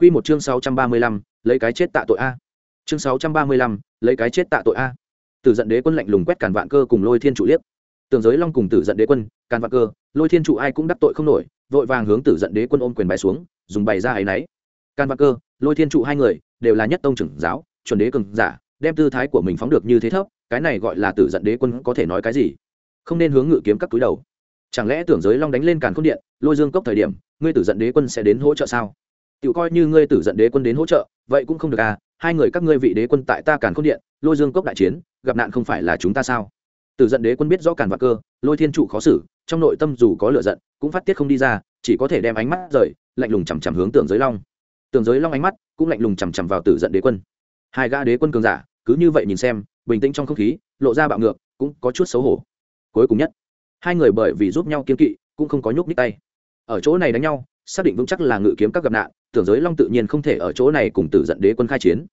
Quy một chương 635, lấy cái chết tạ tội a. Chương 635, lấy cái chết tạ tội a. Tử giận đế quân lạnh lùng quét càn vạn cơ cùng Lôi Thiên trụ liếc. Tường giới long cùng Tử giận đế quân, càn vạn cơ, Lôi Thiên trụ ai cũng đắc tội không nổi, vội vàng hướng Tử giận đế quân ôm quyền bái xuống, dùng bày ra ấy nấy. Càn vạn cơ, Lôi Thiên trụ hai người đều là nhất tông trưởng giáo, chuẩn đế cường giả, đem tư thái của mình phóng được như thế thấp, cái này gọi là Tử giận đế quân có thể nói cái gì? Không nên hướng ngự kiếm các túi đầu. Chẳng lẽ tưởng giới long đánh lên càn khôn điện, Lôi Dương cốc thời điểm, ngươi Tử giận đế quân sẽ đến hỗ trợ sao? Tiểu coi như ngươi tử giận đế quân đến hỗ trợ, vậy cũng không được à, hai người các ngươi vị đế quân tại ta Càn Khôn Điện, Lôi Dương cốc đại chiến, gặp nạn không phải là chúng ta sao? Tử giận đế quân biết rõ Càn Vạn Cơ, Lôi Thiên trụ khó xử, trong nội tâm dù có lửa giận, cũng phát tiết không đi ra, chỉ có thể đem ánh mắt rời, lạnh lùng chằm chằm hướng Tưởng Giới Long. Tưởng Giới Long ánh mắt cũng lạnh lùng chằm chằm vào Tử giận đế quân. Hai gã đế quân cường giả, cứ như vậy nhìn xem, bình tĩnh trong không khí, lộ ra bạo ngược, cũng có chút xấu hổ. Cuối cùng nhất, hai người bởi vì giúp nhau kiên kỵ, cũng không có nhúc nhích tay. Ở chỗ này đánh nhau, xác định vững chắc là ngự kiếm các gặp nạn, tưởng giới long tự nhiên không thể ở chỗ này cùng tử Dận đế quân khai chiến.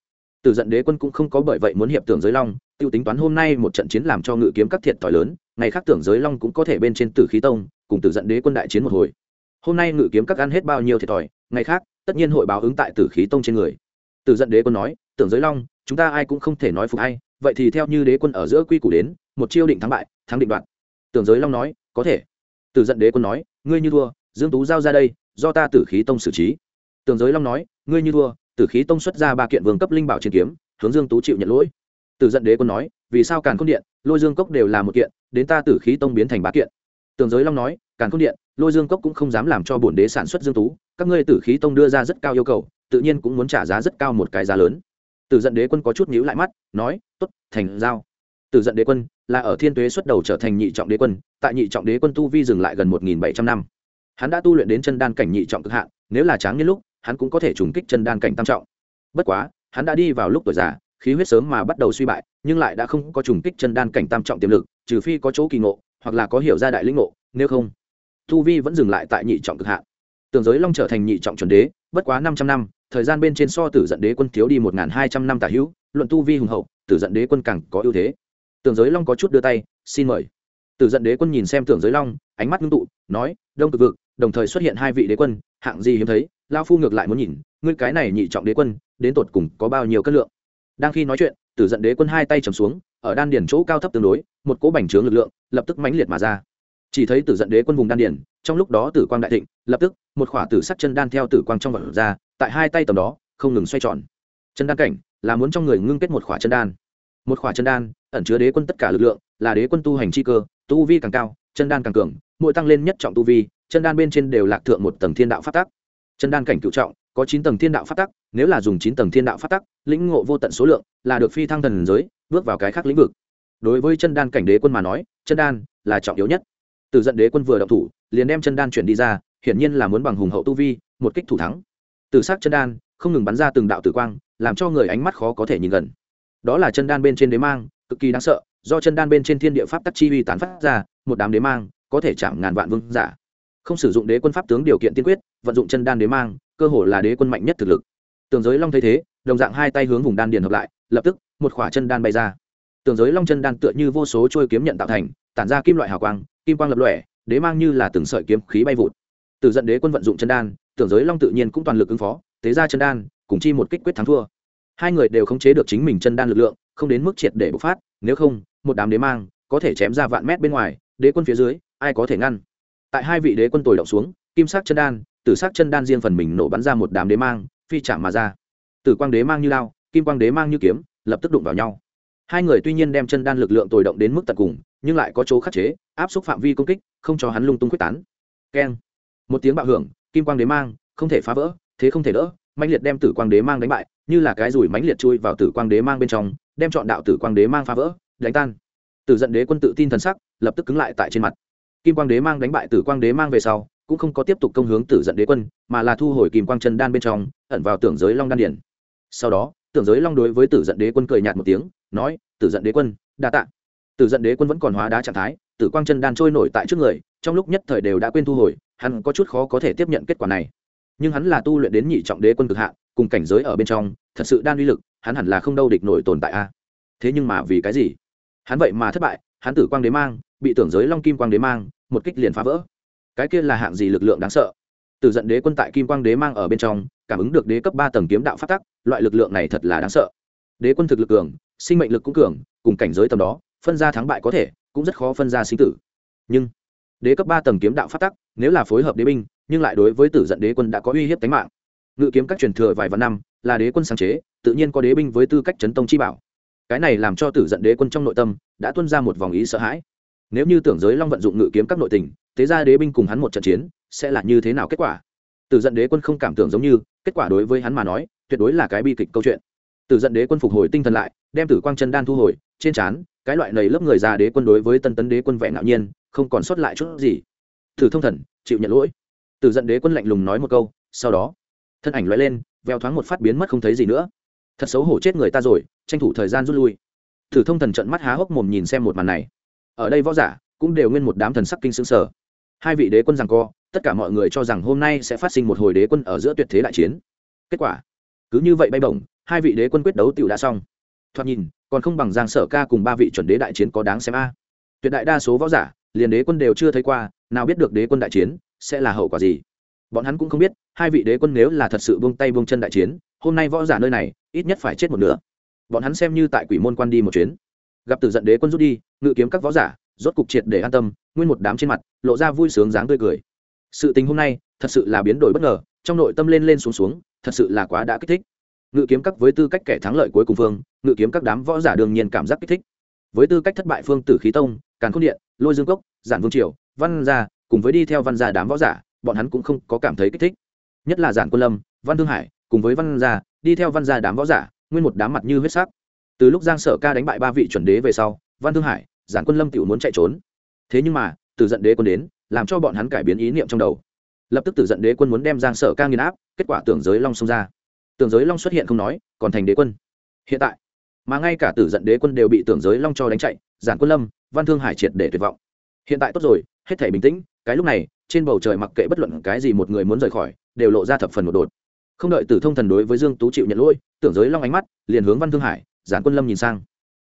Tử Dận đế quân cũng không có bởi vậy muốn hiệp tưởng giới long, tiêu tính toán hôm nay một trận chiến làm cho ngự kiếm các thiệt thòi lớn, ngày khác tưởng giới long cũng có thể bên trên tử khí tông, cùng tử Dận đế quân đại chiến một hồi. Hôm nay ngự kiếm các ăn hết bao nhiêu thiệt thòi, ngày khác, tất nhiên hội báo ứng tại tử khí tông trên người. Tử Dận đế quân nói, tưởng giới long, chúng ta ai cũng không thể nói phục hay vậy thì theo như đế quân ở giữa quy củ đến, một chiêu định thắng bại, thắng định đoạn tưởng giới long nói, có thể. Tử Dận đế quân nói, ngươi như thua, dương tú giao ra đây, do ta tử khí tông xử trí tường giới long nói, ngươi như thua, tử khí tông xuất ra ba kiện vương cấp linh bảo chiến kiếm, hướng dương tú chịu nhận lỗi. Từ giận đế quân nói, vì sao càn khôn điện, lôi dương cốc đều là một kiện, đến ta tử khí tông biến thành ba kiện? Tường giới long nói, càn khôn điện, lôi dương cốc cũng không dám làm cho bổn đế sản xuất dương tú, các ngươi tử khí tông đưa ra rất cao yêu cầu, tự nhiên cũng muốn trả giá rất cao một cái giá lớn. Từ giận đế quân có chút nhíu lại mắt, nói, tốt, thành giao. Từ giận đế quân là ở thiên tuế xuất đầu trở thành nhị trọng đế quân, tại nhị trọng đế quân tu vi dừng lại gần một nghìn bảy trăm năm. Hắn đã tu luyện đến chân đan cảnh nhị trọng cực hạn, nếu là tráng như lúc hắn cũng có thể trùng kích chân đan cảnh tam trọng. Bất quá, hắn đã đi vào lúc tuổi già, khí huyết sớm mà bắt đầu suy bại, nhưng lại đã không có trùng kích chân đan cảnh tam trọng tiềm lực, trừ phi có chỗ kỳ ngộ, hoặc là có hiểu ra đại lĩnh ngộ, nếu không thu vi vẫn dừng lại tại nhị trọng cực hạn. Tường giới long trở thành nhị trọng chuẩn đế, bất quá năm trăm năm, thời gian bên trên so tử giận đế quân thiếu đi một hai trăm năm tả hữu, luận tu vi hùng hậu, tử giận đế quân càng có ưu thế. Tường giới long có chút đưa tay, xin mời. Tử giận đế quân nhìn xem tường giới long, ánh mắt ngưng tụ, nói, đông cực vực, đồng thời xuất hiện hai vị đế quân, hạng gì hiếm thấy? Lao phu ngược lại muốn nhìn ngươi cái này nhị trọng đế quân đến tột cùng có bao nhiêu cân lượng? Đang khi nói chuyện tử giận đế quân hai tay trầm xuống ở đan điển chỗ cao thấp tương đối một cỗ bành trướng lực lượng lập tức mãnh liệt mà ra. Chỉ thấy tử giận đế quân vùng đan điển, trong lúc đó tử quang đại thịnh lập tức một khỏa tử sắc chân đan theo tử quang trong vật ra tại hai tay tầm đó không ngừng xoay tròn. Chân đan cảnh là muốn trong người ngưng kết một khỏa chân đan. Một khỏa chân đan ẩn chứa đế quân tất cả lực lượng là đế quân tu hành chi cơ tu vi càng cao chân đan càng cường mỗi tăng lên nhất trọng tu vi chân đan bên trên đều lạc thượng một tầng thiên đạo phát tác chân đan cảnh cựu trọng, có chín tầng thiên đạo phát tắc, nếu là dùng chín tầng thiên đạo phát tắc, lĩnh ngộ vô tận số lượng, là được phi thăng thần giới, bước vào cái khác lĩnh vực. Đối với chân đan cảnh đế quân mà nói, chân đan là trọng yếu nhất. Từ giận đế quân vừa động thủ, liền đem chân đan chuyển đi ra, hiển nhiên là muốn bằng hùng hậu tu vi, một kích thủ thắng. Từ xác chân đan, không ngừng bắn ra từng đạo tử quang, làm cho người ánh mắt khó có thể nhìn gần. Đó là chân đan bên trên đế mang, cực kỳ đáng sợ, do chân đan bên trên thiên địa pháp tắc chi uy tán phát ra, một đám đế mang, có thể chạm ngàn vạn vương giả không sử dụng đế quân pháp tướng điều kiện tiên quyết, vận dụng chân đan đế mang, cơ hồ là đế quân mạnh nhất thực lực. Tường giới long thấy thế, đồng dạng hai tay hướng vùng đan điền hợp lại, lập tức, một khỏa chân đan bay ra. Tường giới long chân đan tựa như vô số trôi kiếm nhận tạo thành, tản ra kim loại hào quang, kim quang lập lòe, đế mang như là từng sợi kiếm khí bay vụt. Từ dẫn đế quân vận dụng chân đan, tường giới long tự nhiên cũng toàn lực ứng phó, tế ra chân đan, cùng chi một kích quyết thắng thua. Hai người đều khống chế được chính mình chân đan lực lượng, không đến mức triệt để bộc phát, nếu không, một đám đế mang có thể chém ra vạn mét bên ngoài, đế quân phía dưới, ai có thể ngăn? Tại hai vị đế quân tồi động xuống, kim sắc chân đan, tử sắc chân đan riêng phần mình nổ bắn ra một đám đế mang, phi chạm mà ra. Tử quang đế mang như lao kim quang đế mang như kiếm, lập tức đụng vào nhau. Hai người tuy nhiên đem chân đan lực lượng tồi động đến mức tận cùng, nhưng lại có chỗ khắc chế, áp suất phạm vi công kích, không cho hắn lung tung quyết tán. Keng. Một tiếng bạo hưởng, kim quang đế mang, không thể phá vỡ, thế không thể đỡ, mãnh liệt đem tử quang đế mang đánh bại, như là cái rùi mãnh liệt chui vào tử quang đế mang bên trong, đem chọn đạo tử quang đế mang phá vỡ, đánh tan. Tử giận đế quân tự tin thần sắc, lập tức cứng lại tại trên mặt kim quang đế mang đánh bại tử quang đế mang về sau, cũng không có tiếp tục công hướng tử giận đế quân, mà là thu hồi kim quang chân đan bên trong, ẩn vào tưởng giới long đan điển. Sau đó, tưởng giới long đối với tử giận đế quân cười nhạt một tiếng, nói, tử giận đế quân, đa tạ. Tử giận đế quân vẫn còn hóa đá trạng thái, tử quang chân đan trôi nổi tại trước người, trong lúc nhất thời đều đã quên thu hồi, hắn có chút khó có thể tiếp nhận kết quả này. Nhưng hắn là tu luyện đến nhị trọng đế quân cực hạ cùng cảnh giới ở bên trong, thật sự đan uy lực, hắn hẳn là không đâu địch nổi tồn tại a. Thế nhưng mà vì cái gì? Hắn vậy mà thất bại, hắn tử quang đế mang, bị tưởng giới long kim quang đế mang một kích liền phá vỡ. Cái kia là hạng gì lực lượng đáng sợ? Từ Dận đế quân tại kim quang đế mang ở bên trong, cảm ứng được đế cấp ba tầng kiếm đạo phát tắc, loại lực lượng này thật là đáng sợ. Đế quân thực lực cường, sinh mệnh lực cũng cường, cùng cảnh giới tầm đó, phân ra thắng bại có thể, cũng rất khó phân ra sinh tử. Nhưng, đế cấp ba tầng kiếm đạo phát tắc, nếu là phối hợp đế binh, nhưng lại đối với tử Dận đế quân đã có uy hiếp tính mạng. Ngự kiếm các truyền thừa vài vạn năm, là đế quân sáng chế, tự nhiên có đế binh với tư cách chấn tông chi bảo. Cái này làm cho tử Dận đế quân trong nội tâm đã tuân ra một vòng ý sợ hãi nếu như tưởng giới long vận dụng ngự kiếm các nội tình, thế ra đế binh cùng hắn một trận chiến, sẽ là như thế nào kết quả? Tử Dẫn đế quân không cảm tưởng giống như, kết quả đối với hắn mà nói, tuyệt đối là cái bi kịch câu chuyện. Tử Dẫn đế quân phục hồi tinh thần lại, đem tử quang chân đan thu hồi, trên trán, cái loại này lớp người già đế quân đối với tân tấn đế quân vẻ ngạo nhiên, không còn sót lại chút gì. Thử thông thần, chịu nhận lỗi. Tử Dẫn đế quân lạnh lùng nói một câu, sau đó, thân ảnh loại lên, veo thoáng một phát biến mất không thấy gì nữa. Thật xấu hổ chết người ta rồi, tranh thủ thời gian rút lui. Thử thông thần trận mắt há hốc mồm nhìn xem một màn này ở đây võ giả cũng đều nguyên một đám thần sắc kinh xứng sở hai vị đế quân rằng co, tất cả mọi người cho rằng hôm nay sẽ phát sinh một hồi đế quân ở giữa tuyệt thế đại chiến. Kết quả, cứ như vậy bay bổng, hai vị đế quân quyết đấu tựu đã xong. Thoạt nhìn, còn không bằng giang sở ca cùng ba vị chuẩn đế đại chiến có đáng xem a. Tuyệt đại đa số võ giả, liền đế quân đều chưa thấy qua, nào biết được đế quân đại chiến sẽ là hậu quả gì. Bọn hắn cũng không biết, hai vị đế quân nếu là thật sự buông tay buông chân đại chiến, hôm nay võ giả nơi này, ít nhất phải chết một nửa. Bọn hắn xem như tại quỷ môn quan đi một chuyến gặp từ giận đế quân rút đi, ngự kiếm các võ giả, rốt cục triệt để an tâm, nguyên một đám trên mặt, lộ ra vui sướng dáng tươi cười. Sự tình hôm nay, thật sự là biến đổi bất ngờ, trong nội tâm lên lên xuống xuống, thật sự là quá đã kích thích. Ngự kiếm các với tư cách kẻ thắng lợi cuối cùng phương ngự kiếm các đám võ giả đương nhiên cảm giác kích thích. Với tư cách thất bại phương tử khí tông, càn khôn điện, lôi dương cốc, giản vương triều, văn gia, cùng với đi theo văn gia đám võ giả, bọn hắn cũng không có cảm thấy kích thích. Nhất là giản quân lâm, văn thương hải, cùng với văn gia, đi theo văn gia đám võ giả, nguyên một đám mặt như huyết sắc từ lúc giang sở ca đánh bại ba vị chuẩn đế về sau, văn thương hải, giản quân lâm tự muốn chạy trốn. Thế nhưng mà, từ giận đế quân đến, làm cho bọn hắn cải biến ý niệm trong đầu. Lập tức từ giận đế quân muốn đem giang sở ca nghiền áp, kết quả tưởng giới long xông ra. Tưởng giới long xuất hiện không nói, còn thành đế quân. Hiện tại, mà ngay cả tử giận đế quân đều bị tưởng giới long cho đánh chạy, giản quân lâm, văn thương hải triệt để tuyệt vọng. Hiện tại tốt rồi, hết thể bình tĩnh, cái lúc này, trên bầu trời mặc kệ bất luận cái gì một người muốn rời khỏi, đều lộ ra thập phần một đột. Không đợi tử thông thần đối với dương tú chịu nhận lỗi, tưởng giới long ánh mắt liền hướng văn thương hải giản quân lâm nhìn sang.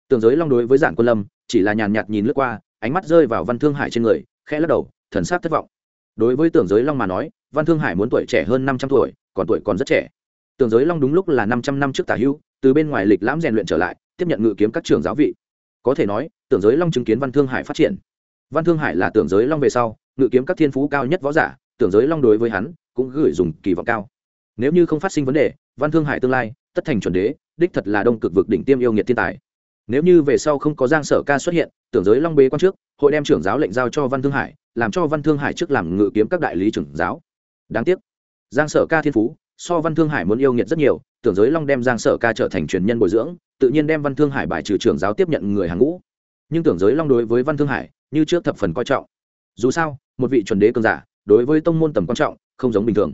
Tường giới long đối với giản quân lâm, chỉ là nhàn nhạt nhìn lướt qua, ánh mắt rơi vào văn thương hải trên người, khẽ lắc đầu, thần sắc thất vọng. Đối với tường giới long mà nói, văn thương hải muốn tuổi trẻ hơn năm trăm tuổi, còn tuổi còn rất trẻ. Tường giới long đúng lúc là năm trăm năm trước tả hưu, từ bên ngoài lịch lãm rèn luyện trở lại, tiếp nhận ngự kiếm các trường giáo vị. Có thể nói, tưởng giới long chứng kiến văn thương hải phát triển. Văn thương hải là tưởng giới long về sau, ngự kiếm các thiên phú cao nhất võ giả, tưởng giới long đối với hắn cũng gửi dùng kỳ vọng cao. Nếu như không phát sinh vấn đề, văn thương hải tương lai, tất thành chuẩn đế đích thật là đông cực vực đỉnh tiêm yêu nghiệt thiên tài. Nếu như về sau không có giang sở ca xuất hiện, tưởng giới long bế quan trước, hội đem trưởng giáo lệnh giao cho văn thương hải, làm cho văn thương hải trước làm ngự kiếm các đại lý trưởng giáo. Đáng tiếc, giang sở ca thiên phú, so văn thương hải muốn yêu nghiệt rất nhiều, tưởng giới long đem giang sở ca trở thành truyền nhân bồi dưỡng, tự nhiên đem văn thương hải bài trừ trưởng giáo tiếp nhận người hàng ngũ. Nhưng tưởng giới long đối với văn thương hải, như trước thập phần coi trọng. Dù sao, một vị chuẩn đế cường giả, đối với tông môn tầm quan trọng, không giống bình thường.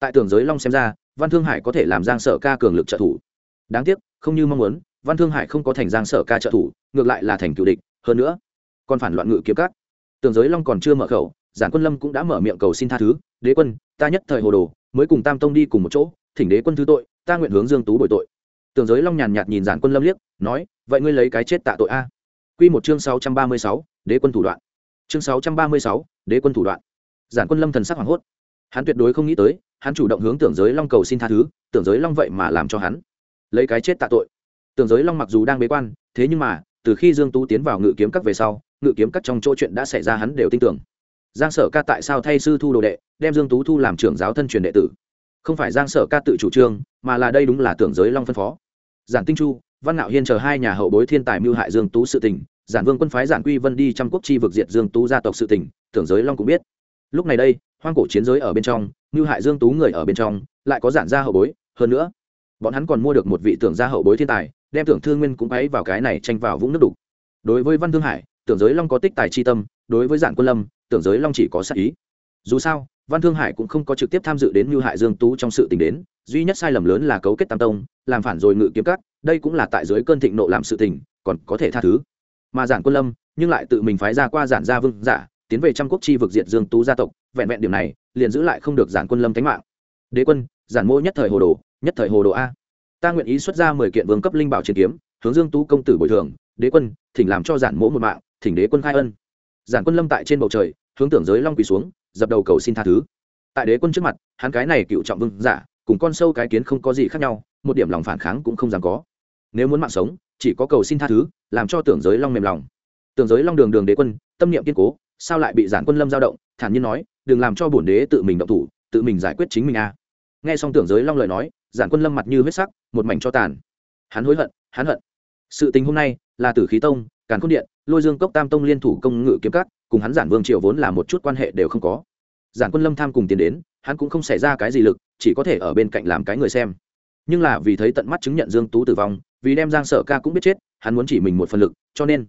Tại tưởng giới long xem ra, văn thương hải có thể làm giang sở ca cường lực trợ thủ đáng tiếc không như mong muốn văn thương hải không có thành giang sở ca trợ thủ ngược lại là thành cựu địch hơn nữa còn phản loạn ngự kiếm cắt tường giới long còn chưa mở khẩu giản quân lâm cũng đã mở miệng cầu xin tha thứ đế quân ta nhất thời hồ đồ mới cùng tam tông đi cùng một chỗ thỉnh đế quân thứ tội ta nguyện hướng dương tú bồi tội. Tường giới long nhàn nhạt nhìn giản quân lâm liếc nói vậy ngươi lấy cái chết tạ tội a. Quy một chương sáu trăm ba mươi sáu, đế quân thủ đoạn. Chương sáu trăm ba mươi sáu, đế quân thủ đoạn. Giản quân lâm thần sắc hoảng hốt. Hắn tuyệt đối không nghĩ tới hắn chủ động hướng tưởng giới long cầu xin tha thứ tưởng giới long vậy mà làm cho hắn lấy cái chết tạ tội. Tưởng giới long mặc dù đang bế quan, thế nhưng mà, từ khi dương tú tiến vào ngự kiếm các về sau, ngự kiếm các trong chỗ chuyện đã xảy ra hắn đều tin tưởng. Giang sở ca tại sao thay sư thu đồ đệ, đem dương tú thu làm trưởng giáo thân truyền đệ tử? Không phải giang sở ca tự chủ trương, mà là đây đúng là tưởng giới long phân phó. Giản tinh chu, văn nạo hiên chờ hai nhà hậu bối thiên tài mưu hại dương tú sự tình, giản vương quân phái giản quy vân đi trăm quốc chi vực diệt dương tú gia tộc sự tình tưởng giới long cũng biết. Lúc này đây, hoang cổ chiến giới ở bên trong, mưu hại dương tú người ở bên trong, lại có giản gia hậu bối, hơn nữa bọn hắn còn mua được một vị tưởng gia hậu bối thiên tài, đem tưởng thương nguyên cũng ấy vào cái này tranh vào vũng nước đục. Đối với văn thương hải, tưởng giới long có tích tài chi tâm, đối với giản quân lâm, tưởng giới long chỉ có sát ý. Dù sao, văn thương hải cũng không có trực tiếp tham dự đến mưu hại dương tú trong sự tình đến, duy nhất sai lầm lớn là cấu kết tam tông, làm phản rồi ngự kiếm cắt đây cũng là tại dưới cơn thịnh nộ làm sự tình, còn có thể tha thứ. Mà giản quân lâm, nhưng lại tự mình phái ra qua giản gia vương giả, tiến về trăm quốc chi vực diệt dương tú gia tộc, vẹn vẹn điểm này, liền giữ lại không được giản quân lâm tánh mạng. Đế quân, giản mô nhất thời hồ đồ nhất thời hồ đồ a. Ta nguyện ý xuất ra mười kiện vương cấp linh bảo chiến kiếm, hướng dương tú công tử bồi thường, đế quân, thỉnh làm cho giản mỗ một mạng, thỉnh đế quân khai ân. Giản quân lâm tại trên bầu trời, hướng tưởng giới long quỳ xuống, dập đầu cầu xin tha thứ. Tại đế quân trước mặt, hắn cái này cựu trọng vương giả, cùng con sâu cái kiến không có gì khác nhau, một điểm lòng phản kháng cũng không dám có. Nếu muốn mạng sống, chỉ có cầu xin tha thứ, làm cho tưởng giới long mềm lòng. Tưởng giới long đường đường đế quân, tâm niệm kiên cố, sao lại bị giản quân lâm dao động, thản nhiên nói, đừng làm cho bổn đế tự mình động thủ, tự mình giải quyết chính mình a. À. nghe xong tưởng giới long lời nói giản quân lâm mặt như huyết sắc, một mảnh cho tàn. Hắn hối hận, hắn hận. Sự tình hôm nay là tử khí tông, càn khôn điện, lôi dương cốc tam tông liên thủ công ngự kiếm cắt cùng hắn giản vương triều vốn là một chút quan hệ đều không có. Giản quân lâm tham cùng tiến đến, hắn cũng không xảy ra cái gì lực, chỉ có thể ở bên cạnh làm cái người xem. Nhưng là vì thấy tận mắt chứng nhận dương tú tử vong, vì đem giang sở ca cũng biết chết, hắn muốn chỉ mình một phần lực, cho nên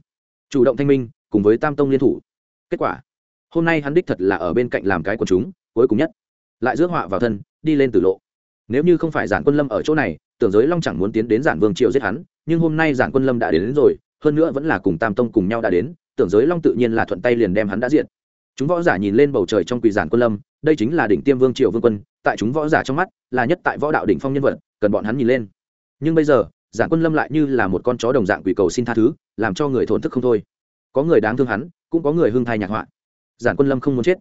chủ động thanh minh, cùng với tam tông liên thủ. Kết quả, hôm nay hắn đích thật là ở bên cạnh làm cái của chúng, cuối cùng nhất, lại rước họa vào thân, đi lên tử lộ nếu như không phải giản quân lâm ở chỗ này tưởng giới long chẳng muốn tiến đến giản vương triều giết hắn nhưng hôm nay giản quân lâm đã đến, đến rồi hơn nữa vẫn là cùng tam tông cùng nhau đã đến tưởng giới long tự nhiên là thuận tay liền đem hắn đã diện chúng võ giả nhìn lên bầu trời trong quỳ giản quân lâm đây chính là đỉnh tiêm vương triều vương quân tại chúng võ giả trong mắt là nhất tại võ đạo đỉnh phong nhân vật cần bọn hắn nhìn lên. Nhưng bây giờ giản quân lâm lại như là một con chó đồng dạng quỷ cầu xin tha thứ làm cho người thổn thức không thôi. Có người đáng thương hắn cũng có người hưng thai nhạc họa. Giản quân lâm không muốn chết.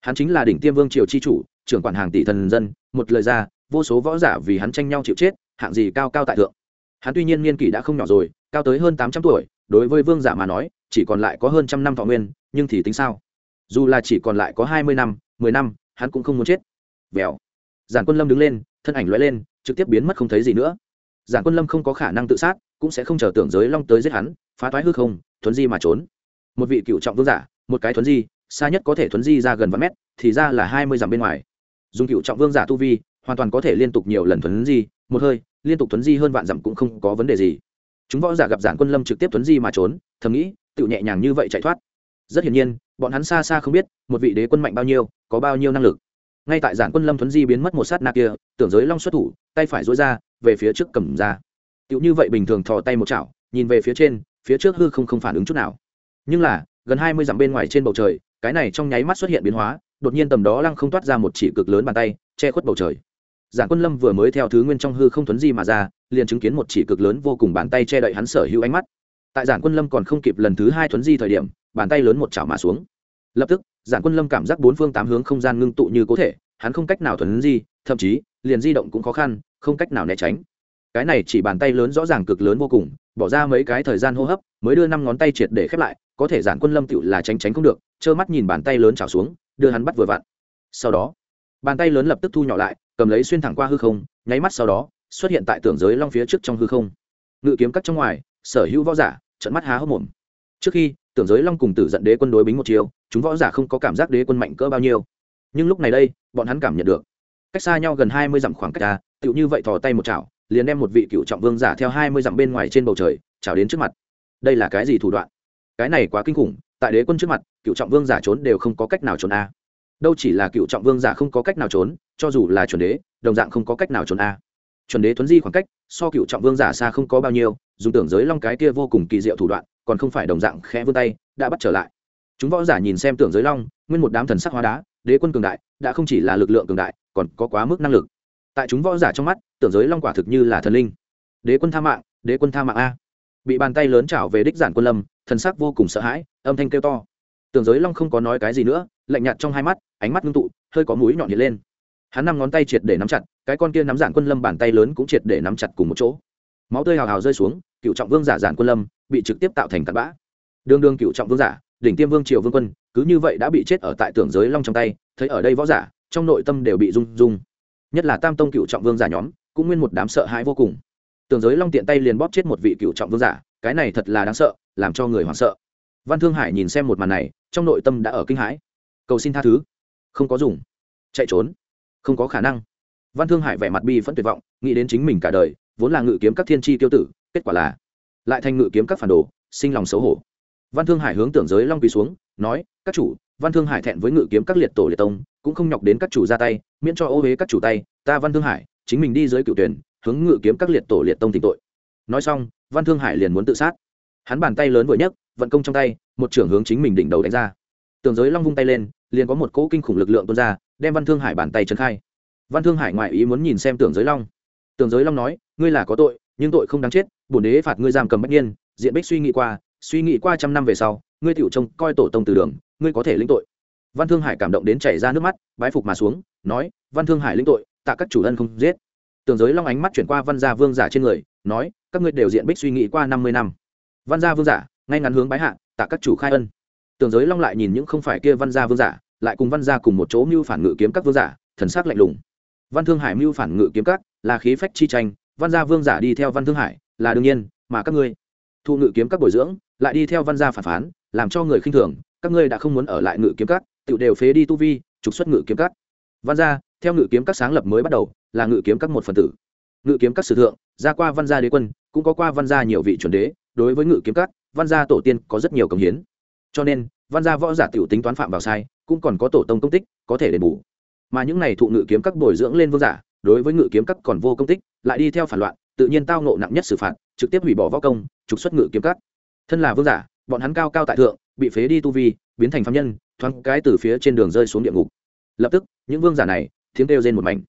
Hắn chính là đỉnh tiêm vương triều chi chủ trưởng quản hàng tỷ thần dân một lời ra vô số võ giả vì hắn tranh nhau chịu chết, hạng gì cao cao tại thượng. Hắn tuy nhiên niên kỷ đã không nhỏ rồi, cao tới hơn tám trăm tuổi, đối với vương giả mà nói, chỉ còn lại có hơn trăm năm thọ nguyên, nhưng thì tính sao? Dù là chỉ còn lại có hai mươi năm, mười năm, hắn cũng không muốn chết. Vèo. Giản quân lâm đứng lên, thân ảnh loay lên, trực tiếp biến mất không thấy gì nữa. Giản quân lâm không có khả năng tự sát, cũng sẽ không chờ tưởng giới long tới giết hắn, phá toái hư không, thuấn di mà trốn. Một vị cựu trọng vương giả, một cái thuấn di, xa nhất có thể thuấn di ra gần vạn mét, thì ra là hai mươi dặm bên ngoài. Dùng cựu trọng vương giả tu vi hoàn toàn có thể liên tục nhiều lần thuấn di, một hơi, liên tục thuấn di hơn vạn dặm cũng không có vấn đề gì. Chúng võ giả gặp giản quân lâm trực tiếp thuấn di mà trốn, thầm nghĩ tự nhẹ nhàng như vậy chạy thoát. Rất hiển nhiên, bọn hắn xa xa không biết, một vị đế quân mạnh bao nhiêu, có bao nhiêu năng lực. Ngay tại giản quân lâm thuấn di biến mất một sát na kia, tưởng giới long xuất thủ, tay phải dối ra, về phía trước cầm ra. Tựu như vậy bình thường thò tay một chảo, nhìn về phía trên, phía trước hư không không phản ứng chút nào. Nhưng là, gần hai mươi dặm bên ngoài trên bầu trời, cái này trong nháy mắt xuất hiện biến hóa, đột nhiên tầm đó lăng không toát ra một chỉ cực lớn bàn tay, che khuất bầu trời giản quân lâm vừa mới theo thứ nguyên trong hư không thuấn di mà ra, liền chứng kiến một chỉ cực lớn vô cùng bàn tay che đậy hắn sở hữu ánh mắt. Tại giản quân lâm còn không kịp lần thứ hai thuấn di thời điểm, bàn tay lớn một chảo mà xuống. Lập tức, giản quân lâm cảm giác bốn phương tám hướng không gian ngưng tụ như cố thể, hắn không cách nào thuấn di, thậm chí, liền di động cũng khó khăn, không cách nào né tránh. Cái này chỉ bàn tay lớn rõ ràng cực lớn vô cùng, bỏ ra mấy cái thời gian hô hấp, mới đưa năm ngón tay triệt để khép lại, có thể giản quân lâm tựu là tránh tránh không được, trơ mắt nhìn bàn tay lớn trào xuống, đưa hắn bắt vừa vặn. Sau đó, bàn tay lớn lập tức thu nhỏ lại cầm lấy xuyên thẳng qua hư không, nháy mắt sau đó, xuất hiện tại tưởng giới long phía trước trong hư không. Ngự kiếm cắt trong ngoài, sở hữu võ giả trận mắt há hốc mồm. Trước khi tưởng giới long cùng tử giận đế quân đối bính một chiều chúng võ giả không có cảm giác đế quân mạnh cỡ bao nhiêu. Nhưng lúc này đây, bọn hắn cảm nhận được, cách xa nhau gần hai mươi dặm khoảng cách ta tựu như vậy thò tay một chảo, liền đem một vị cựu trọng vương giả theo hai mươi dặm bên ngoài trên bầu trời, chảo đến trước mặt. Đây là cái gì thủ đoạn? Cái này quá kinh khủng, tại đế quân trước mặt, cựu trọng vương giả trốn đều không có cách nào trốn a đâu chỉ là cựu trọng vương giả không có cách nào trốn cho dù là chuẩn đế, đồng dạng không có cách nào trốn a. Chuẩn đế thuấn di khoảng cách, so cựu trọng vương giả xa không có bao nhiêu, dùng tưởng giới long cái kia vô cùng kỳ diệu thủ đoạn, còn không phải đồng dạng khẽ vươn tay, đã bắt trở lại. Chúng võ giả nhìn xem tưởng giới long, nguyên một đám thần sắc hóa đá, đế quân cường đại, đã không chỉ là lực lượng cường đại, còn có quá mức năng lực. Tại chúng võ giả trong mắt, tưởng giới long quả thực như là thần linh. Đế quân tha mạng, đế quân tha mạng a. Bị bàn tay lớn chảo về đích giản quân lâm, thần sắc vô cùng sợ hãi, âm thanh kêu to. Tưởng giới long không có nói cái gì nữa, lạnh nhạt trong hai mắt, ánh mắt ngưng tụ, hơi có mũi nhọn hiện lên hắn năm ngón tay triệt để nắm chặt, cái con kia nắm giản quân lâm bàn tay lớn cũng triệt để nắm chặt cùng một chỗ. Máu tươi hào hào rơi xuống, cựu trọng vương giả giản quân lâm bị trực tiếp tạo thành cặn bã. Đương đương cựu trọng vương giả, đỉnh tiêm vương triều vương quân, cứ như vậy đã bị chết ở tại tưởng giới long trong tay, thấy ở đây võ giả, trong nội tâm đều bị rung rung. Nhất là tam tông cựu trọng vương giả nhóm, cũng nguyên một đám sợ hãi vô cùng. Tưởng giới long tiện tay liền bóp chết một vị cựu trọng vương giả, cái này thật là đáng sợ, làm cho người hoảng sợ. Văn thương hải nhìn xem một màn này, trong nội tâm đã ở kinh hãi. Cầu xin tha thứ. Không có dùng. Chạy trốn không có khả năng. Văn thương hải vẻ mặt bi phẫn tuyệt vọng, nghĩ đến chính mình cả đời, vốn là ngự kiếm các thiên tri tiêu tử, kết quả là lại thành ngự kiếm các phản đồ, sinh lòng xấu hổ. Văn thương hải hướng tưởng giới long quỳ xuống, nói, các chủ, văn thương hải thẹn với ngự kiếm các liệt tổ liệt tông, cũng không nhọc đến các chủ ra tay, miễn cho ô huế các chủ tay, ta văn thương hải, chính mình đi dưới cựu tuyển, hướng ngự kiếm các liệt tổ liệt tông tỉnh tội. Nói xong, văn thương hải liền muốn tự sát. Hắn bàn tay lớn vừa nhấc, vận công trong tay, một trưởng hướng chính mình đỉnh đầu đánh ra. Tường giới long vung tay lên, liền có một cỗ kinh khủng lực lượng tuôn ra đem văn thương hải bàn tay trấn khai. Văn thương hải ngoại ý muốn nhìn xem tưởng giới long. Tường giới long nói, ngươi là có tội, nhưng tội không đáng chết, bổn đế phạt ngươi giam cầm bất nhiên diện bích suy nghĩ qua, suy nghĩ qua trăm năm về sau, ngươi tiểu trông coi tổ tông từ đường, ngươi có thể lĩnh tội. Văn thương hải cảm động đến chảy ra nước mắt, bái phục mà xuống, nói, văn thương hải lĩnh tội, tạ các chủ ân không giết. Tường giới long ánh mắt chuyển qua văn gia vương giả trên người, nói, các ngươi đều diện bích suy nghĩ qua năm mươi năm. Văn gia vương giả, ngay ngắn hướng bái hạ, tạ các chủ khai ân. Tường giới long lại nhìn những không phải kia văn gia vương giả lại cùng văn gia cùng một chỗ mưu phản ngự kiếm các vương giả, thần sắc lạnh lùng. Văn thương hải mưu phản ngự kiếm các, là khí phách chi tranh, văn gia vương giả đi theo văn thương hải, là đương nhiên, mà các ngươi thu ngự kiếm các bồi dưỡng, lại đi theo văn gia phản phán, làm cho người khinh thường, các ngươi đã không muốn ở lại ngự kiếm các tự đều phế đi tu vi, trục xuất ngự kiếm các. Văn gia, theo ngự kiếm các sáng lập mới bắt đầu, là ngự kiếm các một phần tử. Ngự kiếm các sử thượng, ra qua văn gia đế quân, cũng có qua văn gia nhiều vị chuẩn đế, đối với ngự kiếm các, văn gia tổ tiên có rất nhiều công hiến. Cho nên, văn gia võ giả tiểu tính toán phạm vào sai cũng còn có tổ tông công tích, có thể đền bù. Mà những này thụ ngự kiếm các bồi dưỡng lên vương giả, đối với ngự kiếm các còn vô công tích, lại đi theo phản loạn, tự nhiên tao nộ nặng nhất xử phạt, trực tiếp hủy bỏ võ công, trục xuất ngự kiếm các. Thân là vương giả, bọn hắn cao cao tại thượng, bị phế đi tu vi, biến thành phạm nhân, thoáng cái từ phía trên đường rơi xuống địa ngục. Lập tức, những vương giả này, tiếng kêu rên một mảnh.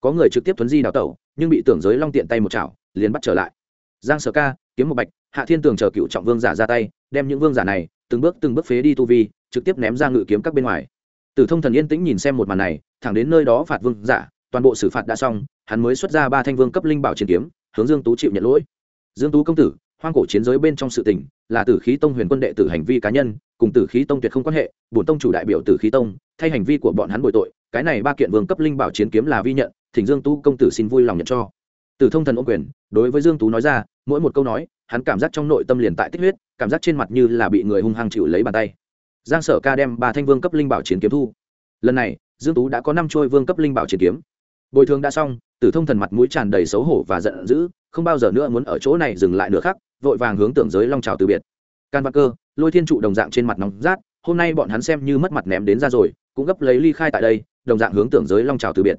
Có người trực tiếp thuấn di đào tẩu, nhưng bị tưởng giới long tiện tay một chảo, liền bắt trở lại. Giang sở ca, kiếm một bạch, hạ thiên tường chờ cựu trọng vương giả ra tay, đem những vương giả này, từng bước từng bước phế đi tu vi trực tiếp ném ra ngự kiếm các bên ngoài. Tử thông thần yên tĩnh nhìn xem một màn này, thẳng đến nơi đó phạt vương giả toàn bộ xử phạt đã xong, hắn mới xuất ra ba thanh vương cấp linh bảo chiến kiếm, hướng dương tú chịu nhận lỗi. Dương tú công tử, hoang cổ chiến giới bên trong sự tình, là tử khí tông huyền quân đệ tử hành vi cá nhân, cùng tử khí tông tuyệt không quan hệ, bổn tông chủ đại biểu tử khí tông, thay hành vi của bọn hắn bồi tội, cái này ba kiện vương cấp linh bảo chiến kiếm là vi nhận, thỉnh dương tú công tử xin vui lòng nhận cho. Tử thông thần ô quyền, đối với dương tú nói ra, mỗi một câu nói, hắn cảm giác trong nội tâm liền tại tích huyết, cảm giác trên mặt như là bị người hung hăng chịu lấy bàn tay giang sở ca đem ba thanh vương cấp linh bảo chiến kiếm thu. Lần này, dương tú đã có năm trôi vương cấp linh bảo chiến kiếm. Bồi thường đã xong, tử thông thần mặt mũi tràn đầy xấu hổ và giận dữ, không bao giờ nữa muốn ở chỗ này dừng lại nữa khác, vội vàng hướng tưởng giới long trào từ biệt. Can văn cơ, lôi thiên trụ đồng dạng trên mặt nóng rát, hôm nay bọn hắn xem như mất mặt ném đến ra rồi, cũng gấp lấy ly khai tại đây, đồng dạng hướng tưởng giới long trào từ biệt.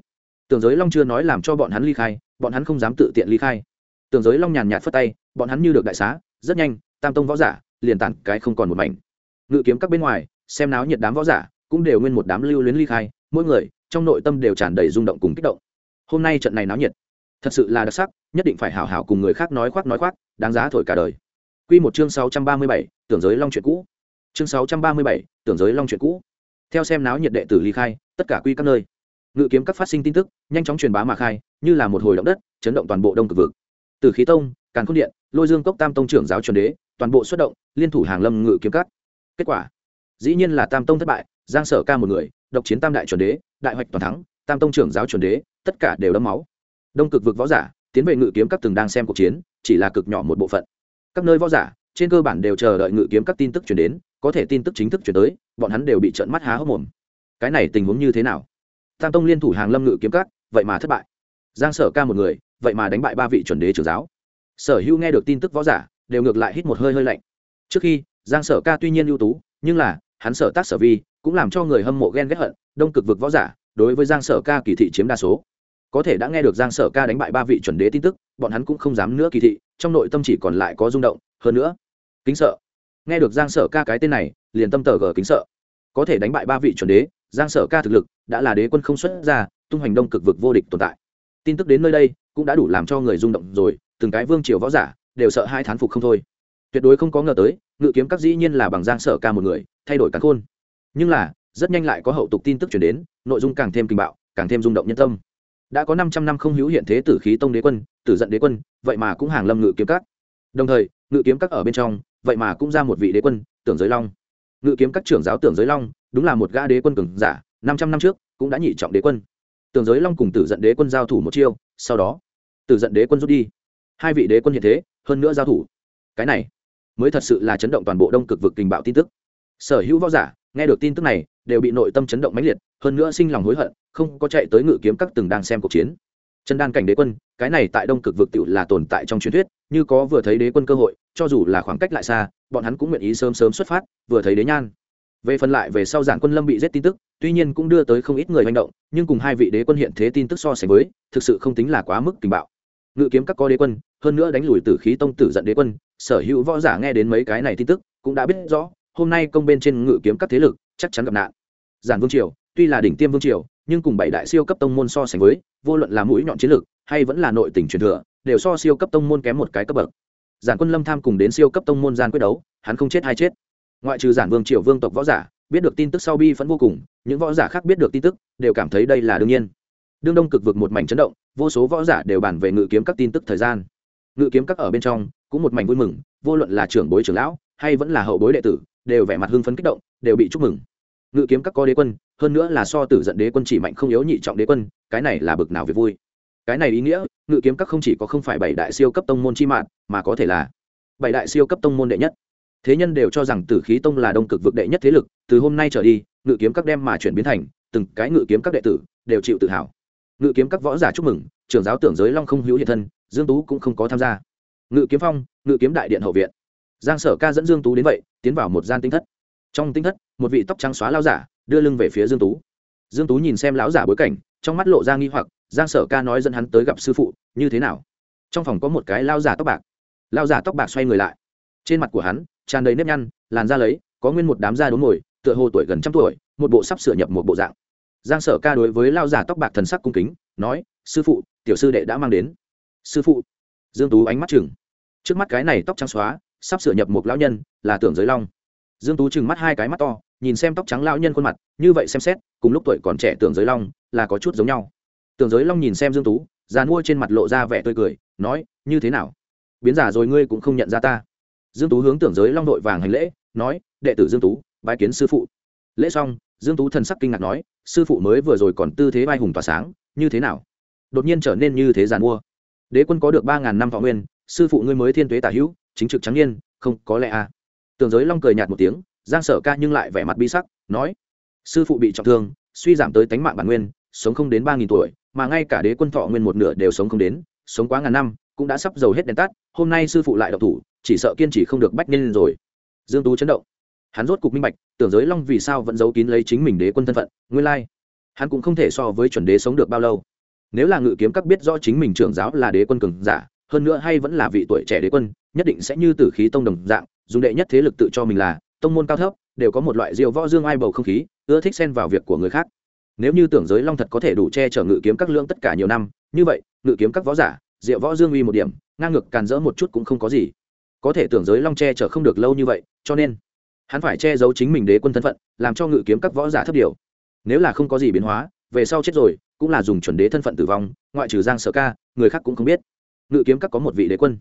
Tưởng giới long chưa nói làm cho bọn hắn ly khai, bọn hắn không dám tự tiện ly khai. Tưởng giới long nhàn nhạt phất tay, bọn hắn như được đại xá, rất nhanh, tam tông võ giả, liền tản cái không còn một mảnh ngự kiếm các bên ngoài xem náo nhiệt đám võ giả cũng đều nguyên một đám lưu luyến ly khai mỗi người trong nội tâm đều tràn đầy rung động cùng kích động hôm nay trận này náo nhiệt thật sự là đặc sắc nhất định phải hảo hảo cùng người khác nói khoác nói khoác đáng giá thổi cả đời Quy một chương 637, tưởng giới long chuyện cũ. Chương 637, tưởng giới long chuyện cũ. Theo xem náo nhiệt đệ tử ly khai, tất cả quy các nơi. Ngự kiếm các phát sinh tin tức, nhanh chóng truyền bá mà khai, như là một hồi động đất, chấn động toàn bộ Đông Cực vực. Từ khí tông, Càn Khôn điện, Lôi Dương cốc Tam tông trưởng giáo chuẩn đế, toàn bộ xuất động, liên thủ hàng lâm ngự kiếm các. Kết quả, dĩ nhiên là Tam tông thất bại, Giang Sở Ca một người, độc chiến Tam đại chuẩn đế, đại hoạch toàn thắng, Tam tông trưởng giáo chuẩn đế, tất cả đều đấm máu. Đông Cực vực võ giả, tiến về ngự kiếm các từng đang xem cuộc chiến, chỉ là cực nhỏ một bộ phận. Các nơi võ giả trên cơ bản đều chờ đợi ngự kiếm các tin tức chuyển đến có thể tin tức chính thức chuyển tới bọn hắn đều bị trợn mắt há hốc mồm. Cái này tình huống như thế nào? Tam tông liên thủ hàng lâm ngự kiếm các vậy mà thất bại. Giang sở ca một người vậy mà đánh bại ba vị chuẩn đế trưởng giáo. Sở hữu nghe được tin tức võ giả đều ngược lại hít một hơi hơi lạnh. Trước khi giang sở ca tuy nhiên ưu tú, nhưng là, hắn sở tác sở vi, cũng làm cho người hâm mộ ghen ghét hận, đông cực vực võ giả, đối với giang sở ca kỳ thị chiếm đa số. Có thể đã nghe được giang sở ca đánh bại ba vị chuẩn đế tin tức, bọn hắn cũng không dám nữa kỳ thị, trong nội tâm chỉ còn lại có rung động, hơn nữa, kính sợ. Nghe được giang sở ca cái tên này, liền tâm tờ gờ kính sợ. Có thể đánh bại ba vị chuẩn đế, giang sở ca thực lực đã là đế quân không xuất ra, tung hành đông cực vực vô địch tồn tại. Tin tức đến nơi đây, cũng đã đủ làm cho người rung động rồi, từng cái vương triều võ giả đều sợ hai thán phục không thôi tuyệt đối không có ngờ tới, ngự kiếm các dĩ nhiên là bằng giang sở ca một người, thay đổi cán khôn. Nhưng là, rất nhanh lại có hậu tục tin tức chuyển đến, nội dung càng thêm kinh bạo, càng thêm rung động nhân tâm. Đã có 500 năm không hữu hiện thế tử khí tông đế quân, tử giận đế quân, vậy mà cũng hàng lâm ngự kiếm các. Đồng thời, ngự kiếm các ở bên trong, vậy mà cũng ra một vị đế quân, tưởng giới long. Ngự kiếm các trưởng giáo tưởng giới long, đúng là một gã đế quân cường giả 500 năm trước, cũng đã nhị trọng đế quân. Tưởng giới long cùng tử giận đế quân giao thủ một chiêu, sau đó, tử giận đế quân rút đi. Hai vị đế quân hiện thế, hơn nữa giao thủ. Cái này mới thật sự là chấn động toàn bộ đông cực vực tình bạo tin tức. Sở hữu võ giả, nghe được tin tức này, đều bị nội tâm chấn động mãnh liệt, hơn nữa sinh lòng hối hận, không có chạy tới ngự kiếm các từng đang xem cuộc chiến. Chân đan cảnh đế quân, cái này tại đông cực vực tự là tồn tại trong truyền thuyết, như có vừa thấy đế quân cơ hội, cho dù là khoảng cách lại xa, bọn hắn cũng nguyện ý sớm sớm xuất phát, vừa thấy đế nhan. Về phần lại về sau giản quân lâm bị giết tin tức, tuy nhiên cũng đưa tới không ít người manh động, nhưng cùng hai vị đế quân hiện thế tin tức so sánh với, thực sự không tính là quá mức tình bạo. Ngự kiếm các có đế quân hơn nữa đánh lùi tử khí tông tử giận đế quân, sở hữu võ giả nghe đến mấy cái này tin tức cũng đã biết rõ, hôm nay công bên trên ngự kiếm các thế lực chắc chắn gặp nạn. Giản vương triều, tuy là đỉnh tiêm vương triều, nhưng cùng bảy đại siêu cấp tông môn so sánh với, vô luận là mũi nhọn chiến lược hay vẫn là nội tình truyền thừa, đều so siêu cấp tông môn kém một cái cấp bậc. Giản quân lâm tham cùng đến siêu cấp tông môn gian quyết đấu, hắn không chết hay chết. Ngoại trừ giản vương triều vương tộc võ giả, biết được tin tức sau bi vẫn vô cùng, những võ giả khác biết được tin tức, đều cảm thấy đây là đương nhiên. Đương đông cực vực một mảnh chấn động, vô số võ giả đều bàn về ngự kiếm các tin tức thời gian ngự kiếm các ở bên trong, cũng một mảnh vui mừng, vô luận là trưởng bối trưởng lão, hay vẫn là hậu bối đệ tử, đều vẻ mặt hưng phấn kích động, đều bị chúc mừng. Ngự kiếm các có đế quân, hơn nữa là so tử giận đế quân chỉ mạnh không yếu nhị trọng đế quân, cái này là bực nào việc vui. Cái này ý nghĩa, ngự kiếm các không chỉ có không phải bảy đại siêu cấp tông môn chi mạng, mà có thể là bảy đại siêu cấp tông môn đệ nhất. Thế nhân đều cho rằng tử khí tông là đông cực vực đệ nhất thế lực, từ hôm nay trở đi, ngự kiếm các đem mà chuyển biến thành, từng cái ngự kiếm các đệ tử đều chịu tự hào. Ngự kiếm các võ giả chúc mừng, trưởng giáo tưởng giới long không hữu hiện thân dương tú cũng không có tham gia. Ngự kiếm phong, ngự kiếm đại điện hậu viện. Giang sở ca dẫn dương tú đến vậy, tiến vào một gian tinh thất. Trong tinh thất, một vị tóc trắng xóa lao giả đưa lưng về phía dương tú. Dương tú nhìn xem lão giả bối cảnh, trong mắt lộ ra nghi hoặc, giang sở ca nói dẫn hắn tới gặp sư phụ, như thế nào? Trong phòng có một cái lao giả tóc bạc. Lao giả tóc bạc xoay người lại. Trên mặt của hắn, tràn đầy nếp nhăn, làn da lấy, có nguyên một đám da đốm ngồi tựa hồ tuổi gần trăm tuổi, một bộ sắp sửa nhập một bộ dạng. Giang sở ca đối với lao giả tóc bạc thần sắc cung kính, nói, sư phụ, tiểu sư đệ đã mang đến sư phụ. Dương tú ánh mắt chừng. Trước mắt cái này tóc trắng xóa, sắp sửa nhập một lão nhân, là tưởng giới long. Dương tú chừng mắt hai cái mắt to, nhìn xem tóc trắng lão nhân khuôn mặt, như vậy xem xét, cùng lúc tuổi còn trẻ tưởng giới long, là có chút giống nhau. Tưởng giới long nhìn xem dương tú, già mua trên mặt lộ ra vẻ tươi cười, nói, như thế nào? Biến giả rồi ngươi cũng không nhận ra ta. Dương tú hướng tưởng giới long đội vàng hành lễ, nói, đệ tử dương tú, bái kiến sư phụ. Lễ xong, dương tú thần sắc kinh ngạc nói, sư phụ mới vừa rồi còn tư thế vai hùng tỏa sáng, như thế nào? Đột nhiên trở nên như thế giàn mua đế quân có được ba ngàn năm võ nguyên, sư phụ ngươi mới thiên tuế tả hữu, chính trực trắng niên, không có lẽ à. Tường giới long cười nhạt một tiếng, giang sở ca nhưng lại vẻ mặt bi sắc, nói, sư phụ bị trọng thương, suy giảm tới tánh mạng bản nguyên, sống không đến ba nghìn tuổi, mà ngay cả đế quân thọ nguyên một nửa đều sống không đến, sống quá ngàn năm, cũng đã sắp dầu hết đèn tắt, hôm nay sư phụ lại độc thủ, chỉ sợ kiên trì không được bách nên rồi. Dương tú chấn động. Hắn rốt cục minh bạch, tưởng giới long vì sao vẫn giấu kín lấy chính mình đế quân thân phận, nguyên lai, hắn cũng không thể so với chuẩn đế sống được bao lâu nếu là ngự kiếm các biết rõ chính mình trưởng giáo là đế quân cường giả, hơn nữa hay vẫn là vị tuổi trẻ đế quân, nhất định sẽ như tử khí tông đồng dạng, dùng đệ nhất thế lực tự cho mình là tông môn cao thấp, đều có một loại diệu võ dương ai bầu không khí, ưa thích xen vào việc của người khác. Nếu như tưởng giới long thật có thể đủ che chở ngự kiếm các lương tất cả nhiều năm, như vậy, ngự kiếm các võ giả, diệu võ dương uy một điểm, ngang ngược càn rỡ một chút cũng không có gì. Có thể tưởng giới long che chở không được lâu như vậy, cho nên, hắn phải che giấu chính mình đế quân thân phận, làm cho ngự kiếm các võ giả thấp điều. Nếu là không có gì biến hóa về sau chết rồi, cũng là dùng chuẩn đế thân phận tử vong, ngoại trừ giang sở ca, người khác cũng không biết. Ngự kiếm các có một vị đế quân.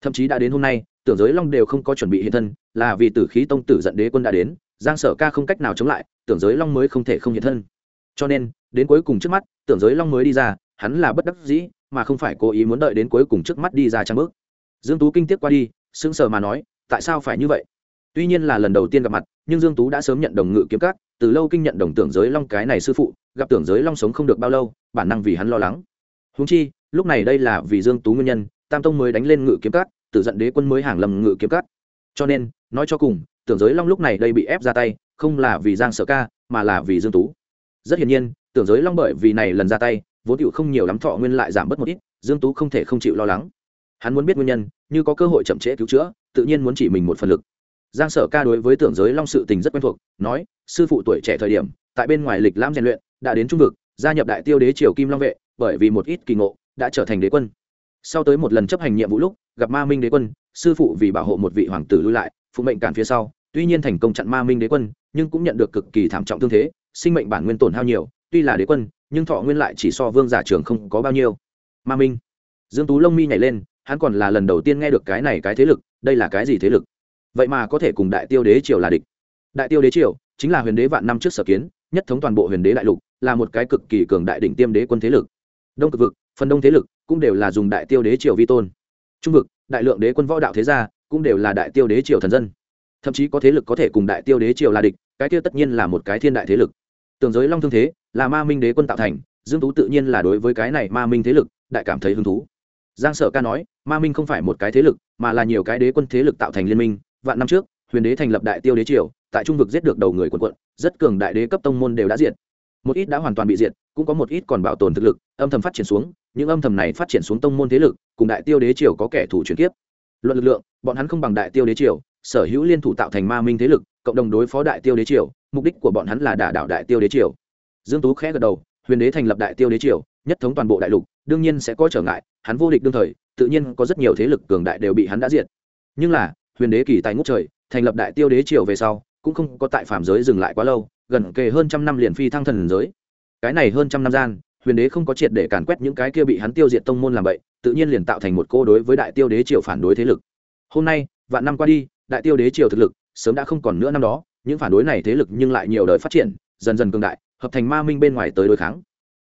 Thậm chí đã đến hôm nay, tưởng giới long đều không có chuẩn bị hiện thân, là vì tử khí tông tử giận đế quân đã đến, giang sở ca không cách nào chống lại, tưởng giới long mới không thể không hiện thân. Cho nên, đến cuối cùng trước mắt, tưởng giới long mới đi ra, hắn là bất đắc dĩ, mà không phải cố ý muốn đợi đến cuối cùng trước mắt đi ra trang bước. Dương tú kinh tiếc qua đi, sững sờ mà nói, tại sao phải như vậy? Tuy nhiên là lần đầu tiên gặp mặt, nhưng dương tú đã sớm nhận đồng ngự kiếm các, từ lâu kinh nhận đồng tưởng giới long cái này sư phụ, gặp tưởng giới long sống không được bao lâu, bản năng vì hắn lo lắng. Húng chi, lúc này đây là vì dương tú nguyên nhân, tam tông mới đánh lên ngự kiếm các tự giận đế quân mới hàng lầm ngự kiếm các. Cho nên, nói cho cùng, tưởng giới long lúc này đây bị ép ra tay, không là vì giang sở ca, mà là vì dương tú. Rất hiển nhiên, tưởng giới long bởi vì này lần ra tay, vốn tựu không nhiều lắm thọ nguyên lại giảm bớt một ít, dương tú không thể không chịu lo lắng. Hắn muốn biết nguyên nhân, như có cơ hội chậm trễ cứu chữa, tự nhiên muốn chỉ mình một phần lực giang sở ca đối với tưởng giới long sự tình rất quen thuộc, nói, sư phụ tuổi trẻ thời điểm, tại bên ngoài lịch lãm rèn luyện, đã đến trung vực, gia nhập đại tiêu đế triều kim long vệ, bởi vì một ít kỳ ngộ, đã trở thành đế quân. Sau tới một lần chấp hành nhiệm vụ lúc, gặp ma minh đế quân, sư phụ vì bảo hộ một vị hoàng tử lui lại, phụ mệnh cản phía sau, tuy nhiên thành công chặn ma minh đế quân, nhưng cũng nhận được cực kỳ thảm trọng thương thế, sinh mệnh bản nguyên tổn hao nhiều, tuy là đế quân, nhưng thọ nguyên lại chỉ so vương giả trường không có bao nhiêu. Ma minh. Dương tú lông mi nhảy lên, hắn còn là lần đầu tiên nghe được cái này cái thế lực, đây là cái gì thế lực? Vậy mà có thể cùng đại tiêu đế triều là địch. Đại tiêu đế triều chính là huyền đế vạn năm trước sở kiến, nhất thống toàn bộ huyền đế đại lục, là một cái cực kỳ cường đại đỉnh tiêm đế quân thế lực. Đông cực vực, phần đông thế lực cũng đều là dùng đại tiêu đế triều vi tôn. Trung vực, đại lượng đế quân võ đạo thế gia cũng đều là đại tiêu đế triều thần dân. Thậm chí có thế lực có thể cùng đại tiêu đế triều là địch, cái tiêu tất nhiên là một cái thiên đại thế lực. Tường giới long thương thế là ma minh đế quân tạo thành, dương tú tự nhiên là đối với cái này ma minh thế lực đại cảm thấy hứng thú. Giang sở ca nói, ma minh không phải một cái thế lực, mà là nhiều cái đế quân thế lực tạo thành liên minh vạn năm trước, huyền đế thành lập đại tiêu đế triều, tại trung vực giết được đầu người quần quận, rất cường đại đế cấp tông môn đều đã diệt. Một ít đã hoàn toàn bị diệt, cũng có một ít còn bảo tồn thực lực, âm thầm phát triển xuống, những âm thầm này phát triển xuống tông môn thế lực, cùng đại tiêu đế triều có kẻ thủ chuyển kiếp. Luận lực lượng, bọn hắn không bằng đại tiêu đế triều, sở hữu liên thủ tạo thành ma minh thế lực, cộng đồng đối phó đại tiêu đế triều, mục đích của bọn hắn là đả đảo đại tiêu đế triều. Dương tú khẽ gật đầu, huyền đế thành lập đại tiêu đế triều, nhất thống toàn bộ đại lục, đương nhiên sẽ có trở ngại, hắn vô địch đương thời, tự nhiên có rất nhiều thế lực cường đại đều bị hắn đã diệt. Nhưng là huyền đế kỳ tài ngút trời, thành lập đại tiêu đế triều về sau, cũng không có tại phạm giới dừng lại quá lâu, gần kề hơn trăm năm liền phi thăng thần giới. Cái này hơn trăm năm gian, huyền đế không có triệt để càn quét những cái kia bị hắn tiêu diệt tông môn làm vậy tự nhiên liền tạo thành một cô đối với đại tiêu đế triều phản đối thế lực. Hôm nay, vạn năm qua đi, đại tiêu đế triều thực lực sớm đã không còn nữa năm đó, những phản đối này thế lực nhưng lại nhiều đời phát triển, dần dần cường đại, hợp thành ma minh bên ngoài tới đối kháng.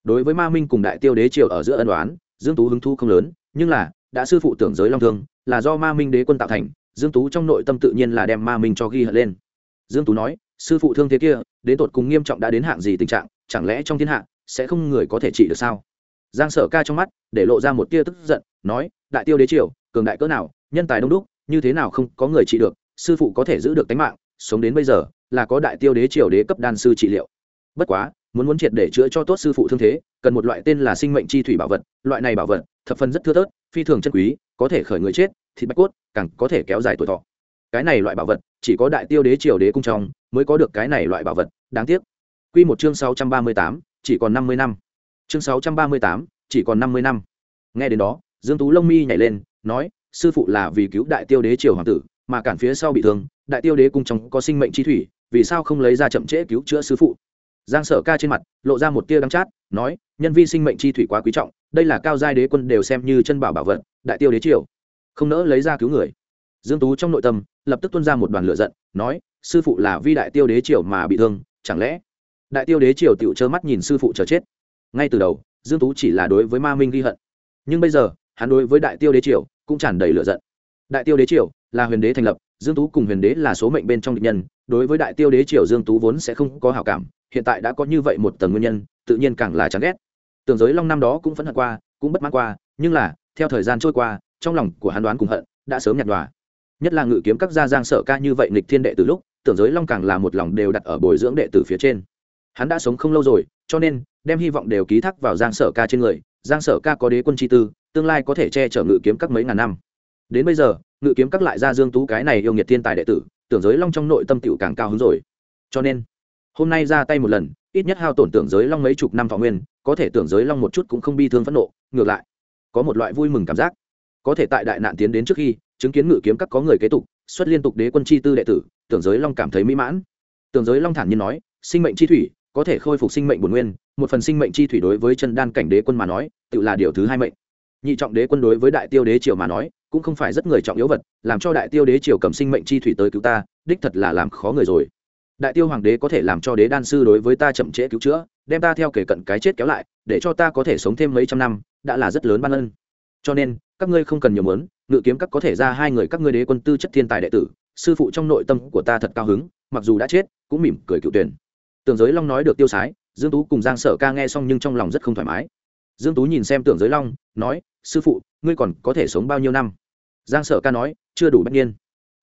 Đối với ma minh cùng đại tiêu đế triều ở giữa ân đoán dương tú hứng thu không lớn, nhưng là, đã sư phụ tưởng giới long thương, là do ma minh đế quân tạo thành dương tú trong nội tâm tự nhiên là đem ma minh cho ghi hận lên. Dương tú nói, sư phụ thương thế kia, đến tột cùng nghiêm trọng đã đến hạng gì tình trạng, chẳng lẽ trong thiên hạ sẽ không người có thể trị được sao? Giang sở ca trong mắt để lộ ra một tia tức giận, nói, đại tiêu đế triều, cường đại cỡ nào, nhân tài đông đúc, như thế nào không có người trị được, sư phụ có thể giữ được tính mạng, sống đến bây giờ là có đại tiêu đế triều đế cấp đan sư trị liệu. Bất quá, muốn muốn triệt để chữa cho tốt sư phụ thương thế, cần một loại tên là sinh mệnh chi thủy bảo vật, loại này bảo vật, thập phần rất thưa thớt, phi thường chân quý, có thể khởi người chết thịt bạch cốt, càng có thể kéo dài tuổi thọ. Cái này loại bảo vật, chỉ có đại tiêu đế triều đế cung trong mới có được cái này loại bảo vật, đáng tiếc. Quy một chương sáu trăm ba mươi tám, chỉ còn năm mươi năm. Chương sáu trăm ba mươi tám, chỉ còn năm mươi năm. Nghe đến đó, dương tú lông mi nhảy lên, nói, sư phụ là vì cứu đại tiêu đế triều hoàng tử, mà cản phía sau bị thương, đại tiêu đế cung trong có sinh mệnh chi thủy, vì sao không lấy ra chậm trễ cứu chữa sư phụ? Giang sở ca trên mặt lộ ra một tia đắng chát, nói, nhân vi sinh mệnh chi thủy quá quý trọng, đây là cao giai đế quân đều xem như chân bảo bảo vật, đại tiêu đế triều không nỡ lấy ra cứu người. Dương tú trong nội tâm lập tức tuôn ra một đoàn lửa giận, nói, sư phụ là vi đại tiêu đế triều mà bị thương, chẳng lẽ đại tiêu đế triều tựu trơ mắt nhìn sư phụ chờ chết? Ngay từ đầu, dương tú chỉ là đối với ma minh ghi hận. Nhưng bây giờ, hắn đối với đại tiêu đế triều cũng tràn đầy lửa giận. Đại tiêu đế triều là huyền đế thành lập, dương tú cùng huyền đế là số mệnh bên trong địch nhân, đối với đại tiêu đế triều dương tú vốn sẽ không có hảo cảm, hiện tại đã có như vậy một tầng nguyên nhân, tự nhiên càng là chán ghét. Tưởng giới long năm đó cũng phẫn hận qua, cũng bất mãn qua, nhưng là, theo thời gian trôi qua trong lòng của hắn đoán cùng hận, đã sớm nhạt nhòa. Nhất là ngự kiếm các gia giang sở ca như vậy nghịch thiên đệ từ lúc, tưởng giới long càng là một lòng đều đặt ở bồi dưỡng đệ tử phía trên. Hắn đã sống không lâu rồi, cho nên, đem hy vọng đều ký thác vào giang sở ca trên người, giang sở ca có đế quân chi tư, tương lai có thể che chở ngự kiếm các mấy ngàn năm. Đến bây giờ, ngự kiếm các lại ra dương tú cái này yêu nghiệt thiên tài đệ tử, tưởng giới long trong nội tâm tiểu càng cao hứng rồi. Cho nên, hôm nay ra tay một lần, ít nhất hao tổn tưởng giới long mấy chục năm thọ nguyên, có thể tưởng giới long một chút cũng không bi thương phẫn nộ, ngược lại, có một loại vui mừng cảm giác có thể tại đại nạn tiến đến trước khi, chứng kiến ngự kiếm các có người kế tục, xuất liên tục đế quân chi tư đệ tử, tưởng giới long cảm thấy mỹ mãn. Tưởng giới long thản nhiên nói, sinh mệnh chi thủy, có thể khôi phục sinh mệnh bổn nguyên, một phần sinh mệnh chi thủy đối với chân đan cảnh đế quân mà nói, tự là điều thứ hai mệnh. Nhị trọng đế quân đối với đại tiêu đế triều mà nói, cũng không phải rất người trọng yếu vật, làm cho đại tiêu đế triều cầm sinh mệnh chi thủy tới cứu ta, đích thật là làm khó người rồi. Đại tiêu hoàng đế có thể làm cho đế đan sư đối với ta chậm trễ cứu chữa, đem ta theo kể cận cái chết kéo lại, để cho ta có thể sống thêm mấy trăm năm, đã là rất lớn ban ân. Cho nên các ngươi không cần nhiều mớn, ngự kiếm các có thể ra hai người các ngươi đế quân tư chất thiên tài đệ tử, sư phụ trong nội tâm của ta thật cao hứng, mặc dù đã chết, cũng mỉm cười cựu tuyển. Tưởng giới long nói được tiêu sái, dương tú cùng giang sở ca nghe xong nhưng trong lòng rất không thoải mái. Dương tú nhìn xem tưởng giới long, nói, sư phụ, ngươi còn có thể sống bao nhiêu năm? Giang sở ca nói, chưa đủ bách niên.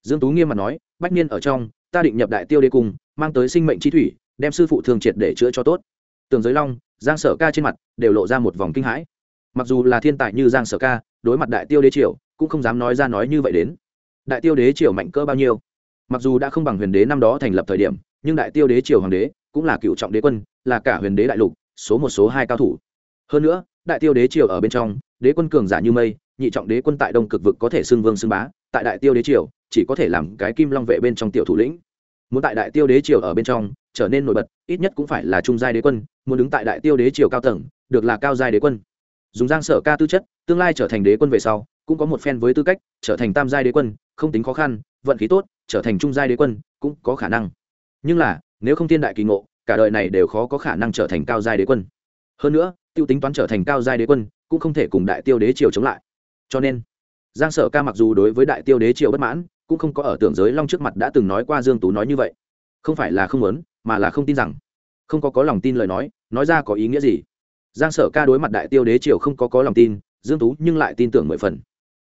Dương tú nghiêm mặt nói, bách niên ở trong, ta định nhập đại tiêu đế cung, mang tới sinh mệnh chi thủy, đem sư phụ thường triệt để chữa cho tốt. Tường giới long, giang sở ca trên mặt đều lộ ra một vòng kinh hãi. Mặc dù là thiên tài như giang sở ca đối mặt đại tiêu đế triều, cũng không dám nói ra nói như vậy đến. Đại tiêu đế triều mạnh cỡ bao nhiêu? Mặc dù đã không bằng huyền đế năm đó thành lập thời điểm, nhưng đại tiêu đế triều hoàng đế cũng là cựu trọng đế quân, là cả huyền đế đại lục, số một số hai cao thủ. Hơn nữa, đại tiêu đế triều ở bên trong, đế quân cường giả như mây, nhị trọng đế quân tại đông cực vực có thể xưng vương xưng bá, tại đại tiêu đế triều, chỉ có thể làm cái kim long vệ bên trong tiểu thủ lĩnh. Muốn tại đại tiêu đế triều ở bên trong, trở nên nổi bật, ít nhất cũng phải là trung giai đế quân, muốn đứng tại đại tiêu đế triều cao tầng, được là cao giai đế quân dùng giang sở ca tư chất, tương lai trở thành đế quân về sau, cũng có một phen với tư cách, trở thành tam giai đế quân, không tính khó khăn, vận khí tốt, trở thành trung giai đế quân, cũng có khả năng. Nhưng là, nếu không thiên đại kỳ ngộ, cả đời này đều khó có khả năng trở thành cao giai đế quân. Hơn nữa, tiêu tính toán trở thành cao giai đế quân, cũng không thể cùng đại tiêu đế triều chống lại. Cho nên, giang sở ca mặc dù đối với đại tiêu đế triều bất mãn, cũng không có ở tưởng giới long trước mặt đã từng nói qua dương tú nói như vậy. Không phải là không muốn, mà là không tin rằng. Không có có lòng tin lời nói nói ra có ý nghĩa gì? Giang sở ca đối mặt đại tiêu đế triều không có có lòng tin, dương tú nhưng lại tin tưởng mười phần.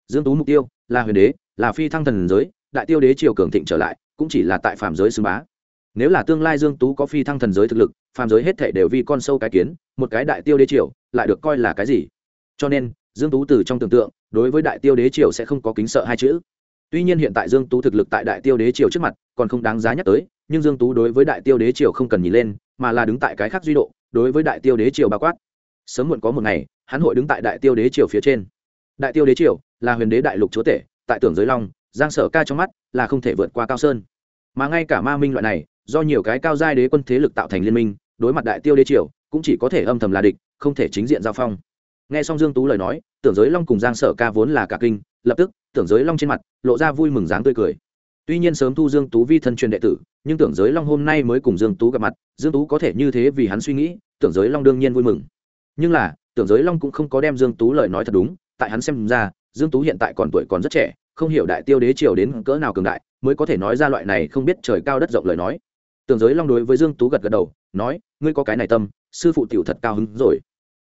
Dương tú mục tiêu là huyền đế, là phi thăng thần giới, đại tiêu đế triều cường thịnh trở lại, cũng chỉ là tại phàm giới xưng bá. Nếu là tương lai dương tú có phi thăng thần giới thực lực, phàm giới hết thể đều vì con sâu cái kiến, một cái đại tiêu đế triều lại được coi là cái gì? Cho nên, dương tú từ trong tưởng tượng, đối với đại tiêu đế triều sẽ không có kính sợ hai chữ. Tuy nhiên hiện tại dương tú thực lực tại đại tiêu đế triều trước mặt còn không đáng giá nhắc tới, nhưng dương tú đối với đại tiêu đế triều không cần nhìn lên, mà là đứng tại cái khác duy độ, đối với đại tiêu đế triều bao quát sớm muộn có một ngày, hắn hội đứng tại đại tiêu đế triều phía trên. Đại tiêu đế triều là huyền đế đại lục chúa tể, tại tưởng giới long, giang sở ca trong mắt là không thể vượt qua cao sơn. Mà ngay cả ma minh loại này, do nhiều cái cao giai đế quân thế lực tạo thành liên minh, đối mặt đại tiêu đế triều, cũng chỉ có thể âm thầm là địch, không thể chính diện giao phong. Nghe xong dương tú lời nói, tưởng giới long cùng giang sở ca vốn là cả kinh, lập tức, tưởng giới long trên mặt lộ ra vui mừng dáng tươi cười. Tuy nhiên sớm thu dương tú vi thân truyền đệ tử, nhưng tưởng giới long hôm nay mới cùng dương tú gặp mặt, dương tú có thể như thế vì hắn suy nghĩ, tưởng giới long đương nhiên vui mừng nhưng là, tưởng giới long cũng không có đem dương tú lời nói thật đúng, tại hắn xem ra, dương tú hiện tại còn tuổi còn rất trẻ, không hiểu đại tiêu đế triều đến cỡ nào cường đại, mới có thể nói ra loại này không biết trời cao đất rộng lời nói. Tưởng giới long đối với dương tú gật gật đầu, nói, ngươi có cái này tâm, sư phụ tiểu thật cao hứng rồi.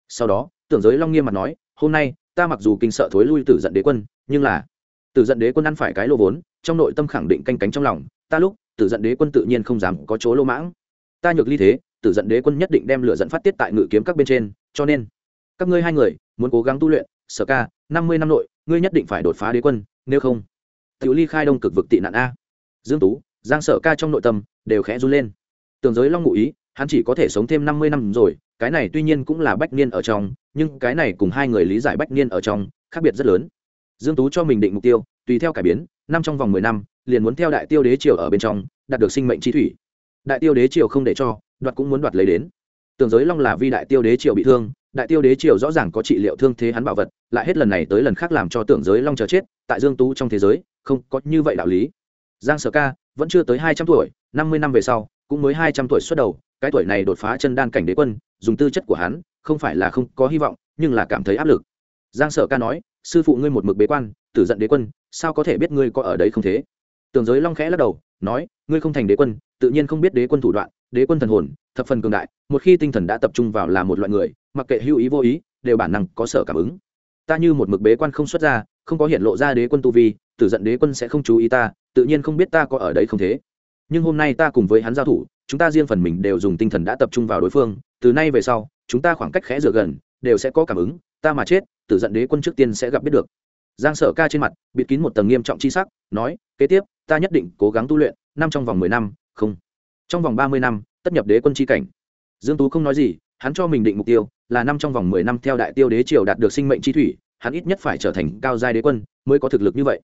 Sau đó, tưởng giới long nghiêm mặt nói, hôm nay, ta mặc dù kinh sợ thối lui tử giận đế quân, nhưng là, tử giận đế quân ăn phải cái lô vốn, trong nội tâm khẳng định canh cánh trong lòng, ta lúc, tử giận đế quân tự nhiên không dám có chỗ lô mãng. Ta nhược ly thế, tử giận đế quân nhất định đem lửa dẫn phát tiết tại ngự kiếm các bên trên cho nên các ngươi hai người muốn cố gắng tu luyện, sở ca, năm mươi năm nội, ngươi nhất định phải đột phá đế quân, nếu không, tiểu ly khai đông cực vực tị nạn a. Dương tú, giang sở ca trong nội tâm đều khẽ run lên. Tường giới long ngụ ý, hắn chỉ có thể sống thêm năm mươi năm rồi, cái này tuy nhiên cũng là bách niên ở trong, nhưng cái này cùng hai người lý giải bách niên ở trong khác biệt rất lớn. Dương tú cho mình định mục tiêu, tùy theo cải biến, năm trong vòng mười năm, liền muốn theo đại tiêu đế triều ở bên trong, đạt được sinh mệnh chi thủy. Đại tiêu đế triều không để cho, đoạt cũng muốn đoạt lấy đến tường giới long là Vi đại tiêu đế triều bị thương, đại tiêu đế triều rõ ràng có trị liệu thương thế hắn bảo vật, lại hết lần này tới lần khác làm cho tưởng giới long chờ chết, tại dương tú trong thế giới, không có như vậy đạo lý. Giang sở ca vẫn chưa tới hai trăm tuổi, năm mươi năm về sau, cũng mới hai trăm tuổi xuất đầu, cái tuổi này đột phá chân đan cảnh đế quân, dùng tư chất của hắn, không phải là không có hy vọng, nhưng là cảm thấy áp lực. Giang sở ca nói, sư phụ ngươi một mực bế quan, tử giận đế quân, sao có thể biết ngươi có ở đấy không thế? Tường giới long khẽ lắc đầu, nói, ngươi không thành đế quân, tự nhiên không biết đế quân thủ đoạn đế quân thần hồn, thập phần cường đại, một khi tinh thần đã tập trung vào là một loại người, mặc kệ hữu ý vô ý, đều bản năng có sở cảm ứng. Ta như một mực bế quan không xuất ra, không có hiện lộ ra đế quân tu vi, tử giận đế quân sẽ không chú ý ta, tự nhiên không biết ta có ở đấy không thế. Nhưng hôm nay ta cùng với hắn giao thủ, chúng ta riêng phần mình đều dùng tinh thần đã tập trung vào đối phương, từ nay về sau, chúng ta khoảng cách khẽ dựa gần, đều sẽ có cảm ứng, ta mà chết, tử giận đế quân trước tiên sẽ gặp biết được. Giang sở ca trên mặt, bịt kín một tầng nghiêm trọng chi sắc, nói, kế tiếp, ta nhất định cố gắng tu luyện, năm trong vòng mười năm, không trong vòng ba mươi năm, tất nhập đế quân chi cảnh. Dương tú không nói gì, hắn cho mình định mục tiêu là năm trong vòng mười năm theo đại tiêu đế triều đạt được sinh mệnh chi thủy, hắn ít nhất phải trở thành cao giai đế quân mới có thực lực như vậy.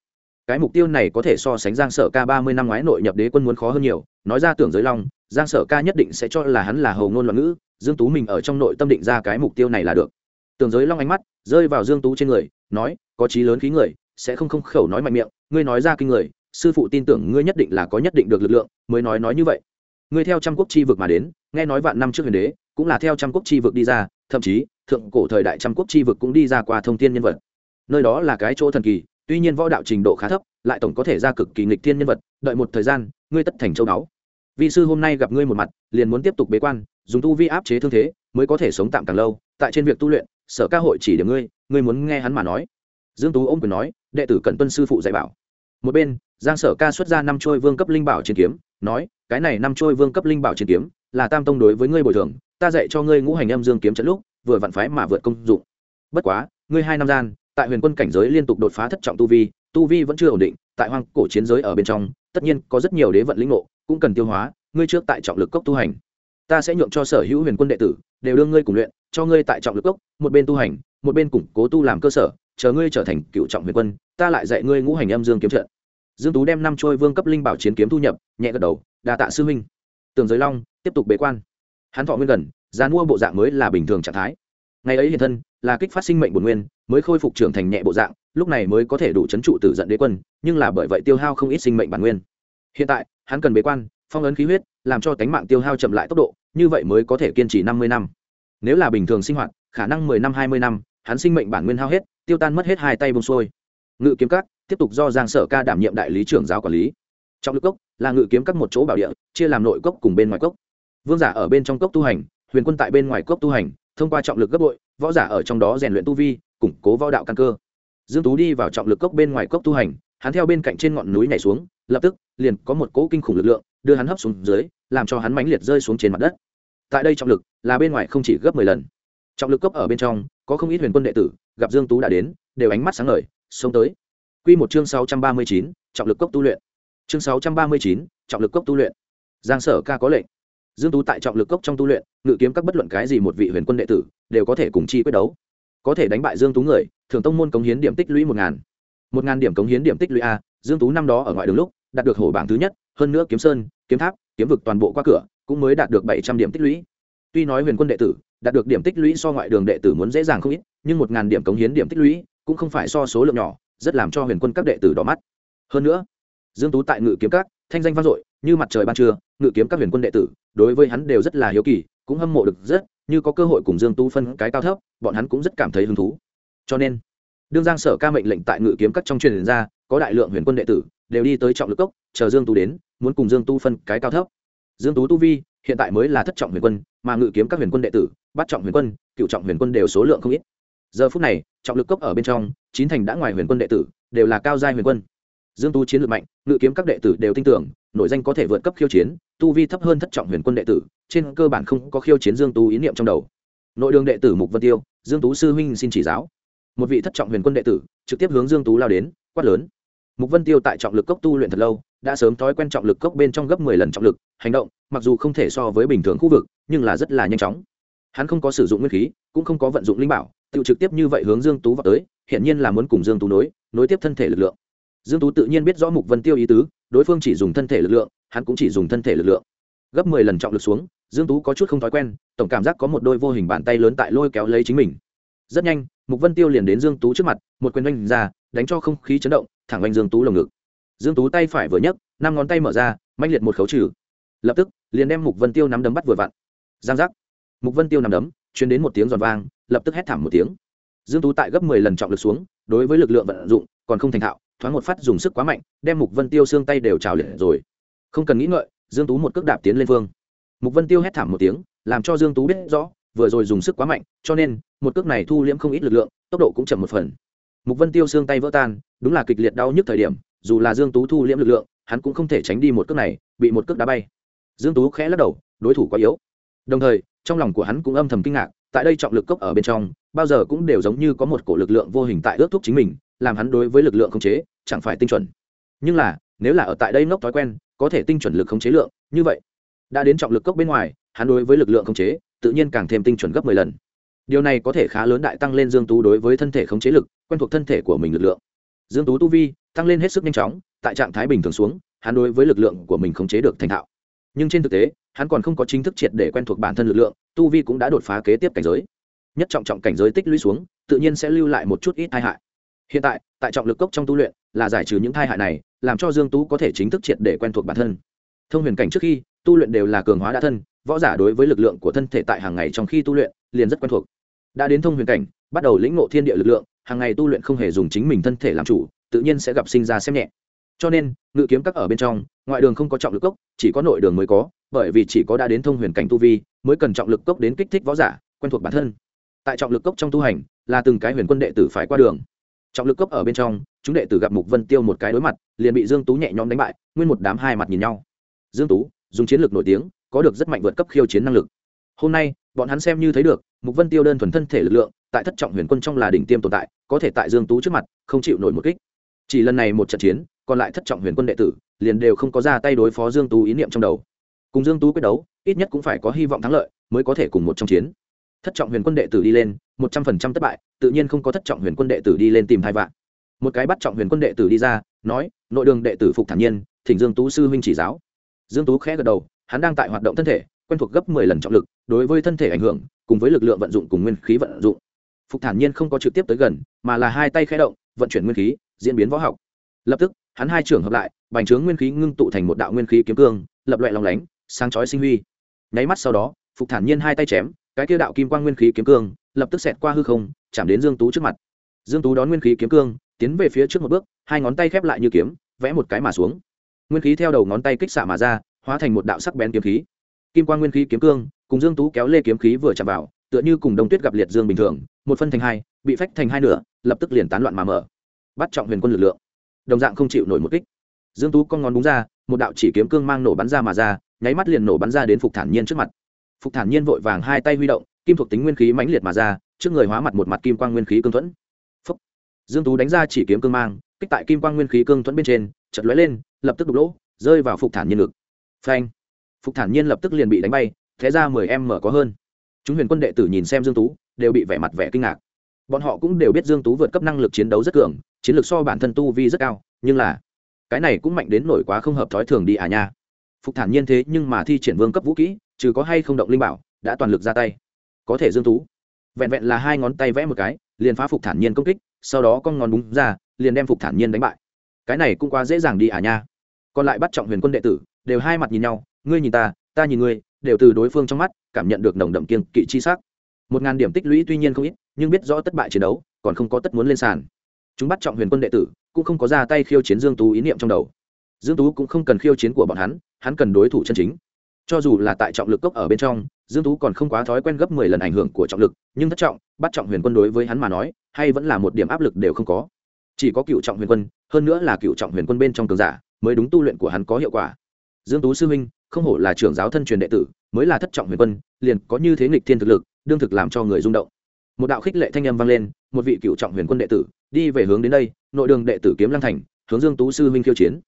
Cái mục tiêu này có thể so sánh giang sở ca ba mươi năm ngoái nội nhập đế quân muốn khó hơn nhiều, nói ra tưởng giới long, giang sở ca nhất định sẽ cho là hắn là hầu ngôn loạn ngữ, dương tú mình ở trong nội tâm định ra cái mục tiêu này là được. Tưởng giới long ánh mắt rơi vào dương tú trên người, nói, có trí lớn khí người, sẽ không không khẩu nói mạnh miệng, ngươi nói ra kinh người, sư phụ tin tưởng ngươi nhất định là có nhất định được lực lượng, mới nói nói như vậy ngươi theo trăm quốc chi vực mà đến, nghe nói vạn năm trước huyền đế cũng là theo trăm quốc chi vực đi ra, thậm chí, thượng cổ thời đại trăm quốc chi vực cũng đi ra qua thông tin nhân vật. Nơi đó là cái chỗ thần kỳ, tuy nhiên võ đạo trình độ khá thấp, lại tổng có thể ra cực kỳ nghịch thiên nhân vật, đợi một thời gian, ngươi tất thành châu báu. Vị sư hôm nay gặp ngươi một mặt, liền muốn tiếp tục bế quan, dùng tu vi áp chế thương thế, mới có thể sống tạm càng lâu, tại trên việc tu luyện, sở ca hội chỉ điểm ngươi ngươi muốn nghe hắn mà nói. Dương tú ôm quyền nói, đệ tử cần tuân sư phụ dạy bảo. Một bên, giang sở ca xuất ra năm trôi vương cấp linh bảo chiến kiếm nói, cái này năm trôi vương cấp linh bảo chiến kiếm, là tam tông đối với ngươi bồi thường, ta dạy cho ngươi ngũ hành âm dương kiếm trận lúc, vừa vặn phái mà vượt công dụng. Bất quá, ngươi hai năm gian, tại huyền quân cảnh giới liên tục đột phá thất trọng tu vi tu vi vẫn chưa ổn định, tại hoang cổ chiến giới ở bên trong, tất nhiên có rất nhiều đế vận lĩnh ngộ, cũng cần tiêu hóa, ngươi trước tại trọng lực cốc tu hành. Ta sẽ nhượng cho sở hữu huyền quân đệ tử, đều đưa ngươi cùng luyện, cho ngươi tại trọng lực cốc, một bên tu hành, một bên củng cố tu làm cơ sở, chờ ngươi trở thành cựu trọng huyền quân, ta lại dạy ngươi ngũ hành âm dương kiếm trận dương tú đem năm trôi vương cấp linh bảo chiến kiếm thu nhập, nhẹ gật đầu, đa tạ sư huynh. Tường giới long tiếp tục bế quan. Hắn thọ nguyên gần gian mua bộ dạng mới là bình thường trạng thái. Ngày ấy hiện thân là kích phát sinh mệnh bổn nguyên, mới khôi phục trưởng thành nhẹ bộ dạng, lúc này mới có thể đủ chấn trụ tử giận đế quân, nhưng là bởi vậy tiêu hao không ít sinh mệnh bản nguyên. Hiện tại, hắn cần bế quan, phong ấn khí huyết, làm cho tánh mạng tiêu hao chậm lại tốc độ, như vậy mới có thể kiên trì năm mươi năm. Nếu là bình thường sinh hoạt, khả năng mười năm, hai mươi năm, hắn sinh mệnh bản nguyên hao hết, tiêu tan mất hết hai tay bông xuôi. Ngự kiếm các tiếp tục do giang sở ca đảm nhiệm đại lý trưởng giáo quản lý. Trong lực cốc là ngự kiếm các một chỗ bảo địa, chia làm nội cốc cùng bên ngoài cốc. Vương giả ở bên trong cốc tu hành, huyền quân tại bên ngoài cốc tu hành, thông qua trọng lực gấp bội, võ giả ở trong đó rèn luyện tu vi, củng cố võ đạo căn cơ. Dương tú đi vào trọng lực cốc bên ngoài cốc tu hành, hắn theo bên cạnh trên ngọn núi nhảy xuống, lập tức liền có một cỗ kinh khủng lực lượng đưa hắn hấp xuống dưới, làm cho hắn mãnh liệt rơi xuống trên mặt đất. Tại đây trọng lực là bên ngoài không chỉ gấp 10 lần. Trọng lực cốc ở bên trong, có không ít huyền quân đệ tử, gặp dương tú đã đến, đều ánh mắt sáng ngời xông tới quy một chương 639, trọng lực cốc tu luyện. Chương 639, trọng lực cốc tu luyện. Giang sở ca có lệnh. Dương tú tại trọng lực cốc trong tu luyện ngự kiếm các bất luận cái gì một vị huyền quân đệ tử đều có thể cùng chi quyết đấu. Có thể đánh bại dương tú người thường tông môn cống hiến điểm tích lũy một ngàn. Một ngàn điểm cống hiến điểm tích lũy a dương tú năm đó ở ngoại đường lúc đạt được hổ bảng thứ nhất hơn nữa kiếm sơn kiếm tháp kiếm vực toàn bộ qua cửa cũng mới đạt được bảy trăm điểm tích lũy. Tuy nói huyền quân đệ tử đạt được điểm tích lũy so ngoại đường đệ tử muốn dễ dàng không ít nhưng một ngàn điểm cống hiến điểm tích lũy cũng không phải so số lượng nhỏ rất làm cho huyền quân các đệ tử đỏ mắt. Hơn nữa, dương tú tại ngự kiếm các, thanh danh vang dội, như mặt trời ban trưa, ngự kiếm các huyền quân đệ tử, đối với hắn đều rất là hiếu kỳ, cũng hâm mộ được rất, như có cơ hội cùng dương tú phân cái cao thấp, bọn hắn cũng rất cảm thấy hứng thú. Cho nên, đương giang sở ca mệnh lệnh tại ngự kiếm các trong truyền ra, có đại lượng huyền quân đệ tử, đều đi tới trọng lực cốc, chờ dương tú đến, muốn cùng dương tú phân cái cao thấp. Dương tú tu vi, hiện tại mới là thất trọng huyền quân, mà ngự kiếm các huyền quân đệ tử, bắt trọng huyền quân, cựu trọng huyền quân đều số lượng không ít. Giờ phút này, trọng lực cốc ở bên trong chín thành đã ngoài huyền quân đệ tử, đều là cao giai huyền quân. Dương tú chiến lược mạnh, ngự kiếm các đệ tử đều tin tưởng nội danh có thể vượt cấp khiêu chiến, tu vi thấp hơn thất trọng huyền quân đệ tử, trên cơ bản không có khiêu chiến dương tú ý niệm trong đầu. Nội đường đệ tử mục vân tiêu, dương tú sư huynh xin chỉ giáo. Một vị thất trọng huyền quân đệ tử, trực tiếp hướng dương tú lao đến, quát lớn. Mục vân tiêu tại trọng lực cốc tu luyện thật lâu, đã sớm thói quen trọng lực cốc bên trong gấp 10 lần trọng lực, hành động, mặc dù không thể so với bình thường khu vực, nhưng là rất là nhanh chóng. Hắn không có sử dụng nguyên khí, cũng không có vận dụng linh bảo, tự trực tiếp như vậy hướng dương tú vào tới hiện nhiên là muốn cùng dương tú nối nối tiếp thân thể lực lượng. Dương tú tự nhiên biết rõ mục vân tiêu ý tứ, đối phương chỉ dùng thân thể lực lượng, hắn cũng chỉ dùng thân thể lực lượng. Gấp 10 lần trọng lực xuống, dương tú có chút không thói quen, tổng cảm giác có một đôi vô hình bàn tay lớn tại lôi kéo lấy chính mình. Rất nhanh, mục vân tiêu liền đến dương tú trước mặt, một quyền oanh ra, đánh cho không khí chấn động, thẳng oanh dương tú lồng ngực. Dương tú tay phải vừa nhấc, năm ngón tay mở ra manh liệt một khấu trừ. Lập tức, liền đem mục vân tiêu nắm đấm bắt vừa vặn. Giang giác. Mục vân tiêu nắm đấm chuyến đến một tiếng giòn vang, lập tức hét thảm một tiếng dương tú tại gấp 10 lần trọng lực xuống, đối với lực lượng vận dụng còn không thành thạo, thoáng một phát dùng sức quá mạnh, đem mục vân tiêu xương tay đều trào liệt rồi. Không cần nghĩ ngợi, dương tú một cước đạp tiến lên phương. Mục vân tiêu hét thảm một tiếng, làm cho dương tú biết rõ, vừa rồi dùng sức quá mạnh, cho nên, một cước này thu liễm không ít lực lượng, tốc độ cũng chậm một phần. Mục vân tiêu xương tay vỡ tan, đúng là kịch liệt đau nhức thời điểm, dù là dương tú thu liễm lực lượng, hắn cũng không thể tránh đi một cước này, bị một cước đá bay. Dương tú khẽ lắc đầu, đối thủ quá yếu. Đồng thời, trong lòng của hắn cũng âm thầm kinh ngạc tại đây trọng lực cốc ở bên trong, bao giờ cũng đều giống như có một cổ lực lượng vô hình tại ước thúc chính mình, làm hắn đối với lực lượng khống chế, chẳng phải tinh chuẩn. Nhưng là, nếu là ở tại đây ngốc thói quen, có thể tinh chuẩn lực khống chế lượng, như vậy, đã đến trọng lực cốc bên ngoài, hắn đối với lực lượng khống chế, tự nhiên càng thêm tinh chuẩn gấp 10 lần. Điều này có thể khá lớn đại tăng lên dương tú đối với thân thể khống chế lực, quen thuộc thân thể của mình lực lượng. Dương tú tu vi tăng lên hết sức nhanh chóng, tại trạng thái bình thường xuống, hắn đối với lực lượng của mình khống chế được thành thạo. Nhưng trên thực tế hắn còn không có chính thức triệt để quen thuộc bản thân lực lượng, tu vi cũng đã đột phá kế tiếp cảnh giới. Nhất trọng trọng cảnh giới tích lũy xuống, tự nhiên sẽ lưu lại một chút ít tai hại. Hiện tại tại trọng lực cốc trong tu luyện, là giải trừ những tai hại này, làm cho dương tú có thể chính thức triệt để quen thuộc bản thân. Thông huyền cảnh trước khi, tu luyện đều là cường hóa đã thân, võ giả đối với lực lượng của thân thể tại hàng ngày trong khi tu luyện, liền rất quen thuộc. Đã đến thông huyền cảnh, bắt đầu lĩnh ngộ thiên địa lực lượng, hàng ngày tu luyện không hề dùng chính mình thân thể làm chủ, tự nhiên sẽ gặp sinh ra xem nhẹ. Cho nên, ngự kiếm các ở bên trong, ngoại đường không có trọng lực cốc, chỉ có nội đường mới có bởi vì chỉ có đã đến thông huyền cảnh tu vi, mới cần trọng lực cốc đến kích thích võ giả, quen thuộc bản thân. Tại trọng lực cốc trong tu hành, là từng cái huyền quân đệ tử phải qua đường. Trọng lực cốc ở bên trong, chúng đệ tử gặp mục vân tiêu một cái đối mặt, liền bị dương tú nhẹ nhõm đánh bại, nguyên một đám hai mặt nhìn nhau. Dương tú, dùng chiến lược nổi tiếng, có được rất mạnh vượt cấp khiêu chiến năng lực. Hôm nay, bọn hắn xem như thấy được, mục vân tiêu đơn thuần thân thể lực lượng, tại thất trọng huyền quân trong là đỉnh tiêm tồn tại, có thể tại dương tú trước mặt, không chịu nổi một kích. Chỉ lần này một trận chiến, còn lại thất trọng huyền quân đệ tử, liền đều không có ra tay đối phó dương tú ý niệm trong đầu cùng dương tú quyết đấu, ít nhất cũng phải có hy vọng thắng lợi mới có thể cùng một trong chiến. Thất trọng huyền quân đệ tử đi lên, một trăm phần trăm thất bại, tự nhiên không có thất trọng huyền quân đệ tử đi lên tìm hai vạn. Một cái bắt trọng huyền quân đệ tử đi ra, nói, nội đường đệ tử phục thản nhiên, thỉnh dương tú sư huynh chỉ giáo. Dương tú khẽ gật đầu, hắn đang tại hoạt động thân thể, quen thuộc gấp 10 lần trọng lực, đối với thân thể ảnh hưởng, cùng với lực lượng vận dụng cùng nguyên khí vận dụng. Phục thản nhiên không có trực tiếp tới gần, mà là hai tay khẽ động, vận chuyển nguyên khí, diễn biến võ học. Lập tức, hắn hai trưởng hợp lại, bành trướng nguyên khí ngưng tụ thành một đạo nguyên khí kiếm cương, lập loại lòng lánh sáng chói sinh huy. Nháy mắt sau đó, phục thản nhiên hai tay chém, cái kia đạo kim quang nguyên khí kiếm cương lập tức xẹt qua hư không, chạm đến dương tú trước mặt. Dương tú đón nguyên khí kiếm cương, tiến về phía trước một bước, hai ngón tay khép lại như kiếm, vẽ một cái mà xuống. Nguyên khí theo đầu ngón tay kích xạ mà ra, hóa thành một đạo sắc bén kiếm khí. Kim quang nguyên khí kiếm cương, cùng dương tú kéo lê kiếm khí vừa chạm vào, tựa như cùng đông tuyết gặp liệt dương bình thường, một phân thành hai, bị phách thành hai nửa, lập tức liền tán loạn mà mở. Bắt trọng huyền quân lực lượng. Đồng dạng không chịu nổi một kích. Dương tú con ngón búng ra, một đạo chỉ kiếm cương mang nổ bắn ra mà ra nháy mắt liền nổ bắn ra đến phục thản nhiên trước mặt. Phục thản nhiên vội vàng hai tay huy động, kim thuộc tính nguyên khí mãnh liệt mà ra, trước người hóa mặt một mặt kim quang nguyên khí cương thuẫn. Phúc. dương tú đánh ra chỉ kiếm cương mang, kích tại kim quang nguyên khí cương thuẫn bên trên chật lóe lên, lập tức đục lỗ, rơi vào phục thản nhiên ngực. Phanh. Phục thản nhiên lập tức liền bị đánh bay, thế ra mười em mở có hơn. Chúng huyền quân đệ tử nhìn xem dương tú, đều bị vẻ mặt vẻ kinh ngạc. Bọn họ cũng đều biết dương tú vượt cấp năng lực chiến đấu rất cường, chiến lược so bản thân tu vi rất cao, nhưng là, cái này cũng mạnh đến nổi quá không hợp thói thường đi à nha phục thản nhiên thế nhưng mà thi triển vương cấp vũ kỹ, trừ có hay không động linh bảo, đã toàn lực ra tay. Có thể dương tú. Vẹn vẹn là hai ngón tay vẽ một cái, liền phá phục thản nhiên công kích, sau đó con ngón búng ra, liền đem phục thản nhiên đánh bại. Cái này cũng quá dễ dàng đi à nha. Còn lại bắt trọng huyền quân đệ tử, đều hai mặt nhìn nhau, ngươi nhìn ta ta nhìn ngươi, đều từ đối phương trong mắt, cảm nhận được nồng đậm kiên kỵ chi sắc. Một ngàn điểm tích lũy tuy nhiên không ít, nhưng biết rõ tất bại chiến đấu, còn không có tất muốn lên sàn. Chúng bắt trọng huyền quân đệ tử, cũng không có ra tay khiêu chiến dương tú ý niệm trong đầu dương tú cũng không cần khiêu chiến của bọn hắn hắn cần đối thủ chân chính. Cho dù là tại trọng lực cốc ở bên trong, dương tú còn không quá thói quen gấp 10 lần ảnh hưởng của trọng lực, nhưng thất trọng, bắt trọng huyền quân đối với hắn mà nói, hay vẫn là một điểm áp lực đều không có. Chỉ có cựu trọng huyền quân, hơn nữa là cựu trọng huyền quân bên trong cường giả, mới đúng tu luyện của hắn có hiệu quả. Dương tú sư huynh, không hổ là trưởng giáo thân truyền đệ tử, mới là thất trọng huyền quân, liền có như thế nghịch thiên thực lực, đương thực làm cho người rung động. Một đạo khích lệ thanh âm vang lên, một vị cựu trọng huyền quân đệ tử, đi về hướng đến đây, nội đường đệ tử kiếm lăng thành, hướng dương tú sư huynh khiêu chiến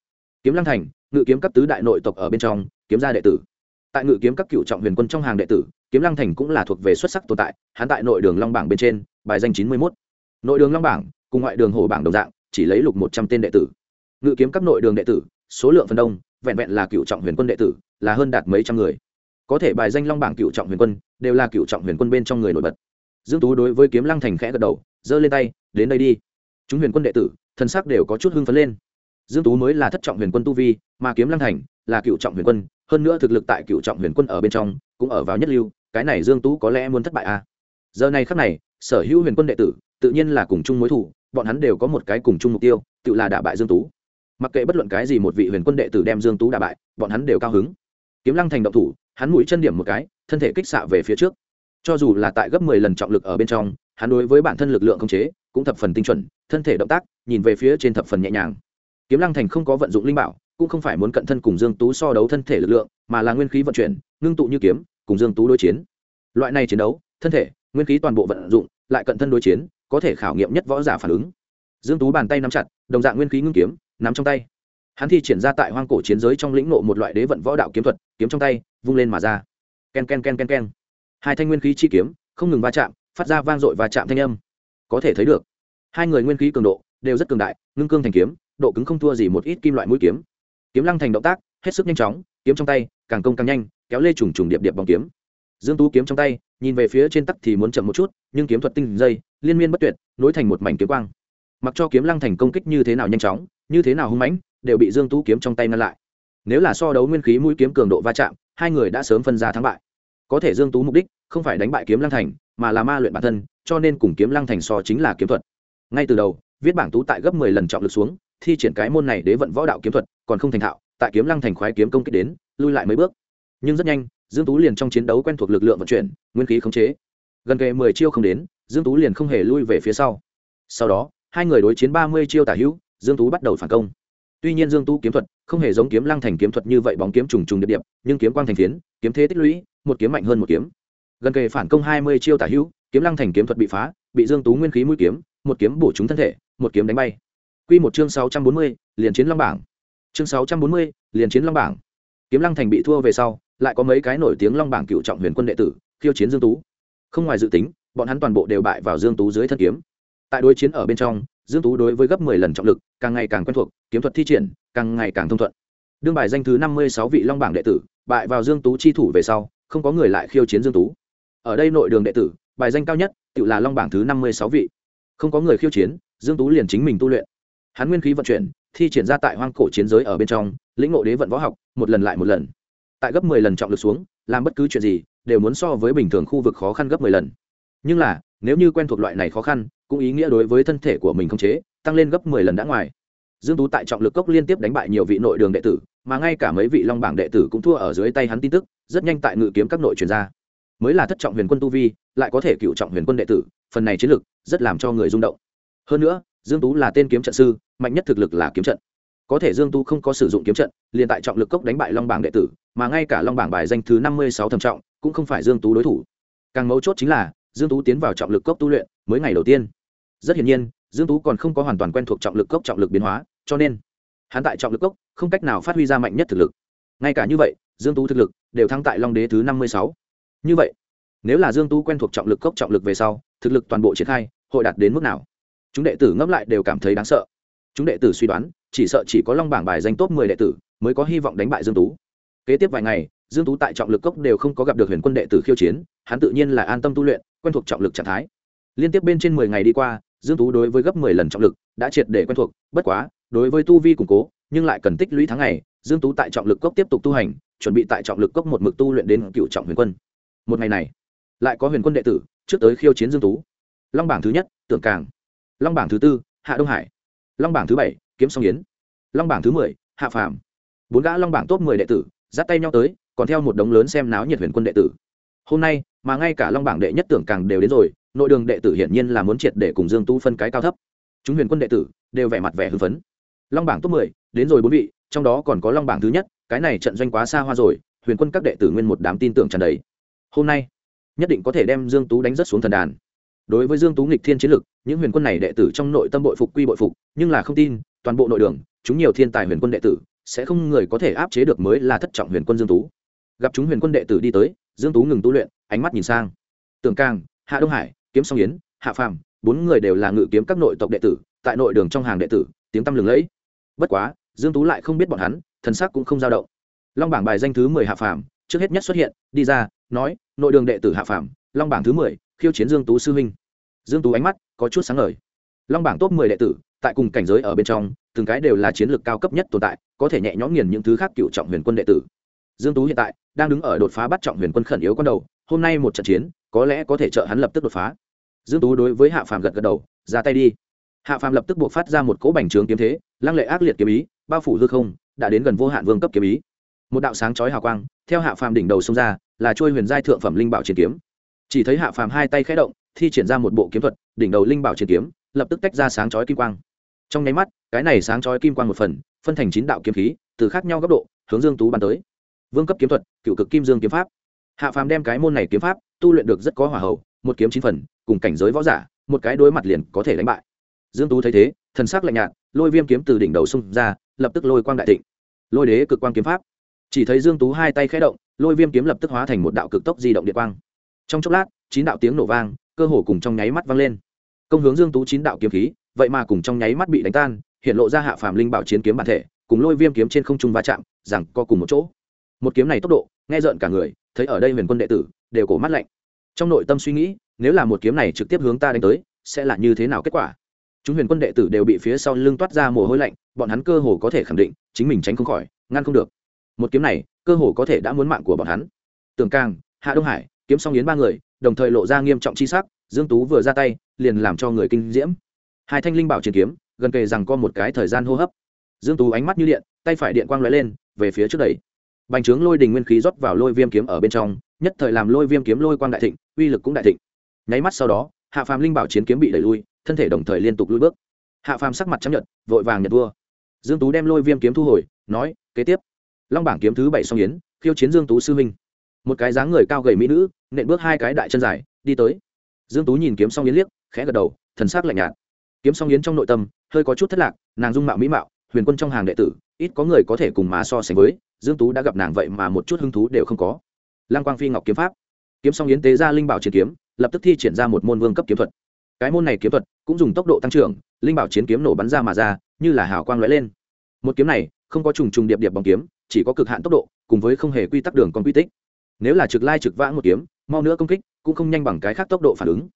kiếm lăng thành, ngự kiếm cấp tứ đại nội tộc ở bên trong, kiếm gia đệ tử. Tại ngự kiếm các cựu trọng huyền quân trong hàng đệ tử, kiếm lăng thành cũng là thuộc về xuất sắc tồn tại, hắn tại nội đường long bảng bên trên, bài danh chín mươi một nội đường long bảng, cùng ngoại đường hồ bảng đồng dạng, chỉ lấy lục một trăm tên đệ tử. Ngự kiếm các nội đường đệ tử, số lượng phần đông, vẹn vẹn là cựu trọng huyền quân đệ tử, là hơn đạt mấy trăm người. Có thể bài danh long bảng cựu trọng huyền quân, đều là cựu trọng huyền quân bên trong người nổi bật. Dương tú đối với kiếm lăng thành khẽ gật đầu, giơ lên tay, đến đây đi. Chúng huyền quân đệ tử thân sắc đều có chút hưng phấn lên dương tú mới là thất trọng huyền quân tu vi, mà kiếm lăng thành là cựu trọng huyền quân, hơn nữa thực lực tại cựu trọng huyền quân ở bên trong cũng ở vào nhất lưu, cái này dương tú có lẽ muốn thất bại à? Giờ này khắc này, sở hữu huyền quân đệ tử tự nhiên là cùng chung mối thủ bọn hắn đều có một cái cùng chung mục tiêu, tự là đả bại dương tú. Mặc kệ bất luận cái gì một vị huyền quân đệ tử đem dương tú đả bại, bọn hắn đều cao hứng. Kiếm lăng thành động thủ, hắn mũi chân điểm một cái, thân thể kích xạ về phía trước. Cho dù là tại gấp 10 lần trọng lực ở bên trong, hắn đối với bản thân lực lượng không chế cũng thập phần tinh chuẩn, thân thể động tác nhìn về phía trên thập phần nhẹ nhàng kiếm lăng thành không có vận dụng linh bảo, cũng không phải muốn cận thân cùng dương tú so đấu thân thể lực lượng, mà là nguyên khí vận chuyển, ngưng tụ như kiếm, cùng dương tú đối chiến. Loại này chiến đấu, thân thể, nguyên khí toàn bộ vận dụng, lại cận thân đối chiến, có thể khảo nghiệm nhất võ giả phản ứng. Dương tú bàn tay nắm chặt, đồng dạng nguyên khí ngưng kiếm, nắm trong tay. Hắn thi triển ra tại hoang cổ chiến giới trong lĩnh nộ một loại đế vận võ đạo kiếm thuật, kiếm trong tay, vung lên mà ra. Ken ken ken ken ken. Hai thanh nguyên khí chi kiếm, không ngừng va chạm, phát ra vang dội và chạm thanh âm. Có thể thấy được, hai người nguyên khí cường độ, đều rất cường đại, ngưng cương thành kiếm độ cứng không thua gì một ít kim loại mũi kiếm. Kiếm lăng thành động tác, hết sức nhanh chóng, kiếm trong tay, càng công càng nhanh, kéo lê trùng trùng điệp điệp bóng kiếm. Dương tú kiếm trong tay, nhìn về phía trên tắc thì muốn chậm một chút, nhưng kiếm thuật tinh dây, liên miên bất tuyệt, nối thành một mảnh kiếm quang. Mặc cho kiếm lăng thành công kích như thế nào nhanh chóng, như thế nào hung mãnh, đều bị dương tú kiếm trong tay ngăn lại. Nếu là so đấu nguyên khí mũi kiếm cường độ va chạm, hai người đã sớm phân ra thắng bại. Có thể dương tú mục đích, không phải đánh bại kiếm lăng thành, mà là ma luyện bản thân, cho nên cùng kiếm lăng thành so chính là kiếm thuật. Ngay từ đầu, viết bảng tú tại gấp 10 lần trọng lực xuống thi triển cái môn này đế vận võ đạo kiếm thuật, còn không thành thạo, tại kiếm lăng thành khoái kiếm công kích đến, lui lại mấy bước. Nhưng rất nhanh, dương tú liền trong chiến đấu quen thuộc lực lượng vận chuyển, nguyên khí khống chế. Gần kề 10 chiêu không đến, dương tú liền không hề lui về phía sau. Sau đó, hai người đối chiến 30 chiêu tả hữu, dương tú bắt đầu phản công. Tuy nhiên dương tú kiếm thuật không hề giống kiếm lăng thành kiếm thuật như vậy bóng kiếm trùng trùng điệp điệp, nhưng kiếm quang thành phiến, kiếm thế tích lũy, một kiếm mạnh hơn một kiếm. Gần kề phản công 20 chiêu tả hữu, kiếm lăng thành kiếm thuật bị phá, bị dương tú nguyên khí mũi kiếm, một kiếm bổ trúng thân thể, một kiếm đánh bay quy một chương 640, liền chiến long bảng. Chương 640, liền chiến long bảng. Kiếm lăng thành bị thua về sau lại có mấy cái nổi tiếng long bảng cựu trọng huyền quân đệ tử khiêu chiến dương tú. Không ngoài dự tính bọn hắn toàn bộ đều bại vào dương tú dưới thân kiếm. Tại đối chiến ở bên trong dương tú đối với gấp 10 lần trọng lực càng ngày càng quen thuộc kiếm thuật thi triển càng ngày càng thông thuận. Đương bài danh thứ 56 vị long bảng đệ tử bại vào dương tú chi thủ về sau không có người lại khiêu chiến dương tú. Ở đây nội đường đệ tử bài danh cao nhất tự là long bảng thứ 56 vị. Không có người khiêu chiến dương tú liền chính mình tu luyện hắn nguyên khí vận chuyển, thi triển ra tại hoang cổ chiến giới ở bên trong, lĩnh ngộ đế vận võ học, một lần lại một lần. Tại gấp 10 lần trọng lực xuống, làm bất cứ chuyện gì, đều muốn so với bình thường khu vực khó khăn gấp 10 lần. Nhưng là, nếu như quen thuộc loại này khó khăn, cũng ý nghĩa đối với thân thể của mình không chế, tăng lên gấp 10 lần đã ngoài. Dương tú tại trọng lực cốc liên tiếp đánh bại nhiều vị nội đường đệ tử, mà ngay cả mấy vị long bảng đệ tử cũng thua ở dưới tay hắn tin tức, rất nhanh tại ngự kiếm các nội truyền ra. Mới là thất trọng huyền quân tu vi, lại có thể cựu trọng huyền quân đệ tử, phần này chiến lực, rất làm cho người rung động. Hơn nữa dương tú là tên kiếm trận sư, mạnh nhất thực lực là kiếm trận. Có thể dương tú không có sử dụng kiếm trận, liền tại trọng lực cốc đánh bại long bảng đệ tử, mà ngay cả long bảng bài danh thứ 56 thầm trọng, cũng không phải dương tú đối thủ. Càng mấu chốt chính là, dương tú tiến vào trọng lực cốc tu luyện mới ngày đầu tiên. Rất hiển nhiên, dương tú còn không có hoàn toàn quen thuộc trọng lực cốc trọng lực biến hóa, cho nên hắn tại trọng lực cốc không cách nào phát huy ra mạnh nhất thực lực. Ngay cả như vậy, dương tú thực lực đều thắng tại long đế thứ 56. như vậy, nếu là dương tú quen thuộc trọng lực cốc trọng lực về sau, thực lực toàn bộ triển khai, hội đạt đến mức nào? Chúng đệ tử ngẫm lại đều cảm thấy đáng sợ. Chúng đệ tử suy đoán, chỉ sợ chỉ có long bảng bài danh top 10 đệ tử mới có hy vọng đánh bại dương tú. Kế tiếp vài ngày, dương tú tại trọng lực cốc đều không có gặp được huyền quân đệ tử khiêu chiến, hắn tự nhiên là an tâm tu luyện, quen thuộc trọng lực trạng thái. Liên tiếp bên trên mười ngày đi qua, dương tú đối với gấp mười lần trọng lực đã triệt để quen thuộc, bất quá, đối với tu vi củng cố, nhưng lại cần tích lũy tháng ngày, dương tú tại trọng lực cốc tiếp tục tu hành, chuẩn bị tại trọng lực cốc một mực tu luyện đến cựu trọng huyền quân. Một ngày này, lại có huyền quân đệ tử trước tới khiêu chiến dương tú. Long bảng thứ nhất, tưởng càng long bảng thứ tư, hạ đông hải. Long bảng thứ bảy, kiếm song yến. Long bảng thứ mười, hạ phàm. Bốn gã long bảng top mười đệ tử, dắt tay nhau tới, còn theo một đống lớn xem náo nhiệt huyền quân đệ tử. Hôm nay, mà ngay cả long bảng đệ nhất tưởng càng đều đến rồi, nội đường đệ tử hiển nhiên là muốn triệt để cùng dương tú phân cái cao thấp. Chúng huyền quân đệ tử đều vẻ mặt vẻ hưng phấn. Long bảng top mười, đến rồi bốn vị, trong đó còn có long bảng thứ nhất, cái này trận doanh quá xa hoa rồi, huyền quân các đệ tử nguyên một đám tin tưởng tràn đầy. Hôm nay, nhất định có thể đem dương tú đánh rất xuống thần đàn đối với dương tú nghịch thiên chiến lực, những huyền quân này đệ tử trong nội tâm bội phục quy bội phục, nhưng là không tin, toàn bộ nội đường, chúng nhiều thiên tài huyền quân đệ tử, sẽ không người có thể áp chế được mới là thất trọng huyền quân dương tú. Gặp chúng huyền quân đệ tử đi tới, dương tú ngừng tu luyện, ánh mắt nhìn sang. Tường càng hạ đông hải, kiếm song yến, hạ phàm, bốn người đều là ngự kiếm các nội tộc đệ tử, tại nội đường trong hàng đệ tử, tiếng tăm lừng lẫy. Bất quá, dương tú lại không biết bọn hắn, thần sắc cũng không dao động. Long bảng bài danh thứ mười hạ phàm, trước hết nhất xuất hiện, đi ra, nói, nội đường đệ tử hạ phàm, long bảng thứ mười khiêu chiến dương tú sư huynh. Dương tú ánh mắt có chút sáng ngời. Long bảng top mười đệ tử, tại cùng cảnh giới ở bên trong, từng cái đều là chiến lược cao cấp nhất tồn tại, có thể nhẹ nhõm nghiền những thứ khác cựu trọng huyền quân đệ tử. Dương tú hiện tại đang đứng ở đột phá bắt trọng huyền quân khẩn yếu con đầu, hôm nay một trận chiến, có lẽ có thể trợ hắn lập tức đột phá. Dương tú đối với hạ phàm gật gật đầu, ra tay đi. Hạ phàm lập tức buộc phát ra một cỗ bành trướng kiếm thế, lăng lệ ác liệt kiếm ý, bao phủ hư không, đã đến gần vô hạn vương cấp kiếm ý. Một đạo sáng chói hào quang, theo hạ phàm đỉnh đầu xông ra, là trôi huyền giai thượng phẩm linh bảo chiến kiếm chỉ thấy hạ phàm hai tay khẽ động, thi triển ra một bộ kiếm thuật, đỉnh đầu linh bảo chiến kiếm, lập tức tách ra sáng chói kim quang. Trong nháy mắt, cái này sáng chói kim quang một phần, phân thành chín đạo kiếm khí, từ khác nhau góc độ, hướng dương tú bắn tới. Vương cấp kiếm thuật, cựu cực kim dương kiếm pháp. Hạ phàm đem cái môn này kiếm pháp, tu luyện được rất có hỏa hậu, một kiếm chín phần, cùng cảnh giới võ giả, một cái đối mặt liền có thể đánh bại. Dương tú thấy thế, thần sắc lạnh nhạt, lôi viêm kiếm từ đỉnh đầu xung ra, lập tức lôi quang đại thịnh. Lôi đế cực quang kiếm pháp. Chỉ thấy dương tú hai tay khẽ động, lôi viêm kiếm lập tức hóa thành một đạo cực tốc di động điện quang trong chốc lát, chín đạo tiếng nổ vang, cơ hồ cùng trong nháy mắt vang lên. Công hướng dương tú chín đạo kiếm khí, vậy mà cùng trong nháy mắt bị đánh tan, hiện lộ ra hạ phàm linh bảo chiến kiếm bản thể, cùng lôi viêm kiếm trên không trung va chạm, rằng co cùng một chỗ. Một kiếm này tốc độ, nghe rợn cả người, thấy ở đây huyền quân đệ tử, đều cổ mắt lạnh. Trong nội tâm suy nghĩ, nếu là một kiếm này trực tiếp hướng ta đánh tới, sẽ là như thế nào kết quả? Chúng huyền quân đệ tử đều bị phía sau lưng toát ra mồ hôi lạnh, bọn hắn cơ hồ có thể khẳng định, chính mình tránh không khỏi, ngăn không được. Một kiếm này, cơ hồ có thể đã muốn mạng của bọn hắn. Tường càng hạ đông hải kiếm xong yến ba người, đồng thời lộ ra nghiêm trọng chi sắc, dương tú vừa ra tay, liền làm cho người kinh diễm. Hai thanh linh bảo chiến kiếm, gần kề rằng có một cái thời gian hô hấp. Dương tú ánh mắt như điện, tay phải điện quang lóe lên, về phía trước đẩy. Bành trướng lôi đình nguyên khí rót vào lôi viêm kiếm ở bên trong, nhất thời làm lôi viêm kiếm lôi quang đại thịnh, uy lực cũng đại thịnh. Nháy mắt sau đó, hạ phàm linh bảo chiến kiếm bị đẩy lui, thân thể đồng thời liên tục lui bước. Hạ phàm sắc mặt chấp nhận vội vàng nhận vua. Dương tú đem lôi viêm kiếm thu hồi, nói, kế tiếp. Long bảng kiếm thứ bảy song yến, khiêu chiến dương tú sư minh một cái dáng người cao gầy mỹ nữ nện bước hai cái đại chân dài, đi tới. Dương tú nhìn kiếm song yến liếc, khẽ gật đầu, thần sắc lạnh nhạt. Kiếm song yến trong nội tâm, hơi có chút thất lạc, nàng dung mạo mỹ mạo, huyền quân trong hàng đệ tử, ít có người có thể cùng má so sánh với, dương tú đã gặp nàng vậy mà một chút hứng thú đều không có. Lăng quang phi ngọc kiếm pháp. Kiếm song yến tế ra linh bảo chiến kiếm, lập tức thi triển ra một môn vương cấp kiếm thuật. Cái môn này kiếm thuật cũng dùng tốc độ tăng trưởng, linh bảo chiến kiếm nổ bắn ra mà ra, như là hào quang lóe lên. Một kiếm này không có trùng trùng điệp điệp bóng kiếm, chỉ có cực hạn tốc độ, cùng với không hề quy tắc đường còn quy tích. Nếu là trực lai trực vãng một kiếm mau nữa công kích, cũng không nhanh bằng cái khác tốc độ phản ứng.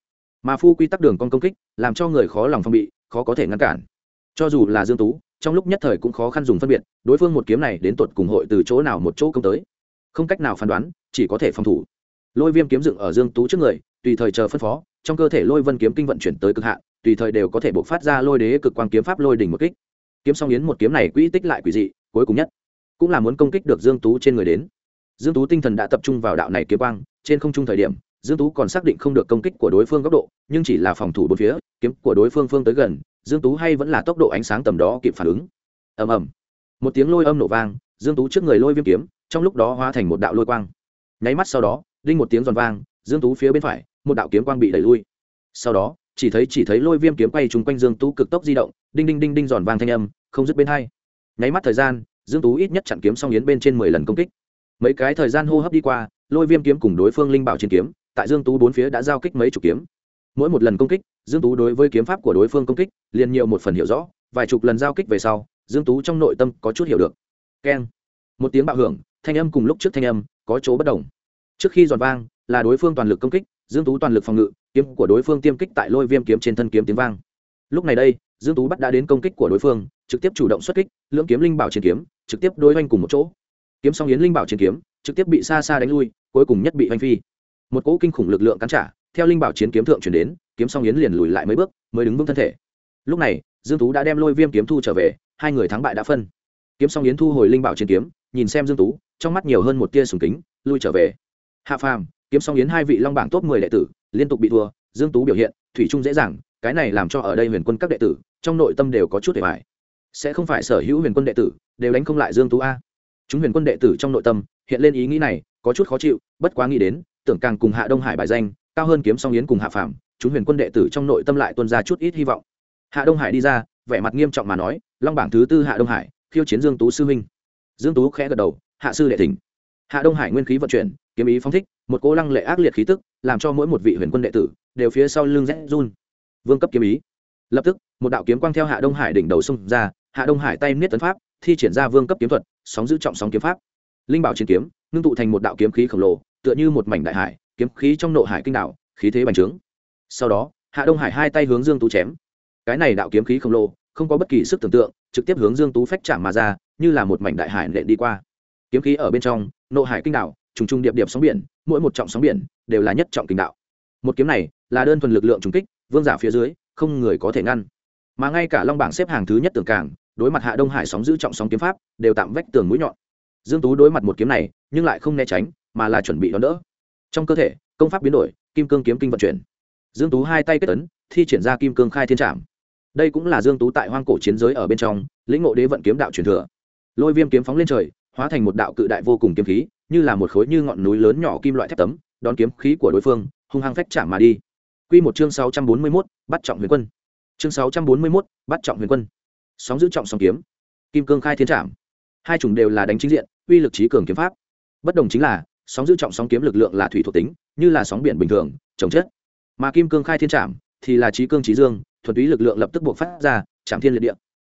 Mà phu quy tắc đường con công kích, làm cho người khó lòng phong bị, khó có thể ngăn cản. Cho dù là dương tú, trong lúc nhất thời cũng khó khăn dùng phân biệt, đối phương một kiếm này đến tột cùng hội từ chỗ nào một chỗ công tới. Không cách nào phán đoán, chỉ có thể phòng thủ. Lôi viêm kiếm dựng ở dương tú trước người, tùy thời chờ phân phó, trong cơ thể lôi vân kiếm kinh vận chuyển tới cực hạn, tùy thời đều có thể bộc phát ra lôi đế cực quang kiếm pháp lôi đỉnh một kích. Kiếm song yến một kiếm này quỹ tích lại quỷ dị, cuối cùng nhất cũng là muốn công kích được dương tú trên người đến dương tú tinh thần đã tập trung vào đạo này kiếm quang, trên không trung thời điểm, dương tú còn xác định không được công kích của đối phương góc độ, nhưng chỉ là phòng thủ bốn phía, kiếm của đối phương phương tới gần, dương tú hay vẫn là tốc độ ánh sáng tầm đó kịp phản ứng. Ầm ầm. Một tiếng lôi âm nổ vang, dương tú trước người lôi viêm kiếm, trong lúc đó hóa thành một đạo lôi quang. Nháy mắt sau đó, đinh một tiếng giòn vang, dương tú phía bên phải, một đạo kiếm quang bị đẩy lui. Sau đó, chỉ thấy chỉ thấy lôi viêm kiếm quay trúng quanh dương tú cực tốc di động, đinh đinh đinh đinh giòn vang thanh âm, không dứt bên hai. Nháy mắt thời gian, dương tú ít nhất chặn kiếm song yến bên trên mười lần công kích mấy cái thời gian hô hấp đi qua, lôi viêm kiếm cùng đối phương linh bảo chiến kiếm, tại dương tú bốn phía đã giao kích mấy chục kiếm. Mỗi một lần công kích, dương tú đối với kiếm pháp của đối phương công kích, liền nhiều một phần hiểu rõ, vài chục lần giao kích về sau, dương tú trong nội tâm có chút hiểu được. Keng. Một tiếng bạo hưởng, thanh âm cùng lúc trước thanh âm, có chỗ bất đồng. Trước khi giòn vang, là đối phương toàn lực công kích, dương tú toàn lực phòng ngự, kiếm của đối phương tiêm kích tại lôi viêm kiếm trên thân kiếm tiếng vang. Lúc này đây, dương tú bắt đã đến công kích của đối phương, trực tiếp chủ động xuất kích, lưỡng kiếm linh bảo chiến kiếm, trực tiếp đối oanh cùng một chỗ kiếm song yến linh bảo chiến kiếm, trực tiếp bị xa xa đánh lui, cuối cùng nhất bị oanh phi. Một cỗ kinh khủng lực lượng cắn trả, theo linh bảo chiến kiếm thượng chuyển đến, kiếm song yến liền lùi lại mấy bước, mới đứng vững thân thể. Lúc này, dương tú đã đem lôi viêm kiếm thu trở về, hai người thắng bại đã phân. Kiếm song yến thu hồi linh bảo chiến kiếm, nhìn xem dương tú, trong mắt nhiều hơn một tia sùng kính, lui trở về. Hạ phàm, kiếm song yến hai vị long bảng top 10 đệ tử, liên tục bị thua, dương tú biểu hiện, thủy chung dễ dàng, cái này làm cho ở đây huyền quân các đệ tử, trong nội tâm đều có chút để bài sẽ không phải sở hữu huyền quân đệ tử, đều đánh không lại dương tú a chúng huyền quân đệ tử trong nội tâm hiện lên ý nghĩ này, có chút khó chịu, bất quá nghĩ đến, tưởng càng cùng hạ đông hải bài danh, cao hơn kiếm song yến cùng hạ phàm, chúng huyền quân đệ tử trong nội tâm lại tuôn ra chút ít hy vọng. Hạ đông hải đi ra, vẻ mặt nghiêm trọng mà nói, long bảng thứ tư hạ đông hải, khiêu chiến dương tú sư huynh. Dương tú khẽ gật đầu, hạ sư đệ thỉnh. Hạ đông hải nguyên khí vận chuyển, kiếm ý phóng thích, một cỗ lăng lệ ác liệt khí tức, làm cho mỗi một vị huyền quân đệ tử đều phía sau lưng rẽ run. Vương cấp kiếm ý. Lập tức, một đạo kiếm quang theo hạ đông hải đỉnh đầu xông ra, hạ đông hải tay niết tấn pháp, thi triển ra vương cấp kiếm thuật sóng giữ trọng sóng kiếm pháp. Linh bảo chiến kiếm, ngưng tụ thành một đạo kiếm khí khổng lồ, tựa như một mảnh đại hải, kiếm khí trong nộ hải kinh đạo khí thế bành trướng. Sau đó, hạ đông hải hai tay hướng dương tú chém. Cái này đạo kiếm khí khổng lồ, không có bất kỳ sức tưởng tượng, trực tiếp hướng dương tú phách chạm mà ra, như là một mảnh đại hải nện đi qua. Kiếm khí ở bên trong nộ hải kinh đạo trùng trùng điệp điệp sóng biển, mỗi một trọng sóng biển đều là nhất trọng kinh đạo. Một kiếm này là đơn thuần lực lượng trùng kích, vương giả phía dưới, không người có thể ngăn. Mà ngay cả long bảng xếp hàng thứ nhất tưởng cảng đối mặt hạ đông hải sóng giữ trọng sóng kiếm pháp đều tạm vách tường mũi nhọn. Dương tú đối mặt một kiếm này nhưng lại không né tránh mà là chuẩn bị đón đỡ. Trong cơ thể công pháp biến đổi kim cương kiếm kinh vận chuyển. Dương tú hai tay kết tấn thi triển ra kim cương khai thiên trạm đây cũng là dương tú tại hoang cổ chiến giới ở bên trong lĩnh ngộ đế vận kiếm đạo truyền thừa. Lôi viêm kiếm phóng lên trời hóa thành một đạo cự đại vô cùng kiếm khí như là một khối như ngọn núi lớn nhỏ kim loại thép tấm đón kiếm khí của đối phương hung hăng phách chạm mà đi. Quy một chương 641, bắt trọng huyền quân. Chương 641, bắt trọng huyền quân sóng giữ trọng sóng kiếm. Kim cương khai thiên trảm. Hai chủng đều là đánh chính diện, uy lực trí cường kiếm pháp. Bất đồng chính là, sóng giữ trọng sóng kiếm lực lượng là thủy thuộc tính, như là sóng biển bình thường chống chất. mà kim cương khai thiên trảm thì là trí cương trí dương, thuần túy lực lượng lập tức buộc phát ra, trảm thiên liệt địa.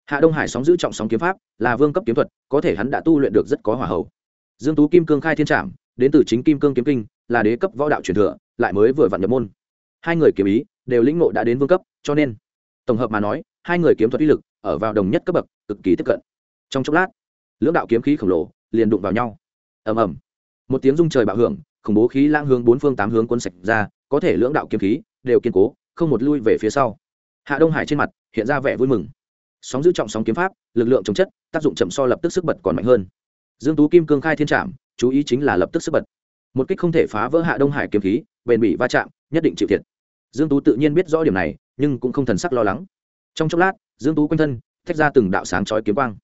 Hạ đông hải sóng giữ trọng sóng kiếm pháp là vương cấp kiếm thuật, có thể hắn đã tu luyện được rất có hỏa hậu dương tú kim cương khai thiên trảm, đến từ chính kim cương kiếm kinh, là đế cấp võ đạo truyền thừa, lại mới vừa vặn nhập môn. Hai người kiếm ý đều lĩnh ngộ đã đến vương cấp, cho nên, tổng hợp mà nói, hai người kiếm thuật uy lực ở vào đồng nhất cấp bậc, cực kỳ tiếp cận. Trong chốc lát, lưỡng đạo kiếm khí khổng lồ liền đụng vào nhau. Ầm ầm. Một tiếng rung trời bạo hưởng, khủng bố khí lang hướng bốn phương tám hướng quân sạch ra, có thể lưỡng đạo kiếm khí đều kiên cố, không một lui về phía sau. Hạ đông hải trên mặt hiện ra vẻ vui mừng. Sóng giữ trọng sóng kiếm pháp, lực lượng chống chất, tác dụng chậm so lập tức sức bật còn mạnh hơn. Dương tú kim cương khai thiên trạm, chú ý chính là lập tức sức bật. Một kích không thể phá vỡ hạ đông hải kiếm khí, bền bỉ va chạm, nhất định chịu thiệt. Dương tú tự nhiên biết rõ điểm này, nhưng cũng không thần sắc lo lắng trong chốc lát, dương tú quanh thân thách ra từng đạo sáng chói kiếm quang.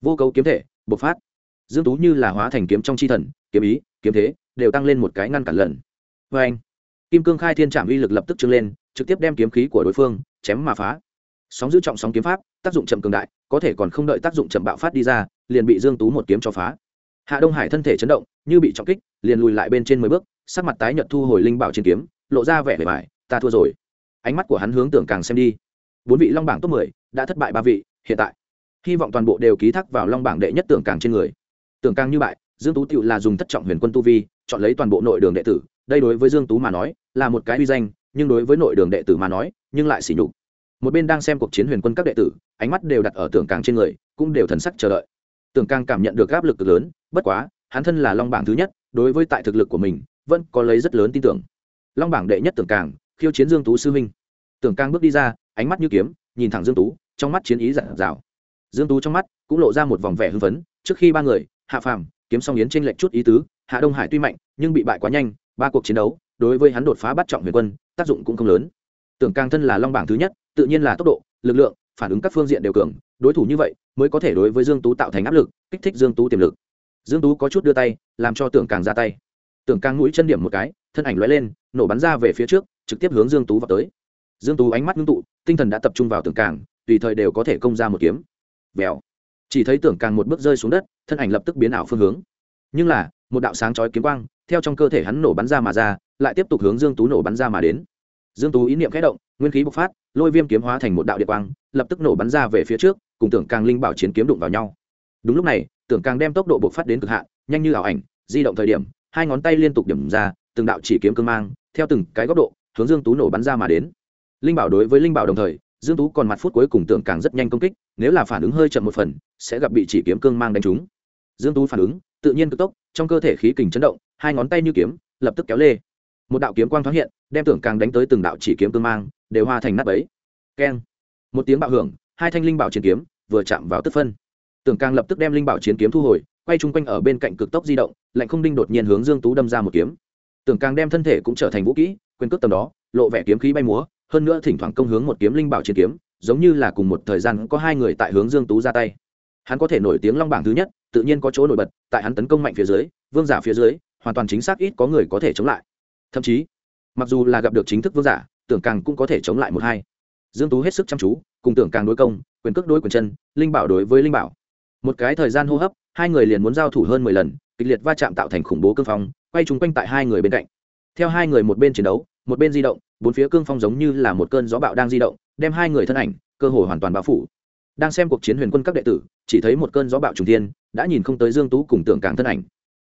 Vô cấu kiếm thể, bộc phát. Dương tú như là hóa thành kiếm trong chi thần, kiếm ý, kiếm thế đều tăng lên một cái ngăn cản lần. Vê anh, kim cương khai thiên trạm uy lực lập tức trưng lên, trực tiếp đem kiếm khí của đối phương chém mà phá. Sóng giữ trọng sóng kiếm pháp, tác dụng chậm cường đại, có thể còn không đợi tác dụng chậm bạo phát đi ra, liền bị dương tú một kiếm cho phá. Hạ đông hải thân thể chấn động, như bị trọng kích, liền lùi lại bên trên mười bước, sắc mặt tái nhợt thu hồi linh bảo trên kiếm, lộ ra vẻ vẻ vải ta thua rồi. Ánh mắt của hắn hướng tưởng càng xem đi bốn vị long bảng top mười đã thất bại ba vị, hiện tại. Hy vọng toàn bộ đều ký thác vào long bảng đệ nhất tưởng càng trên người. Tưởng càng như bại, dương tú tựu là dùng thất trọng huyền quân tu vi, chọn lấy toàn bộ nội đường đệ tử. Đây đối với dương tú mà nói, là một cái uy danh, nhưng đối với nội đường đệ tử mà nói, nhưng lại xỉ nhục. Một bên đang xem cuộc chiến huyền quân các đệ tử, ánh mắt đều đặt ở tưởng càng trên người, cũng đều thần sắc chờ đợi. Tưởng càng cảm nhận được áp lực cực lớn, bất quá, hắn thân là long bảng thứ nhất, đối với tại thực lực của mình, vẫn có lấy rất lớn tin tưởng. Long bảng đệ nhất tưởng càng, khiêu chiến dương tú sư huynh tưởng càng bước đi ra ánh mắt như kiếm, nhìn thẳng dương tú, trong mắt chiến ý dặn dào. Dương tú trong mắt cũng lộ ra một vòng vẻ hưng phấn, trước khi ba người, hạ phàm, kiếm song yến trên lệch chút ý tứ, hạ đông hải tuy mạnh, nhưng bị bại quá nhanh, ba cuộc chiến đấu, đối với hắn đột phá bắt trọng huyền quân, tác dụng cũng không lớn. Tưởng càng thân là long bảng thứ nhất, tự nhiên là tốc độ, lực lượng, phản ứng các phương diện đều cường, đối thủ như vậy mới có thể đối với dương tú tạo thành áp lực, kích thích dương tú tiềm lực. Dương tú có chút đưa tay, làm cho tưởng càng ra tay. Tưởng càng mũi chân điểm một cái, thân ảnh lóe lên, nổ bắn ra về phía trước, trực tiếp hướng dương tú vào tới. Dương tú ánh mắt ngưng tụ tinh thần đã tập trung vào tưởng càng, tùy thời đều có thể công ra một kiếm. Vèo. Chỉ thấy tưởng càng một bước rơi xuống đất, thân ảnh lập tức biến ảo phương hướng. Nhưng là, một đạo sáng chói kiếm quang, theo trong cơ thể hắn nổ bắn ra mà ra, lại tiếp tục hướng dương tú nổ bắn ra mà đến. Dương tú ý niệm khẽ động, nguyên khí bộc phát, lôi viêm kiếm hóa thành một đạo điện quang, lập tức nổ bắn ra về phía trước, cùng tưởng càng linh bảo chiến kiếm đụng vào nhau. Đúng lúc này, tưởng càng đem tốc độ bộc phát đến cực hạn, nhanh như ảo ảnh, di động thời điểm, hai ngón tay liên tục điểm ra, từng đạo chỉ kiếm cương mang, theo từng cái góc độ, hướng dương tú nổ bắn ra mà đến linh bảo đối với linh bảo đồng thời, dương tú còn mặt phút cuối cùng tưởng càng rất nhanh công kích, nếu là phản ứng hơi chậm một phần, sẽ gặp bị chỉ kiếm cương mang đánh trúng. Dương tú phản ứng, tự nhiên cực tốc, trong cơ thể khí kình chấn động, hai ngón tay như kiếm, lập tức kéo lê. Một đạo kiếm quang thoáng hiện, đem tưởng càng đánh tới từng đạo chỉ kiếm cương mang, đều hoa thành nát ấy keng. Một tiếng bạo hưởng, hai thanh linh bảo chiến kiếm vừa chạm vào tức phân. Tưởng càng lập tức đem linh bảo chiến kiếm thu hồi, quay chung quanh ở bên cạnh cực tốc di động, lạnh không đinh đột nhiên hướng dương tú đâm ra một kiếm. Tưởng càng đem thân thể cũng trở thành vũ kỹ, quyền cước tầm đó, lộ vẻ kiếm khí bay múa hơn nữa thỉnh thoảng công hướng một kiếm linh bảo chiến kiếm, giống như là cùng một thời gian có hai người tại hướng dương tú ra tay. Hắn có thể nổi tiếng long bảng thứ nhất, tự nhiên có chỗ nổi bật, tại hắn tấn công mạnh phía dưới, vương giả phía dưới, hoàn toàn chính xác ít có người có thể chống lại. Thậm chí, mặc dù là gặp được chính thức vương giả, tưởng càng cũng có thể chống lại một hai. Dương tú hết sức chăm chú, cùng tưởng càng đối công, quyền cước đối quyền chân, linh bảo đối với linh bảo. Một cái thời gian hô hấp, hai người liền muốn giao thủ hơn mười lần, kịch liệt va chạm tạo thành khủng bố cương phong, quay chúng quanh tại hai người bên cạnh. Theo hai người một bên chiến đấu, một bên di động bốn phía cương phong giống như là một cơn gió bạo đang di động, đem hai người thân ảnh, cơ hội hoàn toàn bao phủ. Đang xem cuộc chiến huyền quân các đệ tử, chỉ thấy một cơn gió bạo trùng thiên, đã nhìn không tới dương tú cùng tưởng càng thân ảnh.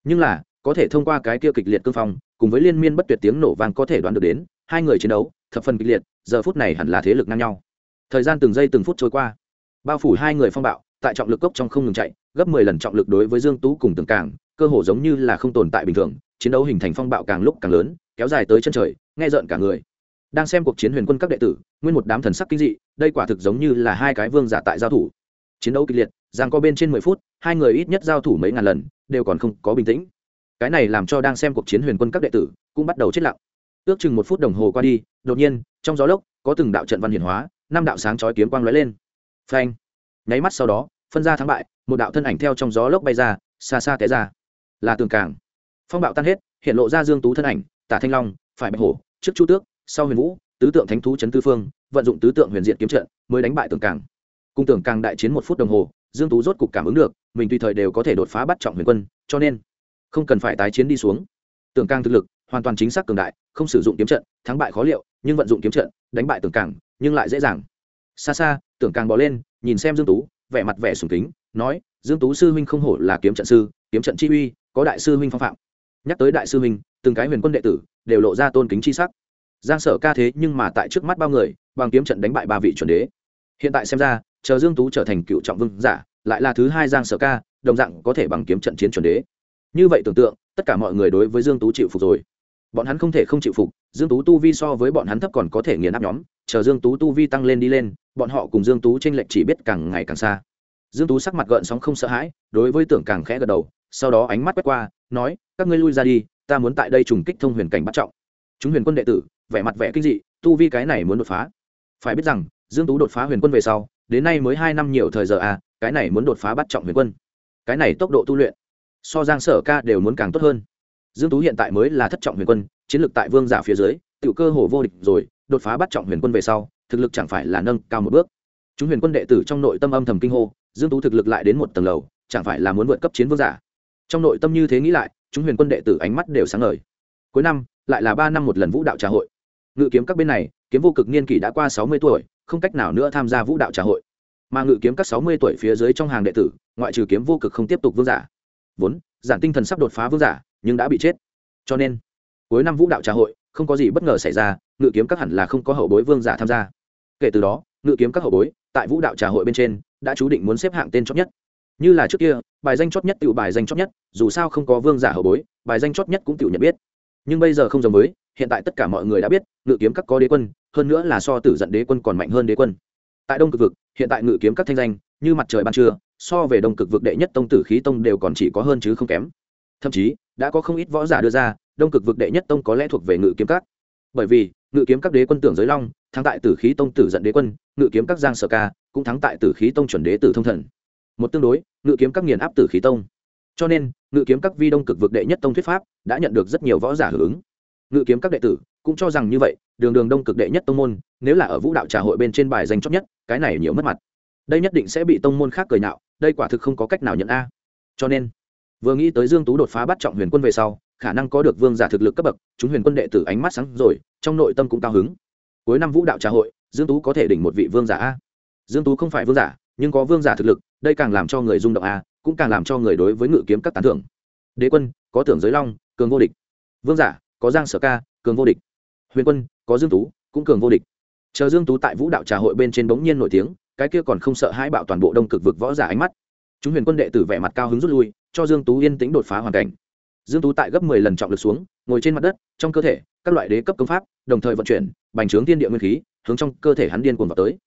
Nhưng là, có thể thông qua cái kia kịch liệt cương phong, cùng với liên miên bất tuyệt tiếng nổ vang có thể đoán được đến, hai người chiến đấu, thập phần kịch liệt, giờ phút này hẳn là thế lực ngang nhau. Thời gian từng giây từng phút trôi qua, bao phủ hai người phong bạo, tại trọng lực cốc trong không ngừng chạy, gấp mười lần trọng lực đối với dương tú cùng tưởng càng cơ hồ giống như là không tồn tại bình thường, chiến đấu hình thành phong bạo càng lúc càng lớn, kéo dài tới chân trời, nghe rợn cả người đang xem cuộc chiến huyền quân các đệ tử, nguyên một đám thần sắc kinh dị, đây quả thực giống như là hai cái vương giả tại giao thủ. Chiến đấu kịch liệt, giang có bên trên mười phút, hai người ít nhất giao thủ mấy ngàn lần, đều còn không có bình tĩnh. Cái này làm cho đang xem cuộc chiến huyền quân các đệ tử cũng bắt đầu chết lặng. Ước chừng một phút đồng hồ qua đi, đột nhiên, trong gió lốc, có từng đạo trận văn hiển hóa, năm đạo sáng chói kiếm quang lóe lên. Phanh! Nháy mắt sau đó, phân ra thắng bại, một đạo thân ảnh theo trong gió lốc bay ra, xa xa té ra. Là tường càng. Phong bạo tan hết, hiện lộ ra dương tú thân ảnh, tả thanh long, phải bạch hổ, trước chu tước sau huyền vũ, tứ tượng thánh thú trấn tư phương, vận dụng tứ tượng huyền diện kiếm trận, mới đánh bại tường càng. Cung tường càng đại chiến một phút đồng hồ, dương tú rốt cục cảm ứng được, mình tùy thời đều có thể đột phá bắt trọng huyền quân, cho nên không cần phải tái chiến đi xuống. Tường càng thực lực hoàn toàn chính xác cường đại, không sử dụng kiếm trận, thắng bại khó liệu, nhưng vận dụng kiếm trận, đánh bại tường càng, nhưng lại dễ dàng. Xa xa, tưởng càng bỏ lên, nhìn xem dương tú, vẻ mặt vẻ sùng kính, nói, dương tú sư huynh không hổ là kiếm trận sư, kiếm trận chi uy, có đại sư huynh phong phạm. Nhắc tới đại sư huynh, từng cái huyền quân đệ tử đều lộ ra tôn kính chi sắc giang sở ca thế nhưng mà tại trước mắt bao người, bằng kiếm trận đánh bại ba vị chuẩn đế. Hiện tại xem ra, chờ dương tú trở thành cựu trọng vương giả, lại là thứ hai giang sở ca, đồng dạng có thể bằng kiếm trận chiến chuẩn đế. Như vậy tưởng tượng, tất cả mọi người đối với dương tú chịu phục rồi. Bọn hắn không thể không chịu phục, dương tú tu vi so với bọn hắn thấp còn có thể nghiền áp nhóm, chờ dương tú tu vi tăng lên đi lên, bọn họ cùng dương tú tranh lệch chỉ biết càng ngày càng xa. Dương tú sắc mặt gợn sóng không sợ hãi, đối với tưởng càng khẽ gật đầu, sau đó ánh mắt quét qua, nói, các ngươi lui ra đi, ta muốn tại đây trùng kích thông huyền cảnh bắt trọng chúng huyền quân đệ tử, vẻ mặt vẻ kinh dị, tu vi cái này muốn đột phá. Phải biết rằng, dương tú đột phá huyền quân về sau, đến nay mới hai năm nhiều thời giờ à cái này muốn đột phá bắt trọng huyền quân. Cái này tốc độ tu luyện, so giang sở ca đều muốn càng tốt hơn. Dương tú hiện tại mới là thất trọng huyền quân, chiến lược tại vương giả phía dưới, tiểu cơ hồ vô địch rồi, đột phá bắt trọng huyền quân về sau, thực lực chẳng phải là nâng cao một bước. Chúng huyền quân đệ tử trong nội tâm âm thầm kinh hô, dương tú thực lực lại đến một tầng lầu, chẳng phải là muốn vượt cấp chiến vương giả. Trong nội tâm như thế nghĩ lại, chúng huyền quân đệ tử ánh mắt đều sáng ngời cuối năm, lại là ba năm một lần vũ đạo trà hội. Ngự kiếm các bên này, kiếm vô cực niên kỷ đã qua sáu mươi tuổi, không cách nào nữa tham gia vũ đạo trà hội. Mà ngự kiếm các sáu mươi tuổi phía dưới trong hàng đệ tử, ngoại trừ kiếm vô cực không tiếp tục vương giả. Vốn, giản tinh thần sắp đột phá vương giả, nhưng đã bị chết. Cho nên, cuối năm vũ đạo trà hội, không có gì bất ngờ xảy ra, ngự kiếm các hẳn là không có hậu bối vương giả tham gia. Kể từ đó, ngự kiếm các hậu bối, tại vũ đạo trà hội bên trên, đã chú định muốn xếp hạng tên chót nhất. Như là trước kia, bài danh chót nhất tự bài danh chót nhất, dù sao không có vương giả hậu bối, bài danh chót nhất cũng tự nhận biết nhưng bây giờ không giống với, hiện tại tất cả mọi người đã biết, ngự kiếm các có đế quân, hơn nữa là so tử giận đế quân còn mạnh hơn đế quân. Tại đông cực vực, hiện tại ngự kiếm các thanh danh, như mặt trời ban trưa, so về đông cực vực đệ nhất tông tử khí tông đều còn chỉ có hơn chứ không kém. Thậm chí, đã có không ít võ giả đưa ra, đông cực vực đệ nhất tông có lẽ thuộc về ngự kiếm các. Bởi vì, ngự kiếm các đế quân tưởng giới long, thắng tại tử khí tông tử giận đế quân, ngự kiếm các giang sở ca, cũng thắng tại tử khí tông chuẩn đế tử thông thần. Một tương đối, ngự kiếm các nghiền áp tử khí tông cho nên, ngự kiếm các vi đông cực vực đệ nhất tông thuyết pháp đã nhận được rất nhiều võ giả hưởng ứng. Ngự kiếm các đệ tử cũng cho rằng như vậy, đường đường đông cực đệ nhất tông môn, nếu là ở vũ đạo trà hội bên trên bài danh chót nhất, cái này nhiều mất mặt. Đây nhất định sẽ bị tông môn khác cười nhạo, đây quả thực không có cách nào nhận a. Cho nên, vừa nghĩ tới dương tú đột phá bắt trọng huyền quân về sau, khả năng có được vương giả thực lực cấp bậc, chúng huyền quân đệ tử ánh mắt sáng rồi, trong nội tâm cũng cao hứng. Cuối năm vũ đạo trà hội, dương tú có thể đỉnh một vị vương giả a. Dương tú không phải vương giả, nhưng có vương giả thực lực, đây càng làm cho người rung động a cũng càng làm cho người đối với ngự kiếm các tán thưởng. Đế quân, có tưởng giới long, cường vô địch. Vương giả, có giang sở ca, cường vô địch. Huyền quân, có dương tú, cũng cường vô địch. Chờ dương tú tại vũ đạo trà hội bên trên bỗng nhiên nổi tiếng, cái kia còn không sợ hãi bạo toàn bộ đông cực vực võ giả ánh mắt. Chúng huyền quân đệ tử vẻ mặt cao hứng rút lui, cho dương tú yên tĩnh đột phá hoàn cảnh. Dương tú tại gấp 10 lần trọng lực xuống, ngồi trên mặt đất, trong cơ thể, các loại đế cấp công pháp, đồng thời vận chuyển, bành trướng thiên địa nguyên khí, hướng trong cơ thể hắn điên cuồng vào tới.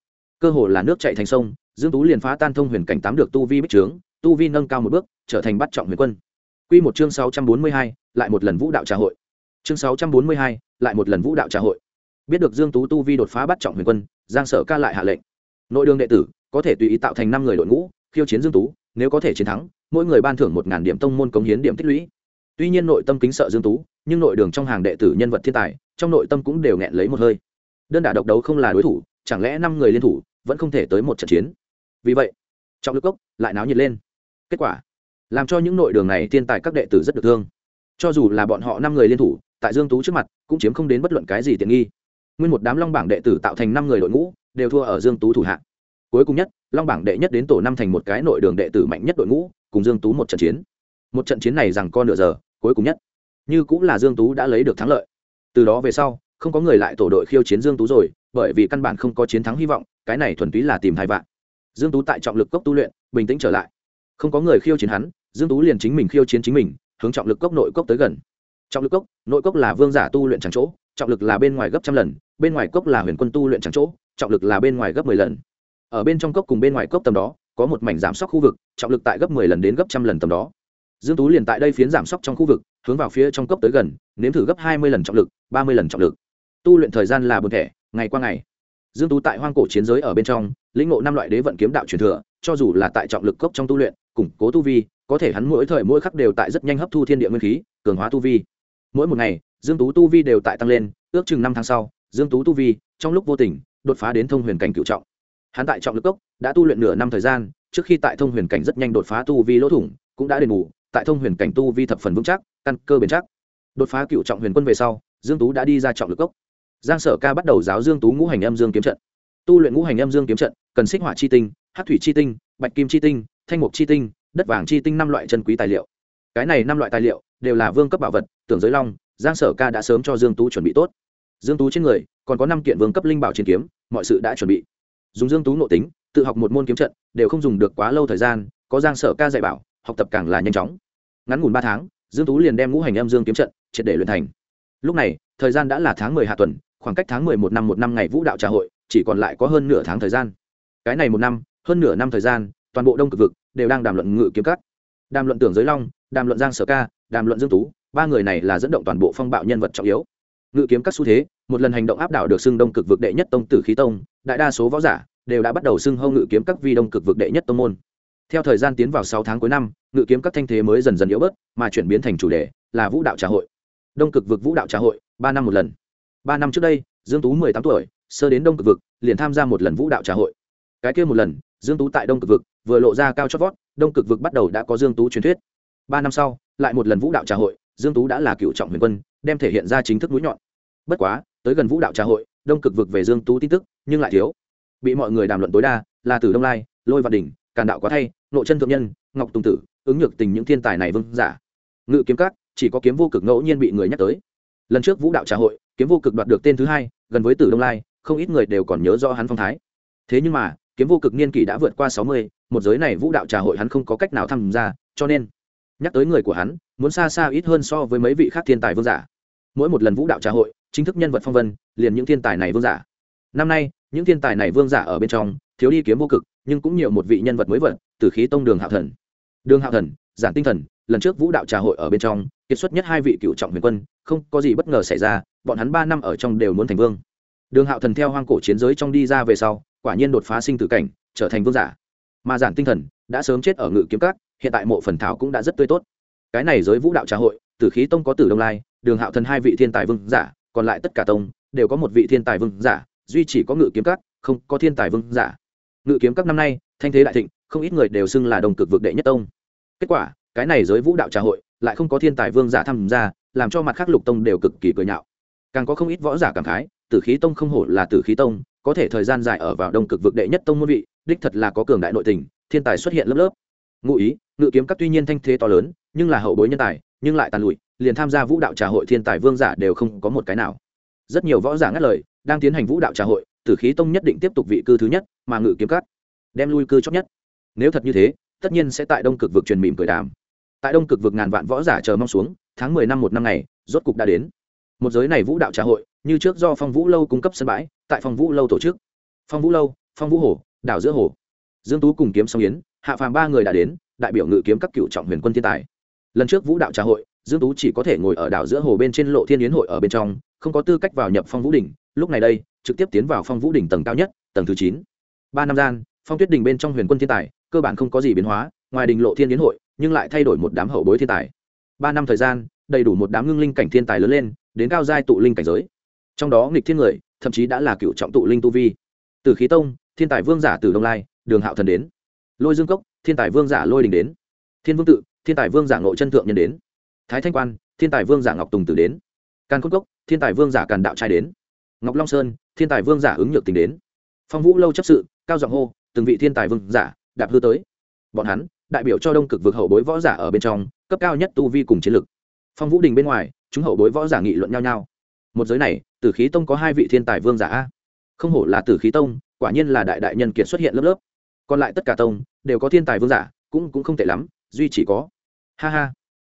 Cơ hồ là nước chảy thành sông, dương tú liền phá tan thông huyền cảnh tám được tu vi bích trướng tu vi nâng cao một bước trở thành bắt trọng huyền quân. Quy một chương 642, lại một lần vũ đạo trà hội. Chương 642, lại một lần vũ đạo trà hội. Biết được dương tú tu vi đột phá bắt trọng huyền quân giang sở ca lại hạ lệnh. Nội đường đệ tử có thể tùy ý tạo thành năm người đội ngũ khiêu chiến dương tú nếu có thể chiến thắng mỗi người ban thưởng một ngàn điểm tông môn cống hiến điểm tích lũy. Tuy nhiên nội tâm kính sợ dương tú nhưng nội đường trong hàng đệ tử nhân vật thiên tài trong nội tâm cũng đều nghẹn lấy một hơi. Đơn đả độc đấu không là đối thủ chẳng lẽ năm người liên thủ vẫn không thể tới một trận chiến? Vì vậy trọng lực cốc lại náo nhiệt lên kết quả. Làm cho những nội đường này thiên tài các đệ tử rất được thương. Cho dù là bọn họ năm người liên thủ, tại dương tú trước mặt, cũng chiếm không đến bất luận cái gì tiện nghi. Nguyên một đám long bảng đệ tử tạo thành năm người đội ngũ, đều thua ở dương tú thủ hạng cuối cùng nhất, long bảng đệ nhất đến tổ năm thành một cái nội đường đệ tử mạnh nhất đội ngũ, cùng dương tú một trận chiến. Một trận chiến này rằng co nửa giờ, cuối cùng nhất, như cũng là dương tú đã lấy được thắng lợi. Từ đó về sau, không có người lại tổ đội khiêu chiến dương tú rồi, bởi vì căn bản không có chiến thắng hy vọng, cái này thuần túy là tìm hai vạn. Dương tú tại trọng lực cốc tu luyện, bình tĩnh trở lại không có người khiêu chiến hắn, dương tú liền chính mình khiêu chiến chính mình, hướng trọng lực cốc nội cốc tới gần. Trọng lực cốc, nội cốc là vương giả tu luyện chẳng chỗ, trọng lực là bên ngoài gấp trăm lần, bên ngoài cốc là huyền quân tu luyện chẳng chỗ, trọng lực là bên ngoài gấp mười lần. Ở bên trong cốc cùng bên ngoài cốc tầm đó, có một mảnh giảm sóc khu vực, trọng lực tại gấp mười lần đến gấp trăm lần tầm đó. Dương tú liền tại đây phiến giảm sóc trong khu vực, hướng vào phía trong cốc tới gần, nếm thử gấp hai mươi lần trọng lực, ba mươi lần trọng lực. Tu luyện thời gian là bốn thẻ, ngày qua ngày. Dương tú tại hoang cổ chiến giới ở bên trong, lĩnh ngộ năm loại đế vận kiếm đạo truyền thừa, cho dù là tại trọng lực cốc trong tu luyện củng cố tu vi, có thể hắn mỗi thời mỗi khắc đều tại rất nhanh hấp thu thiên địa nguyên khí, cường hóa tu vi. Mỗi một ngày, dương tú tu vi đều tại tăng lên, ước chừng năm tháng sau, dương tú tu vi, trong lúc vô tình, đột phá đến thông huyền cảnh cựu trọng. Hắn tại trọng lực cốc, đã tu luyện nửa năm thời gian, trước khi tại thông huyền cảnh rất nhanh đột phá tu vi lỗ thủng, cũng đã đền bù, tại thông huyền cảnh tu vi thập phần vững chắc, căn cơ bền chắc. Đột phá cựu trọng huyền quân về sau, dương tú đã đi ra trọng lực cốc. Giang sở ca bắt đầu giáo dương tú ngũ hành âm dương kiếm trận. Tu luyện ngũ hành âm dương kiếm trận, cần xích hỏa chi tinh hát thủy chi tinh, bạch kim chi tinh thanh mục chi tinh, đất vàng chi tinh năm loại chân quý tài liệu. Cái này năm loại tài liệu đều là vương cấp bảo vật, tưởng giới long, giang sở ca đã sớm cho dương tú chuẩn bị tốt. Dương tú trên người còn có năm kiện vương cấp linh bảo chiến kiếm, mọi sự đã chuẩn bị. Dùng dương tú nội tính, tự học một môn kiếm trận, đều không dùng được quá lâu thời gian, có giang sở ca dạy bảo, học tập càng là nhanh chóng. Ngắn ngủn ba tháng, dương tú liền đem ngũ hành âm dương kiếm trận triệt để luyện thành. Lúc này, thời gian đã là tháng mười hạ tuần, khoảng cách tháng mười một năm một năm ngày vũ đạo trà hội, chỉ còn lại có hơn nửa tháng thời gian. Cái này một năm, hơn nửa năm thời gian toàn bộ đông cực vực đều đang đàm luận ngự kiếm cắt đàm luận tưởng giới long, đàm luận giang sở ca, đàm luận dương tú, ba người này là dẫn động toàn bộ phong bạo nhân vật trọng yếu. Ngự kiếm các xu thế, một lần hành động áp đảo được xưng đông cực vực đệ nhất tông tử khí tông, đại đa số võ giả đều đã bắt đầu xưng hâu ngự kiếm các vi đông cực vực đệ nhất tông môn. Theo thời gian tiến vào sáu tháng cuối năm, ngự kiếm các thanh thế mới dần dần yếu bớt, mà chuyển biến thành chủ đề là vũ đạo trà hội. Đông cực vực vũ đạo trà hội, ba năm một lần. Ba năm trước đây, dương tú mười tám tuổi, sơ đến đông cực vực, liền tham gia một lần vũ đạo trà hội. Cái kia một lần dương tú tại đông cực vực, vừa lộ ra cao chót vót, đông cực vực bắt đầu đã có dương tú truyền thuyết. Ba năm sau, lại một lần vũ đạo trà hội, dương tú đã là cựu trọng huyền quân, đem thể hiện ra chính thức mũi nhọn. Bất quá, tới gần vũ đạo trà hội, đông cực vực về dương tú tin tức, nhưng lại thiếu. Bị mọi người đàm luận tối đa là từ đông lai, lôi Vạn đỉnh, càn đạo quá thay nội chân thượng nhân, ngọc tùng tử, ứng nhược tình những thiên tài này vương giả. Ngự kiếm các, chỉ có kiếm vô cực ngẫu nhiên bị người nhắc tới. Lần trước vũ đạo trà hội, kiếm vô cực đoạt được tên thứ hai, gần với tử đông lai, không ít người đều còn nhớ do hắn phong thái. Thế nhưng mà kiếm vô cực niên kỷ đã vượt qua sáu mươi, một giới này vũ đạo trà hội hắn không có cách nào tham gia, cho nên nhắc tới người của hắn, muốn xa xa ít hơn so với mấy vị khác thiên tài vương giả. Mỗi một lần vũ đạo trà hội, chính thức nhân vật phong vân, liền những thiên tài này vương giả. Năm nay, những thiên tài này vương giả ở bên trong, thiếu đi kiếm vô cực, nhưng cũng nhiều một vị nhân vật mới vật từ khí tông đường hạo thần. Đường hạo thần, giản tinh thần, lần trước vũ đạo trà hội ở bên trong, kiệt xuất nhất hai vị cựu trọng huyền quân, không có gì bất ngờ xảy ra, bọn hắn ba năm ở trong đều muốn thành vương. Đường hạo thần theo hoang cổ chiến giới trong đi ra về sau quả nhiên đột phá sinh tử cảnh, trở thành vương giả. Mà giản tinh thần đã sớm chết ở ngự kiếm cát hiện tại mộ phần thảo cũng đã rất tươi tốt. Cái này giới vũ đạo trà hội tử khí tông có tử đông lai, đường hạo thần hai vị thiên tài vương giả, còn lại tất cả tông, đều có một vị thiên tài vương giả, duy chỉ có ngự kiếm cát không có thiên tài vương giả. Ngự kiếm các năm nay, thanh thế đại thịnh, không ít người đều xưng là đồng cực vực đệ nhất tông. Kết quả, cái này giới vũ đạo trà hội lại không có thiên tài vương giả tham gia, làm cho mặt khác lục tông đều cực kỳ cười nhạo. Càng có không ít võ giả cảm khái tử khí tông không hổ là tử khí tông có thể thời gian dài ở vào đông cực vực đệ nhất tông môn vị, đích thật là có cường đại nội tình, thiên tài xuất hiện lớp lớp. Ngụ ý, ngự kiếm các tuy nhiên thanh thế to lớn, nhưng là hậu bối nhân tài, nhưng lại tàn lụi, liền tham gia vũ đạo trà hội thiên tài vương giả đều không có một cái nào. Rất nhiều võ giả ngắt lời, đang tiến hành vũ đạo trà hội, tử khí tông nhất định tiếp tục vị cư thứ nhất, mà ngự kiếm các đem lui cư chót nhất. Nếu thật như thế, tất nhiên sẽ tại đông cực vực truyền mỉm cười đàm. Tại đông cực vực ngàn vạn võ giả chờ mong xuống, tháng mười năm một năm này rốt cục đã đến. Một giới này vũ đạo trà hội như trước do phong vũ lâu cung cấp sân bãi, tại phong vũ lâu tổ chức. Phong vũ lâu, phong vũ hồ, đảo giữa hồ. Dương tú cùng kiếm song yến, hạ phàm ba người đã đến, đại biểu ngự kiếm các cựu trọng huyền quân thiên tài. Lần trước vũ đạo trà hội, dương tú chỉ có thể ngồi ở đảo giữa hồ bên trên lộ thiên yến hội ở bên trong, không có tư cách vào nhập phong vũ đỉnh. Lúc này đây, trực tiếp tiến vào phong vũ đỉnh tầng cao nhất, tầng thứ chín. Ba năm gian, phong tuyết đỉnh bên trong huyền quân thiên tài, cơ bản không có gì biến hóa, ngoài đỉnh lộ thiên yến hội, nhưng lại thay đổi một đám hậu bối thiên tài. Ba năm thời gian, đầy đủ một đám ngưng linh cảnh thiên tài lớn lên, đến cao giai tụ linh cảnh giới trong đó nghịch thiên người, thậm chí đã là cựu trọng tụ linh tu vi. Từ khí tông, thiên tài vương giả từ đông lai, đường hạo thần đến. Lôi dương cốc, thiên tài vương giả lôi đình đến. Thiên vương tự, thiên tài vương giả ngộ chân thượng nhân đến. Thái thanh quan, thiên tài vương giả ngọc tùng tử đến. Càn cốt cốc, thiên tài vương giả càn đạo trai đến. Ngọc long sơn, thiên tài vương giả ứng nhược tình đến. Phong vũ lâu chấp sự, cao giọng hô, từng vị thiên tài vương giả đạp hư tới. Bọn hắn, đại biểu cho đông cực vực hậu bối võ giả ở bên trong, cấp cao nhất tu vi cùng chiến lực. Phong vũ đình bên ngoài, chúng hậu bối võ giả nghị luận nhau nhau một giới này, tử khí tông có hai vị thiên tài vương giả a. Không hổ là tử khí tông, quả nhiên là đại đại nhân kiệt xuất hiện lớp lớp. Còn lại tất cả tông, đều có thiên tài vương giả, cũng cũng không tệ lắm, duy chỉ có. Ha ha.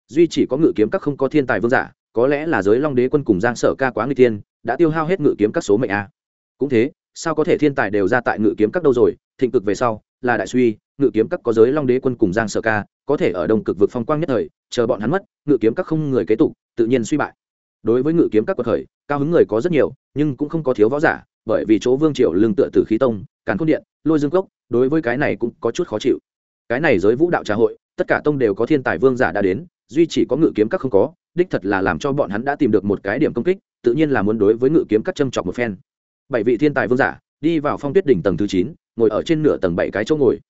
Duy chỉ có ngự kiếm các không có thiên tài vương giả, có lẽ là giới long đế quân cùng giang sở ca quá người tiên đã tiêu hao hết ngự kiếm các số mệnh a. Cũng thế, sao có thể thiên tài đều ra tại ngự kiếm các đâu rồi, thịnh cực về sau, là đại suy, ngự kiếm các có giới long đế quân cùng giang sở ca, có thể ở đông cực vực phong quang nhất thời, chờ bọn hắn mất, ngự kiếm các không người kế tục, tự nhiên suy bại đối với ngự kiếm các quật khởi, cao hứng người có rất nhiều, nhưng cũng không có thiếu võ giả, bởi vì chỗ vương triều lương tựa từ khí tông, càn khôn điện, lôi dương cốc, đối với cái này cũng có chút khó chịu. Cái này giới vũ đạo trà hội, tất cả tông đều có thiên tài vương giả đã đến, duy chỉ có ngự kiếm các không có, đích thật là làm cho bọn hắn đã tìm được một cái điểm công kích, tự nhiên là muốn đối với ngự kiếm các châm chọc một phen. Bảy vị thiên tài vương giả, đi vào phong tuyết đỉnh tầng thứ chín, ngồi ở trên nửa tầng bảy cái chỗ ngồi.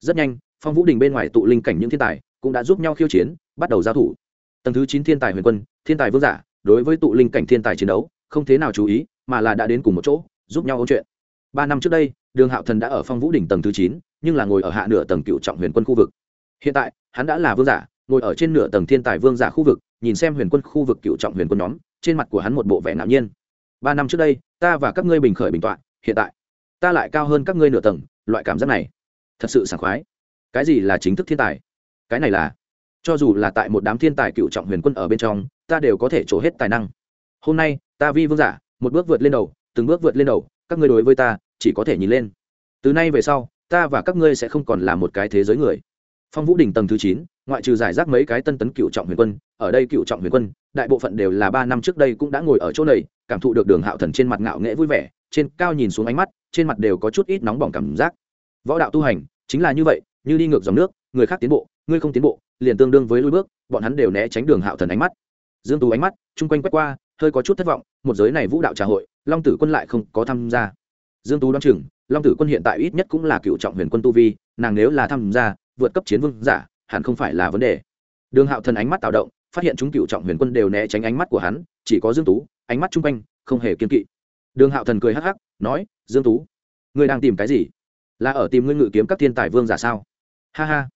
Rất nhanh, phong vũ đình bên ngoài tụ linh cảnh những thiên tài, cũng đã giúp nhau khiêu chiến, bắt đầu giao thủ. Tầng thứ chín thiên tài huyền quân, thiên tài vương giả đối với tụ linh cảnh thiên tài chiến đấu, không thế nào chú ý, mà là đã đến cùng một chỗ, giúp nhau ôn chuyện. Ba năm trước đây, đường hạo thần đã ở phong vũ đỉnh tầng thứ chín, nhưng là ngồi ở hạ nửa tầng cựu trọng huyền quân khu vực. Hiện tại, hắn đã là vương giả, ngồi ở trên nửa tầng thiên tài vương giả khu vực, nhìn xem huyền quân khu vực cựu trọng huyền quân nhóm, trên mặt của hắn một bộ vẻ ngạo nhiên. Ba năm trước đây, ta và các ngươi bình khởi bình tọa, hiện tại, ta lại cao hơn các ngươi nửa tầng, loại cảm giác này, thật sự sảng khoái. Cái gì là chính thức thiên tài? Cái này là, cho dù là tại một đám thiên tài cựu trọng huyền quân ở bên trong ta đều có thể trổ hết tài năng. Hôm nay, ta vi vương giả, một bước vượt lên đầu, từng bước vượt lên đầu, các ngươi đối với ta, chỉ có thể nhìn lên. Từ nay về sau, ta và các ngươi sẽ không còn là một cái thế giới người. Phong vũ đỉnh tầng thứ chín, ngoại trừ giải rác mấy cái tân tấn cựu trọng huyền quân, ở đây cựu trọng huyền quân, đại bộ phận đều là ba năm trước đây cũng đã ngồi ở chỗ này, cảm thụ được đường hạo thần trên mặt ngạo nghễ vui vẻ, trên cao nhìn xuống ánh mắt, trên mặt đều có chút ít nóng bỏng cảm giác. Võ đạo tu hành, chính là như vậy, như đi ngược dòng nước, người khác tiến bộ, ngươi không tiến bộ, liền tương đương với lui bước, bọn hắn đều né tránh đường hạo thần ánh mắt dương tú ánh mắt chung quanh quét qua, hơi có chút thất vọng, một giới này vũ đạo trà hội, long tử quân lại không có tham gia. Dương tú đoán chừng, long tử quân hiện tại ít nhất cũng là cựu trọng huyền quân tu vi, nàng nếu là tham gia, vượt cấp chiến vương giả, hẳn không phải là vấn đề. Đường hạo thần ánh mắt tạo động, phát hiện chúng cựu trọng huyền quân đều né tránh ánh mắt của hắn, chỉ có dương tú, ánh mắt chung quanh không hề kiên kỵ. Đường hạo thần cười hắc hắc, nói, dương tú, ngươi đang tìm cái gì? Là ở tìm ngươi ngự kiếm các thiên tài vương giả sao? Ha ha,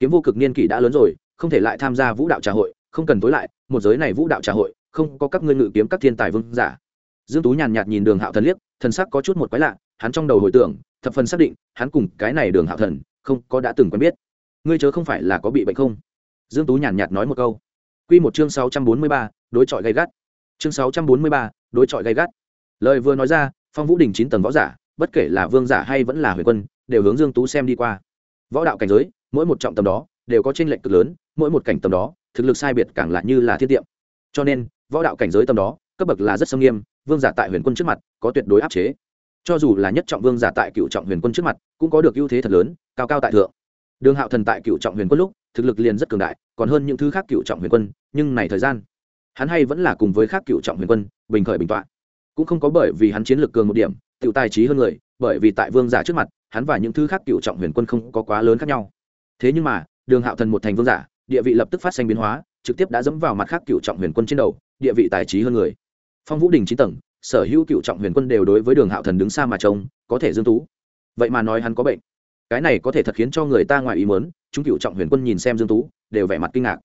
kiếm vô cực niên kỷ đã lớn rồi, không thể lại tham gia vũ đạo trà hội, không cần tối lại một giới này vũ đạo trà hội không có các ngươi ngự kiếm các thiên tài vương giả. Dương tú nhàn nhạt nhìn đường hạo thần liếc thần sắc có chút một quái lạ hắn trong đầu hồi tưởng thập phần xác định hắn cùng cái này đường hạo thần không có đã từng quen biết. Ngươi chớ không phải là có bị bệnh không? Dương tú nhàn nhạt nói một câu. Quy một chương 643, đối chọi gay gắt. Chương 643, đối chọi gay gắt. Lời vừa nói ra phong vũ đình chín tầng võ giả bất kể là vương giả hay vẫn là huyền quân đều hướng dương tú xem đi qua. Võ đạo cảnh giới mỗi một trọng tầm đó đều có trên lệnh cực lớn mỗi một cảnh tầm đó thực lực sai biệt càng lại như là thiên tiệm. Cho nên, võ đạo cảnh giới tầm đó, cấp bậc là rất sâm nghiêm, vương giả tại huyền quân trước mặt, có tuyệt đối áp chế. Cho dù là nhất trọng vương giả tại cựu trọng huyền quân trước mặt, cũng có được ưu thế thật lớn, cao cao tại thượng. Đường hạo thần tại cựu trọng huyền quân lúc, thực lực liền rất cường đại, còn hơn những thứ khác cựu trọng huyền quân, nhưng này thời gian, hắn hay vẫn là cùng với khác cựu trọng huyền quân, bình khởi bình tọa. Cũng không có bởi vì hắn chiến lược cường một điểm tự tài trí hơn người, bởi vì tại vương giả trước mặt, hắn và những thứ khác cựu trọng huyền quân không có quá lớn khác nhau. Thế nhưng mà, đường hạo thần một thành vương giả địa vị lập tức phát sinh biến hóa, trực tiếp đã dẫm vào mặt khác cựu trọng huyền quân trên đầu, địa vị tài trí hơn người. Phong vũ đình chín tầng, sở hữu cựu trọng huyền quân đều đối với đường hạo thần đứng xa mà trông, có thể dương tú. Vậy mà nói hắn có bệnh. Cái này có thể thật khiến cho người ta ngoài ý mớn chúng cựu trọng huyền quân nhìn xem dương tú, đều vẻ mặt kinh ngạc.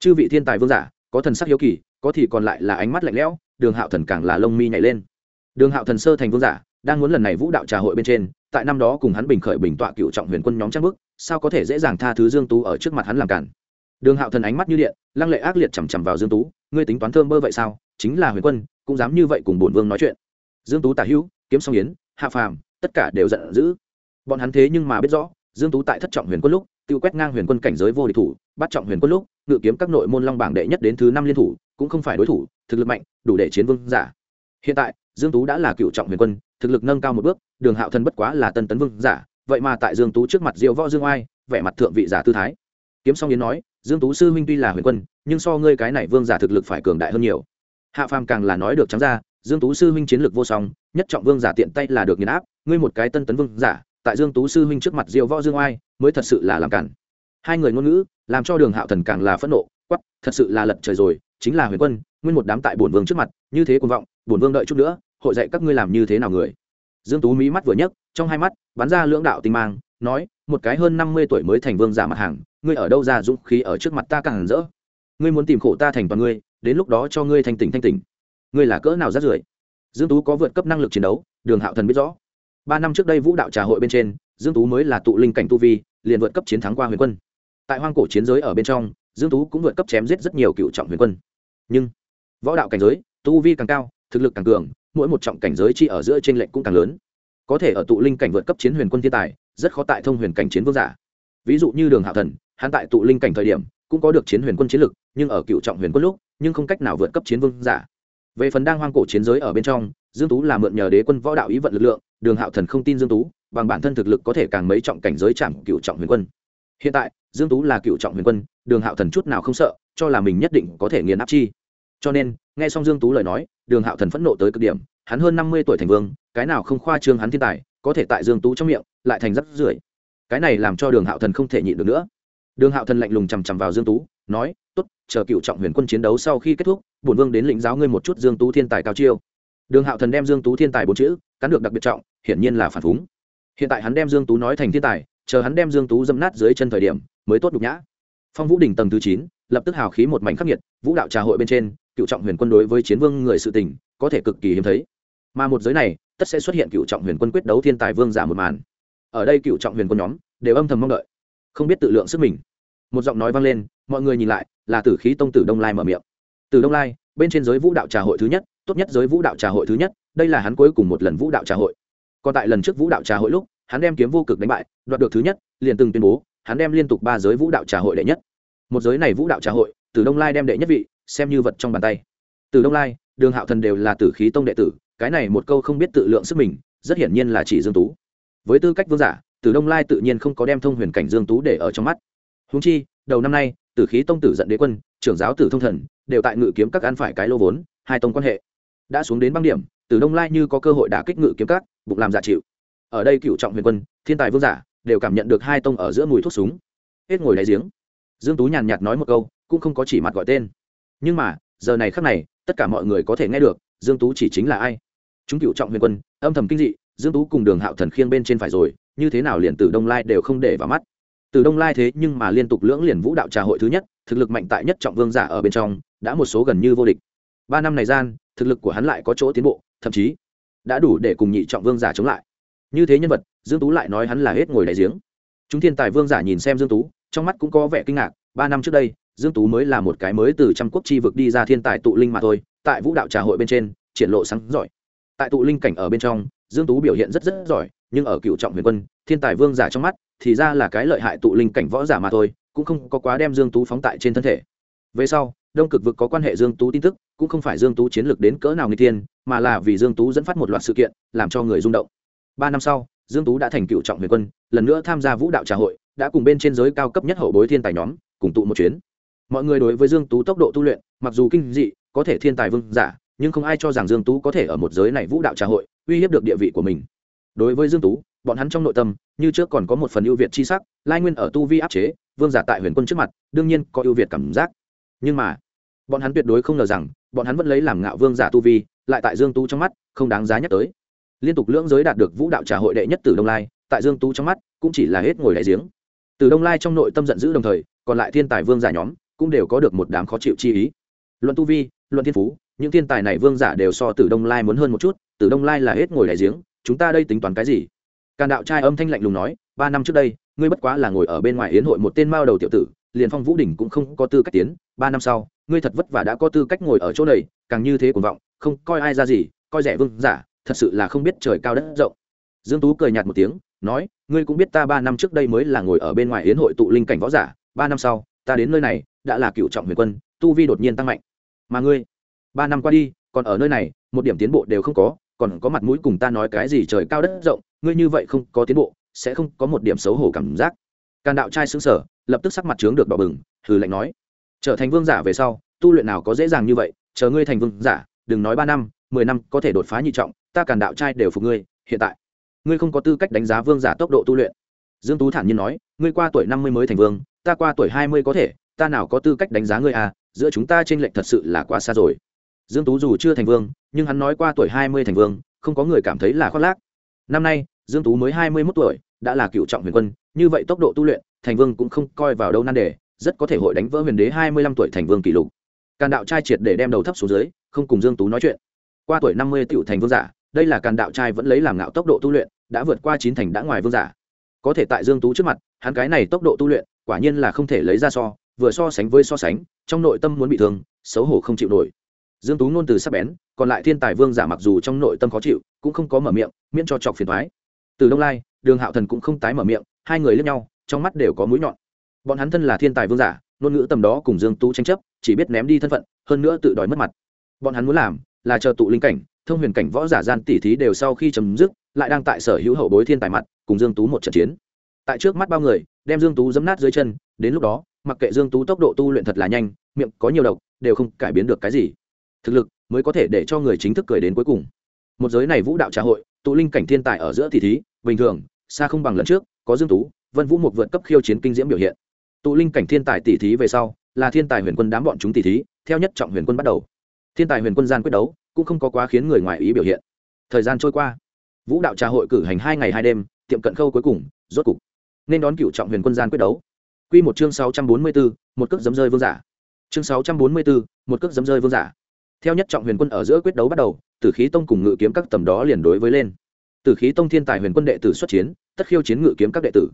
Chư vị thiên tài vương giả, có thần sắc hiếu kỳ, có thì còn lại là ánh mắt lạnh lẽo, đường hạo thần càng là lông mi nhảy lên. Đường hạo thần sơ thành vương giả, đang muốn lần này vũ đạo trà hội bên trên, tại năm đó cùng hắn bình khởi bình tọa cựu trọng huyền quân nhóm trang bức, sao có thể dễ dàng tha thứ dương tú ở trước mặt hắn làm cản? Đường hạo thần ánh mắt như điện, lăng lệ ác liệt chằm chằm vào dương tú, ngươi tính toán thơm bơ vậy sao? Chính là huyền quân, cũng dám như vậy cùng bổn vương nói chuyện. Dương tú tả hữu, kiếm song yến, hạ phàm, tất cả đều giận dữ. Bọn hắn thế nhưng mà biết rõ, dương tú tại thất trọng huyền quân lúc, tiêu quét ngang huyền quân cảnh giới vô địch thủ, bắt trọng huyền quân lúc, ngự kiếm các nội môn long bảng đệ nhất đến thứ năm liên thủ, cũng không phải đối thủ, thực lực mạnh, đủ để chiến vương giả. Hiện tại, dương tú đã là cựu trọng huyền quân, thực lực nâng cao một bước, đường hạo thần bất quá là tân tấn vương giả, vậy mà tại dương tú trước mặt diêu võ dương oai, vẻ mặt thượng vị giả tư thái. Kiếm song yến nói dương tú sư huynh tuy là huyền quân, nhưng so ngươi cái này vương giả thực lực phải cường đại hơn nhiều. Hạ phàm càng là nói được trắng ra, dương tú sư huynh chiến lược vô song, nhất trọng vương giả tiện tay là được nghiền áp, ngươi một cái tân tấn vương giả, tại dương tú sư huynh trước mặt diệu võ dương oai, mới thật sự là làm cản. Hai người ngôn ngữ, làm cho đường hạo thần càng là phẫn nộ, quắc, thật sự là lật trời rồi, chính là huyền quân, nguyên một đám tại bổn vương trước mặt, như thế cuồng vọng, bổn vương đợi chút nữa, hội dạy các ngươi làm như thế nào người. Dương tú mỹ mắt vừa nhấc, trong hai mắt bắn ra lưỡng đạo tinh mang, nói, một cái hơn năm mươi tuổi mới thành vương giả mặt hàng ngươi ở đâu ra dũng khí ở trước mặt ta càng rỡ? Ngươi muốn tìm khổ ta thành toàn ngươi, đến lúc đó cho ngươi thanh tỉnh thanh tỉnh. Ngươi là cỡ nào rát rưởi? Dương tú có vượt cấp năng lực chiến đấu, đường hạo thần biết rõ. Ba năm trước đây vũ đạo trà hội bên trên, dương tú mới là tụ linh cảnh tu vi, liền vượt cấp chiến thắng qua huyền quân. Tại hoang cổ chiến giới ở bên trong, dương tú cũng vượt cấp chém giết rất nhiều cựu trọng huyền quân. Nhưng, võ đạo cảnh giới, tu vi càng cao, thực lực càng cường, mỗi một trọng cảnh giới chi ở giữa trên lệnh cũng càng lớn. Có thể ở tụ linh cảnh vượt cấp chiến huyền quân thiên tài, rất khó tại thông huyền cảnh chiến vương giả. Ví dụ như đường Hạo thần hắn tại tụ linh cảnh thời điểm cũng có được chiến huyền quân chiến lực, nhưng ở cựu trọng huyền quân lúc, nhưng không cách nào vượt cấp chiến vương giả. Về phần đang hoang cổ chiến giới ở bên trong, dương tú là mượn nhờ đế quân võ đạo ý vận lực lượng, đường hạo thần không tin dương tú, bằng bản thân thực lực có thể càng mấy trọng cảnh giới chạm cựu trọng huyền quân. Hiện tại, dương tú là cựu trọng huyền quân, đường hạo thần chút nào không sợ, cho là mình nhất định có thể nghiền áp chi. Cho nên, nghe xong dương tú lời nói, đường hạo thần phẫn nộ tới cực điểm, hắn hơn năm mươi tuổi thành vương, cái nào không khoa trương hắn thiên tài, có thể tại dương tú trong miệng, lại thành rất rưởi. Cái này làm cho đường hạo thần không thể nhịn được nữa đường hạo thần lạnh lùng chằm chằm vào dương tú, nói, tốt, chờ cựu trọng huyền quân chiến đấu sau khi kết thúc, bổn vương đến lĩnh giáo ngươi một chút dương tú thiên tài cao chiêu. Đường hạo thần đem dương tú thiên tài bốn chữ, cắn được đặc biệt trọng, hiển nhiên là phản phúng. Hiện tại hắn đem dương tú nói thành thiên tài, chờ hắn đem dương tú dâm nát dưới chân thời điểm, mới tốt đục nhã. Phong vũ đỉnh tầng thứ chín, lập tức hào khí một mảnh khắc nghiệt, vũ đạo trà hội bên trên, cựu trọng huyền quân đối với chiến vương người sự tình, có thể cực kỳ hiếm thấy. Mà một giới này, tất sẽ xuất hiện cựu trọng huyền quân quyết đấu thiên tài vương giả một màn. Ở đây cựu trọng huyền quân nhóm, đều âm thầm mong đợi không biết tự lượng sức mình. Một giọng nói vang lên, mọi người nhìn lại, là tử khí tông tử đông lai mở miệng. Từ đông lai, bên trên giới vũ đạo trà hội thứ nhất, tốt nhất giới vũ đạo trà hội thứ nhất, đây là hắn cuối cùng một lần vũ đạo trà hội. Còn tại lần trước vũ đạo trà hội lúc, hắn đem kiếm vô cực đánh bại, đoạt được thứ nhất, liền từng tuyên bố, hắn đem liên tục ba giới vũ đạo trà hội đệ nhất. Một giới này vũ đạo trà hội từ đông lai đem đệ nhất vị, xem như vật trong bàn tay. Từ đông lai, đường hạo thần đều là tử khí tông đệ tử, cái này một câu không biết tự lượng sức mình, rất hiển nhiên là chỉ dương tú. Với tư cách vương giả từ đông lai tự nhiên không có đem thông huyền cảnh dương tú để ở trong mắt. Huống chi, đầu năm nay, tử khí tông tử giận đế quân, trưởng giáo tử thông thần, đều tại ngự kiếm các ăn phải cái lô vốn, hai tông quan hệ. Đã xuống đến băng điểm, từ đông lai như có cơ hội đả kích ngự kiếm các, bụng làm giả chịu. Ở đây cựu trọng huyền quân, thiên tài vương giả, đều cảm nhận được hai tông ở giữa mùi thuốc súng. Hết ngồi đáy giếng. Dương tú nhàn nhạt nói một câu, cũng không có chỉ mặt gọi tên. Nhưng mà, giờ này khắc này, tất cả mọi người có thể nghe được, dương tú chỉ chính là ai. Chúng cựu trọng huyền quân, âm thầm kinh dị, dương tú cùng đường hạo thần khiêng bên trên phải rồi như thế nào liền từ đông lai đều không để vào mắt. Từ đông lai thế nhưng mà liên tục lưỡng liền vũ đạo trà hội thứ nhất, thực lực mạnh tại nhất trọng vương giả ở bên trong, đã một số gần như vô địch. Ba năm này gian, thực lực của hắn lại có chỗ tiến bộ, thậm chí đã đủ để cùng nhị trọng vương giả chống lại. Như thế nhân vật, dương tú lại nói hắn là hết ngồi đại giếng. Chúng thiên tài vương giả nhìn xem dương tú, trong mắt cũng có vẻ kinh ngạc, ba năm trước đây, dương tú mới là một cái mới từ trăm quốc chi vực đi ra thiên tài tụ linh mà thôi, tại vũ đạo trà hội bên trên, triển lộ sáng giỏi. Tại tụ linh cảnh ở bên trong, dương tú biểu hiện rất rất giỏi nhưng ở cựu trọng huyền quân, thiên tài vương giả trong mắt, thì ra là cái lợi hại tụ linh cảnh võ giả mà thôi, cũng không có quá đem dương tú phóng tại trên thân thể. Về sau, đông cực vực có quan hệ dương tú tin tức, cũng không phải dương tú chiến lược đến cỡ nào người tiên mà là vì dương tú dẫn phát một loạt sự kiện, làm cho người rung động. Ba năm sau, dương tú đã thành cựu trọng huyền quân, lần nữa tham gia vũ đạo trà hội, đã cùng bên trên giới cao cấp nhất hậu bối thiên tài nhóm, cùng tụ một chuyến. Mọi người đối với dương tú tốc độ tu luyện, mặc dù kinh dị, có thể thiên tài vương giả, nhưng không ai cho rằng dương tú có thể ở một giới này vũ đạo trà hội, uy hiếp được địa vị của mình đối với dương tú, bọn hắn trong nội tâm, như trước còn có một phần ưu việt chi sắc, lai nguyên ở tu vi áp chế, vương giả tại huyền quân trước mặt, đương nhiên có ưu việt cảm giác. Nhưng mà, bọn hắn tuyệt đối không ngờ rằng, bọn hắn vẫn lấy làm ngạo vương giả tu vi, lại tại dương tú trong mắt, không đáng giá nhắc tới. Liên tục lưỡng giới đạt được vũ đạo trà hội đệ nhất từ đông lai, tại dương tú trong mắt, cũng chỉ là hết ngồi đại giếng. Từ đông lai trong nội tâm giận dữ đồng thời, còn lại thiên tài vương giả nhóm, cũng đều có được một đám khó chịu chi ý. Luận tu vi, luận thiên phú, những thiên tài này vương giả đều so từ đông lai muốn hơn một chút, từ đông lai là hết ngồi đại giếng chúng ta đây tính toán cái gì? Càn đạo trai âm thanh lạnh lùng nói, ba năm trước đây, ngươi bất quá là ngồi ở bên ngoài yến hội một tên mao đầu tiểu tử, liền phong vũ đỉnh cũng không có tư cách tiến, ba năm sau, ngươi thật vất vả đã có tư cách ngồi ở chỗ này, càng như thế cuồng vọng, không coi ai ra gì, coi rẻ vương giả, thật sự là không biết trời cao đất rộng. Dương tú cười nhạt một tiếng, nói, ngươi cũng biết ta ba năm trước đây mới là ngồi ở bên ngoài yến hội tụ linh cảnh võ giả, ba năm sau, ta đến nơi này, đã là cựu trọng huyền quân, tu vi đột nhiên tăng mạnh. Mà ngươi, ba năm qua đi, còn ở nơi này, một điểm tiến bộ đều không có còn có mặt mũi cùng ta nói cái gì trời cao đất rộng, ngươi như vậy không có tiến bộ, sẽ không có một điểm xấu hổ cảm giác. Càn đạo trai xứng sở lập tức sắc mặt trướng được đỏ bừng, hừ lạnh nói, trở thành vương giả về sau, tu luyện nào có dễ dàng như vậy, chờ ngươi thành vương giả, đừng nói ba năm, mười năm có thể đột phá nhị trọng, ta càn đạo trai đều phục ngươi, hiện tại, ngươi không có tư cách đánh giá vương giả tốc độ tu luyện. Dương tú thản nhiên nói, ngươi qua tuổi năm mươi mới thành vương, ta qua tuổi hai mươi có thể, ta nào có tư cách đánh giá ngươi à giữa chúng ta trên lệnh thật sự là quá xa rồi dương tú dù chưa thành vương, nhưng hắn nói qua tuổi hai mươi thành vương, không có người cảm thấy là khoác lác. Năm nay, dương tú mới hai mươi 21 tuổi, đã là cựu trọng huyền quân, như vậy tốc độ tu luyện, thành vương cũng không coi vào đâu nan đề, rất có thể hội đánh vỡ huyền đế hai mươi lăm tuổi thành vương kỷ lục. Càn đạo trai triệt để đem đầu thấp xuống dưới, không cùng dương tú nói chuyện. Qua tuổi năm mươi tiểu thành vương giả, đây là càn đạo trai vẫn lấy làm ngạo tốc độ tu luyện, đã vượt qua chín thành đã ngoài vương giả. Có thể tại dương tú trước mặt, hắn cái này tốc độ tu luyện, quả nhiên là không thể lấy ra so, vừa so sánh với so sánh, trong nội tâm muốn bị thương, xấu hổ không chịu nổi dương tú ngôn từ sắp bén, còn lại thiên tài vương giả mặc dù trong nội tâm khó chịu, cũng không có mở miệng, miễn cho chọc phiền toái. Từ đông lai, đường hạo thần cũng không tái mở miệng, hai người lẫn nhau, trong mắt đều có mũi nhọn. Bọn hắn thân là thiên tài vương giả, ngôn ngữ tầm đó cùng dương tú tranh chấp, chỉ biết ném đi thân phận, hơn nữa tự đòi mất mặt. Bọn hắn muốn làm là chờ tụ linh cảnh, thông huyền cảnh võ giả gian tỉ thí đều sau khi chấm dứt, lại đang tại sở hữu hậu bối thiên tài mặt, cùng dương tú một trận chiến. Tại trước mắt bao người, đem dương tú giấm nát dưới chân, đến lúc đó, mặc kệ dương tú tốc độ tu luyện thật là nhanh, miệng có nhiều độc, đều không cải biến được cái gì thực lực mới có thể để cho người chính thức cười đến cuối cùng. Một giới này vũ đạo trà hội tụ linh cảnh thiên tài ở giữa tỷ thí bình thường xa không bằng lần trước có dương tú vân vũ một vượt cấp khiêu chiến kinh diễm biểu hiện. Tụ linh cảnh thiên tài tỷ thí về sau là thiên tài huyền quân đám bọn chúng tỷ thí theo nhất trọng huyền quân bắt đầu. Thiên tài huyền quân gian quyết đấu cũng không có quá khiến người ngoài ý biểu hiện. Thời gian trôi qua vũ đạo trà hội cử hành hai ngày hai đêm tiệm cận khâu cuối cùng rốt cục nên đón cựu trọng huyền quân gian quyết đấu. Quy một chương 644, một cước giấm rơi vương giả. Chương 644, một cước giấm rơi vương giả. Theo nhất trọng huyền quân ở giữa quyết đấu bắt đầu, Tử khí tông cùng ngự kiếm các tầm đó liền đối với lên. Tử khí tông thiên tài huyền quân đệ tử xuất chiến, tất khiêu chiến ngự kiếm các đệ tử.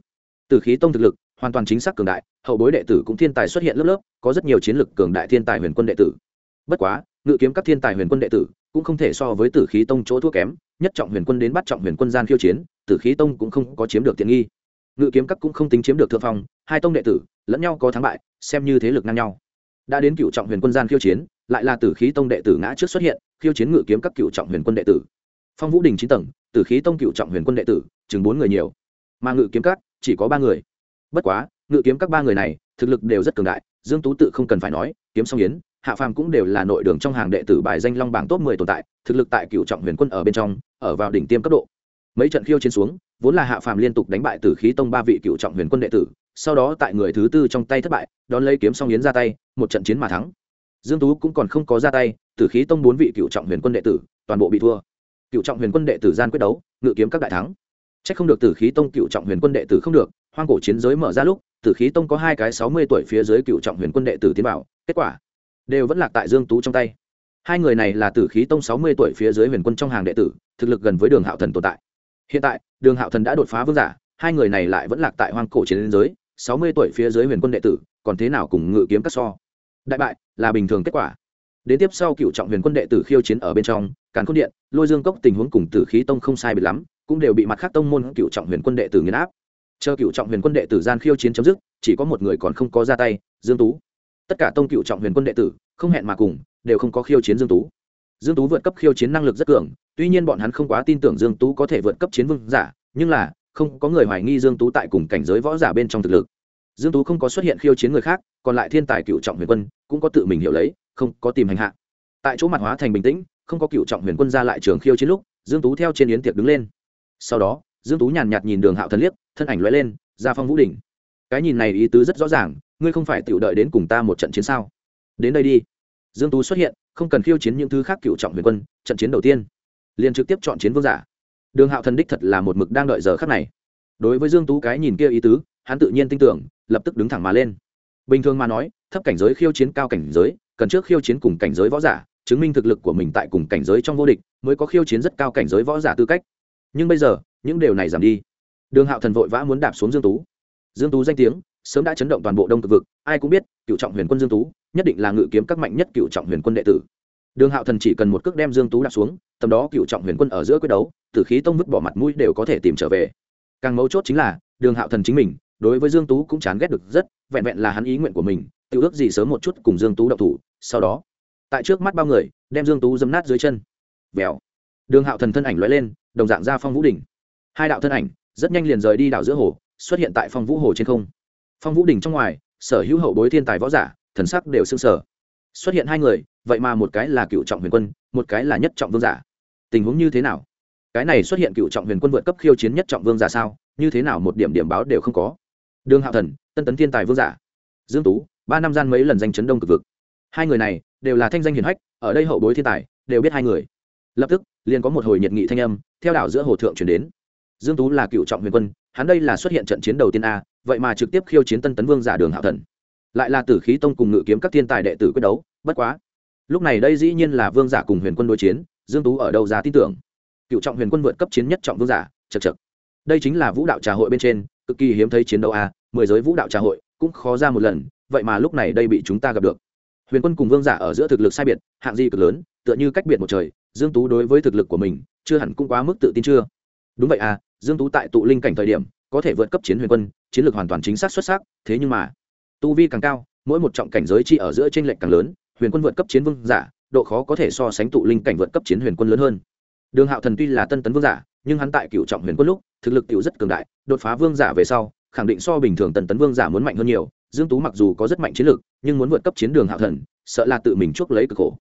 Tử khí tông thực lực hoàn toàn chính xác cường đại, hậu bối đệ tử cũng thiên tài xuất hiện lớp lớp, có rất nhiều chiến lực cường đại thiên tài huyền quân đệ tử. Bất quá, ngự kiếm các thiên tài huyền quân đệ tử cũng không thể so với Tử khí tông chỗ thua kém, nhất trọng huyền quân đến bắt trọng huyền quân gian khiêu chiến, Tử khí tông cũng không có chiếm được tiện nghi ngự kiếm các cũng không tính chiếm được thượng phong hai tông đệ tử lẫn nhau có thắng bại xem như thế lực ngang nhau đã đến cựu trọng huyền quân gian khiêu chiến lại là tử khí tông đệ tử ngã trước xuất hiện, khiêu chiến ngự kiếm các cựu trọng huyền quân đệ tử. Phong vũ đình chín tầng, tử khí tông cựu trọng huyền quân đệ tử, chừng bốn người nhiều. Mà ngự kiếm các, chỉ có ba người. Bất quá, ngự kiếm các ba người này, thực lực đều rất cường đại, dương tú tự không cần phải nói, kiếm song yến, hạ phàm cũng đều là nội đường trong hàng đệ tử bài danh long bảng top 10 tồn tại, thực lực tại cựu trọng huyền quân ở bên trong, ở vào đỉnh tiêm cấp độ. Mấy trận khiêu chiến xuống, vốn là hạ phàm liên tục đánh bại tử khí tông ba vị cựu trọng huyền quân đệ tử, sau đó tại người thứ tư trong tay thất bại, đón lấy kiếm song yến ra tay, một trận chiến mà thắng dương tú cũng còn không có ra tay, tử khí tông bốn vị cựu trọng huyền quân đệ tử, toàn bộ bị thua. Cựu trọng huyền quân đệ tử gian quyết đấu, ngự kiếm các đại thắng. Chắc không được tử khí tông cựu trọng huyền quân đệ tử không được, hoang cổ chiến giới mở ra lúc, tử khí tông có hai cái sáu mươi tuổi phía dưới cựu trọng huyền quân đệ tử tiến bảo kết quả đều vẫn lạc tại dương tú trong tay. Hai người này là tử khí tông sáu mươi tuổi phía dưới huyền quân trong hàng đệ tử, thực lực gần với đường hạo thần tồn tại. Hiện tại, đường hạo thần đã đột phá vương giả, hai người này lại vẫn lạc tại hoang cổ chiến giới, sáu mươi tuổi phía dưới huyền quân đệ tử, còn thế nào cùng ngự kiếm các so? Đại bại là bình thường kết quả. Đến tiếp sau cựu trọng huyền quân đệ tử khiêu chiến ở bên trong, càn khôn điện, lôi dương cốc tình huống cùng tử khí tông không sai biệt lắm, cũng đều bị mặt khác tông môn cựu trọng huyền quân đệ tử nghiền áp. Chờ cựu trọng huyền quân đệ tử gian khiêu chiến chấm dứt, chỉ có một người còn không có ra tay, dương tú. Tất cả tông cựu trọng huyền quân đệ tử, không hẹn mà cùng, đều không có khiêu chiến dương tú. Dương tú vượt cấp khiêu chiến năng lực rất cường, tuy nhiên bọn hắn không quá tin tưởng dương tú có thể vượt cấp chiến vương giả, nhưng là, không có người hoài nghi dương tú tại cùng cảnh giới võ giả bên trong thực lực dương tú không có xuất hiện khiêu chiến người khác, còn lại thiên tài cựu trọng huyền quân cũng có tự mình hiểu lấy, không, có tìm hành hạ. Tại chỗ mặt hóa thành bình tĩnh, không có cựu trọng huyền quân ra lại trường khiêu chiến lúc, dương tú theo trên yến tiệc đứng lên. Sau đó, dương tú nhàn nhạt nhìn đường hạo thần liếc, thân ảnh lóe lên, ra phong vũ đỉnh. Cái nhìn này ý tứ rất rõ ràng, ngươi không phải tự đợi đến cùng ta một trận chiến sao? Đến đây đi. Dương tú xuất hiện, không cần khiêu chiến những thứ khác cựu trọng huyền quân, trận chiến đầu tiên. Liền trực tiếp chọn chiến vương giả. Đường hạo thần đích thật là một mực đang đợi giờ khắc này. Đối với dương tú cái nhìn kia ý tứ hắn tự nhiên tin tưởng, lập tức đứng thẳng mà lên. Bình thường mà nói, thấp cảnh giới khiêu chiến cao cảnh giới, cần trước khiêu chiến cùng cảnh giới võ giả, chứng minh thực lực của mình tại cùng cảnh giới trong vô địch, mới có khiêu chiến rất cao cảnh giới võ giả tư cách. Nhưng bây giờ, những điều này giảm đi. Đường hạo thần vội vã muốn đạp xuống dương tú. Dương tú danh tiếng, sớm đã chấn động toàn bộ đông cực vực, ai cũng biết, cựu trọng huyền quân dương tú, nhất định là ngự kiếm các mạnh nhất cựu trọng huyền quân đệ tử. Đường hạo thần chỉ cần một cước đem dương tú đạp xuống, tầm đó cựu trọng huyền quân ở giữa quyết đấu, tử khí tông vứt bỏ mặt mũi đều có thể tìm trở về. Càng mấu chốt chính là, đường hạo thần chính mình đối với dương tú cũng chán ghét được rất, vẹn vẹn là hắn ý nguyện của mình, tự ước gì sớm một chút cùng dương tú đậu thủ, sau đó, tại trước mắt bao người, đem dương tú dấm nát dưới chân. Vèo. Đường hạo thần thân ảnh lóe lên, đồng dạng ra phong vũ đỉnh. Hai đạo thân ảnh, rất nhanh liền rời đi đảo giữa hồ, xuất hiện tại phong vũ hồ trên không. Phong vũ đỉnh trong ngoài, sở hữu hậu bối thiên tài võ giả, thần sắc đều sương sở xuất hiện hai người, vậy mà một cái là cựu trọng huyền quân, một cái là nhất trọng vương giả. Tình huống như thế nào? Cái này xuất hiện cựu trọng huyền quân vượt cấp khiêu chiến nhất trọng vương giả sao? Như thế nào một điểm điểm báo đều không có? Đường hạo thần, tân tấn thiên tài vương giả. Dương tú, ba năm gian mấy lần danh chấn đông cực vực. Hai người này đều là thanh danh hiển hách, ở đây hậu bối thiên tài, đều biết hai người. Lập tức, liền có một hồi nhiệt nghị thanh âm, theo đảo giữa hồ thượng chuyển đến. Dương tú là cựu trọng huyền quân, hắn đây là xuất hiện trận chiến đầu tiên a, vậy mà trực tiếp khiêu chiến tân tấn vương giả đường hạo thần. Lại là tử khí tông cùng ngự kiếm các thiên tài đệ tử quyết đấu, bất quá. Lúc này đây dĩ nhiên là vương giả cùng huyền quân đối chiến, dương tú ở đâu ra tin tưởng? Cựu trọng huyền quân vượt cấp chiến nhất trọng vương giả chật chật đây chính là vũ đạo trà hội bên trên cực kỳ hiếm thấy chiến đấu a, mười giới vũ đạo trà hội, cũng khó ra một lần, vậy mà lúc này đây bị chúng ta gặp được. Huyền quân cùng vương giả ở giữa thực lực sai biệt, hạng di cực lớn, tựa như cách biệt một trời, dương tú đối với thực lực của mình, chưa hẳn cũng quá mức tự tin chưa? Đúng vậy à dương tú tại tụ linh cảnh thời điểm, có thể vượt cấp chiến huyền quân, chiến lược hoàn toàn chính xác xuất sắc, thế nhưng mà, tu vi càng cao, mỗi một trọng cảnh giới chi ở giữa trên lệnh càng lớn, huyền quân vượt cấp chiến vương giả, độ khó có thể so sánh tụ linh cảnh vượt cấp chiến huyền quân lớn hơn. Đường hạo thần tuy là tân tấn vương giả nhưng hắn tại cựu trọng huyền quân lúc, thực lực tiểu rất cường đại, đột phá vương giả về sau, khẳng định so bình thường tần tấn vương giả muốn mạnh hơn nhiều. Dương tú mặc dù có rất mạnh chiến lực, nhưng muốn vượt cấp chiến đường hạo thần, sợ là tự mình chuốc lấy cực khổ.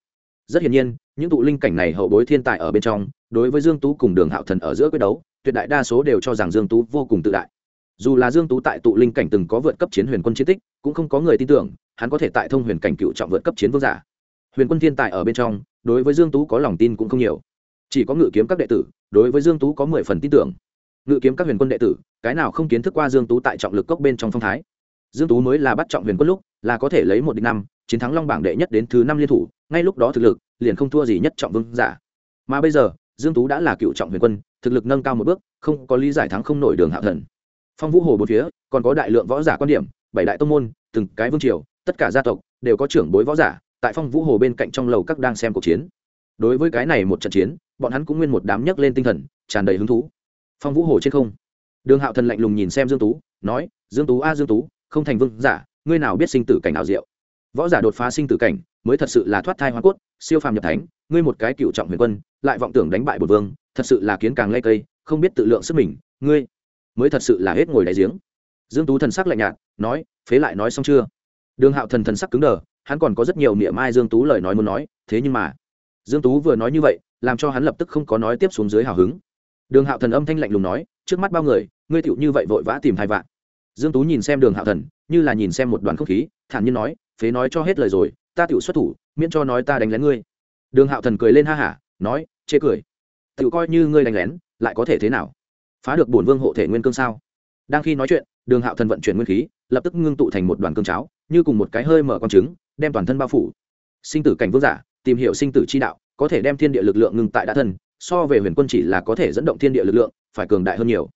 Rất hiển nhiên, những tụ linh cảnh này hậu bối thiên tài ở bên trong, đối với dương tú cùng đường hạo thần ở giữa quyết đấu, tuyệt đại đa số đều cho rằng dương tú vô cùng tự đại. Dù là dương tú tại tụ linh cảnh từng có vượt cấp chiến huyền quân chiến tích, cũng không có người tin tưởng, hắn có thể tại thông huyền cảnh cựu trọng vượt cấp chiến vương giả. Huyền quân thiên tài ở bên trong, đối với dương tú có lòng tin cũng không nhiều chỉ có ngự kiếm các đệ tử, đối với dương tú có mười phần tin tưởng. Ngự kiếm các huyền quân đệ tử, cái nào không kiến thức qua dương tú tại trọng lực cốc bên trong phong thái? Dương tú mới là bắt trọng huyền quân lúc, là có thể lấy một địch năm, chiến thắng long bảng đệ nhất đến thứ năm liên thủ, ngay lúc đó thực lực, liền không thua gì nhất trọng vương giả. Mà bây giờ, dương tú đã là cựu trọng huyền quân, thực lực nâng cao một bước, không có lý giải thắng không nổi đường hạ thần. Phong vũ hồ bốn phía, còn có đại lượng võ giả quan điểm, bảy đại tông môn, từng cái vương triều, tất cả gia tộc, đều có trưởng bối võ giả, tại phong vũ hồ bên cạnh trong lầu các đang xem cuộc chiến. Đối với cái này một trận chiến bọn hắn cũng nguyên một đám nhấc lên tinh thần, tràn đầy hứng thú. Phong vũ hồ trên không. Đường hạo thần lạnh lùng nhìn xem dương tú, nói, dương tú a, dương tú, không thành vương giả, ngươi nào biết sinh tử cảnh nào diệu? Võ giả đột phá sinh tử cảnh, mới thật sự là thoát thai hoa cốt, siêu phàm nhập thánh, ngươi một cái cựu trọng huyền quân, lại vọng tưởng đánh bại bột vương, thật sự là kiến càng lay cây, không biết tự lượng sức mình, ngươi mới thật sự là hết ngồi đáy giếng. Dương tú thần sắc lạnh nhạt, nói, phế lại nói xong chưa? Đường hạo thần thần sắc cứng đờ, hắn còn có rất nhiều niệm mai dương tú lời nói muốn nói, thế nhưng mà, dương tú vừa nói như vậy làm cho hắn lập tức không có nói tiếp xuống dưới hào hứng. Đường hạo thần âm thanh lạnh lùng nói, trước mắt bao người, ngươi tựu như vậy vội vã tìm hai vạn. Dương tú nhìn xem đường hạo thần, như là nhìn xem một đoàn không khí, thản nhiên nói, phế nói cho hết lời rồi, ta tựu xuất thủ, miễn cho nói ta đánh lén ngươi. Đường hạo thần cười lên ha hả, nói, chê cười. Tựu coi như ngươi đánh lén, lại có thể thế nào? Phá được bổn vương hộ thể nguyên cương sao? Đang khi nói chuyện, đường hạo thần vận chuyển nguyên khí, lập tức ngưng tụ thành một đoàn cương cháo, như cùng một cái hơi mở con trứng, đem toàn thân bao phủ. Sinh tử cảnh vương giả, tìm hiểu sinh tử chi đạo có thể đem thiên địa lực lượng ngưng tại đã thân, so về huyền quân chỉ là có thể dẫn động thiên địa lực lượng, phải cường đại hơn nhiều.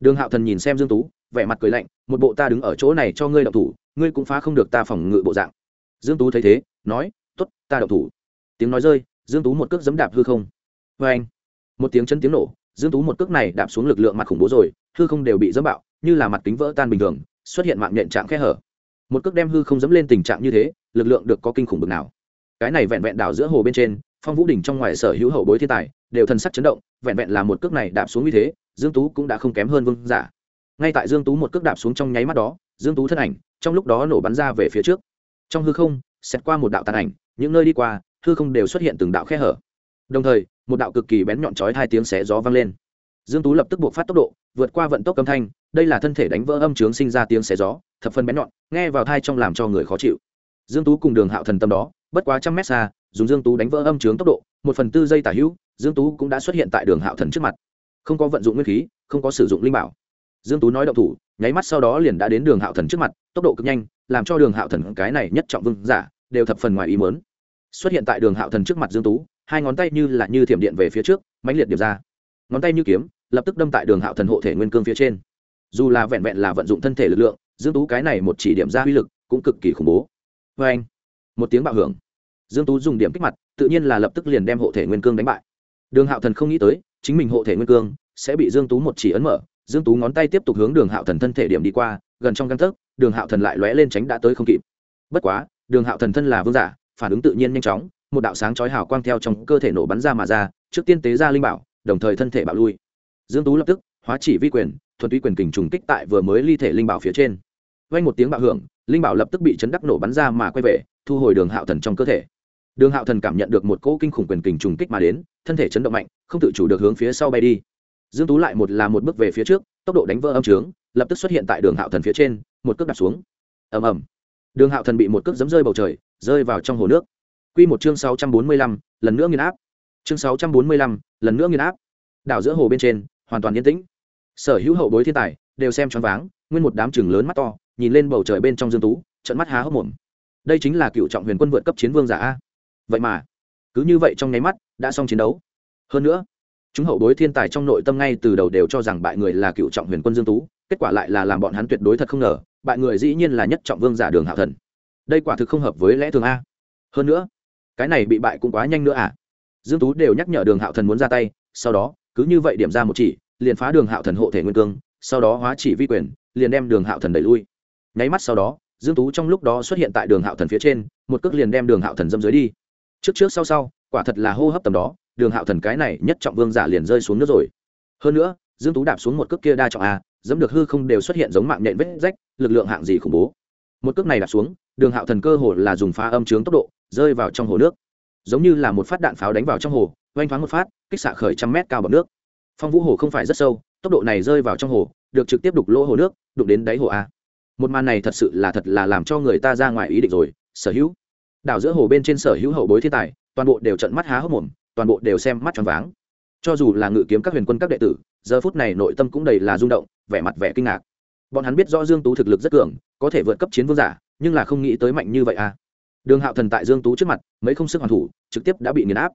Đường hạo thần nhìn xem dương tú, vẻ mặt cười lạnh, một bộ ta đứng ở chỗ này cho ngươi động thủ, ngươi cũng phá không được ta phòng ngự bộ dạng. Dương tú thấy thế, nói, tốt, ta động thủ. Tiếng nói rơi, dương tú một cước giẫm đạp hư không. Với anh, một tiếng chân tiếng nổ, dương tú một cước này đạp xuống lực lượng mặt khủng bố rồi, hư không đều bị dẫm bạo, như là mặt kính vỡ tan bình thường, xuất hiện mạng nhện trạng khe hở. Một cước đem hư không dẫm lên tình trạng như thế, lực lượng được có kinh khủng bực nào. Cái này vẹn vẹn đảo giữa hồ bên trên phong vũ đỉnh trong ngoài sở hữu hậu bối thiên tài, đều thần sắc chấn động, vẹn vẹn là một cước này đạp xuống như thế, dương tú cũng đã không kém hơn vương giả. Ngay tại dương tú một cước đạp xuống trong nháy mắt đó, dương tú thân ảnh trong lúc đó nổ bắn ra về phía trước. Trong hư không xét qua một đạo tàn ảnh, những nơi đi qua, hư không đều xuất hiện từng đạo khe hở. Đồng thời, một đạo cực kỳ bén nhọn chói hai tiếng xé gió vang lên. Dương tú lập tức buộc phát tốc độ, vượt qua vận tốc âm thanh, đây là thân thể đánh vỡ âm trướng sinh ra tiếng xé gió, thập phân bén nhọn, nghe vào thai trong làm cho người khó chịu. Dương tú cùng đường hạo thần tâm đó, bất quá trăm mét xa dùng dương tú đánh vỡ âm trướng tốc độ, một phần tư giây tả hữu, dương tú cũng đã xuất hiện tại đường hạo thần trước mặt. Không có vận dụng nguyên khí, không có sử dụng linh bảo. Dương tú nói động thủ, nháy mắt sau đó liền đã đến đường hạo thần trước mặt, tốc độ cực nhanh, làm cho đường hạo thần cái này nhất trọng vương giả đều thập phần ngoài ý mớn xuất hiện tại đường hạo thần trước mặt dương tú, hai ngón tay như là như thiểm điện về phía trước, mãnh liệt điểm ra. Ngón tay như kiếm, lập tức đâm tại đường hạo thần hộ thể nguyên cương phía trên. Dù là vẹn vẹn là vận dụng thân thể lực lượng, dương tú cái này một chỉ điểm ra uy lực cũng cực kỳ khủng bố. Vê anh một tiếng bạo hưởng dương tú dùng điểm kích mặt tự nhiên là lập tức liền đem hộ thể nguyên cương đánh bại. Đường hạo thần không nghĩ tới chính mình hộ thể nguyên cương sẽ bị dương tú một chỉ ấn mở. Dương tú ngón tay tiếp tục hướng đường hạo thần thân thể điểm đi qua gần trong căn thức, đường hạo thần lại lóe lên tránh đã tới không kịp. Bất quá đường hạo thần thân là vương giả phản ứng tự nhiên nhanh chóng một đạo sáng chói hào quang theo trong cơ thể nổ bắn ra mà ra trước tiên tế ra linh bảo đồng thời thân thể bạo lui. Dương tú lập tức hóa chỉ vi quyền thuần túy quyền kình trùng kích tại vừa mới ly thể linh bảo phía trên. Vang một tiếng bạo hưởng linh bảo lập tức bị chấn đắc nổ bắn ra mà quay về thu hồi đường hạo thần trong cơ thể đường hạo thần cảm nhận được một cỗ kinh khủng quyền kình trùng kích mà đến thân thể chấn động mạnh không tự chủ được hướng phía sau bay đi. Dương tú lại một là một bước về phía trước tốc độ đánh vỡ âm trướng lập tức xuất hiện tại đường hạo thần phía trên một cước đặt xuống. Ầm ầm. Đường hạo thần bị một cước giấm rơi bầu trời rơi vào trong hồ nước. Quy một chương 645, lần nữa nghiền áp. Chương 645, lần nữa nghiền áp. Đảo giữa hồ bên trên hoàn toàn yên tĩnh. Sở hữu hậu bối thiên tài đều xem choáng váng nguyên một đám chừng lớn mắt to nhìn lên bầu trời bên trong dương tú trận mắt há hốc mồm. Đây chính là cựu trọng huyền quân vượt cấp chiến vương giả a vậy mà, cứ như vậy trong nháy mắt, đã xong chiến đấu. Hơn nữa, chúng hậu bối thiên tài trong nội tâm ngay từ đầu đều cho rằng bại người là cựu trọng huyền quân dương tú, kết quả lại là làm bọn hắn tuyệt đối thật không ngờ, bại người dĩ nhiên là nhất trọng vương giả đường hạo thần. Đây quả thực không hợp với lẽ thường a. Hơn nữa, cái này bị bại cũng quá nhanh nữa à. Dương tú đều nhắc nhở đường hạo thần muốn ra tay, sau đó, cứ như vậy điểm ra một chỉ, liền phá đường hạo thần hộ thể nguyên cương, sau đó hóa chỉ vi quyền, liền đem đường hạo thần đẩy lui. Nháy mắt sau đó, dương tú trong lúc đó xuất hiện tại đường hạo thần phía trên, một cước liền đem đường hạo thần dâm dưới đi trước trước sau sau, quả thật là hô hấp tầm đó, đường hạo thần cái này nhất trọng vương giả liền rơi xuống nước rồi. Hơn nữa, dương tú đạp xuống một cước kia đa trọng a, dẫm được hư không đều xuất hiện giống mạng nhện vết rách, lực lượng hạng gì khủng bố. Một cước này đạp xuống, đường hạo thần cơ hồ là dùng phá âm trướng tốc độ, rơi vào trong hồ nước. Giống như là một phát đạn pháo đánh vào trong hồ, oanh thoáng một phát, kích xạ khởi trăm mét cao bọc nước. Phong vũ hồ không phải rất sâu, tốc độ này rơi vào trong hồ, được trực tiếp đục lỗ hồ nước đục đến đáy hồ a. Một màn này thật sự là thật là làm cho người ta ra ngoài ý định rồi, sở hữu đảo giữa hồ bên trên sở hữu hậu bối thiên tài, toàn bộ đều trận mắt há hốc mồm, toàn bộ đều xem mắt tròn váng. Cho dù là ngự kiếm các huyền quân các đệ tử, giờ phút này nội tâm cũng đầy là rung động, vẻ mặt vẻ kinh ngạc. Bọn hắn biết rõ dương tú thực lực rất cường, có thể vượt cấp chiến vương giả, nhưng là không nghĩ tới mạnh như vậy à. Đường hạo thần tại dương tú trước mặt, mấy không sức hoàn thủ, trực tiếp đã bị nghiền áp.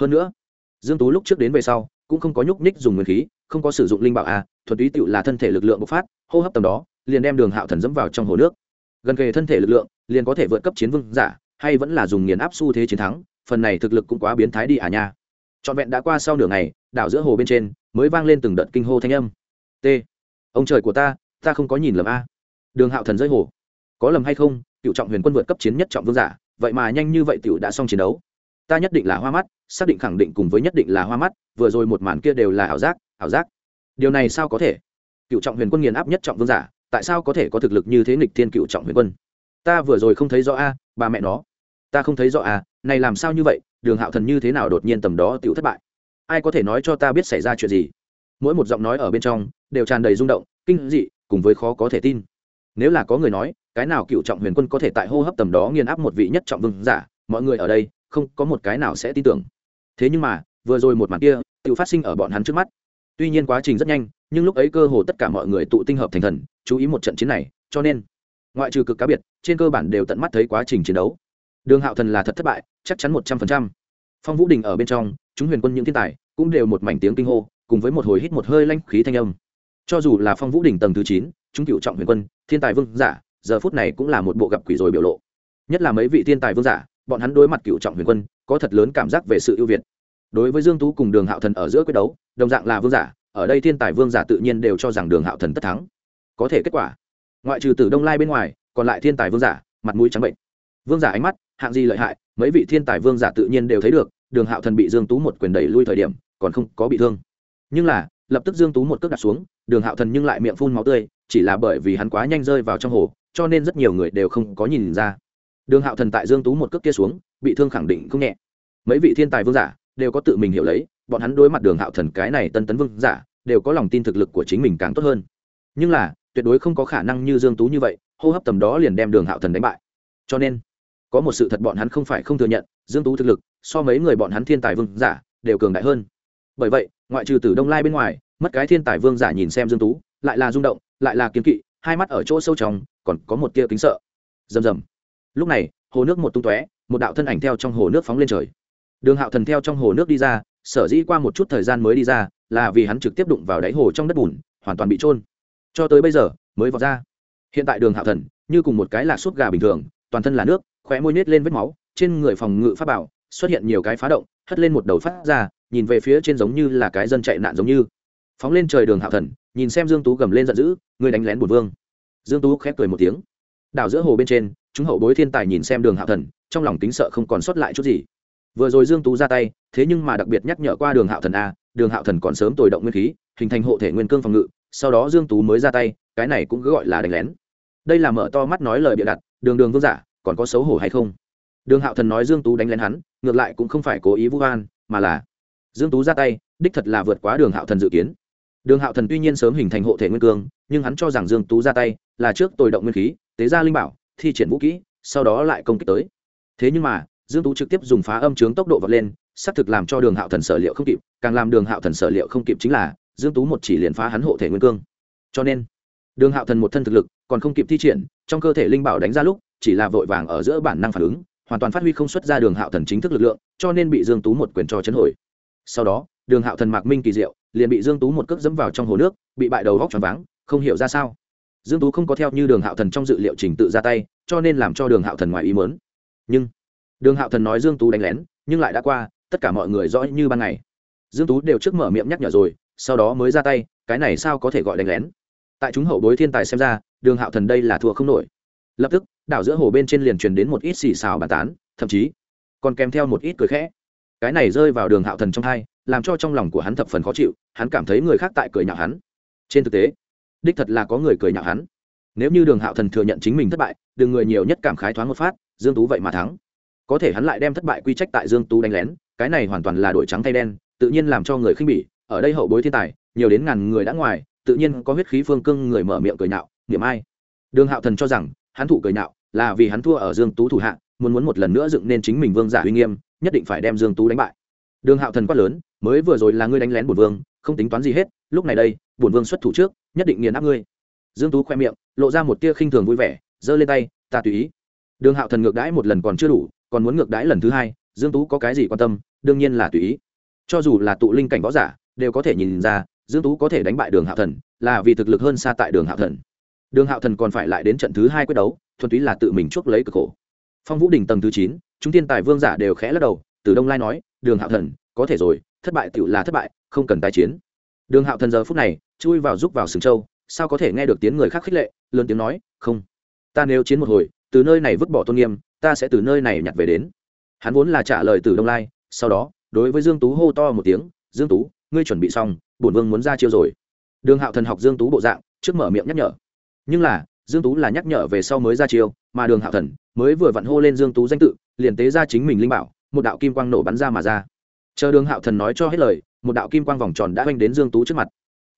Hơn nữa, dương tú lúc trước đến về sau, cũng không có nhúc nhích dùng nguyên khí, không có sử dụng linh bảo à thuật ý tựu là thân thể lực lượng bộc phát, hô hấp tầm đó, liền đem đường hạo thần dẫm vào trong hồ nước. Gần kề thân thể lực lượng, liền có thể vượt cấp chiến vương giả hay vẫn là dùng nghiền áp xu thế chiến thắng, phần này thực lực cũng quá biến thái đi à nha. Trọn vẹn đã qua sau nửa ngày, đảo giữa hồ bên trên, mới vang lên từng đợt kinh hô thanh âm. T. Ông trời của ta ta không có nhìn lầm a. Đường hạo thần rơi hồ. Có lầm hay không, cựu trọng huyền quân vượt cấp chiến nhất trọng vương giả, vậy mà nhanh như vậy t đã xong chiến đấu. Ta nhất định là hoa mắt, xác định khẳng định cùng với nhất định là hoa mắt, vừa rồi một màn kia đều là ảo giác ảo giác. Điều này sao có thể? Cựu trọng huyền quân nghiền áp nhất trọng vương giả, tại sao có thể có thực lực như thế nghịch thiên cựu trọng huyền quân? Ta vừa rồi không thấy rõ a, ba mẹ nó ta không thấy rõ à, này làm sao như vậy đường hạo thần như thế nào đột nhiên tầm đó tựu thất bại? Ai có thể nói cho ta biết xảy ra chuyện gì? Mỗi một giọng nói ở bên trong đều tràn đầy rung động kinh dị cùng với khó có thể tin. Nếu là có người nói cái nào cựu trọng huyền quân có thể tại hô hấp tầm đó nghiền áp một vị nhất trọng vương giả mọi người ở đây không có một cái nào sẽ tin tưởng. Thế nhưng mà vừa rồi một màn kia tự phát sinh ở bọn hắn trước mắt. Tuy nhiên quá trình rất nhanh nhưng lúc ấy cơ hồ tất cả mọi người tụ tinh hợp thành thần chú ý một trận chiến này cho nên ngoại trừ cực cá biệt trên cơ bản đều tận mắt thấy quá trình chiến đấu đường hạo thần là thật thất bại, chắc chắn một trăm phần trăm. Phong vũ đình ở bên trong, chúng huyền quân những thiên tài cũng đều một mảnh tiếng kinh hô, cùng với một hồi hít một hơi lanh khí thanh âm. Cho dù là phong vũ đình tầng thứ chín, chúng cựu trọng huyền quân, thiên tài vương giả, giờ phút này cũng là một bộ gặp quỷ rồi biểu lộ. Nhất là mấy vị thiên tài vương giả, bọn hắn đối mặt cựu trọng huyền quân, có thật lớn cảm giác về sự ưu việt. Đối với dương tú cùng đường hạo thần ở giữa quyết đấu, đồng dạng là vương giả, ở đây thiên tài vương giả tự nhiên đều cho rằng đường hạo thần tất thắng. Có thể kết quả, ngoại trừ từ đông lai bên ngoài, còn lại thiên tài vương giả, mặt mũi trắng bệnh vương giả ánh mắt, hạng gì lợi hại, mấy vị thiên tài vương giả tự nhiên đều thấy được, đường hạo thần bị dương tú một quyền đẩy lui thời điểm, còn không có bị thương. Nhưng là, lập tức dương tú một cước đặt xuống, đường hạo thần nhưng lại miệng phun máu tươi, chỉ là bởi vì hắn quá nhanh rơi vào trong hồ, cho nên rất nhiều người đều không có nhìn ra. Đường hạo thần tại dương tú một cước kia xuống, bị thương khẳng định không nhẹ. Mấy vị thiên tài vương giả đều có tự mình hiểu lấy, bọn hắn đối mặt đường hạo thần cái này tân tấn vương giả, đều có lòng tin thực lực của chính mình càng tốt hơn. Nhưng là, tuyệt đối không có khả năng như dương tú như vậy, hô hấp tầm đó liền đem đường hạo thần đánh bại. Cho nên có một sự thật bọn hắn không phải không thừa nhận, dương tú thực lực, so mấy người bọn hắn thiên tài vương giả, đều cường đại hơn. Bởi vậy, ngoại trừ từ đông lai bên ngoài, mất cái thiên tài vương giả nhìn xem dương tú, lại là rung động, lại là kiếm kỵ, hai mắt ở chỗ sâu trong, còn có một tia kính sợ. Rầm rầm. Lúc này, hồ nước một tung tóe, một đạo thân ảnh theo trong hồ nước phóng lên trời. Đường hạo thần theo trong hồ nước đi ra, sở dĩ qua một chút thời gian mới đi ra, là vì hắn trực tiếp đụng vào đáy hồ trong đất bùn, hoàn toàn bị trôn cho tới bây giờ, mới vọt ra. Hiện tại đường hạo thần, như cùng một cái lạc suốt gà bình thường, toàn thân là nước khóe môi nết lên vết máu, trên người phòng ngự pháp bảo xuất hiện nhiều cái phá động, hất lên một đầu phát ra, nhìn về phía trên giống như là cái dân chạy nạn giống như. Phóng lên trời đường hạo thần, nhìn xem dương tú gầm lên giận dữ, người đánh lén bùn vương. Dương tú khép cười một tiếng. Đảo giữa hồ bên trên, chúng hậu bối thiên tài nhìn xem đường hạo thần, trong lòng tính sợ không còn sót lại chút gì. Vừa rồi dương tú ra tay, thế nhưng mà đặc biệt nhắc nhở qua đường hạo thần a, đường hạo thần còn sớm tồi động nguyên khí, hình thành hộ thể nguyên cương phòng ngự, sau đó dương tú mới ra tay, cái này cũng cứ gọi là đánh lén. Đây là mở to mắt nói lời bịa đặt, đường đường vương giả còn có xấu hổ hay không? Đường hạo thần nói dương tú đánh lén hắn, ngược lại cũng không phải cố ý vu oan, mà là dương tú ra tay, đích thật là vượt quá đường hạo thần dự kiến. Đường hạo thần tuy nhiên sớm hình thành hộ thể nguyên cương, nhưng hắn cho rằng dương tú ra tay là trước tồi động nguyên khí, tế ra linh bảo, thi triển vũ kỹ, sau đó lại công kích tới. Thế nhưng mà, dương tú trực tiếp dùng phá âm trướng tốc độ vọt lên, xác thực làm cho đường hạo thần sở liệu không kịp, càng làm đường hạo thần sở liệu không kịp chính là, dương tú một chỉ liền phá hắn hộ thể nguyên cương. Cho nên, đường hạo thần một thân thực lực còn không kịp thi triển, trong cơ thể linh bảo đánh ra lúc, chỉ là vội vàng ở giữa bản năng phản ứng, hoàn toàn phát huy không xuất ra đường hạo thần chính thức lực lượng, cho nên bị dương tú một quyền cho chấn hồi. Sau đó, đường hạo thần mạc minh kỳ diệu, liền bị dương tú một cước dẫm vào trong hồ nước, bị bại đầu góc tròn váng, không hiểu ra sao. Dương tú không có theo như đường hạo thần trong dự liệu trình tự ra tay, cho nên làm cho đường hạo thần ngoài ý mớn nhưng, đường hạo thần nói dương tú đánh lén, nhưng lại đã qua, tất cả mọi người rõ như ban ngày. Dương tú đều trước mở miệng nhắc nhở rồi, sau đó mới ra tay, cái này sao có thể gọi đánh lén? Tại chúng hậu bối thiên tài xem ra đường hạo thần đây là thua không nổi. Lập tức, đảo giữa hồ bên trên liền truyền đến một ít xì xào bàn tán, thậm chí còn kèm theo một ít cười khẽ. Cái này rơi vào đường hạo thần trong hai làm cho trong lòng của hắn thập phần khó chịu, hắn cảm thấy người khác tại cười nhạo hắn. Trên thực tế, đích thật là có người cười nhạo hắn. Nếu như đường hạo thần thừa nhận chính mình thất bại, đường người nhiều nhất cảm khái thoáng một phát, dương tú vậy mà thắng. Có thể hắn lại đem thất bại quy trách tại dương tú đánh lén, cái này hoàn toàn là đổi trắng thay đen, tự nhiên làm cho người khinh bỉ. Ở đây hậu bối thiên tài, nhiều đến ngàn người đã ngoài, tự nhiên có huyết khí phương cương người mở miệng cười nhạo niệm ai? Đường hạo thần cho rằng, hắn thủ cười nạo là vì hắn thua ở dương tú thủ hạ, muốn muốn một lần nữa dựng nên chính mình vương giả uy nghiêm, nhất định phải đem dương tú đánh bại. Đường hạo thần quát lớn, mới vừa rồi là ngươi đánh lén bổn vương, không tính toán gì hết, lúc này đây, bổn vương xuất thủ trước, nhất định nghiền áp ngươi. Dương tú khoe miệng, lộ ra một tia khinh thường vui vẻ, giơ lên tay, ta tùy ý. Đường hạo thần ngược đãi một lần còn chưa đủ, còn muốn ngược đãi lần thứ hai, dương tú có cái gì quan tâm, đương nhiên là tùy ý. Cho dù là tụ linh cảnh võ giả, đều có thể nhìn ra, dương tú có thể đánh bại đường hạo thần, là vì thực lực hơn xa tại đường hạo thần đường hạo thần còn phải lại đến trận thứ hai quyết đấu, thuần túy là tự mình chuốc lấy cực khổ. Phong vũ đình tầng thứ chín, chúng tiên tài vương giả đều khẽ lắc đầu, từ đông lai nói, đường hạo thần, có thể rồi, thất bại tựu là thất bại, không cần tái chiến. Đường hạo thần giờ phút này, chui vào giúp vào sừng châu, sao có thể nghe được tiếng người khác khích lệ, lớn tiếng nói, không, ta nếu chiến một hồi, từ nơi này vứt bỏ tôn nghiêm, ta sẽ từ nơi này nhặt về đến. Hắn vốn là trả lời từ đông lai, sau đó, đối với dương tú hô to một tiếng, dương tú, ngươi chuẩn bị xong, bổn vương muốn ra chiêu rồi. Đường hạo thần học dương tú bộ dạng, trước mở miệng nhắc nhở nhưng là, dương tú là nhắc nhở về sau mới ra chiêu, mà đường hạo thần mới vừa vặn hô lên dương tú danh tự, liền tế ra chính mình linh bảo, một đạo kim quang nổ bắn ra mà ra. Chờ đường hạo thần nói cho hết lời, một đạo kim quang vòng tròn đã oanh đến dương tú trước mặt.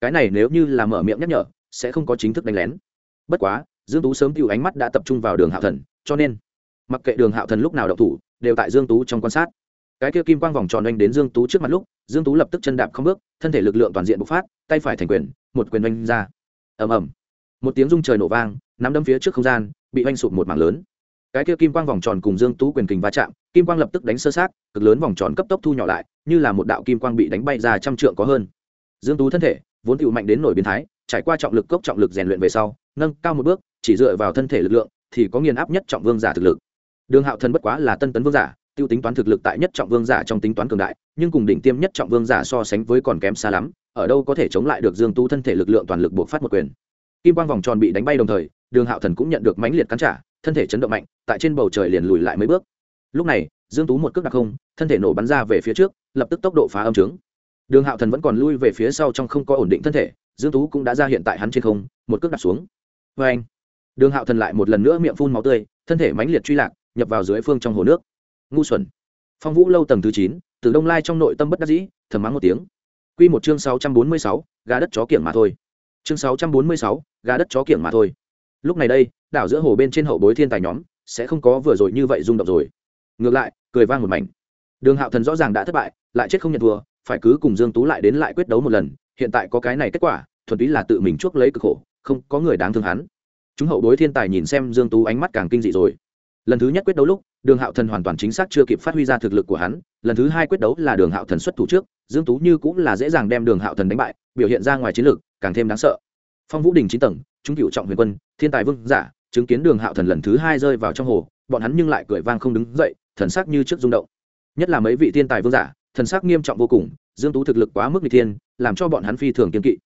Cái này nếu như là mở miệng nhắc nhở, sẽ không có chính thức đánh lén. Bất quá, dương tú sớm tiêu ánh mắt đã tập trung vào đường hạo thần, cho nên, mặc kệ đường hạo thần lúc nào đậu thủ, đều tại dương tú trong quan sát. Cái kia kim quang vòng tròn oanh đến dương tú trước mặt lúc, dương tú lập tức chân đạp không bước, thân thể lực lượng toàn diện bộc phát, tay phải thành quyền, một quyền oanh ra. Ầm ầm một tiếng rung trời nổ vang, nắm đâm phía trước không gian, bị oanh sụp một mảng lớn. Cái kia kim quang vòng tròn cùng dương tú quyền kình va chạm, kim quang lập tức đánh sơ sát, cực lớn vòng tròn cấp tốc thu nhỏ lại, như là một đạo kim quang bị đánh bay ra trăm trượng có hơn. Dương tú thân thể, vốn tựu mạnh đến nổi biến thái, trải qua trọng lực cốc trọng lực rèn luyện về sau, nâng cao một bước, chỉ dựa vào thân thể lực lượng, thì có nghiền áp nhất trọng vương giả thực lực. Đường hạo thần bất quá là tân tấn vương giả tiêu tính toán thực lực tại nhất trọng vương giả trong tính toán cường đại, nhưng cùng đỉnh tiêm nhất trọng vương giả so sánh với còn kém xa lắm, ở đâu có thể chống lại được dương tú thân thể lực lượng toàn lực buộc phát một quyền kim quang vòng tròn bị đánh bay đồng thời đường hạo thần cũng nhận được mãnh liệt cắn trả thân thể chấn động mạnh tại trên bầu trời liền lùi lại mấy bước. Lúc này dương tú một cước đặc không thân thể nổ bắn ra về phía trước lập tức tốc độ phá âm trướng. Đường hạo thần vẫn còn lui về phía sau trong không có ổn định thân thể dương tú cũng đã ra hiện tại hắn trên không một cước đặt xuống. Vê anh đường hạo thần lại một lần nữa miệng phun máu tươi thân thể mãnh liệt truy lạc nhập vào dưới phương trong hồ nước. Ngu xuẩn! Phong vũ lâu tầng thứ chín từ đông lai trong nội tâm bất đắc dĩ thầm mắng một tiếng. Quy một chương sáu trăm bốn mươi sáu, gà đất chó kiểng mà thôi chương sáu trăm bốn mươi sáu, gà đất chó kiểng mà thôi. Lúc này đây đảo giữa hồ bên trên hậu bối thiên tài nhóm sẽ không có vừa rồi như vậy rung động rồi. Ngược lại cười vang một mảnh. Đường hạo thần rõ ràng đã thất bại lại chết không nhận thua phải cứ cùng dương tú lại đến lại quyết đấu một lần hiện tại có cái này kết quả thuần túy là tự mình chuốc lấy cực khổ không có người đáng thương hắn. Chúng hậu bối thiên tài nhìn xem dương tú ánh mắt càng kinh dị rồi. Lần thứ nhất quyết đấu lúc đường hạo thần hoàn toàn chính xác chưa kịp phát huy ra thực lực của hắn, lần thứ hai quyết đấu là đường hạo thần xuất thủ trước, dương tú như cũng là dễ dàng đem đường hạo thần đánh bại, biểu hiện ra ngoài chiến lược càng thêm đáng sợ. Phong vũ đình chín tầng, chúng cựu trọng huyền quân, thiên tài vương giả, chứng kiến đường hạo thần lần thứ hai rơi vào trong hồ, bọn hắn nhưng lại cười vang không đứng dậy, thần sắc như trước rung động. Nhất là mấy vị thiên tài vương giả, thần sắc nghiêm trọng vô cùng, dương tú thực lực quá mức n thiên, làm cho bọn hắn phi thường kiên kỵ.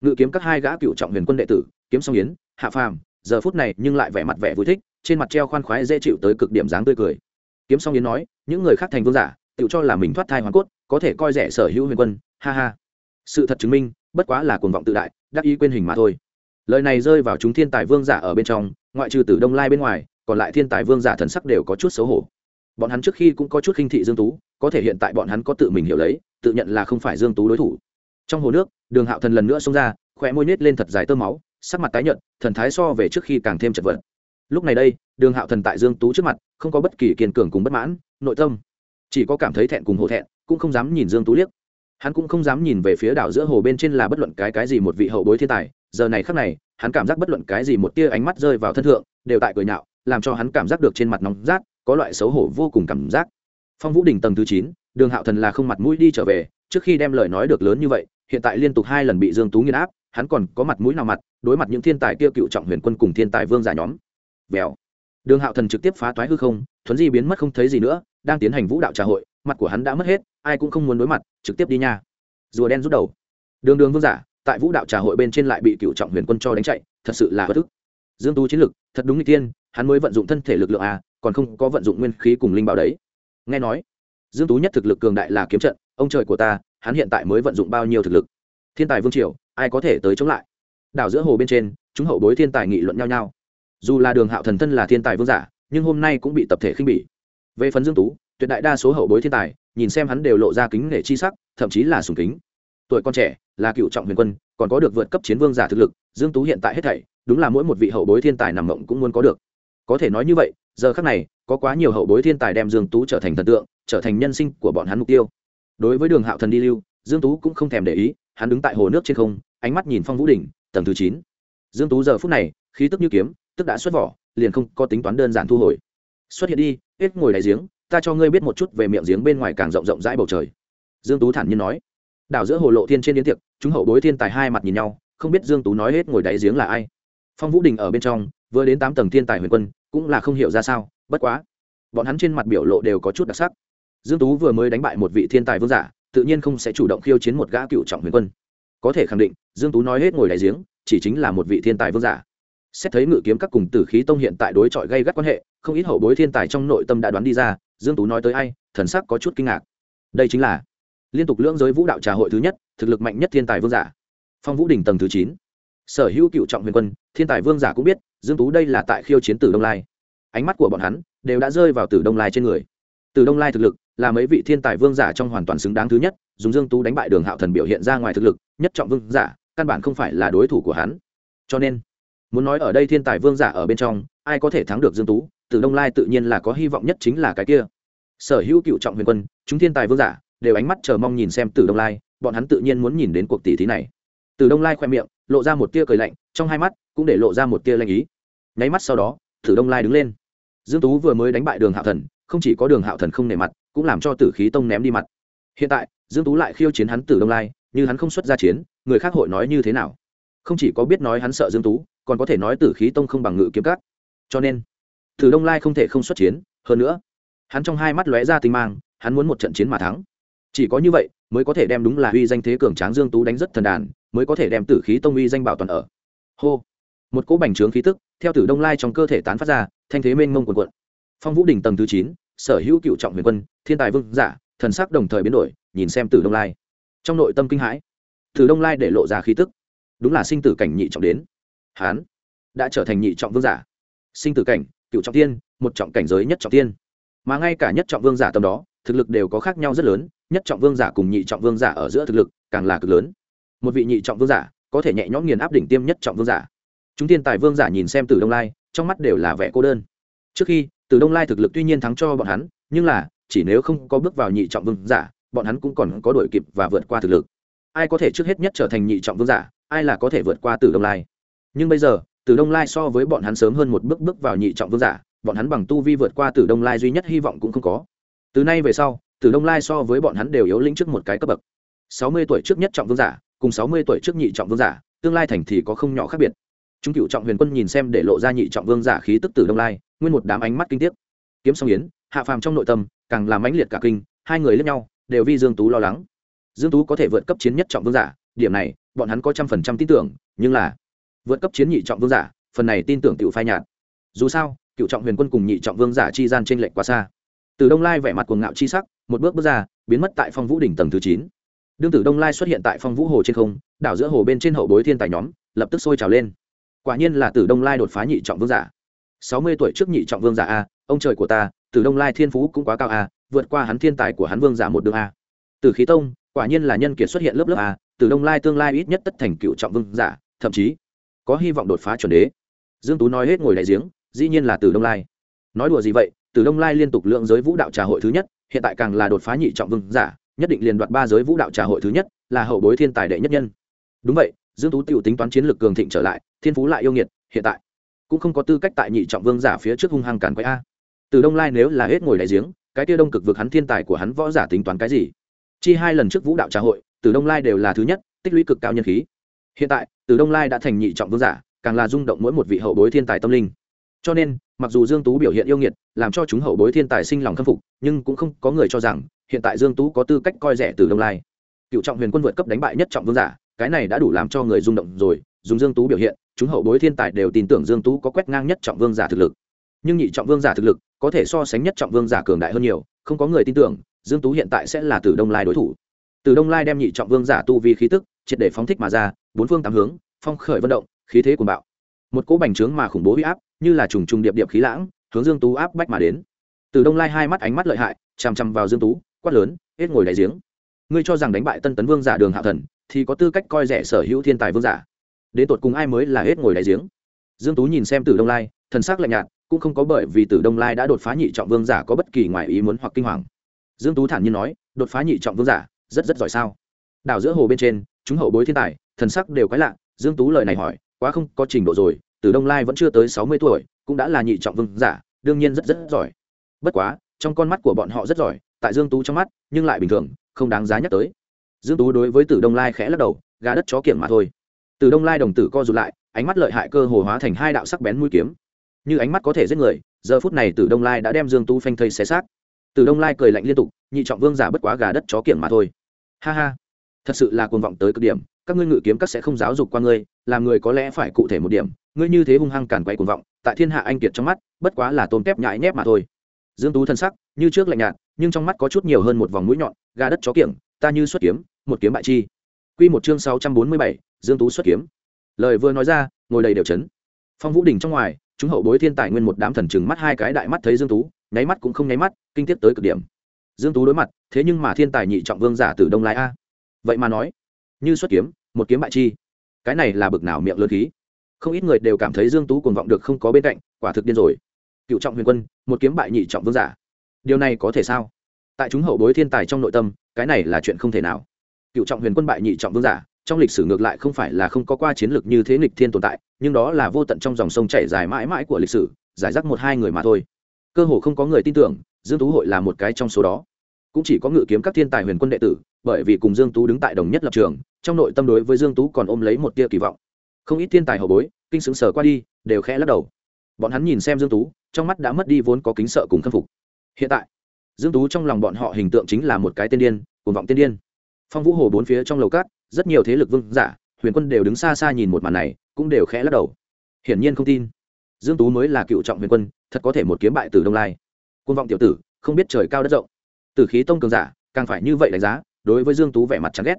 Ngự kiếm các hai gã cựu trọng huyền quân đệ tử, kiếm song yến, hạ phàm giờ phút này nhưng lại vẻ mặt vẻ vui thích, trên mặt treo khoan khoái dễ chịu tới cực điểm dáng tươi cười. Kiếm xong yến nói, những người khác thành vương giả, tự cho là mình thoát thai hoàn cốt, có thể coi rẻ sở hữu huyền quân. Ha ha. Sự thật chứng minh, bất quá là cuồng vọng tự đại, đắc ý quên hình mà thôi. Lời này rơi vào chúng thiên tài vương giả ở bên trong, ngoại trừ từ đông lai bên ngoài, còn lại thiên tài vương giả thần sắc đều có chút xấu hổ. Bọn hắn trước khi cũng có chút khinh thị dương tú, có thể hiện tại bọn hắn có tự mình hiểu lấy, tự nhận là không phải dương tú đối thủ. Trong hồ nước, đường hạo thần lần nữa xông ra khỏe môi nết lên thật dài tơ máu sắc mặt tái nhợt, thần thái so về trước khi càng thêm chật vật. Lúc này đây, đường hạo thần tại dương tú trước mặt, không có bất kỳ kiên cường cùng bất mãn, nội tâm chỉ có cảm thấy thẹn cùng hổ thẹn, cũng không dám nhìn dương tú liếc. Hắn cũng không dám nhìn về phía đảo giữa hồ bên trên là bất luận cái cái gì một vị hậu bối thiên tài, giờ này khắc này, hắn cảm giác bất luận cái gì một tia ánh mắt rơi vào thân thượng, đều tại cười nhạo, làm cho hắn cảm giác được trên mặt nóng rát, có loại xấu hổ vô cùng cảm giác. Phong vũ đỉnh tầng thứ chín, đường hạo thần là không mặt mũi đi trở về, trước khi đem lời nói được lớn như vậy, hiện tại liên tục hai lần bị dương tú nghiền áp hắn còn có mặt mũi nào mặt, đối mặt những thiên tài kia cựu trọng huyền quân cùng thiên tài vương giả nhóm. Vèo. Đường hạo thần trực tiếp phá toái hư không, thuấn di biến mất không thấy gì nữa, đang tiến hành vũ đạo trà hội, mặt của hắn đã mất hết, ai cũng không muốn đối mặt, trực tiếp đi nha. Rùa đen rút đầu. Đường đường vương giả, tại vũ đạo trà hội bên trên lại bị cựu trọng huyền quân cho đánh chạy, thật sự là bất thức. dương tú chiến lực, thật đúng n tiên hắn mới vận dụng thân thể lực lượng à còn không có vận dụng nguyên khí cùng linh bảo đấy. Nghe nói, dương tú nhất thực lực cường đại là kiếm trận, ông trời của ta, hắn hiện tại mới vận dụng bao nhiêu thực lực? Thiên tài vương triều ai có thể tới chống lại. Đảo giữa hồ bên trên, chúng hậu bối thiên tài nghị luận nhau nhau. Dù là đường hạo thần thân là thiên tài vương giả, nhưng hôm nay cũng bị tập thể khinh bỉ. Về phần dương tú, tuyệt đại đa số hậu bối thiên tài, nhìn xem hắn đều lộ ra kính nể chi sắc, thậm chí là sùng kính. Tuổi con trẻ, là cựu trọng huyền quân, còn có được vượt cấp chiến vương giả thực lực, dương tú hiện tại hết thảy, đúng là mỗi một vị hậu bối thiên tài nằm mộng cũng muốn có được. Có thể nói như vậy, giờ khắc này, có quá nhiều hậu bối thiên tài đem dương tú trở thành thần tượng, trở thành nhân sinh của bọn hắn mục tiêu. Đối với đường hạo thần đi lưu, dương tú cũng không thèm để ý, hắn đứng tại hồ nước trên không ánh mắt nhìn phong vũ đỉnh, tầng thứ chín. Dương tú giờ phút này, khí tức như kiếm, tức đã xuất vỏ, liền không có tính toán đơn giản thu hồi. Xuất hiện đi, hết ngồi đáy giếng, ta cho ngươi biết một chút về miệng giếng bên ngoài càng rộng rộng rãi bầu trời. Dương tú thản nhiên nói. Đảo giữa hồ lộ thiên trên yến tiệc, chúng hậu bối thiên tài hai mặt nhìn nhau, không biết dương tú nói hết ngồi đáy giếng là ai. Phong vũ đình ở bên trong, vừa đến tám tầng thiên tài huyền quân, cũng là không hiểu ra sao, bất quá, bọn hắn trên mặt biểu lộ đều có chút đặc sắc. Dương tú vừa mới đánh bại một vị thiên tài vương giả, tự nhiên không sẽ chủ động khiêu chiến một gã cựu trọng huyền quân có thể khẳng định, dương tú nói hết ngồi đáy giếng, chỉ chính là một vị thiên tài vương giả. Xét thấy ngự kiếm các cùng tử khí tông hiện tại đối chọi gây gắt quan hệ, không ít hậu bối thiên tài trong nội tâm đã đoán đi ra, dương tú nói tới ai, thần sắc có chút kinh ngạc. Đây chính là liên tục lưỡng giới vũ đạo trà hội thứ nhất, thực lực mạnh nhất thiên tài vương giả. Phong vũ đỉnh tầng thứ chín. Sở hữu cựu trọng huyền quân, thiên tài vương giả cũng biết, dương tú đây là tại khiêu chiến tử đông lai. Ánh mắt của bọn hắn đều đã rơi vào tử đông lai trên người. Tử đông lai thực lực là mấy vị thiên tài vương giả trong hoàn toàn xứng đáng thứ nhất, dùng dương tú đánh bại đường hạo thần biểu hiện ra ngoài thực lực, nhất trọng vương giả, căn bản không phải là đối thủ của hắn. Cho nên, muốn nói ở đây thiên tài vương giả ở bên trong, ai có thể thắng được dương tú tử đông lai tự nhiên là có hy vọng nhất chính là cái kia. Sở hữu cựu trọng huyền quân, chúng thiên tài vương giả, đều ánh mắt chờ mong nhìn xem tử đông lai, bọn hắn tự nhiên muốn nhìn đến cuộc tỷ thí này. Tử đông lai khoe miệng, lộ ra một tia cười lạnh, trong hai mắt cũng để lộ ra một tia lanh ý. Nháy mắt sau đó tử đông lai đứng lên. Dương tú vừa mới đánh bại đường hạo thần, không chỉ có đường hạo thần không nể mặt cũng làm cho tử khí tông ném đi mặt. Hiện tại, dương tú lại khiêu chiến hắn tử đông lai, như hắn không xuất ra chiến, người khác hội nói như thế nào? Không chỉ có biết nói hắn sợ dương tú, còn có thể nói tử khí tông không bằng ngự kiếm cát cho nên, tử đông lai không thể không xuất chiến, hơn nữa, hắn trong hai mắt lóe ra tinh mang, hắn muốn một trận chiến mà thắng. Chỉ có như vậy, mới có thể đem đúng là uy danh thế cường tráng dương tú đánh rất thần đàn, mới có thể đem tử khí tông uy danh bảo toàn ở. Hô! Một cỗ bành trướng khí tức, theo tử đông lai trong cơ thể tán phát ra, thanh thế mênh mông quần quận phong vũ đỉnh tầng thứ chín, sở hữu cựu trọng huyền quân thiên tài vương giả, thần sắc đồng thời biến đổi, nhìn xem tử đông lai. Trong nội tâm kinh hãi, tử đông lai để lộ ra khí tức. Đúng là sinh tử cảnh nhị trọng đến. Hán đã trở thành nhị trọng vương giả. Sinh tử cảnh, cựu trọng tiên, một trọng cảnh giới nhất trọng tiên. Mà ngay cả nhất trọng vương giả tầm đó, thực lực đều có khác nhau rất lớn, nhất trọng vương giả cùng nhị trọng vương giả ở giữa thực lực càng là cực lớn. Một vị nhị trọng vương giả có thể nhẹ nhõm nghiền áp đỉnh tiêm nhất trọng vương giả. Chúng tiên tài vương giả nhìn xem từ đông lai, trong mắt đều là vẻ cô đơn. Trước khi từ đông lai thực lực tuy nhiên thắng cho bọn hắn, nhưng là chỉ nếu không có bước vào nhị trọng vương giả, bọn hắn cũng còn có đổi kịp và vượt qua thực lực. Ai có thể trước hết nhất trở thành nhị trọng vương giả, ai là có thể vượt qua từ đông lai? Nhưng bây giờ từ đông lai so với bọn hắn sớm hơn một bước bước vào nhị trọng vương giả, bọn hắn bằng tu vi vượt qua tử đông lai duy nhất hy vọng cũng không có. Từ nay về sau, tử đông lai so với bọn hắn đều yếu lĩnh trước một cái cấp bậc. Sáu mươi tuổi trước nhất trọng vương giả, cùng sáu mươi tuổi trước nhị trọng vương giả, tương lai thành thì có không nhỏ khác biệt. Chúng cựu trọng huyền quân nhìn xem để lộ ra nhị trọng vương giả khí tức tử đông lai, nguyên một đám ánh mắt kinh tiếc. Kiếm song yến hạ phàm trong nội tâm càng làm mãnh liệt cả kinh, hai người lẫn nhau đều vì dương tú lo lắng. Dương tú có thể vượt cấp chiến nhất trọng vương giả, điểm này bọn hắn có trăm phần trăm tin tưởng, nhưng là vượt cấp chiến nhị trọng vương giả, phần này tin tưởng tiểu phai nhạt. Dù sao, cựu trọng huyền quân cùng nhị trọng vương giả chi gian trên lệnh quá xa. Từ đông lai vẻ mặt cuồng ngạo chi sắc, một bước bước ra, biến mất tại phong vũ đỉnh tầng thứ chín. Đương tử đông lai xuất hiện tại phong vũ hồ trên không, đảo giữa hồ bên trên hậu bối thiên tài nhóm, lập tức sôi trào lên. Quả nhiên là tử đông lai đột phá nhị trọng vương giả. Sáu mươi tuổi trước nhị trọng vương giả a, ông trời của ta tử đông lai thiên phú cũng quá cao a, vượt qua hắn thiên tài của hắn vương giả một đường a. Từ khí tông, quả nhiên là nhân kiệt xuất hiện lớp lớp a tử đông lai tương lai ít nhất tất thành cựu trọng vương giả, thậm chí có hy vọng đột phá chuẩn đế. Dương tú nói hết ngồi đại giếng, dĩ nhiên là tử đông lai. Nói đùa gì vậy tử đông lai liên tục lượng giới vũ đạo trà hội thứ nhất, hiện tại càng là đột phá nhị trọng vương giả, nhất định liền đoạt ba giới vũ đạo trà hội thứ nhất, là hậu bối thiên tài đệ nhất nhân. Đúng vậy, dương tú tiểu tính toán chiến lược cường thịnh trở lại, thiên phú lại yêu nghiệt, hiện tại cũng không có tư cách tại nhị trọng vương giả phía trước hung hăng càn quay a từ đông lai nếu là hết ngồi đại giếng, cái kia đông cực vực hắn thiên tài của hắn võ giả tính toán cái gì? Chi hai lần trước vũ đạo trà hội, từ đông lai đều là thứ nhất, tích lũy cực cao nhân khí. Hiện tại, từ đông lai đã thành nhị trọng vương giả, càng là rung động mỗi một vị hậu bối thiên tài tâm linh. Cho nên, mặc dù dương tú biểu hiện yêu nghiệt, làm cho chúng hậu bối thiên tài sinh lòng khâm phục, nhưng cũng không có người cho rằng, hiện tại dương tú có tư cách coi rẻ từ đông lai. Cựu trọng huyền quân vượt cấp đánh bại nhất trọng vương giả, cái này đã đủ làm cho người rung động rồi, dùng dương tú biểu hiện, chúng hậu bối thiên tài đều tin tưởng dương tú có quét ngang nhất trọng vương giả thực lực. Nhưng nhị trọng vương giả thực lực có thể so sánh nhất trọng vương giả cường đại hơn nhiều, không có người tin tưởng, dương tú hiện tại sẽ là từ đông lai đối thủ. Từ đông lai đem nhị trọng vương giả tu vi khí tức, triệt để phóng thích mà ra, bốn phương tám hướng, phong khởi vận động, khí thế cuồng bạo. Một cỗ bành trướng mà khủng bố huy áp, như là trùng trùng điệp điệp khí lãng, hướng dương tú áp bách mà đến. Từ đông lai hai mắt ánh mắt lợi hại, chằm chằm vào dương tú, quát lớn, hết ngồi đại giếng. Ngươi cho rằng đánh bại tân tấn vương giả đường hạ thần, thì có tư cách coi rẻ sở hữu thiên tài vương giả. Đến tột cùng ai mới là hết ngồi đại giếng? Dương tú nhìn xem từ đông lai, thần sắc lạnh nhạt cũng không có bởi vì Tử đông lai đã đột phá nhị trọng vương giả có bất kỳ ngoại ý muốn hoặc kinh hoàng. Dương tú thản nhiên nói, đột phá nhị trọng vương giả, rất rất giỏi sao? Đảo giữa hồ bên trên, chúng hậu bối thiên tài, thần sắc đều quái lạ, dương tú lời này hỏi, quá không có trình độ rồi Tử đông lai vẫn chưa tới sáu mươi tuổi, cũng đã là nhị trọng vương giả, đương nhiên rất rất giỏi. Bất quá, trong con mắt của bọn họ rất giỏi, tại dương tú trong mắt, nhưng lại bình thường, không đáng giá nhắc tới. Dương tú đối với tử đông lai khẽ lắc đầu, gà đất chó kiểng mà thôi. Tử đông lai đồng tử co rụt lại, ánh mắt lợi hại cơ hồ hóa thành hai đạo sắc bén mũi kiếm như ánh mắt có thể giết người giờ phút này tử đông lai đã đem dương tú phanh thây xé xác. Tử đông lai cười lạnh liên tục nhị trọng vương giả bất quá gà đất chó kiểng mà thôi. Ha ha thật sự là cuồng vọng tới cực điểm các ngươi ngự kiếm các sẽ không giáo dục qua ngươi làm người có lẽ phải cụ thể một điểm ngươi như thế hung hăng cản quay cuồng vọng tại thiên hạ anh kiệt trong mắt bất quá là tôm kép nhãi nhép mà thôi. Dương tú thân sắc như trước lạnh nhạt nhưng trong mắt có chút nhiều hơn một vòng mũi nhọn gà đất chó kiểng ta như xuất kiếm một kiếm bại chi. Quy một chương sáu trăm bốn mươi bảy, dương tú xuất kiếm. Lời vừa nói ra ngồi đầy đều chấn. Phong vũ đỉnh trong ngoài chúng hậu bối thiên tài nguyên một đám thần chừng mắt hai cái đại mắt thấy dương tú, nháy mắt cũng không nháy mắt, kinh tiếp tới cực điểm. Dương tú đối mặt, thế nhưng mà thiên tài nhị trọng vương giả từ đông lai a. Vậy mà nói, như xuất kiếm, một kiếm bại chi. Cái này là bực nào miệng lớn khí. Không ít người đều cảm thấy dương tú cuồng vọng được không có bên cạnh, quả thực điên rồi. Cựu trọng huyền quân, một kiếm bại nhị trọng vương giả. Điều này có thể sao? Tại chúng hậu bối thiên tài trong nội tâm, cái này là chuyện không thể nào. Cựu trọng huyền quân bại nhị trọng vương giả trong lịch sử ngược lại không phải là không có qua chiến lược như thế nghịch thiên tồn tại, nhưng đó là vô tận trong dòng sông chảy dài mãi mãi của lịch sử, giải rác một hai người mà thôi. Cơ hồ không có người tin tưởng, dương tú hội là một cái trong số đó. Cũng chỉ có ngự kiếm các thiên tài huyền quân đệ tử, bởi vì cùng dương tú đứng tại đồng nhất lập trường, trong nội tâm đối với dương tú còn ôm lấy một tia kỳ vọng. Không ít thiên tài hậu bối, kinh sững sờ qua đi, đều khẽ lắc đầu. Bọn hắn nhìn xem dương tú, trong mắt đã mất đi vốn có kính sợ cùng khâm phục. Hiện tại, dương tú trong lòng bọn họ hình tượng chính là một cái tên điên, cuồng vọng tên điên. Phong vũ hồ bốn phía trong lầu cát rất nhiều thế lực vương giả, huyền quân đều đứng xa xa nhìn một màn này, cũng đều khẽ lắc đầu. Hiển nhiên không tin. Dương tú mới là cựu trọng huyền quân, thật có thể một kiếm bại từ đông lai. Quân vọng tiểu tử, không biết trời cao đất rộng. Từ khí tông cường giả, càng phải như vậy đánh giá, đối với dương tú vẻ mặt chán ghét.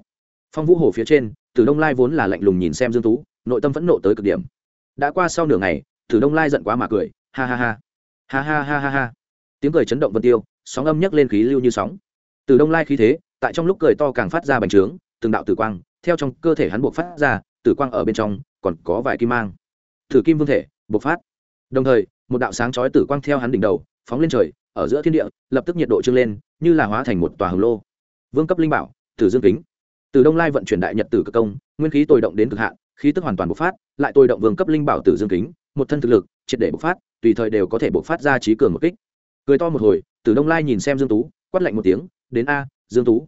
Phong vũ hồ phía trên, từ đông lai vốn là lạnh lùng nhìn xem dương tú, nội tâm vẫn nộ tới cực điểm. Đã qua sau nửa ngày, từ đông lai giận quá mà cười, ha ha ha. Ha ha ha ha ha. Tiếng cười chấn động vân tiêu, sóng âm nhấc lên khí lưu như sóng. Từ đông lai khí thế, tại trong lúc cười to càng phát ra bành trướng từng đạo tử quang, theo trong cơ thể hắn buộc phát ra, tử quang ở bên trong, còn có vài kim mang. Thử kim vương thể buộc phát. Đồng thời, một đạo sáng chói tử quang theo hắn đỉnh đầu, phóng lên trời, ở giữa thiên địa, lập tức nhiệt độ trưng lên, như là hóa thành một tòa hồng lô. Vương cấp linh bảo, tử dương kính. Từ đông lai vận chuyển đại nhật tử cực công, nguyên khí tồi động đến cực hạn, khí tức hoàn toàn bộc phát, lại tồi động vương cấp linh bảo tử dương kính, một thân thực lực, triệt để bộc phát, tùy thời đều có thể bộc phát ra trí cường một kích. Cười to một hồi, từ đông lai nhìn xem dương tú, quát lạnh một tiếng, đến a, dương tú.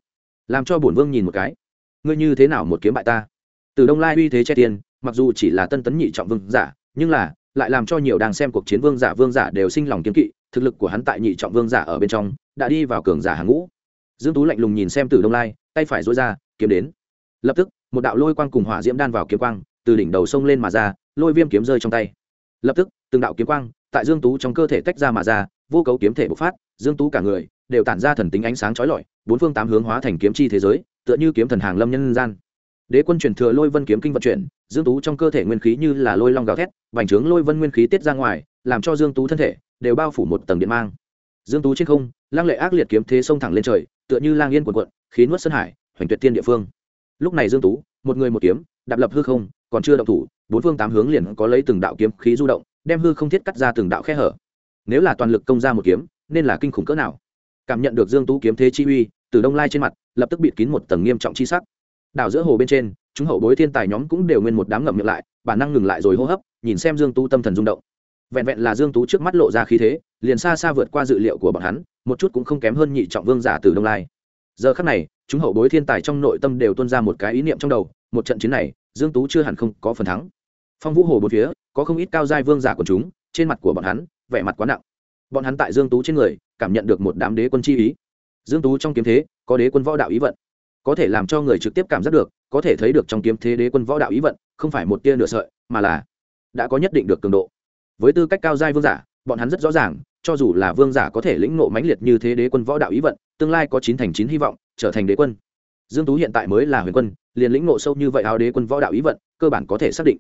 Làm cho bổn vương nhìn một cái ngươi như thế nào một kiếm bại ta? Từ đông lai uy thế che tiền, mặc dù chỉ là tân tấn nhị trọng vương giả, nhưng là, lại làm cho nhiều đang xem cuộc chiến vương giả vương giả đều sinh lòng kiếm kỵ, thực lực của hắn tại nhị trọng vương giả ở bên trong, đã đi vào cường giả hàng ngũ. Dương tú lạnh lùng nhìn xem Từ đông lai, tay phải dối ra, kiếm đến. Lập tức, một đạo lôi quang cùng hỏa diễm đan vào kiếm quang, từ đỉnh đầu sông lên mà ra, lôi viêm kiếm rơi trong tay. Lập tức, từng đạo kiếm quang, tại dương tú trong cơ thể tách ra mà ra, vô cấu kiếm thể bộc phát, dương tú cả người, đều tản ra thần tính ánh sáng chói lọi, bốn phương tám hướng hóa thành kiếm chi thế giới tựa như kiếm thần hàng lâm nhân gian. Đế quân truyền thừa lôi vân kiếm kinh vận chuyển dương tú trong cơ thể nguyên khí như là lôi long gào thét vành trướng lôi vân nguyên khí tiết ra ngoài làm cho dương tú thân thể đều bao phủ một tầng điện mang. Dương tú trên không lang lệ ác liệt kiếm thế sông thẳng lên trời tựa như lang yên cuộn cuộn, khí nuốt sơn hải hoành tuyệt tiên địa phương. Lúc này dương tú một người một kiếm đạp lập hư không còn chưa động thủ bốn phương tám hướng liền có lấy từng đạo kiếm khí du động đem hư không thiết cắt ra từng đạo khe hở. Nếu là toàn lực công ra một kiếm nên là kinh khủng cỡ nào? Cảm nhận được dương tú kiếm thế chi uy, từ đông lai trên mặt, lập tức bịt kín một tầng nghiêm trọng chi sắc. Đảo giữa hồ bên trên, chúng hậu bối thiên tài nhóm cũng đều nguyên một đám ngậm miệng lại, bản năng ngừng lại rồi hô hấp, nhìn xem dương tú tâm thần rung động. Vẹn vẹn là dương tú trước mắt lộ ra khí thế, liền xa xa vượt qua dự liệu của bọn hắn, một chút cũng không kém hơn nhị trọng vương giả từ đông lai. Giờ khắc này, chúng hậu bối thiên tài trong nội tâm đều tuôn ra một cái ý niệm trong đầu, một trận chiến này, dương tú chưa hẳn không có phần thắng. Phong vũ hồ bốn phía, có không ít cao giai vương giả của chúng, trên mặt của bọn hắn, vẻ mặt quá nặng. Bọn hắn tại dương tú trên người cảm nhận được một đám đế quân chi ý. Dương tú trong kiếm thế, có đế quân võ đạo ý vận. Có thể làm cho người trực tiếp cảm giác được, có thể thấy được trong kiếm thế đế quân võ đạo ý vận, không phải một tia nửa sợi, mà là đã có nhất định được cường độ. Với tư cách cao giai vương giả, bọn hắn rất rõ ràng, cho dù là vương giả có thể lĩnh nộ mãnh liệt như thế đế quân võ đạo ý vận, tương lai có chín thành chín hy vọng, trở thành đế quân. Dương tú hiện tại mới là huyền quân, liền lĩnh nộ sâu như vậy áo đế quân võ đạo ý vận, cơ bản có thể xác định.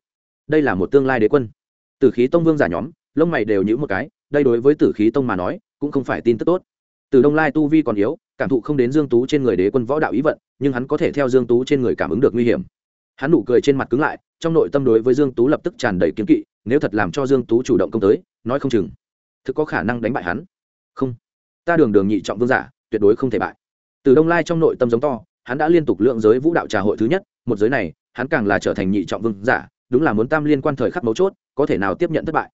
Đây là một tương lai đế quân. Tử khí tông vương giả nhóm, lông mày đều nhữ một cái, đây đối với tử khí tông mà nói cũng không phải tin tức tốt. Từ đông lai tu vi còn yếu, cảm thụ không đến dương tú trên người đế quân võ đạo ý vận, nhưng hắn có thể theo dương tú trên người cảm ứng được nguy hiểm. Hắn nụ cười trên mặt cứng lại, trong nội tâm đối với dương tú lập tức tràn đầy kiếm kỵ, nếu thật làm cho dương tú chủ động công tới, nói không chừng, thực có khả năng đánh bại hắn. Không, ta đường đường nhị trọng vương giả, tuyệt đối không thể bại. Từ đông lai trong nội tâm giống to, hắn đã liên tục lượng giới vũ đạo trà hội thứ nhất, một giới này, hắn càng là trở thành nhị trọng vương giả, đúng là muốn tam liên quan thời khắc mấu chốt, có thể nào tiếp nhận thất bại.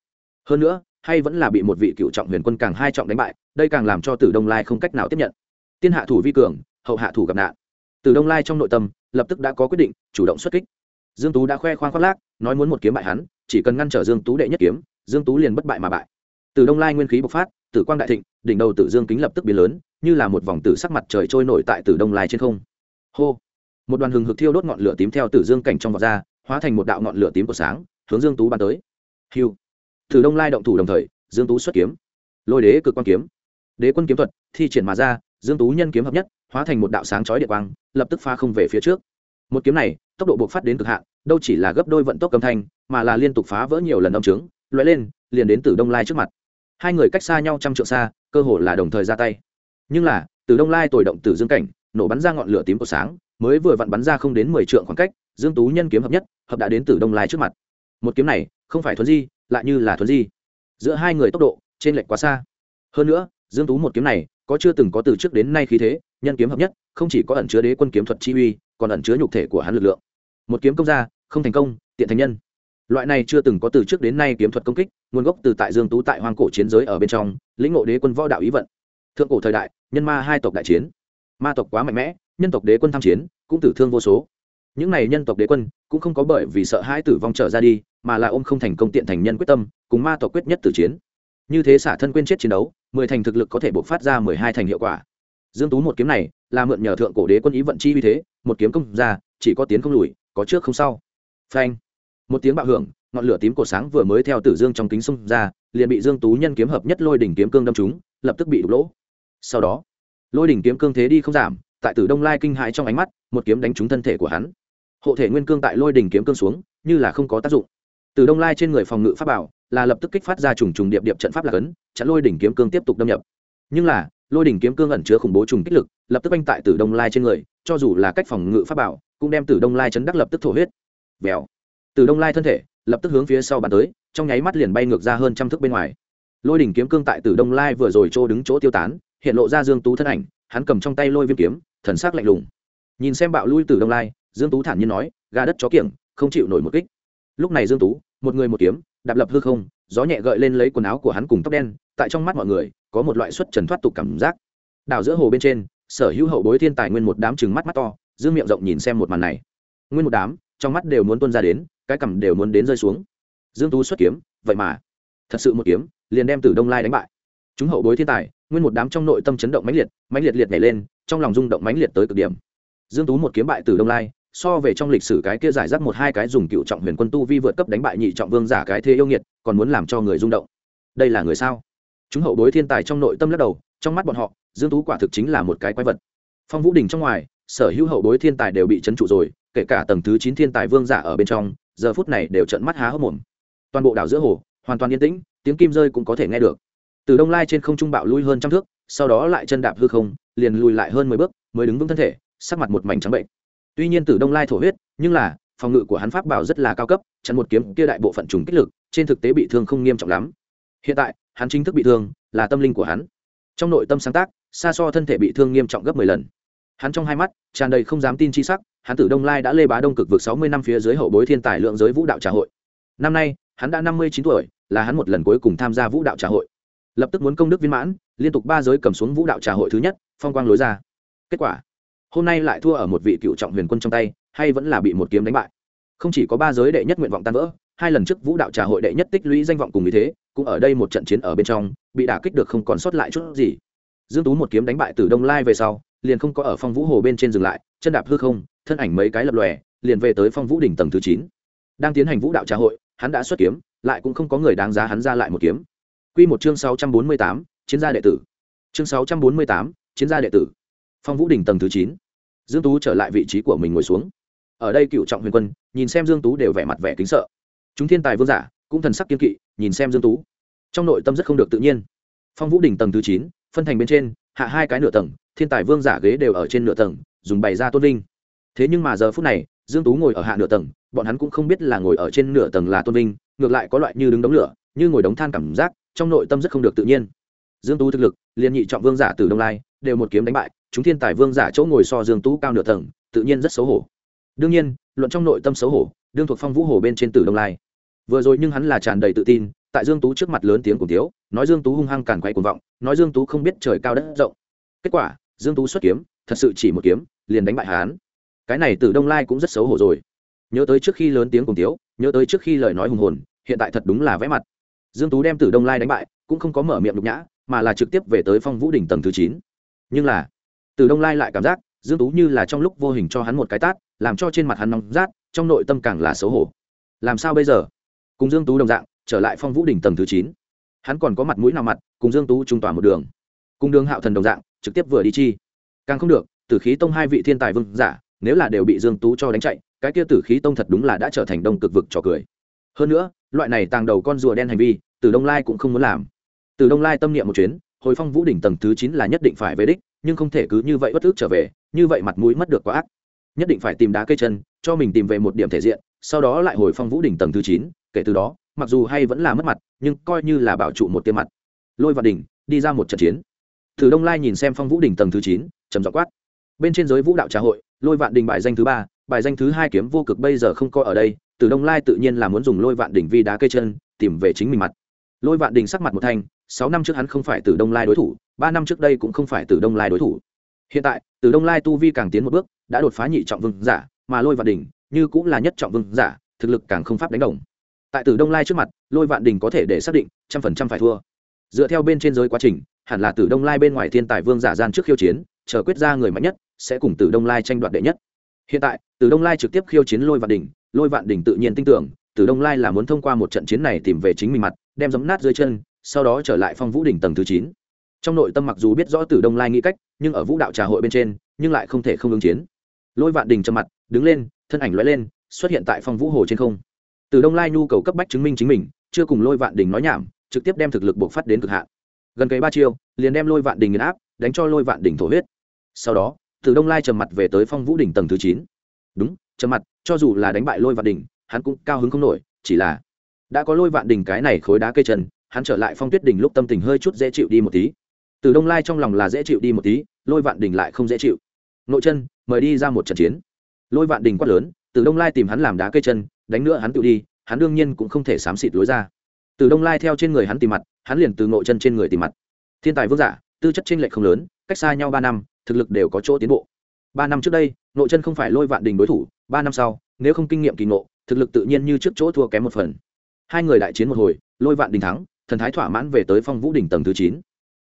Hơn nữa hay vẫn là bị một vị cựu trọng huyền quân càng hai trọng đánh bại, đây càng làm cho tử đông lai không cách nào tiếp nhận. Tiên hạ thủ vi cường, hậu hạ thủ gặp nạn. Tử đông lai trong nội tâm, lập tức đã có quyết định, chủ động xuất kích. Dương tú đã khoe khoang khoác lác, nói muốn một kiếm bại hắn, chỉ cần ngăn trở dương tú đệ nhất kiếm, dương tú liền bất bại mà bại. Tử đông lai nguyên khí bộc phát, tử quang đại thịnh, đỉnh đầu tử dương kính lập tức biến lớn, như là một vòng tử sắc mặt trời trôi nổi tại tử đông lai trên không. Hô! Một đoàn hừng hực thiêu đốt ngọn lửa tím theo tử dương cảnh trong vọt ra, hóa thành một đạo ngọn lửa tím của sáng, hướng dương tú bắn tới. Hiu tử đông lai động thủ đồng thời, dương tú xuất kiếm. Lôi đế cực quan kiếm. Đế quân kiếm thuật, thi triển mà ra, dương tú nhân kiếm hợp nhất, hóa thành một đạo sáng chói điện quang, lập tức pha không về phía trước. Một kiếm này, tốc độ buộc phát đến cực hạn, đâu chỉ là gấp đôi vận tốc âm thanh, mà là liên tục phá vỡ nhiều lần âm trướng loại lên, liền đến từ đông lai trước mặt. Hai người cách xa nhau trăm trượng xa, cơ hồ là đồng thời ra tay. Nhưng là, từ đông lai tồi động từ dương cảnh, nổ bắn ra ngọn lửa tím của sáng, mới vừa vặn bắn ra không đến mười trượng khoảng cách, dương tú nhân kiếm hợp nhất, hợp đã đến từ đông lai trước mặt. Một kiếm này, không phải thuấn di lại như là thuấn di. Giữa hai người tốc độ, trên lệch quá xa. Hơn nữa, dương tú một kiếm này, có chưa từng có từ trước đến nay khí thế, nhân kiếm hợp nhất, không chỉ có ẩn chứa đế quân kiếm thuật chi uy, còn ẩn chứa nhục thể của hắn lực lượng. Một kiếm công ra, không thành công, tiện thành nhân. Loại này chưa từng có từ trước đến nay kiếm thuật công kích, nguồn gốc từ tại dương tú tại hoang cổ chiến giới ở bên trong, lĩnh ngộ đế quân võ đạo ý vận. Thượng cổ thời đại, nhân ma hai tộc đại chiến. Ma tộc quá mạnh mẽ, nhân tộc đế quân tham chiến, cũng tử thương vô số. Những này nhân tộc đế quân, cũng không có bởi vì sợ hãi tử vong trở ra đi mà là ôm không thành công tiện thành nhân quyết tâm, cùng ma tộc quyết nhất tử chiến. Như thế xả thân quên chết chiến đấu, mười thành thực lực có thể bộc phát ra mười hai thành hiệu quả. Dương tú một kiếm này, là mượn nhờ thượng cổ đế quân ý vận chi uy thế, một kiếm công ra, chỉ có tiến không lùi, có trước không sau. Phanh. Một tiếng bạo hưởng, ngọn lửa tím cổ sáng vừa mới theo tử dương trong kính xung ra, liền bị dương tú nhân kiếm hợp nhất lôi đỉnh kiếm cương đâm trúng, lập tức bị đục lỗ. Sau đó, lôi đỉnh kiếm cương thế đi không giảm, tại tử đông lai kinh hãi trong ánh mắt, một kiếm đánh trúng thân thể của hắn. Hộ thể nguyên cương tại lôi đỉnh kiếm cương xuống, như là không có tác dụng tử đông lai trên người phòng ngự pháp bảo là lập tức kích phát ra trùng trùng điệp điệp trận pháp là cấn chặn lôi đỉnh kiếm cương tiếp tục đâm nhập. Nhưng là, lôi đỉnh kiếm cương ẩn chứa khủng bố trùng kích lực, lập tức oanh tại tử đông lai trên người, cho dù là cách phòng ngự pháp bảo cũng đem tử đông lai chấn đắc lập tức thổ huyết. Vèo. Tử đông lai thân thể lập tức hướng phía sau bàn tới, trong nháy mắt liền bay ngược ra hơn trăm thước bên ngoài. Lôi đỉnh kiếm cương tại tử đông lai vừa rồi chỗ đứng chỗ tiêu tán, hiện lộ ra dương tú thân ảnh, hắn cầm trong tay lôi viêm kiếm, thần sắc lạnh lùng. Nhìn xem bạo lui tử đông lai, dương tú thản nhiên nói ga đất chó kiểng, không chịu nổi một kích. Lúc này dương tú một người một kiếm, đạp lập hư không, gió nhẹ gợi lên lấy quần áo của hắn cùng tóc đen, tại trong mắt mọi người, có một loại xuất trần thoát tục cảm giác. Đảo giữa hồ bên trên, sở hữu hậu bối thiên tài nguyên một đám chừng mắt mắt to dương miệng rộng nhìn xem một màn này. Nguyên một đám, trong mắt đều muốn tuân ra đến, cái cằm đều muốn đến rơi xuống. Dương tú xuất kiếm, vậy mà, thật sự một kiếm, liền đem tử đông lai đánh bại. Chúng hậu bối thiên tài, nguyên một đám trong nội tâm chấn động mãnh liệt mãnh liệt liệt nhảy lên, trong lòng rung động mãnh liệt tới cực điểm. Dương tú một kiếm bại tử đông lai so về trong lịch sử cái kia giải rác một hai cái dùng cựu trọng huyền quân tu vi vượt cấp đánh bại nhị trọng vương giả cái thế yêu nghiệt, còn muốn làm cho người rung động. Đây là người sao? Chúng hậu bối thiên tài trong nội tâm lắc đầu, trong mắt bọn họ, dương tú quả thực chính là một cái quái vật. Phong vũ đình trong ngoài, sở hữu hậu bối thiên tài đều bị chấn trụ rồi, kể cả tầng thứ chín thiên tài vương giả ở bên trong, giờ phút này đều trợn mắt há hốc mồm. Toàn bộ đảo giữa hồ, hoàn toàn yên tĩnh, tiếng kim rơi cũng có thể nghe được. Từ đông lai trên không trung bạo lui hơn trăm thước, sau đó lại chân đạp hư không, liền lùi lại hơn mười bước, mới đứng vững thân thể, sắc mặt một mảnh trắng bệnh tuy nhiên từ đông lai thổ huyết, nhưng là, phòng ngự của hắn pháp bảo rất là cao cấp chặn một kiếm kia đại bộ phận trùng kích lực, trên thực tế bị thương không nghiêm trọng lắm. Hiện tại, hắn chính thức bị thương, là tâm linh của hắn. Trong nội tâm sáng tác, xa so thân thể bị thương nghiêm trọng gấp mười lần. Hắn trong hai mắt, tràn đầy không dám tin chi sắc, hắn tử đông lai đã lê bá đông cực vượt sáu mươi năm phía dưới hậu bối thiên tài lượng giới vũ đạo trà hội. Năm nay, hắn đã năm mươi chín tuổi, là hắn một lần cuối cùng tham gia vũ đạo trà hội. Lập tức muốn công đức viên mãn, liên tục ba giới cầm xuống vũ đạo trà hội thứ nhất, phong quang lối ra. Kết quả hôm nay lại thua ở một vị cựu trọng huyền quân trong tay hay vẫn là bị một kiếm đánh bại? Không chỉ có ba giới đệ nhất nguyện vọng tan vỡ hai lần trước vũ đạo trà hội đệ nhất tích lũy danh vọng cùng như thế cũng ở đây một trận chiến ở bên trong bị đả kích được không còn sót lại chút gì. Dương tú một kiếm đánh bại từ đông lai về sau liền không có ở phong vũ hồ bên trên dừng lại chân đạp hư không thân ảnh mấy cái lập lòe liền về tới phong vũ đỉnh tầng thứ chín. Đang tiến hành vũ đạo trà hội hắn đã xuất kiếm lại cũng không có người đáng giá hắn ra lại một kiếm. Quy một chương sáu trăm bốn mươi tám, chiến gia đệ tử. Chương sáu trăm bốn mươi tám, chiến gia đệ tử phong vũ đỉnh tầng thứ chín. Dương tú trở lại vị trí của mình ngồi xuống. Ở đây cựu trọng huyền quân, nhìn xem dương tú đều vẻ mặt vẻ kính sợ. Chúng thiên tài vương giả, cũng thần sắc kiên kỵ, nhìn xem dương tú. Trong nội tâm rất không được tự nhiên. Phong vũ đỉnh tầng thứ chín, phân thành bên trên, hạ hai cái nửa tầng, thiên tài vương giả ghế đều ở trên nửa tầng, dùng bày ra tôn vinh. Thế nhưng mà giờ phút này, dương tú ngồi ở hạ nửa tầng, bọn hắn cũng không biết là ngồi ở trên nửa tầng là tôn vinh, ngược lại có loại như đứng đống lửa, như ngồi đống than cảm giác, trong nội tâm rất không được tự nhiên. Dương tú thực lực liền nhị trọng vương giả từ đông lai, đều một kiếm đánh bại chúng thiên tài vương giả chỗ ngồi so dương tú cao nửa tầng, tự nhiên rất xấu hổ. Đương nhiên, luận trong nội tâm xấu hổ, đương thuộc phong vũ hồ bên trên tử đông lai. Vừa rồi nhưng hắn là tràn đầy tự tin, tại dương tú trước mặt lớn tiếng cùng thiếu, nói dương tú hung hăng càn quay cuồng vọng, nói dương tú không biết trời cao đất rộng. Kết quả, dương tú xuất kiếm, thật sự chỉ một kiếm, liền đánh bại hán cái này tử đông lai cũng rất xấu hổ rồi. Nhớ tới trước khi lớn tiếng cùng thiếu, nhớ tới trước khi lời nói hùng hồn, hiện tại thật đúng là vẽ mặt. Dương tú đem tử đông lai đánh bại, cũng không có mở miệng nhục nhã, mà là trực tiếp về tới phong vũ đỉnh tầng thứ chín. Nhưng là từ đông lai lại cảm giác, dương tú như là trong lúc vô hình cho hắn một cái tát, làm cho trên mặt hắn nóng rát, trong nội tâm càng là xấu hổ. Làm sao bây giờ? Cùng dương tú đồng dạng, trở lại phong vũ đỉnh tầng thứ chín. Hắn còn có mặt mũi nào mặt, cùng dương tú trung tỏa một đường. Cùng đường hạo thần đồng dạng, trực tiếp vừa đi chi. Càng không được, tử khí tông hai vị thiên tài vương giả, nếu là đều bị dương tú cho đánh chạy, cái kia tử khí tông thật đúng là đã trở thành đông cực vực trò cười. Hơn nữa, loại này tàng đầu con rùa đen hành vi, từ đông lai cũng không muốn làm. Từ đông lai tâm niệm một chuyến, hồi phong vũ đỉnh tầng thứ chín là nhất định phải về đích nhưng không thể cứ như vậy bất ước trở về, như vậy mặt mũi mất được quá ác. Nhất định phải tìm đá cây chân, cho mình tìm về một điểm thể diện, sau đó lại hồi phong vũ đỉnh tầng thứ chín, kể từ đó, mặc dù hay vẫn là mất mặt, nhưng coi như là bảo trụ một tiêm mặt. Lôi vào đỉnh, đi ra một trận chiến. Thử đông lai nhìn xem phong vũ đỉnh tầng thứ chín, trầm dọ quát. Bên trên giới vũ đạo trà hội, lôi vạn đình bài danh thứ ba, bài danh thứ hai kiếm vô cực bây giờ không coi ở đây, từ đông lai tự nhiên là muốn dùng lôi vạn đỉnh vi đá cây chân, tìm về chính mình mặt. Lôi vạn đình sắc mặt một thanh, sáu năm trước hắn không phải từ đông lai đối thủ ba năm trước đây cũng không phải từ đông lai đối thủ. Hiện tại, từ đông lai tu vi càng tiến một bước, đã đột phá nhị trọng vương giả, mà lôi vạn đình như cũng là nhất trọng vương giả, thực lực càng không pháp đánh đồng. Tại từ đông lai trước mặt, lôi vạn đình có thể để xác định trăm phần trăm phải thua. Dựa theo bên trên giới quá trình, hẳn là từ đông lai bên ngoài thiên tài vương giả gian trước khiêu chiến, chờ quyết ra người mạnh nhất, sẽ cùng từ đông lai tranh đoạt đệ nhất. Hiện tại, từ đông lai trực tiếp khiêu chiến lôi vạn đình lôi vạn đình tự nhiên tin tưởng, từ đông lai là muốn thông qua một trận chiến này tìm về chính mình mặt, đem giấm nát dưới chân, sau đó trở lại phong vũ đỉnh tầng thứ chín trong nội tâm mặc dù biết rõ từ đông lai nghĩ cách, nhưng ở vũ đạo trà hội bên trên, nhưng lại không thể không ứng chiến. Lôi vạn đình trầm mặt, đứng lên, thân ảnh l lên, xuất hiện tại phong vũ hồ trên không. Từ đông lai nhu cầu cấp bách chứng minh chính mình, chưa cùng lôi vạn đình nói nhảm, trực tiếp đem thực lực buộc phát đến cực hạn. Gần cây ba chiêu, liền đem lôi vạn đình nghiền áp, đánh cho lôi vạn đình thổ huyết. Sau đó từ đông lai trầm mặt về tới phong vũ đỉnh tầng thứ chín. Đúng, trầm mặt, cho dù là đánh bại lôi vạn đình, hắn cũng cao hứng không nổi, chỉ là đã có lôi vạn đình cái này khối đá cây chân hắn trở lại phong tuyết đình lúc tâm tình hơi chút dễ chịu đi một tí từ đông lai trong lòng là dễ chịu đi một tí, lôi vạn đình lại không dễ chịu. Nội chân, mời đi ra một trận chiến. Lôi vạn đình quát lớn, từ đông lai tìm hắn làm đá cây chân, đánh nữa hắn tự đi, hắn đương nhiên cũng không thể xám xịt lối ra. Từ đông lai theo trên người hắn tìm mặt, hắn liền từ nội chân trên người tìm mặt. Thiên tài vương giả, tư chất trên lệch không lớn, cách xa nhau ba năm, thực lực đều có chỗ tiến bộ. Ba năm trước đây, nội chân không phải lôi vạn đình đối thủ, ba năm sau, nếu không kinh nghiệm kỳ ngộ, thực lực tự nhiên như trước chỗ thua kém một phần. Hai người đại chiến một hồi, lôi vạn đình thắng, thần thái thỏa mãn về tới phong vũ đỉnh tầng thứ chín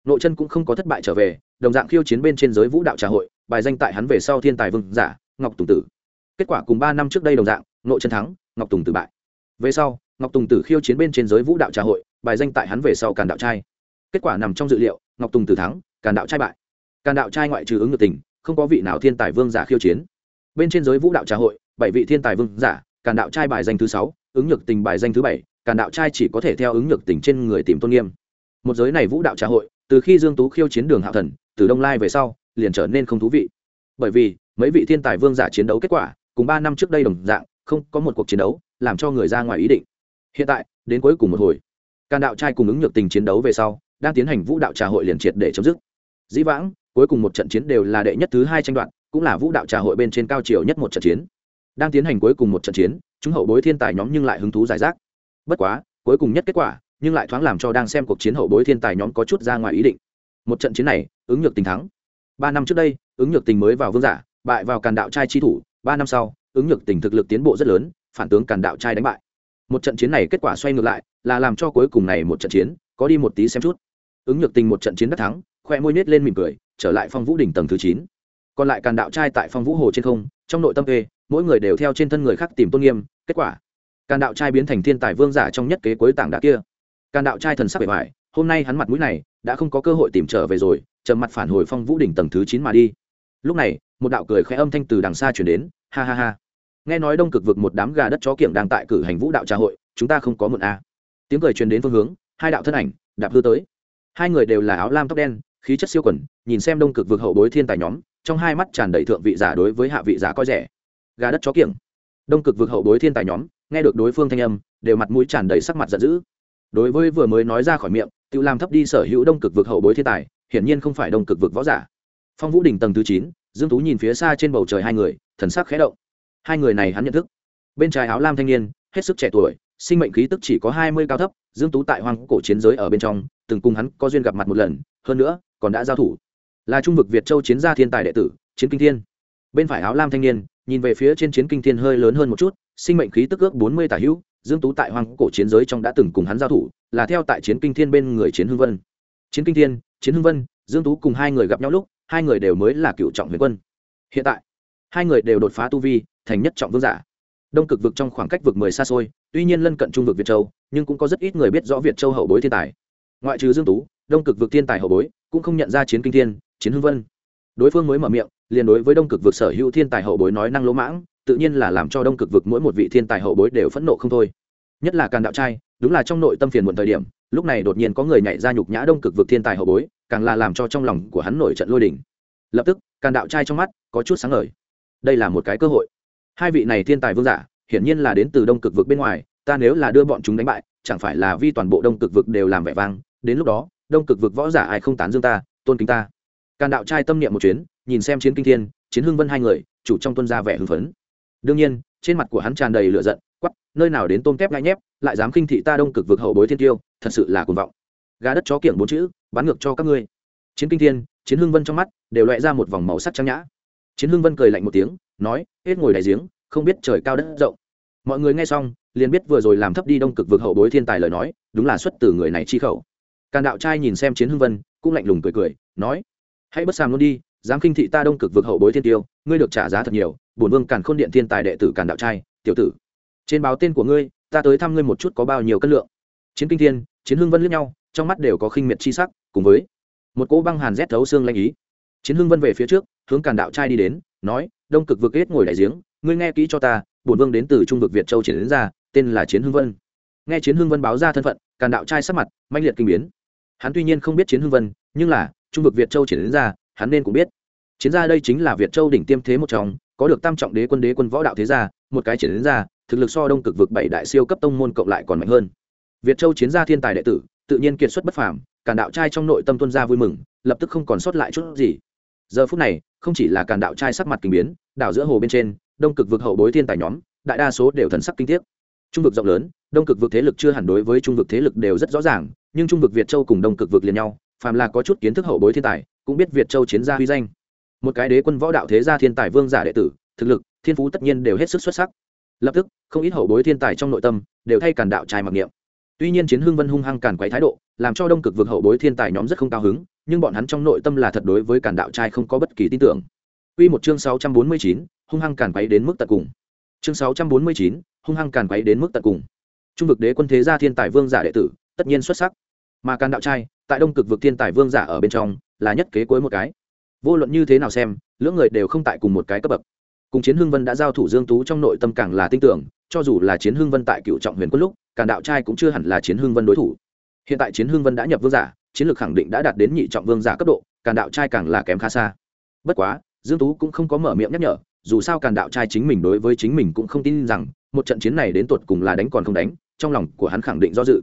nội chân cũng không có thất bại trở về, đồng dạng khiêu chiến bên trên giới vũ đạo trà hội, bài danh tại hắn về sau thiên tài vương giả, ngọc tùng tử. Kết quả cùng ba năm trước đây đồng dạng, nội chân thắng, ngọc tùng tử bại. Về sau, ngọc tùng tử khiêu chiến bên trên giới vũ đạo trà hội, bài danh tại hắn về sau càn đạo trai. Kết quả nằm trong dự liệu, ngọc tùng tử thắng, càn đạo trai bại. Càn đạo trai ngoại trừ ứng ngược tình, không có vị nào thiên tài vương giả khiêu chiến. Bên trên giới vũ đạo trà hội, bảy vị thiên tài vương giả, càn đạo trai bài danh thứ sáu, ứng nhược tình bài danh thứ bảy, càn đạo trai chỉ có thể theo ứng nhược tình trên người tìm tôn nghiêm. Một giới này vũ đạo trà hội từ khi dương tú khiêu chiến đường hạ thần, từ đông lai về sau, liền trở nên không thú vị. Bởi vì, mấy vị thiên tài vương giả chiến đấu kết quả, cùng ba năm trước đây đồng dạng, không có một cuộc chiến đấu, làm cho người ra ngoài ý định. Hiện tại, đến cuối cùng một hồi. Can đạo trai cùng ứng nhược tình chiến đấu về sau, đang tiến hành vũ đạo trà hội liền triệt để chấm dứt. Dĩ vãng, cuối cùng một trận chiến đều là đệ nhất thứ hai tranh đoạn cũng là vũ đạo trà hội bên trên cao triều nhất một trận chiến. Đang tiến hành cuối cùng một trận chiến, chúng hậu bối thiên tài nhóm nhưng lại hứng thú giải rác. Bất quá, cuối cùng nhất kết quả nhưng lại thoáng làm cho đang xem cuộc chiến hậu bối thiên tài nhóm có chút ra ngoài ý định. Một trận chiến này, ứng nhược tình thắng. Ba năm trước đây, ứng nhược tình mới vào vương giả, bại vào càn đạo trai chi thủ. Ba năm sau, ứng nhược tình thực lực tiến bộ rất lớn, phản tướng càn đạo trai đánh bại. Một trận chiến này kết quả xoay ngược lại, là làm cho cuối cùng này một trận chiến, có đi một tí xem chút. Ứng nhược tình một trận chiến đắc thắng, khoe môi nết lên mỉm cười, trở lại phong vũ đỉnh tầng thứ chín. Còn lại càn đạo trai tại phong vũ hồ trên không, trong nội tâm kê mỗi người đều theo trên thân người khác tìm tôn nghiêm, kết quả. Càn đạo trai biến thành thiên tài vương giả trong nhất kế cuối tảng đá kia càn đạo trai thần sắc bề ngoài hôm nay hắn mặt mũi này đã không có cơ hội tìm trở về rồi trầm mặt phản hồi phong vũ đỉnh tầng thứ chín mà đi. Lúc này một đạo cười khẽ âm thanh từ đằng xa chuyển đến ha ha ha. Nghe nói đông cực vực một đám gà đất chó kiểng đang tại cử hành vũ đạo trà hội chúng ta không có muộn a tiếng cười truyền đến phương hướng hai đạo thân ảnh đạp hư tới. Hai người đều là áo lam tóc đen khí chất siêu quần, nhìn xem đông cực vực hậu bối thiên tài nhóm trong hai mắt tràn đầy thượng vị giả đối với hạ vị giả coi rẻ. Gà đất chó kiểng. Đông cực vực hậu bối thiên tài nhóm nghe được đối phương thanh âm đều mặt mũi tràn đầy sắc mặt giận dữ đối với vừa mới nói ra khỏi miệng tự làm thấp đi sở hữu đông cực vực hậu bối thiên tài, hiển nhiên không phải đông cực vực võ giả. Phong vũ đỉnh tầng thứ chín, dương tú nhìn phía xa trên bầu trời hai người, thần sắc khẽ động. Hai người này hắn nhận thức. Bên trái áo lam thanh niên, hết sức trẻ tuổi, sinh mệnh khí tức chỉ có hai mươi cao thấp, dương tú tại hoang cổ chiến giới ở bên trong, từng cùng hắn có duyên gặp mặt một lần, hơn nữa, còn đã giao thủ. Là trung vực việt châu chiến gia thiên tài đệ tử, chiến kinh thiên. Bên phải áo lam thanh niên, nhìn về phía trên chiến kinh thiên hơi lớn hơn một chút, sinh mệnh khí tức ước bốn mươi tả hữu dương tú tại hoang cổ chiến giới trong đã từng cùng hắn giao thủ, là theo tại chiến kinh thiên bên người chiến hưng vân. Chiến kinh thiên, chiến hưng vân, dương tú cùng hai người gặp nhau lúc, hai người đều mới là cựu trọng huyền quân. Hiện tại, hai người đều đột phá tu vi, thành nhất trọng vương giả. Đông cực vực trong khoảng cách vực mười xa xôi, tuy nhiên lân cận trung vực việt châu, nhưng cũng có rất ít người biết rõ việt châu hậu bối thiên tài. Ngoại trừ dương tú, đông cực vực thiên tài hậu bối cũng không nhận ra chiến kinh thiên, chiến hưng vân. Đối phương mới mở miệng, liền đối với đông cực vực sở hữu thiên tài hậu bối nói năng lỗ mãng tự nhiên là làm cho đông cực vực mỗi một vị thiên tài hậu bối đều phẫn nộ không thôi. Nhất là càn đạo trai, đúng là trong nội tâm phiền muộn thời điểm, lúc này đột nhiên có người nhảy ra nhục nhã đông cực vực thiên tài hậu bối, càng là làm cho trong lòng của hắn nổi trận lôi đình. lập tức, càn đạo trai trong mắt có chút sáng ngời. Đây là một cái cơ hội. Hai vị này thiên tài vương giả, hiển nhiên là đến từ đông cực vực bên ngoài, ta nếu là đưa bọn chúng đánh bại, chẳng phải là vi toàn bộ đông cực vực đều làm vẻ vang, đến lúc đó, đông cực vực võ giả ai không tán dương ta, tôn kính ta. Càn đạo trai tâm niệm một chuyến, nhìn xem chiến kinh thiên, chiến hưng vân hai người, chủ trong tuân ra vẻ hưng phấn đương nhiên, trên mặt của hắn tràn đầy lửa giận quắp nơi nào đến tôm tép ngay nhép, lại dám khinh thị ta đông cực vực hậu bối thiên tiêu, thật sự là cuồng vọng. Gà đất chó kiểng bốn chữ bán ngược cho các ngươi. Chiến kinh thiên, chiến hưng vân trong mắt, đều loại ra một vòng màu sắc trang nhã. Chiến hưng vân cười lạnh một tiếng, nói, hết ngồi đại giếng, không biết trời cao đất rộng. Mọi người nghe xong, liền biết vừa rồi làm thấp đi đông cực vực hậu bối thiên tài lời nói, đúng là xuất từ người này chi khẩu. Càn đạo trai nhìn xem chiến hưng vân, cũng lạnh lùng cười cười, nói, hãy bất sàm luôn đi, dám khinh thị ta đông cực vực hậu bối thiên tiêu, ngươi được trả giá thật nhiều bổn vương càn khôn điện thiên tài đệ tử càn đạo trai, tiểu tử. Trên báo tên của ngươi, ta tới thăm ngươi một chút có bao nhiêu cân lượng. Chiến kinh thiên, chiến hưng vân lướt nhau, trong mắt đều có khinh miệt chi sắc, cùng với một cỗ băng hàn rét thấu xương lanh ý. Chiến hưng vân về phía trước, hướng càn đạo trai đi đến, nói, đông cực vực hết ngồi đại giếng, ngươi nghe kỹ cho ta, bổn vương đến từ trung vực việt châu triển đến ra, tên là chiến hưng vân. Nghe chiến hưng vân báo ra thân phận, càn đạo trai sắc mặt manh liệt kinh biến. Hắn tuy nhiên không biết chiến hưng vân, nhưng là trung vực việt châu triển đến ra, hắn nên cũng biết chiến gia đây chính là việt châu đỉnh tiêm thế một trong, có được tam trọng đế quân đế quân võ đạo thế gia, một cái triển gia ra thực lực so đông cực vực bảy đại siêu cấp tông môn cộng lại còn mạnh hơn. Việt châu chiến gia thiên tài đệ tử, tự nhiên kiệt xuất bất phàm, càn đạo trai trong nội tâm tuân gia vui mừng, lập tức không còn sót lại chút gì. Giờ phút này, không chỉ là càn đạo trai sắc mặt kinh biến, đảo giữa hồ bên trên, đông cực vực hậu bối thiên tài nhóm, đại đa số đều thần sắc kinh tiếc. Trung vực rộng lớn, đông cực vực thế lực chưa hẳn đối với trung vực thế lực đều rất rõ ràng, nhưng trung vực việt châu cùng đông cực vực liền nhau, phàm là có chút kiến thức hậu bối thiên tài, cũng biết việt châu chiến gia huy danh một cái đế quân võ đạo thế gia thiên tài vương giả đệ tử thực lực thiên phú tất nhiên đều hết sức xuất sắc lập tức không ít hậu bối thiên tài trong nội tâm đều thay càn đạo trai mặc niệm tuy nhiên chiến hưng vân hung hăng cản quấy thái độ làm cho đông cực vực hậu bối thiên tài nhóm rất không cao hứng nhưng bọn hắn trong nội tâm là thật đối với càn đạo trai không có bất kỳ tin tưởng Quy một chương 649, hung hăng cản quấy đến mức tận cùng. Chương 649, hung hăng cản quấy đến mức tận cùng. Trung vực đế quân thế gia thiên tài vương giả đệ tử, tất nhiên xuất sắc. Mà càn đạo trai, tại đông cực vực thiên tài vương giả ở bên trong, là nhất kế cuối một cái. Vô luận như thế nào xem, lưỡng người đều không tại cùng một cái cấp bậc. Cùng Chiến Hưng Vân đã giao thủ Dương Tú trong nội tâm càng là tin tưởng, cho dù là Chiến Hưng Vân tại Cựu Trọng Huyền Quân lúc, càng đạo trai cũng chưa hẳn là Chiến Hưng Vân đối thủ. Hiện tại Chiến Hưng Vân đã nhập vương giả, chiến lược khẳng định đã đạt đến nhị trọng vương giả cấp độ, càng đạo trai càng là kém khá xa. Bất quá, dương tú cũng không có mở miệng nhắc nhở dù sao càng đạo trai chính mình đối với chính mình cũng không tin rằng một trận chiến này đến tột cùng là đánh còn không đánh trong lòng của hắn khẳng định do dự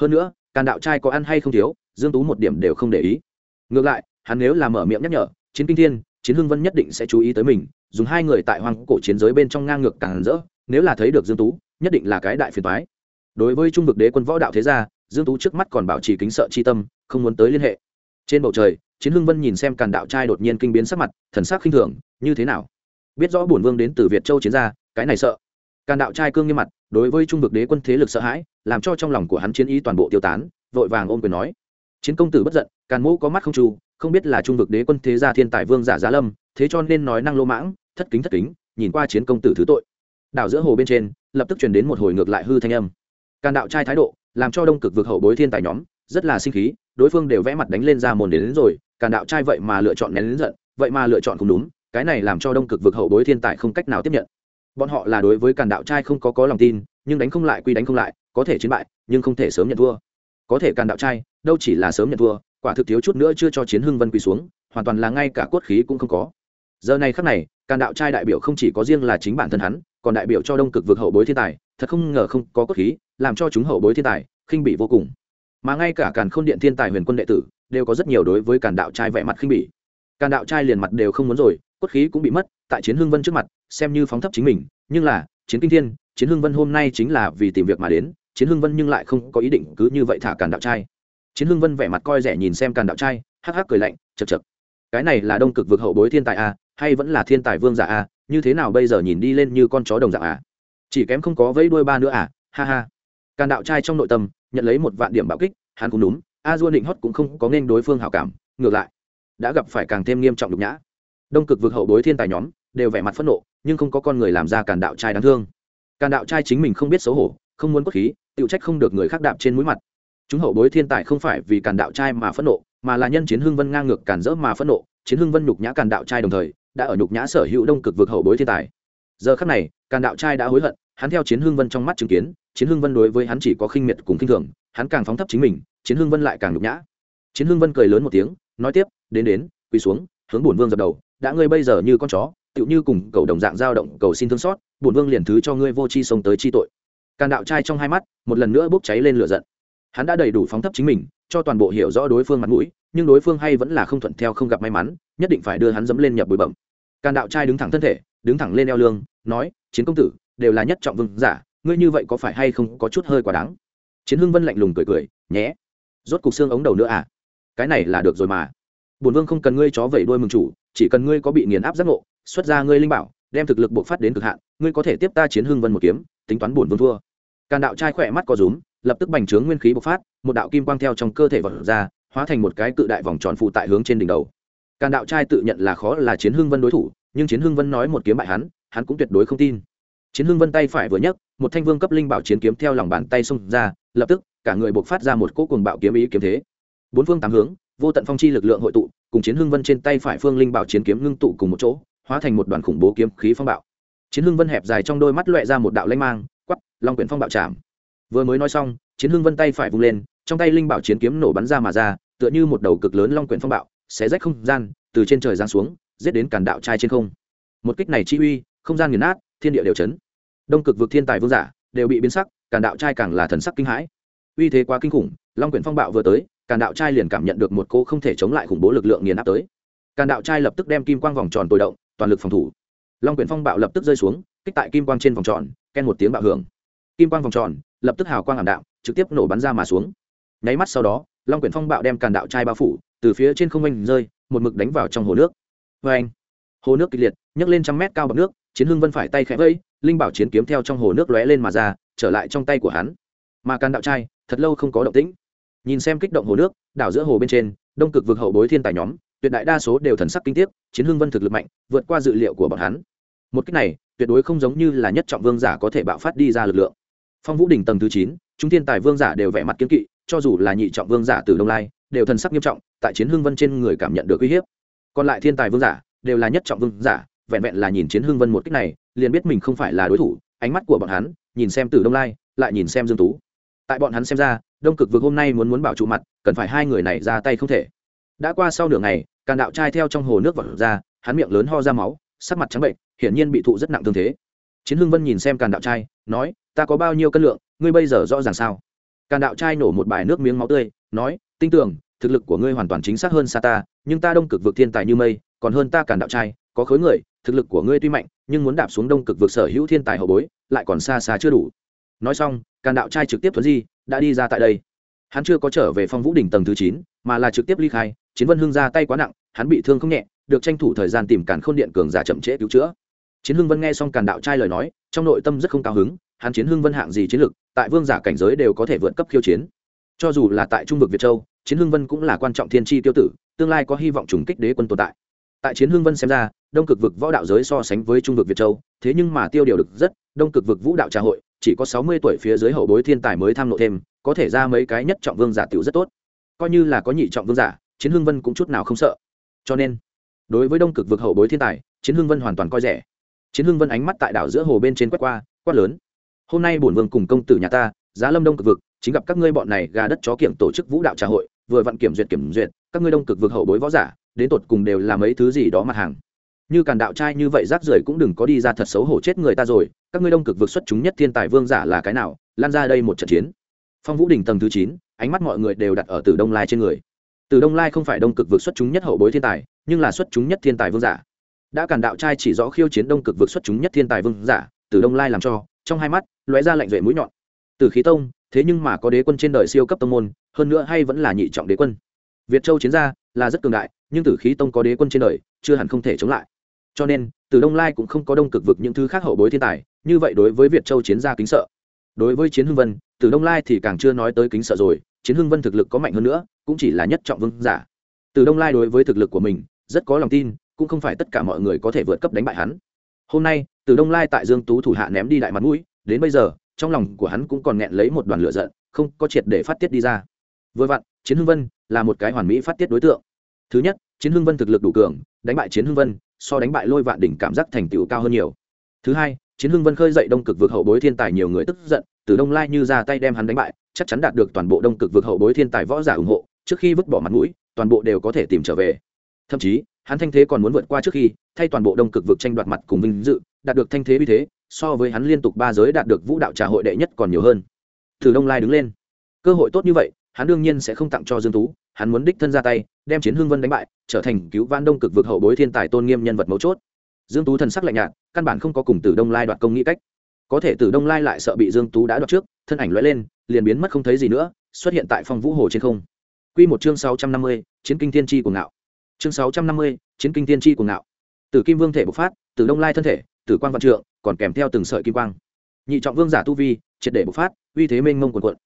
hơn nữa càng đạo trai có ăn hay không thiếu dương tú một điểm đều không để ý ngược lại hắn nếu là mở miệng nhắc nhở chiến kinh thiên, chiến hưng vân nhất định sẽ chú ý tới mình, dùng hai người tại hoang cổ chiến giới bên trong ngang ngược càng rỡ, nếu là thấy được dương tú, nhất định là cái đại phiền toái. Đối với trung vực đế quân võ đạo thế gia, dương tú trước mắt còn bảo trì kính sợ chi tâm, không muốn tới liên hệ. Trên bầu trời, chiến hưng vân nhìn xem càn đạo trai đột nhiên kinh biến sắc mặt, thần sắc khinh thường, như thế nào? Biết rõ bổn vương đến từ việt châu chiến gia, cái này sợ. Càn đạo trai cương nghiêm mặt, đối với trung vực đế quân thế lực sợ hãi, làm cho trong lòng của hắn chiến ý toàn bộ tiêu tán, vội vàng ôm quyền nói chiến công tử bất giận càn mũ có mắt không trù không biết là trung vực đế quân thế gia thiên tài vương giả giá lâm thế cho nên nói năng lô mãng thất kính thất kính nhìn qua chiến công tử thứ tội. Đảo giữa hồ bên trên lập tức truyền đến một hồi ngược lại hư thanh âm. Càn đạo trai thái độ làm cho đông cực vực hậu bối thiên tài nhóm rất là sinh khí đối phương đều vẽ mặt đánh lên ra mồn đến, đến rồi càn đạo trai vậy mà lựa chọn nén đến giận vậy mà lựa chọn không đúng cái này làm cho đông cực vực hậu bối thiên tài không cách nào tiếp nhận. Bọn họ là đối với càn đạo trai không có có lòng tin nhưng đánh không lại quy đánh không lại có thể chiến bại nhưng không thể sớm nhận thua. Có thể càn đạo trai đâu chỉ là sớm nhận thua, quả thực thiếu chút nữa chưa cho chiến hưng vân quỳ xuống, hoàn toàn là ngay cả cốt khí cũng không có. Giờ này khắc này, càn đạo trai đại biểu không chỉ có riêng là chính bản thân hắn, còn đại biểu cho đông cực vực hậu bối thiên tài, thật không ngờ không có cốt khí, làm cho chúng hậu bối thiên tài, khinh bị vô cùng. Mà ngay cả càn khôn điện thiên tài huyền quân đệ tử, đều có rất nhiều đối với càn đạo trai vẻ mặt khinh bỉ. Càn đạo trai liền mặt đều không muốn rồi, cốt khí cũng bị mất, tại chiến hưng vân trước mặt, xem như phóng thấp chính mình, nhưng là, chiến kinh thiên, chiến hưng vân hôm nay chính là vì tìm việc mà đến, chiến hưng vân nhưng lại không có ý định cứ như vậy thả càn đạo trai chiến hưng vân vẻ mặt coi rẻ nhìn xem càn đạo trai, hắc hắc cười lạnh chật chật cái này là đông cực vực hậu bối thiên tài a hay vẫn là thiên tài vương giả a như thế nào bây giờ nhìn đi lên như con chó đồng dạng à? Chỉ kém không có vẫy đuôi ba nữa à ha ha. Càn đạo trai trong nội tâm nhận lấy một vạn điểm bạo kích, hắn cũng đúng, a dua định hót cũng không có nên đối phương hảo cảm, ngược lại, đã gặp phải càng thêm nghiêm trọng nhục nhã. Đông cực vực hậu bối thiên tài nhóm đều vẻ mặt phẫn nộ, nhưng không có con người làm ra càn đạo trai đáng thương. Càn đạo trai chính mình không biết xấu hổ, không muốn cốt khí, tự trách không được người khác đạp trên mũi mặt chúng hậu bối thiên tài không phải vì càn đạo trai mà phẫn nộ, mà là nhân chiến hưng vân ngang ngược càn rỡ mà phẫn nộ, chiến hưng vân nhục nhã càn đạo trai đồng thời, đã ở nhục nhã sở hữu đông cực vực hậu bối thiên tài. Giờ khắc này, càn đạo trai đã hối hận, hắn theo chiến hưng vân trong mắt chứng kiến, chiến hưng vân đối với hắn chỉ có khinh miệt cùng khinh thường, hắn càng phóng thấp chính mình, chiến hưng vân lại càng nhục nhã. Chiến hưng vân cười lớn một tiếng, nói tiếp, đến đến, quỳ xuống, hướng bổn vương dập đầu, đã ngươi bây giờ như con chó, tựu như cùng cầu đồng dạng dao động, cầu xin thương xót, bổn vương liền thứ cho ngươi vô chi sống tới chi tội. Càn đạo trai trong hai mắt, một lần nữa bốc cháy lên lửa giận hắn đã đầy đủ phóng thấp chính mình, cho toàn bộ hiểu rõ đối phương mặt mũi, nhưng đối phương hay vẫn là không thuận theo không gặp may mắn, nhất định phải đưa hắn dẫm lên nhập bụi bẩm càn đạo trai đứng thẳng thân thể, đứng thẳng lên eo lương, nói, chiến công tử, đều là nhất trọng vương giả, ngươi như vậy có phải hay không có chút hơi quá đáng? Chiến hưng vân lạnh lùng cười cười, nhé. Rốt cục xương ống đầu nữa à? Cái này là được rồi mà. Bổn vương không cần ngươi chó vẩy đuôi mừng chủ, chỉ cần ngươi có bị nghiền áp giác ngộ, xuất ra ngươi linh bảo, đem thực lực bộc phát đến cực hạn, ngươi có thể tiếp ta chiến hưng vân một kiếm, tính toán bổn vương thua. Càn đạo trai khỏe mắt có rúm lập tức bành trướng nguyên khí bộc phát, một đạo kim quang theo trong cơ thể vật ra, hóa thành một cái cự đại vòng tròn phụ tại hướng trên đỉnh đầu. Càn đạo trai tự nhận là khó là chiến hưng vân đối thủ, nhưng chiến hưng vân nói một kiếm bại hắn hắn cũng tuyệt đối không tin. Chiến hưng vân tay phải vừa nhấc, một thanh vương cấp linh bảo chiến kiếm theo lòng bàn tay xông ra, lập tức, cả người buộc phát ra một cỗ cuồng bạo kiếm ý kiếm thế. Bốn phương tám hướng, vô tận phong chi lực lượng hội tụ, cùng chiến hưng vân trên tay phải phương linh bảo chiến kiếm ngưng tụ cùng một chỗ, hóa thành một đoàn khủng bố kiếm khí phong bạo. Chiến hưng vân hẹp dài trong đôi mắt loẹ ra một đạo lanh mang quắp long quyển phong bạo chạm vừa mới nói xong, chiến hưng vân tay phải vung lên, trong tay linh bảo chiến kiếm nổ bắn ra mà ra, tựa như một đầu cực lớn long quyển phong bạo, xé rách không gian, từ trên trời giáng xuống, giết đến cản đạo trai trên không. Một kích này chi uy, không gian nghiền nát, thiên địa đều chấn. Đông cực vực thiên tài vương giả đều bị biến sắc cản đạo trai càng là thần sắc kinh hãi. Uy thế quá kinh khủng, long quyển phong bạo vừa tới, càn đạo trai liền cảm nhận được một cô không thể chống lại khủng bố lực lượng nghiền áp tới. Càn đạo trai lập tức đem kim quang vòng tròn tồi động, toàn lực phòng thủ. Long quyển phong bạo lập tức rơi xuống, kích tại kim quang trên vòng tròn, ken một tiếng bạo hưởng kim quang vòng tròn, lập tức hào quang ảm đạm, trực tiếp nổ bắn ra mà xuống. Nháy mắt sau đó, long quyển phong bạo đem càn đạo trai bao phủ, từ phía trên không anh rơi, một mực đánh vào trong hồ nước. Vê anh, hồ nước kịch liệt, nhấc lên trăm mét cao bậc nước, chiến hưng vân phải tay khẽ vẫy, linh bảo chiến kiếm theo trong hồ nước lóe lên mà ra, trở lại trong tay của hắn. Mà càn đạo trai, thật lâu không có động tĩnh. Nhìn xem kích động hồ nước, đảo giữa hồ bên trên, đông cực vực hậu bối thiên tài nhóm, tuyệt đại đa số đều thần sắc kinh tiếc, chiến hưng vân thực lực mạnh, vượt qua dự liệu của bọn hắn. Một cách này, tuyệt đối không giống như là nhất trọng vương giả có thể bạo phát đi ra lực lượng phong vũ đỉnh tầng thứ chín, chúng thiên tài vương giả đều vẻ mặt kiếm kỵ, cho dù là nhị trọng vương giả từ đông lai, đều thần sắc nghiêm trọng, tại chiến hưng vân trên người cảm nhận được uy hiếp. Còn lại thiên tài vương giả, đều là nhất trọng vương giả, vẹn vẹn là nhìn chiến hưng vân một cách này, liền biết mình không phải là đối thủ, ánh mắt của bọn hắn, nhìn xem từ đông lai, lại nhìn xem dương tú. Tại bọn hắn xem ra, đông cực vực hôm nay muốn muốn bảo trụ mặt, cần phải hai người này ra tay không thể. Đã qua sau nửa ngày, càn đạo trai theo trong hồ nước vật ra, hắn miệng lớn ho ra máu, sắc mặt trắng bệnh, hiển nhiên bị thụ rất nặng thương thế. Chiến hưng vân nhìn xem càn đạo trai, nói ta có bao nhiêu cân lượng, ngươi bây giờ rõ ràng sao? Càn đạo trai nổ một bài nước miếng máu tươi, nói tin tưởng, thực lực của ngươi hoàn toàn chính xác hơn xa ta, nhưng ta đông cực vực thiên tài như mây, còn hơn ta càn đạo trai, có khối người, thực lực của ngươi tuy mạnh, nhưng muốn đạp xuống đông cực vực sở hữu thiên tài hậu bối, lại còn xa xa chưa đủ. Nói xong, càn đạo trai trực tiếp thuấn di, đã đi ra tại đây. Hắn chưa có trở về phong vũ đỉnh tầng thứ chín, mà là trực tiếp ly khai, chiến vân hưng ra tay quá nặng, hắn bị thương không nhẹ, được tranh thủ thời gian tìm càn khôn điện cường giả chậm trễ cứu chữa. Chiến hưng vân nghe xong càn đạo trai lời nói, trong nội tâm rất không cao hứng hắn chiến hưng vân hạng gì chiến lực tại vương giả cảnh giới đều có thể vượt cấp khiêu chiến. Cho dù là tại trung vực việt châu, chiến hưng vân cũng là quan trọng thiên chi tiêu tử, tương lai có hy vọng trùng kích đế quân tồn tại. Tại chiến hưng vân xem ra, đông cực vực võ đạo giới so sánh với trung vực việt châu, thế nhưng mà tiêu điều được rất, đông cực vực vũ đạo trà hội, chỉ có sáu mươi tuổi phía dưới hậu bối thiên tài mới tham lộ thêm, có thể ra mấy cái nhất trọng vương giả tiểu rất tốt. Coi như là có nhị trọng vương giả, chiến hưng vân cũng chút nào không sợ. Cho nên, đối với đông cực vực hậu bối thiên tài, chiến hưng vân hoàn toàn coi rẻ. Chiến hưng vân ánh mắt tại đảo giữa hồ bên trên quét qua, quát lớn hôm nay bổn vương cùng công tử nhà ta, giá lâm đông cực vực, chính gặp các ngươi bọn này gà đất chó kiểm tổ chức vũ đạo trà hội, vừa vặn kiểm duyệt kiểm duyệt, các ngươi đông cực vực hậu bối võ giả, đến tột cùng đều là mấy thứ gì đó mặt hàng. Như càn đạo trai như vậy rác rưởi cũng đừng có đi ra thật xấu hổ chết người ta rồi, các ngươi đông cực vực xuất chúng nhất thiên tài vương giả là cái nào, lan ra đây một trận chiến. Phong vũ đình tầng thứ chín, ánh mắt mọi người đều đặt ở từ đông lai trên người. Từ đông lai không phải đông cực vực xuất chúng nhất hậu bối thiên tài, nhưng là xuất chúng nhất thiên tài vương giả. Đã càn đạo trai chỉ rõ khiêu chiến đông cực vực xuất chúng nhất thiên tài vương giả từ đông lai làm cho, trong hai mắt, lóe ra lạnh vệ mũi nhọn. Từ khí tông, thế nhưng mà có đế quân trên đời siêu cấp tông môn, hơn nữa hay vẫn là nhị trọng đế quân. Việt châu chiến gia là rất cường đại, nhưng tử khí tông có đế quân trên đời, chưa hẳn không thể chống lại. Cho nên, từ đông lai cũng không có đông cực vực những thứ khác hậu bối thiên tài, như vậy đối với việt châu chiến gia kính sợ. Đối với chiến hưng vân, từ đông lai thì càng chưa nói tới kính sợ rồi, chiến hưng vân thực lực có mạnh hơn nữa, cũng chỉ là nhất trọng vương giả. Từ đông lai đối với thực lực của mình, rất có lòng tin, cũng không phải tất cả mọi người có thể vượt cấp đánh bại hắn. Hôm nay từ đông lai tại dương tú thủ hạ ném đi đại mặt mũi, đến bây giờ, trong lòng của hắn cũng còn nghẹn lấy một đoàn lửa giận, không có triệt để phát tiết đi ra. Vừa vặn, chiến hưng vân là một cái hoàn mỹ phát tiết đối tượng. Thứ nhất, chiến hưng vân thực lực đủ cường, đánh bại chiến hưng vân so đánh bại lôi vạn đỉnh cảm giác thành tựu cao hơn nhiều. Thứ hai, chiến hưng vân khơi dậy đông cực vực hậu bối thiên tài nhiều người tức giận, từ đông lai như ra tay đem hắn đánh bại, chắc chắn đạt được toàn bộ đông cực vực hậu bối thiên tài võ giả ủng hộ, trước khi vứt bỏ mặt mũi, toàn bộ đều có thể tìm trở về. Thậm chí, hắn thanh thế còn muốn vượt qua trước khi, thay toàn bộ đông cực vực tranh đoạt mặt cùng vinh dự đạt được thanh thế uy thế so với hắn liên tục ba giới đạt được vũ đạo trà hội đệ nhất còn nhiều hơn. Thử đông lai đứng lên. Cơ hội tốt như vậy hắn đương nhiên sẽ không tặng cho dương tú hắn muốn đích thân ra tay đem chiến hương vân đánh bại trở thành cứu vãn đông cực vực hậu bối thiên tài tôn nghiêm nhân vật mấu chốt. Dương tú thần sắc lạnh nhạt căn bản không có cùng tử đông lai đoạt công nghĩ cách. Có thể tử đông lai lại sợ bị dương tú đã đoạt trước thân ảnh lóe lên liền biến mất không thấy gì nữa xuất hiện tại phong vũ hồ trên không. Quy một chương 650, chiến kinh thiên chi của ngạo. Chương 650, chiến kinh thiên chi của ngạo. Tử kim vương thể bộc phát tử đông lai thân thể tử quang văn trượng, còn kèm theo từng sợi kim quang. Nhị trọng vương giả tu vi, triệt để bộc phát, uy thế mênh mông quần quận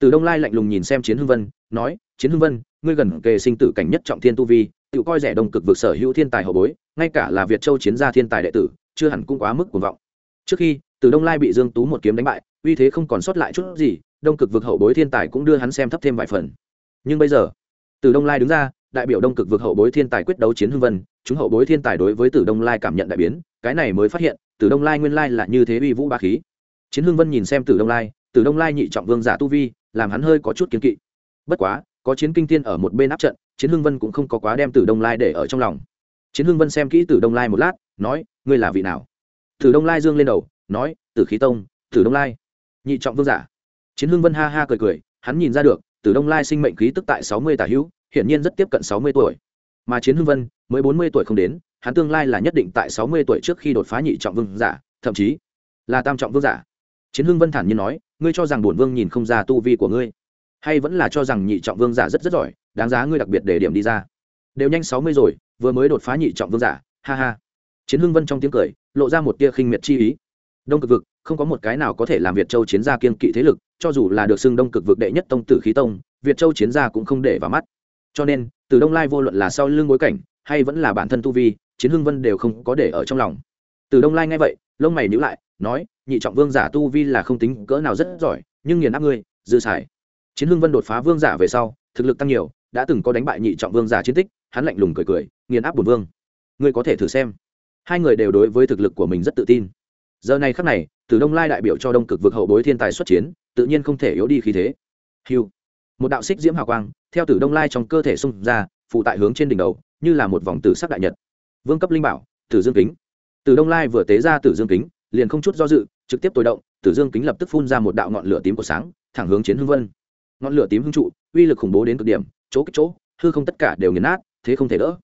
từ đông lai lạnh lùng nhìn xem chiến hưng vân, nói, chiến hưng vân, ngươi gần kề sinh tử cảnh nhất trọng thiên tu vi, tự coi rẻ đồng cực vực sở hữu thiên tài hậu bối, ngay cả là việt châu chiến gia thiên tài đệ tử, chưa hẳn cũng quá mức cuồng vọng. Trước khi, từ đông lai bị dương tú một kiếm đánh bại, uy thế không còn sót lại chút gì, đông cực vực hậu bối thiên tài cũng đưa hắn xem thấp thêm vài phần. Nhưng bây giờ, từ đông lai đứng ra đại biểu đông cực vực hậu bối thiên tài quyết đấu chiến hưng vân, chúng hậu bối thiên tài đối với tử đông lai cảm nhận đại biến, cái này mới phát hiện, tử đông lai nguyên lai là như thế uy vũ ba khí. Chiến hưng vân nhìn xem tử đông lai, tử đông lai nhị trọng vương giả tu vi, làm hắn hơi có chút kiến kỵ. Bất quá, có chiến kinh thiên ở một bên áp trận, chiến hưng vân cũng không có quá đem tử đông lai để ở trong lòng. Chiến hưng vân xem kỹ tử đông lai một lát, nói, ngươi là vị nào? Tử đông lai dương lên đầu, nói, tử khí tông, tử đông lai. Nhị trọng vương giả. Chiến hưng vân ha ha cười cười, hắn nhìn ra được, tử đông lai sinh mệnh khí tức tại sáu mươi tả hữu hiển nhiên rất tiếp cận sáu mươi tuổi. Mà chiến hưng vân, mới bốn mươi tuổi không đến, hắn tương lai là nhất định tại sáu mươi tuổi trước khi đột phá nhị trọng vương giả, thậm chí là tam trọng vương giả. Chiến hưng vân thản nhiên nói, ngươi cho rằng bổn vương nhìn không ra tu vi của ngươi, hay vẫn là cho rằng nhị trọng vương giả rất rất giỏi, đáng giá ngươi đặc biệt để điểm đi ra. Đều nhanh sáu mươi rồi, vừa mới đột phá nhị trọng vương giả, ha ha. Chiến hưng vân trong tiếng cười, lộ ra một tia khinh miệt chi ý. Đông cực vực, không có một cái nào có thể làm việt châu chiến gia kiên kỵ thế lực, cho dù là được xưng đông cực vực đệ nhất tông tử khí tông, việt châu chiến gia cũng không để vào mắt cho nên, từ đông lai vô luận là sau lưng bối cảnh, hay vẫn là bản thân tu vi, chiến hưng vân đều không có để ở trong lòng. Từ đông lai nghe vậy, lông mày nhữ lại, nói, nhị trọng vương giả tu vi là không tính cỡ nào rất giỏi, nhưng nghiền áp ngươi, dư xài. Chiến hưng vân đột phá vương giả về sau, thực lực tăng nhiều, đã từng có đánh bại nhị trọng vương giả chiến tích, hắn lạnh lùng cười cười, nghiền áp bùn vương. Ngươi có thể thử xem. Hai người đều đối với thực lực của mình rất tự tin. Giờ này khắc này, từ đông lai đại biểu cho đông cực vực hậu bối thiên tài xuất chiến, tự nhiên không thể yếu đi khí thế. Hiu một đạo xích diễm hào quang theo tử đông lai trong cơ thể xung ra phụ tại hướng trên đỉnh đầu, như là một vòng tử sắc đại nhật. Vương cấp linh bảo, tử dương kính. Tử đông lai vừa tế ra tử dương kính, liền không chút do dự, trực tiếp tối động, tử dương kính lập tức phun ra một đạo ngọn lửa tím của sáng, thẳng hướng chiến hưng vân. Ngọn lửa tím hưng trụ, uy lực khủng bố đến cực điểm, chỗ kích chỗ, hư không tất cả đều nghiền nát, thế không thể đỡ.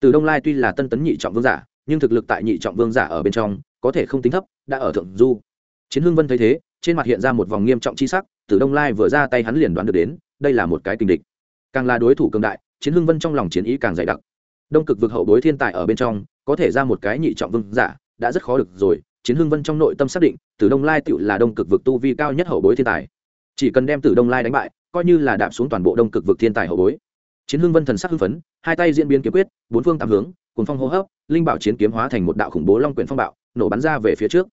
Từ đông lai tuy là tân tấn nhị trọng vương giả, nhưng thực lực tại nhị trọng vương giả ở bên trong, có thể không tính thấp, đã ở thượng du. Chiến hưng vân thấy thế, trên mặt hiện ra một vòng nghiêm trọng chi sắc từ đông lai vừa ra tay hắn liền đoán được đến, đây là một cái tình địch càng là đối thủ cường đại, chiến hưng vân trong lòng chiến ý càng dày đặc. Đông cực vực hậu bối thiên tài ở bên trong, có thể ra một cái nhị trọng vương giả, đã rất khó được rồi, chiến hưng vân trong nội tâm xác định, tử đông lai tựu là đông cực vực tu vi cao nhất hậu bối thiên tài. Chỉ cần đem tử đông lai đánh bại, coi như là đạp xuống toàn bộ đông cực vực thiên tài hậu bối. Chiến hưng vân thần sắc hưng phấn, hai tay diễn biến kiếm quyết, bốn phương tám hướng cùng phong hô hấp, linh bảo chiến kiếm hóa thành một đạo khủng bố long quyển phong bạo, nổ bắn ra về phía trước.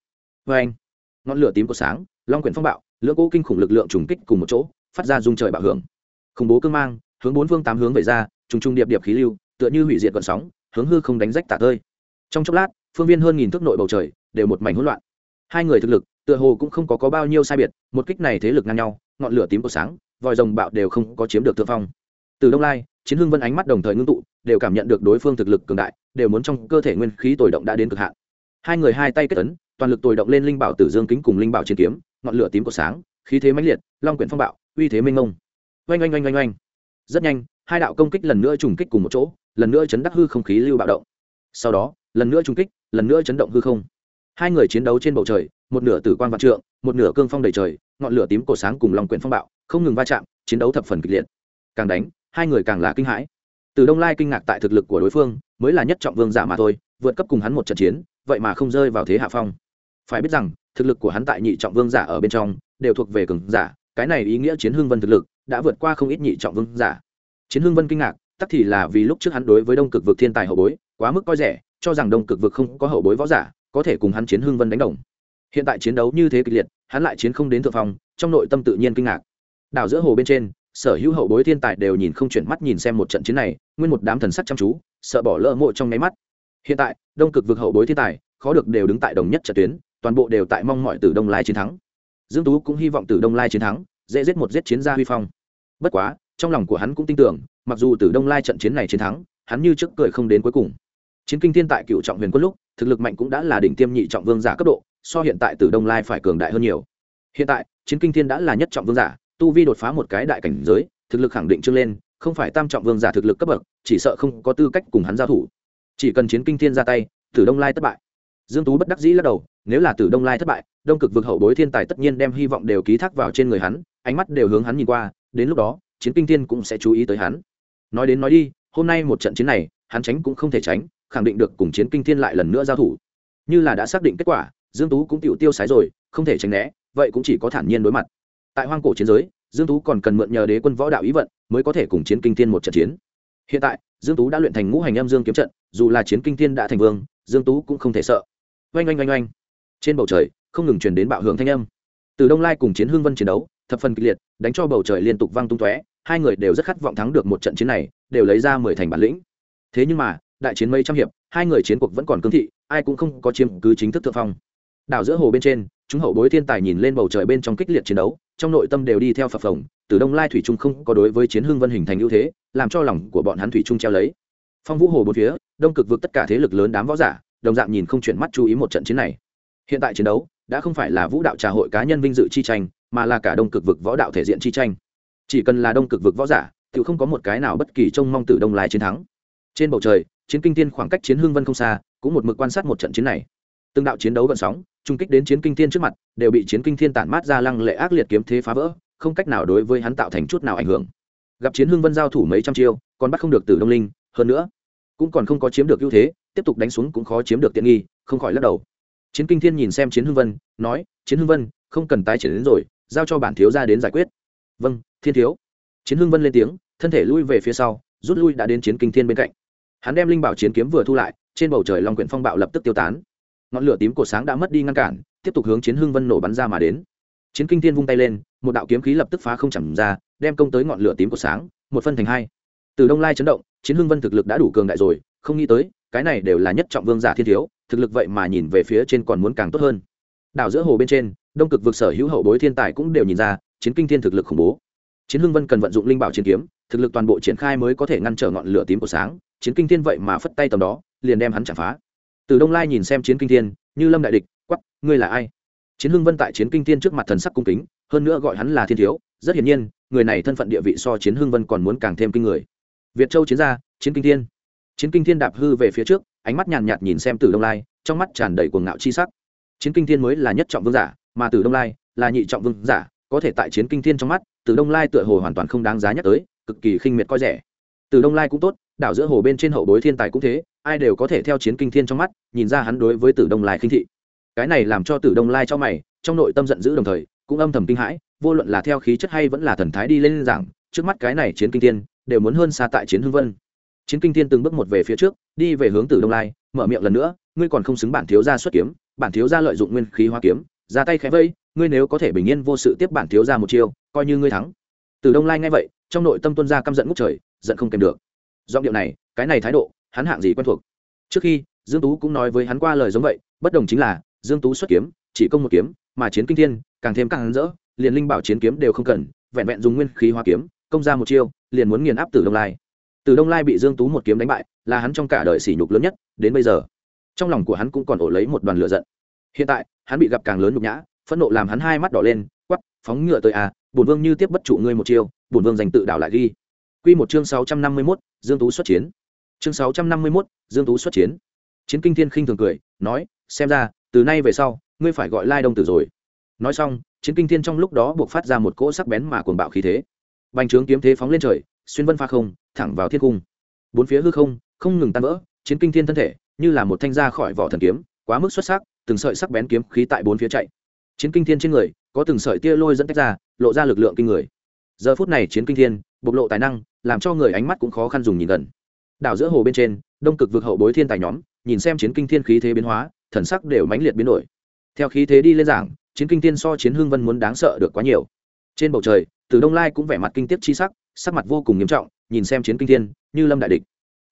Vê anh, ngọn lửa tím của sáng, long quyển phong bạo, lưỡng cỗ kinh khủng lực lượng trùng kích cùng một chỗ, phát ra dung trời bạo hưởng. Khủng bố cương mang hướng bốn phương tám hướng về ra trùng trùng điệp điệp khí lưu tựa như hủy diệt gọn sóng hướng hư không đánh rách tả tơi. Trong chốc lát phương viên hơn nghìn thước nội bầu trời đều một mảnh hỗn loạn. Hai người thực lực tựa hồ cũng không có, có bao nhiêu sai biệt một kích này thế lực ngang nhau ngọn lửa tím của sáng vòi rồng bạo đều không có chiếm được thượng phong. Từ đông lai chiến hưng vân ánh mắt đồng thời ngưng tụ đều cảm nhận được đối phương thực lực cường đại đều muốn trong cơ thể nguyên khí tồi động đã đến cực hạn. Hai người hai tay kết tấn toàn lực tồi động lên linh bảo tử dương kính cùng linh bảo chiến kiếm ngọn lửa tím của sáng khí thế mãnh liệt long quyển phong bạo uy thế minh ngông oanh oanh oanh oanh oanh rất nhanh, hai đạo công kích lần nữa trùng kích cùng một chỗ, lần nữa chấn đắc hư không khí lưu bạo động. Sau đó, lần nữa trùng kích, lần nữa chấn động hư không. Hai người chiến đấu trên bầu trời, một nửa tử quan vạn trượng, một nửa cương phong đầy trời, ngọn lửa tím cổ sáng cùng lòng quyển phong bạo, không ngừng va chạm, chiến đấu thập phần kịch liệt. Càng đánh, hai người càng là kinh hãi. Từ đông lai kinh ngạc tại thực lực của đối phương, mới là nhất trọng vương giả mà thôi, vượt cấp cùng hắn một trận chiến, vậy mà không rơi vào thế hạ phong. Phải biết rằng, thực lực của hắn tại nhị trọng vương giả ở bên trong, đều thuộc về cường giả, cái này ý nghĩa chiến hưng vân thực lực đã vượt qua không ít nhị trọng vương giả. Chiến hương vân kinh ngạc, tắc thì là vì lúc trước hắn đối với đông cực vực thiên tài hậu bối quá mức coi rẻ, cho rằng đông cực vực không có hậu bối võ giả, có thể cùng hắn chiến hương vân đánh đồng. Hiện tại chiến đấu như thế kịch liệt, hắn lại chiến không đến thượng phong, trong nội tâm tự nhiên kinh ngạc. Đảo giữa hồ bên trên, sở hữu hậu bối thiên tài đều nhìn không chuyển mắt nhìn xem một trận chiến này, nguyên một đám thần sắc chăm chú, sợ bỏ lỡ mộ trong nháy mắt. Hiện tại, đông cực vực hậu bối thiên tài, khó được đều đứng tại đồng nhất trận tuyến, toàn bộ đều tại mong mọi từ đông lai chiến thắng. Dương tú cũng hy vọng từ đông lai chiến thắng, dễ giết một giết chiến gia huy phong bất quá, trong lòng của hắn cũng tin tưởng, mặc dù từ đông lai trận chiến này chiến thắng, hắn như trước cười không đến cuối cùng. Chiến kinh thiên tại cựu trọng huyền quân lúc, thực lực mạnh cũng đã là đỉnh tiêm nhị trọng vương giả cấp độ, so hiện tại từ đông lai phải cường đại hơn nhiều. Hiện tại, chiến kinh thiên đã là nhất trọng vương giả, tu vi đột phá một cái đại cảnh giới, thực lực khẳng định trưng lên, không phải tam trọng vương giả thực lực cấp bậc, chỉ sợ không có tư cách cùng hắn giao thủ. Chỉ cần chiến kinh thiên ra tay, từ đông lai thất bại. Dương tú bất đắc dĩ lắc đầu, nếu là từ đông lai thất bại, đông cực vực hậu bối thiên tài tất nhiên đem hy vọng đều ký thác vào trên người hắn, ánh mắt đều hướng hắn nhìn qua đến lúc đó, chiến kinh thiên cũng sẽ chú ý tới hắn. Nói đến nói đi, hôm nay một trận chiến này, hắn tránh cũng không thể tránh, khẳng định được cùng chiến kinh thiên lại lần nữa giao thủ. Như là đã xác định kết quả, dương tú cũng tiểu tiêu sái rồi, không thể tránh né, vậy cũng chỉ có thản nhiên đối mặt. Tại hoang cổ chiến giới, dương tú còn cần mượn nhờ đế quân võ đạo ý vận, mới có thể cùng chiến kinh thiên một trận chiến. Hiện tại, dương tú đã luyện thành ngũ hành âm dương kiếm trận, dù là chiến kinh thiên đã thành vương, dương tú cũng không thể sợ. Oanh oanh oanh oanh. Trên bầu trời, không ngừng truyền đến bạo hưởng thanh âm. Từ đông lai cùng chiến hương vân chiến đấu thập phần kịch liệt, đánh cho bầu trời liên tục vang tung tóe, hai người đều rất khát vọng thắng được một trận chiến này, đều lấy ra mười thành bản lĩnh. Thế nhưng mà, đại chiến mấy trăm hiệp, hai người chiến cuộc vẫn còn cương thị, ai cũng không có chiếm cứ chính thức thượng phong. Đảo giữa hồ bên trên, chúng hậu bối thiên tài nhìn lên bầu trời bên trong kích liệt chiến đấu, trong nội tâm đều đi theo phập phồng, từ đông lai thủy trung không có đối với chiến hưng vân hình thành ưu thế, làm cho lòng của bọn hắn thủy trung treo lấy. Phong vũ hồ bốn phía, đông cực vượt tất cả thế lực lớn đám võ giả, đồng dạng nhìn không chuyển mắt chú ý một trận chiến này. Hiện tại chiến đấu, đã không phải là vũ đạo trà hội cá nhân vinh dự chi tranh mà là cả đông cực vực võ đạo thể diện chi tranh. Chỉ cần là đông cực vực võ giả tự không có một cái nào bất kỳ trông mong từ đông lai chiến thắng. Trên bầu trời, chiến kinh tiên khoảng cách chiến hưng vân không xa, cũng một mực quan sát một trận chiến này. Từng đạo chiến đấu gần sóng, trung kích đến chiến kinh thiên trước mặt, đều bị chiến kinh thiên tản mát ra lăng lệ ác liệt kiếm thế phá vỡ, không cách nào đối với hắn tạo thành chút nào ảnh hưởng. Gặp chiến hưng vân giao thủ mấy trăm chiêu, còn bắt không được từ đông linh, hơn nữa, cũng còn không có chiếm được ưu thế, tiếp tục đánh xuống cũng khó chiếm được tiện nghi, không khỏi lắc đầu. Chiến kinh thiên nhìn xem chiến hưng vân, nói, chiến hưng vân, không cần tái triển đến rồi giao cho bản thiếu ra đến giải quyết. Vâng thiên thiếu. Chiến hưng vân lên tiếng, thân thể lui về phía sau, rút lui đã đến chiến kinh thiên bên cạnh. Hắn đem linh bảo chiến kiếm vừa thu lại, trên bầu trời long quyển phong bạo lập tức tiêu tán. Ngọn lửa tím của sáng đã mất đi ngăn cản, tiếp tục hướng chiến hưng vân nổ bắn ra mà đến. Chiến kinh thiên vung tay lên, một đạo kiếm khí lập tức phá không chẳng ra, đem công tới ngọn lửa tím của sáng, một phân thành hai. Từ đông lai chấn động, chiến hưng vân thực lực đã đủ cường đại rồi, không nghĩ tới, cái này đều là nhất trọng vương giả thiên thiếu, thực lực vậy mà nhìn về phía trên còn muốn càng tốt hơn đảo giữa hồ bên trên, đông cực vực sở hữu hậu bối thiên tài cũng đều nhìn ra, chiến kinh thiên thực lực khủng bố. Chiến hưng vân cần vận dụng linh bảo chiến kiếm, thực lực toàn bộ triển khai mới có thể ngăn trở ngọn lửa tím của sáng. Chiến kinh thiên vậy mà phất tay tầm đó, liền đem hắn chạm phá. Từ đông lai nhìn xem chiến kinh thiên, như lâm đại địch quắp ngươi là ai? Chiến hưng vân tại chiến kinh thiên trước mặt thần sắc cung kính, hơn nữa gọi hắn là thiên thiếu, rất hiển nhiên, người này thân phận địa vị so chiến hưng vân còn muốn càng thêm kinh người. Việt châu chiến gia, chiến kinh thiên. Chiến kinh thiên đạp hư về phía trước, ánh mắt nhàn nhạt nhìn xem từ đông lai, trong mắt tràn đầy cuồng ngạo chi sắc chiến kinh thiên mới là nhất trọng vương giả, mà từ đông lai là nhị trọng vương giả, có thể tại chiến kinh thiên trong mắt từ đông lai tựa hồ hoàn toàn không đáng giá nhắc tới, cực kỳ khinh miệt coi rẻ. Từ đông lai cũng tốt, đảo giữa hồ bên trên hậu bối thiên tài cũng thế, ai đều có thể theo chiến kinh thiên trong mắt, nhìn ra hắn đối với tử đông lai khinh thị. Cái này làm cho tử đông lai cho mày, trong nội tâm giận dữ đồng thời, cũng âm thầm kinh hãi, vô luận là theo khí chất hay vẫn là thần thái đi lên giảng, trước mắt cái này chiến kinh thiên, đều muốn hơn xa tại chiến hưng vân. Chiến kinh thiên từng bước một về phía trước, đi về hướng tử đông lai, mở miệng lần nữa, ngươi còn không xứng bản thiếu gia xuất kiếm bản thiếu gia lợi dụng nguyên khí hoa kiếm, ra tay khẽ vây, ngươi nếu có thể bình yên vô sự tiếp bản thiếu gia một chiêu, coi như ngươi thắng. Từ đông lai nghe vậy, trong nội tâm tuân gia căm giận ngút trời, giận không kèm được. Giọng điệu này, cái này thái độ, hắn hạng gì quen thuộc? Trước khi, dương tú cũng nói với hắn qua lời giống vậy, bất đồng chính là, dương tú xuất kiếm, chỉ công một kiếm, mà chiến kinh thiên, càng thêm càng hắn rỡ, liền linh bảo chiến kiếm đều không cần, vẹn vẹn dùng nguyên khí hóa kiếm, công ra một chiêu, liền muốn nghiền áp từ đông lai. Từ đông lai bị dương tú một kiếm đánh bại, là hắn trong cả đời sỉ nhục lớn nhất, đến bây giờ trong lòng của hắn cũng còn ổ lấy một đoàn lửa giận. Hiện tại hắn bị gặp càng lớn nhục nhã phẫn nộ làm hắn hai mắt đỏ lên quắp phóng ngựa tới à bổn vương như tiếp bất trụ ngươi một chiêu bổn vương dành tự đảo lại ghi. Quy một chương sáu trăm năm mươi 651, dương tú xuất chiến. Chương sáu trăm năm mươi 651, dương tú xuất chiến. Chiến kinh thiên khinh thường cười nói xem ra từ nay về sau ngươi phải gọi lai đông tử rồi. Nói xong chiến kinh thiên trong lúc đó buộc phát ra một cỗ sắc bén mà cuồng bạo khí thế. Bành trướng kiếm thế phóng lên trời xuyên vân pha không thẳng vào thiên cung. Bốn phía hư không không ngừng tan vỡ chiến kinh thiên thân thể như là một thanh ra khỏi vỏ thần kiếm, quá mức xuất sắc, từng sợi sắc bén kiếm khí tại bốn phía chạy. Chiến kinh thiên trên người, có từng sợi tia lôi dẫn tách ra, lộ ra lực lượng kinh người. Giờ phút này chiến kinh thiên, bộc lộ tài năng, làm cho người ánh mắt cũng khó khăn dùng nhìn gần. Đảo giữa hồ bên trên, đông cực vực hậu bối thiên tài nhóm, nhìn xem chiến kinh thiên khí thế biến hóa, thần sắc đều mãnh liệt biến đổi. Theo khí thế đi lên giảng, chiến kinh thiên so chiến hương vân muốn đáng sợ được quá nhiều. Trên bầu trời, từ đông lai cũng vẻ mặt kinh tiếp chi sắc sắc mặt vô cùng nghiêm trọng, nhìn xem chiến kinh thiên, như lâm đại địch.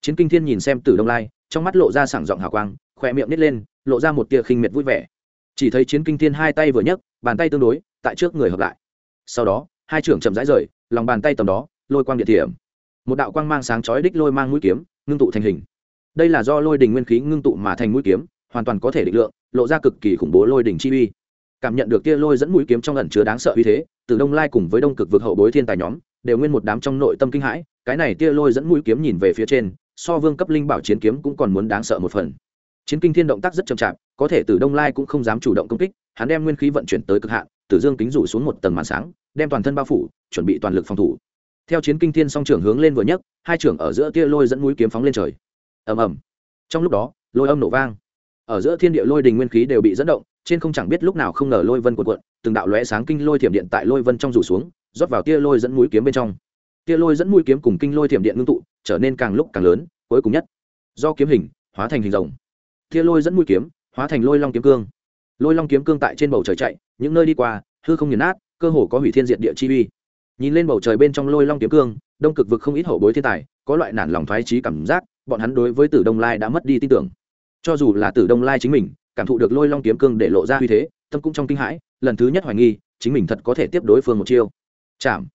Chiến kinh thiên nhìn xem từ đông lai trong mắt lộ ra sảng giọng hào quang khỏe miệng nít lên, lộ ra một tia khinh miệt vui vẻ. Chỉ thấy chiến kinh thiên hai tay vừa nhấc, bàn tay tương đối, tại trước người hợp lại. Sau đó, hai trưởng chậm rãi rời, lòng bàn tay tầm đó, lôi quang điện thiểm một đạo quang mang sáng chói đích lôi mang mũi kiếm, ngưng tụ thành hình. Đây là do lôi đình nguyên khí ngưng tụ mà thành mũi kiếm, hoàn toàn có thể định lượng, lộ ra cực kỳ khủng bố lôi đình chi uy. Cảm nhận được tia lôi dẫn mũi kiếm trong ẩn chứa đáng sợ uy thế, từ đông lai cùng với đông cực vực hậu bối thiên tài nhóm, đều nguyên một đám trong nội tâm kinh hãi, cái này tia lôi dẫn mũi kiếm nhìn về phía trên so vương cấp linh bảo chiến kiếm cũng còn muốn đáng sợ một phần. Chiến kinh thiên động tác rất chậm chạp, có thể từ đông lai cũng không dám chủ động công kích, hắn đem nguyên khí vận chuyển tới cực hạn tử dương kính rủ xuống một tầng màn sáng, đem toàn thân bao phủ, chuẩn bị toàn lực phòng thủ. Theo chiến kinh thiên song trưởng hướng lên vừa nhất hai trưởng ở giữa tia lôi dẫn mũi kiếm phóng lên trời. Ầm ầm. Trong lúc đó, lôi âm nổ vang. Ở giữa thiên địa lôi đình nguyên khí đều bị dẫn động, trên không chẳng biết lúc nào không ngờ lôi vân cuộn cuộn, từng đạo lóe sáng kinh lôi thiểm điện tại lôi vân trong rủ xuống, rót vào tia lôi dẫn mũi kiếm bên trong tia lôi dẫn mũi kiếm cùng kinh lôi thiểm điện ngưng tụ, trở nên càng lúc càng lớn, cuối cùng nhất, do kiếm hình, hóa thành hình rồng. Tia lôi dẫn mũi kiếm, hóa thành lôi long kiếm cương. Lôi long kiếm cương tại trên bầu trời chạy, những nơi đi qua, hư không nghiền nát, cơ hồ có hủy thiên diệt địa chi uy. Nhìn lên bầu trời bên trong lôi long kiếm cương, đông cực vực không ít hậu bối thiên tài, có loại nản lòng thoái trí cảm giác, bọn hắn đối với tử đông lai đã mất đi tin tưởng. Cho dù là tử đông lai chính mình, cảm thụ được lôi long kiếm cương để lộ ra uy thế, tâm cũng trong kinh hãi, lần thứ nhất hoài nghi, chính mình thật có thể tiếp đối phương một chiêu. Chạm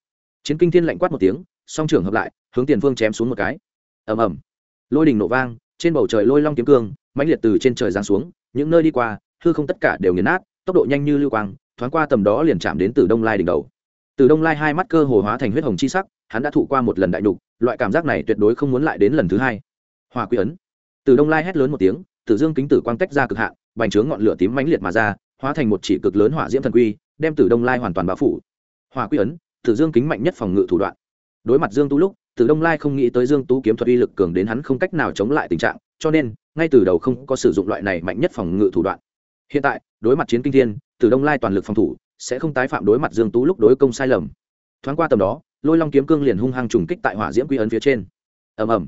chiến kinh thiên lạnh quát một tiếng, song trưởng hợp lại, hướng tiền phương chém xuống một cái. Ầm ầm. Lôi đình nổ vang, trên bầu trời lôi long kiếm cương, mãnh liệt từ trên trời giáng xuống, những nơi đi qua, hư không tất cả đều nghiền nát, tốc độ nhanh như lưu quang, thoáng qua tầm đó liền chạm đến từ đông lai đỉnh đầu. Từ đông lai hai mắt cơ hồ hóa thành huyết hồng chi sắc, hắn đã thụ qua một lần đại nhục, loại cảm giác này tuyệt đối không muốn lại đến lần thứ hai. Hòa quy ấn. Từ đông lai hét lớn một tiếng, tử dương kính tử quang tách ra cực hạn, bành trướng ngọn lửa tím mãnh liệt mà ra, hóa thành một chỉ cực lớn hỏa diễm thần quy, đem từ đông lai hoàn toàn bao phủ. Hỏa quy ấn tử dương kính mạnh nhất phòng ngự thủ đoạn. Đối mặt dương tú lúc, tử đông lai không nghĩ tới dương tú kiếm thuật uy lực cường đến hắn không cách nào chống lại tình trạng, cho nên, ngay từ đầu không có sử dụng loại này mạnh nhất phòng ngự thủ đoạn. Hiện tại, đối mặt chiến kinh thiên, tử đông lai toàn lực phòng thủ, sẽ không tái phạm đối mặt dương tú lúc đối công sai lầm. Thoáng qua tầm đó, lôi long kiếm cương liền hung hăng trùng kích tại hỏa diễm quy ấn phía trên. Ầm ầm.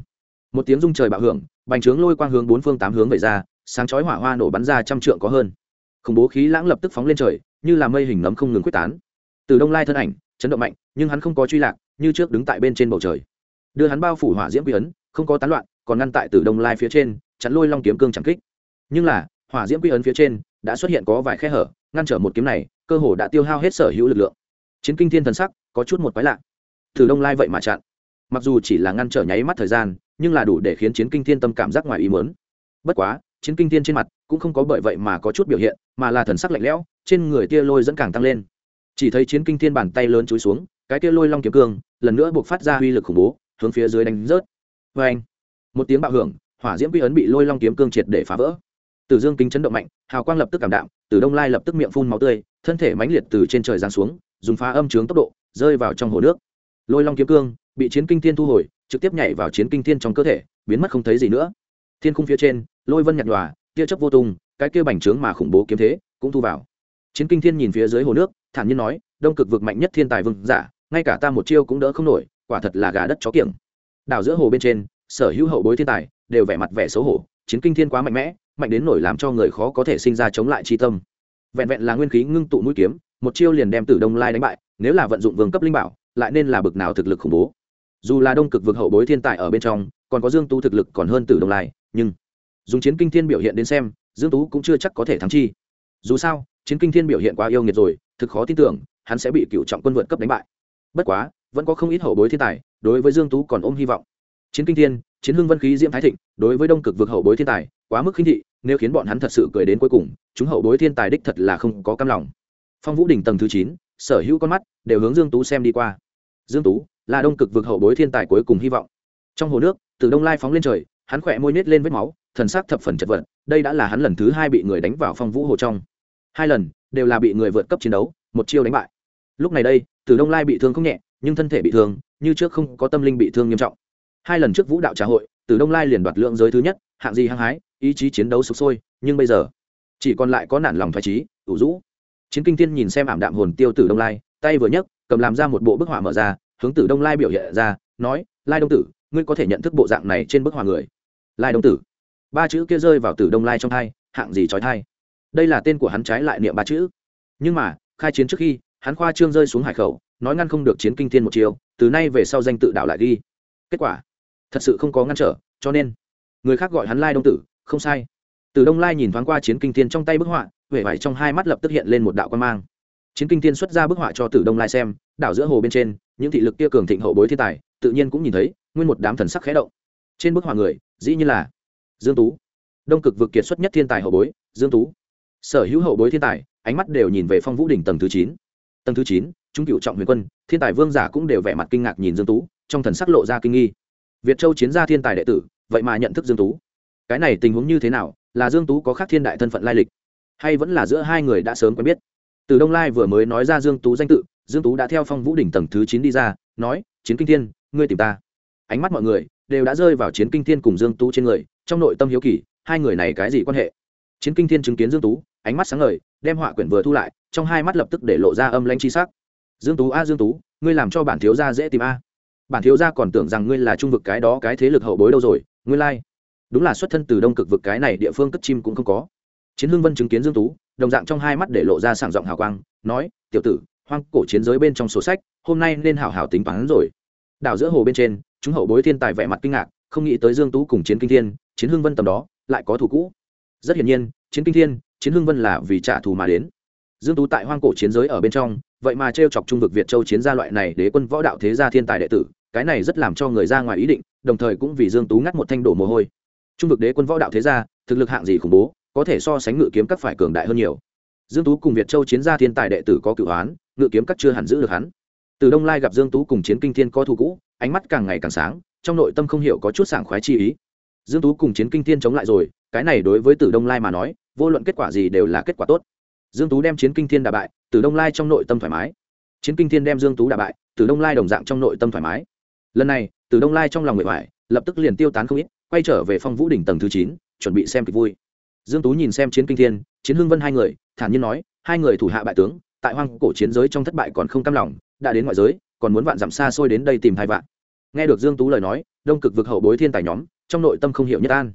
Một tiếng rung trời bạo hưởng, bành trướng lôi quang hướng bốn phương tám hướng về ra, sáng chói hỏa hoa nổ bắn ra trăm trượng có hơn. Khủng bố khí lãng lập tức phóng lên trời, như là mây hình nấm không ngừng quyết tán. Từ đông lai thân ảnh chấn động mạnh, nhưng hắn không có truy lạc, như trước đứng tại bên trên bầu trời. Đưa hắn bao phủ hỏa diễm quy ấn, không có tán loạn, còn ngăn tại từ đông lai phía trên chắn lôi long kiếm cương chẳng kích. Nhưng là, hỏa diễm quy ấn phía trên đã xuất hiện có vài khe hở, ngăn trở một kiếm này, cơ hồ đã tiêu hao hết sở hữu lực lượng. Chiến kinh thiên thần sắc, có chút một quái lạ. Từ đông lai vậy mà chặn. Mặc dù chỉ là ngăn trở nháy mắt thời gian, nhưng là đủ để khiến chiến kinh thiên tâm cảm giác ngoài ý mớn bất quá, chiến kinh thiên trên mặt cũng không có bởi vậy mà có chút biểu hiện, mà là thần sắc lạnh lẽo, trên người tia lôi dẫn càng tăng lên chỉ thấy chiến kinh thiên bàn tay lớn chúi xuống, cái kia lôi long kiếm cương, lần nữa buộc phát ra uy lực khủng bố, hướng phía dưới đánh rớt. Vê anh một tiếng bạo hưởng, hỏa diễm quy ấn bị lôi long kiếm cương triệt để phá vỡ. Từ dương kính chấn động mạnh, hào quang lập tức cảm đạm, từ đông lai lập tức miệng phun máu tươi, thân thể mãnh liệt từ trên trời giáng xuống, dùng phá âm trướng tốc độ, rơi vào trong hồ nước. Lôi long kiếm cương, bị chiến kinh thiên thu hồi, trực tiếp nhảy vào chiến kinh thiên trong cơ thể, biến mất không thấy gì nữa. Thiên khung phía trên, lôi vân nhạt nhòa, tia chấp vô tung, cái kia bành trướng mà khủng bố kiếm thế, cũng thu vào. Chiến kinh thiên nhìn phía dưới hồ nước thản nhiên nói, đông cực vực mạnh nhất thiên tài vương giả, ngay cả ta một chiêu cũng đỡ không nổi, quả thật là gà đất chó kiểng. Đảo giữa hồ bên trên, sở hữu hậu bối thiên tài đều vẻ mặt vẻ xấu hổ, chiến kinh thiên quá mạnh mẽ, mạnh đến nổi làm cho người khó có thể sinh ra chống lại chi tâm. Vẹn vẹn là nguyên khí ngưng tụ mũi kiếm, một chiêu liền đem tử đông lai đánh bại, nếu là vận dụng vương cấp linh bảo, lại nên là bực nào thực lực khủng bố. Dù là đông cực vực hậu bối thiên tài ở bên trong, còn có dương tú thực lực còn hơn tử đông lai, nhưng dùng chiến kinh thiên biểu hiện đến xem, dương tú cũng chưa chắc có thể thắng chi. Dù sao, chiến kinh thiên biểu hiện quá yêu nghiệt rồi thực khó tin tưởng, hắn sẽ bị cựu trọng quân vượt cấp đánh bại. Bất quá, vẫn có không ít hậu bối thiên tài, đối với dương tú còn ôm hy vọng. Chiến kinh thiên, chiến hưng vân khí diễm thái thịnh, đối với đông cực vực hậu bối thiên tài, quá mức khinh thị, nếu khiến bọn hắn thật sự cười đến cuối cùng, chúng hậu bối thiên tài đích thật là không có cam lòng. Phong vũ đỉnh tầng thứ chín, sở hữu con mắt đều hướng dương tú xem đi qua. Dương tú là đông cực vực hậu bối thiên tài cuối cùng hy vọng. Trong hồ nước, từ đông lai phóng lên trời, hắn khỏe môi nết lên vết máu, thần sắc thập phần chật vật, đây đã là hắn lần thứ hai bị người đánh vào phong vũ hồ trong. Hai lần đều là bị người vượt cấp chiến đấu, một chiêu đánh bại. Lúc này đây, từ đông lai bị thương không nhẹ, nhưng thân thể bị thương, như trước không có tâm linh bị thương nghiêm trọng. Hai lần trước vũ đạo trà hội, từ đông lai liền đoạt lượng giới thứ nhất, hạng gì hăng hái, ý chí chiến đấu sụp sôi, nhưng bây giờ, chỉ còn lại có nản lòng thoải trí, ủ rũ. Chiến kinh thiên nhìn xem ảm đạm hồn tiêu tử đông lai, tay vừa nhấc, cầm làm ra một bộ bức họa mở ra, hướng tử đông lai biểu hiện ra, nói, lai đông tử, ngươi có thể nhận thức bộ dạng này trên bức họa người. Lai đông tử. Ba chữ kia rơi vào tử đông lai trong thai, hạng gì trói thai? Đây là tên của hắn trái lại niệm ba chữ. Nhưng mà, khai chiến trước khi, hắn khoa trương rơi xuống hải khẩu, nói ngăn không được chiến kinh thiên một chiều, từ nay về sau danh tự đạo lại ghi. Kết quả, thật sự không có ngăn trở, cho nên, người khác gọi hắn lai đông tử, không sai. Từ đông lai nhìn thoáng qua chiến kinh thiên trong tay bức họa huệ vải trong hai mắt lập tức hiện lên một đạo quan mang. Chiến kinh thiên xuất ra bức họa cho tử đông lai xem, đảo giữa hồ bên trên, những thị lực kia cường thịnh hậu bối thiên tài, tự nhiên cũng nhìn thấy, nguyên một đám thần sắc khẽ động. Trên bức họa người, dĩ như là dương tú. Đông cực vực kiệt xuất nhất thiên tài hậu bối, dương tú sở hữu hậu bối thiên tài, ánh mắt đều nhìn về phong vũ đỉnh tầng thứ chín. Tầng thứ chín chúng cựu trọng huyền quân, thiên tài vương giả cũng đều vẻ mặt kinh ngạc nhìn dương tú, trong thần sắc lộ ra kinh nghi. Việt châu chiến gia thiên tài đệ tử, vậy mà nhận thức dương tú. Cái này tình huống như thế nào, là dương tú có khác thiên đại thân phận lai lịch? Hay vẫn là giữa hai người đã sớm quen biết? Từ đông lai vừa mới nói ra dương tú danh tự, dương tú đã theo phong vũ đỉnh tầng thứ chín đi ra, nói, chiến kinh thiên, ngươi tìm ta. Ánh mắt mọi người đều đã rơi vào chiến kinh thiên cùng dương tú trên người, trong nội tâm hiếu kỳ, hai người này cái gì quan hệ? Chiến kinh thiên chứng kiến dương tú ánh mắt sáng ngời, đem họa quyển vừa thu lại, trong hai mắt lập tức để lộ ra âm lanh chi sắc. Dương tú, a, dương tú, ngươi làm cho bản thiếu gia dễ tìm a. Bản thiếu gia còn tưởng rằng ngươi là trung vực cái đó cái thế lực hậu bối đâu rồi, ngươi lai、like. đúng là xuất thân từ đông cực vực cái này địa phương cất chim cũng không có. Chiến hương vân chứng kiến dương tú, đồng dạng trong hai mắt để lộ ra sảng giọng hào quang, nói, tiểu tử, hoang cổ chiến giới bên trong sổ sách, hôm nay nên hảo hảo tính toán rồi. Đảo giữa hồ bên trên, chúng hậu bối thiên tài vẻ mặt kinh ngạc, không nghĩ tới dương tú cùng chiến kinh thiên, chiến hương vân tầm đó, lại có thủ cũ. Rất hiển nhiên, chiến kinh thiên chiến Hưng vân là vì trả thù mà đến. Dương tú tại hoang cổ chiến giới ở bên trong, vậy mà trêu chọc trung vực việt châu chiến gia loại này đế quân võ đạo thế gia thiên tài đệ tử, cái này rất làm cho người ra ngoài ý định, đồng thời cũng vì dương tú ngắt một thanh đổ mồ hôi. Trung vực đế quân võ đạo thế gia, thực lực hạng gì khủng bố, có thể so sánh ngự kiếm các phải cường đại hơn nhiều. Dương tú cùng việt châu chiến gia thiên tài đệ tử có cựu hoán ngự kiếm các chưa hẳn giữ được hắn. Từ đông lai gặp dương tú cùng chiến kinh thiên có thù cũ, ánh mắt càng ngày càng sáng, trong nội tâm không hiểu có chút sảng khoái chi ý. Dương tú cùng chiến kinh thiên chống lại rồi, cái này đối với Từ đông lai mà nói vô luận kết quả gì đều là kết quả tốt. Dương tú đem chiến kinh thiên đả bại, từ đông lai trong nội tâm thoải mái. Chiến kinh thiên đem dương tú đả bại, từ đông lai đồng dạng trong nội tâm thoải mái. Lần này, từ đông lai trong lòng người hoài lập tức liền tiêu tán không ít, quay trở về phong vũ đỉnh tầng thứ chín, chuẩn bị xem kịch vui. Dương tú nhìn xem chiến kinh thiên, chiến hưng vân hai người, thản nhiên nói, hai người thủ hạ bại tướng, tại hoang cổ chiến giới trong thất bại còn không cam lòng, đã đến ngoại giới, còn muốn vạn dặm xa xôi đến đây tìm hai vạn. Nghe được dương tú lời nói, đông cực vực hậu bối thiên tài nhóm, trong nội tâm không hiểu nhất an.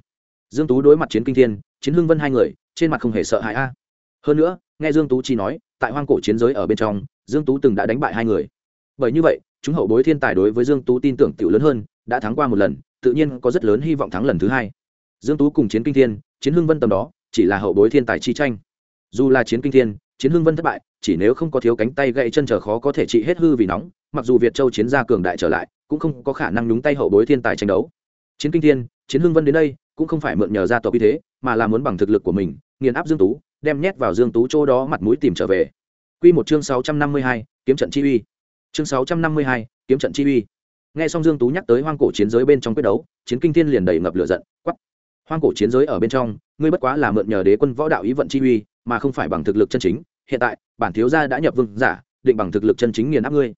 Dương tú đối mặt chiến kinh thiên, chiến hưng vân hai người trên mặt không hề sợ hãi a. Hơn nữa, nghe dương tú chi nói, tại hoang cổ chiến giới ở bên trong, dương tú từng đã đánh bại hai người. Bởi như vậy, chúng hậu bối thiên tài đối với dương tú tin tưởng tiểu lớn hơn, đã thắng qua một lần, tự nhiên có rất lớn hy vọng thắng lần thứ hai. Dương tú cùng chiến kinh thiên, chiến hưng vân tầm đó, chỉ là hậu bối thiên tài chi tranh. Dù là chiến kinh thiên, chiến hưng vân thất bại, chỉ nếu không có thiếu cánh tay gãy chân trở khó có thể trị hết hư vì nóng, mặc dù việt châu chiến gia cường đại trở lại, cũng không có khả năng nhúng tay hậu bối thiên tài tranh đấu. Chiến kinh thiên, chiến hưng vân đến đây, cũng không phải mượn nhờ gia tộc như thế, mà là muốn bằng thực lực của mình nghiền áp dương tú đem nhét vào dương tú chỗ đó mặt mũi tìm trở về. Quy một chương 652, kiếm trận chi uy. Chương 652, kiếm trận chi uy. Nghe xong dương tú nhắc tới hoang cổ chiến giới bên trong quyết đấu chiến kinh thiên liền đầy ngập lửa giận quát hoang cổ chiến giới ở bên trong ngươi bất quá là mượn nhờ đế quân võ đạo ý vận chi uy mà không phải bằng thực lực chân chính. Hiện tại bản thiếu gia đã nhập vương giả định bằng thực lực chân chính nghiền áp ngươi.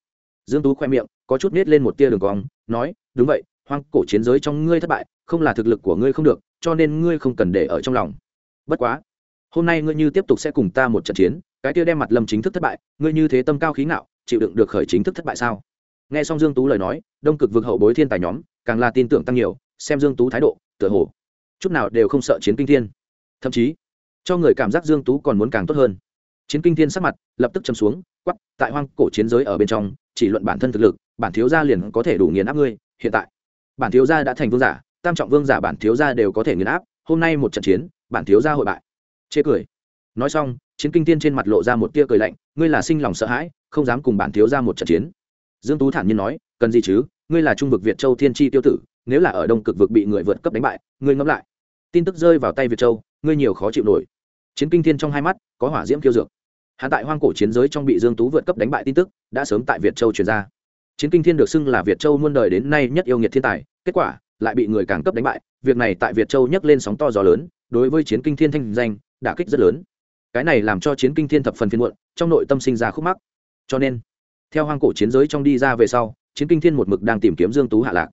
Dương tú khoe miệng có chút nết lên một tia đường cong nói đúng vậy hoang cổ chiến giới trong ngươi thất bại không là thực lực của ngươi không được cho nên ngươi không cần để ở trong lòng. Bất quá hôm nay ngươi như tiếp tục sẽ cùng ta một trận chiến, cái kia đem mặt lâm chính thức thất bại, ngươi như thế tâm cao khí ngạo, chịu đựng được khởi chính thức thất bại sao? Nghe xong dương tú lời nói, đông cực vực hậu bối thiên tài nhóm, càng là tin tưởng tăng nhiều, xem dương tú thái độ, tựa hồ, chút nào đều không sợ chiến kinh thiên. Thậm chí, cho người cảm giác dương tú còn muốn càng tốt hơn. Chiến kinh thiên sắc mặt, lập tức châm xuống quắp tại hoang cổ chiến giới ở bên trong, chỉ luận bản thân thực lực, bản thiếu gia liền có thể đủ nghiền áp ngươi, hiện tại. Bản thiếu gia đã thành vương giả, tam trọng vương giả bản thiếu gia đều có thể nghiền áp, hôm nay một trận chiến, bản thiếu gia hội bại chê cười. Nói xong, chiến kinh thiên trên mặt lộ ra một tia cười lạnh, ngươi là sinh lòng sợ hãi, không dám cùng bản thiếu gia một trận chiến. Dương tú thản nhiên nói, cần gì chứ, ngươi là trung vực việt châu thiên tri tiêu tử, nếu là ở đông cực vực bị người vượt cấp đánh bại, ngươi ngẫm lại. Tin tức rơi vào tay việt châu, ngươi nhiều khó chịu nổi. Chiến kinh thiên trong hai mắt, có hỏa diễm kiêu dược. Hạ tại hoang cổ chiến giới trong bị dương tú vượt cấp đánh bại tin tức, đã sớm tại việt châu truyền ra. Chiến kinh thiên được xưng là việt châu muôn đời đến nay nhất yêu nghiệt thiên tài, kết quả, lại bị người càng cấp đánh bại, việc này tại việt châu nhấc lên sóng to gió lớn, đối với chiến kinh thiên thanh danh đả kích rất lớn. Cái này làm cho chiến kinh thiên thập phần phiên muộn, trong nội tâm sinh ra khúc mắc. Cho nên, theo hoang cổ chiến giới trong đi ra về sau, chiến kinh thiên một mực đang tìm kiếm dương tú hạ lạc.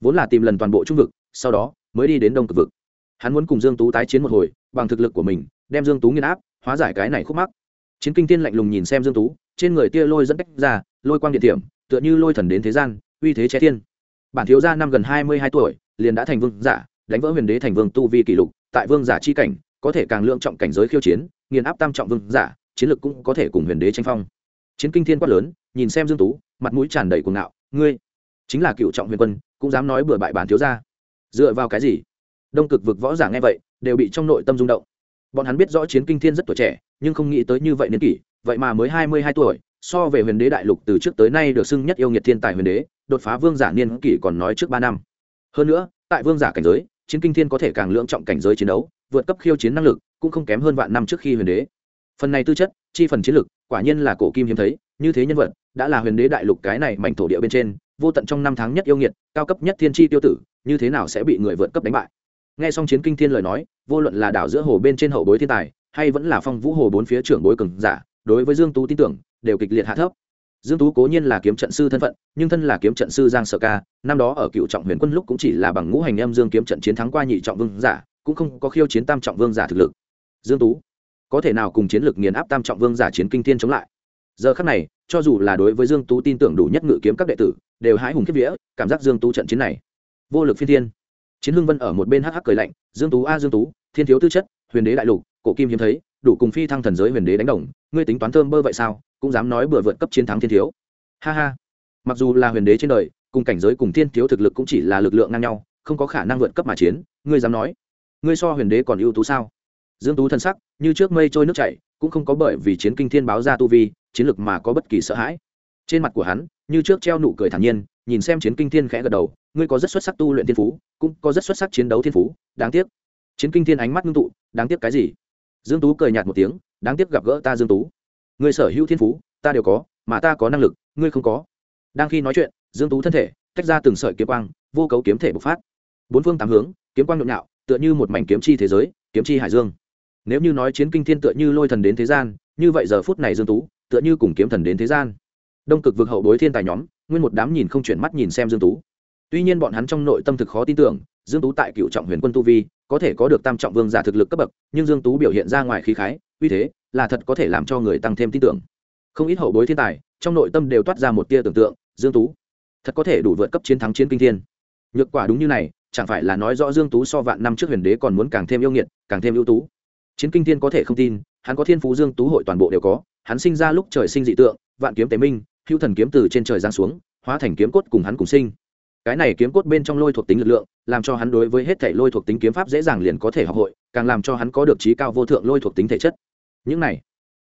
Vốn là tìm lần toàn bộ trung vực, sau đó mới đi đến đông cực vực. Hắn muốn cùng dương tú tái chiến một hồi, bằng thực lực của mình, đem dương tú nghiên áp, hóa giải cái này khúc mắc. Chiến kinh thiên lạnh lùng nhìn xem dương tú, trên người tia lôi dẫn cách ra, lôi quang điện tiệm, tựa như lôi thần đến thế gian, uy thế che thiên. Bản thiếu gia năm gần hai mươi hai tuổi, liền đã thành vương giả, đánh vỡ huyền đế thành vương tu vi kỷ lục, tại vương giả chi cảnh có thể càng lượng trọng cảnh giới khiêu chiến, nghiền áp tam trọng vương giả, chiến lực cũng có thể cùng huyền đế tranh phong. Chiến kinh thiên quát lớn, nhìn xem dương tú, mặt mũi tràn đầy cuồng ngạo, ngươi chính là cựu trọng huyền quân, cũng dám nói bừa bại bản thiếu gia. Dựa vào cái gì? Đông cực vực võ giả nghe vậy, đều bị trong nội tâm rung động. Bọn hắn biết rõ chiến kinh thiên rất tuổi trẻ, nhưng không nghĩ tới như vậy niên kỷ, vậy mà mới hai mươi hai tuổi, so về huyền đế đại lục từ trước tới nay được xưng nhất yêu nghiệt thiên tài huyền đế, đột phá vương giả niên kỷ còn nói trước ba năm. Hơn nữa, tại vương giả cảnh giới, chiến kinh thiên có thể càng lượng trọng cảnh giới chiến đấu vượt cấp khiêu chiến năng lực, cũng không kém hơn vạn năm trước khi huyền đế. Phần này tư chất, chi phần chiến lực, quả nhiên là cổ kim hiếm thấy, như thế nhân vật, đã là huyền đế đại lục cái này mảnh thổ địa bên trên, vô tận trong năm tháng nhất yêu nghiệt, cao cấp nhất thiên tri tiêu tử, như thế nào sẽ bị người vượt cấp đánh bại? Nghe xong chiến kinh thiên lời nói, vô luận là đảo giữa hồ bên trên hậu bối thiên tài, hay vẫn là phong vũ hồ bốn phía trưởng bối cường giả, đối với dương tú tin tưởng, đều kịch liệt hạ thấp. Dương tú cố nhiên là kiếm trận sư thân phận, nhưng thân là kiếm trận sư giang sở ca, năm đó ở cựu trọng huyền quân lúc cũng chỉ là bằng ngũ hành em dương kiếm trận chiến thắng qua nhị trọng vương giả cũng không có khiêu chiến tam trọng vương giả thực lực. Dương tú, có thể nào cùng chiến lược nghiền áp tam trọng vương giả chiến kinh thiên chống lại? Giờ khắc này, cho dù là đối với dương tú tin tưởng đủ nhất ngự kiếm các đệ tử, đều hái hùng kiếp vía, cảm giác dương tú trận chiến này, vô lực phi thiên. Chiến hưng vân ở một bên hắc hắc cười lạnh, dương tú a, dương tú, thiên thiếu tư chất, huyền đế đại lục, cổ kim hiếm thấy, đủ cùng phi thăng thần giới huyền đế đánh đồng, ngươi tính toán thơm bơ vậy sao, cũng dám nói bừa vượt cấp chiến thắng thiên thiếu. Ha ha. Mặc dù là huyền đế trên đời, cùng cảnh giới cùng thiên thiếu thực lực cũng chỉ là lực lượng ngang nhau, không có khả năng vượt cấp mà chiến, ngươi dám nói ngươi so huyền đế còn ưu tú sao? Dương tú thân sắc, như trước mây trôi nước chảy, cũng không có bởi vì chiến kinh thiên báo ra tu vi, chiến lực mà có bất kỳ sợ hãi. Trên mặt của hắn, như trước treo nụ cười thản nhiên, nhìn xem chiến kinh thiên khẽ gật đầu, ngươi có rất xuất sắc tu luyện thiên phú, cũng có rất xuất sắc chiến đấu thiên phú, đáng tiếc. Chiến kinh thiên ánh mắt ngưng tụ, đáng tiếc cái gì? Dương tú cười nhạt một tiếng, đáng tiếc gặp gỡ ta dương tú. Ngươi sở hữu thiên phú, ta đều có, mà ta có năng lực, ngươi không có. Đang khi nói chuyện, dương tú thân thể, tách ra từng sợi kiếm quang, vô cấu kiếm thể bộc phát. Bốn phương tám hướng, kiếm quang nhộn nhạo tựa như một mảnh kiếm chi thế giới, kiếm chi hải dương. Nếu như nói chiến kinh thiên tựa như lôi thần đến thế gian, như vậy giờ phút này dương tú, tựa như cùng kiếm thần đến thế gian. Đông cực vực hậu bối thiên tài nhóm, nguyên một đám nhìn không chuyển mắt nhìn xem dương tú. Tuy nhiên bọn hắn trong nội tâm thực khó tin tưởng, dương tú tại cựu trọng huyền quân tu vi, có thể có được tam trọng vương giả thực lực cấp bậc, nhưng dương tú biểu hiện ra ngoài khí khái, uy thế, là thật có thể làm cho người tăng thêm tin tưởng. Không ít hậu bối thiên tài, trong nội tâm đều toát ra một tia tưởng tượng, dương tú, thật có thể đủ vượt cấp chiến thắng chiến kinh thiên. Nhược quả đúng như này chẳng phải là nói rõ dương tú so vạn năm trước huyền đế còn muốn càng thêm yêu nghiệt, càng thêm ưu tú. Chiến kinh thiên có thể không tin, hắn có thiên phú dương tú hội toàn bộ đều có, hắn sinh ra lúc trời sinh dị tượng, vạn kiếm tế minh, hữu thần kiếm từ trên trời giáng xuống, hóa thành kiếm cốt cùng hắn cùng sinh. Cái này kiếm cốt bên trong lôi thuộc tính lực lượng, làm cho hắn đối với hết thể lôi thuộc tính kiếm pháp dễ dàng liền có thể học hội, càng làm cho hắn có được trí cao vô thượng lôi thuộc tính thể chất. Những này,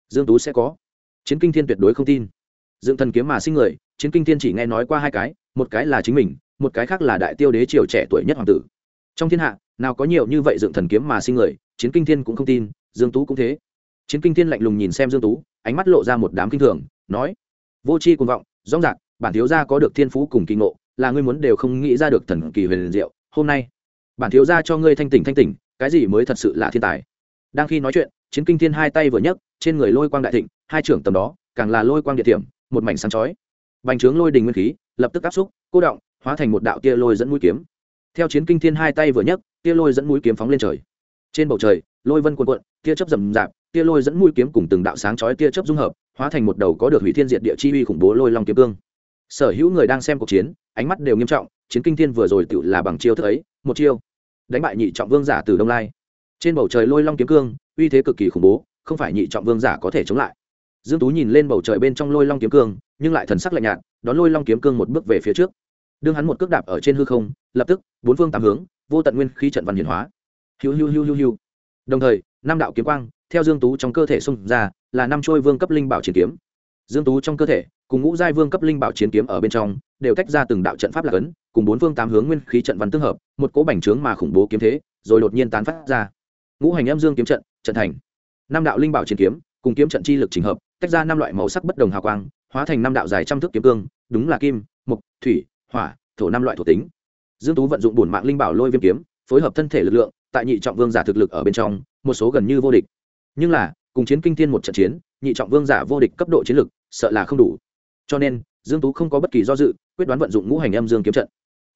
dương tú sẽ có. Chiến kinh thiên tuyệt đối không tin. Dựng thần kiếm mà sinh người, chiến kinh thiên chỉ nghe nói qua hai cái, một cái là chính mình một cái khác là đại tiêu đế triều trẻ tuổi nhất hoàng tử. Trong thiên hạ, nào có nhiều như vậy dựng thần kiếm mà sinh người, chiến kinh thiên cũng không tin, dương tú cũng thế. Chiến kinh thiên lạnh lùng nhìn xem dương tú, ánh mắt lộ ra một đám kinh thường, nói, vô tri cùng cuồng vọng rõ ràng bản thiếu gia có được thiên phú cùng kỳ ngộ, là ngươi muốn đều không nghĩ ra được thần kỳ huyền diệu, hôm nay, bản thiếu gia cho ngươi thanh tỉnh thanh tỉnh, cái gì mới thật sự là thiên tài? Đang khi nói chuyện, chiến kinh thiên hai tay vừa nhấc, trên người lôi quang đại thịnh, hai trưởng tầm đó, càng là lôi quang địa điểm một mảnh sáng chói. Bành trướng lôi đình nguyên khí, lập tức áp xúc, cô động hóa thành một đạo tia lôi dẫn mũi kiếm. Theo chiến kinh thiên hai tay vừa nhấc, tia lôi dẫn mũi kiếm phóng lên trời. Trên bầu trời, lôi vân cuộn cuộn, tia chớp rầm rạp, tia lôi dẫn mũi kiếm cùng từng đạo sáng chói tia chớp dung hợp, hóa thành một đầu có được hủy thiên diệt địa chi uy khủng bố lôi long kiếm cương. Sở hữu người đang xem cuộc chiến, ánh mắt đều nghiêm trọng, chiến kinh thiên vừa rồi tự là bằng chiêu thức ấy, một chiêu. Đánh bại nhị trọng vương giả từ đông lai. Trên bầu trời lôi long kiếm cương, uy thế cực kỳ khủng bố, không phải nhị trọng vương giả có thể chống lại. Dương tú nhìn lên bầu trời bên trong lôi long kiếm cương, nhưng lại thần sắc lạnh nhạt, đón lôi long kiếm cương một bước về phía trước đương hắn một cước đạp ở trên hư không, lập tức, bốn phương tám hướng, vô tận nguyên khí trận văn hiển hóa. Hiu hiu hiu hiu hiu. Đồng thời, năm đạo kiếm quang, theo dương tú trong cơ thể xung ra, là năm trôi vương cấp linh bảo chiến kiếm. Dương tú trong cơ thể, cùng ngũ giai vương cấp linh bảo chiến kiếm ở bên trong, đều tách ra từng đạo trận pháp lạc ấn cùng bốn phương tám hướng nguyên khí trận văn tương hợp, một cỗ bành trướng mà khủng bố kiếm thế, rồi đột nhiên tán phát ra. Ngũ hành âm dương kiếm trận trận thành. Năm đạo linh bảo chiến kiếm, cùng kiếm trận chi lực trình hợp, tách ra năm loại màu sắc bất đồng hào quang, hóa thành năm đạo dài trăm thước kiếm cương, đúng là kim mục thủy hỏa, thổ năm loại thuộc tính. Dương tú vận dụng bổn mạng linh bảo lôi viêm kiếm, phối hợp thân thể lực lượng, tại nhị trọng vương giả thực lực ở bên trong, một số gần như vô địch. Nhưng là, cùng chiến kinh thiên một trận chiến, nhị trọng vương giả vô địch cấp độ chiến lực, sợ là không đủ. Cho nên, dương tú không có bất kỳ do dự, quyết đoán vận dụng ngũ hành âm dương kiếm trận.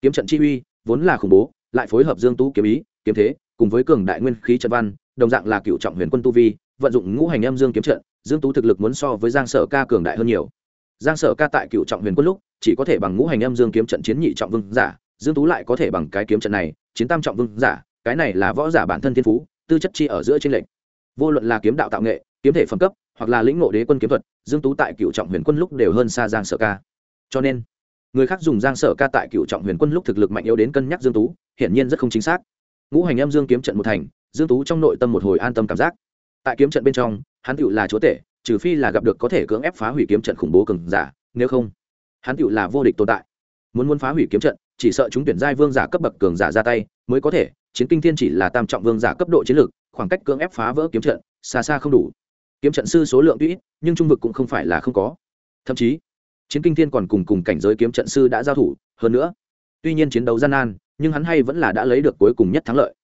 Kiếm trận chi uy, vốn là khủng bố, lại phối hợp dương tú kiếm ý, kiếm thế, cùng với cường đại nguyên khí trận văn, đồng dạng là cựu trọng huyền quân tu vi, vận dụng ngũ hành âm dương kiếm trận, dương tú thực lực muốn so với giang sở ca cường đại hơn nhiều. Giang sở ca tại cựu trọng huyền quân lúc chỉ có thể bằng ngũ hành âm dương kiếm trận chiến nhị trọng vương giả, dương tú lại có thể bằng cái kiếm trận này, chiến tam trọng vương giả, cái này là võ giả bản thân thiên phú, tư chất chi ở giữa trên lệnh vô luận là kiếm đạo tạo nghệ, kiếm thể phẩm cấp, hoặc là lĩnh ngộ đế quân kiếm thuật, dương tú tại cựu trọng huyền quân lúc đều hơn xa giang sở ca. Cho nên, người khác dùng giang sở ca tại cựu trọng huyền quân lúc thực lực mạnh yếu đến cân nhắc dương tú, hiển nhiên rất không chính xác. Ngũ hành âm dương kiếm trận một thành, dương tú trong nội tâm một hồi an tâm cảm giác. Tại kiếm trận bên trong, hắn tựu là chúa tể, trừ phi là gặp được có thể cưỡng ép phá hủy kiếm trận khủng bố cường giả, nếu không hắn tựu là vô địch tồn tại. Muốn muốn phá hủy kiếm trận, chỉ sợ chúng tuyển giai vương giả cấp bậc cường giả ra tay mới có thể, chiến kinh thiên chỉ là tam trọng vương giả cấp độ chiến lược, khoảng cách cưỡng ép phá vỡ kiếm trận, xa xa không đủ. Kiếm trận sư số lượng tuy ít, nhưng trung vực cũng không phải là không có. Thậm chí, chiến kinh thiên còn cùng cùng cảnh giới kiếm trận sư đã giao thủ, hơn nữa, tuy nhiên chiến đấu gian nan, nhưng hắn hay vẫn là đã lấy được cuối cùng nhất thắng lợi.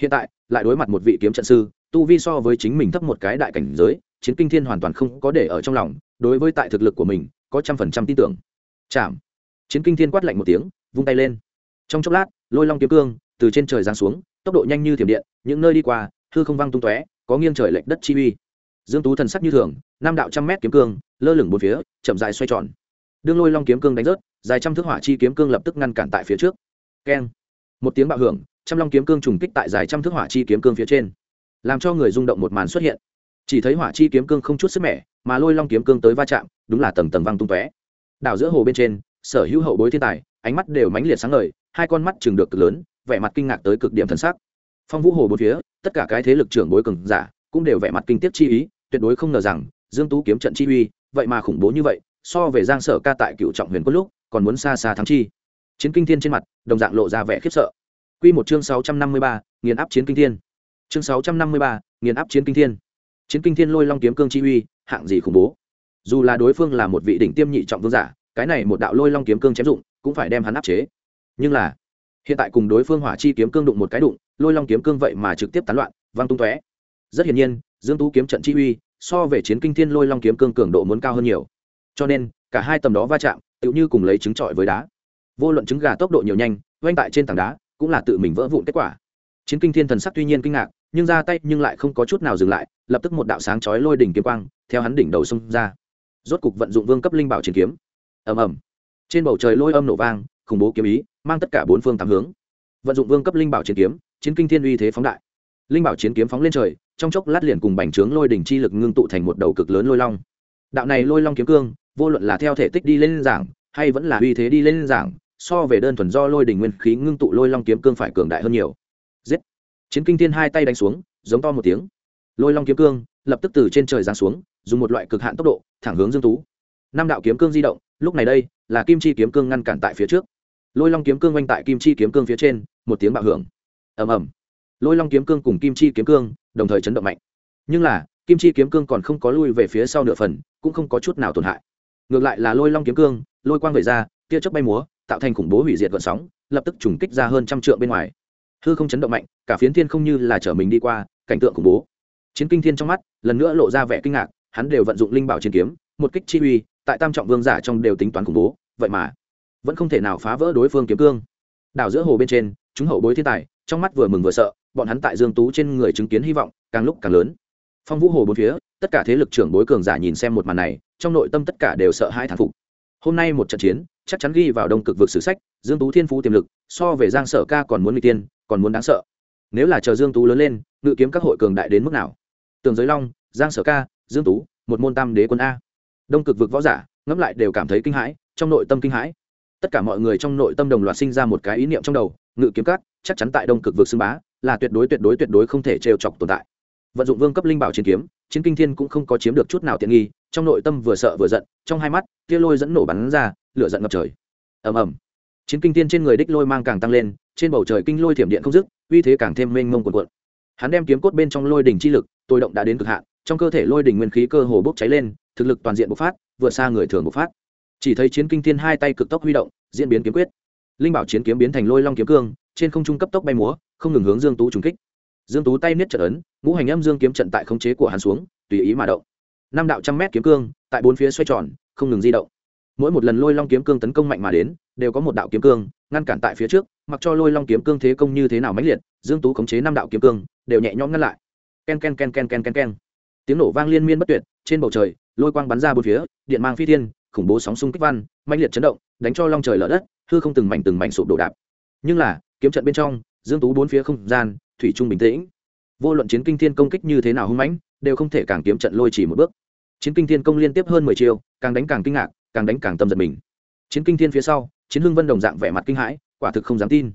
Hiện tại, lại đối mặt một vị kiếm trận sư, tu vi so với chính mình thấp một cái đại cảnh giới, chiến kinh thiên hoàn toàn không có để ở trong lòng, đối với tại thực lực của mình, có trăm phần trăm tin tưởng chạm. Chiến kinh thiên quát lạnh một tiếng, vung tay lên. Trong chốc lát, lôi long kiếm cương từ trên trời giáng xuống, tốc độ nhanh như thiểm điện, những nơi đi qua, hư không văng tung tóe, có nghiêng trời lệch đất chi uy. Dương tú thần sắc như thường nam đạo trăm mét kiếm cương, lơ lửng bốn phía, chậm dài xoay tròn. Đương lôi long kiếm cương đánh rớt, dài trăm thước hỏa chi kiếm cương lập tức ngăn cản tại phía trước. Keng. Một tiếng bạo hưởng, trăm long kiếm cương trùng kích tại dài trăm thước hỏa chi kiếm cương phía trên, làm cho người rung động một màn xuất hiện. Chỉ thấy hỏa chi kiếm cương không chút sức mẻ, mà lôi long kiếm cương tới va chạm, đúng là tầng tầng văng tung tóe đảo giữa hồ bên trên sở hữu hậu bối thiên tài ánh mắt đều mãnh liệt sáng ngời hai con mắt chừng được cực lớn vẻ mặt kinh ngạc tới cực điểm thần sắc. Phong vũ hồ bốn phía tất cả cái thế lực trưởng bối cường giả cũng đều vẻ mặt kinh tiếc chi ý tuyệt đối không ngờ rằng dương tú kiếm trận chi uy vậy mà khủng bố như vậy so về giang sở ca tại cựu trọng huyền quân lúc còn muốn xa xa thắng chi. Chiến kinh thiên trên mặt đồng dạng lộ ra vẻ khiếp sợ. Quy một chương 653, nghiền áp chiến kinh thiên. Chương 653, nghiền áp chiến kinh thiên. Chiến kinh thiên lôi long kiếm cương chi uy hạng gì khủng bố? Dù là đối phương là một vị đỉnh tiêm nhị trọng vương giả, cái này một đạo lôi long kiếm cương chém dụng, cũng phải đem hắn áp chế. Nhưng là, hiện tại cùng đối phương hỏa chi kiếm cương đụng một cái đụng, lôi long kiếm cương vậy mà trực tiếp tán loạn, văng tung tóe. Rất hiển nhiên, dương tú kiếm trận chi uy, so về chiến kinh thiên lôi long kiếm cương cường độ muốn cao hơn nhiều. Cho nên, cả hai tầm đó va chạm, tựu như cùng lấy trứng trọi với đá. Vô luận trứng gà tốc độ nhiều nhanh oanh tại trên tảng đá, cũng là tự mình vỡ vụn kết quả. Chiến kinh thiên thần sắc tuy nhiên kinh ngạc, nhưng ra tay nhưng lại không có chút nào dừng lại, lập tức một đạo sáng chói lôi đỉnh kiếm quang, theo hắn đỉnh đầu xông ra rốt cục vận dụng vương cấp linh bảo chiến kiếm. Ầm ầm. Trên bầu trời lôi âm nổ vang, khủng bố kiếm ý, mang tất cả bốn phương tám hướng. Vận dụng vương cấp linh bảo chiến kiếm, chiến kinh thiên uy thế phóng đại. Linh bảo chiến kiếm phóng lên trời, trong chốc lát liền cùng bành trướng lôi đỉnh chi lực ngưng tụ thành một đầu cực lớn lôi long. Đạo này lôi long kiếm cương, vô luận là theo thể tích đi lên giảng, hay vẫn là uy thế đi lên giảng, so về đơn thuần do lôi đỉnh nguyên khí ngưng tụ lôi long kiếm cương phải cường đại hơn nhiều. Giết. Chiến kinh thiên hai tay đánh xuống, giống to một tiếng. Lôi long kiếm cương, lập tức từ trên trời giáng xuống, dùng một loại cực hạn tốc độ thẳng hướng dương tú. Năm đạo kiếm cương di động, lúc này đây, là kim chi kiếm cương ngăn cản tại phía trước. Lôi long kiếm cương quanh tại kim chi kiếm cương phía trên, một tiếng bạo hưởng. Ầm ầm. Lôi long kiếm cương cùng kim chi kiếm cương đồng thời chấn động mạnh. Nhưng là, kim chi kiếm cương còn không có lui về phía sau nửa phần, cũng không có chút nào tổn hại. Ngược lại là lôi long kiếm cương, lôi quang về ra, tia chớp bay múa, tạo thành khủng bố hủy diệt gợn sóng, lập tức trùng kích ra hơn trăm trượng bên ngoài. Hư không chấn động mạnh, cả phiến thiên không như là chở mình đi qua, cảnh tượng khủng bố. Chiến kinh thiên trong mắt, lần nữa lộ ra vẻ kinh ngạc hắn đều vận dụng linh bảo chiến kiếm, một kích chi uy, tại tam trọng vương giả trong đều tính toán khủng bố, vậy mà vẫn không thể nào phá vỡ đối phương kiếm cương. Đảo giữa hồ bên trên, chúng hậu bối thiên tài, trong mắt vừa mừng vừa sợ, bọn hắn tại dương tú trên người chứng kiến hy vọng càng lúc càng lớn. Phong vũ hồ bốn phía, tất cả thế lực trưởng bối cường giả nhìn xem một màn này, trong nội tâm tất cả đều sợ hãi thán phục. Hôm nay một trận chiến, chắc chắn ghi vào đông cực vực sử sách, dương tú thiên phú tiềm lực, so về giang sở ca còn muốn nguy tiên, còn muốn đáng sợ. Nếu là chờ dương tú lớn lên, ngự kiếm các hội cường đại đến mức nào? Tường giới long, giang sở ca dương tú một môn tam đế quân a. Đông cực vực võ giả ngẫm lại đều cảm thấy kinh hãi trong nội tâm kinh hãi. Tất cả mọi người trong nội tâm đồng loạt sinh ra một cái ý niệm trong đầu ngự kiếm cát, chắc chắn tại đông cực vực xưng bá là tuyệt đối tuyệt đối tuyệt đối không thể trêu chọc tồn tại. Vận dụng vương cấp linh bảo chiến kiếm chiến kinh thiên cũng không có chiếm được chút nào tiện nghi trong nội tâm vừa sợ vừa giận trong hai mắt tia lôi dẫn nổ bắn ra lửa giận ngập trời. Ầm ầm. Chiến kinh thiên trên người đích lôi mang càng tăng lên trên bầu trời kinh lôi thiểm điện không dứt uy thế càng thêm mênh mông cuồn cuộn. Hắn đem kiếm cốt bên trong lôi đỉnh chi lực tôi động đã đến cực hạn trong cơ thể lôi đỉnh nguyên khí cơ hồ bốc cháy lên, thực lực toàn diện bộc phát, vượt xa người thường bộc phát. Chỉ thấy chiến kinh thiên hai tay cực tốc huy động, diễn biến kiếm quyết. Linh bảo chiến kiếm biến thành lôi long kiếm cương, trên không trung cấp tốc bay múa, không ngừng hướng dương tú trùng kích. Dương tú tay niết trận ấn, ngũ hành âm dương kiếm trận tại khống chế của hắn xuống, tùy ý mà động. Năm đạo trăm mét kiếm cương, tại bốn phía xoay tròn, không ngừng di động. Mỗi một lần lôi long kiếm cương tấn công mạnh mà đến, đều có một đạo kiếm cương, ngăn cản tại phía trước, mặc cho lôi long kiếm cương thế công như thế nào mãnh liệt, dương tú khống chế năm đạo kiếm cương, đều nhẹ nhõm ngăn lại. Ken ken ken ken ken ken ken tiếng nổ vang liên miên bất tuyệt, trên bầu trời, lôi quang bắn ra bốn phía, điện mang phi thiên, khủng bố sóng xung kích văn mạnh liệt chấn động, đánh cho long trời lở đất, hư không từng mảnh từng mảnh sụp đổ đạp. Nhưng là, kiếm trận bên trong, dương tú bốn phía không gian, thủy trung bình tĩnh. Vô luận chiến kinh thiên công kích như thế nào hung mãnh, đều không thể càng kiếm trận lôi chỉ một bước. Chiến kinh thiên công liên tiếp hơn mười chiêu, càng đánh càng kinh ngạc, càng đánh càng tâm giật mình. Chiến kinh thiên phía sau, chiến hưng vân đồng dạng vẻ mặt kinh hãi, quả thực không dám tin.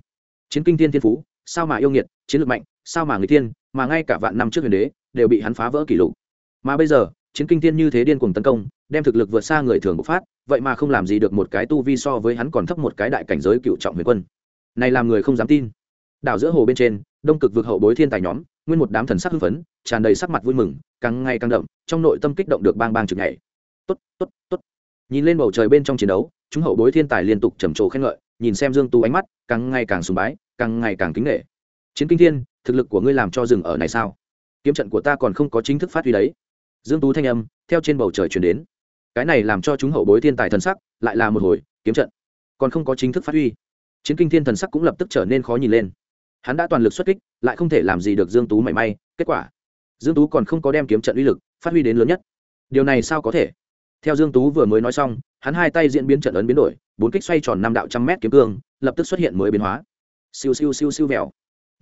Chiến kinh thiên thiên phú, sao mà yêu nghiệt, chiến lược mạnh, sao mà người thiên, mà ngay cả vạn năm trước huyền đế, đều bị hắn phá vỡ kỷ lục mà bây giờ, chiến kinh thiên như thế điên cuồng tấn công, đem thực lực vượt xa người thường bộc phát, vậy mà không làm gì được một cái tu vi so với hắn còn thấp một cái đại cảnh giới cựu trọng huyền quân. Này làm người không dám tin. Đảo giữa hồ bên trên, đông cực vực hậu bối thiên tài nhóm, nguyên một đám thần sắc hưng phấn, tràn đầy sắc mặt vui mừng, càng ngày càng đậm, trong nội tâm kích động được bang bang chừng ngày tốt tốt tốt. Nhìn lên bầu trời bên trong chiến đấu, chúng hậu bối thiên tài liên tục trầm trồ khen ngợi, nhìn xem dương tu ánh mắt, càng ngày càng sùng bái, càng ngày càng kính nghệ chiến kinh thiên, thực lực của ngươi làm cho rừng ở này sao? Kiếm trận của ta còn không có chính thức phát huy đấy dương tú thanh âm theo trên bầu trời chuyển đến. Cái này làm cho chúng hậu bối thiên tài thần sắc lại là một hồi kiếm trận, còn không có chính thức phát huy. Chiến kinh thiên thần sắc cũng lập tức trở nên khó nhìn lên. Hắn đã toàn lực xuất kích, lại không thể làm gì được dương tú mảy may, kết quả, dương tú còn không có đem kiếm trận uy lực phát huy đến lớn nhất. Điều này sao có thể? Theo dương tú vừa mới nói xong, hắn hai tay diễn biến trận ấn biến đổi, bốn kích xoay tròn năm đạo trăm mét kiếm cương, lập tức xuất hiện mới biến hóa. Siêu siêu siêu siêu vẹo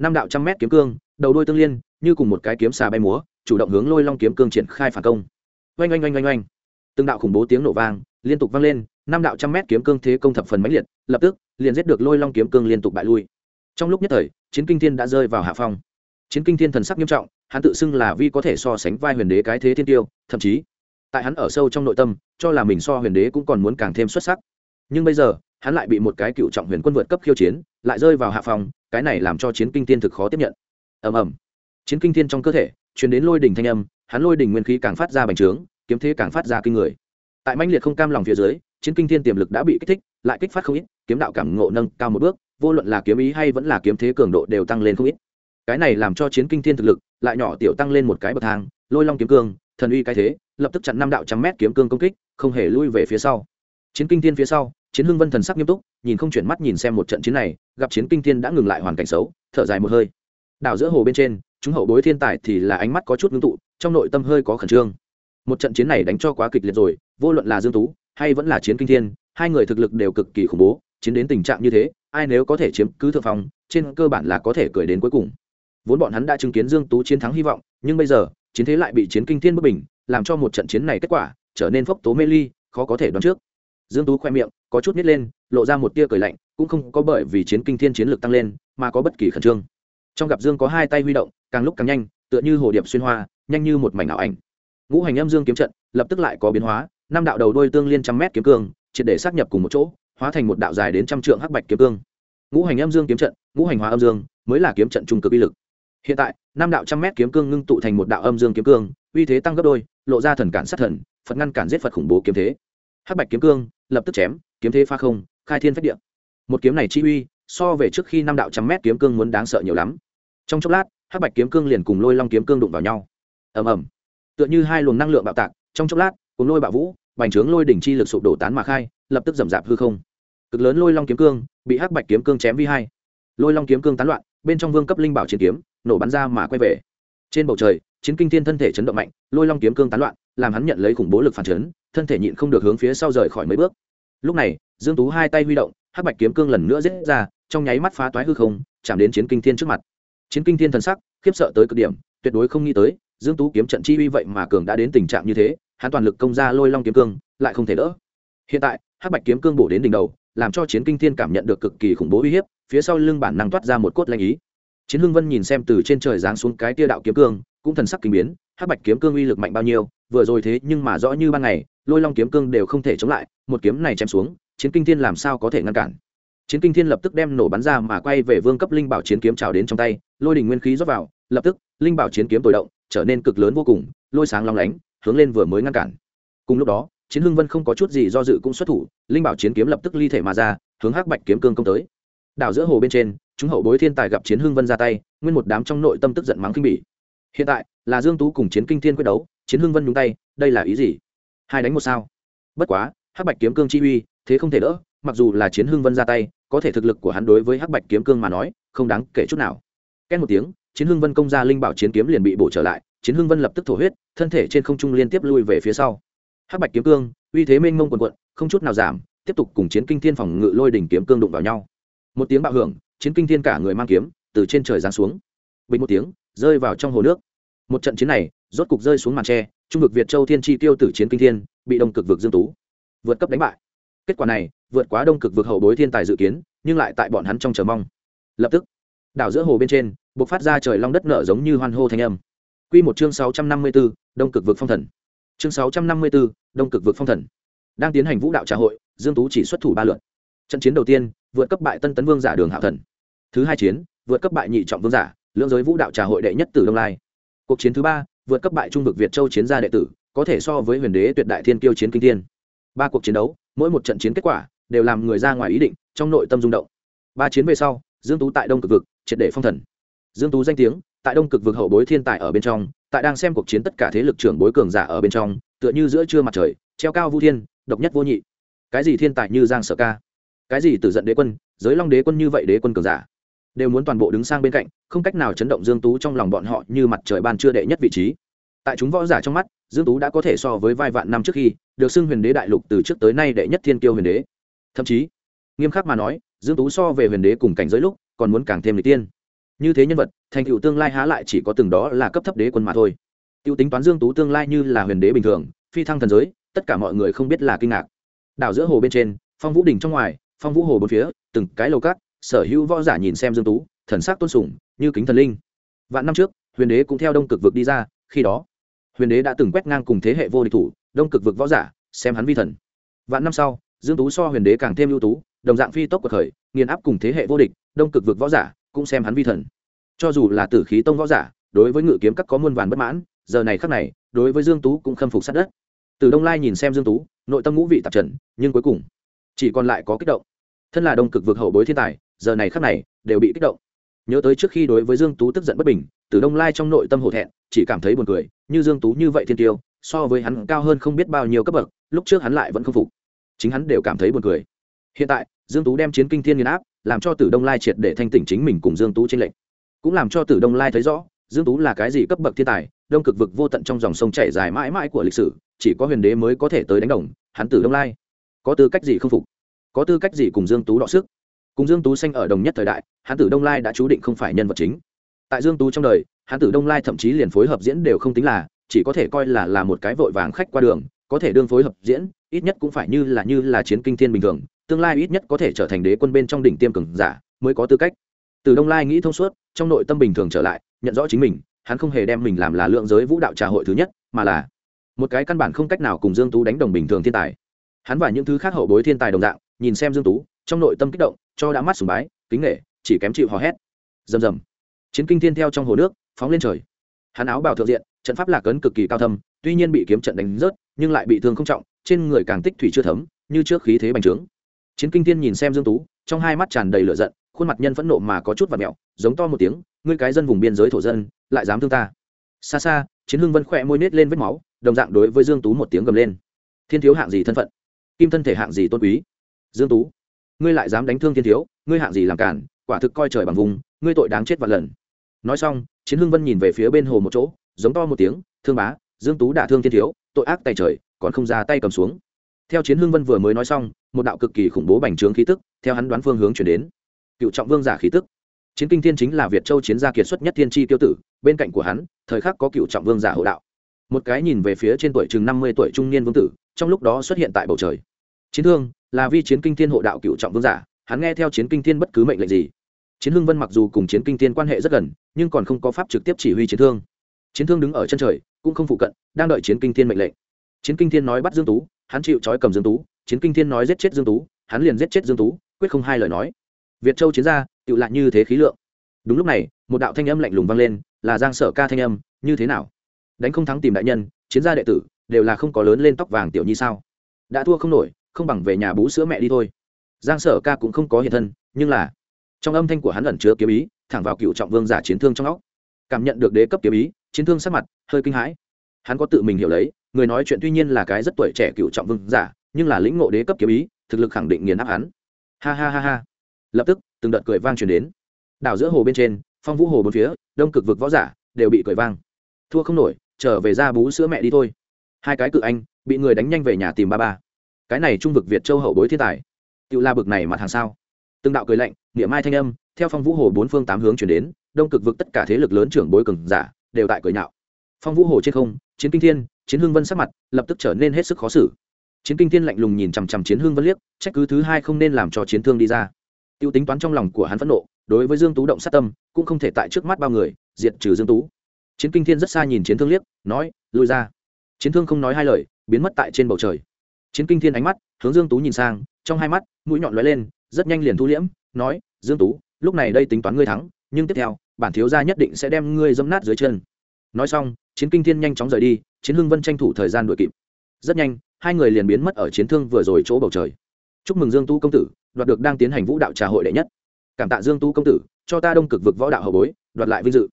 năm đạo trăm mét kiếm cương, đầu đôi tương liên, như cùng một cái kiếm xà bay múa, chủ động hướng lôi long kiếm cương triển khai phản công. Oanh oanh oanh oanh oanh. Từng đạo khủng bố tiếng nổ vang liên tục vang lên, năm đạo trăm mét kiếm cương thế công thập phần mãnh liệt, lập tức, liền giết được lôi long kiếm cương liên tục bại lui. Trong lúc nhất thời, chiến kinh thiên đã rơi vào hạ phong. Chiến kinh thiên thần sắc nghiêm trọng, hắn tự xưng là vi có thể so sánh vai huyền đế cái thế thiên tiêu, thậm chí, tại hắn ở sâu trong nội tâm, cho là mình so huyền đế cũng còn muốn càng thêm xuất sắc. Nhưng bây giờ, hắn lại bị một cái cựu trọng huyền quân vượt cấp khiêu chiến, lại rơi vào hạ phòng cái này làm cho chiến kinh thiên thực khó tiếp nhận. Ầm ầm. Chiến kinh thiên trong cơ thể chuyển đến lôi đỉnh thanh âm, hắn lôi đỉnh nguyên khí càng phát ra bành trướng, kiếm thế càng phát ra kinh người. Tại manh liệt không cam lòng phía dưới, chiến kinh thiên tiềm lực đã bị kích thích, lại kích phát không ít, kiếm đạo cảm ngộ nâng cao một bước, vô luận là kiếm ý hay vẫn là kiếm thế cường độ đều tăng lên không ít. Cái này làm cho chiến kinh thiên thực lực lại nhỏ tiểu tăng lên một cái bậc thang, lôi long kiếm cương, thần uy cái thế, lập tức chặn năm đạo trăm mét kiếm cương công kích, không hề lui về phía sau. Chiến kinh thiên phía sau chiến hưng vân thần sắc nghiêm túc, nhìn không chuyển mắt nhìn xem một trận chiến này, gặp chiến kinh thiên đã ngừng lại hoàn cảnh xấu, thở dài một hơi. Đảo giữa hồ bên trên, chúng hậu bối thiên tài thì là ánh mắt có chút ngưng tụ, trong nội tâm hơi có khẩn trương. Một trận chiến này đánh cho quá kịch liệt rồi, vô luận là dương tú, hay vẫn là chiến kinh thiên, hai người thực lực đều cực kỳ khủng bố, chiến đến tình trạng như thế, ai nếu có thể chiếm cứ thượng phòng trên cơ bản là có thể cười đến cuối cùng. Vốn bọn hắn đã chứng kiến dương tú chiến thắng hy vọng, nhưng bây giờ, chiến thế lại bị chiến kinh thiên bất bình, làm cho một trận chiến này kết quả trở nên phốc tố mê ly, khó có thể đoán trước dương tú khoe miệng, có chút nít lên, lộ ra một tia cười lạnh, cũng không có bởi vì chiến kinh thiên chiến lược tăng lên, mà có bất kỳ khẩn trương. Trong gặp dương có hai tay huy động, càng lúc càng nhanh, tựa như hồ điệp xuyên hoa, nhanh như một mảnh ảo ảnh. Ngũ hành âm dương kiếm trận, lập tức lại có biến hóa, năm đạo đầu đôi tương liên trăm mét kiếm cương, triệt để sát nhập cùng một chỗ, hóa thành một đạo dài đến trăm trượng hắc bạch kiếm cương. Ngũ hành âm dương kiếm trận, ngũ hành hóa âm dương, mới là kiếm trận trung cực uy lực. Hiện tại, năm đạo trăm mét kiếm cương ngưng tụ thành một đạo âm dương kiếm cương, uy thế tăng gấp đôi, lộ ra thần cản sát thần, phật ngăn cản giết phật khủng bố kiếm thế hắc bạch kiếm cương, lập tức chém, kiếm thế pha không, khai thiên phách địa. Một kiếm này chi uy, so về trước khi năm đạo trăm mét kiếm cương muốn đáng sợ nhiều lắm. Trong chốc lát, hắc bạch kiếm cương liền cùng lôi long kiếm cương đụng vào nhau. Ầm ầm. Tựa như hai luồng năng lượng bạo tạc, trong chốc lát cùng lôi bạo vũ, bành trướng lôi đỉnh chi lực sụp đổ tán mà khai, lập tức rầm rạp hư không. Cực lớn lôi long kiếm cương, bị hắc bạch kiếm cương chém vi hai. Lôi long kiếm cương tán loạn, bên trong vương cấp linh bảo chiến kiếm, nổ bắn ra mà quay về trên bầu trời, chiến kinh thiên thân thể chấn động mạnh, lôi long kiếm cương tán loạn, làm hắn nhận lấy khủng bố lực phản chấn, thân thể nhịn không được hướng phía sau rời khỏi mấy bước. Lúc này, dương tú hai tay huy động, hắc bạch kiếm cương lần nữa giết ra, trong nháy mắt phá toái hư không, chạm đến chiến kinh thiên trước mặt. Chiến kinh thiên thần sắc, khiếp sợ tới cực điểm, tuyệt đối không nghĩ tới, dương tú kiếm trận chi uy vậy mà cường đã đến tình trạng như thế, hắn toàn lực công ra lôi long kiếm cương, lại không thể đỡ. Hiện tại, hắc bạch kiếm cương bổ đến đỉnh đầu, làm cho chiến kinh thiên cảm nhận được cực kỳ khủng bố uy hiếp, phía sau lưng bản năng toát ra một cốt lanh ý chiến hưng vân nhìn xem từ trên trời giáng xuống cái tia đạo kiếm cương, cũng thần sắc kinh biến, hắc bạch kiếm cương uy lực mạnh bao nhiêu, vừa rồi thế nhưng mà rõ như ban ngày, lôi long kiếm cương đều không thể chống lại, một kiếm này chém xuống, chiến kinh thiên làm sao có thể ngăn cản? Chiến kinh thiên lập tức đem nổ bắn ra mà quay về vương cấp linh bảo chiến kiếm trào đến trong tay, lôi đình nguyên khí rót vào, lập tức, linh bảo chiến kiếm tồi động, trở nên cực lớn vô cùng, lôi sáng long lánh, hướng lên vừa mới ngăn cản. Cùng lúc đó, chiến hưng vân không có chút gì do dự cũng xuất thủ, linh bảo chiến kiếm lập tức ly thể mà ra, hướng hắc bạch kiếm cương công tới. Đảo giữa hồ bên trên chúng hậu bối thiên tài gặp chiến hưng vân ra tay, nguyên một đám trong nội tâm tức giận mắng kinh bỉ. Hiện tại, là dương tú cùng chiến kinh thiên quyết đấu, chiến hưng vân nhúng tay, đây là ý gì? Hai đánh một sao. Bất quá, hắc bạch kiếm cương chi uy, thế không thể đỡ, mặc dù là chiến hưng vân ra tay, có thể thực lực của hắn đối với hắc bạch kiếm cương mà nói, không đáng kể chút nào. Két một tiếng, chiến hưng vân công ra linh bảo chiến kiếm liền bị bổ trở lại, chiến hưng vân lập tức thổ huyết, thân thể trên không trung liên tiếp lui về phía sau. Hắc bạch kiếm cương, uy thế mênh mông quần quận không chút nào giảm, tiếp tục cùng chiến kinh thiên phòng ngự lôi đỉnh kiếm cương đụng vào nhau. Một tiếng bạo hưởng chiến kinh thiên cả người mang kiếm, từ trên trời giáng xuống. Bình một tiếng, rơi vào trong hồ nước. Một trận chiến này, rốt cục rơi xuống màn tre, trung vực việt châu thiên tri tiêu tử chiến kinh thiên, bị đông cực vực dương tú vượt cấp đánh bại. Kết quả này, vượt quá đông cực vực hậu bối thiên tài dự kiến, nhưng lại tại bọn hắn trong chờ mong. Lập tức, đảo giữa hồ bên trên, bộc phát ra trời long đất nở giống như hoan hô thanh âm. Q một chương sáu trăm năm mươi b ố đông cực vực phong thần. Chương sáu trăm năm mươi b ố đông cực vực phong thần. Đang tiến hành vũ đạo trà hội, dương tú chỉ xuất thủ ba lượt. Trận chiến đầu tiên, vượt cấp bại tân tấn vương giả đường hạ thần thứ hai chiến, vượt cấp bại nhị trọng vương giả, lưỡng giới vũ đạo trà hội đệ nhất tử đông lai. Cuộc chiến thứ ba, vượt cấp bại trung vực việt châu chiến gia đệ tử, có thể so với huyền đế tuyệt đại thiên kiêu chiến kinh thiên. Ba cuộc chiến đấu, mỗi một trận chiến kết quả đều làm người ra ngoài ý định, trong nội tâm rung động. Ba chiến về sau, dương tú tại đông cực vực, triệt để phong thần. Dương tú danh tiếng, tại đông cực vực hậu bối thiên tài ở bên trong, tại đang xem cuộc chiến tất cả thế lực trưởng bối cường giả ở bên trong, tựa như giữa trưa mặt trời, treo cao vu thiên, độc nhất vô nhị. Cái gì thiên tài như giang sở ca? Cái gì tử giận đế quân, giới long đế quân như vậy đế quân cường giả? Đều muốn toàn bộ đứng sang bên cạnh, không cách nào chấn động dương tú trong lòng bọn họ như mặt trời ban chưa đệ nhất vị trí. Tại chúng võ giả trong mắt, dương tú đã có thể so với vài vạn năm trước khi được xưng huyền đế đại lục từ trước tới nay đệ nhất thiên kiêu huyền đế. Thậm chí, nghiêm khắc mà nói, dương tú so về huyền đế cùng cảnh giới lúc còn muốn càng thêm lịch tiên. Như thế nhân vật, thành tựu tương lai há lại chỉ có từng đó là cấp thấp đế quân mà thôi. Tiêu tính toán dương tú tương lai như là huyền đế bình thường, phi thăng thần giới, tất cả mọi người không biết là kinh ngạc. Đảo giữa hồ bên trên, phong vũ đỉnh trong ngoài, phong vũ hồ bốn phía, từng cái lầu cát sở hữu võ giả nhìn xem dương tú, thần sắc tôn sùng, như kính thần linh. Vạn năm trước, huyền đế cũng theo đông cực vực đi ra, khi đó, huyền đế đã từng quét ngang cùng thế hệ vô địch thủ, đông cực vực võ giả, xem hắn vi thần. Vạn năm sau, dương tú so huyền đế càng thêm ưu tú, đồng dạng phi tốc của khởi, nghiền áp cùng thế hệ vô địch, đông cực vực võ giả cũng xem hắn vi thần. Cho dù là tử khí tông võ giả, đối với ngự kiếm các có muôn vàn bất mãn, giờ này khắc này, đối với dương tú cũng khâm phục sát đất. Từ đông lai nhìn xem dương tú, nội tâm ngũ vị tạp trần, nhưng cuối cùng, chỉ còn lại có kích động. Thân là đông cực vực hậu bối thiên tài giờ này khắc này, đều bị kích động. Nhớ tới trước khi đối với dương tú tức giận bất bình, từ đông lai trong nội tâm hổ thẹn, chỉ cảm thấy buồn cười, như dương tú như vậy thiên tiêu, so với hắn cao hơn không biết bao nhiêu cấp bậc, lúc trước hắn lại vẫn không phục. Chính hắn đều cảm thấy buồn cười. Hiện tại, dương tú đem chiến kinh thiên nghiền áp, làm cho tử đông lai triệt để thanh tỉnh chính mình cùng dương tú trên lệnh cũng làm cho tử đông lai thấy rõ, dương tú là cái gì cấp bậc thiên tài, đông cực vực vô tận trong dòng sông chảy dài mãi mãi của lịch sử, chỉ có huyền đế mới có thể tới đánh đồng, hắn tử đông lai. Có tư cách gì không phục? Có tư cách gì cùng dương tú đọ sức? Cùng dương tú sanh ở đồng nhất thời đại, hán tử đông lai đã chú định không phải nhân vật chính. Tại dương tú trong đời, hán tử đông lai thậm chí liền phối hợp diễn đều không tính là, chỉ có thể coi là là một cái vội vàng khách qua đường, có thể đương phối hợp diễn, ít nhất cũng phải như là như là chiến kinh thiên bình thường, tương lai ít nhất có thể trở thành đế quân bên trong đỉnh tiêm cường giả, mới có tư cách. Từ đông lai nghĩ thông suốt, trong nội tâm bình thường trở lại, nhận rõ chính mình, hắn không hề đem mình làm là lượng giới vũ đạo trà hội thứ nhất, mà là một cái căn bản không cách nào cùng dương tú đánh đồng bình thường thiên tài. Hắn và những thứ khác hậu bối thiên tài đồng dạng, nhìn xem dương tú, trong nội tâm kích động cho đã mắt sùng bái, kính nghệ chỉ kém chịu hò hét. Rầm rầm. Chiến kinh thiên theo trong hồ nước, phóng lên trời. Hắn áo bào thượng diện, trận pháp lạc ấn cực kỳ cao thâm, tuy nhiên bị kiếm trận đánh rớt, nhưng lại bị thương không trọng, trên người càng tích thủy chưa thấm, như trước khí thế bành trướng. Chiến kinh thiên nhìn xem dương tú, trong hai mắt tràn đầy lửa giận, khuôn mặt nhân phẫn nộ mà có chút vặt mẹo, giống to một tiếng, ngươi cái dân vùng biên giới thổ dân, lại dám thương ta. Xa xa, chiến hưng vân khỏe môi nết lên vết máu, đồng dạng đối với dương tú một tiếng gầm lên. Thiên thiếu hạng gì thân phận? Kim thân thể hạng gì tôn quý? Dương tú ngươi lại dám đánh thương thiên thiếu, ngươi hạng gì làm cản, quả thực coi trời bằng vùng, ngươi tội đáng chết vạn lần. Nói xong, chiến hưng vân nhìn về phía bên hồ một chỗ, giống to một tiếng, thương bá, dương tú đả thương thiên thiếu, tội ác tay trời, còn không ra tay cầm xuống. Theo chiến hưng vân vừa mới nói xong, một đạo cực kỳ khủng bố bành trướng khí tức, theo hắn đoán phương hướng chuyển đến. Cựu trọng vương giả khí tức. Chiến kinh thiên chính là việt châu chiến gia kiệt xuất nhất thiên tri tiêu tử, bên cạnh của hắn, thời khắc có cựu trọng vương giả hộ đạo. Một cái nhìn về phía trên tuổi chừng năm mươi tuổi trung niên vương tử, trong lúc đó xuất hiện tại bầu trời chiến thương là vi chiến kinh thiên hộ đạo cựu trọng vương giả, hắn nghe theo chiến kinh thiên bất cứ mệnh lệnh gì. Chiến hưng vân mặc dù cùng chiến kinh thiên quan hệ rất gần, nhưng còn không có pháp trực tiếp chỉ huy chiến thương. Chiến thương đứng ở chân trời, cũng không phụ cận, đang đợi chiến kinh thiên mệnh lệnh. Chiến kinh thiên nói bắt dương tú, hắn chịu trói cầm dương tú, chiến kinh thiên nói giết chết dương tú, hắn liền giết chết dương tú, quyết không hai lời nói. Việt châu chiến gia tự lại như thế khí lượng. Đúng lúc này, một đạo thanh âm lạnh lùng vang lên, là giang sở ca thanh âm, như thế nào? Đánh không thắng tìm đại nhân, chiến gia đệ tử, đều là không có lớn lên tóc vàng tiểu nhi sao? Đã thua không nổi không bằng về nhà bú sữa mẹ đi thôi. Giang sở ca cũng không có hiện thân, nhưng là, trong âm thanh của hắn ẩn chứa kiếm ý, thẳng vào cựu trọng vương giả chiến thương trong óc. Cảm nhận được đế cấp kiếm ý, chiến thương sắc mặt hơi kinh hãi. Hắn có tự mình hiểu lấy, người nói chuyện tuy nhiên là cái rất tuổi trẻ cựu trọng vương giả, nhưng là lĩnh ngộ đế cấp kiếm ý, thực lực khẳng định nghiền áp hắn. Ha ha ha ha. Lập tức, từng đợt cười vang truyền đến. Đảo giữa hồ bên trên, phong vũ hồ bốn phía, đông cực vực võ giả đều bị cười vang. Thua không nổi, trở về ra bú sữa mẹ đi thôi. Hai cái cự anh, bị người đánh nhanh về nhà tìm ba ba cái này trung vực việt châu hậu bối thiên tài. Tự la bực này mặt hàng sao? Từng đạo cười lạnh, niệm mai thanh âm, theo phong vũ hồ bốn phương tám hướng chuyển đến, đông cực vực tất cả thế lực lớn trưởng bối cường giả, đều tại cười nhạo. Phong vũ hồ trên không, chiến kinh thiên, chiến hương vân sắc mặt, lập tức trở nên hết sức khó xử. Chiến kinh thiên lạnh lùng nhìn chằm chằm chiến hương vân liếc, trách cứ thứ hai không nên làm cho chiến thương đi ra. T i ê u tính toán trong lòng của hắn phẫn nộ, đối với dương tú động sát tâm, cũng không thể tại trước mắt bao người, diệt trừ dương tú. Chiến kinh thiên rất xa nhìn chiến thương liếc, nói lùi ra. Chiến thương không nói hai lời, biến mất tại trên bầu trời chiến kinh thiên ánh mắt, hướng dương tú nhìn sang, trong hai mắt, mũi nhọn lóe lên, rất nhanh liền thu liễm, nói, dương tú, lúc này đây tính toán ngươi thắng, nhưng tiếp theo, bản thiếu gia nhất định sẽ đem ngươi dâm nát dưới chân. Nói xong, chiến kinh thiên nhanh chóng rời đi, chiến hưng vân tranh thủ thời gian đuổi kịp. Rất nhanh, hai người liền biến mất ở chiến thương vừa rồi chỗ bầu trời. Chúc mừng dương Tú công tử, đoạt được đang tiến hành vũ đạo trà hội đệ nhất. Cảm tạ dương Tú công tử, cho ta đông cực vực võ đạo hậu bối, đoạt lại vinh dự.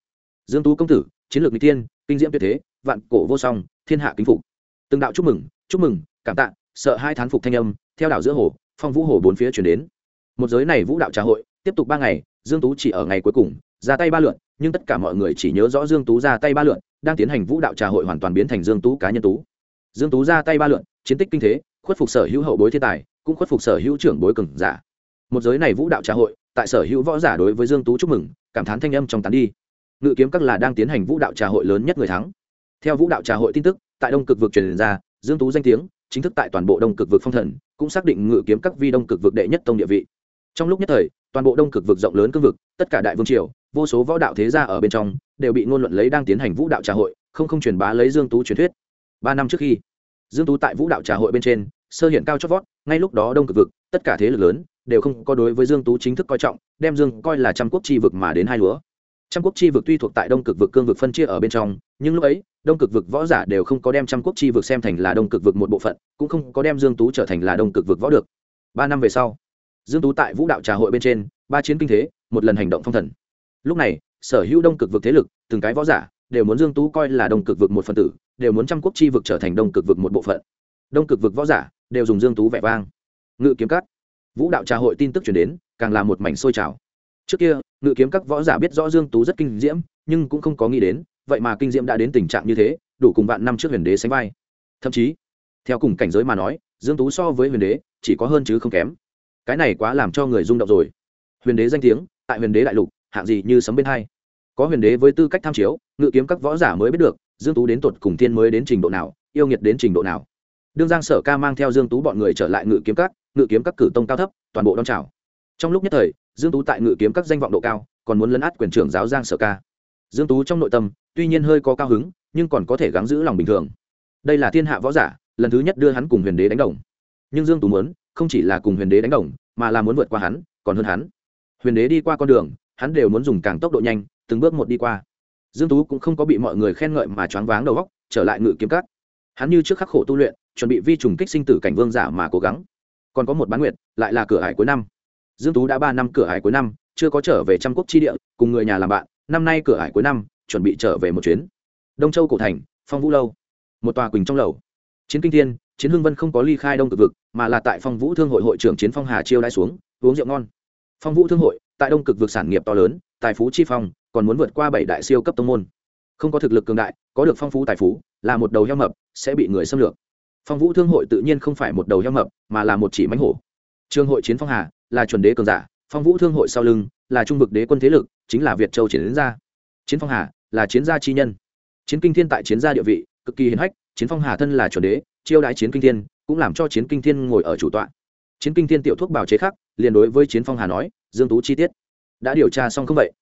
Dương tú công tử, chiến lược n tiên kinh diễm tuyệt thế, vạn cổ vô song, thiên hạ kính phục. Từng đạo chúc mừng chúc mừng, cảm tạ sợ hai thán phục thanh âm, theo đảo giữa hồ, phong vũ hồ bốn phía chuyển đến. Một giới này vũ đạo trà hội, tiếp tục ba ngày, dương tú chỉ ở ngày cuối cùng, ra tay ba lượn nhưng tất cả mọi người chỉ nhớ rõ dương tú ra tay ba lượn đang tiến hành vũ đạo trà hội hoàn toàn biến thành dương tú cá nhân tú. Dương tú ra tay ba lượn chiến tích kinh thế, khuất phục sở hữu hậu bối thiên tài, cũng khuất phục sở hữu trưởng bối cường giả. Một giới này vũ đạo trà hội, tại sở hữu võ giả đối với dương tú chúc mừng, cảm thán thanh âm trong tán đi. Ngự kiếm các là đang tiến hành vũ đạo trà hội lớn nhất người thắng. Theo vũ đạo trà hội tin tức, tại đông cực vực truyền ra, dương tú danh tiếng chính thức tại toàn bộ đông cực vực phong thần, cũng xác định ngự kiếm các vi đông cực vực đệ nhất tông địa vị. Trong lúc nhất thời, toàn bộ đông cực vực rộng lớn cương vực, tất cả đại vương triều, vô số võ đạo thế gia ở bên trong, đều bị ngôn luận lấy đang tiến hành vũ đạo trà hội, không không truyền bá lấy dương tú truyền thuyết. Ba năm trước khi, dương tú tại vũ đạo trà hội bên trên, sơ hiện cao chót vót, ngay lúc đó đông cực vực, tất cả thế lực lớn, đều không có đối với dương tú chính thức coi trọng, đem dương coi là trăm quốc chi vực mà đến hai lúa trăm quốc chi vực tuy thuộc tại đông cực vực cương vực phân chia ở bên trong, nhưng lúc ấy, đông cực vực võ giả đều không có đem trăm quốc chi vực xem thành là đông cực vực một bộ phận, cũng không có đem dương tú trở thành là đông cực vực võ được. Ba năm về sau, dương tú tại vũ đạo trà hội bên trên, ba chiến kinh thế, một lần hành động phong thần. Lúc này, sở hữu đông cực vực thế lực, từng cái võ giả, đều muốn dương tú coi là đông cực vực một phần tử, đều muốn trăm quốc chi vực trở thành đông cực vực một bộ phận. Đông cực vực võ giả, đều dùng dương tú vẻ vang. Ngự kiếm cắt vũ đạo trà hội tin tức truyền đến, càng là một mảnh sôi trào trước kia, ngự kiếm các võ giả biết rõ dương tú rất kinh diễm, nhưng cũng không có nghĩ đến, vậy mà kinh diễm đã đến tình trạng như thế, đủ cùng vạn năm trước huyền đế sánh vai. Thậm chí, theo cùng cảnh giới mà nói, dương tú so với huyền đế, chỉ có hơn chứ không kém. Cái này quá làm cho người rung động rồi. Huyền đế danh tiếng, tại huyền đế đại lục, hạng gì như sấm bên hai. Có huyền đế với tư cách tham chiếu, ngự kiếm các võ giả mới biết được, dương tú đến tột cùng thiên mới đến trình độ nào, yêu nghiệt đến trình độ nào. Đương giang sở ca mang theo dương tú bọn người trở lại ngự kiếm các, ngự kiếm các cử tông cao thấp, toàn bộ đón chào. Trong lúc nhất thời dương tú tại ngự kiếm các danh vọng độ cao, còn muốn lấn át quyền trưởng giáo giang sở ca. Dương tú trong nội tâm, tuy nhiên hơi có cao hứng, nhưng còn có thể gắng giữ lòng bình thường. Đây là thiên hạ võ giả, lần thứ nhất đưa hắn cùng huyền đế đánh đồng. Nhưng dương tú muốn, không chỉ là cùng huyền đế đánh đồng, mà là muốn vượt qua hắn, còn hơn hắn. Huyền đế đi qua con đường, hắn đều muốn dùng càng tốc độ nhanh, từng bước một đi qua. Dương tú cũng không có bị mọi người khen ngợi mà choáng váng đầu óc, trở lại ngự kiếm các. hắn như trước khắc khổ tu luyện, chuẩn bị vi trùng kích sinh tử cảnh vương giả mà cố gắng. Còn có một bán nguyệt, lại là cửa hải cuối năm dương tú đã ba năm cửa hải cuối năm, chưa có trở về trăm quốc chi địa, cùng người nhà làm bạn, năm nay cửa hải cuối năm, chuẩn bị trở về một chuyến. Đông châu cổ thành, phong vũ lâu. Một tòa quỳnh trong lầu. Chiến kinh thiên, chiến hưng vân không có ly khai đông cực vực, mà là tại phong vũ thương hội hội trưởng chiến phong hà chiêu đãi xuống, uống rượu ngon. Phong vũ thương hội, tại đông cực vực sản nghiệp to lớn, tài phú chi phong, còn muốn vượt qua bảy đại siêu cấp tông môn. Không có thực lực cường đại, có được phong phú tài phú, là một đầu heo mập, sẽ bị người xâm lược. Phong vũ thương hội tự nhiên không phải một đầu heo mập, mà là một chỉ mánh hổ. Trương hội chiến phong hà là chuẩn đế cường giả phong vũ thương hội sau lưng là trung vực đế quân thế lực chính là việt châu chiến gia. Chiến phong hà là chiến gia chi nhân. Chiến kinh thiên tại chiến gia địa vị cực kỳ hiển hách chiến phong hà thân là chuẩn đế chiêu đãi chiến kinh thiên cũng làm cho chiến kinh thiên ngồi ở chủ tọa. Chiến kinh thiên tiểu thuốc bào chế khác liền đối với chiến phong hà nói dương tú chi tiết. Đã điều tra xong không vậy?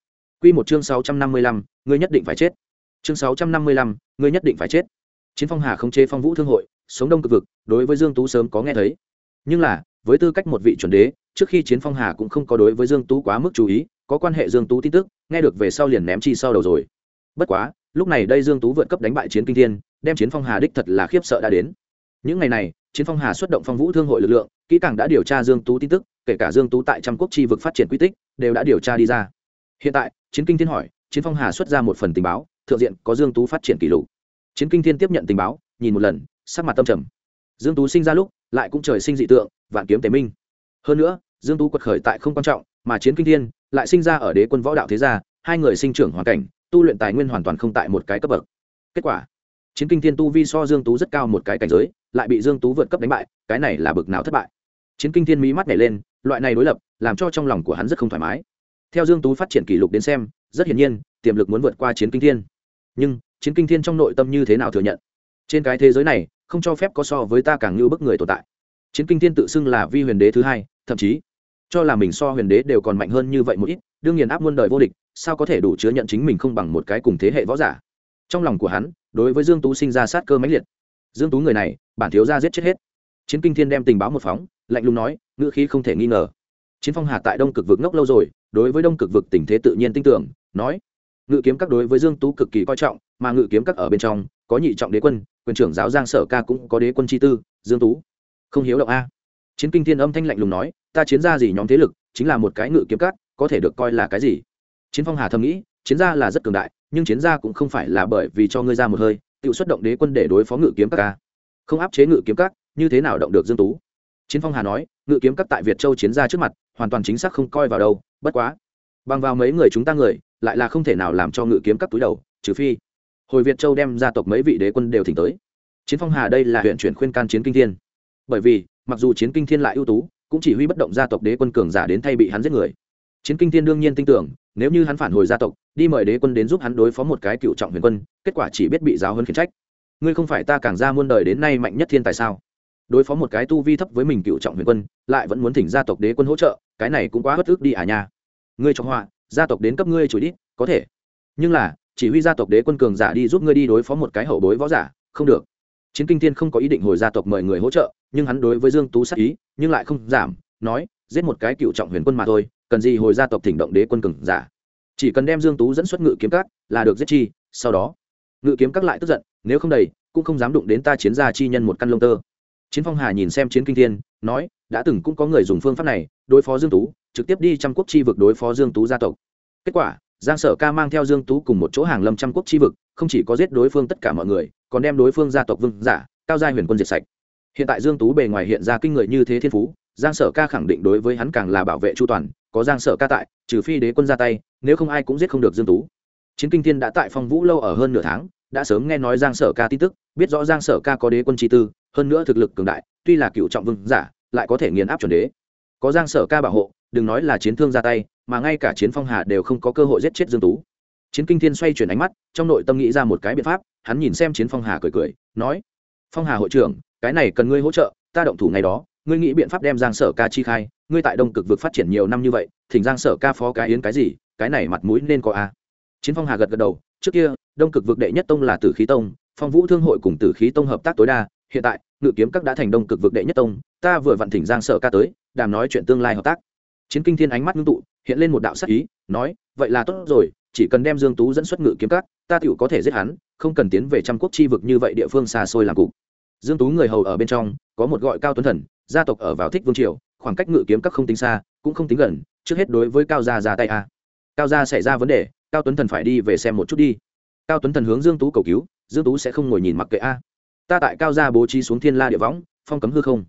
Quy một chương sáu trăm năm mươi lăm, ngươi nhất định phải chết. Chương sáu trăm năm mươi lăm, ngươi nhất định phải chết. Chiến phong hà không chế phong vũ thương hội sống đông cực vực đối với dương tú sớm có nghe thấy. Nhưng là với tư cách một vị chuẩn đế trước khi chiến phong hà cũng không có đối với dương tú quá mức chú ý, có quan hệ dương tú tin tức, nghe được về sau liền ném chi sau đầu rồi. Bất quá, lúc này đây dương tú vượt cấp đánh bại chiến kinh thiên, đem chiến phong hà đích thật là khiếp sợ đã đến. Những ngày này, chiến phong hà xuất động phong vũ thương hội lực lượng, kỹ càng đã điều tra dương tú tin tức, kể cả dương tú tại trăm quốc chi vực phát triển quy tích, đều đã điều tra đi ra. Hiện tại, chiến kinh thiên hỏi, chiến phong hà xuất ra một phần tình báo, thượng diện có dương tú phát triển kỷ lục. Chiến kinh thiên tiếp nhận tình báo, nhìn một lần, sắc mặt tâm trầm. Dương tú sinh ra lúc, lại cũng trời sinh dị tượng, vạn kiếm tế minh. Hơn nữa dương tú quật khởi tại không quan trọng, mà chiến kinh thiên lại sinh ra ở đế quân võ đạo thế gia, hai người sinh trưởng hoàn cảnh, tu luyện tài nguyên hoàn toàn không tại một cái cấp bậc. Kết quả, chiến kinh thiên tu vi so dương tú rất cao một cái cảnh giới, lại bị dương tú vượt cấp đánh bại, cái này là bực nào thất bại. Chiến kinh thiên mỹ mắt nhảy lên, loại này đối lập, làm cho trong lòng của hắn rất không thoải mái. Theo dương tú phát triển kỷ lục đến xem, rất hiển nhiên, tiềm lực muốn vượt qua chiến kinh thiên. Nhưng, chiến kinh thiên trong nội tâm như thế nào thừa nhận? Trên cái thế giới này, không cho phép có so với ta càng như bức người tồn tại. Chiến kinh thiên tự xưng là vi huyền đế thứ hai, thậm chí cho là mình so huyền đế đều còn mạnh hơn như vậy một ít, đương nhiên áp muôn đời vô địch, sao có thể đủ chứa nhận chính mình không bằng một cái cùng thế hệ võ giả? Trong lòng của hắn, đối với dương tú sinh ra sát cơ mãnh liệt. Dương tú người này, bản thiếu gia giết chết hết. Chiến kinh thiên đem tình báo một phóng, lạnh lùng nói, ngữ khí không thể nghi ngờ. Chiến phong hà tại đông cực vực ngốc lâu rồi, đối với đông cực vực tình thế tự nhiên tin tưởng, nói, ngự kiếm các đối với dương tú cực kỳ coi trọng, mà ngự kiếm các ở bên trong, có nhị trọng đế quân, quyền trưởng giáo giang sở ca cũng có đế quân chi tư, dương tú. Không hiếu động a chiến kinh thiên âm thanh lạnh lùng nói ta chiến ra gì nhóm thế lực chính là một cái ngự kiếm cát, có thể được coi là cái gì? Chiến phong hà thầm nghĩ chiến gia là rất cường đại nhưng chiến gia cũng không phải là bởi vì cho ngươi ra một hơi tự xuất động đế quân để đối phó ngự kiếm các ca. Không áp chế ngự kiếm các như thế nào động được dương tú? Chiến phong hà nói ngự kiếm các tại việt châu chiến gia trước mặt hoàn toàn chính xác không coi vào đâu bất quá bằng vào mấy người chúng ta người lại là không thể nào làm cho ngự kiếm các túi đầu trừ phi hồi việt châu đem gia tộc mấy vị đế quân đều thỉnh tới. Chiến phong hà đây là huyện chuyển khuyên can chiến kinh thiên. Bởi vì mặc dù chiến kinh thiên lại ưu tú, cũng chỉ huy bất động gia tộc đế quân cường giả đến thay bị hắn giết người. Chiến kinh thiên đương nhiên tin tưởng, nếu như hắn phản hồi gia tộc, đi mời đế quân đến giúp hắn đối phó một cái cựu trọng huyền quân, kết quả chỉ biết bị giáo hơn khiển trách. Ngươi không phải ta càng ra muôn đời đến nay mạnh nhất thiên tài sao? Đối phó một cái tu vi thấp với mình cựu trọng huyền quân, lại vẫn muốn thỉnh gia tộc đế quân hỗ trợ, cái này cũng quá bất ức đi à nha. Ngươi cho họa, gia tộc đến cấp ngươi chửi đi có thể. Nhưng là, chỉ huy gia tộc đế quân cường giả đi giúp ngươi đi đối phó một cái hậu bối võ giả, không được. Chiến kinh thiên không có ý định hồi gia tộc mời người hỗ trợ nhưng hắn đối với dương tú sát ý, nhưng lại không giảm, nói, giết một cái cựu trọng huyền quân mà thôi, cần gì hồi gia tộc thỉnh động đế quân cường giả. Chỉ cần đem dương tú dẫn xuất ngự kiếm các là được giết chi, sau đó, ngự kiếm các lại tức giận, nếu không đầy, cũng không dám đụng đến ta chiến gia chi nhân một căn lông tơ. Chiến phong hà nhìn xem chiến kinh thiên, nói, đã từng cũng có người dùng phương pháp này, đối phó dương tú, trực tiếp đi trăm quốc chi vực đối phó dương tú gia tộc. Kết quả, giang sở ca mang theo dương tú cùng một chỗ hàng lâm trăm quốc chi vực, không chỉ có giết đối phương tất cả mọi người, còn đem đối phương gia tộc vương giả, cao gia huyền quân diệt sạch hiện tại dương tú bề ngoài hiện ra kinh người như thế thiên phú, giang sở ca khẳng định đối với hắn càng là bảo vệ chu toàn, có giang sở ca tại, trừ phi đế quân ra tay, nếu không ai cũng giết không được dương tú. Chiến kinh thiên đã tại phong vũ lâu ở hơn nửa tháng, đã sớm nghe nói giang sở ca tin tức, biết rõ giang sở ca có đế quân chi tư, hơn nữa thực lực cường đại, tuy là cựu trọng vương giả, lại có thể nghiền áp chuẩn đế. Có giang sở ca bảo hộ, đừng nói là chiến thương ra tay, mà ngay cả chiến phong hà đều không có cơ hội giết chết dương tú. Chiến kinh thiên xoay chuyển ánh mắt, trong nội tâm nghĩ ra một cái biện pháp, hắn nhìn xem chiến phong hà cười cười, nói, phong hà hội trưởng cái này cần ngươi hỗ trợ, ta động thủ ngày đó, ngươi nghĩ biện pháp đem giang sở ca chi khai, ngươi tại đông cực vực phát triển nhiều năm như vậy, thỉnh giang sở ca phó cái yến cái gì, cái này mặt mũi nên có a. Chiến phong hà gật gật đầu, trước kia, đông cực vực đệ nhất tông là tử khí tông, phong vũ thương hội cùng tử khí tông hợp tác tối đa, hiện tại, ngự kiếm các đã thành đông cực vực đệ nhất tông, ta vừa vặn thỉnh giang sở ca tới, đàm nói chuyện tương lai hợp tác. Chiến kinh thiên ánh mắt ngưng tụ, hiện lên một đạo sắc ý, nói, vậy là tốt rồi, chỉ cần đem dương tú dẫn xuất ngự kiếm các, ta tựu có thể giết hắn, không cần tiến về trăm quốc chi vực như vậy địa phương xa xôi làm cục dương tú người hầu ở bên trong, có một gọi cao tuấn thần, gia tộc ở vào thích vương triều, khoảng cách ngự kiếm các không tính xa, cũng không tính gần, trước hết đối với cao gia ra tay a. Cao gia xảy ra vấn đề, cao tuấn thần phải đi về xem một chút đi. Cao tuấn thần hướng dương tú cầu cứu, dương tú sẽ không ngồi nhìn mặc kệ a. Ta tại cao gia bố trí xuống thiên la địa võng, phong cấm hư không.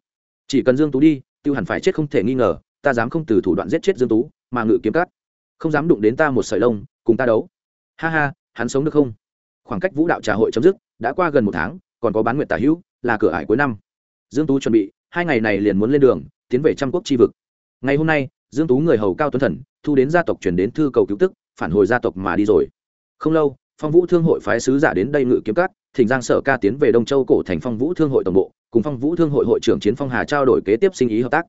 Chỉ cần dương tú đi, tiêu hẳn phải chết không thể nghi ngờ, ta dám không từ thủ đoạn giết chết dương tú, mà ngự kiếm cắt không dám đụng đến ta một sợi lông, cùng ta đấu. Ha ha, hắn sống được không? Khoảng cách vũ đạo trà hội chấm dứt, đã qua gần một tháng, còn có bán nguyện tả hữu là cửa ải cuối năm. Dương tú chuẩn bị, hai ngày này liền muốn lên đường, tiến về trăm quốc chi vực. Ngày hôm nay, dương tú người hầu cao tuấn thần, thu đến gia tộc chuyển đến thư cầu cứu tức, phản hồi gia tộc mà đi rồi. Không lâu, phong vũ thương hội phái sứ giả đến đây ngự kiếm cắt thỉnh giang sở ca tiến về đông châu cổ thành phong vũ thương hội tổng bộ, cùng phong vũ thương hội hội trưởng chiến phong hà trao đổi kế tiếp sinh ý hợp tác.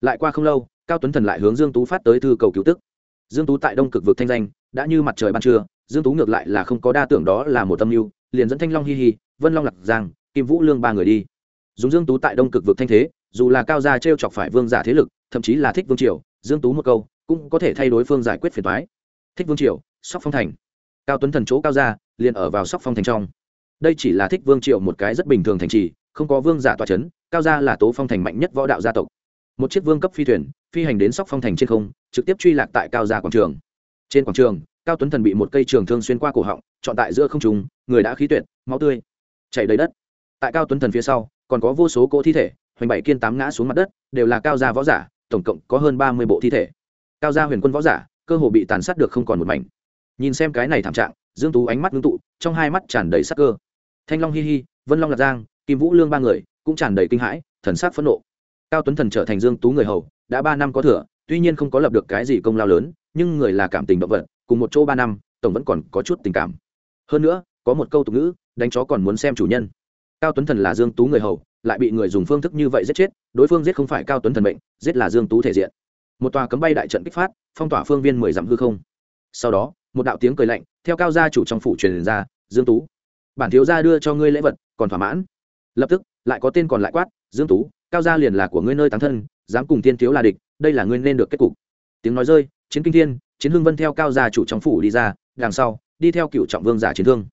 Lại qua không lâu, cao tuấn thần lại hướng dương tú phát tới thư cầu cứu tức. Dương tú tại đông cực vực thanh danh, đã như mặt trời ban trưa, dương tú ngược lại là không có đa tưởng đó là một tâm mưu, liền dẫn thanh long hi hi, vân long lạc giang kim vũ lương ba người đi. Dùng dương tú tại đông cực vực thanh thế, dù là cao gia trêu chọc phải vương giả thế lực, thậm chí là thích vương triều, dương tú một câu, cũng có thể thay đối phương giải quyết phiền toái. Thích vương triều, sóc phong thành. Cao tuấn thần chỗ cao gia, liền ở vào sóc phong thành trong. Đây chỉ là thích vương triều một cái rất bình thường thành trì, không có vương giả tòa chấn, cao gia là tố phong thành mạnh nhất võ đạo gia tộc. Một chiếc vương cấp phi thuyền, phi hành đến sóc phong thành trên không, trực tiếp truy lạc tại cao gia quảng trường. Trên quảng trường, cao tuấn thần bị một cây trường thương xuyên qua cổ họng, chọn tại giữa không trùng người đã khí tuyệt, máu tươi, chảy đầy đất tại cao tuấn thần phía sau, còn có vô số cỗ thi thể, hoành bảy kiên tám ngã xuống mặt đất, đều là cao gia võ giả, tổng cộng có hơn ba mươi bộ thi thể. Cao gia huyền quân võ giả, cơ hồ bị tàn sát được không còn một mảnh. Nhìn xem cái này thảm trạng, dương tú ánh mắt ngưng tụ, trong hai mắt tràn đầy sắc cơ. Thanh long hi hi, vân long lạc giang, kim vũ lương ba người, cũng tràn đầy kinh hãi, thần sắc phẫn nộ. Cao tuấn thần trở thành dương tú người hầu, đã ba năm có thừa, tuy nhiên không có lập được cái gì công lao lớn, nhưng người là cảm tình động vật, cùng một chỗ ba năm, tổng vẫn còn có chút tình cảm. Hơn nữa, có một câu tục ngữ, đánh chó còn muốn xem chủ nhân cao tuấn thần là dương tú người hầu, lại bị người dùng phương thức như vậy giết chết, đối phương giết không phải cao tuấn thần mệnh, giết là dương tú thể diện. Một tòa cấm bay đại trận kích phát, phong tỏa phương viên mười dặm hư không. Sau đó, một đạo tiếng cười lạnh, theo cao gia chủ trong phủ truyền ra, dương tú, bản thiếu gia đưa cho ngươi lễ vật, còn thỏa mãn. Lập tức, lại có tên còn lại quát, dương tú, cao gia liền là của ngươi nơi tán thân, dám cùng tiên thiếu là địch, đây là ngươi nên được kết cục. Tiếng nói rơi, chiến kinh thiên, chiến hương vân theo cao gia chủ trong phủ đi ra, đằng sau, đi theo cựu trọng vương giả chiến thương.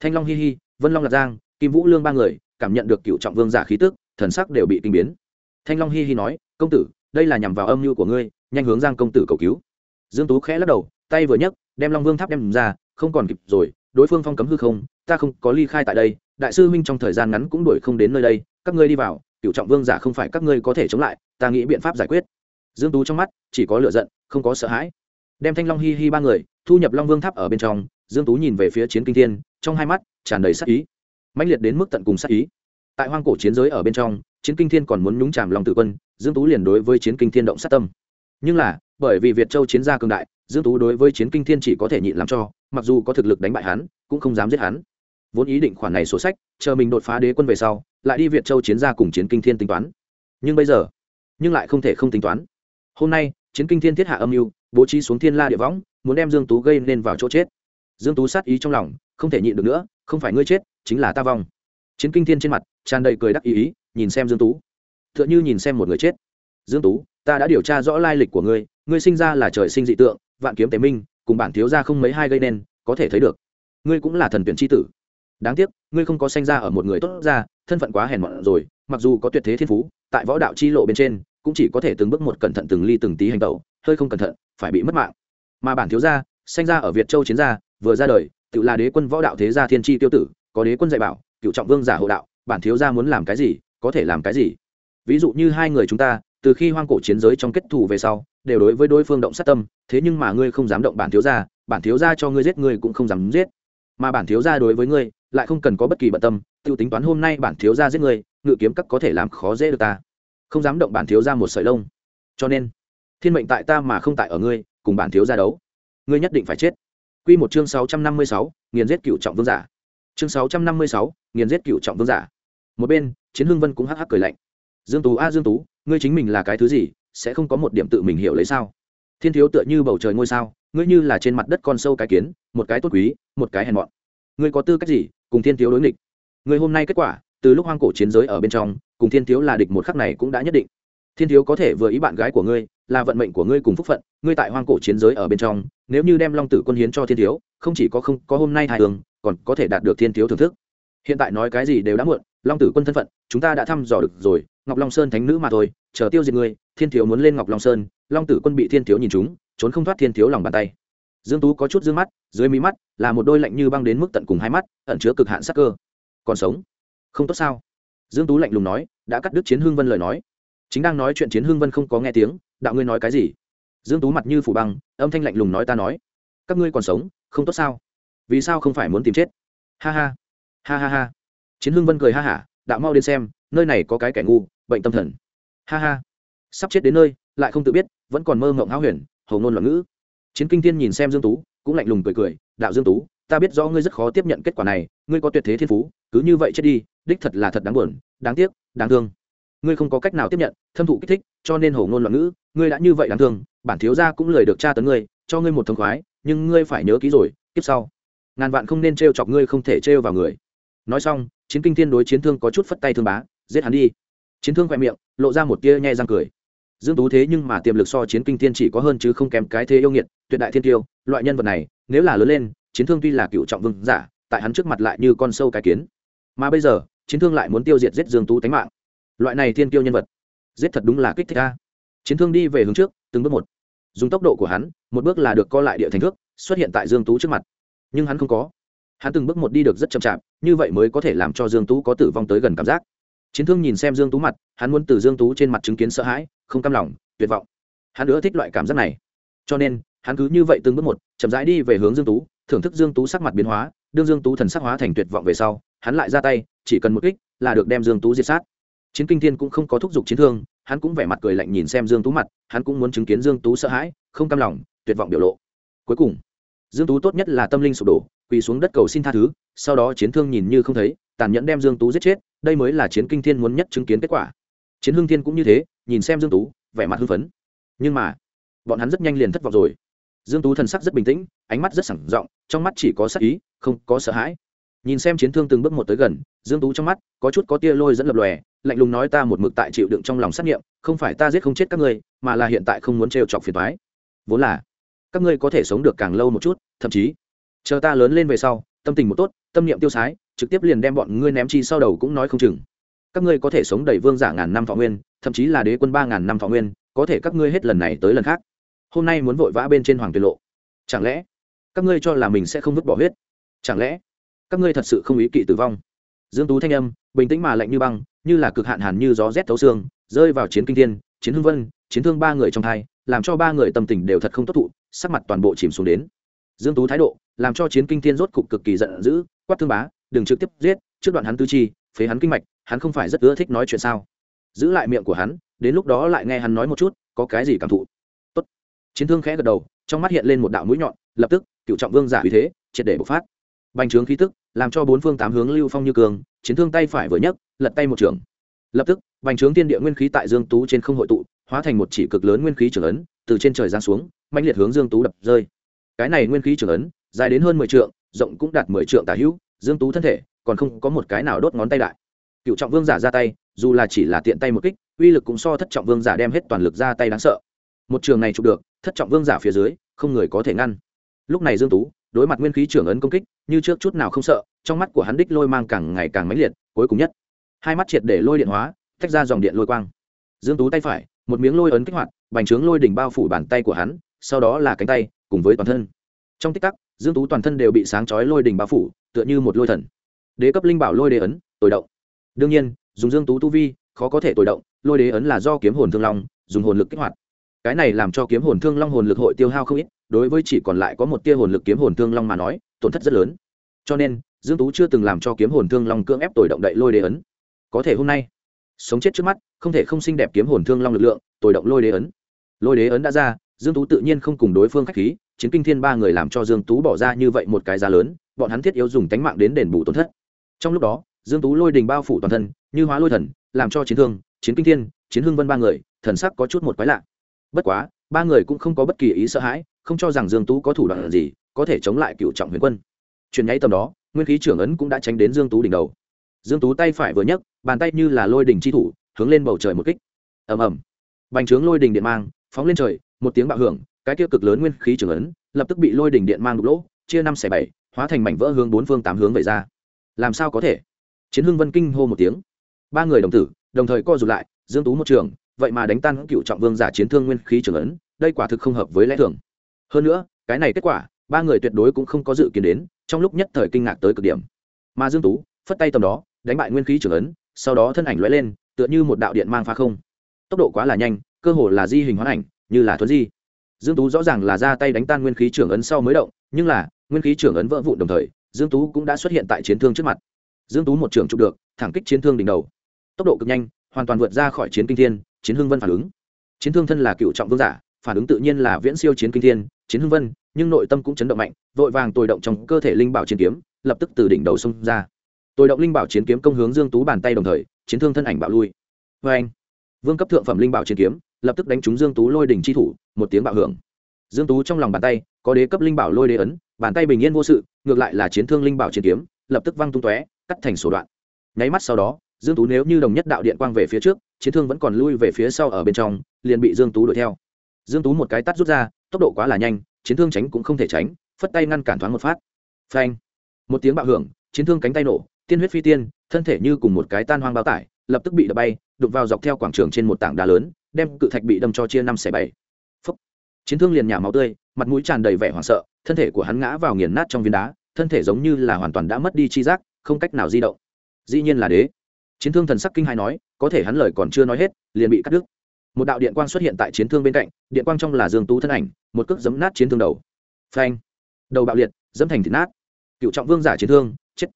Thanh long hi hi, vân long lạc giang kim vũ lương ba người cảm nhận được cựu trọng vương giả khí tức, thần sắc đều bị kinh biến. Thanh long hi hi nói, công tử, đây là nhằm vào âm mưu của ngươi, nhanh hướng giang công tử cầu cứu. Dương tú khẽ lắc đầu, tay vừa nhấc, đem long vương tháp đem ra, không còn kịp rồi, đối phương phong cấm hư không, ta không có ly khai tại đây, đại sư minh trong thời gian ngắn cũng đuổi không đến nơi đây, các ngươi đi vào, cựu trọng vương giả không phải các ngươi có thể chống lại, ta nghĩ biện pháp giải quyết. Dương tú trong mắt chỉ có lửa giận, không có sợ hãi. Đem thanh long hi hi ba người thu nhập long vương tháp ở bên trong, dương tú nhìn về phía chiến kinh thiên, trong hai mắt tràn đầy sát ý mãnh liệt đến mức tận cùng sát ý. Tại hoang cổ chiến giới ở bên trong, chiến kinh thiên còn muốn nhúng chàm long tử quân, dương tú liền đối với chiến kinh thiên động sát tâm. Nhưng là, bởi vì việt châu chiến gia cường đại, dương tú đối với chiến kinh thiên chỉ có thể nhịn làm cho, mặc dù có thực lực đánh bại hắn, cũng không dám giết hắn. Vốn ý định khoản này sổ sách, chờ mình đột phá đế quân về sau, lại đi việt châu chiến gia cùng chiến kinh thiên tính toán. Nhưng bây giờ, nhưng lại không thể không tính toán. Hôm nay, chiến kinh thiên thiết hạ âm mưu, bố trí xuống thiên la địa võng, muốn đem dương tú gây nên vào chỗ chết. Dương tú sát ý trong lòng, không thể nhịn được nữa, không phải ngươi chết chính là ta vong. Chiến kinh thiên trên mặt, tràn đầy cười đắc ý ý, nhìn xem dương tú. Tựa như nhìn xem một người chết. Dương tú, ta đã điều tra rõ lai lịch của ngươi ngươi sinh ra là trời sinh dị tượng, vạn kiếm tế minh, cùng bản thiếu gia không mấy hai gây nên, có thể thấy được. Ngươi cũng là thần tuyển chi tử. Đáng tiếc, ngươi không có sinh ra ở một người tốt ra thân phận quá hèn mọn rồi, mặc dù có tuyệt thế thiên phú, tại võ đạo chi lộ bên trên, cũng chỉ có thể từng bước một cẩn thận từng ly từng tí hành tẩu, hơi không cẩn thận, phải bị mất mạng. Mà bản thiếu gia sanh ra ở việt châu chiến gia, vừa ra đời, tự là đế quân võ đạo thế gia thiên tri tiêu tử có đế quân dạy bảo cựu trọng vương giả hộ đạo bản thiếu gia muốn làm cái gì có thể làm cái gì. Ví dụ như hai người chúng ta từ khi hoang cổ chiến giới trong kết thù về sau đều đối với đối phương động sát tâm thế nhưng mà ngươi không dám động bản thiếu gia bản thiếu gia cho ngươi giết ngươi cũng không dám giết. Mà bản thiếu gia đối với ngươi lại không cần có bất kỳ bận tâm tự tính toán hôm nay bản thiếu gia giết ngươi ngự kiếm các có thể làm khó dễ được ta. Không dám động bản thiếu gia một sợi lông. Cho nên thiên mệnh tại ta mà không tại ở ngươi cùng bản thiếu gia đấu. Ngươi nhất định phải chết. Quy một chương 656, nghiền giết cựu trọng vương giả. Chương 656, nghiền giết cựu trọng vương giả. Một bên, Chiến Hưng Vân cũng hắc hắc cười lạnh. Dương Tú a Dương Tú, ngươi chính mình là cái thứ gì, sẽ không có một điểm tự mình hiểu lấy sao? Thiên thiếu tựa như bầu trời ngôi sao, ngươi như là trên mặt đất con sâu cái kiến, một cái tốt quý, một cái hèn mọn. Ngươi có tư cách gì cùng Thiên thiếu đối nghịch? Ngươi hôm nay kết quả, từ lúc hoang cổ chiến giới ở bên trong, cùng Thiên thiếu là địch một khắc này cũng đã nhất định. Thiên thiếu có thể vừa ý bạn gái của ngươi, là vận mệnh của ngươi cùng phúc phận, ngươi tại hoang cổ chiến giới ở bên trong, nếu như đem long tử quân hiến cho thiên thiếu không chỉ có không có hôm nay hài hương còn có thể đạt được thiên thiếu thưởng thức. Hiện tại nói cái gì đều đã muộn long tử quân thân phận chúng ta đã thăm dò được rồi ngọc long sơn thánh nữ mà thôi chờ tiêu diệt ngươi thiên thiếu muốn lên ngọc long sơn long tử quân bị thiên thiếu nhìn chúng trốn không thoát thiên thiếu lòng bàn tay. Dương tú có chút dương mắt dưới mí mắt là một đôi lạnh như băng đến mức tận cùng hai mắt ẩn chứa cực hạn sắc cơ. Còn sống? Không tốt sao? Dương tú lạnh lùng nói đã cắt đứt chiến hương vân lời nói. Chính đang nói chuyện chiến hương vân không có nghe tiếng đạo ngươi nói cái gì? Dương tú mặt như phủ băng, âm thanh lạnh lùng nói ta nói. Các ngươi còn sống, không tốt sao? Vì sao không phải muốn tìm chết? Ha ha ha ha ha. Chiến hưng vân cười ha hả, đạo mau đến xem, nơi này có cái kẻ ngu, bệnh tâm thần. Ha ha. Sắp chết đến nơi, lại không tự biết, vẫn còn mơ mộng háo huyền, hầu ngôn loạn ngữ. Chiến kinh thiên nhìn xem dương tú, cũng lạnh lùng cười cười, đạo dương tú, ta biết rõ ngươi rất khó tiếp nhận kết quả này, ngươi có tuyệt thế thiên phú, cứ như vậy chết đi, đích thật là thật đáng buồn, đáng tiếc, đáng thương ngươi không có cách nào tiếp nhận, thâm thụ kích thích, cho nên hổ ngôn loạn ngữ, ngươi đã như vậy đáng thương, bản thiếu gia cũng lời được tra tấn ngươi, cho ngươi một thông khoái, nhưng ngươi phải nhớ kỹ rồi, kiếp sau, ngàn vạn không nên t chọc ngươi không thể trêu vào người. Nói xong, chiến kinh thiên đối chiến thương có chút phất tay thương bá, giết hắn đi. Chiến thương khoe miệng, lộ ra một tia nhe răng cười. Dương tú thế nhưng mà tiềm lực so chiến kinh thiên chỉ có hơn chứ không kém cái thế yêu nghiệt, tuyệt đại thiên tiêu, loại nhân vật này, nếu là lớn lên, chiến thương tuy là cựu trọng vương giả, tại hắn trước mặt lại như con sâu cái kiến. Mà bây giờ, chiến thương lại muốn tiêu diệt giết dương tú tánh mạng loại này thiên tiêu nhân vật, giết thật đúng là kích thích a. Chiến thương đi về hướng trước, từng bước một. Dùng tốc độ của hắn, một bước là được co lại địa thành thước, xuất hiện tại dương tú trước mặt. Nhưng hắn không có. Hắn từng bước một đi được rất chậm chạp, như vậy mới có thể làm cho dương tú có tử vong tới gần cảm giác. Chiến thương nhìn xem dương tú mặt, hắn muốn từ dương tú trên mặt chứng kiến sợ hãi, không cam lòng, tuyệt vọng. Hắn nữa thích loại cảm giác này. Cho nên, hắn cứ như vậy từng bước một, chậm rãi đi về hướng dương tú, thưởng thức dương tú sắc mặt biến hóa, đương dương tú thần sắc hóa thành tuyệt vọng về sau, hắn lại ra tay, chỉ cần một kích là được đem dương tú diệt sát chiến kinh thiên cũng không có thúc giục chiến thương, hắn cũng vẻ mặt cười lạnh nhìn xem dương tú mặt, hắn cũng muốn chứng kiến dương tú sợ hãi, không cam lòng, tuyệt vọng biểu lộ. Cuối cùng, dương tú tốt nhất là tâm linh sụp đổ, quỳ xuống đất cầu xin tha thứ, sau đó chiến thương nhìn như không thấy, tàn nhẫn đem dương tú giết chết, đây mới là chiến kinh thiên muốn nhất chứng kiến kết quả. Chiến hương thiên cũng như thế, nhìn xem dương tú, vẻ mặt hưng phấn. Nhưng mà, bọn hắn rất nhanh liền thất vọng rồi. Dương tú thần sắc rất bình tĩnh, ánh mắt rất sảng rộng, trong mắt chỉ có sắc ý, không có sợ hãi. Nhìn xem chiến thương từng bước một tới gần, dương tú trong mắt có chút có tia lôi dẫn lập lòe lạnh lùng nói ta một mực tại chịu đựng trong lòng sát nghiệm, không phải ta giết không chết các ngươi, mà là hiện tại không muốn trêu chọc phiền thoái vốn là, các ngươi có thể sống được càng lâu một chút, thậm chí, chờ ta lớn lên về sau, tâm tình một tốt, tâm niệm tiêu sái, trực tiếp liền đem bọn ngươi ném chi sau đầu cũng nói không chừng. Các ngươi có thể sống đầy vương giả ngàn năm thọ nguyên, thậm chí là đế quân ba ngàn năm thọ nguyên, có thể các ngươi hết lần này tới lần khác. Hôm nay muốn vội vã bên trên hoàng tuyệt lộ. Chẳng lẽ, các ngươi cho là mình sẽ không vứt bỏ huyết? Chẳng lẽ, các ngươi thật sự không ý kỵ tử vong? Dương tú thanh âm, bình tĩnh mà lạnh như băng như là cực hạn hàn như gió rét thấu xương, rơi vào chiến kinh thiên, chiến hưng vân, chiến thương ba người trong thai, làm cho ba người tâm tình đều thật không tốt thụ, sắc mặt toàn bộ chìm xuống đến. Dương tú thái độ, làm cho chiến kinh thiên rốt cục cực kỳ giận dữ, quát thương bá, đừng trực tiếp giết, trước đoạn hắn tư chi, phế hắn kinh mạch, hắn không phải rất ưa thích nói chuyện sao? Giữ lại miệng của hắn, đến lúc đó lại nghe hắn nói một chút, có cái gì cảm thụ? Tốt. Chiến thương khẽ gật đầu, trong mắt hiện lên một đạo mũi nhọn, lập tức, cựu trọng vương giả uy thế, triệt để bộc phát. Bành trướng khí tức làm cho bốn phương tám hướng lưu phong như cường, chiến thương tay phải vừa nhấc, lật tay một trường. Lập tức, bành trướng tiên địa nguyên khí tại dương tú trên không hội tụ, hóa thành một chỉ cực lớn nguyên khí trưởng ấn, từ trên trời giáng xuống mạnh liệt hướng dương tú đập rơi. Cái này nguyên khí trưởng ấn, dài đến hơn 10 trượng, rộng cũng đạt 10 trượng tả hữu, dương tú thân thể còn không có một cái nào đốt ngón tay đại. Cựu trọng vương giả ra tay, dù là chỉ là tiện tay một kích, uy lực cũng so thất trọng vương giả đem hết toàn lực ra tay đáng sợ. Một trường này chụp được, thất trọng vương giả phía dưới, không người có thể ngăn. Lúc này dương tú đối mặt nguyên khí trưởng ấn công kích, như trước chút nào không sợ, trong mắt của hắn đích lôi mang càng ngày càng mãnh liệt, cuối cùng nhất, hai mắt triệt để lôi điện hóa, tách ra dòng điện lôi quang. Dương tú tay phải, một miếng lôi ấn kích hoạt, bành trướng lôi đỉnh bao phủ bàn tay của hắn, sau đó là cánh tay, cùng với toàn thân. Trong tích tắc, dương tú toàn thân đều bị sáng chói lôi đỉnh bao phủ, tựa như một lôi thần. Đế cấp linh bảo lôi đế ấn, tồi động. Đương nhiên, dùng dương tú tu vi, khó có thể tồi động, lôi đế ấn là do kiếm hồn thương long, dùng hồn lực kích hoạt. Cái này làm cho kiếm hồn thương long hồn lực hội tiêu hao không ít đối với chỉ còn lại có một tia hồn lực kiếm hồn thương long mà nói, tổn thất rất lớn. Cho nên, dương tú chưa từng làm cho kiếm hồn thương long cưỡng ép tồi động đậy lôi đế ấn. Có thể hôm nay, sống chết trước mắt, không thể không xinh đẹp kiếm hồn thương long lực lượng, tồi động lôi đế ấn. Lôi đế ấn đã ra, dương tú tự nhiên không cùng đối phương khách khí, chiến kinh thiên ba người làm cho dương tú bỏ ra như vậy một cái giá lớn, bọn hắn thiết yếu dùng tánh mạng đến đền bù tổn thất. Trong lúc đó, dương tú lôi đình bao phủ toàn thân, như hóa lôi thần, làm cho chiến thương, chiến kinh thiên, chiến hưng vân ba người, thần sắc có chút một quái lạ. Bất quá, ba người cũng không có bất kỳ ý sợ hãi không cho rằng dương tú có thủ đoạn gì, có thể chống lại cựu trọng huyền quân. Chuyện nháy tầm đó, nguyên khí trưởng ấn cũng đã tránh đến dương tú đỉnh đầu. Dương tú tay phải vừa nhấc, bàn tay như là lôi đỉnh chi thủ, hướng lên bầu trời một kích. Ầm ầm. Bành trướng lôi đỉnh điện mang, phóng lên trời, một tiếng bạo hưởng, cái kia cực lớn nguyên khí trưởng ấn, lập tức bị lôi đỉnh điện mang đục lỗ, chia năm xẻ bảy, hóa thành mảnh vỡ hướng bốn phương tám hướng về ra. Làm sao có thể? Chiến hưng vân kinh hô một tiếng. Ba người đồng tử, đồng thời co rụt lại, dương tú một trường, vậy mà đánh tan cựu trọng vương giả chiến thương nguyên khí trưởng ấn, đây quả thực không hợp với lẽ thường hơn nữa, cái này kết quả, ba người tuyệt đối cũng không có dự kiến đến, trong lúc nhất thời kinh ngạc tới cực điểm. Mà dương tú, phất tay tầm đó, đánh bại nguyên khí trưởng ấn, sau đó thân ảnh lóe lên, tựa như một đạo điện mang phá không. Tốc độ quá là nhanh, cơ hồ là di hình hóa ảnh, như là thuấn di. Dương tú rõ ràng là ra tay đánh tan nguyên khí trưởng ấn sau mới động, nhưng là, nguyên khí trưởng ấn vỡ vụn đồng thời, dương tú cũng đã xuất hiện tại chiến thương trước mặt. Dương tú một trường chụp được, thẳng kích chiến thương đỉnh đầu. Tốc độ cực nhanh, hoàn toàn vượt ra khỏi chiến kinh thiên, chiến hưng vân phản ứng. Chiến thương thân là cựu trọng vương giả, phản ứng tự nhiên là viễn siêu chiến kinh thiên chiến hưng vân, nhưng nội tâm cũng chấn động mạnh, vội vàng tồi động trong cơ thể linh bảo chiến kiếm, lập tức từ đỉnh đầu xông ra. Tồi động linh bảo chiến kiếm công hướng dương tú bàn tay đồng thời, chiến thương thân ảnh bạo lui. Vê anh vương cấp thượng phẩm linh bảo chiến kiếm, lập tức đánh trúng dương tú lôi đỉnh chi thủ, một tiếng bạo hưởng. Dương tú trong lòng bàn tay, có đế cấp linh bảo lôi đế ấn, bàn tay bình yên vô sự, ngược lại là chiến thương linh bảo chiến kiếm, lập tức văng tung tóe, cắt thành sổ đoạn. Nháy mắt sau đó, dương tú nếu như đồng nhất đạo điện quang về phía trước, chiến thương vẫn còn lui về phía sau ở bên trong, liền bị dương tú đuổi theo. Dương tú một cái tắt rút ra tốc độ quá là nhanh, chiến thương tránh cũng không thể tránh, phất tay ngăn cản thoáng một phát. Phanh. Một tiếng bạo hưởng, chiến thương cánh tay nổ, tiên huyết phi tiên, thân thể như cùng một cái tan hoang bao tải, lập tức bị đập bay đục vào dọc theo quảng trường trên một tảng đá lớn, đem cự thạch bị đâm cho chia năm xẻ bảy. Phúc. chiến thương liền nhả máu tươi, mặt mũi tràn đầy vẻ hoảng sợ, thân thể của hắn ngã vào nghiền nát trong viên đá, thân thể giống như là hoàn toàn đã mất đi chi giác, không cách nào di động. Dĩ nhiên là đế. Chiến thương thần sắc kinh hai nói, có thể hắn lời còn chưa nói hết, liền bị cắt đứt một đạo điện quang xuất hiện tại chiến thương bên cạnh, điện quang trong là dương tú thân ảnh, một cước giấm nát chiến thương đầu. Phanh. Đầu bạo liệt dẫm thành thịt nát. Cựu trọng vương giả chiến thương, chết.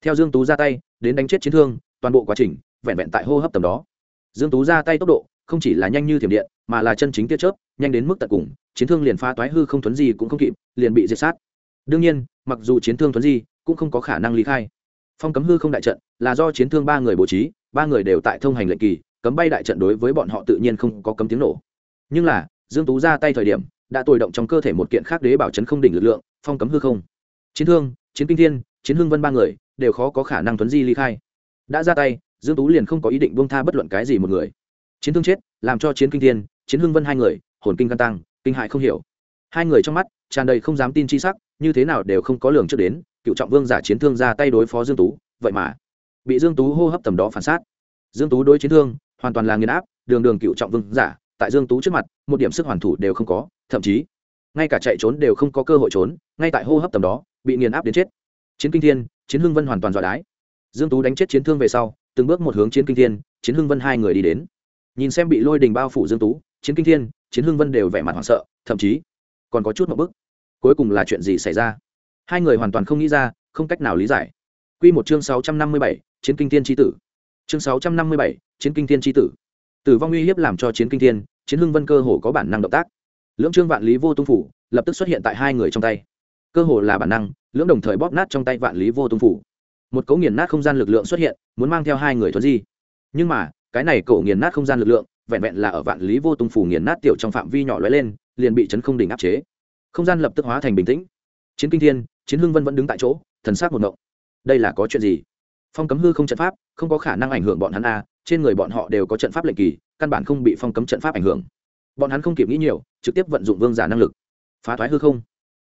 Theo dương tú ra tay, đến đánh chết chiến thương, toàn bộ quá trình vẹn vẹn tại hô hấp tầm đó. Dương tú ra tay tốc độ, không chỉ là nhanh như thiểm điện, mà là chân chính tiết chớp, nhanh đến mức tận cùng, chiến thương liền pha toái hư không thuấn gì cũng không kịp, liền bị diệt sát. Đương nhiên, mặc dù chiến thương thuấn gì cũng không có khả năng ly khai. Phong cấm hư không đại trận là do chiến thương ba người bố trí, ba người đều tại thông hành lệnh kỳ cấm bay đại trận đối với bọn họ tự nhiên không có cấm tiếng nổ. Nhưng là, dương tú ra tay thời điểm, đã tồi động trong cơ thể một kiện khác đế bảo chấn không đỉnh lực lượng, phong cấm hư không. Chiến thương, chiến kinh thiên, chiến hương vân ba người, đều khó có khả năng tuấn di ly khai. Đã ra tay, dương tú liền không có ý định buông tha bất luận cái gì một người. Chiến thương chết, làm cho chiến kinh thiên, chiến hương vân hai người, hồn kinh căng tăng, kinh hại không hiểu. Hai người trong mắt, tràn đầy không dám tin chi sắc, như thế nào đều không có lường trước đến, cựu trọng vương giả chiến thương ra tay đối phó dương tú, vậy mà bị dương tú hô hấp tầm đó phản sát dương tú đối chiến thương hoàn toàn là nghiền áp đường đường cựu trọng vương giả tại dương tú trước mặt một điểm sức hoàn thủ đều không có thậm chí ngay cả chạy trốn đều không có cơ hội trốn ngay tại hô hấp tầm đó bị nghiền áp đến chết. Chiến kinh thiên chiến hưng vân hoàn toàn dọa đái. Dương tú đánh chết chiến thương về sau từng bước một hướng chiến kinh thiên chiến hưng vân hai người đi đến. Nhìn xem bị lôi đình bao phủ dương tú chiến kinh thiên chiến hưng vân đều vẻ mặt hoảng sợ thậm chí còn có chút một bức cuối cùng là chuyện gì xảy ra? Hai người hoàn toàn không nghĩ ra không cách nào lý giải. Quy một chương 657, chiến kinh thiên chi tử. Chương 657, chiến kinh thiên chi tử. Tử vong uy hiếp làm cho chiến kinh thiên, chiến hưng vân cơ hồ có bản năng động tác. Lưỡng trương vạn lý vô tung phủ, lập tức xuất hiện tại hai người trong tay. Cơ hồ là bản năng, lưỡng đồng thời bóp nát trong tay vạn lý vô tung phủ. Một cấu nghiền nát không gian lực lượng xuất hiện, muốn mang theo hai người thuần di. Nhưng mà, cái này cổ nghiền nát không gian lực lượng, vẹn vẹn là ở vạn lý vô tung phủ nghiền nát tiểu trong phạm vi nhỏ lóe lên, liền bị chấn không đỉnh áp chế. Không gian lập tức hóa thành bình tĩnh. Chiến kinh thiên, chiến hưng vân vẫn đứng tại chỗ, thần sắc một động đây là có chuyện gì phong cấm hư không trận pháp, không có khả năng ảnh hưởng bọn hắn a, trên người bọn họ đều có trận pháp lệnh kỳ, căn bản không bị phong cấm trận pháp ảnh hưởng. Bọn hắn không kịp nghĩ nhiều, trực tiếp vận dụng vương giả năng lực. Phá thoái hư không.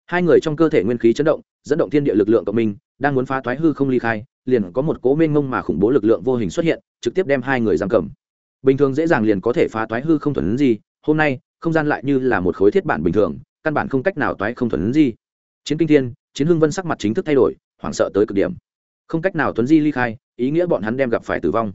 Hai người trong cơ thể nguyên khí chấn động, dẫn động thiên địa lực lượng cộng minh, đang muốn phá thoái hư không ly khai, liền có một cố mênh mông mà khủng bố lực lượng vô hình xuất hiện, trực tiếp đem hai người giam cầm. Bình thường dễ dàng liền có thể phá thoái hư không thuần gì hôm nay, không gian lại như là một khối thiết bản bình thường, căn bản không cách nào toái không thuần gì chiến kinh thiên, chiến hưng vân sắc mặt chính thức thay đổi, hoảng sợ tới cực điểm không cách nào tuấn di ly khai, ý nghĩa bọn hắn đem gặp phải tử vong.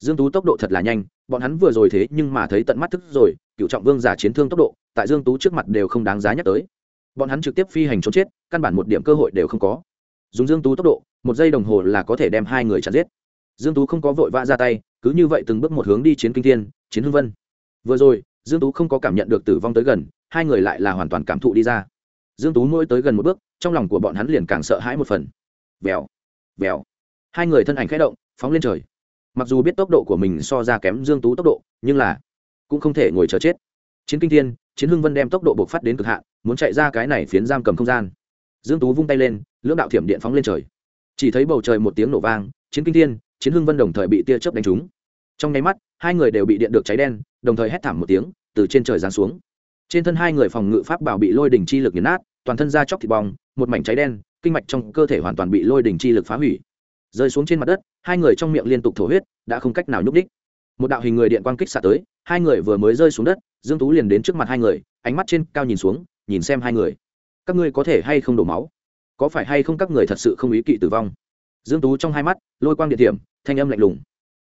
Dương tú tốc độ thật là nhanh, bọn hắn vừa rồi thế nhưng mà thấy tận mắt thức rồi, cựu trọng vương giả chiến thương tốc độ, tại dương tú trước mặt đều không đáng giá nhắc tới. Bọn hắn trực tiếp phi hành trốn chết, căn bản một điểm cơ hội đều không có. Dùng dương tú tốc độ, một giây đồng hồ là có thể đem hai người chặt giết. Dương tú không có vội vã ra tay, cứ như vậy từng bước một hướng đi chiến kinh thiên, chiến hưng vân. Vừa rồi, dương tú không có cảm nhận được tử vong tới gần, hai người lại là hoàn toàn cảm thụ đi ra. Dương tú mỗi tới gần một bước, trong lòng của bọn hắn liền càng sợ hãi một phần. Vèo vèo. Hai người thân ảnh khẽ động, phóng lên trời. Mặc dù biết tốc độ của mình so ra kém dương tú tốc độ, nhưng là cũng không thể ngồi chờ chết. Chiến kinh thiên, chiến hưng vân đem tốc độ bộc phát đến cực hạn, muốn chạy ra cái này phiến giam cầm không gian. Dương tú vung tay lên, lưỡng đạo thiểm điện phóng lên trời. Chỉ thấy bầu trời một tiếng nổ vang, chiến kinh thiên, chiến hưng vân đồng thời bị tia chớp đánh trúng. Trong nháy mắt, hai người đều bị điện được cháy đen, đồng thời hét thảm một tiếng, từ trên trời giáng xuống. Trên thân hai người phòng ngự pháp bảo bị lôi đỉnh chi lực nghiền nát, toàn thân da chóc thịt bong, một mảnh cháy đen kinh mạch trong cơ thể hoàn toàn bị lôi đỉnh chi lực phá hủy. Rơi xuống trên mặt đất, hai người trong miệng liên tục thổ huyết, đã không cách nào nhúc đích một đạo hình người điện quang kích xạ tới, hai người vừa mới rơi xuống đất, dương tú liền đến trước mặt hai người, ánh mắt trên cao nhìn xuống, nhìn xem hai người. Các ngươi có thể hay không đổ máu? Có phải hay không các người thật sự không ý kỵ tử vong? Dương tú trong hai mắt, lôi quang điện thiểm thanh âm lạnh lùng.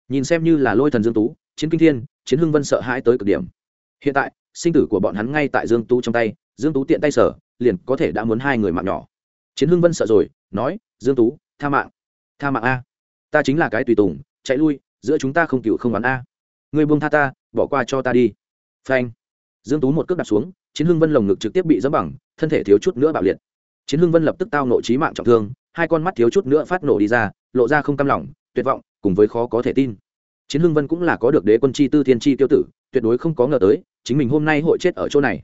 Nhìn xem như là lôi thần dương tú, chiến kinh thiên, chiến hưng vân sợ hãi tới cực điểm. Hiện tại, sinh tử của bọn hắn ngay tại dương tú trong tay, dương tú tiện tay sở, liền có thể đã muốn hai người mạng nhỏ chiến hưng vân sợ rồi, nói, dương tú, tha mạng tha mạng a. Ta chính là cái tùy tùng, chạy lui, giữa chúng ta không cựu không bắn a. Người buông tha ta, bỏ qua cho ta đi. Phanh. Dương tú một cước đạp xuống, chiến hưng vân lồng ngực trực tiếp bị dẫm bằng, thân thể thiếu chút nữa bạo liệt. Chiến hưng vân lập tức tao nộ trí mạng trọng thương, hai con mắt thiếu chút nữa phát nổ đi ra, lộ ra không cam lòng, tuyệt vọng, cùng với khó có thể tin. Chiến hưng vân cũng là có được đế quân chi tư thiên chi tiêu tử, tuyệt đối không có ngờ tới, chính mình hôm nay hội chết ở chỗ này.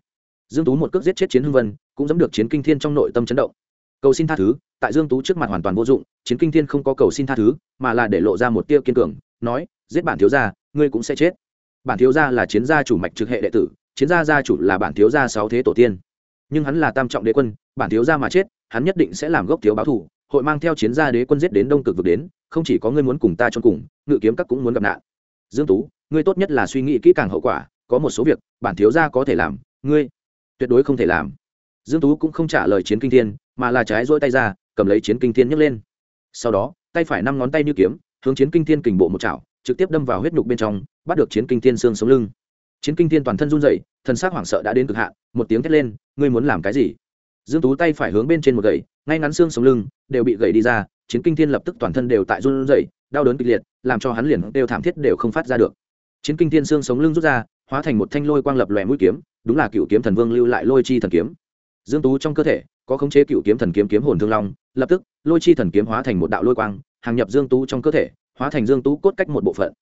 Dương tú một cước giết chết chiến hưng vân, cũng dẫm được chiến kinh thiên trong nội tâm chấn động cầu xin tha thứ, tại dương tú trước mặt hoàn toàn vô dụng, chiến kinh thiên không có cầu xin tha thứ, mà là để lộ ra một tia kiên cường, nói, giết bản thiếu gia, ngươi cũng sẽ chết. Bản thiếu gia là chiến gia chủ mạch trực hệ đệ tử, chiến gia gia chủ là bản thiếu gia sáu thế tổ tiên. Nhưng hắn là tam trọng đế quân, bản thiếu gia mà chết, hắn nhất định sẽ làm gốc thiếu báo thù, hội mang theo chiến gia đế quân giết đến đông cực vực đến, không chỉ có ngươi muốn cùng ta trong cùng, ngự kiếm các cũng muốn gặp nạn. Dương tú, ngươi tốt nhất là suy nghĩ kỹ càng hậu quả, có một số việc, bản thiếu gia có thể làm, ngươi tuyệt đối không thể làm. Dương tú cũng không trả lời chiến kinh thiên mà là trái rỗi tay ra, cầm lấy chiến kinh thiên nhấc lên. Sau đó, tay phải năm ngón tay như kiếm, hướng chiến kinh thiên kình bộ một chảo, trực tiếp đâm vào huyết nhục bên trong, bắt được chiến kinh thiên xương sống lưng. Chiến kinh thiên toàn thân run rẩy thân xác hoảng sợ đã đến cực hạn, một tiếng thét lên, ngươi muốn làm cái gì? Dương tú tay phải hướng bên trên một gậy, ngay ngắn xương sống lưng, đều bị gậy đi ra, chiến kinh thiên lập tức toàn thân đều tại run rẩy, đau đớn kịch liệt, làm cho hắn liền đều thảm thiết đều không phát ra được. Chiến kinh thiên xương sống lưng rút ra, hóa thành một thanh lôi quang lập lòe mũi kiếm, đúng là cựu kiếm thần vương lưu lại lôi chi thần kiếm. Dương tú trong cơ thể có khống chế cựu kiếm thần kiếm kiếm hồn thương long, lập tức, lôi chi thần kiếm hóa thành một đạo lôi quang, hàng nhập dương tú trong cơ thể, hóa thành dương tú cốt cách một bộ phận.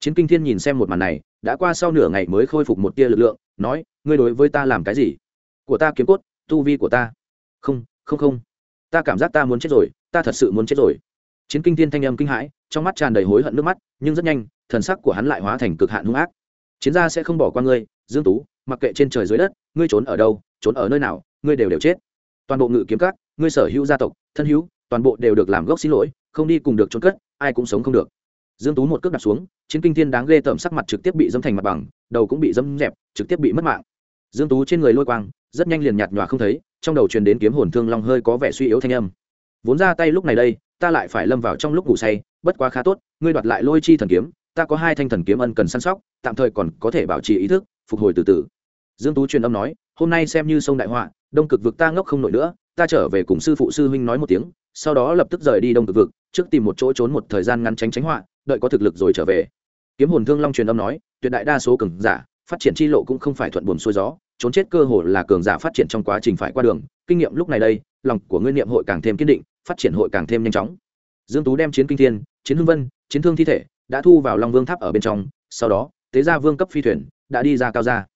Chiến kinh thiên nhìn xem một màn này, đã qua sau nửa ngày mới khôi phục một tia lực lượng, nói, ngươi đối với ta làm cái gì? Của ta kiếm cốt, tu vi của ta. Không không không. Ta cảm giác ta muốn chết rồi, ta thật sự muốn chết rồi. Chiến kinh thiên thanh âm kinh hãi, trong mắt tràn đầy hối hận nước mắt, nhưng rất nhanh, thần sắc của hắn lại hóa thành cực hạn hung ác. Chiến gia sẽ không bỏ qua ngươi, dương tú, mặc kệ trên trời dưới đất, ngươi trốn ở đâu, trốn ở nơi nào, ngươi đều đều chết toàn bộ ngự kiếm các, ngươi sở hữu gia tộc, thân hữu, toàn bộ đều được làm gốc xin lỗi, không đi cùng được trốn cất, ai cũng sống không được. Dương tú một cước đặt xuống, chiến kinh thiên đáng ghê tởm sắc mặt trực tiếp bị dâm thành mặt bằng, đầu cũng bị dâm dẹp, trực tiếp bị mất mạng. Dương tú trên người lôi quang, rất nhanh liền nhạt nhòa không thấy, trong đầu truyền đến kiếm hồn thương long hơi có vẻ suy yếu thanh âm. Vốn ra tay lúc này đây, ta lại phải lâm vào trong lúc ngủ say, bất quá khá tốt, ngươi đoạt lại lôi chi thần kiếm, ta có hai thanh thần kiếm ân cần săn sóc, tạm thời còn có thể bảo trì ý thức, phục hồi từ từ. Dương tú truyền âm nói, hôm nay xem như sông đại họa đông cực vực ta ngốc không nổi nữa, ta trở về cùng sư phụ sư huynh nói một tiếng, sau đó lập tức rời đi đông cực vực, trước tìm một chỗ trốn một thời gian ngắn tránh tránh họa, đợi có thực lực rồi trở về. Kiếm hồn thương long truyền âm nói, tuyệt đại đa số cường giả, phát triển chi lộ cũng không phải thuận buồm xuôi gió, trốn chết cơ hội là cường giả phát triển trong quá trình phải qua đường. Kinh nghiệm lúc này đây, lòng của ngươi niệm hội càng thêm kiên định, phát triển hội càng thêm nhanh chóng. Dương tú đem chiến kinh thiên, chiến hưng vân, chiến thương thi thể, đã thu vào long vương tháp ở bên trong, sau đó, tế gia vương cấp phi thuyền, đã đi ra cao gia.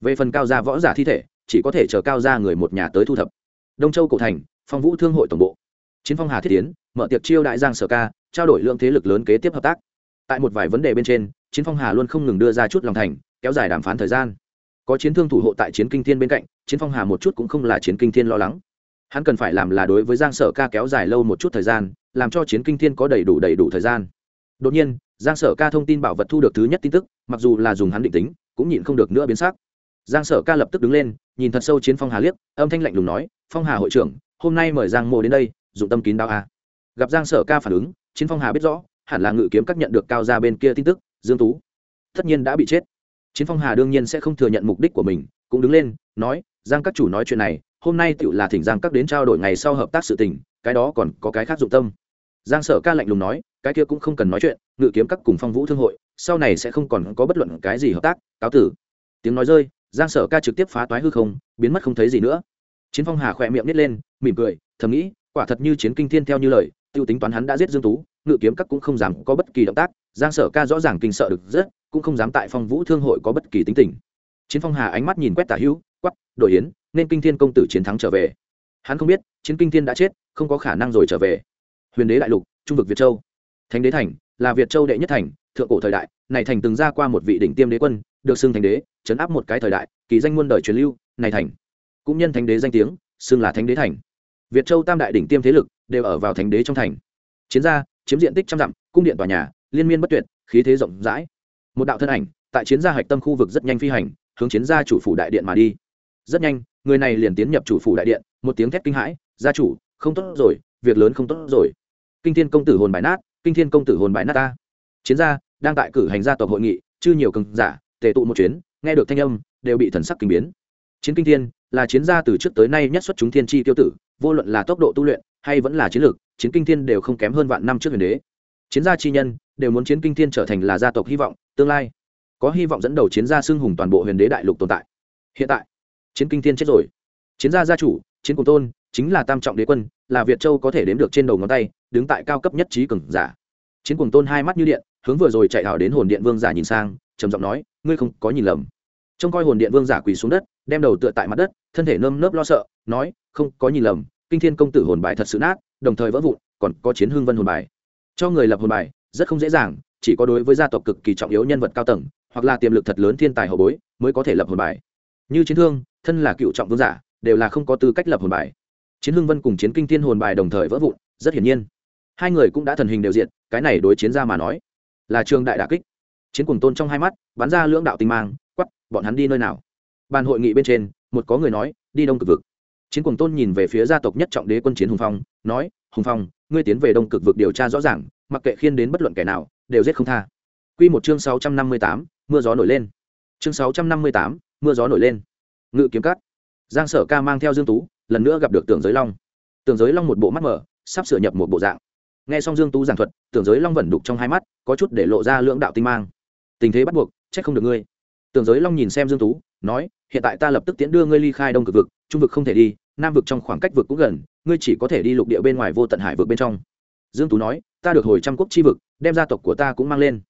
Về phần cao gia võ giả thi thể chỉ có thể chờ cao gia người một nhà tới thu thập. Đông châu cổ thành, phong vũ thương hội tổng bộ. Chiến phong hà thiết tiến mở tiệc chiêu đại giang sở ca, trao đổi lượng thế lực lớn kế tiếp hợp tác. Tại một vài vấn đề bên trên, chiến phong hà luôn không ngừng đưa ra chút lòng thành, kéo dài đàm phán thời gian. Có chiến thương thủ hộ tại chiến kinh thiên bên cạnh, chiến phong hà một chút cũng không là chiến kinh thiên lo lắng. Hắn cần phải làm là đối với giang sở ca kéo dài lâu một chút thời gian, làm cho chiến kinh thiên có đầy đủ đầy đủ thời gian. Đột nhiên, giang sở ca thông tin bảo vật thu được thứ nhất tin tức, mặc dù là dùng hắn định tính, cũng nhịn không được nữa biến sắc giang sở ca lập tức đứng lên, nhìn thật sâu chiến phong hà liếc, âm thanh lạnh lùng nói, phong hà hội trưởng, hôm nay mời giang mộ đến đây, dụng tâm kín đáo a. Gặp giang sở ca phản ứng, chiến phong hà biết rõ, hẳn là ngự kiếm các nhận được cao ra bên kia tin tức, dương tú tất nhiên đã bị chết. Chiến phong hà đương nhiên sẽ không thừa nhận mục đích của mình, cũng đứng lên, nói, giang các chủ nói chuyện này, hôm nay tựu là thỉnh giang các đến trao đổi ngày sau hợp tác sự tình, cái đó còn có cái khác dụng tâm. Giang sở ca lạnh lùng nói, cái kia cũng không cần nói chuyện, ngự kiếm các cùng phong vũ thương hội, sau này sẽ không còn có bất luận cái gì hợp tác, cáo tử. Tiếng nói rơi giang sở ca trực tiếp phá toái hư không, biến mất không thấy gì nữa. Chiến phong hà khỏe miệng nít lên, mỉm cười, thầm nghĩ, quả thật như chiến kinh thiên theo như lời, tiêu tính toán hắn đã giết dương tú, ngự kiếm các cũng không dám có bất kỳ động tác, giang sở ca rõ ràng kinh sợ được rất, cũng không dám tại phong vũ thương hội có bất kỳ tính tình. Chiến phong hà ánh mắt nhìn quét tả hữu quắp đội yến, nên kinh thiên công tử chiến thắng trở về. Hắn không biết, chiến kinh thiên đã chết, không có khả năng rồi trở về. Huyền đế đại lục, trung vực việt châu. Thánh đế thành, là việt châu đệ nhất thành, thượng cổ thời đại, này thành từng ra qua một vị đỉnh tiêm đế quân, được xưng thành đế chấn áp một cái thời đại, kỳ danh muôn đời truyền lưu, này thành. Cũng nhân thánh đế danh tiếng, xưng là thánh đế thành. Việt châu tam đại đỉnh tiêm thế lực đều ở vào thánh đế trong thành. Chiến gia, chiếm diện tích trăm dặm, cung điện tòa nhà, liên miên bất tuyệt, khí thế rộng rãi. Một đạo thân ảnh, tại chiến gia hạch tâm khu vực rất nhanh phi hành, hướng chiến gia chủ phủ đại điện mà đi. Rất nhanh, người này liền tiến nhập chủ phủ đại điện, một tiếng thét kinh hãi, gia chủ, không tốt rồi, việc lớn không tốt rồi. Kinh thiên công tử hồn bài nát, kinh thiên công tử hồn bài nát ta. Chiến gia đang tại cử hành gia tộc hội nghị chưa nhiều cường giả tề tụ một chuyến, nghe được thanh âm, đều bị thần sắc kinh biến. Chiến kinh thiên là chiến gia từ trước tới nay nhất xuất chúng thiên tri tiêu tử, vô luận là tốc độ tu luyện hay vẫn là chiến lược, chiến kinh thiên đều không kém hơn vạn năm trước huyền đế. Chiến gia chi nhân đều muốn chiến kinh thiên trở thành là gia tộc hy vọng, tương lai có hy vọng dẫn đầu chiến gia xưng hùng toàn bộ huyền đế đại lục tồn tại. Hiện tại, chiến kinh thiên chết rồi. Chiến gia gia chủ, chiến cùng tôn, chính là tam trọng đế quân, là việt châu có thể đếm được trên đầu ngón tay, đứng tại cao cấp nhất trí cường giả. Chiến cùng tôn hai mắt như điện, hướng vừa rồi chạy hào đến hồn điện vương giả nhìn sang trầm giọng nói, ngươi không có nhìn lầm. Trông coi hồn điện vương giả quỳ xuống đất, đem đầu tựa tại mặt đất, thân thể nơm nớp lo sợ, nói, không có nhìn lầm, kinh thiên công tử hồn bài thật sự nát, đồng thời vỡ vụn, còn có chiến hương vân hồn bài. Cho người lập hồn bài, rất không dễ dàng, chỉ có đối với gia tộc cực kỳ trọng yếu nhân vật cao tầng, hoặc là tiềm lực thật lớn thiên tài hậu bối, mới có thể lập hồn bài. Như chiến thương, thân là cựu trọng vương giả, đều là không có tư cách lập hồn bài. Chiến hưng vân cùng chiến kinh thiên hồn bài đồng thời vỡ vụn, rất hiển nhiên. Hai người cũng đã thần hình đều diện cái này đối chiến ra mà nói, là trường đại đà kích chiến cùng tôn trong hai mắt, bắn ra lưỡng đạo tinh mang quắp bọn hắn đi nơi nào? Bàn hội nghị bên trên, một có người nói, đi đông cực vực. Chiến cùng tôn nhìn về phía gia tộc nhất trọng đế quân chiến hùng phong, nói, hùng phong, ngươi tiến về đông cực vực điều tra rõ ràng, mặc kệ khiên đến bất luận kẻ nào, đều giết không tha. Quy một chương sáu trăm năm mươi tám, mưa gió nổi lên. Chương sáu trăm năm mươi tám, mưa gió nổi lên. Ngự kiếm cắt giang sở ca mang theo dương tú, lần nữa gặp được tưởng giới long. Tưởng giới long một bộ mắt mở, sắp sửa nhập một bộ dạng. Nghe xong dương tú giảng thuật, tưởng giới long vẩn đục trong hai mắt, có chút để lộ ra lưỡng đạo tinh mang tình thế bắt buộc, trách không được ngươi. Tường giới long nhìn xem dương tú, nói, hiện tại ta lập tức tiễn đưa ngươi ly khai đông cực vực, trung vực không thể đi, nam vực trong khoảng cách vực cũng gần, ngươi chỉ có thể đi lục địa bên ngoài vô tận hải vực bên trong. Dương tú nói, ta được hồi trăm quốc chi vực, đem gia tộc của ta cũng mang lên.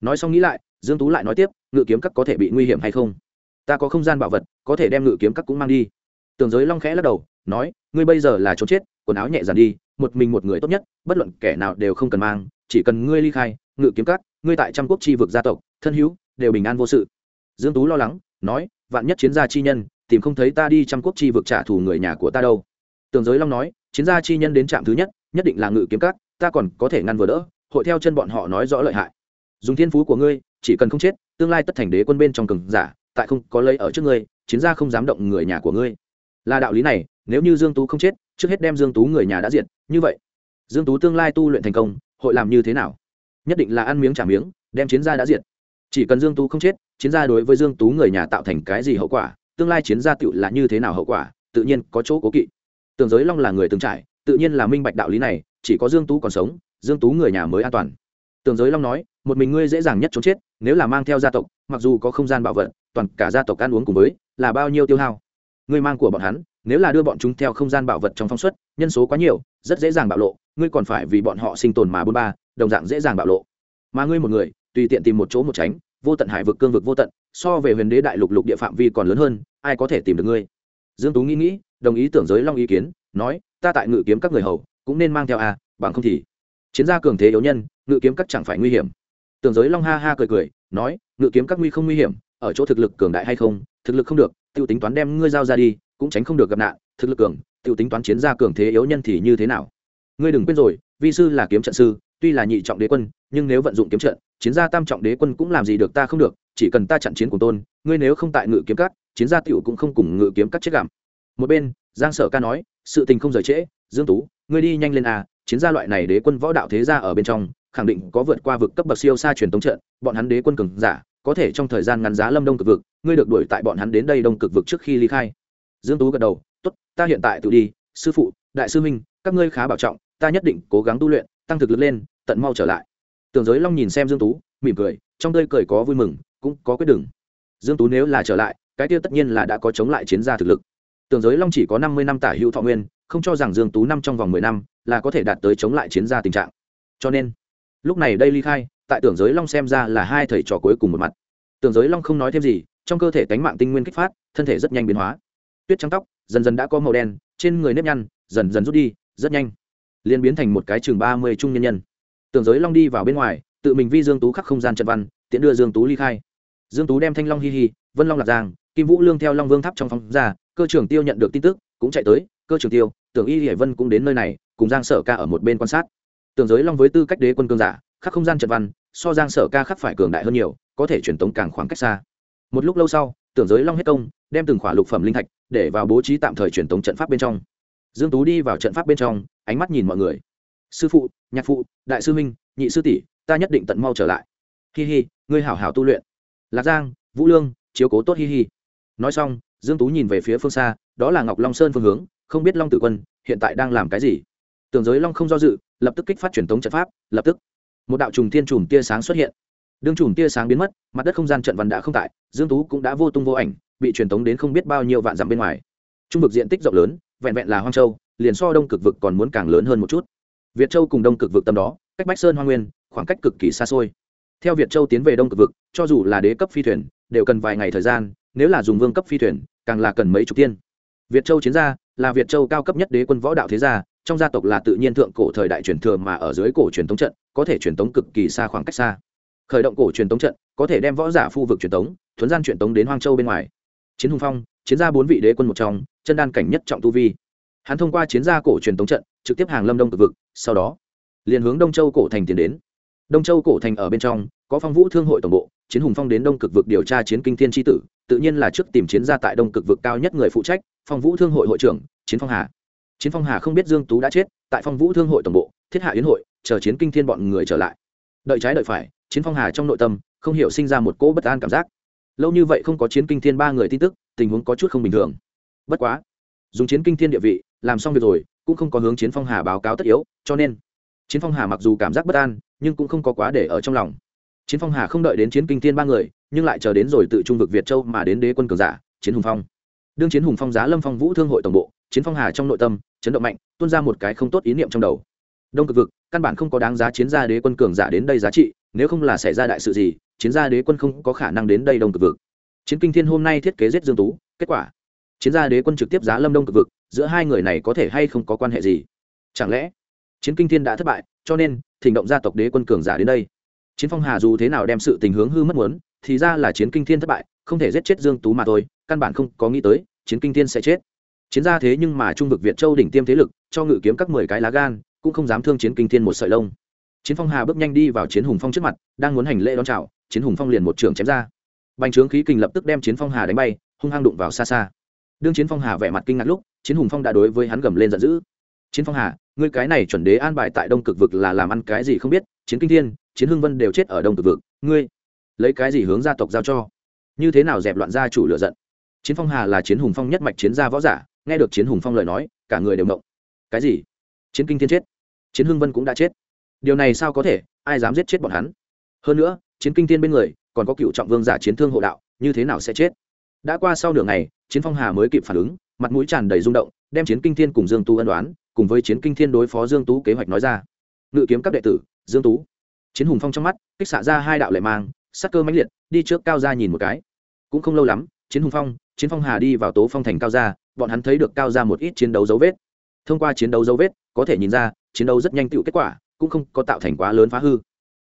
Nói xong nghĩ lại, dương tú lại nói tiếp, ngự kiếm các có thể bị nguy hiểm hay không? Ta có không gian bảo vật, có thể đem ngự kiếm các cũng mang đi. Tường giới long khẽ lắc đầu, nói, ngươi bây giờ là trốn chết, quần áo nhẹ dàn đi, một mình một người tốt nhất, bất luận kẻ nào đều không cần mang, chỉ cần ngươi ly khai, ngự kiếm các, ngươi tại trăm quốc chi vực gia tộc thân hữu, đều bình an vô sự. Dương tú lo lắng, nói, vạn nhất chiến gia chi nhân, tìm không thấy ta đi trăm quốc chi vực trả thù người nhà của ta đâu. Tường giới long nói, chiến gia chi nhân đến trạm thứ nhất nhất định là ngự kiếm các, ta còn có thể ngăn vừa đỡ, hội theo chân bọn họ nói rõ lợi hại. Dùng thiên phú của ngươi, chỉ cần không chết, tương lai tất thành đế quân bên trong cường giả, tại không có lấy ở trước ngươi, chiến gia không dám động người nhà của ngươi. Là đạo lý này, nếu như dương tú không chết, trước hết đem dương tú người nhà đã diện như vậy, dương tú tương lai tu luyện thành công, hội làm như thế nào? Nhất định là ăn miếng trả miếng, đem chiến gia đã diện chỉ cần dương tú không chết, chiến gia đối với dương tú người nhà tạo thành cái gì hậu quả, tương lai chiến gia tựu là như thế nào hậu quả, tự nhiên có chỗ cố kỵ. Tường giới long là người từng trải, tự nhiên là minh bạch đạo lý này, chỉ có dương tú còn sống, dương tú người nhà mới an toàn. Tường giới long nói, một mình ngươi dễ dàng nhất trốn chết, nếu là mang theo gia tộc, mặc dù có không gian bảo vật, toàn cả gia tộc ăn uống cùng với, là bao nhiêu tiêu hao? Ngươi mang của bọn hắn, nếu là đưa bọn chúng theo không gian bảo vật trong phong suất, nhân số quá nhiều, rất dễ dàng bạo lộ, ngươi còn phải vì bọn họ sinh tồn mà bôn ba, đồng dạng dễ dàng bạo lộ. Mà ngươi một người, tùy tiện tìm một chỗ một tránh vô tận hải vực cương vực vô tận, so về huyền đế đại lục lục địa phạm vi còn lớn hơn, ai có thể tìm được ngươi? Dương tú nghĩ nghĩ, đồng ý tưởng giới long ý kiến, nói, ta tại ngự kiếm các người hầu, cũng nên mang theo a bằng không thì chiến gia cường thế yếu nhân, ngự kiếm các chẳng phải nguy hiểm. Tưởng giới long ha ha cười cười, nói, ngự kiếm các nguy không nguy hiểm, ở chỗ thực lực cường đại hay không, thực lực không được, tiêu tính toán đem ngươi giao ra đi, cũng tránh không được gặp nạn, thực lực cường, tiêu tính toán chiến gia cường thế yếu nhân thì như thế nào? Ngươi đừng quên rồi, vi sư là kiếm trận sư tuy là nhị trọng đế quân, nhưng nếu vận dụng kiếm trận, chiến gia tam trọng đế quân cũng làm gì được ta không được, chỉ cần ta chặn chiến của tôn, ngươi nếu không tại ngự kiếm cắt chiến gia tiểu cũng không cùng ngự kiếm cắt chết gặm. Một bên, giang sở ca nói, sự tình không rời trễ, dương tú, ngươi đi nhanh lên à chiến gia loại này đế quân võ đạo thế gia ở bên trong, khẳng định có vượt qua vực cấp bậc siêu xa truyền tống trận, bọn hắn đế quân cường giả, có thể trong thời gian ngắn giá lâm đông cực vực, ngươi được đuổi tại bọn hắn đến đây đông cực vực trước khi ly khai. Dương tú gật đầu, tốt, ta hiện tại tự đi, sư phụ, đại sư minh các ngươi khá bảo trọng, ta nhất định cố gắng tu luyện tăng thực lực lên, tận mau trở lại. Tường giới long nhìn xem dương tú, mỉm cười, trong tươi cười có vui mừng, cũng có quyết đừng dương tú nếu là trở lại, cái tiêu tất nhiên là đã có chống lại chiến gia thực lực. Tường giới long chỉ có năm mươi năm tả hữu thọ nguyên, không cho rằng dương tú năm trong vòng mười năm là có thể đạt tới chống lại chiến gia tình trạng. Cho nên, lúc này đây ly khai, tại tưởng giới long xem ra là hai thầy trò cuối cùng một mặt. Tưởng giới long không nói thêm gì, trong cơ thể tánh mạng tinh nguyên kích phát, thân thể rất nhanh biến hóa. Tuyết trắng tóc, dần dần đã có màu đen, trên người nếp nhăn, dần dần rút đi, rất nhanh liền biến thành một cái chừng ba mươi trung nhân nhân. Tưởng giới long đi vào bên ngoài, tự mình vi dương tú khắc không gian trận văn tiện đưa dương tú ly khai. Dương tú đem thanh long hi hi, vân long lạc giang, kim vũ lương theo long vương tháp trong phòng ra, cơ trưởng tiêu nhận được tin tức, cũng chạy tới, cơ trưởng tiêu, tưởng y hải vân cũng đến nơi này, cùng giang sở ca ở một bên quan sát. Tưởng giới long với tư cách đế quân cương giả, khắc không gian trận văn, so giang sở ca khắc phải cường đại hơn nhiều, có thể truyền tống càng khoảng cách xa. Một lúc lâu sau, tưởng giới long hết công, đem từng khỏa lục phẩm linh thạch để vào bố trí tạm thời truyền tống trận pháp bên trong dương tú đi vào trận pháp bên trong, ánh mắt nhìn mọi người. Sư phụ, nhạc phụ, đại sư minh nhị sư tỷ, ta nhất định tận mau trở lại. Hi hi, ngươi hảo hảo tu luyện. Lạc giang, vũ lương, chiếu cố tốt hi hi. Nói xong, dương tú nhìn về phía phương xa, đó là ngọc long sơn phương hướng, không biết long tử quân hiện tại đang làm cái gì. Tưởng giới long không do dự, lập tức kích phát truyền tống trận pháp, lập tức, một đạo trùng thiên trùng tia sáng xuất hiện. Đương trùng tia sáng biến mất, mặt đất không gian trận văn đã không tại, dương tú cũng đã vô tung vô ảnh, bị truyền tống đến không biết bao nhiêu vạn dặm bên ngoài. Trung vực diện tích rộng lớn vẹn vẹn là hoang châu liền so đông cực vực còn muốn càng lớn hơn một chút. Việt châu cùng đông cực vực tầm đó cách bách sơn hoa nguyên khoảng cách cực kỳ xa xôi. Theo việt châu tiến về đông cực vực cho dù là đế cấp phi thuyền đều cần vài ngày thời gian nếu là dùng vương cấp phi thuyền càng là cần mấy chục tiên. Việt châu chiến gia là việt châu cao cấp nhất đế quân võ đạo thế gia trong gia tộc là tự nhiên thượng cổ thời đại truyền thừa mà ở dưới cổ truyền thống trận có thể truyền thống cực kỳ xa khoảng cách xa. Khởi động cổ truyền thống trận có thể đem võ giả phu vực truyền thống, thuấn gian truyền thống đến hoang châu bên ngoài. Chiến hùng phong chiến gia bốn vị đế quân một trong chân đan cảnh nhất trọng tu vi. Hắn thông qua chiến gia cổ truyền tống trận, trực tiếp hàng lâm đông cực vực, sau đó, liền hướng đông châu cổ thành tiến đến. Đông châu cổ thành ở bên trong, có phong vũ thương hội tổng bộ, chiến hùng phong đến đông cực vực điều tra chiến kinh thiên tri tử, tự nhiên là trước tìm chiến gia tại đông cực vực cao nhất người phụ trách, phong vũ thương hội hội trưởng, chiến phong hà. Chiến phong hà không biết dương tú đã chết, tại phong vũ thương hội tổng bộ, thiết hạ yến hội, chờ chiến kinh thiên bọn người trở lại. Đợi trái đợi phải, chiến phong hà trong nội tâm, không hiểu sinh ra một cỗ bất an cảm giác. Lâu như vậy không có chiến kinh thiên ba người tin tức, tình huống có chút không bình thường bất quá, dùng chiến kinh thiên địa vị, làm xong việc rồi, cũng không có hướng chiến phong hà báo cáo tất yếu, cho nên, chiến phong hà mặc dù cảm giác bất an, nhưng cũng không có quá để ở trong lòng. Chiến phong hà không đợi đến chiến kinh thiên ba người, nhưng lại chờ đến rồi tự trung vực việt châu mà đến đế quân cường giả, chiến hùng phong. Đương chiến hùng phong giá lâm phong vũ thương hội tổng bộ, chiến phong hà trong nội tâm, chấn động mạnh, tuôn ra một cái không tốt ý niệm trong đầu. Đông cực vực, căn bản không có đáng giá chiến gia đế quân cường giả đến đây giá trị, nếu không là xảy ra đại sự gì, chiến gia đế quân không có khả năng đến đây đông cực vực. Chiến kinh thiên hôm nay thiết kế giết dương tú, kết quả chiến gia đế quân trực tiếp giá lâm đông cực vực, giữa hai người này có thể hay không có quan hệ gì? Chẳng lẽ chiến kinh thiên đã thất bại, cho nên thỉnh động gia tộc đế quân cường giả đến đây? Chiến phong hà dù thế nào đem sự tình hướng hư mất muốn, thì ra là chiến kinh thiên thất bại, không thể giết chết dương tú mà thôi, căn bản không có nghĩ tới chiến kinh thiên sẽ chết. Chiến gia thế nhưng mà trung vực việt châu đỉnh tiêm thế lực, cho ngự kiếm các mười cái lá gan, cũng không dám thương chiến kinh thiên một sợi lông. Chiến phong hà bước nhanh đi vào chiến hùng phong trước mặt, đang muốn hành lễ đón chào, chiến hùng phong liền một trường chém ra. Bành trướng khí kình lập tức đem chiến phong hà đánh bay, hung hăng đụng vào xa xa đương chiến phong hà vẻ mặt kinh ngạc lúc, chiến hùng phong đã đối với hắn gầm lên giận dữ. Chiến phong hà, ngươi cái này chuẩn đế an bài tại đông cực vực là làm ăn cái gì không biết, chiến kinh thiên, chiến hưng vân đều chết ở đông cực vực, ngươi lấy cái gì hướng gia tộc giao cho? Như thế nào dẹp loạn gia chủ lựa giận? Chiến phong hà là chiến hùng phong nhất mạch chiến gia võ giả, nghe được chiến hùng phong lời nói, cả người đều động cái gì? Chiến kinh thiên chết? Chiến hưng vân cũng đã chết? Điều này sao có thể? Ai dám giết chết bọn hắn? Hơn nữa, chiến kinh thiên bên người còn có cựu trọng vương giả chiến thương hộ đạo, như thế nào sẽ chết? Đã qua sau nửa ngày chiến phong hà mới kịp phản ứng mặt mũi tràn đầy rung động đem chiến kinh thiên cùng dương tú ân đoán cùng với chiến kinh thiên đối phó dương tú kế hoạch nói ra. Ngự kiếm các đệ tử dương tú. Chiến hùng phong trong mắt kích xạ ra hai đạo lệ mang sắc cơ mãnh liệt đi trước cao ra nhìn một cái. Cũng không lâu lắm chiến hùng phong chiến phong hà đi vào tố phong thành cao gia bọn hắn thấy được cao gia một ít chiến đấu dấu vết. Thông qua chiến đấu dấu vết có thể nhìn ra chiến đấu rất nhanh tựu kết quả cũng không có tạo thành quá lớn phá hư.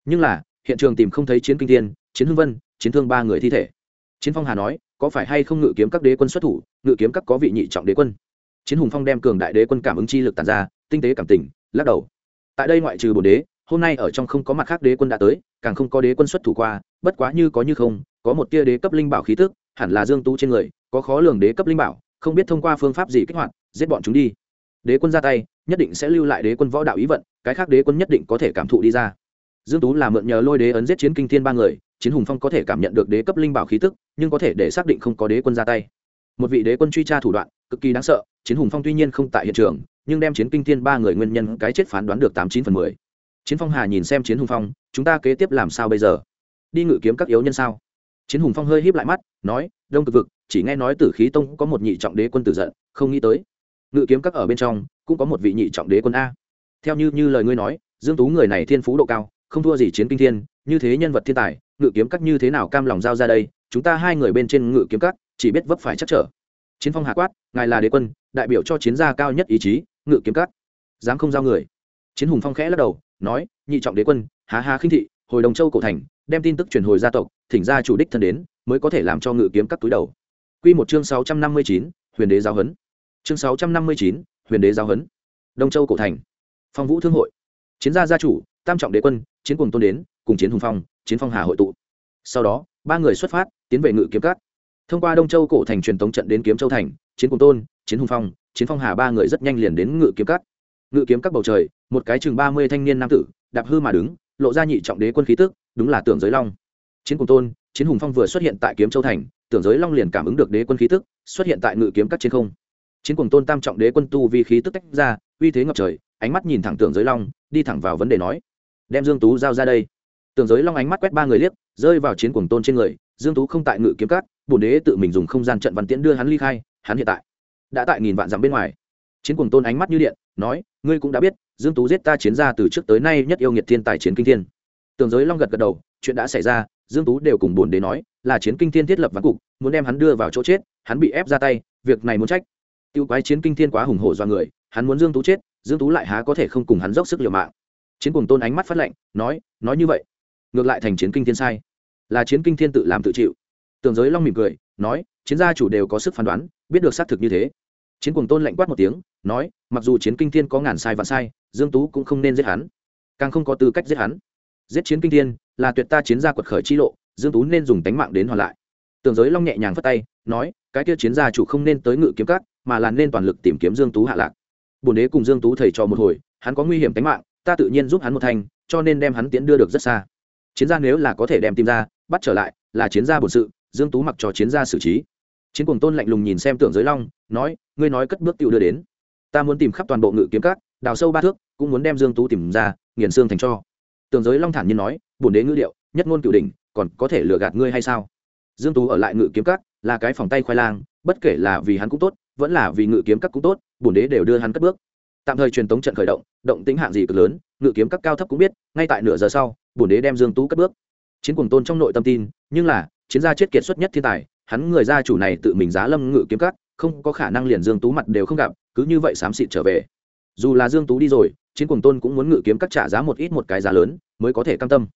Nhưng là hiện trường tìm không thấy chiến kinh thiên, chiến hưng vân chiến thương ba người thi thể. Chiến phong hà nói có phải hay không ngự kiếm các đế quân xuất thủ, ngự kiếm các có vị nhị trọng đế quân. Chiến hùng phong đem cường đại đế quân cảm ứng chi lực tàn ra, tinh tế cảm tình, lắc đầu. Tại đây ngoại trừ bồn đế, hôm nay ở trong không có mặt khác đế quân đã tới, càng không có đế quân xuất thủ qua, bất quá như có như không, có một tia đế cấp linh bảo khí tức, hẳn là dương tú trên người, có khó lường đế cấp linh bảo, không biết thông qua phương pháp gì kích hoạt, giết bọn chúng đi. Đế quân ra tay, nhất định sẽ lưu lại đế quân võ đạo ý vận, cái khác đế quân nhất định có thể cảm thụ đi ra. Dương tú là mượn nhờ lôi đế ấn giết chiến kinh thiên ba người chiến hùng phong có thể cảm nhận được đế cấp linh bảo khí tức, nhưng có thể để xác định không có đế quân ra tay. Một vị đế quân truy tra thủ đoạn, cực kỳ đáng sợ, chiến hùng phong tuy nhiên không tại hiện trường, nhưng đem chiến kinh thiên ba người nguyên nhân cái chết phán đoán được tám chín phần mười. Chiến phong hà nhìn xem chiến hùng phong, chúng ta kế tiếp làm sao bây giờ? Đi ngự kiếm các yếu nhân sao? Chiến hùng phong hơi híp lại mắt, nói, đông cực vực, chỉ nghe nói tử khí tông có một nhị trọng đế quân tử giận, không nghĩ tới. Ngự kiếm các ở bên trong, cũng có một vị nhị trọng đế quân a. Theo như như lời ngươi nói, dương tú người này thiên phú độ cao, không thua gì chiến kinh thiên như thế nhân vật thiên tài, ngự kiếm cắt như thế nào cam lòng giao ra đây, chúng ta hai người bên trên ngự kiếm cắt chỉ biết vấp phải chắc trở. Chiến phong hạ quát, ngài là đế quân, đại biểu cho chiến gia cao nhất ý chí, ngự kiếm cắt dám không giao người. Chiến hùng phong khẽ lắc đầu, nói, nhị trọng đế quân, há há khinh thị, hồi đồng châu cổ thành, đem tin tức truyền hồi gia tộc, thỉnh ra chủ đích thân đến, mới có thể làm cho ngự kiếm cắt túi đầu. Quy một chương sáu trăm năm mươi chín, huyền đế giáo huấn. Chương sáu trăm năm mươi chín, huyền đế giáo huấn. Đông châu cổ thành. Phong vũ thương hội. Chiến gia gia chủ, tam trọng đế quân, chiến cuồng tôn đến cùng chiến hùng phong, chiến phong hà hội tụ sau đó, ba người xuất phát, tiến về ngự kiếm Cát. thông qua đông châu cổ thành truyền tống trận đến kiếm châu thành, chiến cùng tôn, chiến hùng phong, chiến phong hà ba người rất nhanh liền đến ngự kiếm Cát. ngự kiếm các bầu trời, một cái chừng ba mươi thanh niên nam tử, đạp hư mà đứng, lộ ra nhị trọng đế quân khí tức, đúng là tưởng giới long chiến cùng tôn, chiến hùng phong vừa xuất hiện tại kiếm châu thành, tưởng giới long liền cảm ứng được đế quân khí tức, xuất hiện tại ngự kiếm các trên không chiến cùng tôn tam trọng đế quân tu vì khí tức tách ra, uy thế ngập trời, ánh mắt nhìn thẳng tưởng giới long, đi thẳng vào vấn đề nói, đem dương tú giao ra đây tường giới long ánh mắt quét ba người liếc, rơi vào chiến cuồng tôn trên người, dương tú không tại ngự kiếm cát bổn đế tự mình dùng không gian trận văn tiễn đưa hắn ly khai, hắn hiện tại đã tại nghìn vạn dặm bên ngoài. Chiến cuồng tôn ánh mắt như điện, nói, ngươi cũng đã biết, dương tú giết ta chiến ra từ trước tới nay nhất yêu nghiệt thiên tài chiến kinh thiên. Tường giới long gật gật đầu, chuyện đã xảy ra, dương tú đều cùng bổn đế nói, là chiến kinh thiên thiết lập ván cục, muốn đem hắn đưa vào chỗ chết, hắn bị ép ra tay, việc này muốn trách. Tiêu quái chiến kinh thiên quá hùng hổ do người, hắn muốn dương tú chết, dương tú lại há có thể không cùng hắn dốc sức liều mạng. Chiến cuồng tôn ánh mắt phát lệnh, nói nói như vậy ngược lại thành chiến kinh thiên sai. Là chiến kinh thiên tự làm tự chịu. Tường giới long mỉm cười, nói, chiến gia chủ đều có sức phán đoán, biết được xác thực như thế. Chiến cuồng tôn lạnh quát một tiếng, nói, mặc dù chiến kinh thiên có ngàn sai và sai, dương tú cũng không nên giết hắn. Càng không có tư cách giết hắn. Giết chiến kinh thiên, là tuyệt ta chiến gia quật khởi chi lộ, dương tú nên dùng tánh mạng đến hoàn lại. Tường giới long nhẹ nhàng phất tay, nói, cái kia chiến gia chủ không nên tới ngự kiếm cát mà là nên toàn lực tìm kiếm dương tú hạ lạc. Bổn đế cùng dương tú thầy trò một hồi, hắn có nguy hiểm tính mạng, ta tự nhiên giúp hắn một thành, cho nên đem hắn tiến đưa được rất xa chiến gia nếu là có thể đem tìm ra bắt trở lại là chiến gia bổn sự dương tú mặc cho chiến gia xử trí. Chiến cùng tôn lạnh lùng nhìn xem tưởng giới long nói ngươi nói cất bước tiêu đưa đến. Ta muốn tìm khắp toàn bộ ngự kiếm cát đào sâu ba thước cũng muốn đem dương tú tìm ra nghiền xương thành cho. Tưởng giới long thản nhiên nói bổn đế ngữ liệu, nhất ngôn cửu đỉnh còn có thể lừa gạt ngươi hay sao? Dương tú ở lại ngự kiếm cát là cái phòng tay khoai lang bất kể là vì hắn cũng tốt vẫn là vì ngự kiếm các cũng tốt bổn đế đều đưa hắn cất bước. Tạm thời truyền tống trận khởi động động tính hạng gì cực lớn ngự kiếm các cao thấp cũng biết, ngay tại nửa giờ sau, bổn đế đem dương tú cất bước. Chiến cùng tôn trong nội tâm tin, nhưng là, chiến gia chết kiệt xuất nhất thiên tài, hắn người gia chủ này tự mình giá lâm ngự kiếm các, không có khả năng liền dương tú mặt đều không gặp, cứ như vậy xám xịt trở về. Dù là dương tú đi rồi, chiến cùng tôn cũng muốn ngự kiếm các trả giá một ít một cái giá lớn, mới có thể cam tâm.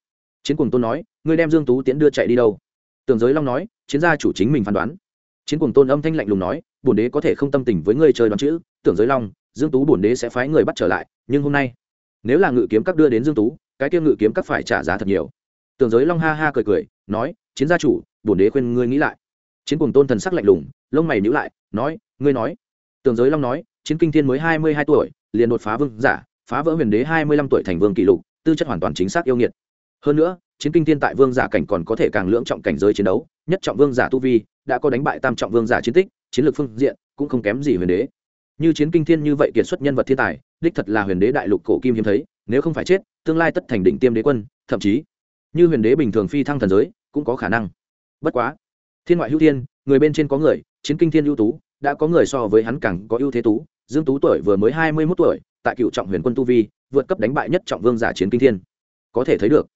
Chiến cùng tôn nói, ngươi đem dương tú tiến đưa chạy đi đâu? Tường giới long nói, chiến gia chủ chính mình phán đoán. Chiến cùng tôn âm thanh lạnh lùng nói, bổn đế có thể không tâm tình với ngươi chơi đoán chữ. Tưởng giới long, dương tú bổn đế sẽ phái người bắt trở lại, nhưng hôm nay nếu là ngự kiếm các đưa đến dương tú, cái kia ngự kiếm các phải trả giá thật nhiều. Tường giới long ha ha cười cười, nói, chiến gia chủ, bổn đế khuyên ngươi nghĩ lại. Chiến cùng tôn thần sắc lạnh lùng, lông mày nhíu lại, nói, ngươi nói. Tường giới long nói, chiến kinh thiên mới hai mươi hai tuổi, liền đột phá vương giả, phá vỡ huyền đế hai mươi lăm tuổi thành vương kỷ lục, tư chất hoàn toàn chính xác yêu nghiệt. Hơn nữa, chiến kinh thiên tại vương giả cảnh còn có thể càng lưỡng trọng cảnh giới chiến đấu, nhất trọng vương giả tu vi, đã có đánh bại tam trọng vương giả chiến tích, chiến lược phương diện cũng không kém gì huyền đế như chiến kinh thiên như vậy kiệt xuất nhân vật thiên tài, đích thật là huyền đế đại lục cổ kim hiếm thấy, nếu không phải chết, tương lai tất thành đỉnh tiêm đế quân, thậm chí, như huyền đế bình thường phi thăng thần giới, cũng có khả năng. Bất quá, thiên ngoại hữu thiên, người bên trên có người, chiến kinh thiên ưu tú, đã có người so với hắn càng có ưu thế tú, dương tú tuổi vừa mới hai mươi 21 tuổi, tại cựu trọng huyền quân tu vi, vượt cấp đánh bại nhất trọng vương giả chiến kinh thiên. Có thể thấy được,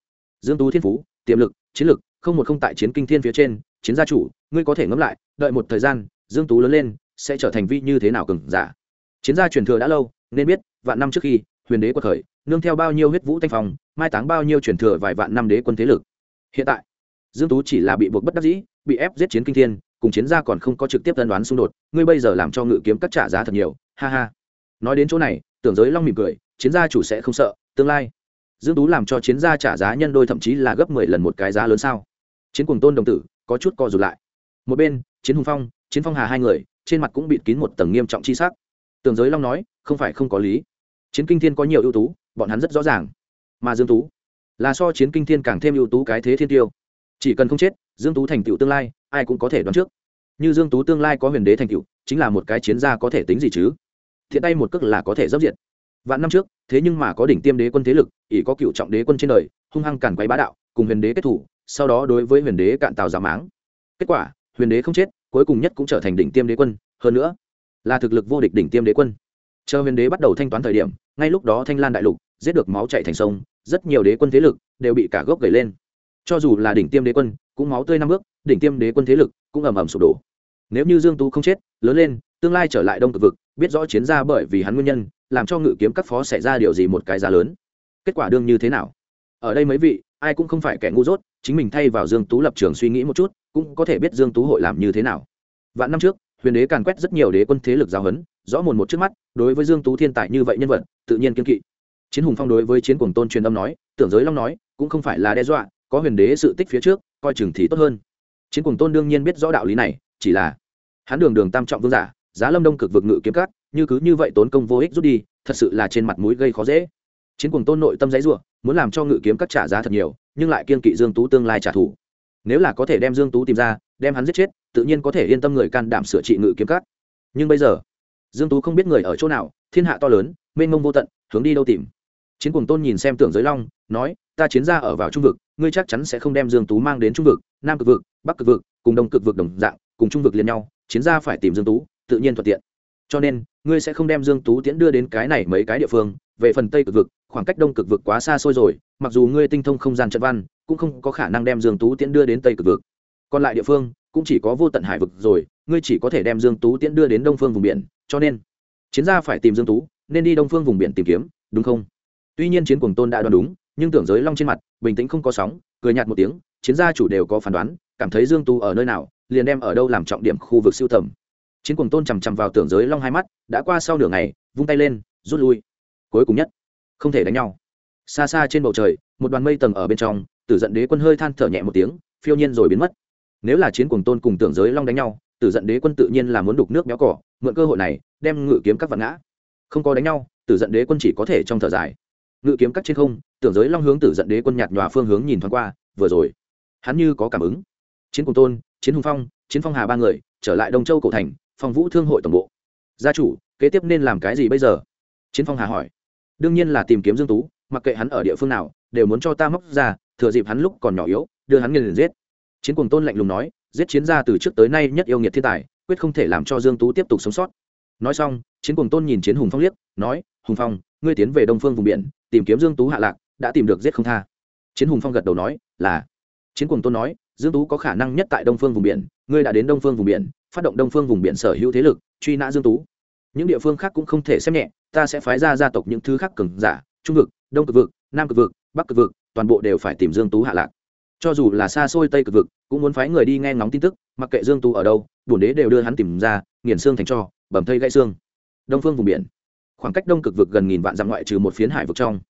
dương tú thiên phú, tiềm lực, chiến lực, không một không tại chiến kinh thiên phía trên, chiến gia chủ, ngươi có thể ngẫm lại, đợi một thời gian, dương tú lớn lên sẽ trở thành vi như thế nào cường giả. Chiến gia truyền thừa đã lâu, nên biết, vạn năm trước khi, huyền đế quật khởi, nương theo bao nhiêu huyết vũ thanh phong, mai táng bao nhiêu truyền thừa vài vạn năm đế quân thế lực. Hiện tại, dương tú chỉ là bị buộc bất đắc dĩ, bị ép giết chiến kinh thiên, cùng chiến gia còn không có trực tiếp tân đoán xung đột, ngươi bây giờ làm cho ngự kiếm cắt trả giá thật nhiều, ha ha. Nói đến chỗ này, tưởng giới long mỉm cười, chiến gia chủ sẽ không sợ, tương lai. Dương tú làm cho chiến gia trả giá nhân đôi thậm chí là gấp 10 lần một cái giá lớn sao? Chiến cùng tôn đồng tử, có chút co rụt lại. Một bên, chiến hùng phong, chiến phong hà hai người trên mặt cũng bịt kín một tầng nghiêm trọng chi sắc. Tường giới long nói, không phải không có lý. Chiến kinh thiên có nhiều ưu tú, bọn hắn rất rõ ràng. Mà dương tú, là so chiến kinh thiên càng thêm ưu tú cái thế thiên tiêu. Chỉ cần không chết, dương tú thành tựu tương lai, ai cũng có thể đoán trước. Như dương tú tương lai có huyền đế thành tựu, chính là một cái chiến gia có thể tính gì chứ? Thiện tay một cước là có thể dốc diệt. Vạn năm trước, thế nhưng mà có đỉnh tiêm đế quân thế lực, ỷ có cựu trọng đế quân trên đời, hung hăng càn quấy bá đạo, cùng huyền đế kết thủ, sau đó đối với huyền đế cạn tàu giả máng. Kết quả, huyền đế không chết cuối cùng nhất cũng trở thành đỉnh tiêm đế quân, hơn nữa, là thực lực vô địch đỉnh tiêm đế quân. Chờ huyền đế bắt đầu thanh toán thời điểm, ngay lúc đó thanh lan đại lục giết được máu chạy thành sông, rất nhiều đế quân thế lực đều bị cả gốc gầy lên. Cho dù là đỉnh tiêm đế quân, cũng máu tươi năm bước, đỉnh tiêm đế quân thế lực cũng ầm ầm sụp đổ. Nếu như dương tú không chết, lớn lên, tương lai trở lại đông cực vực, biết rõ chiến ra bởi vì hắn nguyên nhân, làm cho ngự kiếm các phó xảy ra điều gì một cái giá lớn. Kết quả đương như thế nào? Ở đây mấy vị, ai cũng không phải kẻ ngu dốt chính mình thay vào dương tú lập trường suy nghĩ một chút, cũng có thể biết dương tú hội làm như thế nào. Vạn năm trước, huyền đế càn quét rất nhiều đế quân thế lực giáo huấn, rõ mồn một trước mắt, đối với dương tú thiên tài như vậy nhân vật, tự nhiên kiên kỵ. Chiến hùng phong đối với chiến cuồng tôn truyền âm nói, tưởng giới long nói, cũng không phải là đe dọa, có huyền đế sự tích phía trước, coi chừng thì tốt hơn. Chiến cuồng tôn đương nhiên biết rõ đạo lý này, chỉ là hắn đường đường tam trọng vương giả, giá lâm đông cực vực ngự kiếm cát như cứ như vậy tốn công vô ích rút đi, thật sự là trên mặt mũi gây khó dễ chiến cuồng tôn nội tâm giấy ruộng muốn làm cho ngự kiếm các trả giá thật nhiều, nhưng lại kiên kỵ dương tú tương lai trả thù. Nếu là có thể đem dương tú tìm ra, đem hắn giết chết, tự nhiên có thể yên tâm người can đảm sửa trị ngự kiếm các. Nhưng bây giờ, dương tú không biết người ở chỗ nào, thiên hạ to lớn, mênh mông vô tận, hướng đi đâu tìm. Chiến cuồng tôn nhìn xem tưởng giới long, nói, ta chiến ra ở vào trung vực, ngươi chắc chắn sẽ không đem dương tú mang đến trung vực, nam cực vực, bắc cực vực, cùng đông cực vực đồng dạng, cùng trung vực liền nhau, chiến ra phải tìm dương tú, tự nhiên thuận tiện. Cho nên, ngươi sẽ không đem dương tú tiễn đưa đến cái này mấy cái địa phương, về phần tây cực vực khoảng cách đông cực vực quá xa xôi rồi, mặc dù ngươi tinh thông không gian trận văn, cũng không có khả năng đem dương tú tiễn đưa đến tây cực vực. Còn lại địa phương, cũng chỉ có vô tận hải vực rồi, ngươi chỉ có thể đem dương tú tiễn đưa đến đông phương vùng biển, cho nên, chiến gia phải tìm dương tú, nên đi đông phương vùng biển tìm kiếm, đúng không? Tuy nhiên chiến cuồng tôn đã đoán đúng, nhưng tưởng giới long trên mặt, bình tĩnh không có sóng, cười nhạt một tiếng, chiến gia chủ đều có phán đoán, cảm thấy dương tú ở nơi nào, liền đem ở đâu làm trọng điểm khu vực siêu tầm. Chiến cuồng tôn chằm chằm vào tưởng giới long hai mắt, đã qua sau nửa ngày, vung tay lên, rút lui. Cuối cùng nhất không thể đánh nhau. Xa xa trên bầu trời, một đoàn mây tầng ở bên trong, tử giận đế quân hơi than thở nhẹ một tiếng, phiêu nhiên rồi biến mất. Nếu là chiến cùng tôn cùng tưởng giới long đánh nhau, tử giận đế quân tự nhiên là muốn đục nước béo cỏ, mượn cơ hội này, đem ngự kiếm các vạn ngã. Không có đánh nhau, tử giận đế quân chỉ có thể trong thở dài. Ngự kiếm các trên không, tưởng giới long hướng tử giận đế quân nhạt nhòa phương hướng nhìn thoáng qua, vừa rồi, hắn như có cảm ứng. Chiến cùng tôn, chiến hùng phong, chiến phong hà ba người, trở lại đông châu cổ thành phòng vũ thương hội tổng bộ. Gia chủ, kế tiếp nên làm cái gì bây giờ? Chiến phong hà hỏi đương nhiên là tìm kiếm dương tú, mặc kệ hắn ở địa phương nào, đều muốn cho ta móc ra, thừa dịp hắn lúc còn nhỏ yếu, đưa hắn nghiền giết. Chiến cuồng tôn lạnh lùng nói, giết chiến gia từ trước tới nay nhất yêu nghiệt thiên tài, quyết không thể làm cho dương tú tiếp tục sống sót. Nói xong, chiến cuồng tôn nhìn chiến hùng phong liếc, nói, hùng phong, ngươi tiến về đông phương vùng biển, tìm kiếm dương tú hạ lạc, đã tìm được giết không tha. Chiến hùng phong gật đầu nói, là. Chiến cuồng tôn nói, dương tú có khả năng nhất tại đông phương vùng biển, ngươi đã đến đông phương vùng biển, phát động đông phương vùng biển sở hữu thế lực, truy nã dương tú những địa phương khác cũng không thể xem nhẹ, ta sẽ phái ra gia tộc những thứ khác cường giả, trung vực, đông cực vực, nam cực vực, bắc cực vực, toàn bộ đều phải tìm dương tú hạ lạc. Cho dù là xa xôi tây cực vực, cũng muốn phái người đi nghe ngóng tin tức, mặc kệ dương tú ở đâu, bổn đế đều đưa hắn tìm ra, nghiền xương thành cho, bầm thây gãy xương. Đông phương vùng biển. Khoảng cách đông cực vực gần nghìn vạn dặm ngoại trừ một phiến hải vực trong.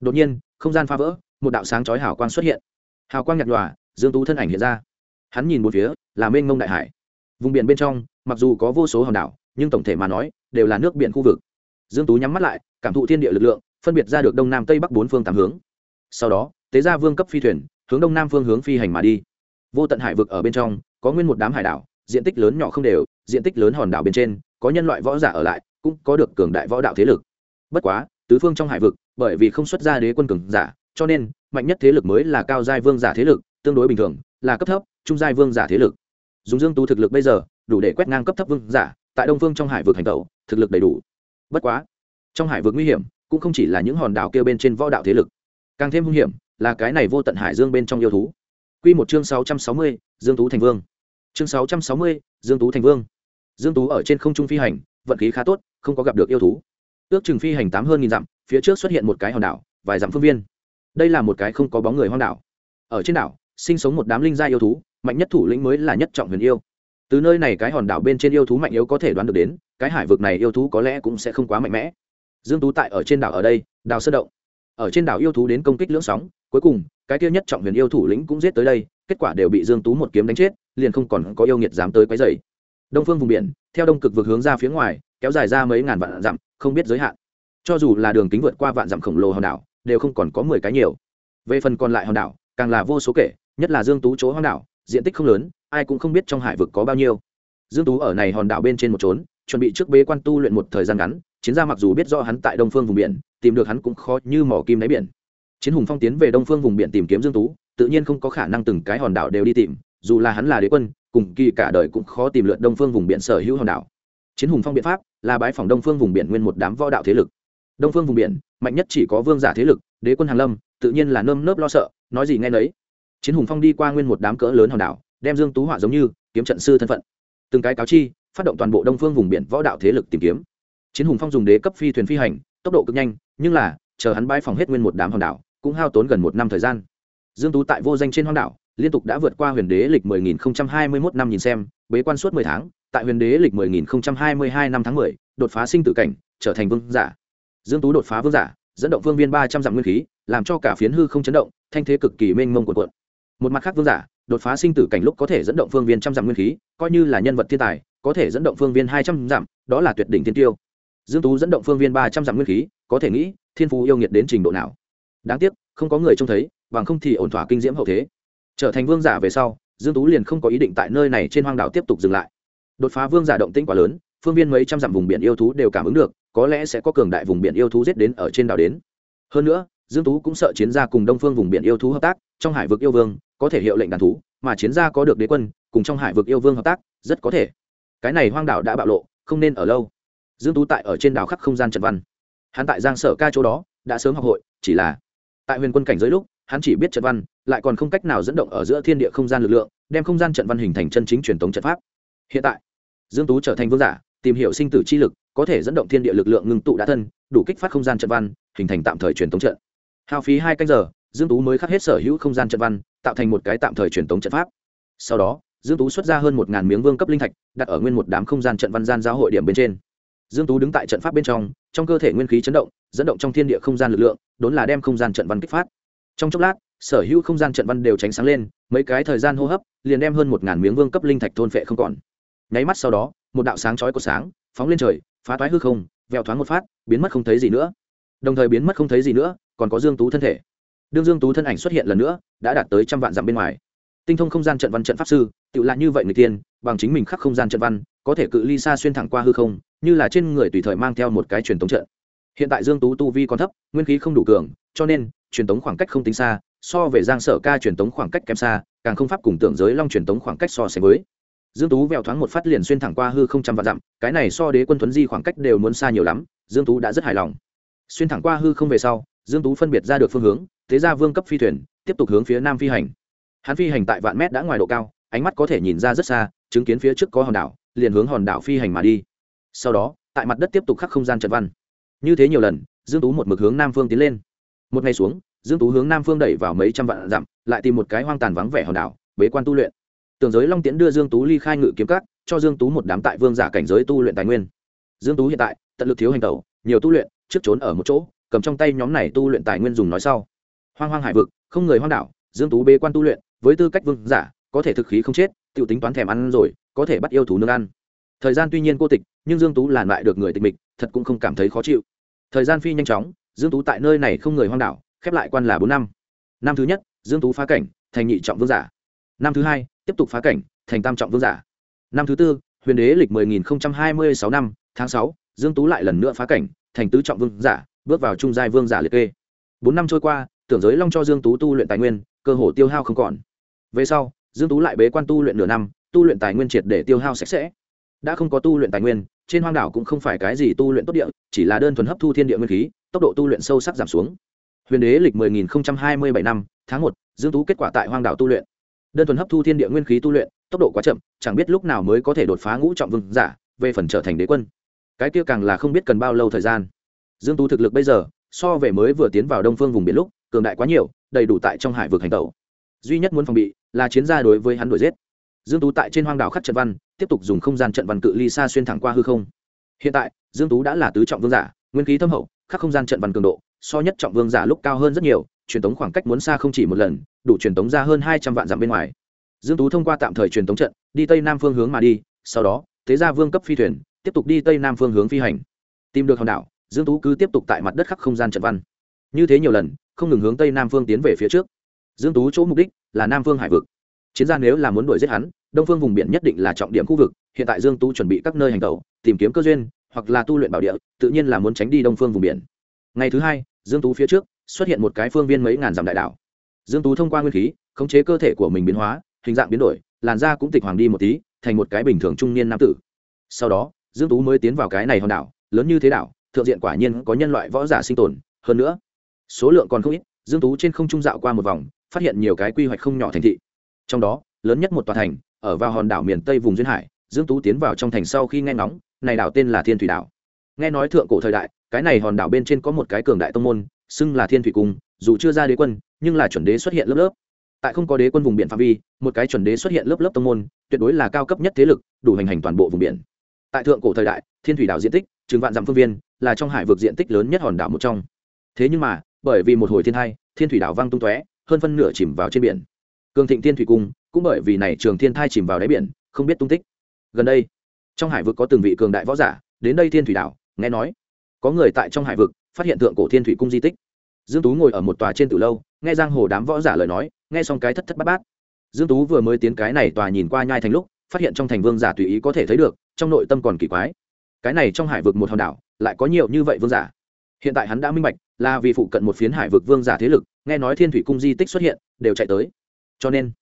Đột nhiên, không gian phá vỡ, một đạo sáng chói hào quang xuất hiện. Hào quang nhạt nhòa, dương tú thân ảnh hiện ra. Hắn nhìn một phía, là mênh mông đại hải. Vùng biển bên trong, mặc dù có vô số hòn đảo nhưng tổng thể mà nói, đều là nước biển khu vực. Dương tú nhắm mắt lại, cảm thụ thiên địa lực lượng, phân biệt ra được đông nam tây bắc bốn phương tám hướng. Sau đó, tế ra vương cấp phi thuyền, hướng đông nam phương hướng phi hành mà đi. Vô tận hải vực ở bên trong, có nguyên một đám hải đảo, diện tích lớn nhỏ không đều, diện tích lớn hòn đảo bên trên, có nhân loại võ giả ở lại, cũng có được cường đại võ đạo thế lực. Bất quá, tứ phương trong hải vực, bởi vì không xuất ra đế quân cường giả, cho nên, mạnh nhất thế lực mới là cao giai vương giả thế lực, tương đối bình thường, là cấp thấp, trung giai vương giả thế lực. Dùng dương tú thực lực bây giờ, đủ để quét ngang cấp thấp vương giả tại đông phương trong hải vực hành tẩu thực lực đầy đủ. Bất quá trong hải vực nguy hiểm cũng không chỉ là những hòn đảo kêu bên trên võ đạo thế lực. Càng thêm hung hiểm là cái này vô tận hải dương bên trong yêu thú. Quy một chương 660, dương tú thành vương. Chương 660, dương tú thành vương. Dương tú ở trên không trung phi hành vận khí khá tốt không có gặp được yêu thú. Ước chừng phi hành tám hơn nghìn dặm phía trước xuất hiện một cái hòn đảo vài dặm phương viên. Đây là một cái không có bóng người hoang đảo. Ở trên đảo sinh sống một đám linh gia yêu thú mạnh nhất thủ lĩnh mới là nhất trọng huyền yêu từ nơi này cái hòn đảo bên trên yêu thú mạnh yếu có thể đoán được đến, cái hải vực này yêu thú có lẽ cũng sẽ không quá mạnh mẽ. Dương tú tại ở trên đảo ở đây, đào sơ động. Ở trên đảo yêu thú đến công kích lưỡng sóng, cuối cùng, cái kia nhất trọng huyền yêu thủ lĩnh cũng giết tới đây, kết quả đều bị dương tú một kiếm đánh chết, liền không còn có yêu nghiệt dám tới quấy rầy. Đông phương vùng biển, theo đông cực vực hướng ra phía ngoài, kéo dài ra mấy ngàn vạn dặm, không biết giới hạn. Cho dù là đường kính vượt qua vạn dặm khổng lồ hòn đảo, đều không còn có mười cái nhiều. Về phần còn lại hòn đảo, càng là vô số kể, nhất là dương tú chỗ hòn đảo, diện tích không lớn ai cũng không biết trong hải vực có bao nhiêu. Dương tú ở này hòn đảo bên trên một trốn chuẩn bị trước bế quan tu luyện một thời gian ngắn, chiến gia mặc dù biết rõ hắn tại đông phương vùng biển, tìm được hắn cũng khó như mỏ kim đáy biển. Chiến hùng phong tiến về đông phương vùng biển tìm kiếm dương tú, tự nhiên không có khả năng từng cái hòn đảo đều đi tìm, dù là hắn là đế quân, cùng kỳ cả đời cũng khó tìm lượt đông phương vùng biển sở hữu hòn đảo. Chiến hùng phong biện pháp là bái phòng đông phương vùng biển nguyên một đám võ đạo thế lực. Đông phương vùng biển, mạnh nhất chỉ có vương giả thế lực, đế quân hàn lâm, tự nhiên là nơm nớp lo sợ, nói gì nghe nấy. Chiến hùng phong đi qua nguyên một đám cỡ lớn hòn đảo đem dương tú họa giống như kiếm trận sư thân phận. Từng cái cáo chi phát động toàn bộ đông phương vùng biển võ đạo thế lực tìm kiếm. Chiến hùng phong dùng đế cấp phi thuyền phi hành tốc độ cực nhanh nhưng là chờ hắn bãi phòng hết nguyên một đám hòn đảo cũng hao tốn gần một năm thời gian. Dương tú tại vô danh trên hoang đảo liên tục đã vượt qua huyền đế lịch 10.021 năm nhìn xem bế quan suốt 10 tháng tại huyền đế lịch 10.022 năm tháng 10, đột phá sinh tử cảnh trở thành vương giả. Dương tú đột phá vương giả dẫn động vương viên 300 dặm nguyên khí làm cho cả phiến hư không chấn động thanh thế cực kỳ mênh mông cuộn cuộn. Một mặt khác vương giả đột phá sinh tử cảnh lúc có thể dẫn động phương viên trăm dặm nguyên khí, coi như là nhân vật thiên tài, có thể dẫn động phương viên hai trăm dặm, đó là tuyệt đỉnh thiên tiêu. Dương tú dẫn động phương viên ba trăm dặm nguyên khí, có thể nghĩ, thiên phú yêu nghiệt đến trình độ nào. Đáng tiếc, không có người trông thấy, bằng không thì ổn thỏa kinh diễm hậu thế. Trở thành vương giả về sau, dương tú liền không có ý định tại nơi này trên hoang đảo tiếp tục dừng lại. Đột phá vương giả động tĩnh quá lớn, phương viên mấy trăm dặm vùng biển yêu thú đều cảm ứng được, có lẽ sẽ có cường đại vùng biển yêu thú giết đến ở trên đảo đến. Hơn nữa, dương tú cũng sợ chiến gia cùng đông phương vùng biển yêu thú hợp tác, trong hải vực yêu vương có thể hiệu lệnh đàn thú, mà chiến gia có được đế quân, cùng trong hải vực yêu vương hợp tác, rất có thể. Cái này hoang đảo đã bạo lộ, không nên ở lâu. Dương tú tại ở trên đảo khắc không gian trận văn. Hắn tại giang sở ca chỗ đó, đã sớm học hội, chỉ là tại huyền quân cảnh giới lúc, hắn chỉ biết trận văn, lại còn không cách nào dẫn động ở giữa thiên địa không gian lực lượng, đem không gian trận văn hình thành chân chính truyền thống trận pháp. Hiện tại, dương tú trở thành vương giả, tìm hiểu sinh tử chi lực, có thể dẫn động thiên địa lực lượng ngưng tụ đã thân, đủ kích phát không gian trận văn, hình thành tạm thời truyền thống trận. Hao phí hai canh giờ, dương tú mới khắc hết sở hữu không gian trận văn tạo thành một cái tạm thời truyền thống trận pháp. Sau đó, dương tú xuất ra hơn một miếng vương cấp linh thạch, đặt ở nguyên một đám không gian trận văn gian giao hội điểm bên trên. Dương tú đứng tại trận pháp bên trong trong cơ thể nguyên khí chấn động, dẫn động trong thiên địa không gian lực lượng, đốn là đem không gian trận văn kích phát. Trong chốc lát, sở hữu không gian trận văn đều tránh sáng lên, mấy cái thời gian hô hấp, liền đem hơn một miếng vương cấp linh thạch thôn phệ không còn. Nháy mắt sau đó, một đạo sáng chói của sáng, phóng lên trời, phá toái hư không, vèo thoáng một phát, biến mất không thấy gì nữa. Đồng thời biến mất không thấy gì nữa, còn có dương tú thân thể đương dương tú thân ảnh xuất hiện lần nữa, đã đạt tới trăm vạn dặm bên ngoài. Tinh thông không gian trận văn trận pháp sư tự là như vậy người tiên, bằng chính mình khắc không gian trận văn, có thể cự ly xa xuyên thẳng qua hư không, như là trên người tùy thời mang theo một cái truyền tống trận. Hiện tại dương tú tu vi còn thấp, nguyên khí không đủ cường, cho nên, truyền tống khoảng cách không tính xa, so về giang sở ca truyền tống khoảng cách kém xa, càng không pháp cùng tưởng giới long truyền tống khoảng cách so sánh với. Dương tú vèo thoáng một phát liền xuyên thẳng qua hư không trăm vạn dặm, cái này so đế quân thuấn di khoảng cách đều muốn xa nhiều lắm, dương tú đã rất hài lòng. Xuyên thẳng qua hư không về sau dương tú phân biệt ra được phương hướng, thế ra vương cấp phi thuyền, tiếp tục hướng phía nam phi hành. Hắn phi hành tại vạn mét đã ngoài độ cao, ánh mắt có thể nhìn ra rất xa, chứng kiến phía trước có hòn đảo, liền hướng hòn đảo phi hành mà đi. Sau đó, tại mặt đất tiếp tục khắc không gian trận văn. Như thế nhiều lần, dương tú một mực hướng nam phương tiến lên. Một ngày xuống, dương tú hướng nam phương đẩy vào mấy trăm vạn dặm, lại tìm một cái hoang tàn vắng vẻ hòn đảo, bế quan tu luyện. Tưởng giới long tiễn đưa dương tú ly khai ngự kiếm cát cho dương tú một đám tại vương giả cảnh giới tu luyện tài nguyên. Dương tú hiện tại, tận lực thiếu hành tẩu, nhiều tu luyện, trước trốn ở một chỗ cầm trong tay nhóm này tu luyện tài nguyên dùng nói sau. Hoang hoang hải vực, không người hoang đảo, dương tú bế quan tu luyện, với tư cách vương giả, có thể thực khí không chết tự tính toán thèm ăn rồi, có thể bắt yêu thú nương ăn. Thời gian tuy nhiên cô tịch, nhưng dương tú làn lại được người tịch mịch, thật cũng không cảm thấy khó chịu. Thời gian phi nhanh chóng, dương tú tại nơi này không người hoang đảo, khép lại quan là bốn năm. Năm thứ nhất, dương tú phá cảnh, thành nhị trọng vương giả. Năm thứ hai, tiếp tục phá cảnh, thành tam trọng vương giả. Năm thứ tư, huyền đế lịch 10.026 năm, tháng sáu, dương tú lại lần nữa phá cảnh, thành tứ trọng vương giả bước vào trung giai vương giả liệt kê. Bốn năm trôi qua, tưởng giới long cho dương tú tu luyện tài nguyên, cơ hồ tiêu hao không còn. Về sau, dương tú lại bế quan tu luyện nửa năm, tu luyện tài nguyên triệt để tiêu hao sạch sẽ. Đã không có tu luyện tài nguyên, trên hoang đảo cũng không phải cái gì tu luyện tốt địa, chỉ là đơn thuần hấp thu thiên địa nguyên khí, tốc độ tu luyện sâu sắc giảm xuống. Huyền đế lịch 10.027 năm, tháng một, dương tú kết quả tại hoang đảo tu luyện. Đơn thuần hấp thu thiên địa nguyên khí tu luyện, tốc độ quá chậm, chẳng biết lúc nào mới có thể đột phá ngũ trọng vương giả, về phần trở thành đế quân. Cái kia càng là không biết cần bao lâu thời gian dương tú thực lực bây giờ, so về mới vừa tiến vào đông phương vùng biển lúc, cường đại quá nhiều, đầy đủ tại trong hải vực hành tẩu. Duy nhất muốn phòng bị là chiến gia đối với hắn đuổi giết. Dương tú tại trên hoang đảo khắc trận văn, tiếp tục dùng không gian trận văn cự ly xa xuyên thẳng qua hư không. Hiện tại, dương tú đã là tứ trọng vương giả, nguyên khí thâm hậu, khắc không gian trận văn cường độ, so nhất trọng vương giả lúc cao hơn rất nhiều, truyền tống khoảng cách muốn xa không chỉ một lần, đủ truyền tống ra hơn hai trăm vạn dặm bên ngoài. Dương tú thông qua tạm thời truyền tống trận, đi tây nam phương hướng mà đi, sau đó, thế ra vương cấp phi thuyền, tiếp tục đi tây nam phương hướng phi hành. Tìm được hòn đảo dương tú cứ tiếp tục tại mặt đất khắc không gian trận văn. Như thế nhiều lần, không ngừng hướng tây nam phương tiến về phía trước. Dương tú chỗ mục đích là nam phương hải vực. Chiến gia nếu là muốn đuổi giết hắn, đông phương vùng biển nhất định là trọng điểm khu vực, hiện tại dương tú chuẩn bị các nơi hành tẩu, tìm kiếm cơ duyên, hoặc là tu luyện bảo địa, tự nhiên là muốn tránh đi đông phương vùng biển. Ngày thứ hai, dương tú phía trước, xuất hiện một cái phương viên mấy ngàn dặm đại đảo. Dương tú thông qua nguyên khí, khống chế cơ thể của mình biến hóa, hình dạng biến đổi, làn da cũng tịch hoàng đi một tí, thành một cái bình thường trung niên nam tử. Sau đó, dương tú mới tiến vào cái này hòn đảo, lớn như thế đảo thượng diện quả nhiên có nhân loại võ giả sinh tồn, hơn nữa, số lượng còn không ít, dương tú trên không trung dạo qua một vòng, phát hiện nhiều cái quy hoạch không nhỏ thành thị. Trong đó, lớn nhất một tòa thành, ở vào hòn đảo miền tây vùng duyên hải, dương tú tiến vào trong thành sau khi nghe ngóng, này đảo tên là thiên thủy đảo. Nghe nói thượng cổ thời đại, cái này hòn đảo bên trên có một cái cường đại tông môn, xưng là thiên thủy cung, dù chưa ra đế quân, nhưng là chuẩn đế xuất hiện lớp lớp. Tại không có đế quân vùng biển phạm vi, một cái chuẩn đế xuất hiện lớp lớp tông môn, tuyệt đối là cao cấp nhất thế lực, đủ hành hành toàn bộ vùng biển. Tại thượng cổ thời đại, thiên thủy đảo diện tích chừng vạn dặm phương viên là trong hải vực diện tích lớn nhất hòn đảo một trong. Thế nhưng mà, bởi vì một hồi thiên thai thiên thủy đảo văng tung tóe, hơn phân nửa chìm vào trên biển. Cường thịnh thiên thủy cung cũng bởi vì này trường thiên thai chìm vào đáy biển, không biết tung tích. Gần đây, trong hải vực có từng vị cường đại võ giả đến đây thiên thủy đảo, nghe nói, có người tại trong hải vực phát hiện tượng cổ thiên thủy cung di tích. Dương tú ngồi ở một tòa trên từ lâu, nghe giang hồ đám võ giả lời nói, nghe xong cái thất thất bát bát. Dương tú vừa mới tiến cái này tòa nhìn qua nhai thành lúc, phát hiện trong thành vương giả tùy ý có thể thấy được, trong nội tâm còn kỳ quái cái này trong hải vực một hòn đảo, lại có nhiều như vậy vương giả. Hiện tại hắn đã minh bạch, là vì phụ cận một phiến hải vực vương giả thế lực, nghe nói thiên thủy cung di tích xuất hiện, đều chạy tới. Cho nên,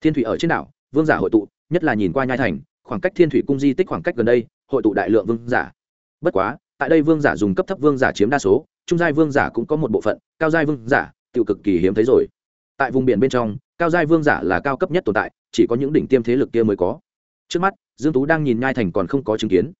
thiên thủy ở trên đảo, vương giả hội tụ, nhất là nhìn qua nhai thành, khoảng cách thiên thủy cung di tích khoảng cách gần đây, hội tụ đại lượng vương giả. Bất quá, tại đây vương giả dùng cấp thấp vương giả chiếm đa số, trung giai vương giả cũng có một bộ phận, cao giai vương giả tự cực kỳ hiếm thấy rồi. Tại vùng biển bên trong, cao giai vương giả là cao cấp nhất tồn tại, chỉ có những đỉnh tiêm thế lực kia mới có. Trước mắt, dương tú đang nhìn nhai thành còn không có chứng kiến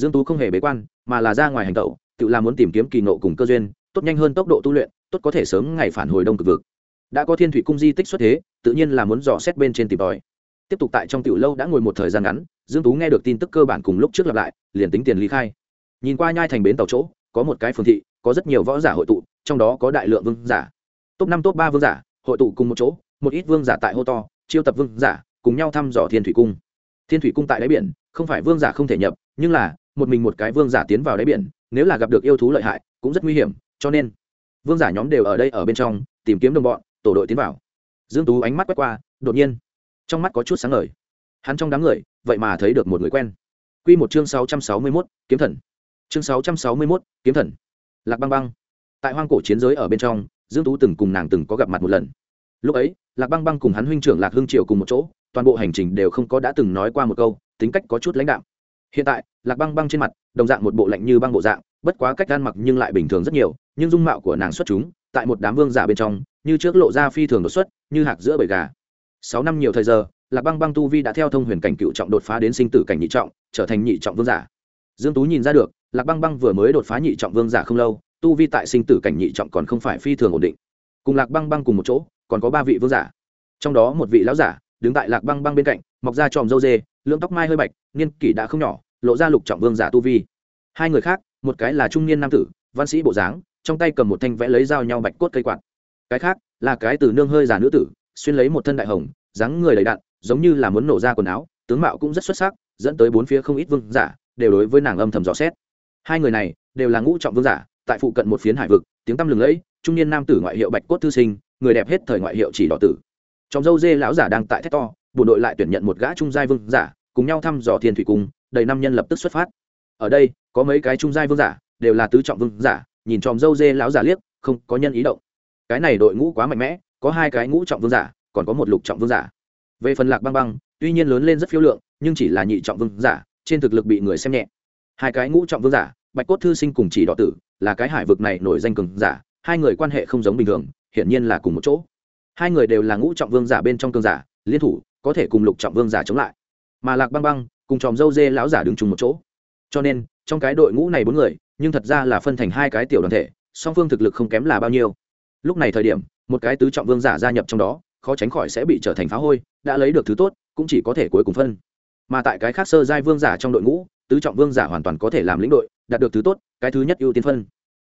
dương tú không hề bế quan, mà là ra ngoài hành tẩu, tự làm muốn tìm kiếm kỳ nộ cùng cơ duyên, tốt nhanh hơn tốc độ tu luyện, tốt có thể sớm ngày phản hồi đông cực vực. Đã có thiên thủy cung di tích xuất thế, tự nhiên là muốn dò xét bên trên tìm tòi. Tiếp tục tại trong tiểu lâu đã ngồi một thời gian ngắn, dương tú nghe được tin tức cơ bản cùng lúc trước lặp lại, liền tính tiền ly khai. Nhìn qua nhai thành bến tàu chỗ, có một cái phường thị, có rất nhiều võ giả hội tụ, trong đó có đại lượng vương giả. Top năm, top ba vương giả, hội tụ cùng một chỗ, một ít vương giả tại hô to, chiêu tập vương giả, cùng nhau thăm dò thiên thủy cung. Thiên thủy cung tại đáy biển, không phải vương giả không thể nhập, nhưng là một mình một cái vương giả tiến vào đáy biển nếu là gặp được yêu thú lợi hại cũng rất nguy hiểm cho nên vương giả nhóm đều ở đây ở bên trong tìm kiếm đồng bọn tổ đội tiến vào. Dương tú ánh mắt quét qua đột nhiên trong mắt có chút sáng ngời. Hắn trong đám người vậy mà thấy được một người quen. Quy một chương 661, kiếm thần. Chương 661, kiếm thần. Lạc băng băng. Tại hoang cổ chiến giới ở bên trong dương tú từng cùng nàng từng có gặp mặt một lần. Lúc ấy lạc băng băng cùng hắn huynh trưởng lạc hưng triều cùng một chỗ toàn bộ hành trình đều không có đã từng nói qua một câu tính cách có chút lãnh đạm hiện tại, lạc băng băng trên mặt, đồng dạng một bộ lạnh như băng bộ dạng, bất quá cách gan mặc nhưng lại bình thường rất nhiều, nhưng dung mạo của nàng xuất chúng, tại một đám vương giả bên trong, như trước lộ ra phi thường đột xuất, như hạc giữa bầy gà. Sáu năm nhiều thời giờ, lạc băng băng tu vi đã theo thông huyền cảnh cựu trọng đột phá đến sinh tử cảnh nhị trọng, trở thành nhị trọng vương giả. Dương tú nhìn ra được, lạc băng băng vừa mới đột phá nhị trọng vương giả không lâu, tu vi tại sinh tử cảnh nhị trọng còn không phải phi thường ổn định. Cùng lạc băng băng cùng một chỗ, còn có ba vị vương giả. Trong đó một vị lão giả, đứng tại lạc băng băng bên cạnh, mọc ra tròm dâu dê lưỡng tóc mai hơi bạch, niên kỷ đã không nhỏ, lộ ra lục trọng vương giả tu vi. Hai người khác, một cái là trung niên nam tử, văn sĩ bộ dáng, trong tay cầm một thanh vẽ lấy dao nhau bạch cốt cây quạt. Cái khác là cái từ nương hơi già nữ tử, xuyên lấy một thân đại hồng, dáng người đầy đạn giống như là muốn nổ ra quần áo, tướng mạo cũng rất xuất sắc, dẫn tới bốn phía không ít vương giả, đều đối với nàng âm thầm dò xét. Hai người này đều là ngũ trọng vương giả, tại phụ cận một phiến hải vực, tiếng tăm lừng lẫy, trung niên nam tử ngoại hiệu bạch cốt thư sinh, người đẹp hết thời ngoại hiệu chỉ đỏ tử. Trong dâu dê lão giả đang tại thét to bộ đội lại tuyển nhận một gã trung giai vương giả, cùng nhau thăm dò thiên thủy cung, đầy năm nhân lập tức xuất phát. Ở đây, có mấy cái trung giai vương giả, đều là tứ trọng vương giả, nhìn tròm dâu dê lão giả liếc, không có nhân ý động. Cái này đội ngũ quá mạnh mẽ, có hai cái ngũ trọng vương giả, còn có một lục trọng vương giả. Về phần lạc băng băng, tuy nhiên lớn lên rất phiêu lượng, nhưng chỉ là nhị trọng vương giả, trên thực lực bị người xem nhẹ. Hai cái ngũ trọng vương giả, bạch cốt thư sinh cùng chỉ đỏ tử, là cái hải vực này nổi danh cường giả, hai người quan hệ không giống bình thường, hiển nhiên là cùng một chỗ. Hai người đều là ngũ trọng vương giả bên trong cường giả, liên thủ có thể cùng lục trọng vương giả chống lại. Mà lạc băng băng cùng tròm dâu dê lão giả đứng chung một chỗ. Cho nên, trong cái đội ngũ này bốn người, nhưng thật ra là phân thành hai cái tiểu đoàn thể, song phương thực lực không kém là bao nhiêu. Lúc này thời điểm, một cái tứ trọng vương giả gia nhập trong đó, khó tránh khỏi sẽ bị trở thành phá hôi, đã lấy được thứ tốt, cũng chỉ có thể cuối cùng phân. Mà tại cái khác sơ giai vương giả trong đội ngũ, tứ trọng vương giả hoàn toàn có thể làm lĩnh đội, đạt được thứ tốt, cái thứ nhất ưu tiên phân.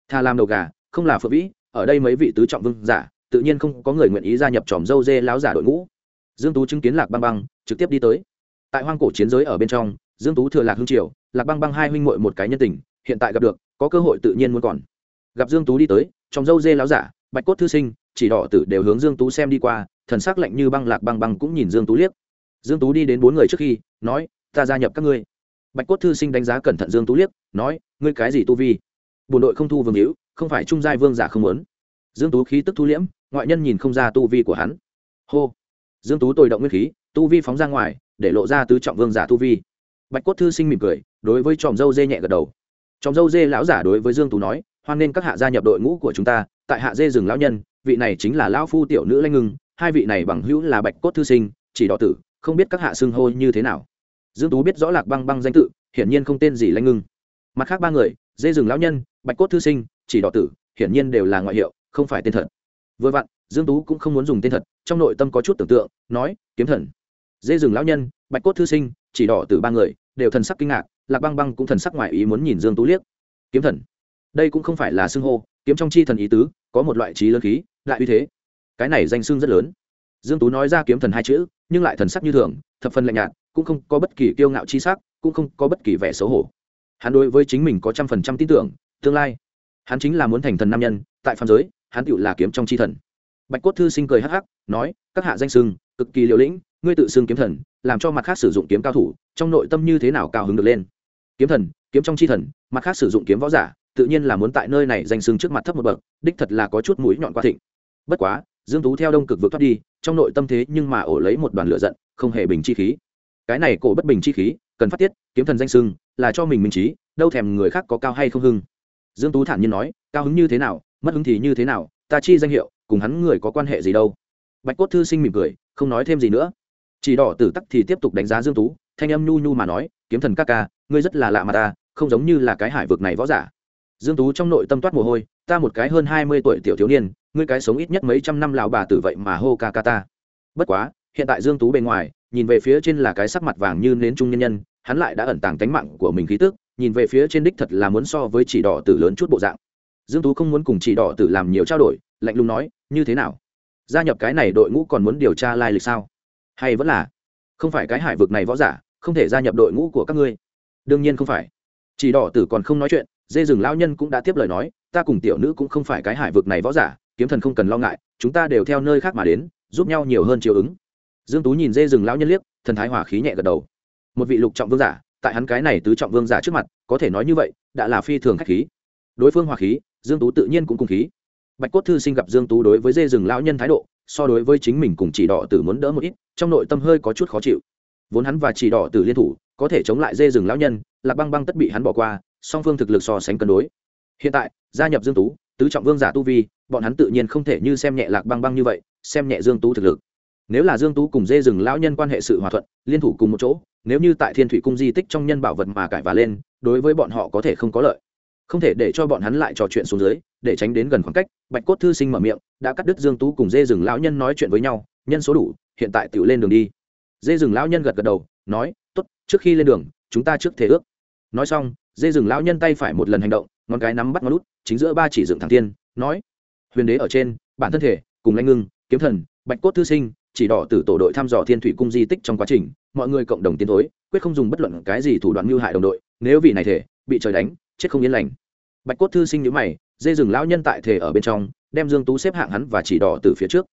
Thà làm đầu gà, không là phượng vĩ, ở đây mấy vị tứ trọng vương giả, tự nhiên không có người nguyện ý gia nhập tròm dâu dê láo giả đội ngũ dương tú chứng kiến lạc băng băng, trực tiếp đi tới. Tại hoang cổ chiến giới ở bên trong, dương tú thừa lạc hương triều, lạc băng băng hai huynh muội một cái nhân tình, hiện tại gặp được, có cơ hội tự nhiên muốn còn. Gặp dương tú đi tới, trong dâu dê láo giả, bạch cốt thư sinh, chỉ đỏ tử đều hướng dương tú xem đi qua, thần sắc lạnh như băng lạc băng băng cũng nhìn dương tú liếc. Dương tú đi đến bốn người trước khi, nói, ta gia nhập các ngươi. Bạch cốt thư sinh đánh giá cẩn thận dương tú liếc, nói, ngươi cái gì tu vi? Bộ đội không thu vương hữu, không phải trung giai vương giả không muốn. Dương tú khí tức thu liễm, ngoại nhân nhìn không ra tu vi của hắn. Hô dương tú tồi động nguyên khí, tu vi phóng ra ngoài, để lộ ra tứ trọng vương giả tu vi. Bạch cốt thư sinh mỉm cười, đối với tròm dâu dê nhẹ gật đầu. Tròm dâu dê lão giả đối với dương tú nói, hoan nên các hạ gia nhập đội ngũ của chúng ta, tại hạ dê rừng lão nhân, vị này chính là lão phu tiểu nữ lanh ngưng, hai vị này bằng hữu là bạch cốt thư sinh, chỉ đỏ tử, không biết các hạ xưng hô như thế nào. Dương tú biết rõ lạc băng băng danh tự, hiển nhiên không tên gì lanh ngưng. Mặt khác ba người, dê rừng lão nhân, bạch cốt thư sinh, chỉ đỏ tử, hiển nhiên đều là ngoại hiệu, không phải tên thật vừa vặn, dương tú cũng không muốn dùng tên thật, trong nội tâm có chút tưởng tượng, nói, kiếm thần. Dê rừng lão nhân, bạch cốt thư sinh, chỉ đỏ tử ba người, đều thần sắc kinh ngạc, lạc băng băng cũng thần sắc ngoại ý muốn nhìn dương tú liếc. Kiếm thần. Đây cũng không phải là xưng hô, kiếm trong chi thần ý tứ, có một loại trí lớn khí, lại uy thế. Cái này danh xưng rất lớn. Dương tú nói ra kiếm thần hai chữ, nhưng lại thần sắc như thường, thập phần lạnh nhạt, cũng không có bất kỳ kiêu ngạo chi sắc, cũng không có bất kỳ vẻ xấu hổ. Hắn đối với chính mình có trăm phần trăm tin tưởng, tương lai, hắn chính là muốn thành thần nam nhân, tại phạm giới hắn tựu là kiếm trong chi thần. Bạch cốt thư sinh cười hắc hắc, nói, các hạ danh sưng cực kỳ liều lĩnh, ngươi tự xưng kiếm thần, làm cho mặt khác sử dụng kiếm cao thủ, trong nội tâm như thế nào cao hứng được lên? Kiếm thần, kiếm trong chi thần, mặt khác sử dụng kiếm võ giả, tự nhiên là muốn tại nơi này danh sưng trước mặt thấp một bậc, đích thật là có chút mũi nhọn quá thịnh. Bất quá, dương tú theo đông cực vượt thoát đi, trong nội tâm thế nhưng mà ổ lấy một đoàn lửa giận, không hề bình chi khí. Cái này cổ bất bình chi khí, cần phát tiết, kiếm thần danh sưng là cho mình minh trí, đâu thèm người khác có cao hay không hưng. Dương tú thản nhiên nói, cao hứng như thế nào mất hứng thì như thế nào, ta chi danh hiệu, cùng hắn người có quan hệ gì đâu. Bạch cốt thư sinh mỉm cười, không nói thêm gì nữa. Chỉ đỏ tử tắc thì tiếp tục đánh giá dương tú, thanh âm nhu nhu mà nói, kiếm thần ca ca, ngươi rất là lạ mà ta, không giống như là cái hải vực này võ giả. Dương tú trong nội tâm toát mồ hôi, ta một cái hơn hai mươi tuổi tiểu thiếu niên, ngươi cái sống ít nhất mấy trăm năm lào bà tử vậy mà hô ca ca ta. Bất quá, hiện tại dương tú bề ngoài, nhìn về phía trên là cái sắc mặt vàng như nến trung nhân nhân, hắn lại đã ẩn tàng tánh mạng của mình khí tức, nhìn về phía trên đích thật là muốn so với chỉ đỏ tử lớn chút bộ dạng dương tú không muốn cùng chỉ đỏ tử làm nhiều trao đổi, lạnh lùng nói, như thế nào? Gia nhập cái này đội ngũ còn muốn điều tra lai lịch sao? Hay vẫn là không phải cái hải vực này võ giả, không thể gia nhập đội ngũ của các ngươi? Đương nhiên không phải. Chỉ đỏ tử còn không nói chuyện, dê rừng lão nhân cũng đã tiếp lời nói, ta cùng tiểu nữ cũng không phải cái hải vực này võ giả, kiếm thần không cần lo ngại, chúng ta đều theo nơi khác mà đến, giúp nhau nhiều hơn chiều ứng. Dương tú nhìn dê rừng lão nhân liếc, thần thái hòa khí nhẹ gật đầu. Một vị lục trọng vương giả, tại hắn cái này tứ trọng vương giả trước mặt, có thể nói như vậy, đã là phi thường khách khí. Đối phương hòa khí dương tú tự nhiên cũng cùng khí. Bạch cốt thư sinh gặp dương tú đối với dê rừng lão nhân thái độ, so đối với chính mình cùng chỉ đỏ tử muốn đỡ một ít, trong nội tâm hơi có chút khó chịu. Vốn hắn và chỉ đỏ tử liên thủ, có thể chống lại dê rừng lão nhân, lạc băng băng tất bị hắn bỏ qua, song phương thực lực so sánh cân đối. Hiện tại, gia nhập dương tú, tứ trọng vương giả tu vi, bọn hắn tự nhiên không thể như xem nhẹ lạc băng băng như vậy, xem nhẹ dương tú thực lực. Nếu là dương tú cùng dê rừng lão nhân quan hệ sự hòa thuận, liên thủ cùng một chỗ, nếu như tại thiên thủy cung di tích trong nhân bảo vật mà cải và lên, đối với bọn họ có thể không có lợi không thể để cho bọn hắn lại trò chuyện xuống dưới, để tránh đến gần khoảng cách, bạch cốt thư sinh mở miệng, đã cắt đứt dương tú cùng dê rừng lão nhân nói chuyện với nhau, nhân số đủ, hiện tại tự lên đường đi. Dê rừng lão nhân gật gật đầu, nói, tốt, trước khi lên đường, chúng ta trước thể ước. Nói xong, dê rừng lão nhân tay phải một lần hành động, ngón cái nắm bắt ngón lút, chính giữa ba chỉ dựng thẳng tiên, nói, huyền đế ở trên, bản thân thể, cùng lãnh ngưng, kiếm thần, bạch cốt thư sinh, chỉ đỏ từ tổ đội thăm dò thiên thủy cung di tích trong quá trình, mọi người cộng đồng tiến thối, quyết không dùng bất luận cái gì thủ đoạn mưu hại đồng đội, nếu vì này thể, bị trời đánh chết không yên lành. Bạch cốt thư sinh nhữ mày, dê rừng lão nhân tại thể ở bên trong, đem dương tú xếp hạng hắn và chỉ đỏ từ phía trước.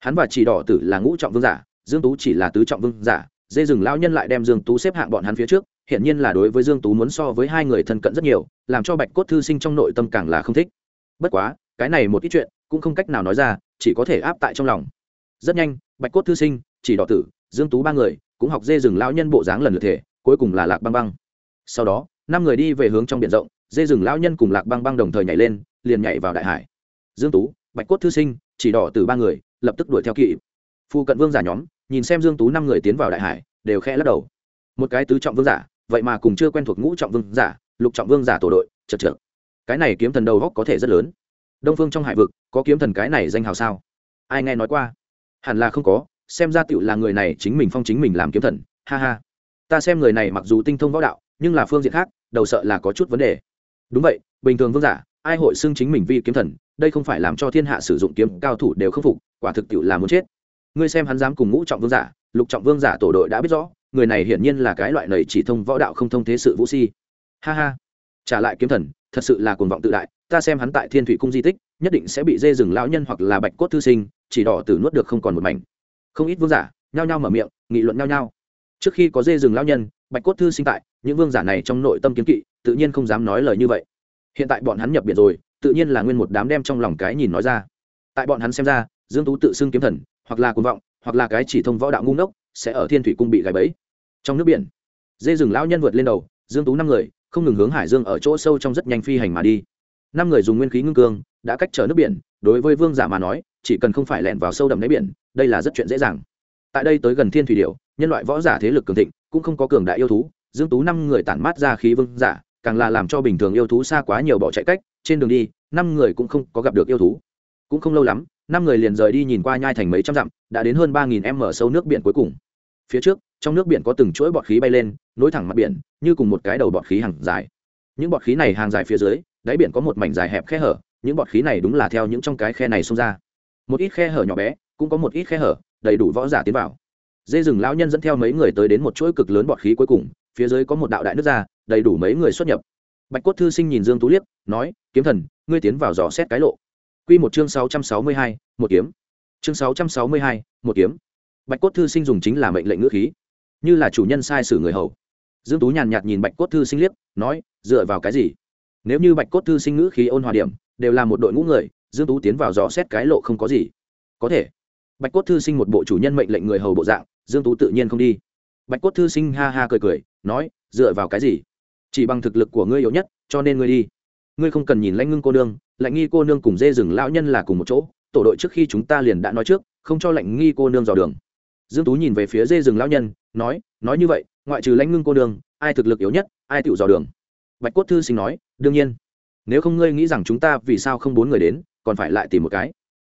Hắn và chỉ đỏ tử là ngũ trọng vương giả, dương tú chỉ là tứ trọng vương giả, dê rừng lão nhân lại đem dương tú xếp hạng bọn hắn phía trước hiện nhiên là đối với dương tú muốn so với hai người thân cận rất nhiều, làm cho bạch cốt thư sinh trong nội tâm càng là không thích. Bất quá, cái này một ít chuyện cũng không cách nào nói ra, chỉ có thể áp tại trong lòng. Rất nhanh, bạch cốt thư sinh, chỉ đỏ tử, dương tú ba người cũng học dê rừng lão nhân bộ dáng lần lượt thể cuối cùng là lạc băng băng. Sau đó năm người đi về hướng trong biển rộng, dê rừng lão nhân cùng lạc băng băng đồng thời nhảy lên, liền nhảy vào đại hải. Dương tú, bạch cốt thư sinh, chỉ đỏ từ ba người, lập tức đuổi theo kỵ. Phu cận vương giả nhóm, nhìn xem dương tú năm người tiến vào đại hải, đều khẽ lắc đầu. Một cái tứ trọng vương giả, vậy mà cùng chưa quen thuộc ngũ trọng vương giả, lục trọng vương giả tổ đội, chật chật cái này kiếm thần đầu góc có thể rất lớn. Đông phương trong hải vực, có kiếm thần cái này danh hào sao? Ai nghe nói qua? Hẳn là không có, xem ra tựu là người này chính mình phong chính mình làm kiếm thần. Ha ha. Ta xem người này mặc dù tinh thông võ đạo nhưng là phương diện khác, đầu sợ là có chút vấn đề. Đúng vậy, bình thường vương giả, ai hội xưng chính mình vi kiếm thần, đây không phải làm cho thiên hạ sử dụng kiếm cao thủ đều khâm phục, quả thực tiệu là muốn chết. Ngươi xem hắn dám cùng ngũ trọng vương giả, lục trọng vương giả tổ đội đã biết rõ, người này hiển nhiên là cái loại này chỉ thông võ đạo không thông thế sự vũ si. Ha ha. Trả lại kiếm thần, thật sự là cuồng vọng tự đại, ta xem hắn tại thiên thủy cung di tích, nhất định sẽ bị dê rừng lão nhân hoặc là bạch cốt thư sinh, chỉ đỏ tử nuốt được không còn một mảnh. Không ít vương giả, nhao nhao mở miệng, nghị luận nhao nhao. Trước khi có dê rừng lão nhân, bạch cốt thư sinh tại những vương giả này trong nội tâm kiến kỵ, tự nhiên không dám nói lời như vậy. Hiện tại bọn hắn nhập biển rồi, tự nhiên là nguyên một đám đem trong lòng cái nhìn nói ra. Tại bọn hắn xem ra, dương tú tự xưng kiếm thần, hoặc là cuồng vọng, hoặc là cái chỉ thông võ đạo ngu ngốc, sẽ ở thiên thủy cung bị gãy bẫy. Trong nước biển, dê rừng lão nhân vượt lên đầu, dương tú năm người, không ngừng hướng hải dương ở chỗ sâu trong rất nhanh phi hành mà đi. Năm người dùng nguyên khí ngưng cương, đã cách trở nước biển, đối với vương giả mà nói, chỉ cần không phải lẻn vào sâu đầm đáy biển, đây là rất chuyện dễ dàng. Tại đây tới gần thiên thủy điệu nhân loại võ giả thế lực cường thịnh, cũng không có cường đại yêu thú dương tú năm người tản mát ra khí vương giả, càng là làm cho bình thường yêu thú xa quá nhiều bỏ chạy cách, trên đường đi, năm người cũng không có gặp được yêu thú. Cũng không lâu lắm, năm người liền rời đi nhìn qua nhai thành mấy trăm dặm, đã đến hơn ba nghìn m sâu nước biển cuối cùng. Phía trước, trong nước biển có từng chuỗi bọt khí bay lên, nối thẳng mặt biển, như cùng một cái đầu bọt khí hàng dài. Những bọt khí này hàng dài phía dưới, đáy biển có một mảnh dài hẹp khe hở, những bọt khí này đúng là theo những trong cái khe này xông ra. Một ít khe hở nhỏ bé, cũng có một ít khe hở, đầy đủ võ giả tiến vào. Dê rừng lão nhân dẫn theo mấy người tới đến một chuỗi cực lớn bọt khí cuối cùng phía dưới có một đạo đại nước ra đầy đủ mấy người xuất nhập. Bạch cốt thư sinh nhìn dương tú liếc nói kiếm thần ngươi tiến vào dò xét cái lộ. Quy một chương sáu trăm sáu mươi hai, một kiếm. Chương sáu trăm sáu mươi hai, một kiếm. Bạch cốt thư sinh dùng chính là mệnh lệnh ngữ khí như là chủ nhân sai sử người hầu. Dương tú nhàn nhạt nhìn bạch cốt thư sinh liếc nói dựa vào cái gì? Nếu như bạch cốt thư sinh ngữ khí ôn hòa điểm đều là một đội ngũ người dương tú tiến vào dò xét cái lộ không có gì. Có thể. Bạch cốt thư sinh một bộ chủ nhân mệnh lệnh người hầu bộ dạng dương tú tự nhiên không đi. Bạch cốt thư sinh ha ha cười cười nói, dựa vào cái gì? Chỉ bằng thực lực của ngươi yếu nhất, cho nên ngươi đi. Ngươi không cần nhìn lãnh ngưng cô nương, lãnh nghi cô nương cùng dê rừng lão nhân là cùng một chỗ, tổ đội trước khi chúng ta liền đã nói trước, không cho lãnh nghi cô nương dò đường. Dương tú nhìn về phía dê rừng lão nhân, nói nói như vậy, ngoại trừ lãnh ngưng cô nương, ai thực lực yếu nhất, ai tự dò đường? Bạch cốt thư sinh nói, đương nhiên. Nếu không ngươi nghĩ rằng chúng ta vì sao không bốn người đến, còn phải lại tìm một cái.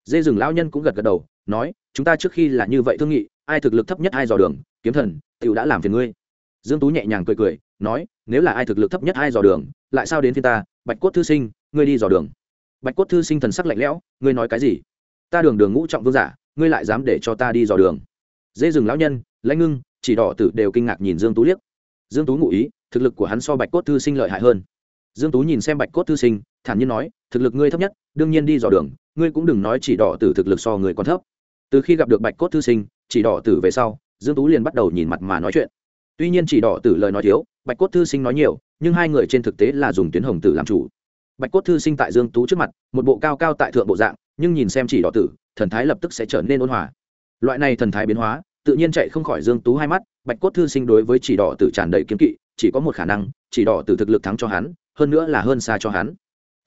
Dê rừng lão nhân cũng gật gật đầu, nói, chúng ta trước khi là như vậy thương nghị, ai thực lực thấp nhất ai dò đường, kiếm thần tựu đã làm phiền ngươi dương tú nhẹ nhàng cười cười, nói, nếu là ai thực lực thấp nhất ai dò đường, lại sao đến phía ta? Bạch cốt thư sinh, ngươi đi dò đường. Bạch cốt thư sinh thần sắc lạnh lẽo, ngươi nói cái gì? Ta đường đường ngũ trọng vương giả, ngươi lại dám để cho ta đi dò đường? Dễ dừng lão nhân, lãnh ngưng, chỉ đỏ tử đều kinh ngạc nhìn dương tú liếc. Dương tú ngụ ý, thực lực của hắn so bạch cốt thư sinh lợi hại hơn. Dương tú nhìn xem bạch cốt thư sinh, thản nhiên nói, thực lực ngươi thấp nhất, đương nhiên đi dò đường, ngươi cũng đừng nói chỉ đỏ tử thực lực so người còn thấp. Từ khi gặp được bạch cốt thư sinh, chỉ đỏ tử về sau, dương tú liền bắt đầu nhìn mặt mà nói chuyện tuy nhiên chỉ đỏ tử lời nói thiếu, bạch cốt thư sinh nói nhiều, nhưng hai người trên thực tế là dùng tuyến hồng tử làm chủ. Bạch cốt thư sinh tại dương tú trước mặt, một bộ cao cao tại thượng bộ dạng, nhưng nhìn xem chỉ đỏ tử, thần thái lập tức sẽ trở nên ôn hòa. Loại này thần thái biến hóa, tự nhiên chạy không khỏi dương tú hai mắt, bạch cốt thư sinh đối với chỉ đỏ tử tràn đầy kiếm kỵ, chỉ có một khả năng, chỉ đỏ tử thực lực thắng cho hắn, hơn nữa là hơn xa cho hắn.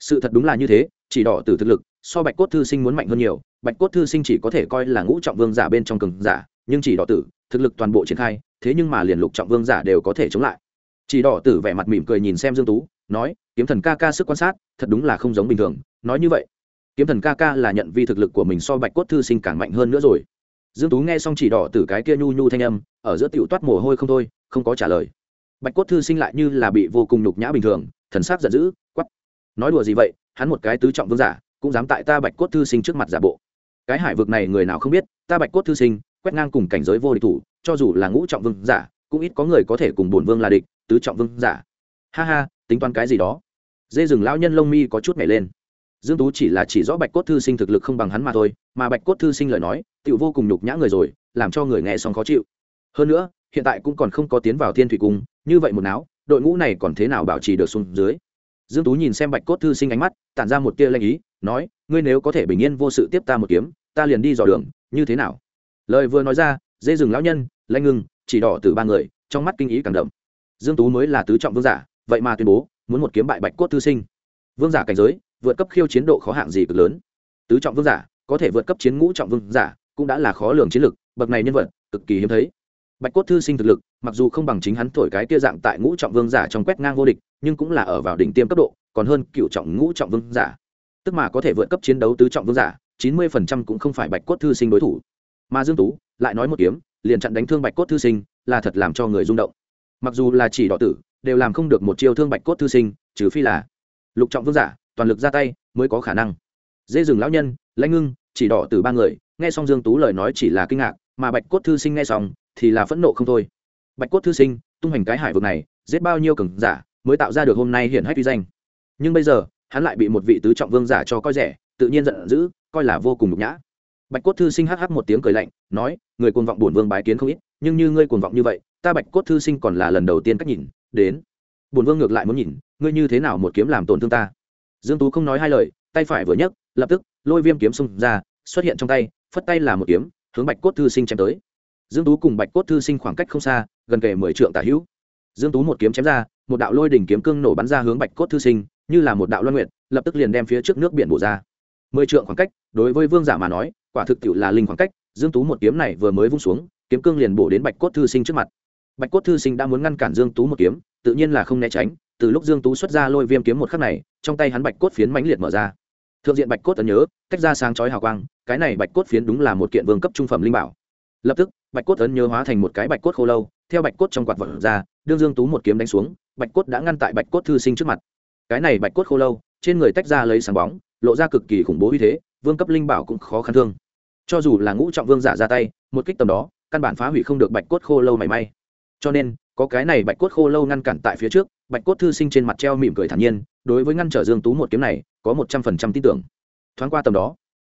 Sự thật đúng là như thế, chỉ đỏ tử thực lực, so bạch cốt thư sinh muốn mạnh hơn nhiều, bạch cốt thư sinh chỉ có thể coi là ngũ trọng vương giả bên trong cường giả, nhưng chỉ đỏ tử, thực lực toàn bộ triển khai thế nhưng mà liền lục trọng vương giả đều có thể chống lại. Chỉ đỏ tử vẻ mặt mỉm cười nhìn xem dương tú, nói, kiếm thần ca ca sức quan sát, thật đúng là không giống bình thường, nói như vậy, kiếm thần ca ca là nhận vi thực lực của mình so bạch cốt thư sinh càng mạnh hơn nữa rồi. Dương tú nghe xong chỉ đỏ tử cái kia nhu nhu thanh âm, ở giữa tiểu toát mồ hôi không thôi, không có trả lời. Bạch cốt thư sinh lại như là bị vô cùng nhục nhã bình thường, thần sắc giận dữ quắp nói đùa gì vậy, hắn một cái tứ trọng vương giả, cũng dám tại ta bạch cốt thư sinh trước mặt giả bộ. Cái hải vực này người nào không biết, ta bạch cốt thư sinh quét ngang cùng cảnh giới vô địch thủ, cho dù là ngũ trọng vương giả, cũng ít có người có thể cùng bổn vương là địch, tứ trọng vương giả. Ha ha, tính toán cái gì đó. Dê rừng lão nhân lông mi có chút nhảy lên. Dương tú chỉ là chỉ rõ bạch cốt thư sinh thực lực không bằng hắn mà thôi, mà bạch cốt thư sinh lời nói tự vô cùng nhục nhã người rồi, làm cho người nghe xong khó chịu. Hơn nữa, hiện tại cũng còn không có tiến vào thiên thủy cung, như vậy một não đội ngũ này còn thế nào bảo trì được xuống dưới? Dương tú nhìn xem bạch cốt thư sinh ánh mắt, tản ra một tia lanh ý, nói, ngươi nếu có thể bình yên vô sự tiếp ta một kiếm, ta liền đi dò đường, như thế nào? Lời vừa nói ra, dê rừng lão nhân, lanh ngưng, chỉ đỏ từ ba người, trong mắt kinh ý càng đậm. Dương tú mới là tứ trọng vương giả, vậy mà tuyên bố, muốn một kiếm bại bạch cốt thư sinh. Vương giả cảnh giới, vượt cấp khiêu chiến độ khó hạng gì cực lớn. Tứ trọng vương giả, có thể vượt cấp chiến ngũ trọng vương giả, cũng đã là khó lường chiến lực, bậc này nhân vật, cực kỳ hiếm thấy. Bạch cốt thư sinh thực lực, mặc dù không bằng chính hắn thổi cái kia dạng tại ngũ trọng vương giả trong quét ngang vô địch, nhưng cũng là ở vào đỉnh tiêm cấp độ, còn hơn cựu trọng ngũ trọng vương giả. Tức mà có thể vượt cấp chiến đấu tứ trọng vương giả, chín mươi phần trăm cũng không phải bạch cốt thư sinh đối thủ mà dương tú lại nói một kiếm, liền chặn đánh thương bạch cốt thư sinh, là thật làm cho người rung động. Mặc dù là chỉ đỏ tử, đều làm không được một chiêu thương bạch cốt thư sinh, trừ phi là lục trọng vương giả, toàn lực ra tay mới có khả năng. Dê rừng lão nhân, lãnh ngưng, chỉ đỏ từ ba người, nghe xong dương tú lời nói chỉ là kinh ngạc, mà bạch cốt thư sinh nghe xong thì là phẫn nộ không thôi. Bạch cốt thư sinh, tung hành cái hải vực này, giết bao nhiêu cường giả mới tạo ra được hôm nay hiển hách uy danh. Nhưng bây giờ, hắn lại bị một vị tứ trọng vương giả cho coi rẻ, tự nhiên giận dữ, coi là vô cùng nhục nhã bạch cốt thư sinh hắc hắc một tiếng cười lạnh, nói, người cuồng vọng bổn vương bái kiến không ít, nhưng như ngươi cuồng vọng như vậy, ta bạch cốt thư sinh còn là lần đầu tiên cách nhìn, đến. Bổn vương ngược lại muốn nhìn, ngươi như thế nào một kiếm làm tổn thương ta. Dương tú không nói hai lời, tay phải vừa nhấc, lập tức, lôi viêm kiếm xung ra, xuất hiện trong tay, phất tay là một kiếm, hướng bạch cốt thư sinh chém tới. Dương tú cùng bạch cốt thư sinh khoảng cách không xa, gần kề mười trượng tả hữu. Dương tú một kiếm chém ra, một đạo lôi đỉnh kiếm cương nổ bắn ra hướng bạch cốt thư sinh, như là một đạo loan nguyện lập tức liền đem phía trước nước biển bổ ra. Mười trượng khoảng cách, đối với vương giả mà nói quả thực tiệu là linh khoảng cách dương tú một kiếm này vừa mới vung xuống kiếm cương liền bổ đến bạch cốt thư sinh trước mặt bạch cốt thư sinh đã muốn ngăn cản dương tú một kiếm tự nhiên là không né tránh từ lúc dương tú xuất ra lôi viêm kiếm một khắc này trong tay hắn bạch cốt phiến mãnh liệt mở ra thượng diện bạch cốt ấn nhớ tách ra sáng chói hào quang cái này bạch cốt phiến đúng là một kiện vương cấp trung phẩm linh bảo lập tức bạch cốt ấn nhớ hóa thành một cái bạch cốt khô lâu theo bạch cốt trong quạt vật ra đương dương tú một kiếm đánh xuống bạch cốt đã ngăn tại bạch cốt thư sinh trước mặt cái này bạch cốt khô lâu trên người tách ra lấy sáng bóng lộ ra cực kỳ khủng bố uy thế vương cấp linh bảo cũng khó khăn thương. Cho dù là ngũ trọng vương giả ra tay, một kích tầm đó, căn bản phá hủy không được bạch cốt khô lâu mảy may. Cho nên, có cái này bạch cốt khô lâu ngăn cản tại phía trước, bạch cốt thư sinh trên mặt treo mỉm cười thản nhiên, đối với ngăn trở dương tú một kiếm này, có một trăm phần trăm tin tưởng. Thoáng qua tầm đó,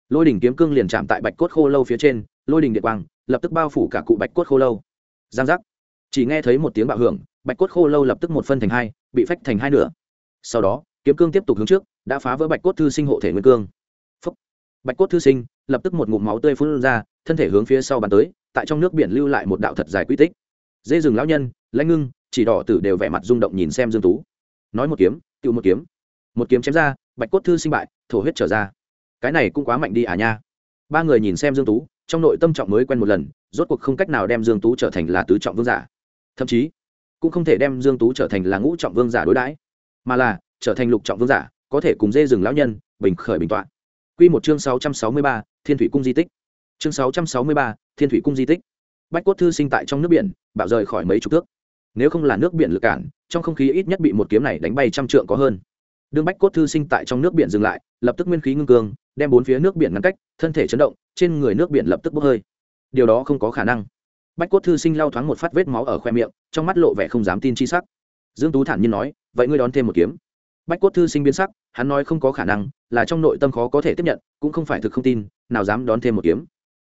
lôi đỉnh kiếm cương liền chạm tại bạch cốt khô lâu phía trên, lôi đỉnh điện quang, lập tức bao phủ cả cụ bạch cốt khô lâu. Giang giác. Chỉ nghe thấy một tiếng bạo hưởng, bạch cốt khô lâu lập tức một phân thành hai, bị phách thành hai nửa. Sau đó, kiếm cương tiếp tục hướng trước, đã phá vỡ bạch cốt thư sinh hộ thể nguyên cương bạch cốt thư sinh, lập tức một ngụm máu tươi phun ra, thân thể hướng phía sau bàn tới, tại trong nước biển lưu lại một đạo thật dài quy tích. Dê rừng lão nhân lãnh ngưng, chỉ đỏ tử đều vẻ mặt rung động nhìn xem dương tú. Nói một kiếm tự một kiếm. Một kiếm chém ra, bạch cốt thư sinh bại, thổ huyết trở ra. Cái này cũng quá mạnh đi à nha. Ba người nhìn xem dương tú, trong nội tâm trọng mới quen một lần, rốt cuộc không cách nào đem dương tú trở thành là tứ trọng vương giả. Thậm chí, cũng không thể đem dương tú trở thành là ngũ trọng vương giả đối đãi, mà là trở thành lục trọng vương giả, có thể cùng dê rừng lão nhân bình khởi bình tọa quy một chương 663, thiên thủy cung di tích. Chương 663, thiên thủy cung di tích. Bách cốt thư sinh tại trong nước biển bạo rời khỏi mấy chục thước. Nếu không là nước biển lực cản trong không khí ít nhất bị một kiếm này đánh bay trăm trượng có hơn. Đường bách cốt thư sinh tại trong nước biển dừng lại lập tức nguyên khí ngưng cương đem bốn phía nước biển ngăn cách thân thể chấn động trên người nước biển lập tức bốc hơi. Điều đó không có khả năng. Bách cốt thư sinh lau thoáng một phát vết máu ở khoe miệng trong mắt lộ vẻ không dám tin chi sắc. Dương tú thản nhiên nói vậy ngươi đón thêm một kiếm bách cốt thư sinh biến sắc, hắn nói không có khả năng, là trong nội tâm khó có thể tiếp nhận, cũng không phải thực không tin, nào dám đón thêm một kiếm.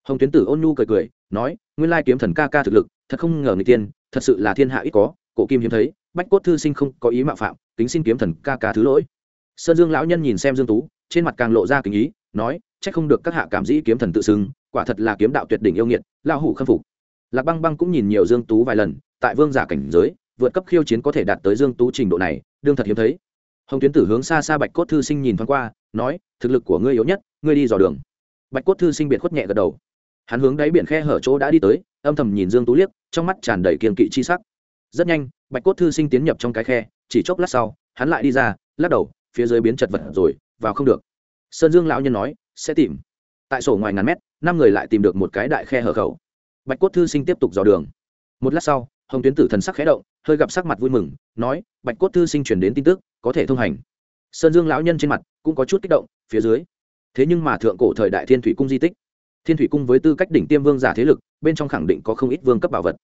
Hồng tuyến tử ôn nhu cười cười, nói, nguyên lai kiếm thần ca ca thực lực, thật không ngờ người tiên, thật sự là thiên hạ ít có, cổ kim hiếm thấy, bách cốt thư sinh không có ý mạo phạm, kính xin kiếm thần ca ca thứ lỗi. Sơn dương lão nhân nhìn xem dương tú, trên mặt càng lộ ra kính ý, nói, chắc không được các hạ cảm dĩ kiếm thần tự xưng, quả thật là kiếm đạo tuyệt đỉnh yêu nghiệt lao hủ khâm phục. Lạc băng băng cũng nhìn nhiều dương tú vài lần, tại vương giả cảnh giới, vượt cấp khiêu chiến có thể đạt tới dương tú trình độ này, đương thật hiếm thấy hồng tuyến tử hướng xa xa bạch cốt thư sinh nhìn thoáng qua, nói, thực lực của ngươi yếu nhất, ngươi đi dò đường. Bạch cốt thư sinh biệt khuất nhẹ gật đầu. Hắn hướng đáy biển khe hở chỗ đã đi tới, âm thầm nhìn dương tú liếc, trong mắt tràn đầy kiên kỵ chi sắc. Rất nhanh, bạch cốt thư sinh tiến nhập trong cái khe, chỉ chốc lát sau, hắn lại đi ra, lắc đầu, phía dưới biến chật vật rồi, vào không được. Sơn dương lão nhân nói, sẽ tìm. Tại sổ ngoài ngàn mét, năm người lại tìm được một cái đại khe hở khẩu. Bạch cốt thư sinh tiếp tục dò đường. Một lát sau hồng tuyến tử thần sắc khẽ động, hơi gặp sắc mặt vui mừng, nói, bạch cốt thư sinh chuyển đến tin tức, có thể thông hành. Sơn dương lão nhân trên mặt cũng có chút kích động, phía dưới. Thế nhưng mà thượng cổ thời đại thiên thủy cung di tích, thiên thủy cung với tư cách đỉnh tiêm vương giả thế lực, bên trong khẳng định có không ít vương cấp bảo vật.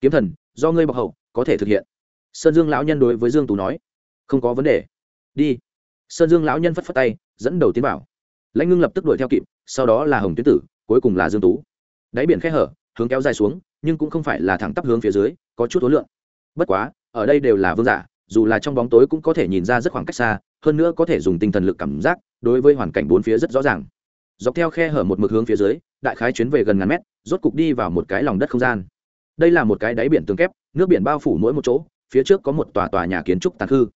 Kiếm thần, do ngươi bọc hậu, có thể thực hiện. Sơn dương lão nhân đối với dương tú nói. Không có vấn đề. Đi. Sơn dương lão nhân phất phất tay, dẫn đầu tiến vào. Lãnh ngưng lập tức đuổi theo kịp, sau đó là hồng tuyến tử, cuối cùng là dương tú. Đáy biển khẽ hở, hướng kéo dài xuống nhưng cũng không phải là thẳng tắp hướng phía dưới, có chút tối lượng. Bất quá, ở đây đều là vương giả, dù là trong bóng tối cũng có thể nhìn ra rất khoảng cách xa, hơn nữa có thể dùng tinh thần lực cảm giác, đối với hoàn cảnh bốn phía rất rõ ràng. Dọc theo khe hở một mực hướng phía dưới, đại khái chuyến về gần ngàn mét, rốt cục đi vào một cái lòng đất không gian. Đây là một cái đáy biển tường kép, nước biển bao phủ mỗi một chỗ, phía trước có một tòa tòa nhà kiến trúc tàn hư.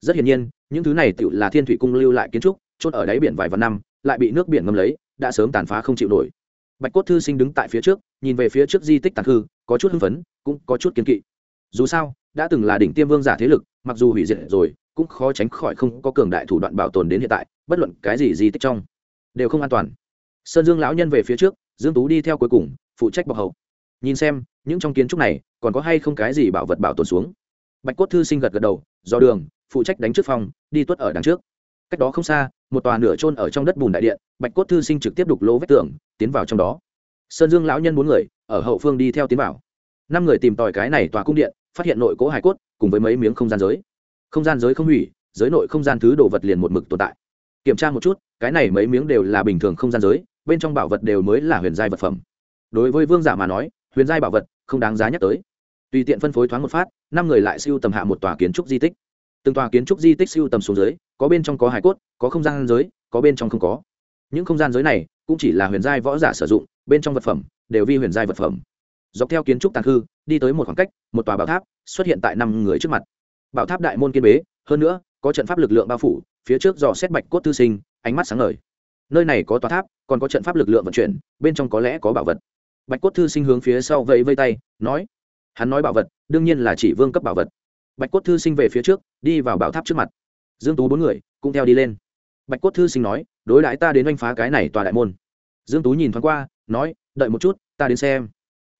rất hiển nhiên, những thứ này tự là thiên thủy cung lưu lại kiến trúc, chôn ở đáy biển vài vạn năm, lại bị nước biển ngâm lấy, đã sớm tàn phá không chịu nổi bạch cốt thư sinh đứng tại phía trước nhìn về phía trước di tích tàn hư, có chút hưng phấn cũng có chút kiến kỵ. Dù sao đã từng là đỉnh tiêm vương giả thế lực mặc dù hủy diệt rồi cũng khó tránh khỏi không có cường đại thủ đoạn bảo tồn đến hiện tại bất luận cái gì di tích trong đều không an toàn. Sơn dương lão nhân về phía trước dương tú đi theo cuối cùng phụ trách bọc hậu. Nhìn xem những trong kiến trúc này còn có hay không cái gì bảo vật bảo tồn xuống? Bạch cốt thư sinh gật gật đầu do đường phụ trách đánh trước phòng đi tuất ở đằng trước. Cách đó không xa một tòa nửa trôn ở trong đất bùn đại điện bạch cốt thư sinh trực tiếp đục lỗ vách tường tiến vào trong đó. Sơn dương lão nhân bốn người, ở hậu phương đi theo tiến vào. Năm người tìm tòi cái này tòa cung điện, phát hiện nội cố hải cốt, cùng với mấy miếng không gian giới. Không gian giới không hủy, giới nội không gian thứ đồ vật liền một mực tồn tại. Kiểm tra một chút, cái này mấy miếng đều là bình thường không gian giới, bên trong bảo vật đều mới là huyền giai vật phẩm. Đối với vương giả mà nói, huyền giai bảo vật không đáng giá nhắc tới. Tùy tiện phân phối thoáng một phát, năm người lại siêu tầm hạ một tòa kiến trúc di tích. Từng tòa kiến trúc di tích siêu tầm xuống dưới, có bên trong có hải cốt, có không gian giới, có bên trong không có những không gian giới này cũng chỉ là huyền giai võ giả sử dụng, bên trong vật phẩm đều vi huyền giai vật phẩm. Dọc theo kiến trúc tàn hư đi tới một khoảng cách, một tòa bảo tháp xuất hiện tại năm người trước mặt. Bảo tháp đại môn kiên bế, hơn nữa, có trận pháp lực lượng bao phủ, phía trước dò xét bạch cốt tư sinh, ánh mắt sáng ngời. Nơi này có tòa tháp, còn có trận pháp lực lượng vận chuyển, bên trong có lẽ có bảo vật. Bạch cốt thư sinh hướng phía sau vẫy vây tay, nói, hắn nói bảo vật, đương nhiên là chỉ vương cấp bảo vật. Bạch cốt thư sinh về phía trước, đi vào bảo tháp trước mặt. Dương tú bốn người cũng theo đi lên bạch cốt thư sinh nói, đối đãi ta đến đánh phá cái này tòa đại môn. Dương tú nhìn thoáng qua, nói, đợi một chút, ta đến xem.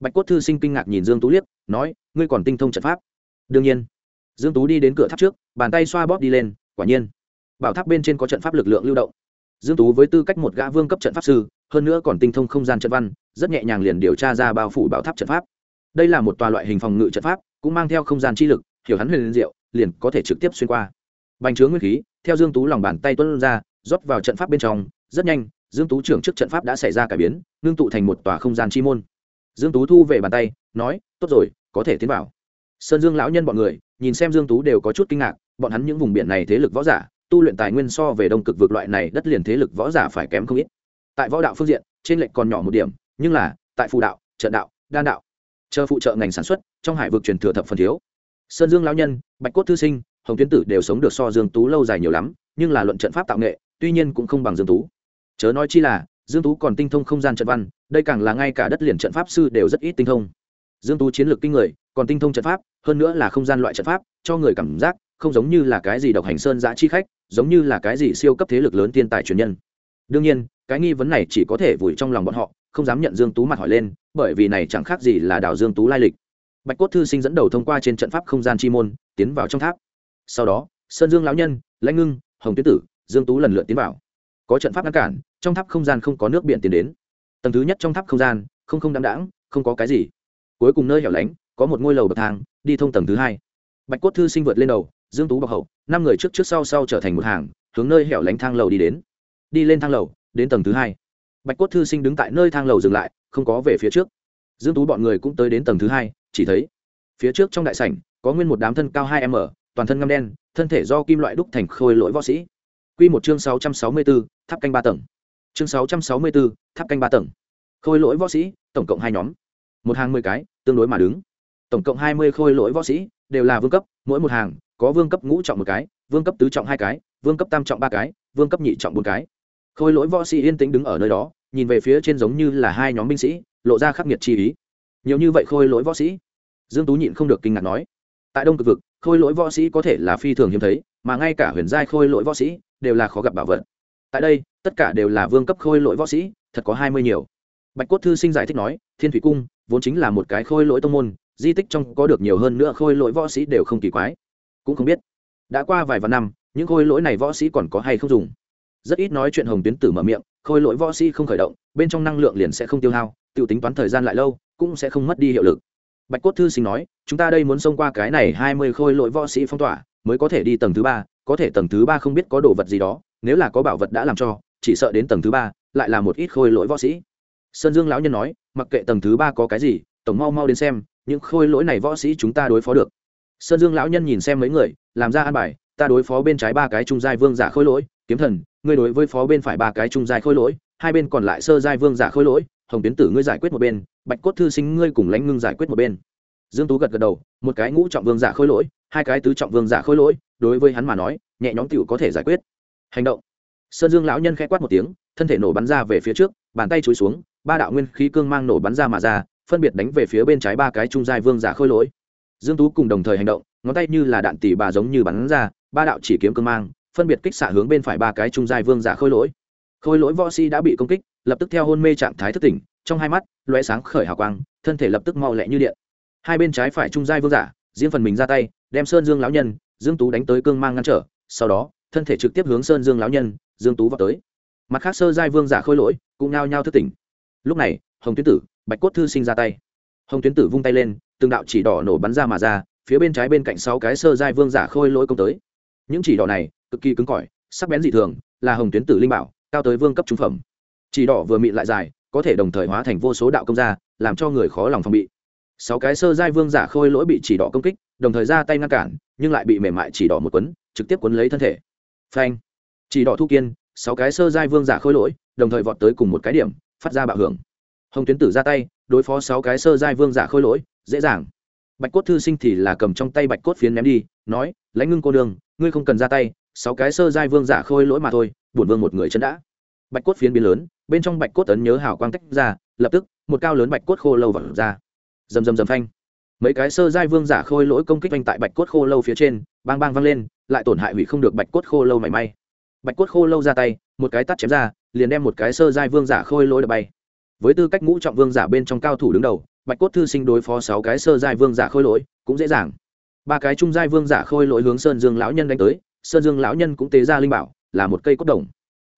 Bạch cốt thư sinh kinh ngạc nhìn dương tú liếc, nói, ngươi còn tinh thông trận pháp. Đương nhiên. Dương tú đi đến cửa tháp trước, bàn tay xoa bóp đi lên, quả nhiên, bảo tháp bên trên có trận pháp lực lượng lưu động. Dương tú với tư cách một gã vương cấp trận pháp sư, hơn nữa còn tinh thông không gian trận văn, rất nhẹ nhàng liền điều tra ra bao phủ bảo tháp trận pháp. Đây là một tòa loại hình phòng ngự trận pháp, cũng mang theo không gian chi lực, hiểu hắn huyền liên diệu, liền có thể trực tiếp xuyên qua bành trướng nguyên khí, theo dương tú lòng bàn tay tuân ra, rót vào trận pháp bên trong, rất nhanh, dương tú trưởng trước trận pháp đã xảy ra cải biến, ngưng tụ thành một tòa không gian chi môn. Dương tú thu về bàn tay, nói, tốt rồi, có thể tiến vào. Sơn dương lão nhân bọn người, nhìn xem dương tú đều có chút kinh ngạc, bọn hắn những vùng biển này thế lực võ giả, tu luyện tài nguyên so về đông cực vực loại này đất liền thế lực võ giả phải kém không ít. Tại võ đạo phương diện, trên lệnh còn nhỏ một điểm, nhưng là, tại phù đạo, trận đạo, đan đạo, chờ phụ trợ ngành sản xuất, trong hải vực truyền thừa thập phần thiếu. Sơn dương lão nhân, bạch cốt thư sinh hồng tuyến tử đều sống được so dương tú lâu dài nhiều lắm, nhưng là luận trận pháp tạo nghệ, tuy nhiên cũng không bằng dương tú. Chớ nói chi là, dương tú còn tinh thông không gian trận văn, đây càng là ngay cả đất liền trận pháp sư đều rất ít tinh thông. Dương tú chiến lược kinh người, còn tinh thông trận pháp, hơn nữa là không gian loại trận pháp, cho người cảm giác không giống như là cái gì độc hành sơn giã chi khách, giống như là cái gì siêu cấp thế lực lớn tiên tài truyền nhân. Đương nhiên, cái nghi vấn này chỉ có thể vùi trong lòng bọn họ, không dám nhận dương tú mặt hỏi lên, bởi vì này chẳng khác gì là đào dương tú lai lịch. Bạch cốt thư sinh dẫn đầu thông qua trên trận pháp không gian chi môn, tiến vào trong tháp sau đó, sơn dương lão nhân, lãnh ngưng, hồng tuyết tử, dương tú lần lượt tiến vào. Có trận pháp ngăn cản, trong tháp không gian không có nước biển tiến đến. Tầng thứ nhất trong tháp không gian, không không đáng đáng không có cái gì. Cuối cùng nơi hẻo lánh, có một ngôi lầu bậc thang, đi thông tầng thứ hai. Bạch cốt thư sinh vượt lên đầu, dương tú bọc hậu, năm người trước trước sau sau trở thành một hàng, hướng nơi hẻo lánh thang lầu đi đến. Đi lên thang lầu, đến tầng thứ hai. Bạch cốt thư sinh đứng tại nơi thang lầu dừng lại, không có về phía trước. Dương tú bọn người cũng tới đến tầng thứ hai, chỉ thấy, phía trước trong đại sảnh, có nguyên một đám thân cao hai m toàn thân ngâm đen thân thể do kim loại đúc thành khôi lỗi võ sĩ. Quy một chương sáu trăm sáu mươi 664, tháp canh ba tầng. Chương sáu trăm sáu mươi 664, tháp canh ba tầng. Khôi lỗi võ sĩ tổng cộng hai nhóm. Một hàng mười cái tương đối mà đứng. Tổng cộng hai mươi khôi lỗi võ sĩ đều là vương cấp mỗi một hàng có vương cấp ngũ trọng một cái vương cấp tứ trọng hai cái vương cấp tam trọng ba cái vương cấp nhị trọng bốn cái. Khôi lỗi võ sĩ yên tĩnh đứng ở nơi đó nhìn về phía trên giống như là hai nhóm binh sĩ lộ ra khắc nghiệt chi ý. Nhiều như vậy khôi lỗi võ sĩ? Dương tú nhịn không được kinh ngạc nói. Tại đông cực vực khôi lỗi võ sĩ có thể là phi thường hiếm thấy, mà ngay cả huyền giai khôi lỗi võ sĩ đều là khó gặp bảo vật. Tại đây, tất cả đều là vương cấp khôi lỗi võ sĩ, thật có hai mươi nhiều. Bạch cốt thư sinh giải thích nói, thiên thủy cung vốn chính là một cái khôi lỗi tông môn, di tích trong có được nhiều hơn nữa khôi lỗi võ sĩ đều không kỳ quái. Cũng không biết, đã qua vài vạn năm, những khôi lỗi này võ sĩ còn có hay không dùng? Rất ít nói chuyện hồng tuyến tử mở miệng, khôi lỗi võ sĩ không khởi động, bên trong năng lượng liền sẽ không tiêu hao t i u tính toán thời gian lại lâu, cũng sẽ không mất đi hiệu lực bạch cốt thư sinh nói, chúng ta đây muốn xông qua cái này hai mươi khôi lỗi võ sĩ phong tỏa, mới có thể đi tầng thứ ba, có thể tầng thứ ba không biết có đồ vật gì đó, nếu là có bảo vật đã làm cho, chỉ sợ đến tầng thứ ba, lại là một ít khôi lỗi võ sĩ. Sơn dương lão nhân nói, mặc kệ tầng thứ ba có cái gì, tổng mau mau đến xem, những khôi lỗi này võ sĩ chúng ta đối phó được. Sơn dương lão nhân nhìn xem mấy người, làm ra an bài, ta đối phó bên trái ba cái trung giai vương giả khôi lỗi, kiếm thần, ngươi đối với phó bên phải ba cái trung giai khôi lỗi, hai bên còn lại sơ giai vương giả khôi lỗi hồng tiến tử ngươi giải quyết một bên, bạch cốt thư sinh ngươi cùng lãnh ngưng giải quyết một bên. Dương tú gật gật đầu, một cái ngũ trọng vương giả khôi lỗi, hai cái tứ trọng vương giả khôi lỗi, đối với hắn mà nói, nhẹ nhõm tiểu có thể giải quyết. Hành động. Sơn dương lão nhân khẽ quát một tiếng, thân thể nổ bắn ra về phía trước, bàn tay chúi xuống, ba đạo nguyên khí cương mang nổ bắn ra mà ra, phân biệt đánh về phía bên trái ba cái trung giai vương giả khôi lỗi. Dương tú cùng đồng thời hành động, ngón tay như là đạn tỷ bà giống như bắn ra, ba đạo chỉ kiếm cương mang, phân biệt kích xạ hướng bên phải ba cái trung giai vương giả khôi lỗi. Khôi lỗi võ si đã bị công kích lập tức theo hôn mê trạng thái thức tỉnh, trong hai mắt loé sáng khởi hào quang, thân thể lập tức mau lẹ như điện. Hai bên trái phải trung giai vương giả, riêng phần mình ra tay, đem sơn dương lão nhân, dương tú đánh tới cương mang ngăn trở, sau đó, thân thể trực tiếp hướng sơn dương lão nhân, dương tú vào tới. Mặt khác sơ giai vương giả khôi lỗi, cũng nao nhao thức tỉnh. Lúc này, hồng tuyến tử, bạch cốt thư sinh ra tay. Hồng tuyến tử vung tay lên, từng đạo chỉ đỏ nổ bắn ra mà ra, phía bên trái bên cạnh sáu cái sơ giai vương giả khôi lỗi công tới. Những chỉ đỏ này, cực kỳ cứng cỏi, sắc bén dị thường, là hồng tuyến tử linh bảo, cao tới vương cấp trung phẩm chỉ đỏ vừa mịn lại dài, có thể đồng thời hóa thành vô số đạo công gia, làm cho người khó lòng phòng bị. Sáu cái sơ giai vương giả khôi lỗi bị chỉ đỏ công kích, đồng thời ra tay ngăn cản, nhưng lại bị mềm mại chỉ đỏ một quấn trực tiếp quấn lấy thân thể. Phanh! Chỉ đỏ thu kiên, sáu cái sơ giai vương giả khôi lỗi, đồng thời vọt tới cùng một cái điểm, phát ra bạo hưởng. Hồng tuyến tử ra tay, đối phó sáu cái sơ giai vương giả khôi lỗi, dễ dàng. Bạch cốt thư sinh thì là cầm trong tay bạch cốt phiến ném đi, nói, lãnh ngưng cô đường ngươi không cần ra tay, sáu cái sơ giai vương giả khôi lỗi mà thôi, bổn vương một người chân đã. Bạch cốt phiến biến lớn bên trong bạch cốt tấn nhớ hào quang tách ra, lập tức, một cao lớn bạch cốt khô lâu vào ra. Rầm rầm rầm phanh. Mấy cái sơ giai vương giả khôi lỗi công kích oanh tại bạch cốt khô lâu phía trên, bang bang văng lên, lại tổn hại hủy không được bạch cốt khô lâu mảy may. Bạch cốt khô lâu ra tay, một cái tắt chém ra, liền đem một cái sơ giai vương giả khôi lỗi đập bay. Với tư cách ngũ trọng vương giả bên trong cao thủ đứng đầu, bạch cốt thư sinh đối phó sáu cái sơ giai vương giả khôi lỗi cũng dễ dàng. Ba cái trung giai vương giả khôi lỗi hướng sơn dương lão nhân đánh tới, sơn dương lão nhân cũng tế ra linh bảo, là một cây cốt đồng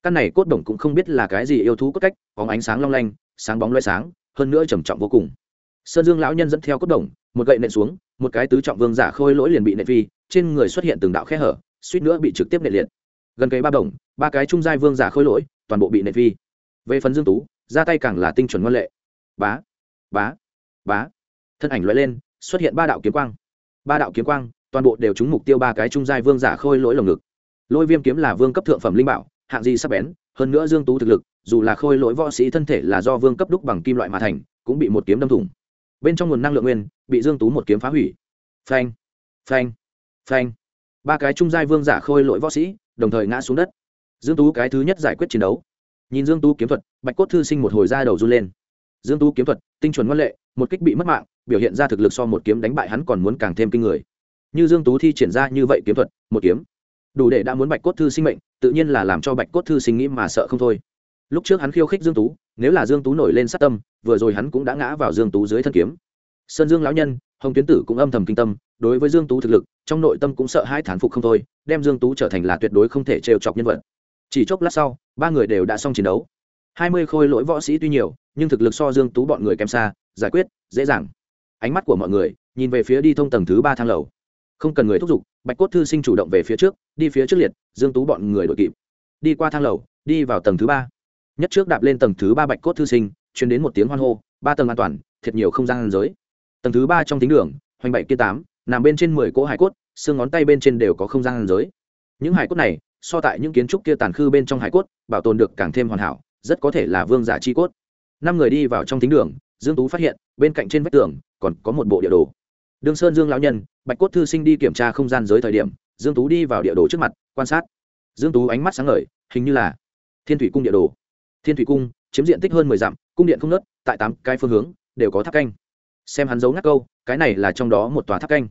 căn này cốt đồng cũng không biết là cái gì yêu thú cốt cách có ánh sáng long lanh, sáng bóng loay sáng, hơn nữa trầm trọng vô cùng. Sơn dương lão nhân dẫn theo cốt đồng, một gậy nện xuống, một cái tứ trọng vương giả khôi lỗi liền bị nện phi, trên người xuất hiện từng đạo khe hở, suýt nữa bị trực tiếp nện liệt. Gần cây ba đồng, ba cái trung giai vương giả khôi lỗi, toàn bộ bị nện phi. Về phần dương tú, ra tay càng là tinh chuẩn ngoan lệ. Bá bá bá. Thân ảnh loại lên, xuất hiện ba đạo kiếm quang. Ba đạo kiếm quang, toàn bộ đều trúng mục tiêu ba cái trung giai vương giả khôi lỗi lồng ngực. Lôi viêm kiếm là vương cấp thượng phẩm linh bảo hạng gì sắp bén, hơn nữa dương tú thực lực, dù là khôi lỗi võ sĩ thân thể là do vương cấp đúc bằng kim loại mà thành, cũng bị một kiếm đâm thủng. Bên trong nguồn năng lượng nguyên, bị dương tú một kiếm phá hủy. Phanh phanh phanh. Ba cái trung giai vương giả khôi lỗi võ sĩ, đồng thời ngã xuống đất. Dương tú cái thứ nhất giải quyết chiến đấu. Nhìn dương tú kiếm thuật, bạch cốt thư sinh một hồi ra đầu run lên. Dương tú kiếm thuật, tinh chuẩn ngoan lệ, một kích bị mất mạng, biểu hiện ra thực lực so một kiếm đánh bại hắn còn muốn càng thêm kinh người. Như dương tú thi triển ra như vậy kiếm thuật, một kiếm đủ để đã muốn bạch cốt thư sinh mệnh, tự nhiên là làm cho bạch cốt thư sinh nghĩ mà sợ không thôi. Lúc trước hắn khiêu khích dương tú, nếu là dương tú nổi lên sát tâm, vừa rồi hắn cũng đã ngã vào dương tú dưới thân kiếm. Sơn dương lão nhân, hồng tuyến tử cũng âm thầm kinh tâm, đối với dương tú thực lực, trong nội tâm cũng sợ hai thán phục không thôi, đem dương tú trở thành là tuyệt đối không thể trêu chọc nhân vật. Chỉ chốc lát sau, ba người đều đã xong chiến đấu. Hai mươi khôi lỗi võ sĩ tuy nhiều, nhưng thực lực so dương tú bọn người kém xa, giải quyết, dễ dàng. Ánh mắt của mọi người, nhìn về phía đi thông tầng thứ ba thang lầu. Không cần người thúc giục bạch cốt thư sinh chủ động về phía trước, đi phía trước liệt, dương tú bọn người đội kịp. Đi qua thang lầu, đi vào tầng thứ ba. Nhất trước đạp lên tầng thứ ba bạch cốt thư sinh chuyển đến một tiếng hoan hô, ba tầng an toàn, thiệt nhiều không gian giới. Tầng thứ ba trong tính đường, hoành bảy kia tám, nằm bên trên mười cỗ hải cốt, xương ngón tay bên trên đều có không gian giới. Những hải cốt này, so tại những kiến trúc kia tàn khư bên trong hải cốt, bảo tồn được càng thêm hoàn hảo, rất có thể là vương giả chi cốt. Năm người đi vào trong tính đường, dương tú phát hiện, bên cạnh trên vách tường, còn có một bộ địa đồ. Đương sơn dương lão nhân bạch cốt thư sinh đi kiểm tra không gian giới thời điểm, dương tú đi vào địa đồ trước mặt, quan sát. Dương tú ánh mắt sáng ngời, hình như là thiên thủy cung địa đồ. Thiên thủy cung, chiếm diện tích hơn mười dặm, cung điện không nớt, tại tám cái phương hướng, đều có tháp canh. Xem hắn giấu ngắt câu, cái này là trong đó một tòa tháp canh.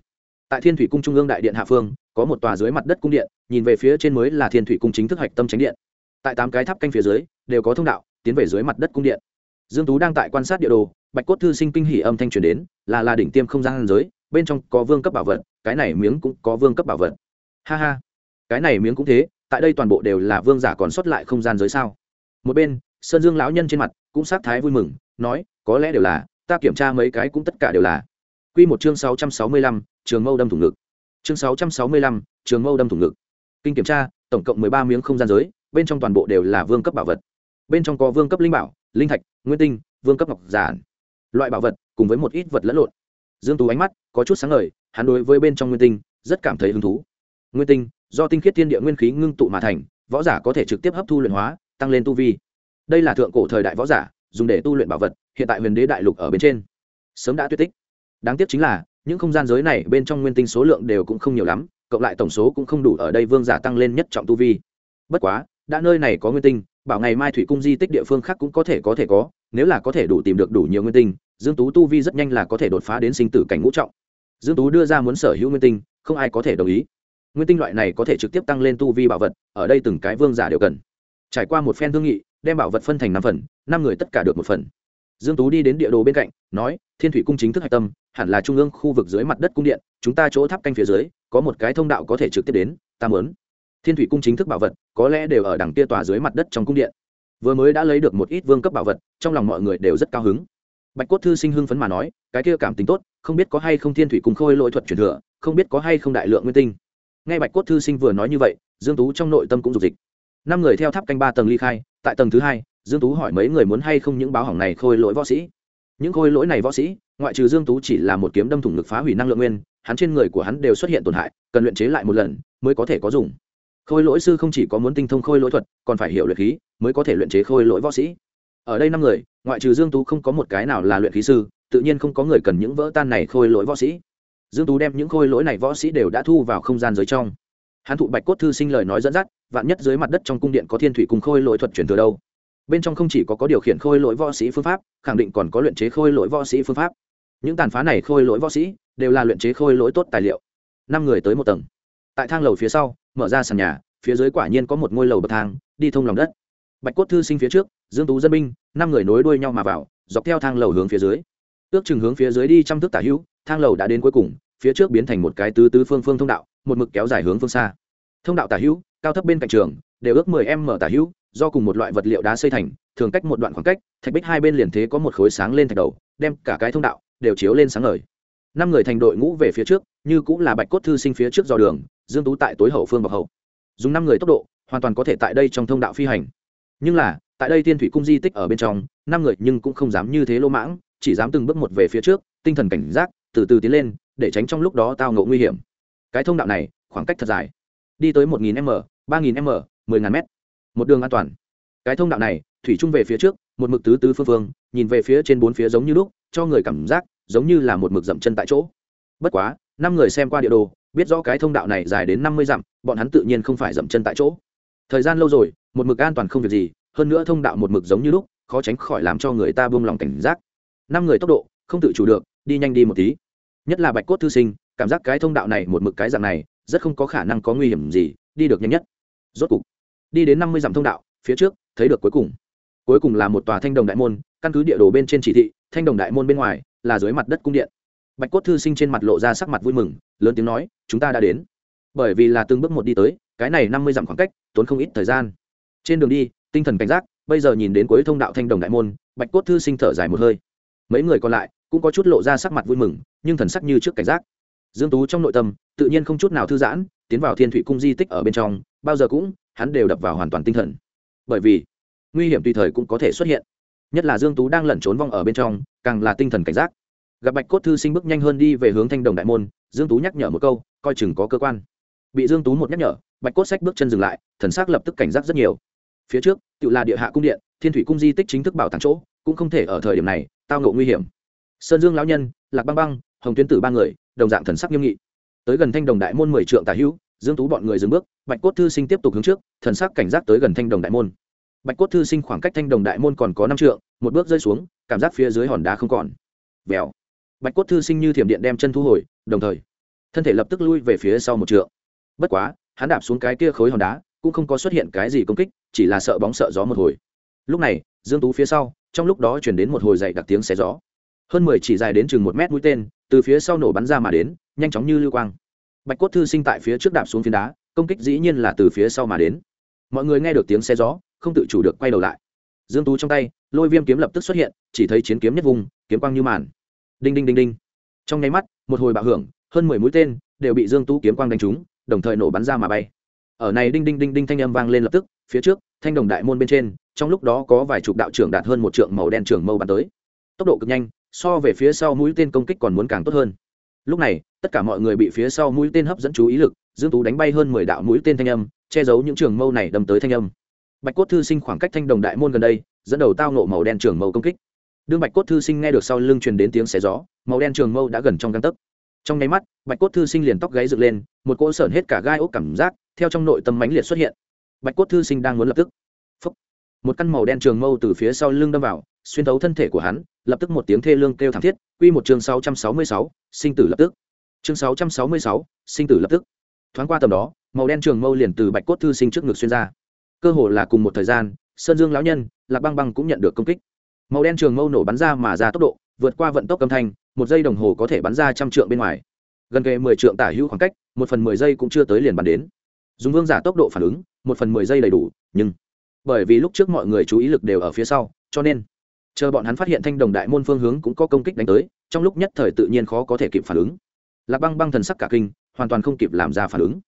Tại thiên thủy cung trung ương đại điện hạ phương, có một tòa dưới mặt đất cung điện, nhìn về phía trên mới là thiên thủy cung chính thức hạch tâm tránh điện. Tại tám cái tháp canh phía dưới, đều có thông đạo, tiến về dưới mặt đất cung điện. Dương tú đang tại quan sát địa đồ, bạch cốt thư sinh kinh hỉ âm thanh truyền đến, là là đỉnh tiêm không gian giới bên trong có vương cấp bảo vật cái này miếng cũng có vương cấp bảo vật. Ha ha cái này miếng cũng thế tại đây toàn bộ đều là vương giả còn xuất lại không gian giới sao? Một bên sơn dương lão nhân trên mặt cũng sát thái vui mừng nói có lẽ đều là ta kiểm tra mấy cái cũng tất cả đều là. Quy một chương sáu trăm sáu mươi lăm, trường mâu đâm thủng ngực. Chương sáu trăm sáu mươi lăm, trường mâu đâm thủng ngực. Kinh kiểm tra tổng cộng mười ba miếng không gian giới bên trong toàn bộ đều là vương cấp bảo vật. Bên trong có vương cấp linh bảo linh thạch nguyên tinh vương cấp ngọc giản. Loại bảo vật cùng với một ít vật lẫn lộn dương tú ánh mắt có chút sáng ngời, hắn đối với bên trong nguyên tinh rất cảm thấy hứng thú. Nguyên tinh, do tinh khiết thiên địa nguyên khí ngưng tụ mà thành, võ giả có thể trực tiếp hấp thu luyện hóa, tăng lên tu vi. Đây là thượng cổ thời đại võ giả, dùng để tu luyện bảo vật, hiện tại huyền đế đại lục ở bên trên. Sớm đã tuyệt tích. Đáng tiếc chính là, những không gian giới này bên trong nguyên tinh số lượng đều cũng không nhiều lắm, cộng lại tổng số cũng không đủ ở đây vương giả tăng lên nhất trọng tu vi. Bất quá, đã nơi này có nguyên tinh, bảo ngày mai thủy cung di tích địa phương khác cũng có thể có thể có, nếu là có thể đủ tìm được đủ nhiều nguyên tinh dương tú tu vi rất nhanh là có thể đột phá đến sinh tử cảnh ngũ trọng. Dương tú đưa ra muốn sở hữu nguyên tinh, không ai có thể đồng ý. Nguyên tinh loại này có thể trực tiếp tăng lên tu vi bảo vật, ở đây từng cái vương giả đều cần. Trải qua một phen thương nghị, đem bảo vật phân thành năm phần, năm người tất cả được một phần. Dương tú đi đến địa đồ bên cạnh, nói, thiên thủy cung chính thức hạch tâm, hẳn là trung ương khu vực dưới mặt đất cung điện, chúng ta chỗ tháp canh phía dưới, có một cái thông đạo có thể trực tiếp đến, ta muốn. Thiên thủy cung chính thức bảo vật, có lẽ đều ở đằng kia tòa dưới mặt đất trong cung điện. Vừa mới đã lấy được một ít vương cấp bảo vật, trong lòng mọi người đều rất cao hứng bạch cốt thư sinh hưng phấn mà nói, cái kia cảm tính tốt, không biết có hay không thiên thủy cùng khôi lỗi thuật truyền thừa, không biết có hay không đại lượng nguyên tinh. Nghe bạch cốt thư sinh vừa nói như vậy, dương tú trong nội tâm cũng dục dịch. Năm người theo tháp canh ba tầng ly khai, tại tầng thứ hai, dương tú hỏi mấy người muốn hay không những báo hỏng này khôi lỗi võ sĩ. Những khôi lỗi này võ sĩ, ngoại trừ dương tú chỉ là một kiếm đâm thủng ngực phá hủy năng lượng nguyên, hắn trên người của hắn đều xuất hiện tổn hại, cần luyện chế lại một lần mới có thể có dùng. Khôi lỗi sư không chỉ có muốn tinh thông khôi lỗi thuật, còn phải hiểu luyện khí mới có thể luyện chế khôi lỗi võ sĩ. Ở đây năm người ngoại trừ dương tú không có một cái nào là luyện khí sư, tự nhiên không có người cần những vỡ tan này khôi lỗi võ sĩ. Dương tú đem những khôi lỗi này võ sĩ đều đã thu vào không gian giới trong. Hắn thụ bạch cốt thư sinh lời nói dẫn dắt, vạn nhất dưới mặt đất trong cung điện có thiên thủy cùng khôi lỗi thuật chuyển từ đâu? Bên trong không chỉ có có điều khiển khôi lỗi võ sĩ phương pháp, khẳng định còn có luyện chế khôi lỗi võ sĩ phương pháp. Những tàn phá này khôi lỗi võ sĩ đều là luyện chế khôi lỗi tốt tài liệu. Năm người tới một tầng. Tại thang lầu phía sau, mở ra sàn nhà, phía dưới quả nhiên có một ngôi lầu bậc thang, đi thông lòng đất. Bạch cốt thư sinh phía trước dương tú dân binh, năm người nối đuôi nhau mà vào, dọc theo thang lầu hướng phía dưới. Ước chừng hướng phía dưới đi trăm thước tả hữu, thang lầu đã đến cuối cùng, phía trước biến thành một cái tứ tứ phương phương thông đạo, một mực kéo dài hướng phương xa. Thông đạo tả hữu, cao thấp bên cạnh trường, đều ước 10 m tả hữu, do cùng một loại vật liệu đá xây thành, thường cách một đoạn khoảng cách, thạch bích hai bên liền thế có một khối sáng lên thạch đầu, đem cả cái thông đạo đều chiếu lên sáng ngời. Năm người thành đội ngũ về phía trước, như cũng là bạch cốt thư sinh phía trước dò đường, dương tú tại tối hậu phương bọc hậu. Dùng năm người tốc độ, hoàn toàn có thể tại đây trong thông đạo phi hành. Nhưng là tại đây tiên thủy cung di tích ở bên trong, năm người nhưng cũng không dám như thế lỗ mãng, chỉ dám từng bước một về phía trước, tinh thần cảnh giác, từ từ tiến lên, để tránh trong lúc đó tao ngộ nguy hiểm. Cái thông đạo này, khoảng cách thật dài. Đi tới một nghìn m, ba nghìn m, mười ngàn m một đường an toàn. Cái thông đạo này, thủy trung về phía trước, một mực tứ tứ phương phương, nhìn về phía trên bốn phía giống như lúc, cho người cảm giác, giống như là một mực dậm chân tại chỗ. Bất quá, năm người xem qua địa đồ, biết rõ cái thông đạo này dài đến năm mươi dặm, bọn hắn tự nhiên không phải dậm chân tại chỗ. Thời gian lâu rồi, một mực an toàn không việc gì hơn nữa thông đạo một mực giống như lúc, khó tránh khỏi làm cho người ta buông lòng cảnh giác. Năm người tốc độ, không tự chủ được, đi nhanh đi một tí. Nhất là bạch cốt thư sinh, cảm giác cái thông đạo này một mực cái dạng này, rất không có khả năng có nguy hiểm gì, đi được nhanh nhất. Rốt cục, đi đến năm mươi dặm thông đạo, phía trước, thấy được cuối cùng. Cuối cùng là một tòa thanh đồng đại môn, căn cứ địa đồ bên trên chỉ thị, thanh đồng đại môn bên ngoài là dưới mặt đất cung điện. Bạch cốt thư sinh trên mặt lộ ra sắc mặt vui mừng, lớn tiếng nói, chúng ta đã đến. Bởi vì là từng bước một đi tới, cái này năm mươi dặm khoảng cách, tốn không ít thời gian. Trên đường đi tinh thần cảnh giác, bây giờ nhìn đến cuối thông đạo thanh đồng đại môn, bạch cốt thư sinh thở dài một hơi. Mấy người còn lại cũng có chút lộ ra sắc mặt vui mừng, nhưng thần sắc như trước cảnh giác. Dương tú trong nội tâm, tự nhiên không chút nào thư giãn, tiến vào thiên thủy cung di tích ở bên trong, bao giờ cũng, hắn đều đập vào hoàn toàn tinh thần. Bởi vì, nguy hiểm tùy thời cũng có thể xuất hiện. Nhất là dương tú đang lẩn trốn vong ở bên trong, càng là tinh thần cảnh giác. Gặp bạch cốt thư sinh bước nhanh hơn đi về hướng thanh đồng đại môn, dương tú nhắc nhở một câu, coi chừng có cơ quan. Bị dương tú một nhắc nhở, bạch cốt sách bước chân dừng lại, thần sắc lập tức cảnh giác rất nhiều phía trước, tự là địa hạ cung điện, thiên thủy cung di tích chính thức bảo tàng chỗ, cũng không thể ở thời điểm này, tao ngộ nguy hiểm. Sơn dương lão nhân, lạc băng băng, hồng tuyến tử ba người, đồng dạng thần sắc nghiêm nghị. Tới gần thanh đồng đại môn mười trượng tà hữu, dương tú bọn người dừng bước, bạch cốt thư sinh tiếp tục hướng trước, thần sắc cảnh giác tới gần thanh đồng đại môn. Bạch cốt thư sinh khoảng cách thanh đồng đại môn còn có năm trượng, một bước rơi xuống, cảm giác phía dưới hòn đá không còn. Vèo. Bạch cốt thư sinh như thiểm điện đem chân thu hồi, đồng thời, thân thể lập tức lui về phía sau một trượng. Bất quá, hắn đạp xuống cái kia khối hòn đá cũng không có xuất hiện cái gì công kích, chỉ là sợ bóng sợ gió một hồi. Lúc này, dương tú phía sau, trong lúc đó chuyển đến một hồi dậy đặc tiếng xé gió. Hơn mười chỉ dài đến chừng một mét mũi tên, từ phía sau nổ bắn ra mà đến, nhanh chóng như lưu quang. Bạch cốt thư sinh tại phía trước đạp xuống phiến đá, công kích dĩ nhiên là từ phía sau mà đến. Mọi người nghe được tiếng xe gió, không tự chủ được quay đầu lại. Dương tú trong tay, lôi viêm kiếm lập tức xuất hiện, chỉ thấy chiến kiếm nhất vùng, kiếm quang như màn. Đinh đinh đinh đinh. Trong nháy mắt, một hồi bạo hưởng, hơn mười mũi tên đều bị dương tú kiếm quang đánh trúng, đồng thời nổ bắn ra mà bay ở này đinh đinh đinh đinh thanh âm vang lên lập tức, phía trước, thanh đồng đại môn bên trên, trong lúc đó có vài chục đạo trưởng đạt hơn một trượng màu đen trưởng mâu bắn tới. Tốc độ cực nhanh, so về phía sau mũi tên công kích còn muốn càng tốt hơn. Lúc này, tất cả mọi người bị phía sau mũi tên hấp dẫn chú ý lực, dương tú đánh bay hơn mười đạo mũi tên thanh âm, che giấu những trường mâu này đâm tới thanh âm. Bạch cốt thư sinh khoảng cách thanh đồng đại môn gần đây, dẫn đầu tao nộ màu đen trường mâu công kích. Đương bạch cốt thư sinh nghe được sau lưng truyền đến tiếng xé gió, màu đen trường mâu đã gần trong găng tấc. Trong nháy mắt, bạch cốt thư sinh liền tóc gáy dựng lên một cỗ sởn hết cả gai ốc cảm giác theo trong nội tâm mãnh liệt xuất hiện. Bạch cốt thư sinh đang muốn lập tức Phúc. một căn màu đen trường mâu từ phía sau lưng đâm vào xuyên thấu thân thể của hắn lập tức một tiếng thê lương kêu thảm thiết. Quy một chương 666, sinh tử lập tức. Chương 666, sinh tử lập tức. Thoáng qua tầm đó màu đen trường mâu liền từ bạch cốt thư sinh trước ngực xuyên ra. Cơ hồ là cùng một thời gian sơn dương lão nhân lạc băng băng cũng nhận được công kích. Màu đen trường mâu nổ bắn ra mà ra tốc độ vượt qua vận tốc âm thanh một giây đồng hồ có thể bắn ra trăm trượng bên ngoài gần kề mười trượng tả hữu khoảng cách, một phần mười giây cũng chưa tới liền bắn đến. Dùng vương giả tốc độ phản ứng, một phần mười giây đầy đủ, nhưng bởi vì lúc trước mọi người chú ý lực đều ở phía sau, cho nên chờ bọn hắn phát hiện thanh đồng đại môn phương hướng cũng có công kích đánh tới, trong lúc nhất thời tự nhiên khó có thể kịp phản ứng. Lạc băng băng thần sắc cả kinh, hoàn toàn không kịp làm ra phản ứng.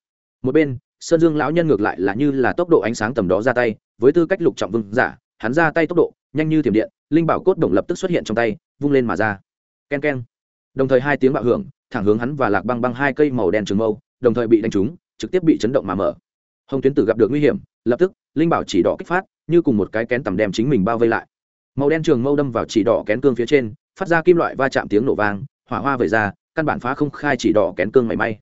Một bên, sơn dương lão nhân ngược lại là như là tốc độ ánh sáng tầm đó ra tay, với tư cách lục trọng vương giả, hắn ra tay tốc độ, nhanh như thiểm điện, linh bảo cốt đồng lập tức xuất hiện trong tay, vung lên mà ra. K e n k e n đồng thời hai tiếng bạo hưởng thẳng hướng hắn và lạc băng băng hai cây màu đen trường mâu, đồng thời bị đánh trúng, trực tiếp bị chấn động mà mở. Hồng tuyến tử gặp được nguy hiểm, lập tức, linh bảo chỉ đỏ kích phát, như cùng một cái kén tầm đem chính mình bao vây lại. Màu đen trường mâu đâm vào chỉ đỏ kén cương phía trên, phát ra kim loại va chạm tiếng nổ vang, hỏa hoa vẩy ra, căn bản phá không khai chỉ đỏ kén cương mảy may.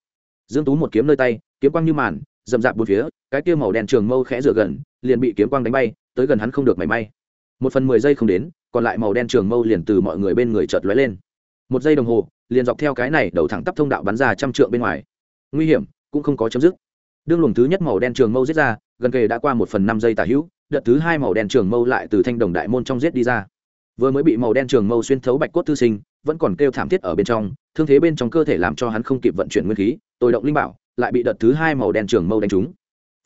Dương tú một kiếm nơi tay, kiếm quang như màn dầm dạp bốn phía, cái kia màu đen trường mâu khẽ dựa gần, liền bị kiếm quang đánh bay, tới gần hắn không được mảy may. Một phần mười giây không đến, còn lại màu đen trường mâu liền từ mọi người bên người chợt lóe lên một giây đồng hồ, liền dọc theo cái này đầu thẳng tắp thông đạo bắn ra trăm trượng bên ngoài. Nguy hiểm, cũng không có chấm dứt. Đương luồng thứ nhất màu đen trường mâu giết ra, gần kề đã qua một phần năm giây tả hữu, đợt thứ hai màu đen trường mâu lại từ thanh đồng đại môn trong giết đi ra. Vừa mới bị màu đen trường mâu xuyên thấu bạch cốt thư sinh, vẫn còn kêu thảm thiết ở bên trong, thương thế bên trong cơ thể làm cho hắn không kịp vận chuyển nguyên khí, tôi động linh bảo, lại bị đợt thứ hai màu đen trường mâu đánh trúng.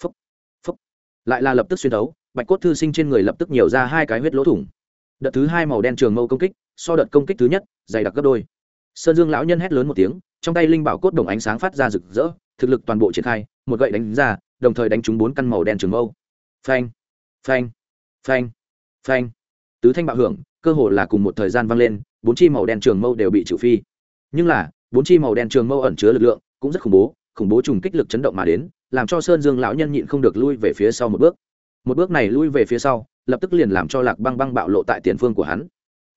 Phấp phấp lại là lập tức xuyên thấu, bạch cốt thư sinh trên người lập tức nhiều ra hai cái huyết lỗ thủng. Đợt thứ hai màu đen trường mâu công kích so đợt công kích thứ nhất, dày đặc gấp đôi. Sơn dương lão nhân hét lớn một tiếng, trong tay linh bảo cốt đồng ánh sáng phát ra rực rỡ, thực lực toàn bộ triển khai, một gậy đánh ra, đồng thời đánh trúng bốn căn màu đen trường mâu. Phanh phanh phanh phanh. Tứ thanh bạo hưởng, cơ hồ là cùng một thời gian vang lên, bốn chi màu đen trường mâu đều bị trừ phi. Nhưng là, bốn chi màu đen trường mâu ẩn chứa lực lượng, cũng rất khủng bố khủng bố trùng kích lực chấn động mà đến, làm cho sơn dương lão nhân nhịn không được lui về phía sau một bước. Một bước này lui về phía sau, lập tức liền làm cho lạc băng băng bạo lộ tại tiền phương của hắn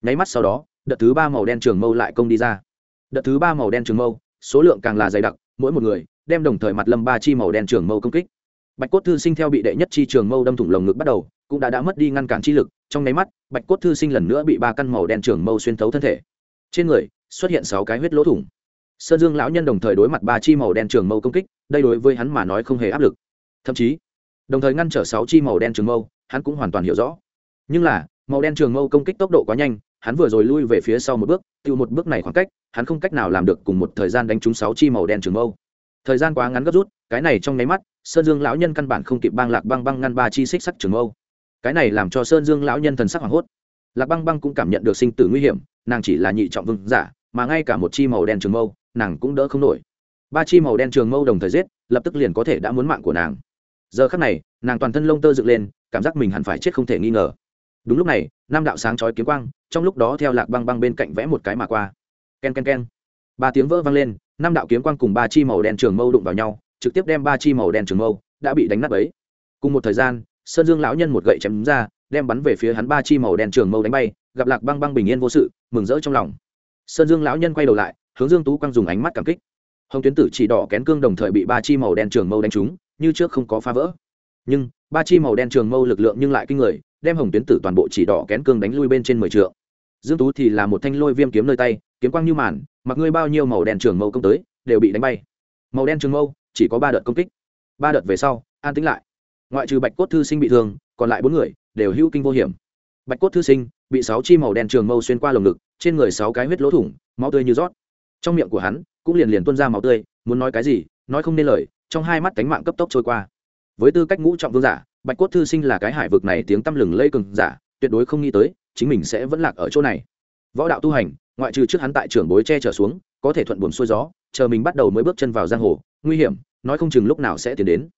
nháy mắt sau đó, đợt thứ ba màu đen trường mâu lại công đi ra. Đợt thứ ba màu đen trường mâu, số lượng càng là dày đặc, mỗi một người đem đồng thời mặt lâm ba chi màu đen trường mâu công kích. Bạch cốt thư sinh theo bị đệ nhất chi trường mâu đâm thủng lồng ngực bắt đầu, cũng đã đã mất đi ngăn cản chi lực, trong nháy mắt, bạch cốt thư sinh lần nữa bị ba căn màu đen trường mâu xuyên thấu thân thể. Trên người, xuất hiện sáu cái huyết lỗ thủng. Sơn dương lão nhân đồng thời đối mặt ba chi màu đen trường mâu công kích, đây đối với hắn mà nói không hề áp lực. Thậm chí, đồng thời ngăn trở sáu chi màu đen trường mâu, hắn cũng hoàn toàn hiểu rõ. Nhưng là, màu đen trường mâu công kích tốc độ quá nhanh hắn vừa rồi lui về phía sau một bước, tiêu một bước này khoảng cách, hắn không cách nào làm được cùng một thời gian đánh trúng sáu chi màu đen trường mâu. Thời gian quá ngắn gấp rút, cái này trong nháy mắt, sơn dương lão nhân căn bản không kịp băng lạc băng băng ngăn ba chi xích sắc trường mâu. Cái này làm cho sơn dương lão nhân thần sắc hoảng hốt. Lạc băng băng cũng cảm nhận được sinh tử nguy hiểm, nàng chỉ là nhị trọng vương giả, mà ngay cả một chi màu đen trường mâu, nàng cũng đỡ không nổi. Ba chi màu đen trường mâu đồng thời giết, lập tức liền có thể đã muốn mạng của nàng. Giờ khắc này, nàng toàn thân lông tơ dựng lên, cảm giác mình hẳn phải chết không thể nghi ngờ đúng lúc này nam đạo sáng chói kiếm quang, trong lúc đó theo lạc băng băng bên cạnh vẽ một cái mà qua. K e n k e n k e n ba tiếng vỡ vang lên, năm đạo kiếm quang cùng ba chi màu đen trường mâu đụng vào nhau, trực tiếp đem ba chi màu đen trường mâu đã bị đánh nát ấy cùng một thời gian, sơn dương lão nhân một gậy chém ra, đem bắn về phía hắn ba chi màu đen trường mâu đánh bay, gặp lạc băng băng bình yên vô sự, mừng rỡ trong lòng. Sơn dương lão nhân quay đầu lại, hướng dương tú quang dùng ánh mắt cảm kích. Hồng tuyến tử chỉ đỏ kén cương đồng thời bị ba chi màu đen trường mâu đánh trúng, như trước không có phá vỡ. Nhưng, ba chi màu đen trường mâu lực lượng nhưng lại kinh người đem hồng tuyến tử toàn bộ chỉ đỏ kén cương đánh lui bên trên mười trượng. Dương tú thì là một thanh lôi viêm kiếm nơi tay, kiếm quang như màn, mặc ngươi bao nhiêu màu đen trường mâu công tới, đều bị đánh bay. Màu đen trường mâu, chỉ có ba đợt công kích. Ba đợt về sau, an tĩnh lại. Ngoại trừ bạch cốt thư sinh bị thương, còn lại bốn người đều hữu kinh vô hiểm. Bạch cốt thư sinh bị sáu chi màu đen trường mâu xuyên qua lồng ngực, trên người sáu cái huyết lỗ thủng, máu tươi như rót. Trong miệng của hắn cũng liền liền tuôn ra máu tươi, muốn nói cái gì, nói không nên lời, trong hai mắt cánh mạng cấp tốc trôi qua. Với tư cách ngũ trọng vương giả bạch cốt thư sinh là cái hải vực này tiếng tăm lừng lây cường giả, tuyệt đối không nghĩ tới, chính mình sẽ vẫn lạc ở chỗ này. Võ đạo tu hành, ngoại trừ trước hắn tại trưởng bối che trở xuống, có thể thuận buồn xuôi gió, chờ mình bắt đầu mới bước chân vào giang hồ, nguy hiểm, nói không chừng lúc nào sẽ tiến đến.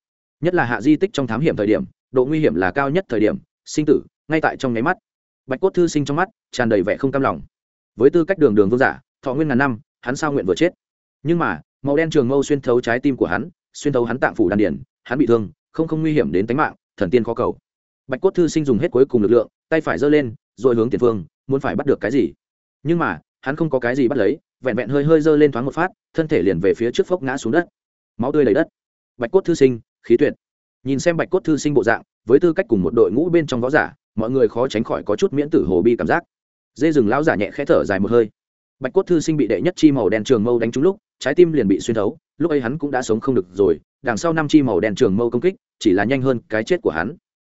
Nhất là hạ di tích trong thám hiểm thời điểm, độ nguy hiểm là cao nhất thời điểm, sinh tử, ngay tại trong nháy mắt. Bạch cốt thư sinh trong mắt, tràn đầy vẻ không cam lòng. Với tư cách đường đường vương giả, thọ nguyên ngàn năm, hắn sao nguyện vừa chết? Nhưng mà, màu đen trường mâu xuyên thấu trái tim của hắn, xuyên thấu hắn tạng phủ đan điển hắn bị thương, không không nguy hiểm đến tính mạng thần tiên khó cầu. Bạch cốt thư sinh dùng hết cuối cùng lực lượng, tay phải giơ lên, rồi hướng tiền phương, muốn phải bắt được cái gì? Nhưng mà, hắn không có cái gì bắt lấy, vẹn vẹn hơi hơi giơ lên thoáng một phát, thân thể liền về phía trước phốc ngã xuống đất. Máu tươi đầy đất. Bạch cốt thư sinh, khí tuyệt. Nhìn xem bạch cốt thư sinh bộ dạng, với tư cách cùng một đội ngũ bên trong võ giả, mọi người khó tránh khỏi có chút miễn tử hồ bi cảm giác. Dê rừng lão giả nhẹ khẽ thở dài một hơi. Bạch cốt thư sinh bị đệ nhất chi màu đen trường mâu đánh trúng lúc, trái tim liền bị xuyên thấu, lúc ấy hắn cũng đã sống không được rồi, đằng sau năm chi màu đen trường mâu công kích chỉ là nhanh hơn cái chết của hắn.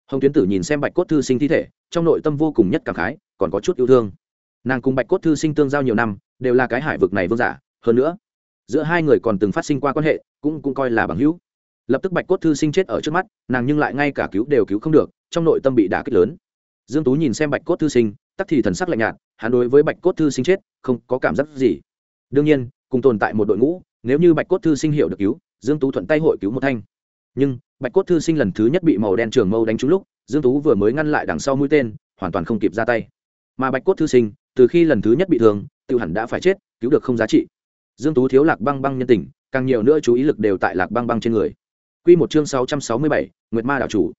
Hồng tuyến tử nhìn xem bạch cốt thư sinh thi thể, trong nội tâm vô cùng nhất cảm khái, còn có chút yêu thương. Nàng cùng bạch cốt thư sinh tương giao nhiều năm, đều là cái hải vực này vương giả, hơn nữa, giữa hai người còn từng phát sinh qua quan hệ, cũng cũng coi là bằng hữu. Lập tức bạch cốt thư sinh chết ở trước mắt, nàng nhưng lại ngay cả cứu đều cứu không được, trong nội tâm bị đả kích lớn. Dương tú nhìn xem bạch cốt thư sinh, tắc thì thần sắc lạnh nhạt, hắn đối với bạch cốt thư sinh chết, không có cảm giác gì. Đương nhiên, cùng tồn tại một đội ngũ, nếu như bạch cốt thư sinh hiểu được cứu, dương tú thuận tay hội cứu một thanh nhưng bạch cốt thư sinh lần thứ nhất bị màu đen trường mâu đánh trúng lúc dương tú vừa mới ngăn lại đằng sau mũi tên hoàn toàn không kịp ra tay mà bạch cốt thư sinh từ khi lần thứ nhất bị thương tiêu hẳn đã phải chết cứu được không giá trị dương tú thiếu lạc băng băng nhân tình càng nhiều nữa chú ý lực đều tại lạc băng băng trên người quy một chương 667, nguyệt ma đảo chủ.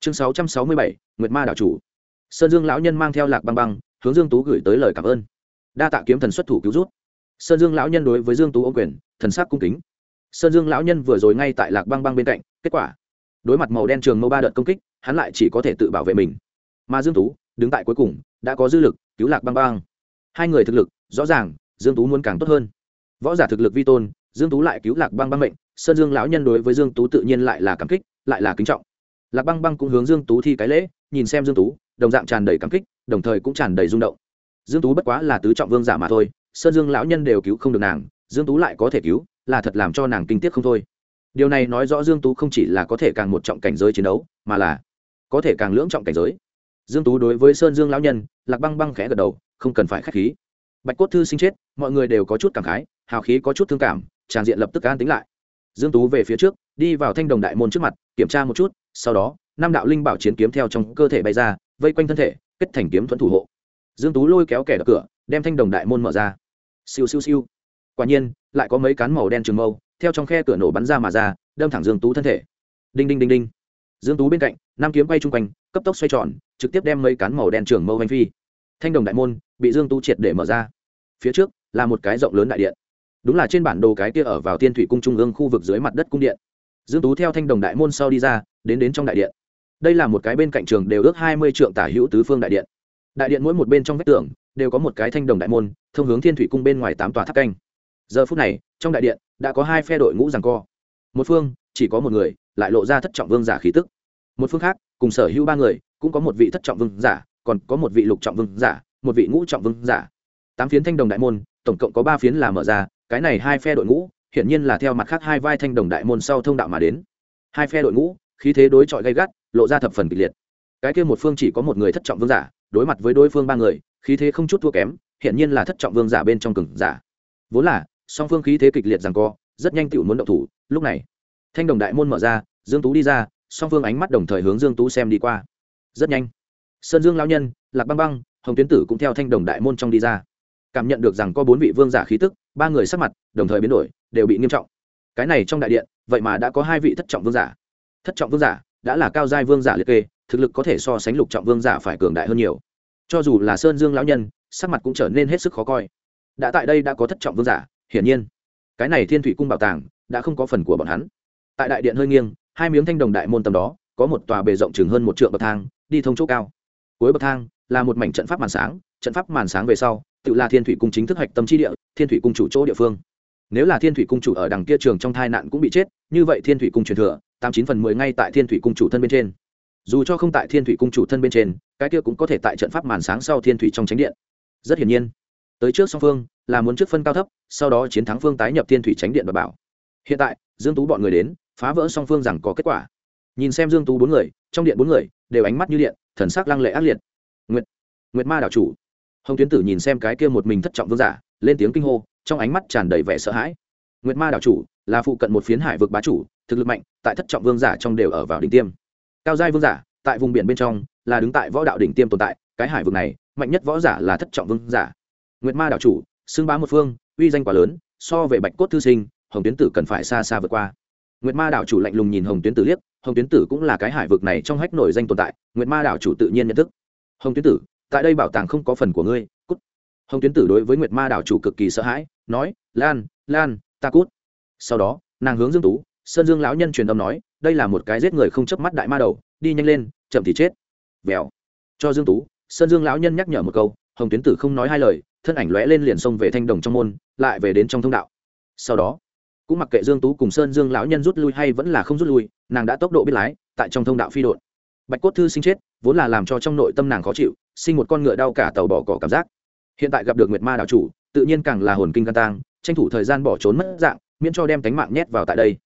Chương 667, nguyệt ma đảo chủ. Sơn dương lão nhân mang theo lạc băng băng hướng dương tú gửi tới lời cảm ơn. Đa tạ kiếm thần xuất thủ cứu rút sơn dương lão nhân đối với dương tú ô quyền thần sắc cung kính. Sơn dương lão nhân vừa rồi ngay tại lạc băng băng bên cạnh kết quả. Đối mặt màu đen trường mâu ba đợt công kích, hắn lại chỉ có thể tự bảo vệ mình. Mà dương tú, đứng tại cuối cùng, đã có dư lực, cứu lạc băng băng. Hai người thực lực, rõ ràng, dương tú muốn càng tốt hơn. Võ giả thực lực vi tôn, dương tú lại cứu lạc băng băng mệnh. Sơn dương lão nhân đối với dương tú tự nhiên lại là cảm kích, lại là kính trọng. Lạc băng băng cũng hướng dương tú thi cái lễ, nhìn xem dương tú, đồng dạng tràn đầy cảm kích, đồng thời cũng tràn đầy rung động. Dương tú bất quá là tứ trọng vương giả mà thôi, sơn dương lão nhân đều cứu không được nàng, dương tú lại có thể cứu, là thật làm cho nàng kinh tiếc không thôi điều này nói rõ dương tú không chỉ là có thể càng một trọng cảnh giới chiến đấu, mà là có thể càng lưỡng trọng cảnh giới. Dương tú đối với sơn dương lão nhân, lạc băng băng khẽ gật đầu, không cần phải khách khí. Bạch cốt thư sinh chết, mọi người đều có chút cảm khái, hào khí có chút thương cảm tràng diện lập tức an tính lại. Dương tú về phía trước, đi vào thanh đồng đại môn trước mặt, kiểm tra một chút, sau đó, năm đạo linh bảo chiến kiếm theo trong cơ thể bay ra, vây quanh thân thể, kết thành kiếm thuẫn thủ hộ. Dương tú lôi kéo kẻ đập cửa, đem thanh đồng đại môn mở ra. Siêu siêu siêu. Quả nhiên, lại có mấy cán màu đen trường mâu theo trong khe cửa nổ bắn ra mà ra, đâm thẳng dương tú thân thể. Đinh đinh đinh đinh. Dương tú bên cạnh, năm kiếm quay chung quanh, cấp tốc xoay tròn, trực tiếp đem mấy cán màu đen trường mâu vanh phi. Thanh đồng đại môn, bị dương tú triệt để mở ra. Phía trước, là một cái rộng lớn đại điện. Đúng là trên bản đồ cái kia ở vào tiên thủy cung trung ương khu vực dưới mặt đất cung điện. Dương tú theo thanh đồng đại môn sau đi ra, đến đến trong đại điện. Đây là một cái bên cạnh trường đều ước hai mươi trượng tả hữu tứ phương đại điện. Đại điện mỗi một bên trong vách tường, đều có một cái thanh đồng đại môn, thông hướng thiên thủy cung bên ngoài tám tòa tháp canh giờ phút này, trong đại điện, đã có hai phe đội ngũ rằng co. Một phương, chỉ có một người, lại lộ ra thất trọng vương giả khí tức. Một phương khác, cùng sở hữu ba người, cũng có một vị thất trọng vương giả, còn có một vị lục trọng vương giả, một vị ngũ trọng vương giả. Tám phiến thanh đồng đại môn, tổng cộng có ba phiến là mở ra, cái này hai phe đội ngũ, hiển nhiên là theo mặt khác hai vai thanh đồng đại môn sau thông đạo mà đến. Hai phe đội ngũ, khí thế đối chọi gay gắt, lộ ra thập phần kịch liệt. Cái kia một phương chỉ có một người thất trọng vương giả, đối mặt với đối phương ba người, khí thế không chút thua kém, hiển nhiên là thất trọng vương giả bên trong cường giả. Vốn là song phương khí thế kịch liệt rằng co, rất nhanh tựu muốn động thủ, lúc này, thanh đồng đại môn mở ra, dương tú đi ra, song phương ánh mắt đồng thời hướng dương tú xem đi qua. Rất nhanh, sơn dương lão nhân, lạc băng băng, hồng tuyến tử cũng theo thanh đồng đại môn trong đi ra. Cảm nhận được rằng có bốn vị vương giả khí tức, ba người sắc mặt đồng thời biến đổi, đều bị nghiêm trọng. Cái này trong đại điện, vậy mà đã có hai vị thất trọng vương giả. Thất trọng vương giả đã là cao giai vương giả liệt kê, thực lực có thể so sánh lục trọng vương giả phải cường đại hơn nhiều. Cho dù là sơn dương lão nhân, sắc mặt cũng trở nên hết sức khó coi. Đã tại đây đã có thất trọng vương giả hiển nhiên, cái này thiên thủy cung bảo tàng đã không có phần của bọn hắn. Tại đại điện hơi nghiêng, hai miếng thanh đồng đại môn tầm đó, có một tòa bề rộng chừng hơn một trượng bậc thang, đi thông chỗ cao. Cuối bậc thang là một mảnh trận pháp màn sáng, trận pháp màn sáng về sau, tự là thiên thủy cung chính thức hạch tâm trí địa, thiên thủy cung chủ chỗ địa phương. Nếu là thiên thủy cung chủ ở đằng kia trường trong thai nạn cũng bị chết, như vậy thiên thủy cung truyền thừa, tám chín phần mười ngay tại thiên thủy cung chủ thân bên trên. Dù cho không tại thiên thủy cung chủ thân bên trên, cái kia cũng có thể tại trận pháp màn sáng sau thiên thủy trong tránh điện. Rất hiển nhiên tới trước song phương, là muốn trước phân cao thấp, sau đó chiến thắng phương tái nhập thiên thủy tránh điện và bảo. Hiện tại, dương tú bọn người đến, phá vỡ song phương rằng có kết quả. Nhìn xem dương tú bốn người, trong điện bốn người, đều ánh mắt như điện, thần sắc lăng lệ ác liệt. Nguyệt nguyệt ma đảo chủ. Hồng tuyến tử nhìn xem cái kia một mình thất trọng vương giả, lên tiếng kinh hô, trong ánh mắt tràn đầy vẻ sợ hãi. Nguyệt ma đảo chủ, là phụ cận một phiến hải vực bá chủ, thực lực mạnh, tại thất trọng vương giả trong đều ở vào đỉnh tiêm. Cao giai vương giả, tại vùng biển bên trong, là đứng tại võ đạo đỉnh tiêm tồn tại, cái hải vực này, mạnh nhất võ giả là thất trọng vương giả nguyệt ma đảo chủ, xưng bá một phương, uy danh quá lớn, so về bạch cốt thư sinh, hồng tuyến tử cần phải xa xa vượt qua. Nguyệt ma đảo chủ lạnh lùng nhìn hồng tuyến tử liếc, hồng tuyến tử cũng là cái hải vực này trong hách nổi danh tồn tại, nguyệt ma đảo chủ tự nhiên nhận thức. Hồng tuyến tử, tại đây bảo tàng không có phần của ngươi, cút. Hồng tuyến tử đối với nguyệt ma đảo chủ cực kỳ sợ hãi, nói, lan lan, ta cút. Sau đó, nàng hướng dương tú, sơn dương lão nhân truyền âm nói, đây là một cái giết người không chớp mắt đại ma đầu, đi nhanh lên, chậm thì chết. Vèo. Cho dương tú, sơn dương lão nhân nhắc nhở một câu, hồng tuyến tử không nói hai lời thân ảnh lóe lên liền xông về thanh đồng trong môn, lại về đến trong thông đạo. Sau đó, cũng mặc kệ dương tú cùng sơn dương lão nhân rút lui hay vẫn là không rút lui, nàng đã tốc độ biết lái, tại trong thông đạo phi đột bạch cốt thư sinh chết, vốn là làm cho trong nội tâm nàng khó chịu, sinh một con ngựa đau cả tàu bỏ cỏ cảm giác. Hiện tại gặp được nguyệt ma đạo chủ, tự nhiên càng là hồn kinh gan tang, tranh thủ thời gian bỏ trốn mất dạng, miễn cho đem tánh mạng nhét vào tại đây.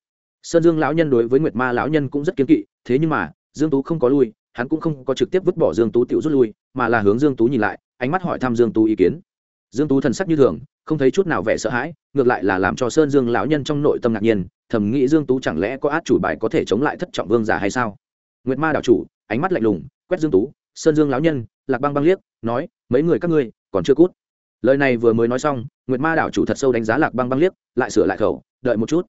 Sơn dương lão nhân đối với nguyệt ma lão nhân cũng rất kiếm kỵ, thế nhưng mà, dương tú không có lui, hắn cũng không có trực tiếp vứt bỏ dương tú tiểu rút lui, mà là hướng dương tú nhìn lại, ánh mắt hỏi thăm dương tú ý kiến dương tú thần sắc như thường, không thấy chút nào vẻ sợ hãi, ngược lại là làm cho sơn dương lão nhân trong nội tâm ngạc nhiên, thầm nghĩ dương tú chẳng lẽ có át chủ bài có thể chống lại thất trọng vương giả hay sao? Nguyệt ma đảo chủ, ánh mắt lạnh lùng, quét dương tú, sơn dương lão nhân, lạc băng băng liếc, nói, mấy người các ngươi, còn chưa cút. Lời này vừa mới nói xong, nguyệt ma đảo chủ thật sâu đánh giá lạc băng băng liếc, lại sửa lại khẩu, đợi một chút.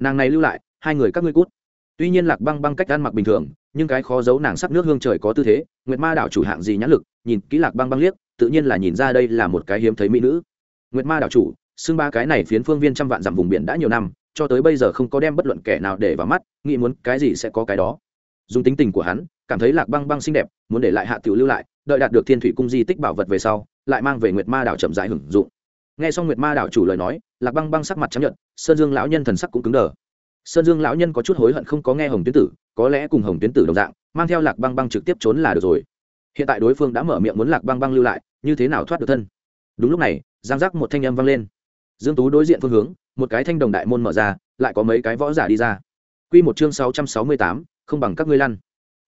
Nàng này lưu lại, hai người các ngươi cút. Tuy nhiên lạc băng băng cách ăn mặc bình thường, nhưng cái khó giấu nàng sắc nước hương trời có tư thế, nguyệt ma đảo chủ hạng gì nhãn lực, nhìn kỹ lạc băng băng liếc tự nhiên là nhìn ra đây là một cái hiếm thấy mỹ nữ. Nguyệt ma đảo chủ, xưng ba cái này phiến phương viên trăm vạn dặm vùng biển đã nhiều năm, cho tới bây giờ không có đem bất luận kẻ nào để vào mắt, nghĩ muốn cái gì sẽ có cái đó. Dùng tính tình của hắn, cảm thấy lạc băng băng xinh đẹp, muốn để lại hạ tiểu lưu lại, đợi đạt được thiên thủy cung di tích bảo vật về sau, lại mang về nguyệt ma đảo chậm rãi hưởng dụng. Nghe xong nguyệt ma đảo chủ lời nói, lạc băng băng sắc mặt chấp nhận sơn dương lão nhân thần sắc cũng cứng đờ. Sơn dương lão nhân có chút hối hận không có nghe hồng tuyến tử, có lẽ cùng hồng tuyến tử đồng dạng, mang theo lạc băng băng trực tiếp trốn là được rồi hiện tại đối phương đã mở miệng muốn lạc băng băng lưu lại như thế nào thoát được thân? Đúng lúc này giang giác một thanh âm vang lên. Dương tú đối diện phương hướng một cái thanh đồng đại môn mở ra lại có mấy cái võ giả đi ra. Quy một chương 668, không bằng các ngươi lăn.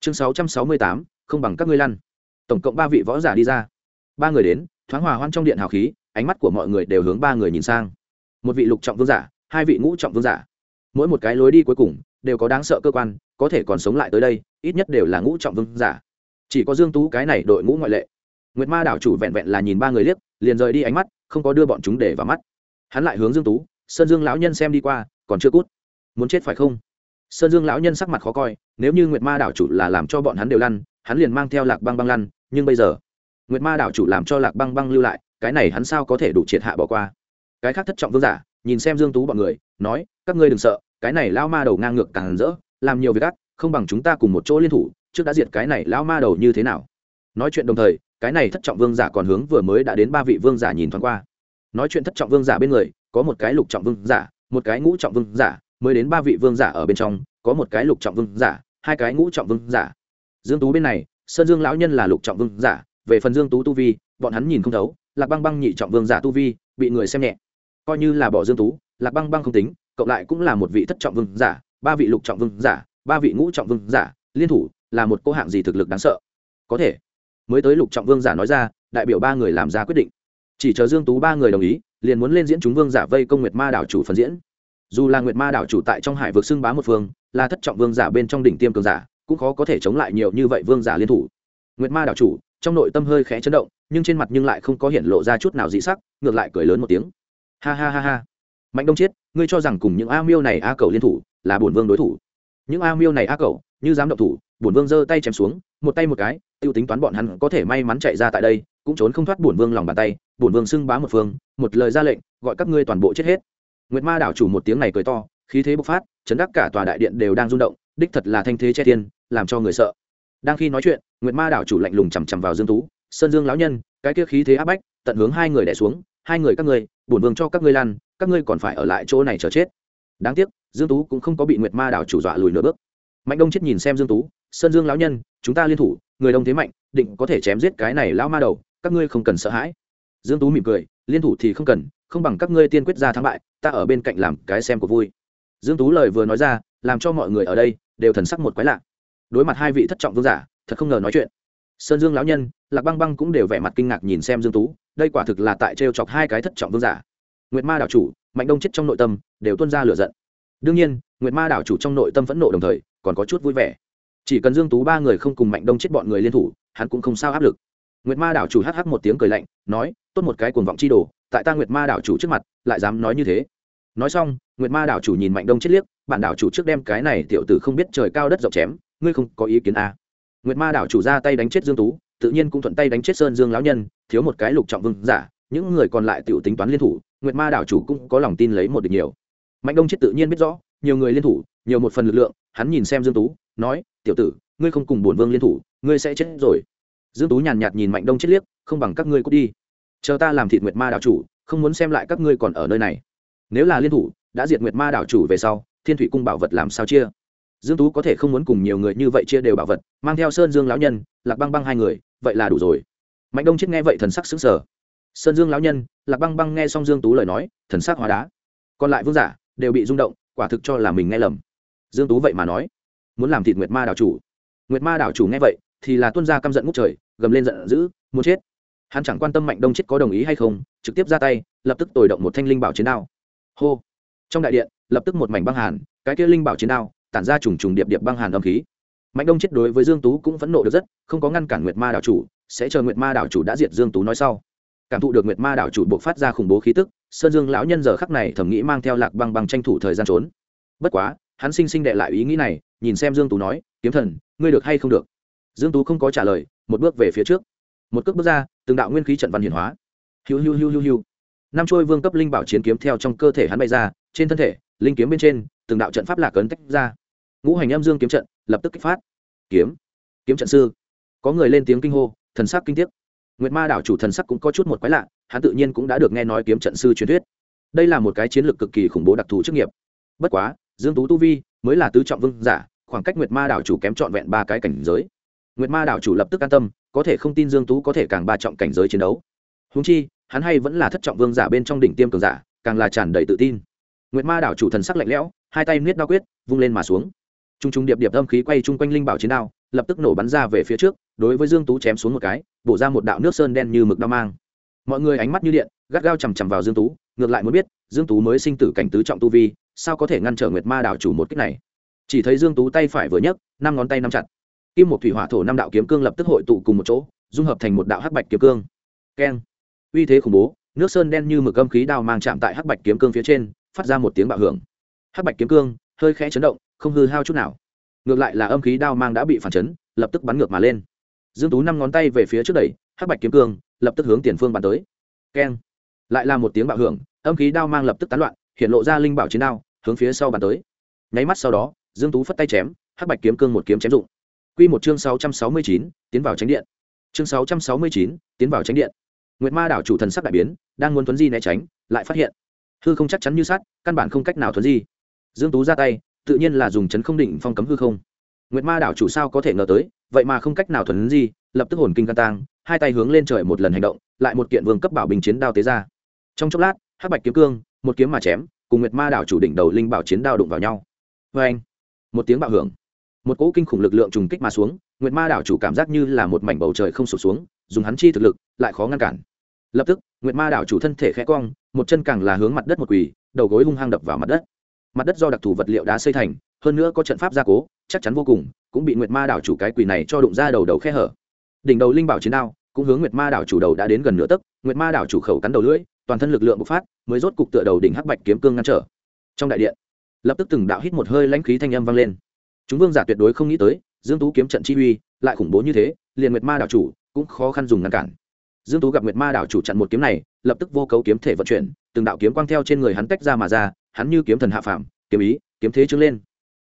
Chương 668, không bằng các ngươi lăn. Tổng cộng ba vị võ giả đi ra. Ba người đến thoáng hòa hoan trong điện hào khí ánh mắt của mọi người đều hướng ba người nhìn sang. Một vị lục trọng vương giả hai vị ngũ trọng vương giả. Mỗi một cái lối đi cuối cùng đều có đáng sợ cơ quan có thể còn sống lại tới đây ít nhất đều là ngũ trọng vương giả chỉ có dương tú cái này đội ngũ ngoại lệ. Nguyệt ma đảo chủ vẹn vẹn là nhìn ba người liếc, liền rời đi ánh mắt, không có đưa bọn chúng để vào mắt. Hắn lại hướng dương tú, sơn dương lão nhân xem đi qua, còn chưa cút. Muốn chết phải không? Sơn dương lão nhân sắc mặt khó coi, nếu như nguyệt ma đảo chủ là làm cho bọn hắn đều lăn, hắn liền mang theo lạc băng băng lăn, nhưng bây giờ, nguyệt ma đảo chủ làm cho lạc băng băng lưu lại, cái này hắn sao có thể đủ triệt hạ bỏ qua? Cái khác thất trọng vương giả, nhìn xem dương tú bọn người, nói, các ngươi đừng sợ, cái này lao ma đầu ngang ngược càng rỡ, làm nhiều việc ác, không bằng chúng ta cùng một chỗ liên thủ trước đã diệt cái này lão ma đầu như thế nào nói chuyện đồng thời cái này thất trọng vương giả còn hướng vừa mới đã đến ba vị vương giả nhìn thoáng qua nói chuyện thất trọng vương giả bên người có một cái lục trọng vương giả một cái ngũ trọng vương giả mới đến ba vị vương giả ở bên trong có một cái lục trọng vương giả hai cái ngũ trọng vương giả dương tú bên này sơn dương lão nhân là lục trọng vương giả về phần dương tú tu vi bọn hắn nhìn không thấu lạc băng băng nhị trọng vương giả tu vi bị người xem nhẹ coi như là bỏ dương tú lạc băng băng không tính cộng lại cũng là một vị thất trọng vương giả ba vị lục trọng vương giả ba vị ngũ trọng vương giả liên thủ là một cô hạng gì thực lực đáng sợ? Có thể. Mới tới lục trọng vương giả nói ra đại biểu ba người làm ra quyết định. Chỉ chờ dương tú ba người đồng ý liền muốn lên diễn chúng vương giả vây công nguyệt ma đảo chủ phần diễn. Dù là nguyệt ma đảo chủ tại trong hải vực xưng bá một phương là thất trọng vương giả bên trong đỉnh tiêm cường giả cũng khó có thể chống lại nhiều như vậy vương giả liên thủ. Nguyệt ma đảo chủ trong nội tâm hơi khẽ chấn động nhưng trên mặt nhưng lại không có hiện lộ ra chút nào dị sắc ngược lại cười lớn một tiếng. Ha ha ha ha. Mạnh đông chết, ngươi cho rằng cùng những a miêu này a cầu liên thủ là bổn vương đối thủ. Những a miêu này a cầu như dám động thủ bổn vương giơ tay chém xuống một tay một cái tiêu tính toán bọn hắn có thể may mắn chạy ra tại đây cũng trốn không thoát bổn vương lòng bàn tay bổn vương xưng bá một phương một lời ra lệnh gọi các ngươi toàn bộ chết hết. Nguyệt ma đảo chủ một tiếng này cười to khí thế bộc phát chấn đắc cả tòa đại điện đều đang rung động đích thật là thanh thế che thiên làm cho người sợ. Đang khi nói chuyện nguyệt ma đảo chủ lạnh lùng chằm chằm vào dương tú sơn dương lão nhân cái kia khí thế áp bách tận hướng hai người đè xuống hai người các ngươi bổn vương cho các ngươi lăn, các ngươi còn phải ở lại chỗ này chờ chết. Đáng tiếc dương tú cũng không có bị nguyệt ma đảo chủ dọa lùi nửa bước mạnh đông chết nhìn xem dương tú, sơn dương lão nhân, chúng ta liên thủ, người đông thế mạnh, định có thể chém giết cái này lão ma đầu, các ngươi không cần sợ hãi. Dương tú mỉm cười, liên thủ thì không cần, không bằng các ngươi tiên quyết ra thắng bại, ta ở bên cạnh làm cái xem của vui. Dương tú lời vừa nói ra, làm cho mọi người ở đây đều thần sắc một quái lạ. Đối mặt hai vị thất trọng vương giả, thật không ngờ nói chuyện. Sơn dương lão nhân, lạc băng băng cũng đều vẻ mặt kinh ngạc nhìn xem dương tú, đây quả thực là tại trêu chọc hai cái thất trọng vương giả. Nguyệt ma đảo chủ, mạnh đông chết trong nội tâm, đều tuôn ra lửa giận đương nhiên, nguyệt ma đảo chủ trong nội tâm phẫn nộ đồng thời, còn có chút vui vẻ. Chỉ cần dương tú ba người không cùng mạnh đông chết bọn người liên thủ, hắn cũng không sao áp lực. Nguyệt ma đảo chủ hắc hắc một tiếng cười lạnh, nói, tốt một cái cuồng vọng chi đồ, tại ta nguyệt ma đảo chủ trước mặt, lại dám nói như thế. Nói xong, nguyệt ma đảo chủ nhìn mạnh đông chết liếc, bản đảo chủ trước đem cái này tiểu tử không biết trời cao đất rộng chém, ngươi không có ý kiến à. nguyệt ma đảo chủ ra tay đánh chết dương tú, tự nhiên cũng thuận tay đánh chết sơn dương lão nhân, thiếu một cái lục trọng vương giả, những người còn lại tiểu tính toán liên thủ, nguyệt ma đảo chủ cũng có lòng tin lấy một được nhiều mạnh đông chết tự nhiên biết rõ, nhiều người liên thủ, nhiều một phần lực lượng, hắn nhìn xem dương tú, nói, tiểu tử, ngươi không cùng bổn vương liên thủ, ngươi sẽ chết rồi. Dương tú nhàn nhạt nhìn mạnh đông chết liếc, không bằng các ngươi cút đi. Chờ ta làm thịt nguyệt ma đảo chủ, không muốn xem lại các ngươi còn ở nơi này. Nếu là liên thủ, đã diệt nguyệt ma đảo chủ về sau, thiên thủy cung bảo vật làm sao chia? Dương tú có thể không muốn cùng nhiều người như vậy chia đều bảo vật, mang theo sơn dương lão nhân, lạc băng băng hai người, vậy là đủ rồi. Mạnh đông chết nghe vậy thần sắc sững sờ. Sơn dương lão nhân, lạc băng băng nghe xong dương tú lời nói, thần sắc hóa đá. Còn lại vương giả đều bị rung động, quả thực cho là mình nghe lầm. Dương tú vậy mà nói, muốn làm thịt nguyệt ma đảo chủ. Nguyệt ma đảo chủ nghe vậy, thì là tuân gia căm giận ngút trời, gầm lên giận dữ, muốn chết. Hắn chẳng quan tâm mạnh đông chết có đồng ý hay không, trực tiếp ra tay, lập tức tồi động một thanh linh bảo chiến đao. Hô! Trong đại điện, lập tức một mảnh băng hàn, cái kia linh bảo chiến đao, tản ra trùng trùng điệp điệp băng hàn âm khí. Mạnh đông chết đối với dương tú cũng phẫn nộ được rất, không có ngăn cản nguyệt ma đảo chủ, sẽ chờ nguyệt ma đảo chủ đã diệt dương tú nói sau cảm thụ được nguyệt ma đảo chủ buộc phát ra khủng bố khí tức, sơn dương lão nhân giờ khắc này thầm nghĩ mang theo lạc băng băng tranh thủ thời gian trốn. Bất quá, hắn sinh sinh đệ lại ý nghĩ này, nhìn xem dương tú nói, kiếm thần, ngươi được hay không được? Dương tú không có trả lời, một bước về phía trước. Một cước bước ra, từng đạo nguyên khí trận văn hiển hóa. Hiu hiu hiu hiu hiu. Năm trôi vương cấp linh bảo chiến kiếm theo trong cơ thể hắn bay ra, trên thân thể, linh kiếm bên trên, từng đạo trận pháp lạc ấn tách ra. Ngũ hành âm dương kiếm trận, lập tức kích phát. Kiếm. Kiếm trận sư. Có người lên tiếng kinh hô, thần sắc kinh tiếc nguyệt ma đảo chủ thần sắc cũng có chút một quái lạ, hắn tự nhiên cũng đã được nghe nói kiếm trận sư truyền thuyết. Đây là một cái chiến lược cực kỳ khủng bố đặc thù chức nghiệp. Bất quá, dương tú tu vi mới là tứ trọng vương giả, khoảng cách nguyệt ma đảo chủ kém trọn vẹn ba cái cảnh giới. Nguyệt ma đảo chủ lập tức an tâm, có thể không tin dương tú có thể càng ba trọng cảnh giới chiến đấu. Húng chi, hắn hay vẫn là thất trọng vương giả bên trong đỉnh tiêm cường giả, càng là tràn đầy tự tin. Nguyệt ma đảo chủ thần sắc lạnh lẽo, hai tay niết đao quyết, vung lên mà xuống. Trung trung điệp điệp âm khí quay chung quanh linh bảo chiến đao lập tức nổ bắn ra về phía trước, đối với dương tú chém xuống một cái, bổ ra một đạo nước sơn đen như mực đao mang. Mọi người ánh mắt như điện, gắt gao chằm chằm vào dương tú, ngược lại muốn biết, dương tú mới sinh tử cảnh tứ trọng tu vi, sao có thể ngăn trở nguyệt ma đảo chủ một kích này? Chỉ thấy dương tú tay phải vừa nhấc, năm ngón tay nắm chặt. Kim một thủy hỏa thổ năm đạo kiếm cương lập tức hội tụ cùng một chỗ, dung hợp thành một đạo hắc bạch kiếm cương. Keng. Uy thế khủng bố, nước sơn đen như mực âm khí đào mang chạm tại hắc bạch kiếm cương phía trên, phát ra một tiếng bạo hưởng. Hắc bạch kiếm cương, hơi khẽ chấn động, không hư hao chút nào ngược lại là âm khí đao mang đã bị phản chấn lập tức bắn ngược mà lên. Dương tú năm ngón tay về phía trước đẩy hắc bạch kiếm cương lập tức hướng tiền phương bắn tới. Keng. Lại là một tiếng bạo hưởng âm khí đao mang lập tức tán loạn hiện lộ ra linh bảo chiến đao hướng phía sau bắn tới. Nháy mắt sau đó dương tú phất tay chém hắc bạch kiếm cương một kiếm chém dụng. Quy một chương 669, tiến vào tránh điện. Chương 669, tiến vào tránh điện. Nguyệt ma đảo chủ thần sắc đại biến đang muốn tuấn di né tránh lại phát hiện hư không chắc chắn như sắt căn bản không cách nào tuấn di. Dương tú ra tay tự nhiên là dùng chấn không định phong cấm hư không. Nguyệt ma đảo chủ sao có thể ngờ tới vậy mà không cách nào thuấn gì, lập tức hồn kinh can tang hai tay hướng lên trời một lần hành động lại một kiện vương cấp bảo bình chiến đao tế ra. Trong chốc lát hắc bạch kiếm cương một kiếm mà chém cùng nguyệt ma đảo chủ đỉnh đầu linh bảo chiến đao đụng vào nhau. Vê anh một tiếng bạo hưởng. Một cỗ kinh khủng lực lượng trùng kích mà xuống nguyệt ma đảo chủ cảm giác như là một mảnh bầu trời không sụp xuống dùng hắn chi thực lực lại khó ngăn cản. Lập tức nguyệt ma đảo chủ thân thể khẽ cong một chân càng là hướng mặt đất một quỳ đầu gối hung hăng đập vào mặt đất mặt đất do đặc thù vật liệu đá xây thành, hơn nữa có trận pháp gia cố, chắc chắn vô cùng, cũng bị nguyệt ma đảo chủ cái quỳ này cho đụng ra đầu đầu khe hở. Đỉnh đầu linh bảo chiến đao, cũng hướng nguyệt ma đảo chủ đầu đã đến gần nửa tấc, nguyệt ma đảo chủ khẩu cắn đầu lưỡi, toàn thân lực lượng bộc phát, mới rốt cục tựa đầu đỉnh hắc bạch kiếm cương ngăn trở. Trong đại điện, lập tức từng đạo hít một hơi lãnh khí thanh âm vang lên. Chúng vương giả tuyệt đối không nghĩ tới, dương tú kiếm trận chi uy lại khủng bố như thế, liền nguyệt ma đảo chủ cũng khó khăn dùng ngăn cản. Dương tú gặp nguyệt ma đảo chủ chặn một kiếm này, lập tức vô cấu kiếm thể vận chuyển, từng đạo kiếm quang theo trên người hắn tách ra mà ra hắn như kiếm thần hạ phàm, kiếm ý, kiếm thế trướng lên.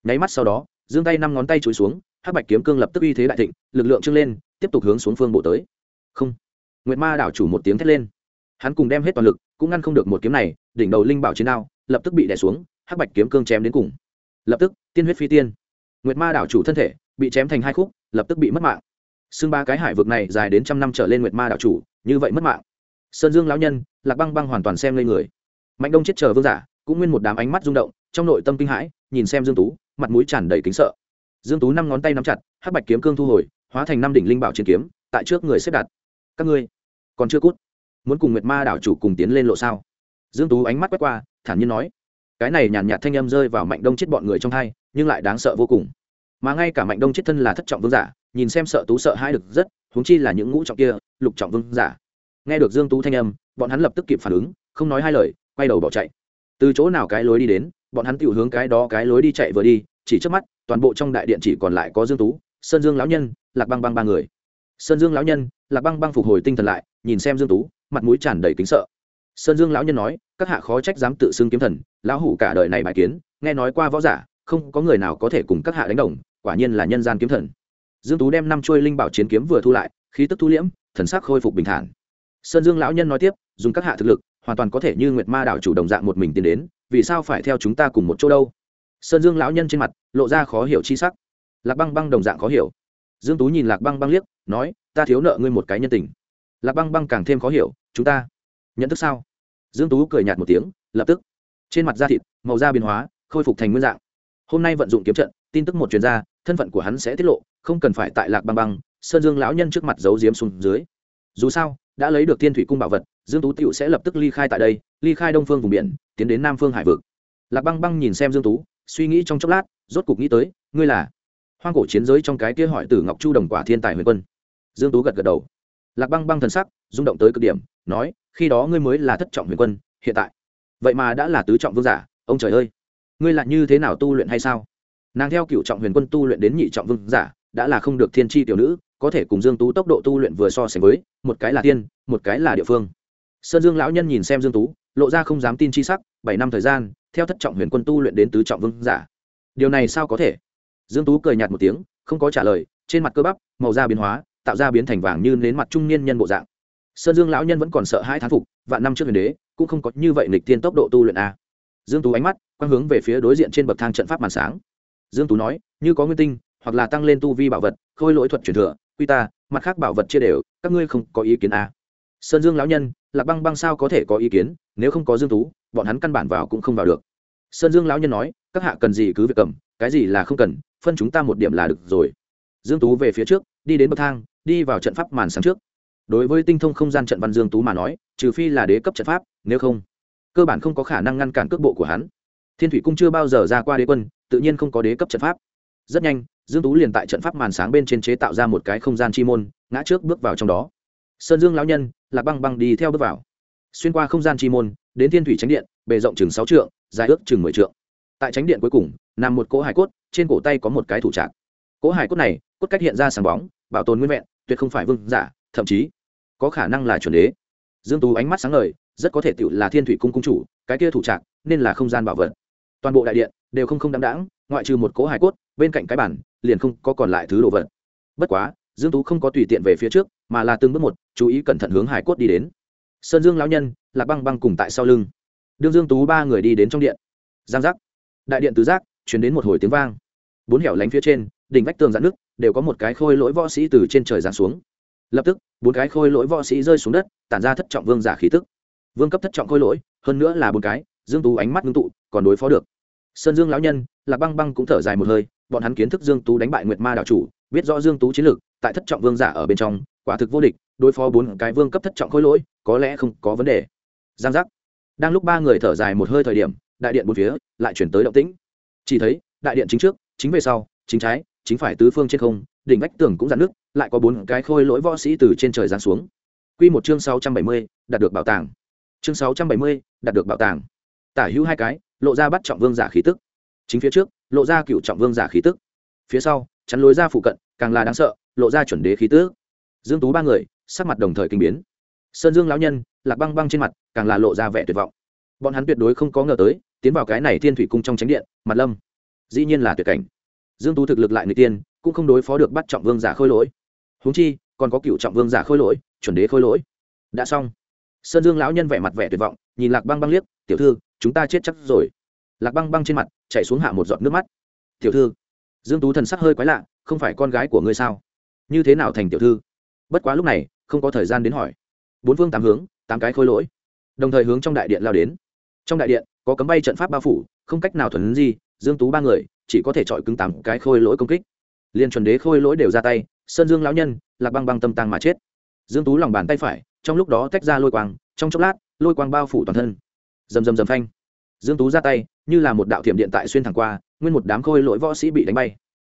Nháy mắt sau đó dương tay năm ngón tay chối xuống, hắc bạch kiếm cương lập tức uy thế đại thịnh, lực lượng trướng lên, tiếp tục hướng xuống phương bộ tới. Không. Nguyệt ma đảo chủ một tiếng thét lên. Hắn cùng đem hết toàn lực, cũng ngăn không được một kiếm này, đỉnh đầu linh bảo chiến đao, lập tức bị đè xuống, hắc bạch kiếm cương chém đến cùng. Lập tức, tiên huyết phi tiên. Nguyệt ma đảo chủ thân thể, bị chém thành hai khúc, lập tức bị mất mạng. Xương ba cái hải vực này dài đến trăm năm trở lên nguyệt ma đảo chủ, như vậy mất mạng. Sơn dương lão nhân, lạc băng băng hoàn toàn xem lên người. Mạnh đông chết chờ vương giả cũng nguyên một đám ánh mắt rung động, trong nội tâm kinh hãi, nhìn xem dương tú, mặt mũi tràn đầy kính sợ. Dương tú năm ngón tay nắm chặt, hắc bạch kiếm cương thu hồi, hóa thành năm đỉnh linh bảo chiến kiếm, tại trước người xếp đặt. Các ngươi, còn chưa cút, muốn cùng nguyệt ma đảo chủ cùng tiến lên lộ sao? Dương tú ánh mắt quét qua, thản nhiên nói. Cái này nhàn nhạt thanh âm rơi vào mạnh đông chết bọn người trong hai, nhưng lại đáng sợ vô cùng. Mà ngay cả mạnh đông chết thân là thất trọng vương giả, nhìn xem sợ tú sợ hai được rất, huống chi là những ngũ trọng kia, lục trọng vương giả. Nghe được dương tú thanh âm, bọn hắn lập tức kịp phản ứng, không nói hai lời, quay đầu bỏ chạy từ chỗ nào cái lối đi đến, bọn hắn tự hướng cái đó cái lối đi chạy vừa đi, chỉ trước mắt, toàn bộ trong đại điện chỉ còn lại có dương tú, sơn dương lão nhân, lạc băng băng ba người. Sơn dương lão nhân, lạc băng băng phục hồi tinh thần lại, nhìn xem dương tú, mặt mũi tràn đầy kính sợ. Sơn dương lão nhân nói, các hạ khó trách dám tự xưng kiếm thần, lão hủ cả đời này bài kiến, nghe nói qua võ giả, không có người nào có thể cùng các hạ đánh đồng, quả nhiên là nhân gian kiếm thần. Dương tú đem năm chuôi linh bảo chiến kiếm vừa thu lại, khí tức thu liễm, thần sắc khôi phục bình thản. Sơn dương lão nhân nói tiếp, dùng các hạ thực lực hoàn toàn có thể như nguyệt ma đảo chủ đồng dạng một mình tiến đến, vì sao phải theo chúng ta cùng một chỗ đâu? Sơn dương lão nhân trên mặt lộ ra khó hiểu chi sắc. Lạc băng băng đồng dạng khó hiểu. Dương tú nhìn lạc băng băng liếc, nói, ta thiếu nợ ngươi một cái nhân tình. Lạc băng băng càng thêm khó hiểu, chúng ta nhận thức sao? Dương tú cười nhạt một tiếng, lập tức. Trên mặt da thịt, màu da biến hóa, khôi phục thành nguyên dạng. Hôm nay vận dụng kiếm trận, tin tức một chuyên gia thân phận của hắn sẽ tiết lộ, không cần phải tại lạc băng băng. Sơn dương lão nhân trước mặt giấu diếm xuống dưới. Dù sao đã lấy được thiên thủy cung bảo vật, dương tú tựu sẽ lập tức ly khai tại đây, ly khai đông phương vùng biển, tiến đến nam phương hải vực. Lạc băng băng nhìn xem dương tú, suy nghĩ trong chốc lát, rốt cục nghĩ tới, ngươi là hoang cổ chiến giới trong cái kia hỏi tử ngọc chu đồng quả thiên tài huyền quân. Dương tú gật gật đầu. Lạc băng băng thần sắc, rung động tới cực điểm, nói, khi đó ngươi mới là thất trọng huyền quân, hiện tại. Vậy mà đã là tứ trọng vương giả, ông trời ơi. Ngươi là như thế nào tu luyện hay sao? Nàng theo cựu trọng huyền quân tu luyện đến nhị trọng vương giả, đã là không được thiên tri tiểu nữ có thể cùng dương tú tốc độ tu luyện vừa so sánh với, một cái là tiên, một cái là địa phương. Sơn dương lão nhân nhìn xem dương tú, lộ ra không dám tin chi sắc, bảy năm thời gian, theo thất trọng huyền quân tu luyện đến tứ trọng vương giả. Điều này sao có thể? Dương tú cười nhạt một tiếng, không có trả lời, trên mặt cơ bắp, màu da biến hóa, tạo ra biến thành vàng như nến mặt trung niên nhân bộ dạng. Sơn dương lão nhân vẫn còn sợ hai thán phục, vạn năm trước huyền đế, cũng không có như vậy nghịch tiên tốc độ tu luyện a. Dương tú ánh mắt quang hướng về phía đối diện trên bậc thang trận pháp màn sáng. Dương tú nói, như có nguyên tinh, hoặc là tăng lên tu vi bảo vật, khôi lỗi thuật truyền thừa quy ta, mặt khác bảo vật chia đều, các ngươi không có ý kiến à? sơn dương lão nhân, lạc băng băng sao có thể có ý kiến? Nếu không có dương tú, bọn hắn căn bản vào cũng không vào được. Sơn dương lão nhân nói, các hạ cần gì cứ việc cầm, cái gì là không cần, phân chúng ta một điểm là được rồi. Dương tú về phía trước, đi đến bậc thang, đi vào trận pháp màn sáng trước. Đối với tinh thông không gian trận văn dương tú mà nói, trừ phi là đế cấp trận pháp, nếu không, cơ bản không có khả năng ngăn cản cước bộ của hắn. Thiên thủy cung chưa bao giờ ra qua đế quân, tự nhiên không có đế cấp trận pháp. Rất nhanh dương tú liền tại trận pháp màn sáng bên trên chế tạo ra một cái không gian chi môn, ngã trước bước vào trong đó. Sơn dương lão nhân, lạc băng băng đi theo bước vào. Xuyên qua không gian chi môn, đến thiên thủy tránh điện, bề rộng chừng sáu trượng, dài ước chừng mười trượng. Tại tránh điện cuối cùng, nằm một cỗ hải cốt, trên cổ tay có một cái thủ trạng cỗ hải cốt này, cốt cách hiện ra sáng bóng, bảo tồn nguyên vẹn, tuyệt không phải vương giả, thậm chí có khả năng là chuẩn đế. Dương tú ánh mắt sáng ngời, rất có thể tựu là thiên thủy cung cung chủ, cái kia thủ trạng nên là không gian bảo vật. Toàn bộ đại điện đều không không đáng đáng ngoại trừ một cỗ hải cốt bên cạnh cái bản liền không có còn lại thứ đồ vật. Bất quá, dương tú không có tùy tiện về phía trước, mà là từng bước một, chú ý cẩn thận hướng hải cốt đi đến. Sơn dương lão nhân là băng băng cùng tại sau lưng. Đương dương tú ba người đi đến trong điện. Giang giác. Đại điện tứ giác chuyển đến một hồi tiếng vang. Bốn hẻo lánh phía trên, đỉnh vách tường dạn nước đều có một cái khôi lỗi võ sĩ từ trên trời giáng xuống. Lập tức, bốn cái khôi lỗi võ sĩ rơi xuống đất, tản ra thất trọng vương giả khí tức. Vương cấp thất trọng khôi lỗi, hơn nữa là bốn cái, dương tú ánh mắt ngưng tụ, còn đối phó được. Sơn dương lão nhân, lạc băng băng cũng thở dài một hơi bọn hắn kiến thức dương tú đánh bại nguyệt ma đạo chủ, biết rõ dương tú chiến lược, tại thất trọng vương giả ở bên trong, quả thực vô địch, đối phó bốn cái vương cấp thất trọng khôi lỗi, có lẽ không có vấn đề. Giang giác. Đang lúc ba người thở dài một hơi thời điểm, đại điện bốn phía lại chuyển tới động tĩnh. Chỉ thấy, đại điện chính trước, chính về sau, chính trái, chính phải tứ phương trên không, đỉnh vách tường cũng dạn nước lại có bốn cái khôi lỗi võ sĩ từ trên trời giáng xuống. Quy một chương sáu trăm bảy mươi, đạt được bảo tàng. Chương sáu trăm bảy mươi, đạt được bảo tàng. Tả hữu hai cái, lộ ra bắt trọng vương giả khí tức. Chính phía trước lộ ra cựu trọng vương giả khí tức. Phía sau, chắn lối ra phụ cận, càng là đáng sợ, lộ ra chuẩn đế khí tức. Dương tú ba người, sắc mặt đồng thời kinh biến. Sơn dương lão nhân, lạc băng băng trên mặt, càng là lộ ra vẻ tuyệt vọng. Bọn hắn tuyệt đối không có ngờ tới, tiến vào cái này thiên thủy cung trong tránh điện, mặt lâm. Dĩ nhiên là tuyệt cảnh. Dương tú thực lực lại người tiên, cũng không đối phó được bắt trọng vương giả khôi lỗi. Huống chi, còn có cựu trọng vương giả khôi lỗi, chuẩn đế khôi lỗi. Đã xong. Sơn dương lão nhân vẻ mặt vẻ tuyệt vọng, nhìn lạc băng băng liếc, tiểu thư, chúng ta chết chắc rồi lạc băng băng trên mặt chạy xuống hạ một giọt nước mắt. Tiểu thư, dương tú thần sắc hơi quái lạ, không phải con gái của ngươi sao? Như thế nào thành tiểu thư? Bất quá lúc này, không có thời gian đến hỏi. Bốn phương tám hướng, tám cái khôi lỗi, đồng thời hướng trong đại điện lao đến. Trong đại điện, có cấm bay trận pháp bao phủ, không cách nào thuần gì dương tú ba người, chỉ có thể chọi cứng tám cái khôi lỗi công kích. Liên chuẩn đế khôi lỗi đều ra tay, sơn dương lão nhân, lạc băng băng tâm tăng mà chết. Dương tú lòng bàn tay phải, trong lúc đó tách ra lôi quang, trong chốc lát, lôi quang bao phủ toàn thân. Rầm rầm rầm phanh dương tú ra tay, như là một đạo thiểm điện tại xuyên thẳng qua, nguyên một đám khôi lỗi võ sĩ bị đánh bay.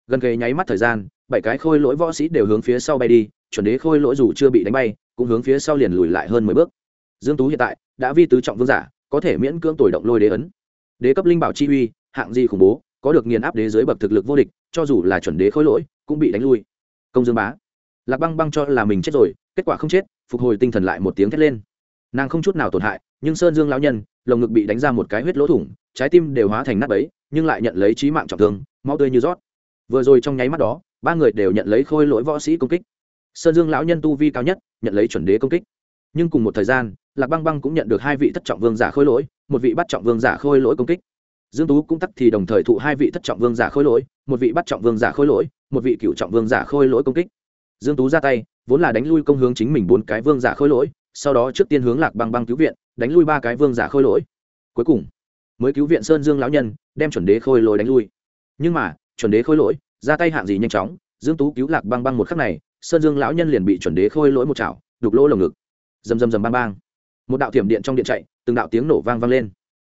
Gần kề nháy mắt thời gian, bảy cái khôi lỗi võ sĩ đều hướng phía sau bay đi, chuẩn đế khôi lỗi dù chưa bị đánh bay, cũng hướng phía sau liền lùi lại hơn mười bước. Dương tú hiện tại đã vi tứ trọng vương giả, có thể miễn cưỡng tuổi động lôi đế ấn. Đế cấp linh bảo chi uy, hạng gì khủng bố, có được nghiền áp đế dưới bậc thực lực vô địch, cho dù là chuẩn đế khôi lỗi, cũng bị đánh lui. Công dương bá. Lạc băng băng cho là mình chết rồi, kết quả không chết, phục hồi tinh thần lại một tiếng thét lên. Nàng không chút nào tổn hại, nhưng sơn dương lão nhân lồng ngực bị đánh ra một cái huyết lỗ thủng, trái tim đều hóa thành nát ấy nhưng lại nhận lấy trí mạng trọng thương, máu tươi như rót. Vừa rồi trong nháy mắt đó, ba người đều nhận lấy khôi lỗi võ sĩ công kích. Sơn dương lão nhân tu vi cao nhất, nhận lấy chuẩn đế công kích. Nhưng cùng một thời gian, lạc băng băng cũng nhận được hai vị thất trọng vương giả khôi lỗi, một vị bắt trọng vương giả khôi lỗi công kích. Dương tú cũng tắt thì đồng thời thụ hai vị thất trọng vương giả khôi lỗi, một vị bắt trọng vương giả khôi lỗi, một vị cựu trọng vương giả khôi lỗi công kích. Dương tú ra tay, vốn là đánh lui công hướng chính mình bốn cái vương giả khôi lỗi sau đó trước tiên hướng lạc băng băng cứu viện, đánh lui ba cái vương giả khôi lỗi. Cuối cùng, mới cứu viện sơn dương lão nhân, đem chuẩn đế khôi lỗi đánh lui. Nhưng mà, chuẩn đế khôi lỗi, ra tay hạng gì nhanh chóng, dương tú cứu lạc băng băng một khắc này, sơn dương lão nhân liền bị chuẩn đế khôi lỗi một chảo, đục lỗ lồng ngực. Rầm rầm rầm bang bang. Một đạo thiểm điện trong điện chạy, từng đạo tiếng nổ vang vang lên.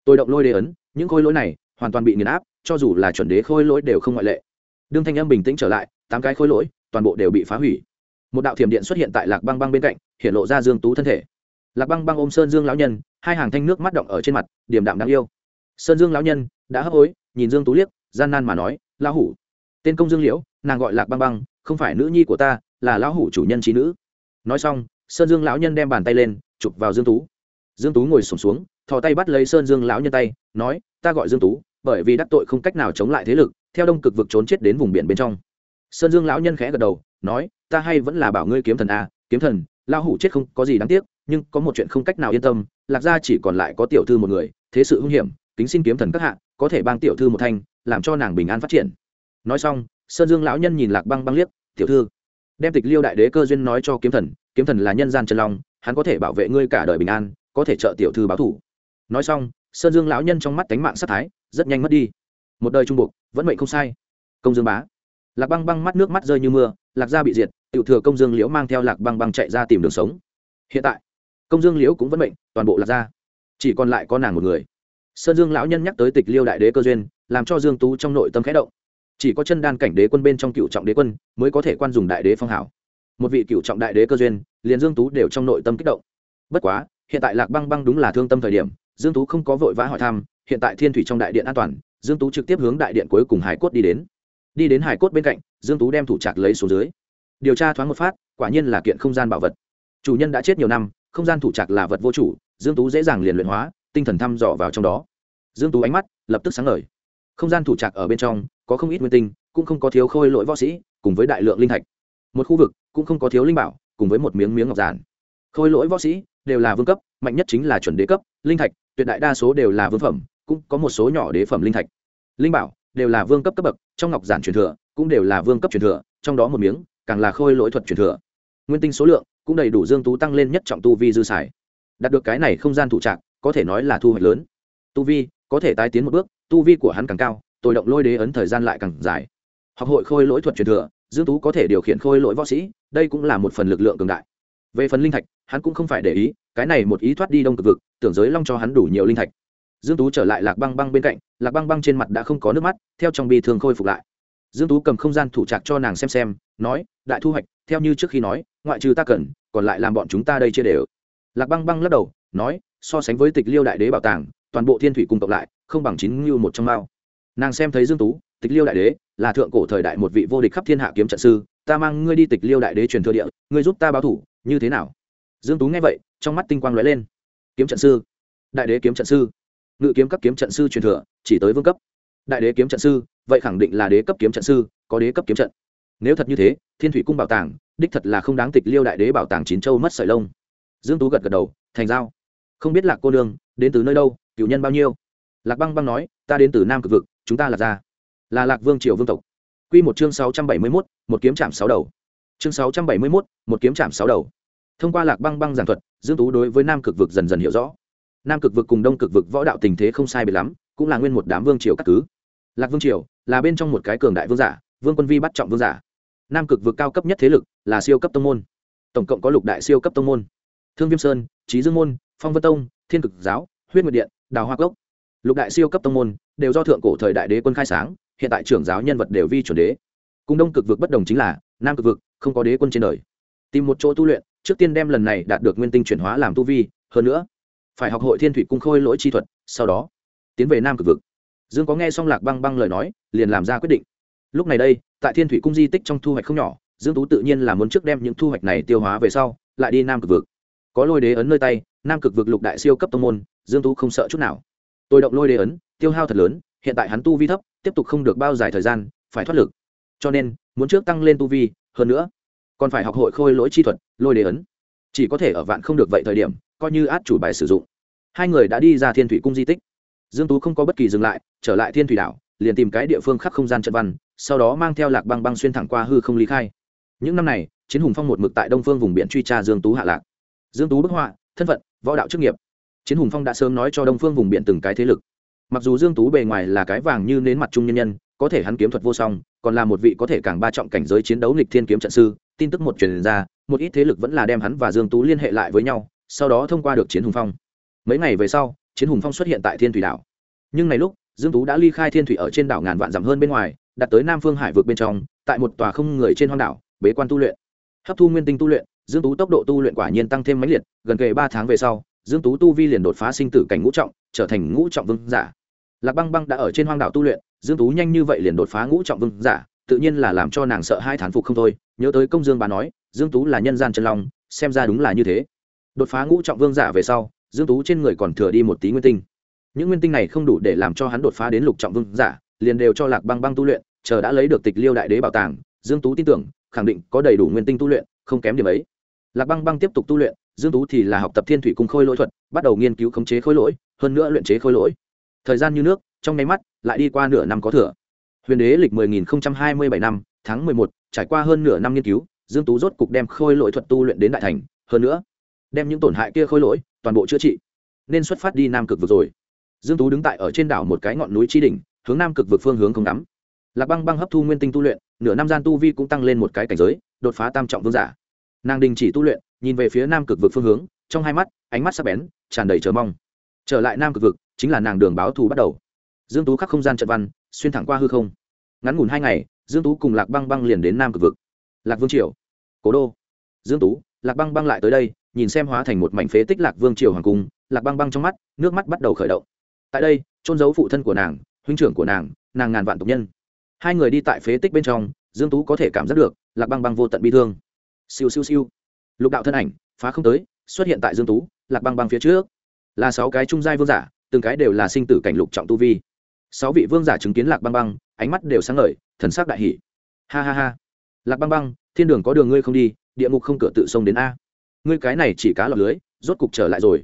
Tôi động lôi đế ấn, những khôi lỗi này hoàn toàn bị nghiền áp, cho dù là chuẩn đế khôi lỗi đều không ngoại lệ. Đương thanh âm bình tĩnh trở lại, tám cái khôi lỗi, toàn bộ đều bị phá hủy. Một đạo thiểm điện xuất hiện tại lạc băng băng bên cạnh hiện lộ ra dương tú thân thể. Lạc băng băng ôm sơn dương lão nhân hai hàng thanh nước mắt động ở trên mặt điểm đạm đáng yêu. Sơn dương lão nhân đã hấp hối nhìn dương tú liếc gian nan mà nói lão hủ tên công dương liễu nàng gọi lạc băng băng không phải nữ nhi của ta là lão hủ chủ nhân trí nữ. Nói xong sơn dương lão nhân đem bàn tay lên chụp vào dương tú. Dương tú ngồi sổm xuống, xuống thò tay bắt lấy sơn dương lão nhân tay nói ta gọi dương tú bởi vì đắc tội không cách nào chống lại thế lực theo đông cực vực trốn chết đến vùng biển bên trong. Sơn dương lão nhân khẽ gật đầu nói ta hay vẫn là bảo ngươi kiếm thần a à, kiếm thần lão hủ chết không có gì đáng tiếc, nhưng có một chuyện không cách nào yên tâm, lạc gia chỉ còn lại có tiểu thư một người, thế sự hung hiểm, kính xin kiếm thần các hạ, có thể bang tiểu thư một thanh, làm cho nàng bình an phát triển. Nói xong, sơn dương lão nhân nhìn lạc băng băng liếc, tiểu thư, đem tịch liêu đại đế cơ duyên nói cho kiếm thần kiếm thần là nhân gian chân long, hắn có thể bảo vệ ngươi cả đời bình an, có thể trợ tiểu thư báo thủ. Nói xong, sơn dương lão nhân trong mắt cánh mạng sát thái, rất nhanh mất đi. Một đời trung buộc vẫn mệnh không sai. Công dương bá lạc băng băng mắt nước mắt rơi như mưa lạc gia bị diệt tiểu thừa công dương liễu mang theo lạc băng băng chạy ra tìm đường sống. Hiện tại công dương liễu cũng vẫn bệnh, toàn bộ lạc gia. Chỉ còn lại có nàng một người. Sơn dương lão nhân nhắc tới tịch liêu đại đế cơ duyên làm cho dương tú trong nội tâm khẽ động. Chỉ có chân đan cảnh đế quân bên trong cựu trọng đế quân mới có thể quan dùng đại đế phong hảo. Một vị cựu trọng đại đế cơ duyên liền dương tú đều trong nội tâm kích động. Bất quá hiện tại lạc băng băng đúng là thương tâm thời điểm dương tú không có vội vã hỏi thăm hiện tại thiên thủy trong đại điện an toàn dương tú trực tiếp hướng đại điện cuối cùng hải cốt đi đến đi đến hải cốt bên cạnh, dương tú đem thủ trạc lấy xuống dưới. Điều tra thoáng một phát, quả nhiên là kiện không gian bảo vật. Chủ nhân đã chết nhiều năm, không gian thủ trạc là vật vô chủ, dương tú dễ dàng liền luyện hóa, tinh thần thăm dò vào trong đó. Dương tú ánh mắt lập tức sáng ngời. Không gian thủ trạc ở bên trong, có không ít nguyên tinh, cũng không có thiếu khôi lỗi võ sĩ, cùng với đại lượng linh thạch. Một khu vực, cũng không có thiếu linh bảo, cùng với một miếng miếng ngọc giản. Khôi lỗi võ sĩ đều là vương cấp, mạnh nhất chính là chuẩn đế cấp, linh thạch, tuyệt đại đa số đều là vương phẩm, cũng có một số nhỏ đế phẩm linh thạch. Linh bảo đều là vương cấp cấp bậc, trong ngọc giản truyền thừa cũng đều là vương cấp truyền thừa, trong đó một miếng càng là khôi lỗi thuật truyền thừa. Nguyên tinh số lượng cũng đầy đủ dương tú tăng lên nhất trọng tu vi dư xài. Đạt được cái này không gian thủ trạng, có thể nói là thu hoạch lớn. Tu vi có thể tái tiến một bước, tu vi của hắn càng cao tội động lôi đế ấn thời gian lại càng dài. Học hội khôi lỗi thuật truyền thừa, dương tú có thể điều khiển khôi lỗi võ sĩ, đây cũng là một phần lực lượng cường đại. Về phần linh thạch, hắn cũng không phải để ý, cái này một ý thoát đi đông cực vực, tưởng giới long cho hắn đủ nhiều linh thạch dương tú trở lại lạc băng băng bên cạnh, lạc băng băng trên mặt đã không có nước mắt, theo trong bi thương khôi phục lại. Dương tú cầm không gian thủ trạc cho nàng xem xem, nói, đại thu hoạch, theo như trước khi nói, ngoại trừ ta cần, còn lại làm bọn chúng ta đây chia đều. Lạc băng băng lắc đầu, nói, so sánh với tịch liêu đại đế bảo tàng, toàn bộ thiên thủy cùng cộng lại, không bằng chín như một trong mao. Nàng xem thấy dương tú, tịch liêu đại đế, là thượng cổ thời đại một vị vô địch khắp thiên hạ kiếm trận sư, ta mang ngươi đi tịch liêu đại đế truyền thừa địa, ngươi giúp ta báo thủ, như thế nào? Dương tú nghe vậy, trong mắt tinh quang lóe lên. Kiếm trận sư, đại đế kiếm trận sư ngự kiếm các kiếm trận sư truyền thừa chỉ tới vương cấp. Đại đế kiếm trận sư vậy khẳng định là đế cấp kiếm trận sư có đế cấp kiếm trận. Nếu thật như thế thiên thủy cung bảo tàng đích thật là không đáng tịch liêu đại đế bảo tàng chín châu mất sợi lông. Dương tú gật gật đầu thành giao. Không biết lạc cô nương đến từ nơi đâu cựu nhân bao nhiêu? Lạc băng băng nói ta đến từ nam cực vực chúng ta là ra là lạc vương triều vương tộc. Quy một chương sáu trăm bảy mươi 671, một kiếm chạm sáu đầu. Chương sáu trăm bảy mươi 671, một kiếm chạm sáu đầu. Thông qua lạc băng băng giảng thuật dương tú đối với nam cực vực dần dần hiểu rõ nam cực vực cùng đông cực vực võ đạo tình thế không sai biệt lắm, cũng là nguyên một đám vương triều các cứ. Lạc vương triều là bên trong một cái cường đại vương giả, vương quân vi bắt trọng vương giả. Nam cực vực cao cấp nhất thế lực là siêu cấp tông môn. Tổng cộng có lục đại siêu cấp tông môn. Thương viêm sơn trí dương môn, phong vân tông, thiên cực giáo, huyết nguyệt điện, đào hoa cốc. Lục đại siêu cấp tông môn đều do thượng cổ thời đại đế quân khai sáng, hiện tại trưởng giáo nhân vật đều vi chuẩn đế. Cùng đông cực vực bất đồng chính là, nam cực vực không có đế quân trên đời. Tìm một chỗ tu luyện, trước tiên đem lần này đạt được nguyên tinh chuyển hóa làm tu vi, hơn nữa phải học hội thiên thủy cung khôi lỗi chi thuật, sau đó, tiến về nam cực vực. Dương có nghe xong lạc băng băng lời nói, liền làm ra quyết định. Lúc này đây, tại thiên thủy cung di tích trong thu hoạch không nhỏ, dương tú tự nhiên là muốn trước đem những thu hoạch này tiêu hóa về sau, lại đi nam cực vực. Có lôi đế ấn nơi tay, nam cực vực lục đại siêu cấp tông môn, dương tú không sợ chút nào. Tôi động lôi đế ấn, tiêu hao thật lớn, hiện tại hắn tu vi thấp, tiếp tục không được bao dài thời gian, phải thoát lực. Cho nên, muốn trước tăng lên tu vi, hơn nữa, còn phải học hội khôi lỗi chi thuật, lôi đế ấn chỉ có thể ở vạn không được vậy thời điểm, coi như át chủ bài sử dụng. Hai người đã đi ra thiên thủy cung di tích. Dương tú không có bất kỳ dừng lại, trở lại thiên thủy đảo, liền tìm cái địa phương khắc không gian trận văn, sau đó mang theo lạc băng băng xuyên thẳng qua hư không lý khai. Những năm này, chiến hùng phong một mực tại đông phương vùng biển truy tra dương tú hạ lạc. Dương tú bức họa, thân phận, võ đạo chức nghiệp. Chiến hùng phong đã sớm nói cho đông phương vùng biển từng cái thế lực. Mặc dù dương tú bề ngoài là cái vàng như nến mặt trung nhân nhân, có thể hắn kiếm thuật vô song, còn là một vị có thể càng ba trọng cảnh giới chiến đấu nghịch thiên kiếm trận sư tin tức một truyền ra, một ít thế lực vẫn là đem hắn và dương tú liên hệ lại với nhau, sau đó thông qua được chiến hùng phong. Mấy ngày về sau, chiến hùng phong xuất hiện tại thiên thủy đảo. Nhưng này lúc, dương tú đã ly khai thiên thủy ở trên đảo ngàn vạn dặm hơn bên ngoài, đặt tới nam phương hải vực bên trong, tại một tòa không người trên hoang đảo, bế quan tu luyện. Hấp thu nguyên tinh tu luyện, dương tú tốc độ tu luyện quả nhiên tăng thêm mấy liệt, gần kề ba tháng về sau, dương tú tu vi liền đột phá sinh tử cảnh ngũ trọng, trở thành ngũ trọng vương giả. Lạc băng băng đã ở trên hoang đảo tu luyện, dương tú nhanh như vậy liền đột phá ngũ trọng vương giả, tự nhiên là làm cho nàng sợ hai thán phục không thôi nhớ tới công dương bà nói dương tú là nhân gian chân long xem ra đúng là như thế. Đột phá ngũ trọng vương giả về sau dương tú trên người còn thừa đi một tí nguyên tinh. Những nguyên tinh này không đủ để làm cho hắn đột phá đến lục trọng vương giả liền đều cho lạc băng băng tu luyện chờ đã lấy được tịch liêu đại đế bảo tàng dương tú tin tưởng khẳng định có đầy đủ nguyên tinh tu luyện không kém điểm ấy. Lạc băng băng tiếp tục tu luyện dương tú thì là học tập thiên thủy cung khôi lỗi thuật bắt đầu nghiên cứu khống chế khôi lỗi hơn nữa luyện chế khôi lỗi. Thời gian như nước trong nháy mắt lại đi qua nửa năm có thừa. Huyền đế lịch 10.027 năm tháng 11, trải qua hơn nửa năm nghiên cứu, dương tú rốt cục đem khôi lỗi thuật tu luyện đến đại thành. Hơn nữa, đem những tổn hại kia khôi lỗi toàn bộ chữa trị, nên xuất phát đi nam cực vực rồi. Dương tú đứng tại ở trên đảo một cái ngọn núi chi đỉnh, hướng nam cực vực phương hướng không đắm lạc băng băng hấp thu nguyên tinh tu luyện, nửa năm gian tu vi cũng tăng lên một cái cảnh giới, đột phá tam trọng vương giả. Nàng đình chỉ tu luyện, nhìn về phía nam cực vực phương hướng, trong hai mắt, ánh mắt sắc bén, tràn đầy chờ mong. Trở lại nam cực vực, chính là nàng đường báo thù bắt đầu. Dương tú khắc không gian trận văn, xuyên thẳng qua hư không. Ngắn ngủn hai ngày dương tú cùng lạc băng băng liền đến nam cực vực. Lạc vương triều. Cố đô. Dương tú, lạc băng băng lại tới đây, nhìn xem hóa thành một mảnh phế tích lạc vương triều hoàng cung, lạc băng băng trong mắt, nước mắt bắt đầu khởi động. Tại đây trôn giấu phụ thân của nàng, huynh trưởng của nàng nàng ngàn vạn tộc nhân. Hai người đi tại phế tích bên trong, dương tú có thể cảm giác được, lạc băng băng vô tận bi thương. Siêu siêu siêu. Lục đạo thân ảnh, phá không tới, xuất hiện tại dương tú, lạc băng băng phía trước. Là sáu cái trung giai vương giả, từng cái đều là sinh tử cảnh lục trọng tu vi. Sáu vị vương giả chứng kiến lạc băng băng, ánh mắt đều sáng ngời thần sắc đại hỷ ha ha ha. Lạc băng băng, thiên đường có đường ngươi không đi, địa ngục không cửa tự xông đến a. Ngươi cái này chỉ cá lọc lưới, rốt cục trở lại rồi.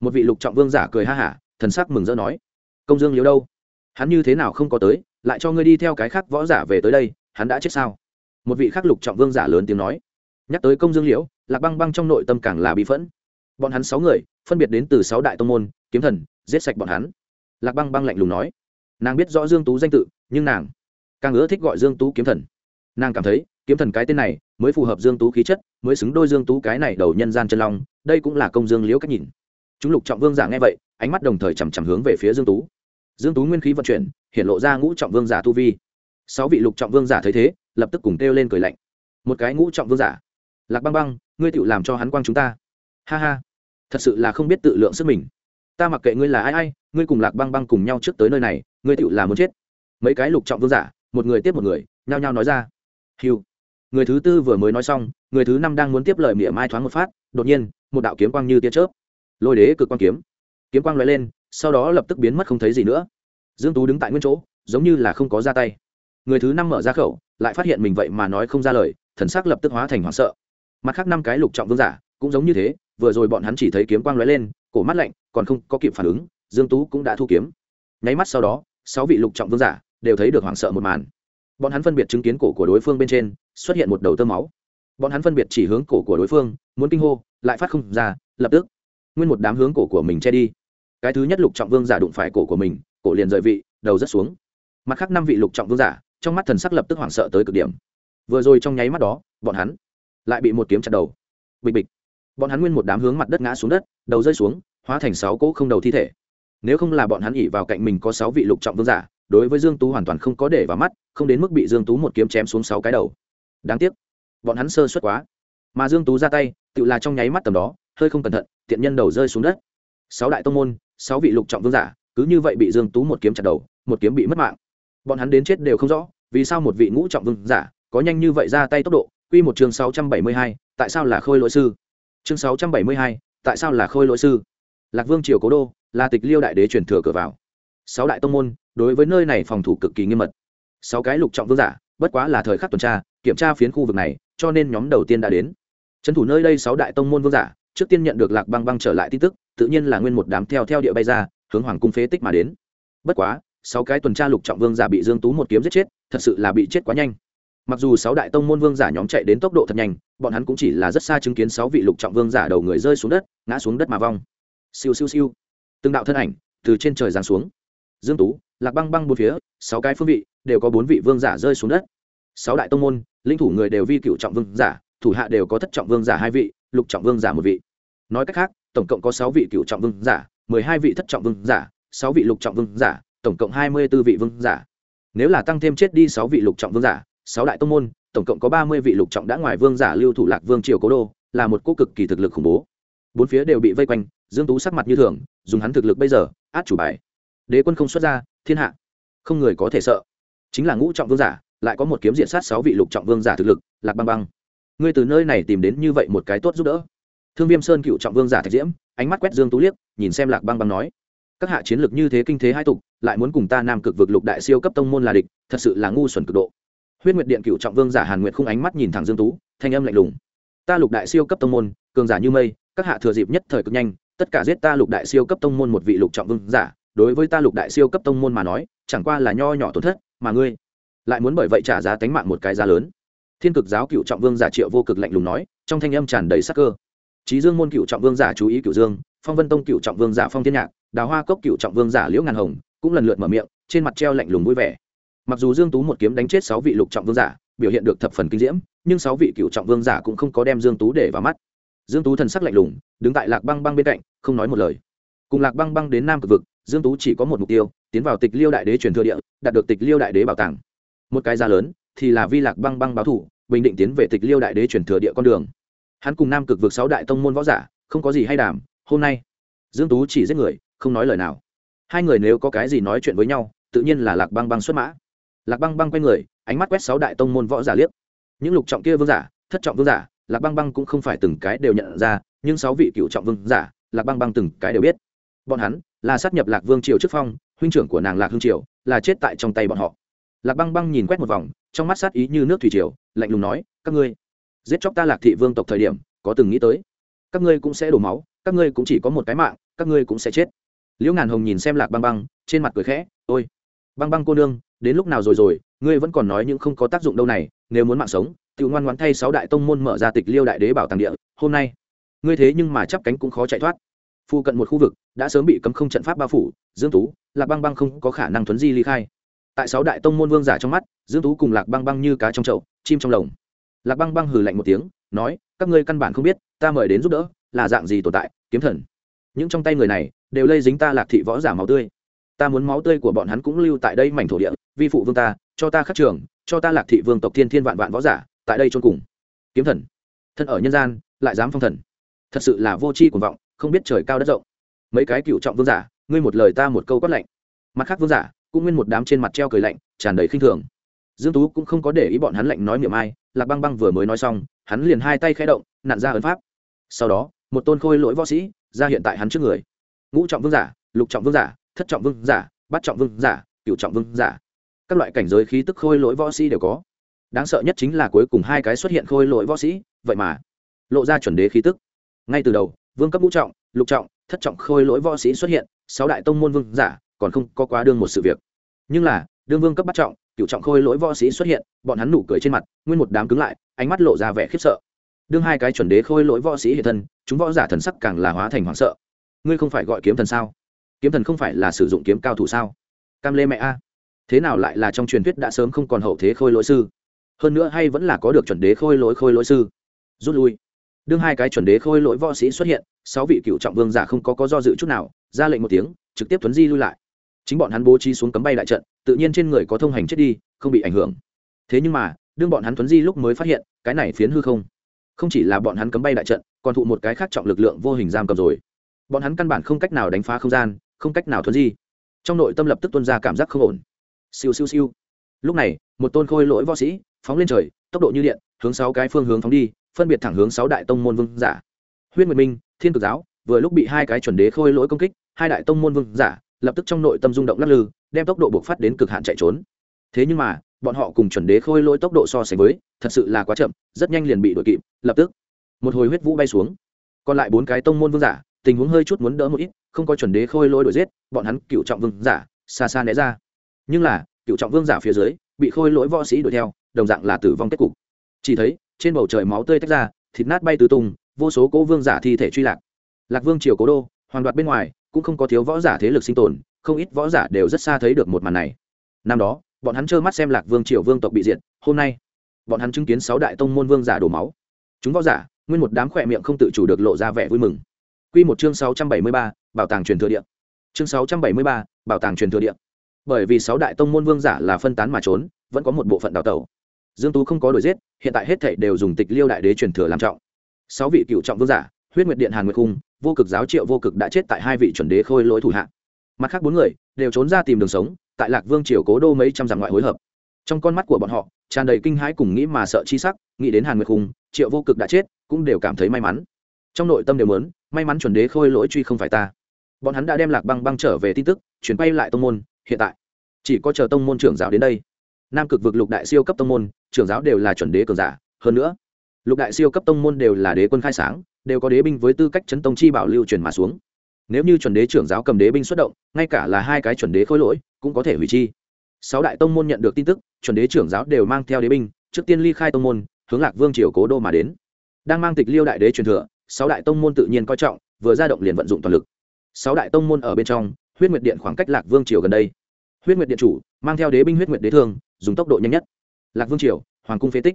Một vị lục trọng vương giả cười ha hả, thần sắc mừng rỡ nói. Công dương liếu đâu? Hắn như thế nào không có tới, lại cho ngươi đi theo cái khác võ giả về tới đây, hắn đã chết sao? Một vị khác lục trọng vương giả lớn tiếng nói. Nhắc tới công dương liễu, lạc băng băng trong nội tâm càng là bị phẫn. Bọn hắn sáu người, phân biệt đến từ sáu đại tông môn, kiếm thần, giết sạch bọn hắn. Lạc băng băng lạnh lùng nói. Nàng biết rõ dương tú danh tự, nhưng nàng càng ưa thích gọi dương tú kiếm thần. Nàng cảm thấy, kiếm thần cái tên này mới phù hợp dương tú khí chất, mới xứng đôi dương tú cái này đầu nhân gian chân long, đây cũng là công dương liễu cách nhìn. Chúng lục trọng vương giả nghe vậy, ánh mắt đồng thời chằm chằm hướng về phía dương tú. Dương tú nguyên khí vận chuyển, hiện lộ ra ngũ trọng vương giả tu vi. Sáu vị lục trọng vương giả thấy thế, lập tức cùng kêu lên cười lạnh. Một cái ngũ trọng vương giả. Lạc băng băng, ngươi tựu làm cho hắn quang chúng ta. Ha ha. Thật sự là không biết tự lượng sức mình. Ta mặc kệ ngươi là ai ai, ngươi cùng lạc băng băng cùng nhau trước tới nơi này, ngươi tựu là muốn chết. Mấy cái lục trọng vương giả một người tiếp một người, nhao nhao nói ra. Hiu người thứ tư vừa mới nói xong, người thứ năm đang muốn tiếp lời miệng mai thoáng một phát, đột nhiên, một đạo kiếm quang như tia chớp. Lôi đế cực quang kiếm. Kiếm quang loại lên, sau đó lập tức biến mất không thấy gì nữa. Dương tú đứng tại nguyên chỗ, giống như là không có ra tay. Người thứ năm mở ra khẩu, lại phát hiện mình vậy mà nói không ra lời, thần sắc lập tức hóa thành hoảng sợ. Mặt khác năm cái lục trọng vương giả, cũng giống như thế, vừa rồi bọn hắn chỉ thấy kiếm quang lóe lên, cổ mắt lạnh, còn không có kịp phản ứng, dương tú cũng đã thu kiếm. Nháy mắt sau đó, sáu vị lục trọng vương giả đều thấy được hoảng sợ một màn. Bọn hắn phân biệt chứng kiến cổ của đối phương bên trên, xuất hiện một đầu tơ máu. Bọn hắn phân biệt chỉ hướng cổ của đối phương, muốn kinh hô, lại phát không ra, lập tức, nguyên một đám hướng cổ của mình che đi. Cái thứ nhất lục trọng vương giả đụng phải cổ của mình, cổ liền rời vị, đầu rất xuống. Mặt khác năm vị lục trọng vương giả, trong mắt thần sắc lập tức hoảng sợ tới cực điểm. Vừa rồi trong nháy mắt đó, bọn hắn lại bị một kiếm chặt đầu. Bịch bịch. Bọn hắn nguyên một đám hướng mặt đất ngã xuống đất, đầu rơi xuống, hóa thành sáu cỗ không đầu thi thể. Nếu không là bọn hắn ỉ vào cạnh mình có sáu vị lục trọng vương giả đối với dương tú hoàn toàn không có để vào mắt không đến mức bị dương tú một kiếm chém xuống sáu cái đầu. Đáng tiếc bọn hắn sơ suất quá. Mà dương tú ra tay tự là trong nháy mắt tầm đó hơi không cẩn thận tiện nhân đầu rơi xuống đất. Sáu đại tông môn sáu vị lục trọng vương giả cứ như vậy bị dương tú một kiếm chặt đầu một kiếm bị mất mạng. Bọn hắn đến chết đều không rõ vì sao một vị ngũ trọng vương giả có nhanh như vậy ra tay tốc độ? Quy một chương 672, tại sao là khôi lỗi sư? Chương 672, tại sao là khôi lỗi sư? Lạc vương triều cố đô là tịch liêu đại đế truyền thừa cửa vào. Sáu đại tông môn đối với nơi này phòng thủ cực kỳ nghiêm mật. Sáu cái lục trọng vương giả, bất quá là thời khắc tuần tra, kiểm tra phiến khu vực này, cho nên nhóm đầu tiên đã đến. Trấn thủ nơi đây sáu đại tông môn vương giả, trước tiên nhận được lạc băng băng trở lại tin tức, tự nhiên là nguyên một đám theo theo địa bay ra, hướng hoàng cung phế tích mà đến. Bất quá, sáu cái tuần tra lục trọng vương giả bị dương tú một kiếm giết chết, thật sự là bị chết quá nhanh. Mặc dù sáu đại tông môn vương giả nhóm chạy đến tốc độ thật nhanh, bọn hắn cũng chỉ là rất xa chứng kiến sáu vị lục trọng vương giả đầu người rơi xuống đất, ngã xuống đất mà vong. Siêu siêu siêu. Từng đạo thân ảnh từ trên trời giáng xuống. Dương tú lạc băng băng bốn phía, sáu cái phương vị, đều có bốn vị vương giả rơi xuống đất. Sáu đại tông môn, linh thủ người đều vi cựu trọng vương giả, thủ hạ đều có thất trọng vương giả hai vị, lục trọng vương giả một vị. Nói cách khác, tổng cộng có sáu vị cựu trọng vương giả, mười hai vị thất trọng vương giả, sáu vị lục trọng vương giả, tổng cộng hai mươi b ố vị vương giả. Nếu là tăng thêm chết đi sáu vị lục trọng vương giả, sáu đại tông môn, tổng cộng có ba mươi vị lục trọng đã ngoài vương giả lưu thủ lạc vương triều cố đô, là một cô cực kỳ thực lực khủng bố. Bốn phía đều bị vây quanh, dương tú sắc mặt như thường, dùng hắn thực lực bây giờ, át chủ bài đế quân không xuất ra, thiên hạ. Không người có thể sợ. Chính là ngũ trọng vương giả, lại có một kiếm diện sát sáu vị lục trọng vương giả thực lực, lạc băng băng. Ngươi từ nơi này tìm đến như vậy một cái tốt giúp đỡ. Thương viêm sơn cựu trọng vương giả thạch diễm, ánh mắt quét dương tú liếc, nhìn xem lạc băng băng nói. Các hạ chiến lược như thế kinh thế hai tục, lại muốn cùng ta nam cực vực lục đại siêu cấp tông môn là địch, thật sự là ngu xuẩn cực độ. Huyết nguyệt điện cựu trọng vương giả hàn nguyệt khung ánh mắt nhìn thẳng dương tú, thanh âm lạnh lùng. Ta lục đại siêu cấp tông môn, cường giả như mây, các hạ thừa dịp nhất thời cực nhanh, tất cả giết ta lục đại siêu cấp tông môn một vị lục trọng vương giả đối với ta lục đại siêu cấp tông môn mà nói, chẳng qua là nho nhỏ tổn thất, mà ngươi lại muốn bởi vậy trả giá tánh mạng một cái giá lớn. Thiên cực giáo cựu trọng vương giả triệu vô cực lạnh lùng nói, trong thanh âm tràn đầy sắc cơ. Trí dương môn cựu trọng vương giả chú ý cựu dương, phong vân tông cựu trọng vương giả phong thiên nhạc, đào hoa cốc cựu trọng vương giả liễu ngàn hồng cũng lần lượt mở miệng, trên mặt treo lạnh lùng vui vẻ. Mặc dù dương tú một kiếm đánh chết sáu vị lục trọng vương giả, biểu hiện được thập phần kinh diễm, nhưng sáu vị cựu trọng vương giả cũng không có đem dương tú để vào mắt. Dương tú thần sắc lạnh lùng, đứng tại lạc băng băng bên cạnh, không nói một lời. Cùng lạc băng băng đến nam cực vực dương tú chỉ có một mục tiêu, tiến vào tịch liêu đại đế truyền thừa địa, đạt được tịch liêu đại đế bảo tàng. Một cái giá lớn, thì là vi lạc băng băng báo thủ, bình định tiến về tịch liêu đại đế truyền thừa địa con đường. Hắn cùng nam cực vực sáu đại tông môn võ giả, không có gì hay đàm, hôm nay, dương tú chỉ giết người, không nói lời nào. Hai người nếu có cái gì nói chuyện với nhau, tự nhiên là lạc băng băng xuất mã. Lạc băng băng quay người, ánh mắt quét sáu đại tông môn võ giả liếc. Những lục trọng kia vương giả, thất trọng vương giả, lạc băng băng cũng không phải từng cái đều nhận ra, nhưng sáu vị cựu trọng vương giả, lạc băng băng từng cái đều biết. Bọn hắn là sát nhập lạc vương triều trước phong, huynh trưởng của nàng lạc hương triều, là chết tại trong tay bọn họ. Lạc băng băng nhìn quét một vòng, trong mắt sát ý như nước thủy triều, lạnh lùng nói, các ngươi, giết chóc ta lạc thị vương tộc thời điểm, có từng nghĩ tới. Các ngươi cũng sẽ đổ máu, các ngươi cũng chỉ có một cái mạng, các ngươi cũng sẽ chết. Liễu ngàn hồng nhìn xem lạc băng băng, trên mặt cười khẽ, ôi, băng băng cô nương, đến lúc nào rồi rồi, ngươi vẫn còn nói những không có tác dụng đâu này, nếu muốn mạng sống tự ngoan ngoãn thay sáu đại tông môn mở ra tịch liêu đại đế bảo tàng địa, hôm nay, ngươi thế nhưng mà chắp cánh cũng khó chạy thoát. Phu cận một khu vực, đã sớm bị cấm không trận pháp bao phủ, dương tú, lạc băng băng không có khả năng thuấn di ly khai. Tại sáu đại tông môn vương giả trong mắt, dương tú cùng lạc băng băng như cá trong chậu, chim trong lồng. Lạc băng băng hừ lạnh một tiếng, nói, các ngươi căn bản không biết, ta mời đến giúp đỡ, là dạng gì tồn tại, kiếm thần. Những trong tay người này, đều lây dính ta lạc thị võ giả máu tươi. Ta muốn máu tươi của bọn hắn cũng lưu tại đây mảnh thổ địa, vi phụ vương ta, cho ta khắc trường, cho ta lạc thị vương tộc thiên thiên vạn vạn võ giả, tại đây chôn cùng. Kiếm thần. Thân ở nhân gian, lại dám phong thần. Thật sự là vô tri cuồng vọng không biết trời cao đất rộng. Mấy cái cựu trọng vương giả, ngươi một lời ta một câu quát lạnh. Mặt khác vương giả, cũng nguyên một đám trên mặt treo cười lạnh, tràn đầy khinh thường. Dương tú cũng không có để ý bọn hắn lạnh nói miệng ai, lạc băng băng vừa mới nói xong, hắn liền hai tay khẽ động, nặn ra ấn pháp. Sau đó, một tôn khôi lỗi võ sĩ, ra hiện tại hắn trước người. Ngũ trọng vương giả, lục trọng vương giả, thất trọng vương giả, bát trọng vương giả cựu trọng vương giả. Các loại cảnh giới khí tức khôi lỗi võ sĩ đều có. Đáng sợ nhất chính là cuối cùng hai cái xuất hiện khôi lỗi võ sĩ, vậy mà lộ ra chuẩn đế khí tức. Ngay từ đầu vương cấp ngũ trọng, lục trọng, thất trọng khôi lỗi võ sĩ xuất hiện, sáu đại tông môn vương giả, còn không có quá đương một sự việc. Nhưng là, đương vương cấp bắt trọng cựu trọng khôi lỗi võ sĩ xuất hiện, bọn hắn nụ cười trên mặt, nguyên một đám cứng lại, ánh mắt lộ ra vẻ khiếp sợ. Đương hai cái chuẩn đế khôi lỗi võ sĩ hiện thân, chúng võ giả thần sắc càng là hóa thành hoảng sợ. Ngươi không phải gọi kiếm thần sao? Kiếm thần không phải là sử dụng kiếm cao thủ sao? Cam lê mẹ a. Thế nào lại là trong truyền thuyết đã sớm không còn hậu thế khôi lỗi sư? Hơn nữa hay vẫn là có được chuẩn đế khôi lỗi khôi lỗi sư? Rút lui đương hai cái chuẩn đế khôi lỗi võ sĩ xuất hiện, sáu vị cựu trọng vương giả không có có do dự chút nào, ra lệnh một tiếng, trực tiếp tuấn di lui lại. Chính bọn hắn bố trí xuống cấm bay đại trận, tự nhiên trên người có thông hành chết đi, không bị ảnh hưởng. Thế nhưng mà, đương bọn hắn tuấn di lúc mới phát hiện, cái này phiến hư không không chỉ là bọn hắn cấm bay đại trận, còn thụ một cái khác trọng lực lượng vô hình giam cầm rồi. Bọn hắn căn bản không cách nào đánh phá không gian, không cách nào tuấn di. Trong nội tâm lập tức tuân ra cảm giác không ổn. Siêu siêu siêu. Lúc này, một tôn khôi lỗi võ sĩ, phóng lên trời, tốc độ như điện, hướng sáu cái phương hướng phóng đi phân biệt thẳng hướng sáu đại tông môn vương giả. Huyết nguyệt minh, thiên cực giáo, vừa lúc bị hai cái chuẩn đế khôi lỗi công kích, hai đại tông môn vương giả lập tức trong nội tâm rung động lắc lư, đem tốc độ buộc phát đến cực hạn chạy trốn. Thế nhưng mà, bọn họ cùng chuẩn đế khôi lỗi tốc độ so sánh với, thật sự là quá chậm, rất nhanh liền bị đuổi kịp, lập tức, một hồi huyết vũ bay xuống. Còn lại bốn cái tông môn vương giả, tình huống hơi chút muốn đỡ một ít, không có chuẩn đế khôi lỗi đuổi giết, bọn hắn cựu trọng vương giả, xa xa né ra. Nhưng là, cựu trọng vương giả phía dưới, bị khôi lỗi võ sĩ đuổi theo, đồng dạng là tử vong kết cục. Chỉ thấy trên bầu trời máu tươi tách ra thịt nát bay tứ tung vô số cố vương giả thi thể truy lạc lạc vương triều cố đô hoàn đoạt bên ngoài cũng không có thiếu võ giả thế lực sinh tồn không ít võ giả đều rất xa thấy được một màn này năm đó bọn hắn trơ mắt xem lạc vương triều vương tộc bị diệt hôm nay bọn hắn chứng kiến sáu đại tông môn vương giả đổ máu chúng võ giả nguyên một đám khỏe miệng không tự chủ được lộ ra vẻ vui mừng Quy một chương 673, bảo tàng truyền thừa địa. Chương 673, bảo tàng truyền thừa địa. Bởi vì sáu đại tông môn vương giả là phân tán mà trốn, vẫn có một bộ phận đào tẩu. Dương Tú không có đổi giết, hiện tại hết thảy đều dùng Tịch Liêu đại đế truyền thừa làm trọng. Sáu vị cựu trọng vương giả, Huyết Nguyệt Điện Hàn Nguyệt Cung, Vô Cực giáo Triệu Vô Cực đã chết tại hai vị chuẩn đế khôi lỗi thủ hạ. Mặt khác bốn người đều trốn ra tìm đường sống, tại Lạc Vương triều cố đô mấy trăm dặm ngoại hối hợp. Trong con mắt của bọn họ tràn đầy kinh hãi cùng nghĩ mà sợ chi sắc, nghĩ đến Hàn Nguyệt Cung, Triệu Vô Cực đã chết, cũng đều cảm thấy may mắn. Trong nội tâm đều muốn, may mắn chuẩn đế khôi lỗi truy không phải ta bọn hắn đã đem lạc băng băng trở về tin tức chuyển bay lại tông môn hiện tại chỉ có chờ tông môn trưởng giáo đến đây nam cực vực lục đại siêu cấp tông môn, trưởng giáo đều là chuẩn đế cường giả. Hơn nữa, lục đại siêu cấp tông môn đều là đế quân khai sáng, đều có đế binh với tư cách chấn tông chi bảo lưu truyền mà xuống. Nếu như chuẩn đế trưởng giáo cầm đế binh xuất động, ngay cả là hai cái chuẩn đế khôi lỗi, cũng có thể hủy chi. Sáu đại tông môn nhận được tin tức, chuẩn đế trưởng giáo đều mang theo đế binh, trước tiên ly khai tông môn, hướng lạc vương triều cố đô mà đến. Đang mang tịch liêu đại đế truyền thừa, sáu đại tông môn tự nhiên coi trọng, vừa ra động liền vận dụng toàn lực. Sáu đại tông môn ở bên trong, huyết nguyệt điện khoảng cách lạc vương triều gần đây. Huyết nguyệt điện chủ, mang theo đế binh huyết nguyệt đế thương dùng tốc độ nhanh nhất. Lạc vương triều, hoàng cung phế tích.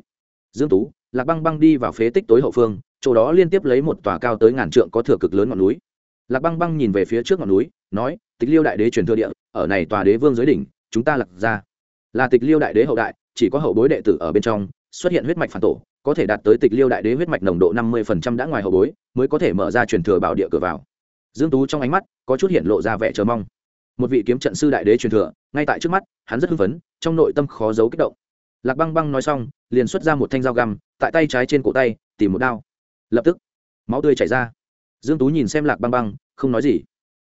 Dương tú, lạc băng băng đi vào phế tích tối hậu phương, chỗ đó liên tiếp lấy một tòa cao tới ngàn trượng có thừa cực lớn ngọn núi. Lạc băng băng nhìn về phía trước ngọn núi, nói, tịch liêu đại đế truyền thừa địa, ở này tòa đế vương dưới đỉnh, chúng ta lạc ra. Là tịch liêu đại đế hậu đại, chỉ có hậu bối đệ tử ở bên trong, xuất hiện huyết mạch phản tổ, có thể đạt tới tịch liêu đại đế huyết mạch nồng độ năm mươi đã ngoài hậu bối, mới có thể mở ra truyền thừa bảo địa cửa vào. Dương tú trong ánh mắt, có chút hiện lộ ra vẻ chờ mong. Một vị kiếm trận sư đại đế truyền thừa ngay tại trước mắt, hắn rất hưng phấn, trong nội tâm khó giấu kích động. Lạc băng băng nói xong, liền xuất ra một thanh dao găm, tại tay trái trên cổ tay, tìm một đao. Lập tức, máu tươi chảy ra. Dương tú nhìn xem lạc băng băng, không nói gì.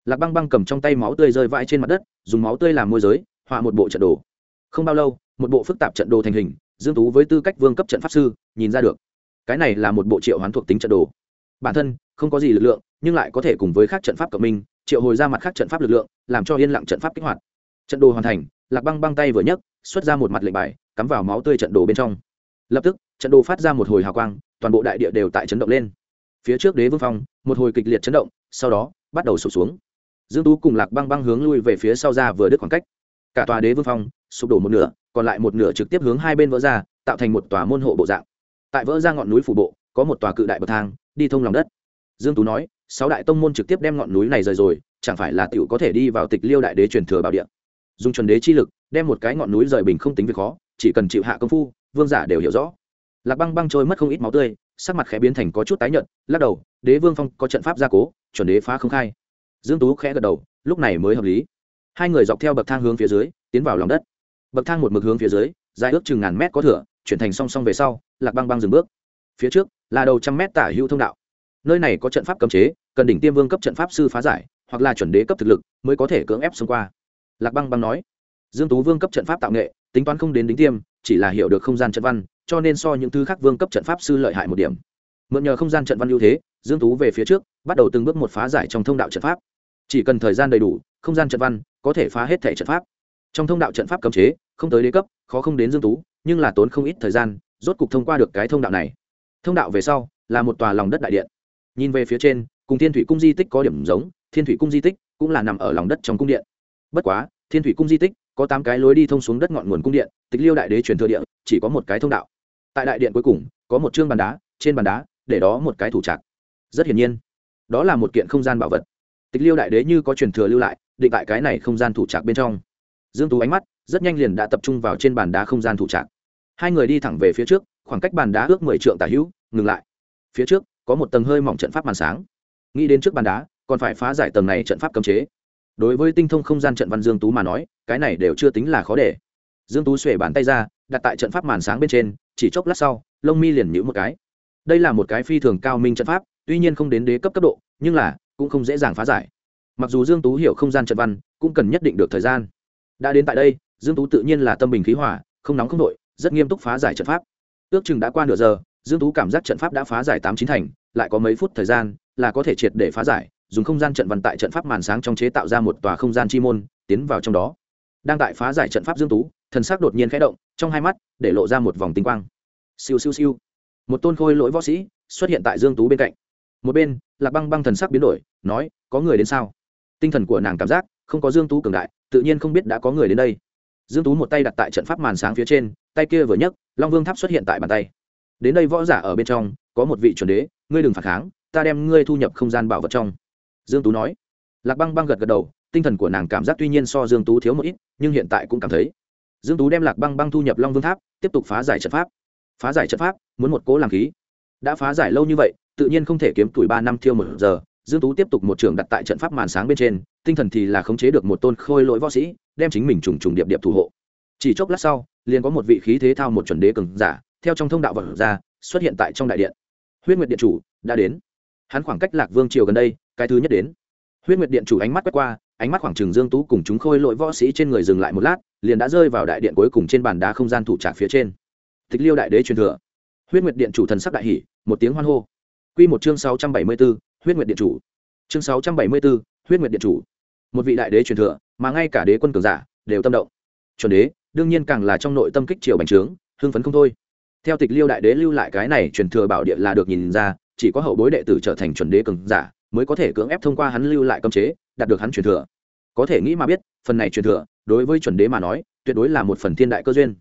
Lạc băng băng cầm trong tay máu tươi rơi vãi trên mặt đất, dùng máu tươi làm môi giới, họa một bộ trận đồ. Không bao lâu, một bộ phức tạp trận đồ thành hình, dương tú với tư cách vương cấp trận pháp sư, nhìn ra được. Cái này là một bộ triệu hoán thuộc tính trận đồ. Bản thân, không có gì lực lượng, nhưng lại có thể cùng với các trận pháp cộng minh, triệu hồi ra mặt khác trận pháp lực lượng, làm cho yên lặng trận pháp kích hoạt trận đồ hoàn thành, lạc băng băng tay vừa nhấc, xuất ra một mặt lệnh bài, cắm vào máu tươi trận đồ bên trong. Lập tức, trận đồ phát ra một hồi hào quang, toàn bộ đại địa đều tại chấn động lên. Phía trước đế vương phong, một hồi kịch liệt chấn động, sau đó, bắt đầu sụp xuống. Dương tú cùng lạc băng băng hướng lui về phía sau ra vừa đứt khoảng cách. Cả tòa đế vương phong, sụp đổ một nửa, còn lại một nửa trực tiếp hướng hai bên vỡ ra, tạo thành một tòa môn hộ bộ dạng. Tại vỡ ra ngọn núi phủ bộ, có một tòa cự đại bậc thang, đi thông lòng đất. Dương tú nói, sáu đại tông môn trực tiếp đem ngọn núi này rời rồi, chẳng phải là tiểu có thể đi vào tịch liêu đại đế truyền thừa bảo địa dùng chuẩn đế chi lực, đem một cái ngọn núi rời bình không tính việc khó, chỉ cần chịu hạ công phu, vương giả đều hiểu rõ. Lạc băng băng trôi mất không ít máu tươi, sắc mặt khẽ biến thành có chút tái nhợt, lắc đầu, đế vương phong, có trận pháp gia cố, chuẩn đế phá không khai. Dương tú khẽ gật đầu, lúc này mới hợp lý. Hai người dọc theo bậc thang hướng phía dưới, tiến vào lòng đất. Bậc thang một mực hướng phía dưới, dài ước chừng ngàn mét có thửa, chuyển thành song song về sau, lạc băng băng dừng bước. Phía trước, là đầu trăm mét tả hữu thông đạo. Nơi này có trận pháp cấm chế, cần đỉnh tiêm vương cấp trận pháp sư phá giải, hoặc là chuẩn đế cấp thực lực, mới có thể cưỡng ép xông qua lạc băng băng nói, dương tú vương cấp trận pháp tạo nghệ, tính toán không đến đính tiêm, chỉ là hiểu được không gian trận văn, cho nên so những thứ khác vương cấp trận pháp sư lợi hại một điểm. Mượn nhờ không gian trận văn ưu thế, dương tú về phía trước, bắt đầu từng bước một phá giải trong thông đạo trận pháp. Chỉ cần thời gian đầy đủ, không gian trận văn có thể phá hết thể trận pháp. Trong thông đạo trận pháp cấm chế, không tới đế cấp, khó không đến dương tú, nhưng là tốn không ít thời gian, rốt cục thông qua được cái thông đạo này. Thông đạo về sau, là một tòa lòng đất đại điện. Nhìn về phía trên, cùng thiên thủy cung di tích có điểm giống, thiên thủy cung di tích cũng là nằm ở lòng đất trong cung điện bất quá, thiên thủy cung di tích, có tám cái lối đi thông xuống đất ngọn nguồn cung điện, tịch liêu đại đế truyền thừa điện chỉ có một cái thông đạo. Tại đại điện cuối cùng, có một chương bàn đá, trên bàn đá, để đó một cái thủ trạc. Rất hiển nhiên, đó là một kiện không gian bảo vật. Tịch liêu đại đế như có truyền thừa lưu lại, định tại cái này không gian thủ trạc bên trong. Dương tú ánh mắt, rất nhanh liền đã tập trung vào trên bàn đá không gian thủ trạc. Hai người đi thẳng về phía trước, khoảng cách bàn đá ước mười trượng tả hữu, ngừng lại. Phía trước, có một tầng hơi mỏng trận pháp màn sáng. Nghĩ đến trước bàn đá, còn phải phá giải tầng này trận pháp cấm chế đối với tinh thông không gian trận văn dương tú mà nói, cái này đều chưa tính là khó để. Dương tú xuể bàn tay ra, đặt tại trận pháp màn sáng bên trên, chỉ chốc lát sau, lông mi liền nhữ một cái. Đây là một cái phi thường cao minh trận pháp, tuy nhiên không đến đế cấp cấp độ, nhưng là cũng không dễ dàng phá giải. Mặc dù dương tú hiểu không gian trận văn, cũng cần nhất định được thời gian. Đã đến tại đây, dương tú tự nhiên là tâm bình khí hỏa không nóng không nội rất nghiêm túc phá giải trận pháp. Ước chừng đã qua nửa giờ, dương tú cảm giác trận pháp đã phá giải tám chín thành, lại có mấy phút thời gian là có thể triệt để phá giải dùng không gian trận văn tại trận pháp màn sáng trong chế tạo ra một tòa không gian chi môn, tiến vào trong đó. Đang tại phá giải trận pháp dương tú, thần sắc đột nhiên khẽ động, trong hai mắt để lộ ra một vòng tinh quang. Siêu siêu siêu. Một tôn khôi lỗi võ sĩ xuất hiện tại dương tú bên cạnh. Một bên, lạc băng băng thần sắc biến đổi, nói, có người đến sao? Tinh thần của nàng cảm giác không có dương tú cường đại, tự nhiên không biết đã có người đến đây. Dương tú một tay đặt tại trận pháp màn sáng phía trên, tay kia vừa nhấc, long vương tháp xuất hiện tại bàn tay. Đến đây võ giả ở bên trong, có một vị chuẩn đế, ngươi đừng phản kháng, ta đem ngươi thu nhập không gian bảo vật trong dương tú nói. Lạc băng băng gật gật đầu, tinh thần của nàng cảm giác tuy nhiên so dương tú thiếu một ít, nhưng hiện tại cũng cảm thấy. Dương tú đem lạc băng băng thu nhập long vương tháp, tiếp tục phá giải trận pháp. Phá giải trận pháp, muốn một cố làm khí. Đã phá giải lâu như vậy, tự nhiên không thể kiếm tuổi ba năm thiêu một giờ. Dương tú tiếp tục một trường đặt tại trận pháp màn sáng bên trên, tinh thần thì là khống chế được một tôn khôi lỗi võ sĩ, đem chính mình trùng trùng điệp điệp thủ hộ. Chỉ chốc lát sau, liền có một vị khí thế thao một chuẩn đế cường giả, theo trong thông đạo vật ra, xuất hiện tại trong đại điện. Huyết nguyệt điện chủ đã đến. Hắn khoảng cách lạc vương triều gần đây cái thứ nhất đến. Huyết nguyệt điện chủ ánh mắt quét qua ánh mắt khoảng trừng dương tú cùng chúng khôi lỗi võ sĩ trên người dừng lại một lát liền đã rơi vào đại điện cuối cùng trên bàn đá không gian thủ trạc phía trên. Tịch liêu đại đế truyền thừa. Huyết nguyệt điện chủ thần sắc đại hỷ một tiếng hoan hô. Quy một chương 674, huyết nguyệt điện chủ. Chương 674, huyết nguyệt điện chủ. Một vị đại đế truyền thừa mà ngay cả đế quân cường giả đều tâm động. Chuẩn đế đương nhiên càng là trong nội tâm kích triều bành trướng hưng phấn không thôi. Theo tịch liêu đại đế lưu lại cái này truyền thừa bảo địa là được nhìn ra chỉ có hậu bối đệ tử trở thành chuẩn đế cường giả mới có thể cưỡng ép thông qua hắn lưu lại cấm chế, đạt được hắn truyền thừa. Có thể nghĩ mà biết, phần này truyền thừa, đối với chuẩn đế mà nói, tuyệt đối là một phần thiên đại cơ duyên.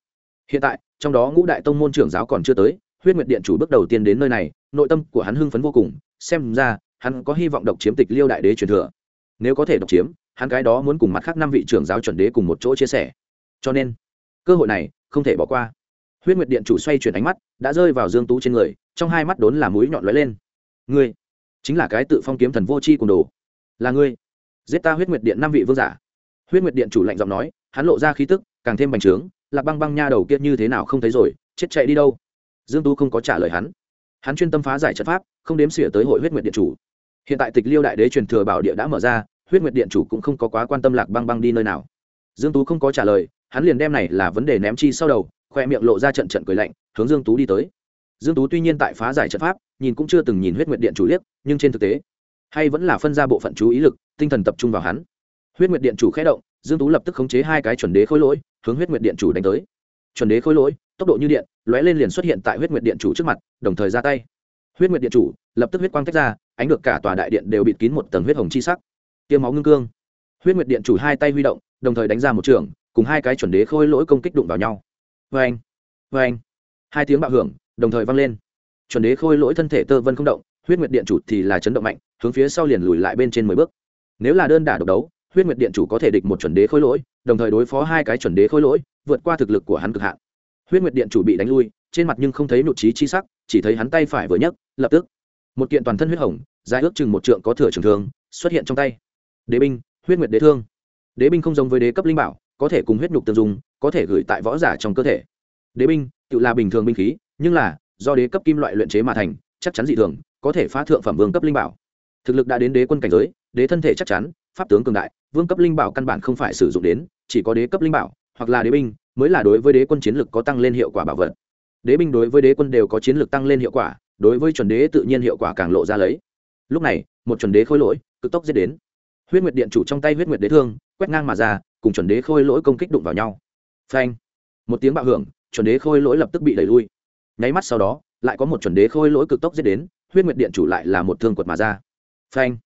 Hiện tại, trong đó ngũ đại tông môn trưởng giáo còn chưa tới, huyết nguyệt điện chủ bước đầu tiên đến nơi này, nội tâm của hắn hưng phấn vô cùng, xem ra, hắn có hy vọng độc chiếm tịch liêu đại đế truyền thừa. Nếu có thể độc chiếm, hắn cái đó muốn cùng mặt khác năm vị trưởng giáo chuẩn đế cùng một chỗ chia sẻ. Cho nên, cơ hội này không thể bỏ qua. Huyết nguyệt điện chủ xoay chuyển ánh mắt, đã rơi vào dương tú trên người, trong hai mắt đốn là mũi nhọn lóe lên. Ngươi chính là cái tự phong kiếm thần vô chi cùng đồ. Là ngươi. Giết ta huyết nguyệt điện năm vị vương giả. Huyết nguyệt điện chủ lạnh giọng nói, hắn lộ ra khí tức, càng thêm bành trướng, lạc băng băng nha đầu kia như thế nào không thấy rồi, chết chạy đi đâu? Dương tú không có trả lời hắn. Hắn chuyên tâm phá giải trận pháp, không đếm xỉa tới hội huyết nguyệt điện chủ. Hiện tại tịch liêu đại đế truyền thừa bảo địa đã mở ra, huyết nguyệt điện chủ cũng không có quá quan tâm lạc băng băng đi nơi nào. Dương tú không có trả lời, hắn liền đem này là vấn đề ném chi sau đầu, khoe miệng lộ ra trận trận cười lạnh, hướng dương tú đi tới. Dương tú tuy nhiên tại phá giải trận pháp nhìn cũng chưa từng nhìn huyết nguyệt điện chủ liếc, nhưng trên thực tế, hay vẫn là phân ra bộ phận chú ý lực, tinh thần tập trung vào hắn. Huyết nguyệt điện chủ khẽ động, dương tú lập tức khống chế hai cái chuẩn đế khối lỗi, hướng huyết nguyệt điện chủ đánh tới. Chuẩn đế khối lỗi, tốc độ như điện, lóe lên liền xuất hiện tại huyết nguyệt điện chủ trước mặt, đồng thời ra tay. Huyết nguyệt điện chủ, lập tức huyết quang tách ra, ánh được cả tòa đại điện đều bịt kín một tầng huyết hồng chi sắc. Tiêu máu ngưng cương. Huyết nguyệt điện chủ hai tay huy động, đồng thời đánh ra một trường, cùng hai cái chuẩn đế khôi lỗi công kích đụng vào nhau. Vê anh vê anh hai tiếng bạo hưởng, đồng thời vang lên chuẩn đế khôi lỗi thân thể tơ vân không động, huyết nguyệt điện chủ thì là chấn động mạnh, hướng phía sau liền lùi lại bên trên mười bước. Nếu là đơn đả độc đấu, huyết nguyệt điện chủ có thể địch một chuẩn đế khôi lỗi, đồng thời đối phó hai cái chuẩn đế khôi lỗi, vượt qua thực lực của hắn cực hạn. Huyết nguyệt điện chủ bị đánh lui, trên mặt nhưng không thấy nụt trí chi sắc, chỉ thấy hắn tay phải vừa nhấc, lập tức, một kiện toàn thân huyết hồng, dài ước chừng một trượng có thừa trường thương, xuất hiện trong tay. Đế binh, huyết nguyệt đế thương. Đế binh không giống với đế cấp linh bảo, có thể cùng huyết nhục tương dung, có thể gửi tại võ giả trong cơ thể. Đế binh, tự là bình thường binh khí, nhưng là do đế cấp kim loại luyện chế mà thành, chắc chắn dị thường, có thể phá thượng phẩm vương cấp linh bảo. Thực lực đã đến đế quân cảnh giới, đế thân thể chắc chắn, pháp tướng cường đại, vương cấp linh bảo căn bản không phải sử dụng đến, chỉ có đế cấp linh bảo, hoặc là đế binh, mới là đối với đế quân chiến lực có tăng lên hiệu quả bảo vật. Đế binh đối với đế quân đều có chiến lực tăng lên hiệu quả, đối với chuẩn đế tự nhiên hiệu quả càng lộ ra lấy. Lúc này, một chuẩn đế khôi lỗi, cực tốc giết đến. Huyết nguyệt điện chủ trong tay huyết nguyệt đế thương, quét ngang mà ra, cùng chuẩn đế khôi lỗi công kích đụng vào nhau. Phanh! Một tiếng bạo hưởng, chuẩn đế khôi lỗi lập tức bị đẩy lui nháy mắt sau đó, lại có một chuẩn đế khôi lỗi cực tốc giết đến, huyết nguyệt điện chủ lại là một thương quật mà ra. Phanh.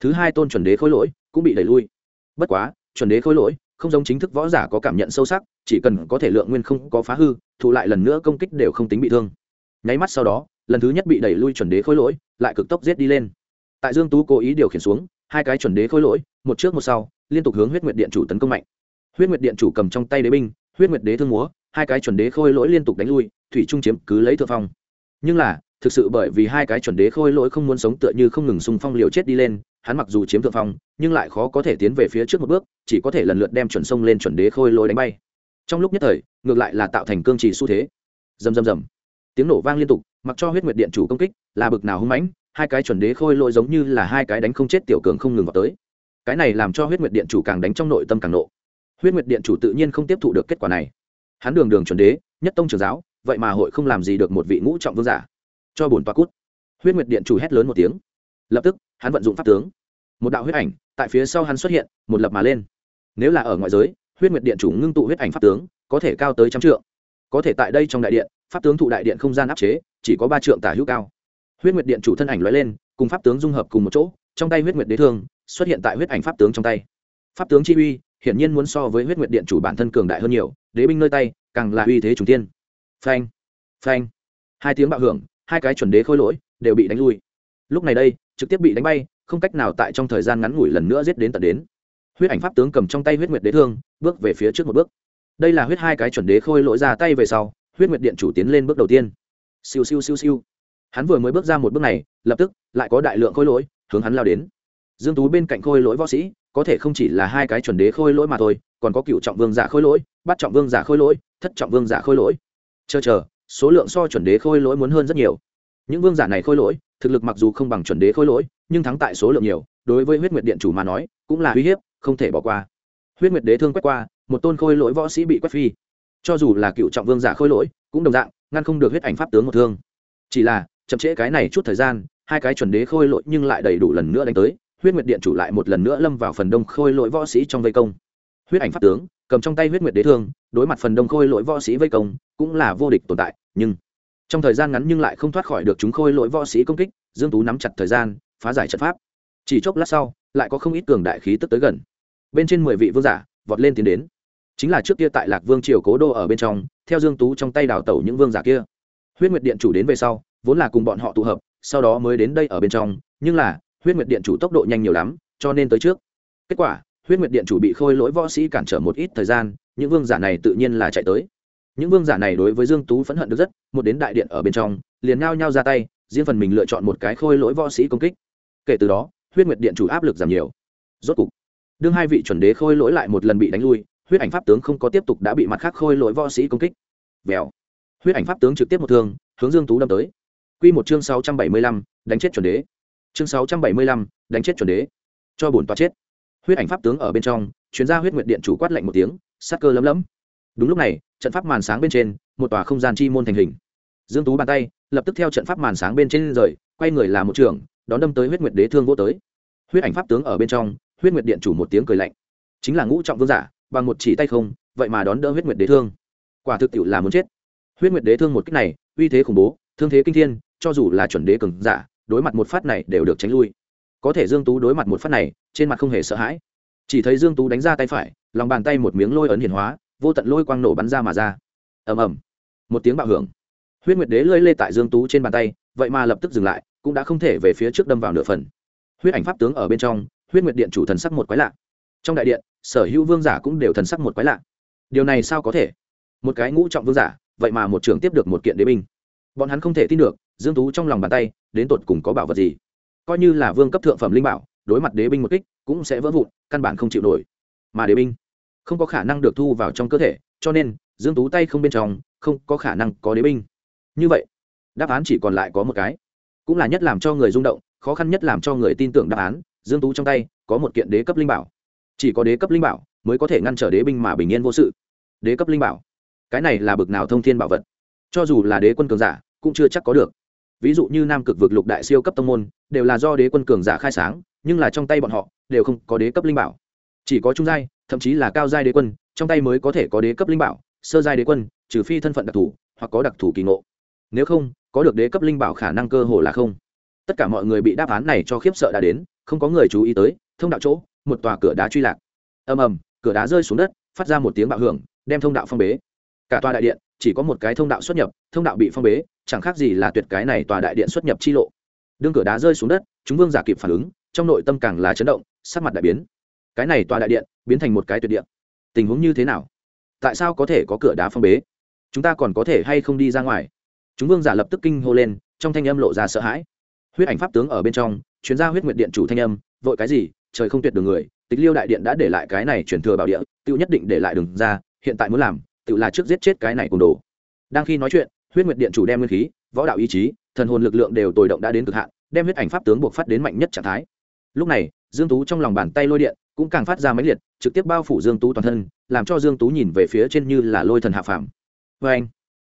Thứ hai tôn chuẩn đế khôi lỗi cũng bị đẩy lui. Bất quá, chuẩn đế khôi lỗi không giống chính thức võ giả có cảm nhận sâu sắc, chỉ cần có thể lượng nguyên không có phá hư, thụ lại lần nữa công kích đều không tính bị thương. Nháy mắt sau đó, lần thứ nhất bị đẩy lui chuẩn đế khôi lỗi lại cực tốc giết đi lên. Tại dương tú cố ý điều khiển xuống, hai cái chuẩn đế khôi lỗi, một trước một sau, liên tục hướng huyết nguyệt điện chủ tấn công mạnh. Huyết nguyệt điện chủ cầm trong tay đế binh, huyết nguyệt đế thương múa hai cái chuẩn đế khôi lỗi liên tục đánh lui, thủy trung chiếm cứ lấy thượng phong. Nhưng là, thực sự bởi vì hai cái chuẩn đế khôi lỗi không muốn sống tựa như không ngừng xung phong liều chết đi lên, hắn mặc dù chiếm thượng phong, nhưng lại khó có thể tiến về phía trước một bước, chỉ có thể lần lượt đem chuẩn sông lên chuẩn đế khôi lỗi đánh bay. Trong lúc nhất thời, ngược lại là tạo thành cương trì xu thế. Rầm rầm rầm. Tiếng nổ vang liên tục, mặc cho huyết nguyệt điện chủ công kích, là bực nào hung mãnh, hai cái chuẩn đế khôi lỗi giống như là hai cái đánh không chết tiểu cường không ngừng vào tới. Cái này làm cho huyết nguyệt điện chủ càng đánh trong nội tâm càng nộ. Huyết nguyệt điện chủ tự nhiên không tiếp thụ được kết quả này hắn đường đường chuẩn đế, nhất tông trường giáo, vậy mà hội không làm gì được một vị ngũ trọng vương giả. Cho bổn toa cút. Huyết nguyệt điện chủ hét lớn một tiếng. Lập tức, hắn vận dụng pháp tướng. Một đạo huyết ảnh, tại phía sau hắn xuất hiện, một lập mà lên. Nếu là ở ngoại giới, huyết nguyệt điện chủ ngưng tụ huyết ảnh pháp tướng, có thể cao tới trăm trượng. Có thể tại đây trong đại điện, pháp tướng thụ đại điện không gian áp chế, chỉ có ba trượng tả hữu cao. Huyết nguyệt điện chủ thân ảnh l lên, cùng pháp tướng dung hợp cùng một chỗ, trong tay huyết nguyệt đế thương, xuất hiện tại huyết ảnh pháp tướng trong tay. Pháp tướng chi uy hiển nhiên muốn so với huyết nguyệt điện chủ bản thân cường đại hơn nhiều, đế binh nơi tay, càng là uy thế chủ tiên phanh phanh. Hai tiếng bạo hưởng, hai cái chuẩn đế khôi lỗi, đều bị đánh lui. Lúc này đây, trực tiếp bị đánh bay, không cách nào tại trong thời gian ngắn ngủi lần nữa giết đến tận đến. Huyết ảnh pháp tướng cầm trong tay huyết nguyệt đế thương, bước về phía trước một bước. Đây là huyết hai cái chuẩn đế khôi lỗi ra tay về sau, huyết nguyệt điện chủ tiến lên bước đầu tiên. Siêu siêu siêu siêu. Hắn vừa mới bước ra một bước này, lập tức, lại có đại lượng khôi lỗi, hướng hắn lao đến. Dương tú bên cạnh khôi lỗi võ sĩ có thể không chỉ là hai cái chuẩn đế khôi lỗi mà thôi, còn có cựu trọng vương giả khôi lỗi bắt trọng vương giả khôi lỗi, thất trọng vương giả khôi lỗi. Chờ chờ, số lượng so chuẩn đế khôi lỗi muốn hơn rất nhiều. Những vương giả này khôi lỗi, thực lực mặc dù không bằng chuẩn đế khôi lỗi, nhưng thắng tại số lượng nhiều, đối với huyết nguyệt điện chủ mà nói, cũng là uy hiếp, không thể bỏ qua. Huyết nguyệt đế thương quét qua, một tôn khôi lỗi võ sĩ bị quét phi. Cho dù là cựu trọng vương giả khôi lỗi, cũng đồng dạng, ngăn không được huyết ảnh pháp tướng một thương. Chỉ là, chậm trễ cái này chút thời gian, hai cái chuẩn đế khôi lỗi nhưng lại đầy đủ lần nữa đánh tới huyết nguyệt điện chủ lại một lần nữa lâm vào phần đông khôi lỗi võ sĩ trong vây công. Huyết ảnh pháp tướng, cầm trong tay huyết nguyệt đế thương, đối mặt phần đông khôi lỗi võ sĩ vây công, cũng là vô địch tồn tại, nhưng trong thời gian ngắn nhưng lại không thoát khỏi được chúng khôi lỗi võ sĩ công kích, dương tú nắm chặt thời gian, phá giải trận pháp. Chỉ chốc lát sau, lại có không ít cường đại khí tức tới gần. Bên trên mười vị vương giả vọt lên tiến đến. Chính là trước kia tại lạc vương triều cố đô ở bên trong, theo dương tú trong tay đào tẩu những vương giả kia. Huyết nguyệt điện chủ đến về sau, vốn là cùng bọn họ tụ hợp, sau đó mới đến đây ở bên trong, nhưng là huyết nguyệt điện chủ tốc độ nhanh nhiều lắm cho nên tới trước. Kết quả huyết nguyệt điện chủ bị khôi lỗi võ sĩ cản trở một ít thời gian những vương giả này tự nhiên là chạy tới. Những vương giả này đối với dương tú phẫn hận được rất một đến đại điện ở bên trong liền ngao nhau ra tay riêng phần mình lựa chọn một cái khôi lỗi võ sĩ công kích. Kể từ đó huyết nguyệt điện chủ áp lực giảm nhiều. Rốt cục đương hai vị chuẩn đế khôi lỗi lại một lần bị đánh lui huyết ảnh pháp tướng không có tiếp tục đã bị mặt khác khôi lỗi võ sĩ công kích. Vèo. Huyết ảnh pháp tướng trực tiếp một thương hướng dương tú đâm tới. Quy một chương 675, đánh chết chuẩn đế chương 675, đánh chết chuẩn đế. Cho bổn tòa chết. Huyết ảnh pháp tướng ở bên trong chuyến ra huyết nguyệt điện chủ quát lạnh một tiếng sát cơ lấm lấm. Đúng lúc này trận pháp màn sáng bên trên một tòa không gian chi môn thành hình. Dương tú bàn tay lập tức theo trận pháp màn sáng bên trên rời quay người là một trường đón đâm tới huyết nguyệt đế thương vô tới. Huyết ảnh pháp tướng ở bên trong huyết nguyệt điện chủ một tiếng cười lạnh. Chính là ngũ trọng vương giả bằng một chỉ tay không vậy mà đón đỡ huyết nguyệt đế thương. Quả thực tiệu là muốn chết. Huyết nguyệt đế thương một cách này uy thế khủng bố thương thế kinh thiên cho dù là chuẩn đế cường giả đối mặt một phát này đều được tránh lui. Có thể dương tú đối mặt một phát này, trên mặt không hề sợ hãi. Chỉ thấy dương tú đánh ra tay phải, lòng bàn tay một miếng lôi ấn hiển hóa, vô tận lôi quang nổ bắn ra mà ra. Ầm ầm. Một tiếng bạo hưởng. Huyết nguyệt đế lơi lê tại dương tú trên bàn tay, vậy mà lập tức dừng lại, cũng đã không thể về phía trước đâm vào nửa phần. Huyết ảnh pháp tướng ở bên trong, huyết nguyệt điện chủ thần sắc một quái lạ. Trong đại điện, sở hữu vương giả cũng đều thần sắc một quái lạ. Điều này sao có thể? Một cái ngũ trọng vương giả, vậy mà một trưởng tiếp được một kiện đế binh bọn hắn không thể tin được, dương tú trong lòng bàn tay, đến tột cùng có bảo vật gì. Coi như là vương cấp thượng phẩm linh bảo, đối mặt đế binh một kích, cũng sẽ vỡ vụn, căn bản không chịu nổi. Mà đế binh, không có khả năng được thu vào trong cơ thể, cho nên, dương tú tay không bên trong, không có khả năng có đế binh. Như vậy, đáp án chỉ còn lại có một cái. Cũng là nhất làm cho người rung động, khó khăn nhất làm cho người tin tưởng đáp án, dương tú trong tay có một kiện đế cấp linh bảo. Chỉ có đế cấp linh bảo mới có thể ngăn trở đế binh mà bình yên vô sự. Đế cấp linh bảo, cái này là bực nào thông thiên bảo vật? Cho dù là đế quân cường giả cũng chưa chắc có được. Ví dụ như nam cực vực lục đại siêu cấp tông môn, đều là do đế quân cường giả khai sáng, nhưng là trong tay bọn họ, đều không có đế cấp linh bảo. Chỉ có trung giai, thậm chí là cao giai đế quân, trong tay mới có thể có đế cấp linh bảo, sơ giai đế quân, trừ phi thân phận đặc thù, hoặc có đặc thù kỳ ngộ. Nếu không, có được đế cấp linh bảo khả năng cơ hồ là không. Tất cả mọi người bị đáp án này cho khiếp sợ đã đến, không có người chú ý tới, thông đạo chỗ, một tòa cửa đá truy lạc. Ầm ầm, cửa đá rơi xuống đất, phát ra một tiếng bạo hưởng, đem thông đạo phong bế cả tòa đại điện, chỉ có một cái thông đạo xuất nhập, thông đạo bị phong bế, chẳng khác gì là tuyệt cái này tòa đại điện xuất nhập chi lộ. Đương cửa đá rơi xuống đất, chúng vương giả kịp phản ứng, trong nội tâm càng là chấn động, sắc mặt đại biến. Cái này tòa đại điện, biến thành một cái tuyệt điện tình huống như thế nào? Tại sao có thể có cửa đá phong bế? Chúng ta còn có thể hay không đi ra ngoài? Chúng vương giả lập tức kinh hô lên, trong thanh âm lộ ra sợ hãi. Huyết ảnh pháp tướng ở bên trong chuyến ra huyết nguyệt điện chủ thanh âm, vội cái gì? Trời không tuyệt đường người, tịch liêu đại điện đã để lại cái này chuyển thừa bảo địa tự nhất định để lại đường ra, hiện tại muốn làm tự là trước giết chết cái này cùng đồ. Đang khi nói chuyện, huyết nguyệt điện chủ đem nguyên khí, võ đạo ý chí, thần hồn lực lượng đều tồi động đã đến cực hạn, đem huyết ảnh pháp tướng buộc phát đến mạnh nhất trạng thái. Lúc này, dương tú trong lòng bàn tay lôi điện, cũng càng phát ra máy liệt, trực tiếp bao phủ dương tú toàn thân, làm cho dương tú nhìn về phía trên như là lôi thần hạ phàm. Với anh,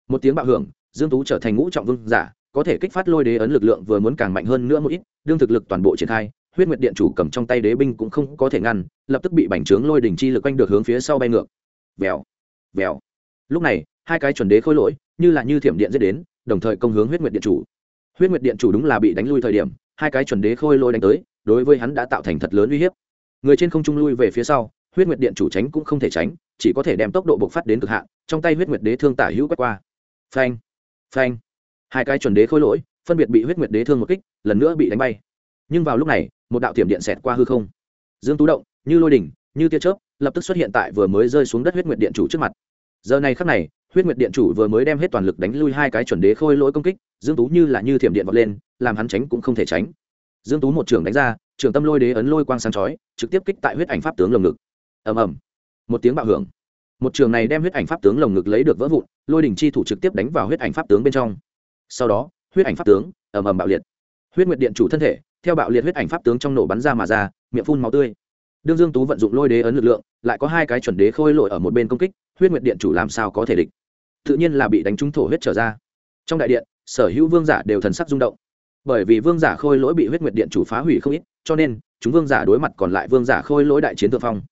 một tiếng bạo hưởng, dương tú trở thành ngũ trọng vương giả, có thể kích phát lôi đế ấn lực lượng vừa muốn càng mạnh hơn nữa một ít, đương thực lực toàn bộ triển khai, huyết nguyệt điện chủ cầm trong tay đế binh cũng không có thể ngăn, lập tức bị bành trướng lôi đỉnh chi lực quanh được hướng phía sau bay ngược. Vèo vèo. Lúc này, hai cái chuẩn đế khôi lỗi, như là như thiểm điện dễ đến, đồng thời công hướng huyết nguyệt điện chủ. Huyết nguyệt điện chủ đúng là bị đánh lui thời điểm, hai cái chuẩn đế khôi lỗi đánh tới, đối với hắn đã tạo thành thật lớn uy hiếp. Người trên không trung lui về phía sau, huyết nguyệt điện chủ tránh cũng không thể tránh, chỉ có thể đem tốc độ bộc phát đến cực hạn, trong tay huyết nguyệt đế thương tả hữu quét qua. Phanh phanh. Hai cái chuẩn đế khôi lỗi, phân biệt bị huyết nguyệt đế thương một kích, lần nữa bị đánh bay. Nhưng vào lúc này, một đạo tiềm điện xẹt qua hư không. Dương tú động, như lôi đỉnh, như tia chớp lập tức xuất hiện tại vừa mới rơi xuống đất huyết nguyệt điện chủ trước mặt. Giờ này khắc này, huyết nguyệt điện chủ vừa mới đem hết toàn lực đánh lui hai cái chuẩn đế khôi lỗi công kích, dương tú như là như thiểm điện vọt lên, làm hắn tránh cũng không thể tránh. Dương tú một trường đánh ra trường tâm lôi đế ấn lôi quang sáng chói, trực tiếp kích tại huyết ảnh pháp tướng lồng ngực. Ầm ầm. Một tiếng bạo hưởng. Một trường này đem huyết ảnh pháp tướng lồng ngực lấy được vỡ vụn, lôi đỉnh chi thủ trực tiếp đánh vào huyết ảnh pháp tướng bên trong. Sau đó, huyết ảnh pháp tướng ầm ầm bạo liệt. Huyết nguyệt điện chủ thân thể, theo bạo liệt huyết ảnh pháp tướng trong nổ bắn ra mà ra, miệng phun máu tươi đương dương tú vận dụng lôi đế ấn lực lượng, lại có hai cái chuẩn đế khôi lội ở một bên công kích, huyết nguyệt điện chủ làm sao có thể địch? Tự nhiên là bị đánh trúng thổ huyết trở ra. Trong đại điện, sở hữu vương giả đều thần sắc rung động. Bởi vì vương giả khôi lỗi bị huyết nguyệt điện chủ phá hủy không ít, cho nên, chúng vương giả đối mặt còn lại vương giả khôi lỗi đại chiến thượng phong.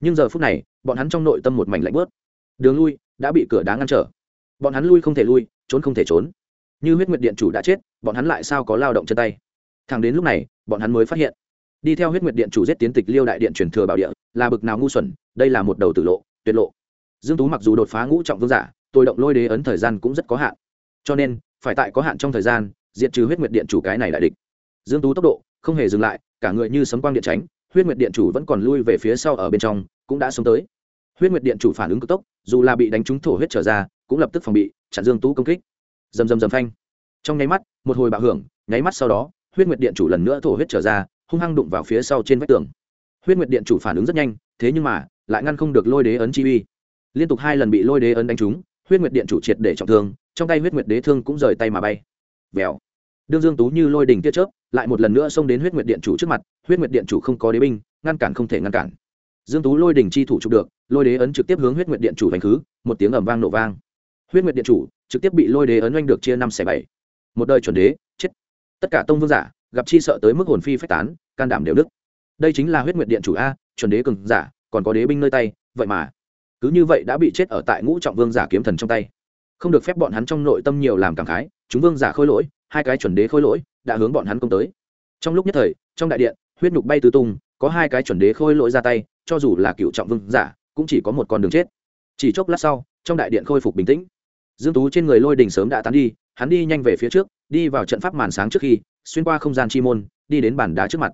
Nhưng giờ phút này, bọn hắn trong nội tâm một mảnh lạnh bớt đường lui đã bị cửa đá ngăn trở. Bọn hắn lui không thể lui, trốn không thể trốn. Như huyết nguyệt điện chủ đã chết, bọn hắn lại sao có lao động chân tay? Thẳng đến lúc này, bọn hắn mới phát hiện đi theo huyết nguyệt điện chủ giết tiến tịch liêu đại điện truyền thừa bảo địa, là bực nào ngu xuẩn, đây là một đầu tử lộ, tuyệt lộ. Dương tú mặc dù đột phá ngũ trọng vương giả, tôi động lôi đế ấn thời gian cũng rất có hạn. Cho nên, phải tại có hạn trong thời gian, diệt trừ huyết nguyệt điện chủ cái này đại địch. Dương tú tốc độ không hề dừng lại, cả người như sấm quang điện tránh, huyết nguyệt điện chủ vẫn còn lui về phía sau ở bên trong, cũng đã sống tới. Huyết nguyệt điện chủ phản ứng cực tốc, dù là bị đánh trúng thổ huyết trở ra, cũng lập tức phòng bị, chặn dương tú công kích. Dầm dầm dầm phanh. Trong nháy mắt, một hồi bạo hưởng, nháy mắt sau đó, huyết nguyệt điện chủ lần nữa thổ huyết trở ra hung hăng đụng vào phía sau trên vách tường. Huyết nguyệt điện chủ phản ứng rất nhanh, thế nhưng mà, lại ngăn không được lôi đế ấn chi uy. Liên tục hai lần bị lôi đế ấn đánh trúng, huyết nguyệt điện chủ triệt để trọng thương, trong tay huyết nguyệt đế thương cũng rời tay mà bay. Vèo. Đương dương tú như lôi đỉnh tiết chớp, lại một lần nữa xông đến huyết nguyệt điện chủ trước mặt, huyết nguyệt điện chủ không có đế binh, ngăn cản không thể ngăn cản. Dương tú lôi đỉnh chi thủ chụp được, lôi đế ấn trực tiếp hướng huyết nguyệt điện chủ thành khứ, một tiếng ầm vang nổ vang. Huyết nguyệt điện chủ trực tiếp bị lôi đế ấn oanh được chia năm xẻ bảy. Một đời chuẩn đế, chết. Tất cả tông vương giả gặp chi sợ tới mức hồn phi phách tán, can đảm đều đức. Đây chính là huyết nguyệt điện chủ a, chuẩn đế cường giả, còn có đế binh nơi tay, vậy mà. Cứ như vậy đã bị chết ở tại ngũ trọng vương giả kiếm thần trong tay. Không được phép bọn hắn trong nội tâm nhiều làm cảm khái, chúng vương giả khôi lỗi, hai cái chuẩn đế khôi lỗi, đã hướng bọn hắn công tới. Trong lúc nhất thời, trong đại điện, huyết nhục bay tứ tung, có hai cái chuẩn đế khôi lỗi ra tay, cho dù là cựu trọng vương giả, cũng chỉ có một con đường chết. Chỉ chốc lát sau, trong đại điện khôi phục bình tĩnh. Dương tú trên người lôi đình sớm đã tán đi, hắn đi nhanh về phía trước đi vào trận pháp màn sáng trước khi, xuyên qua không gian chi môn, đi đến bàn đá trước mặt.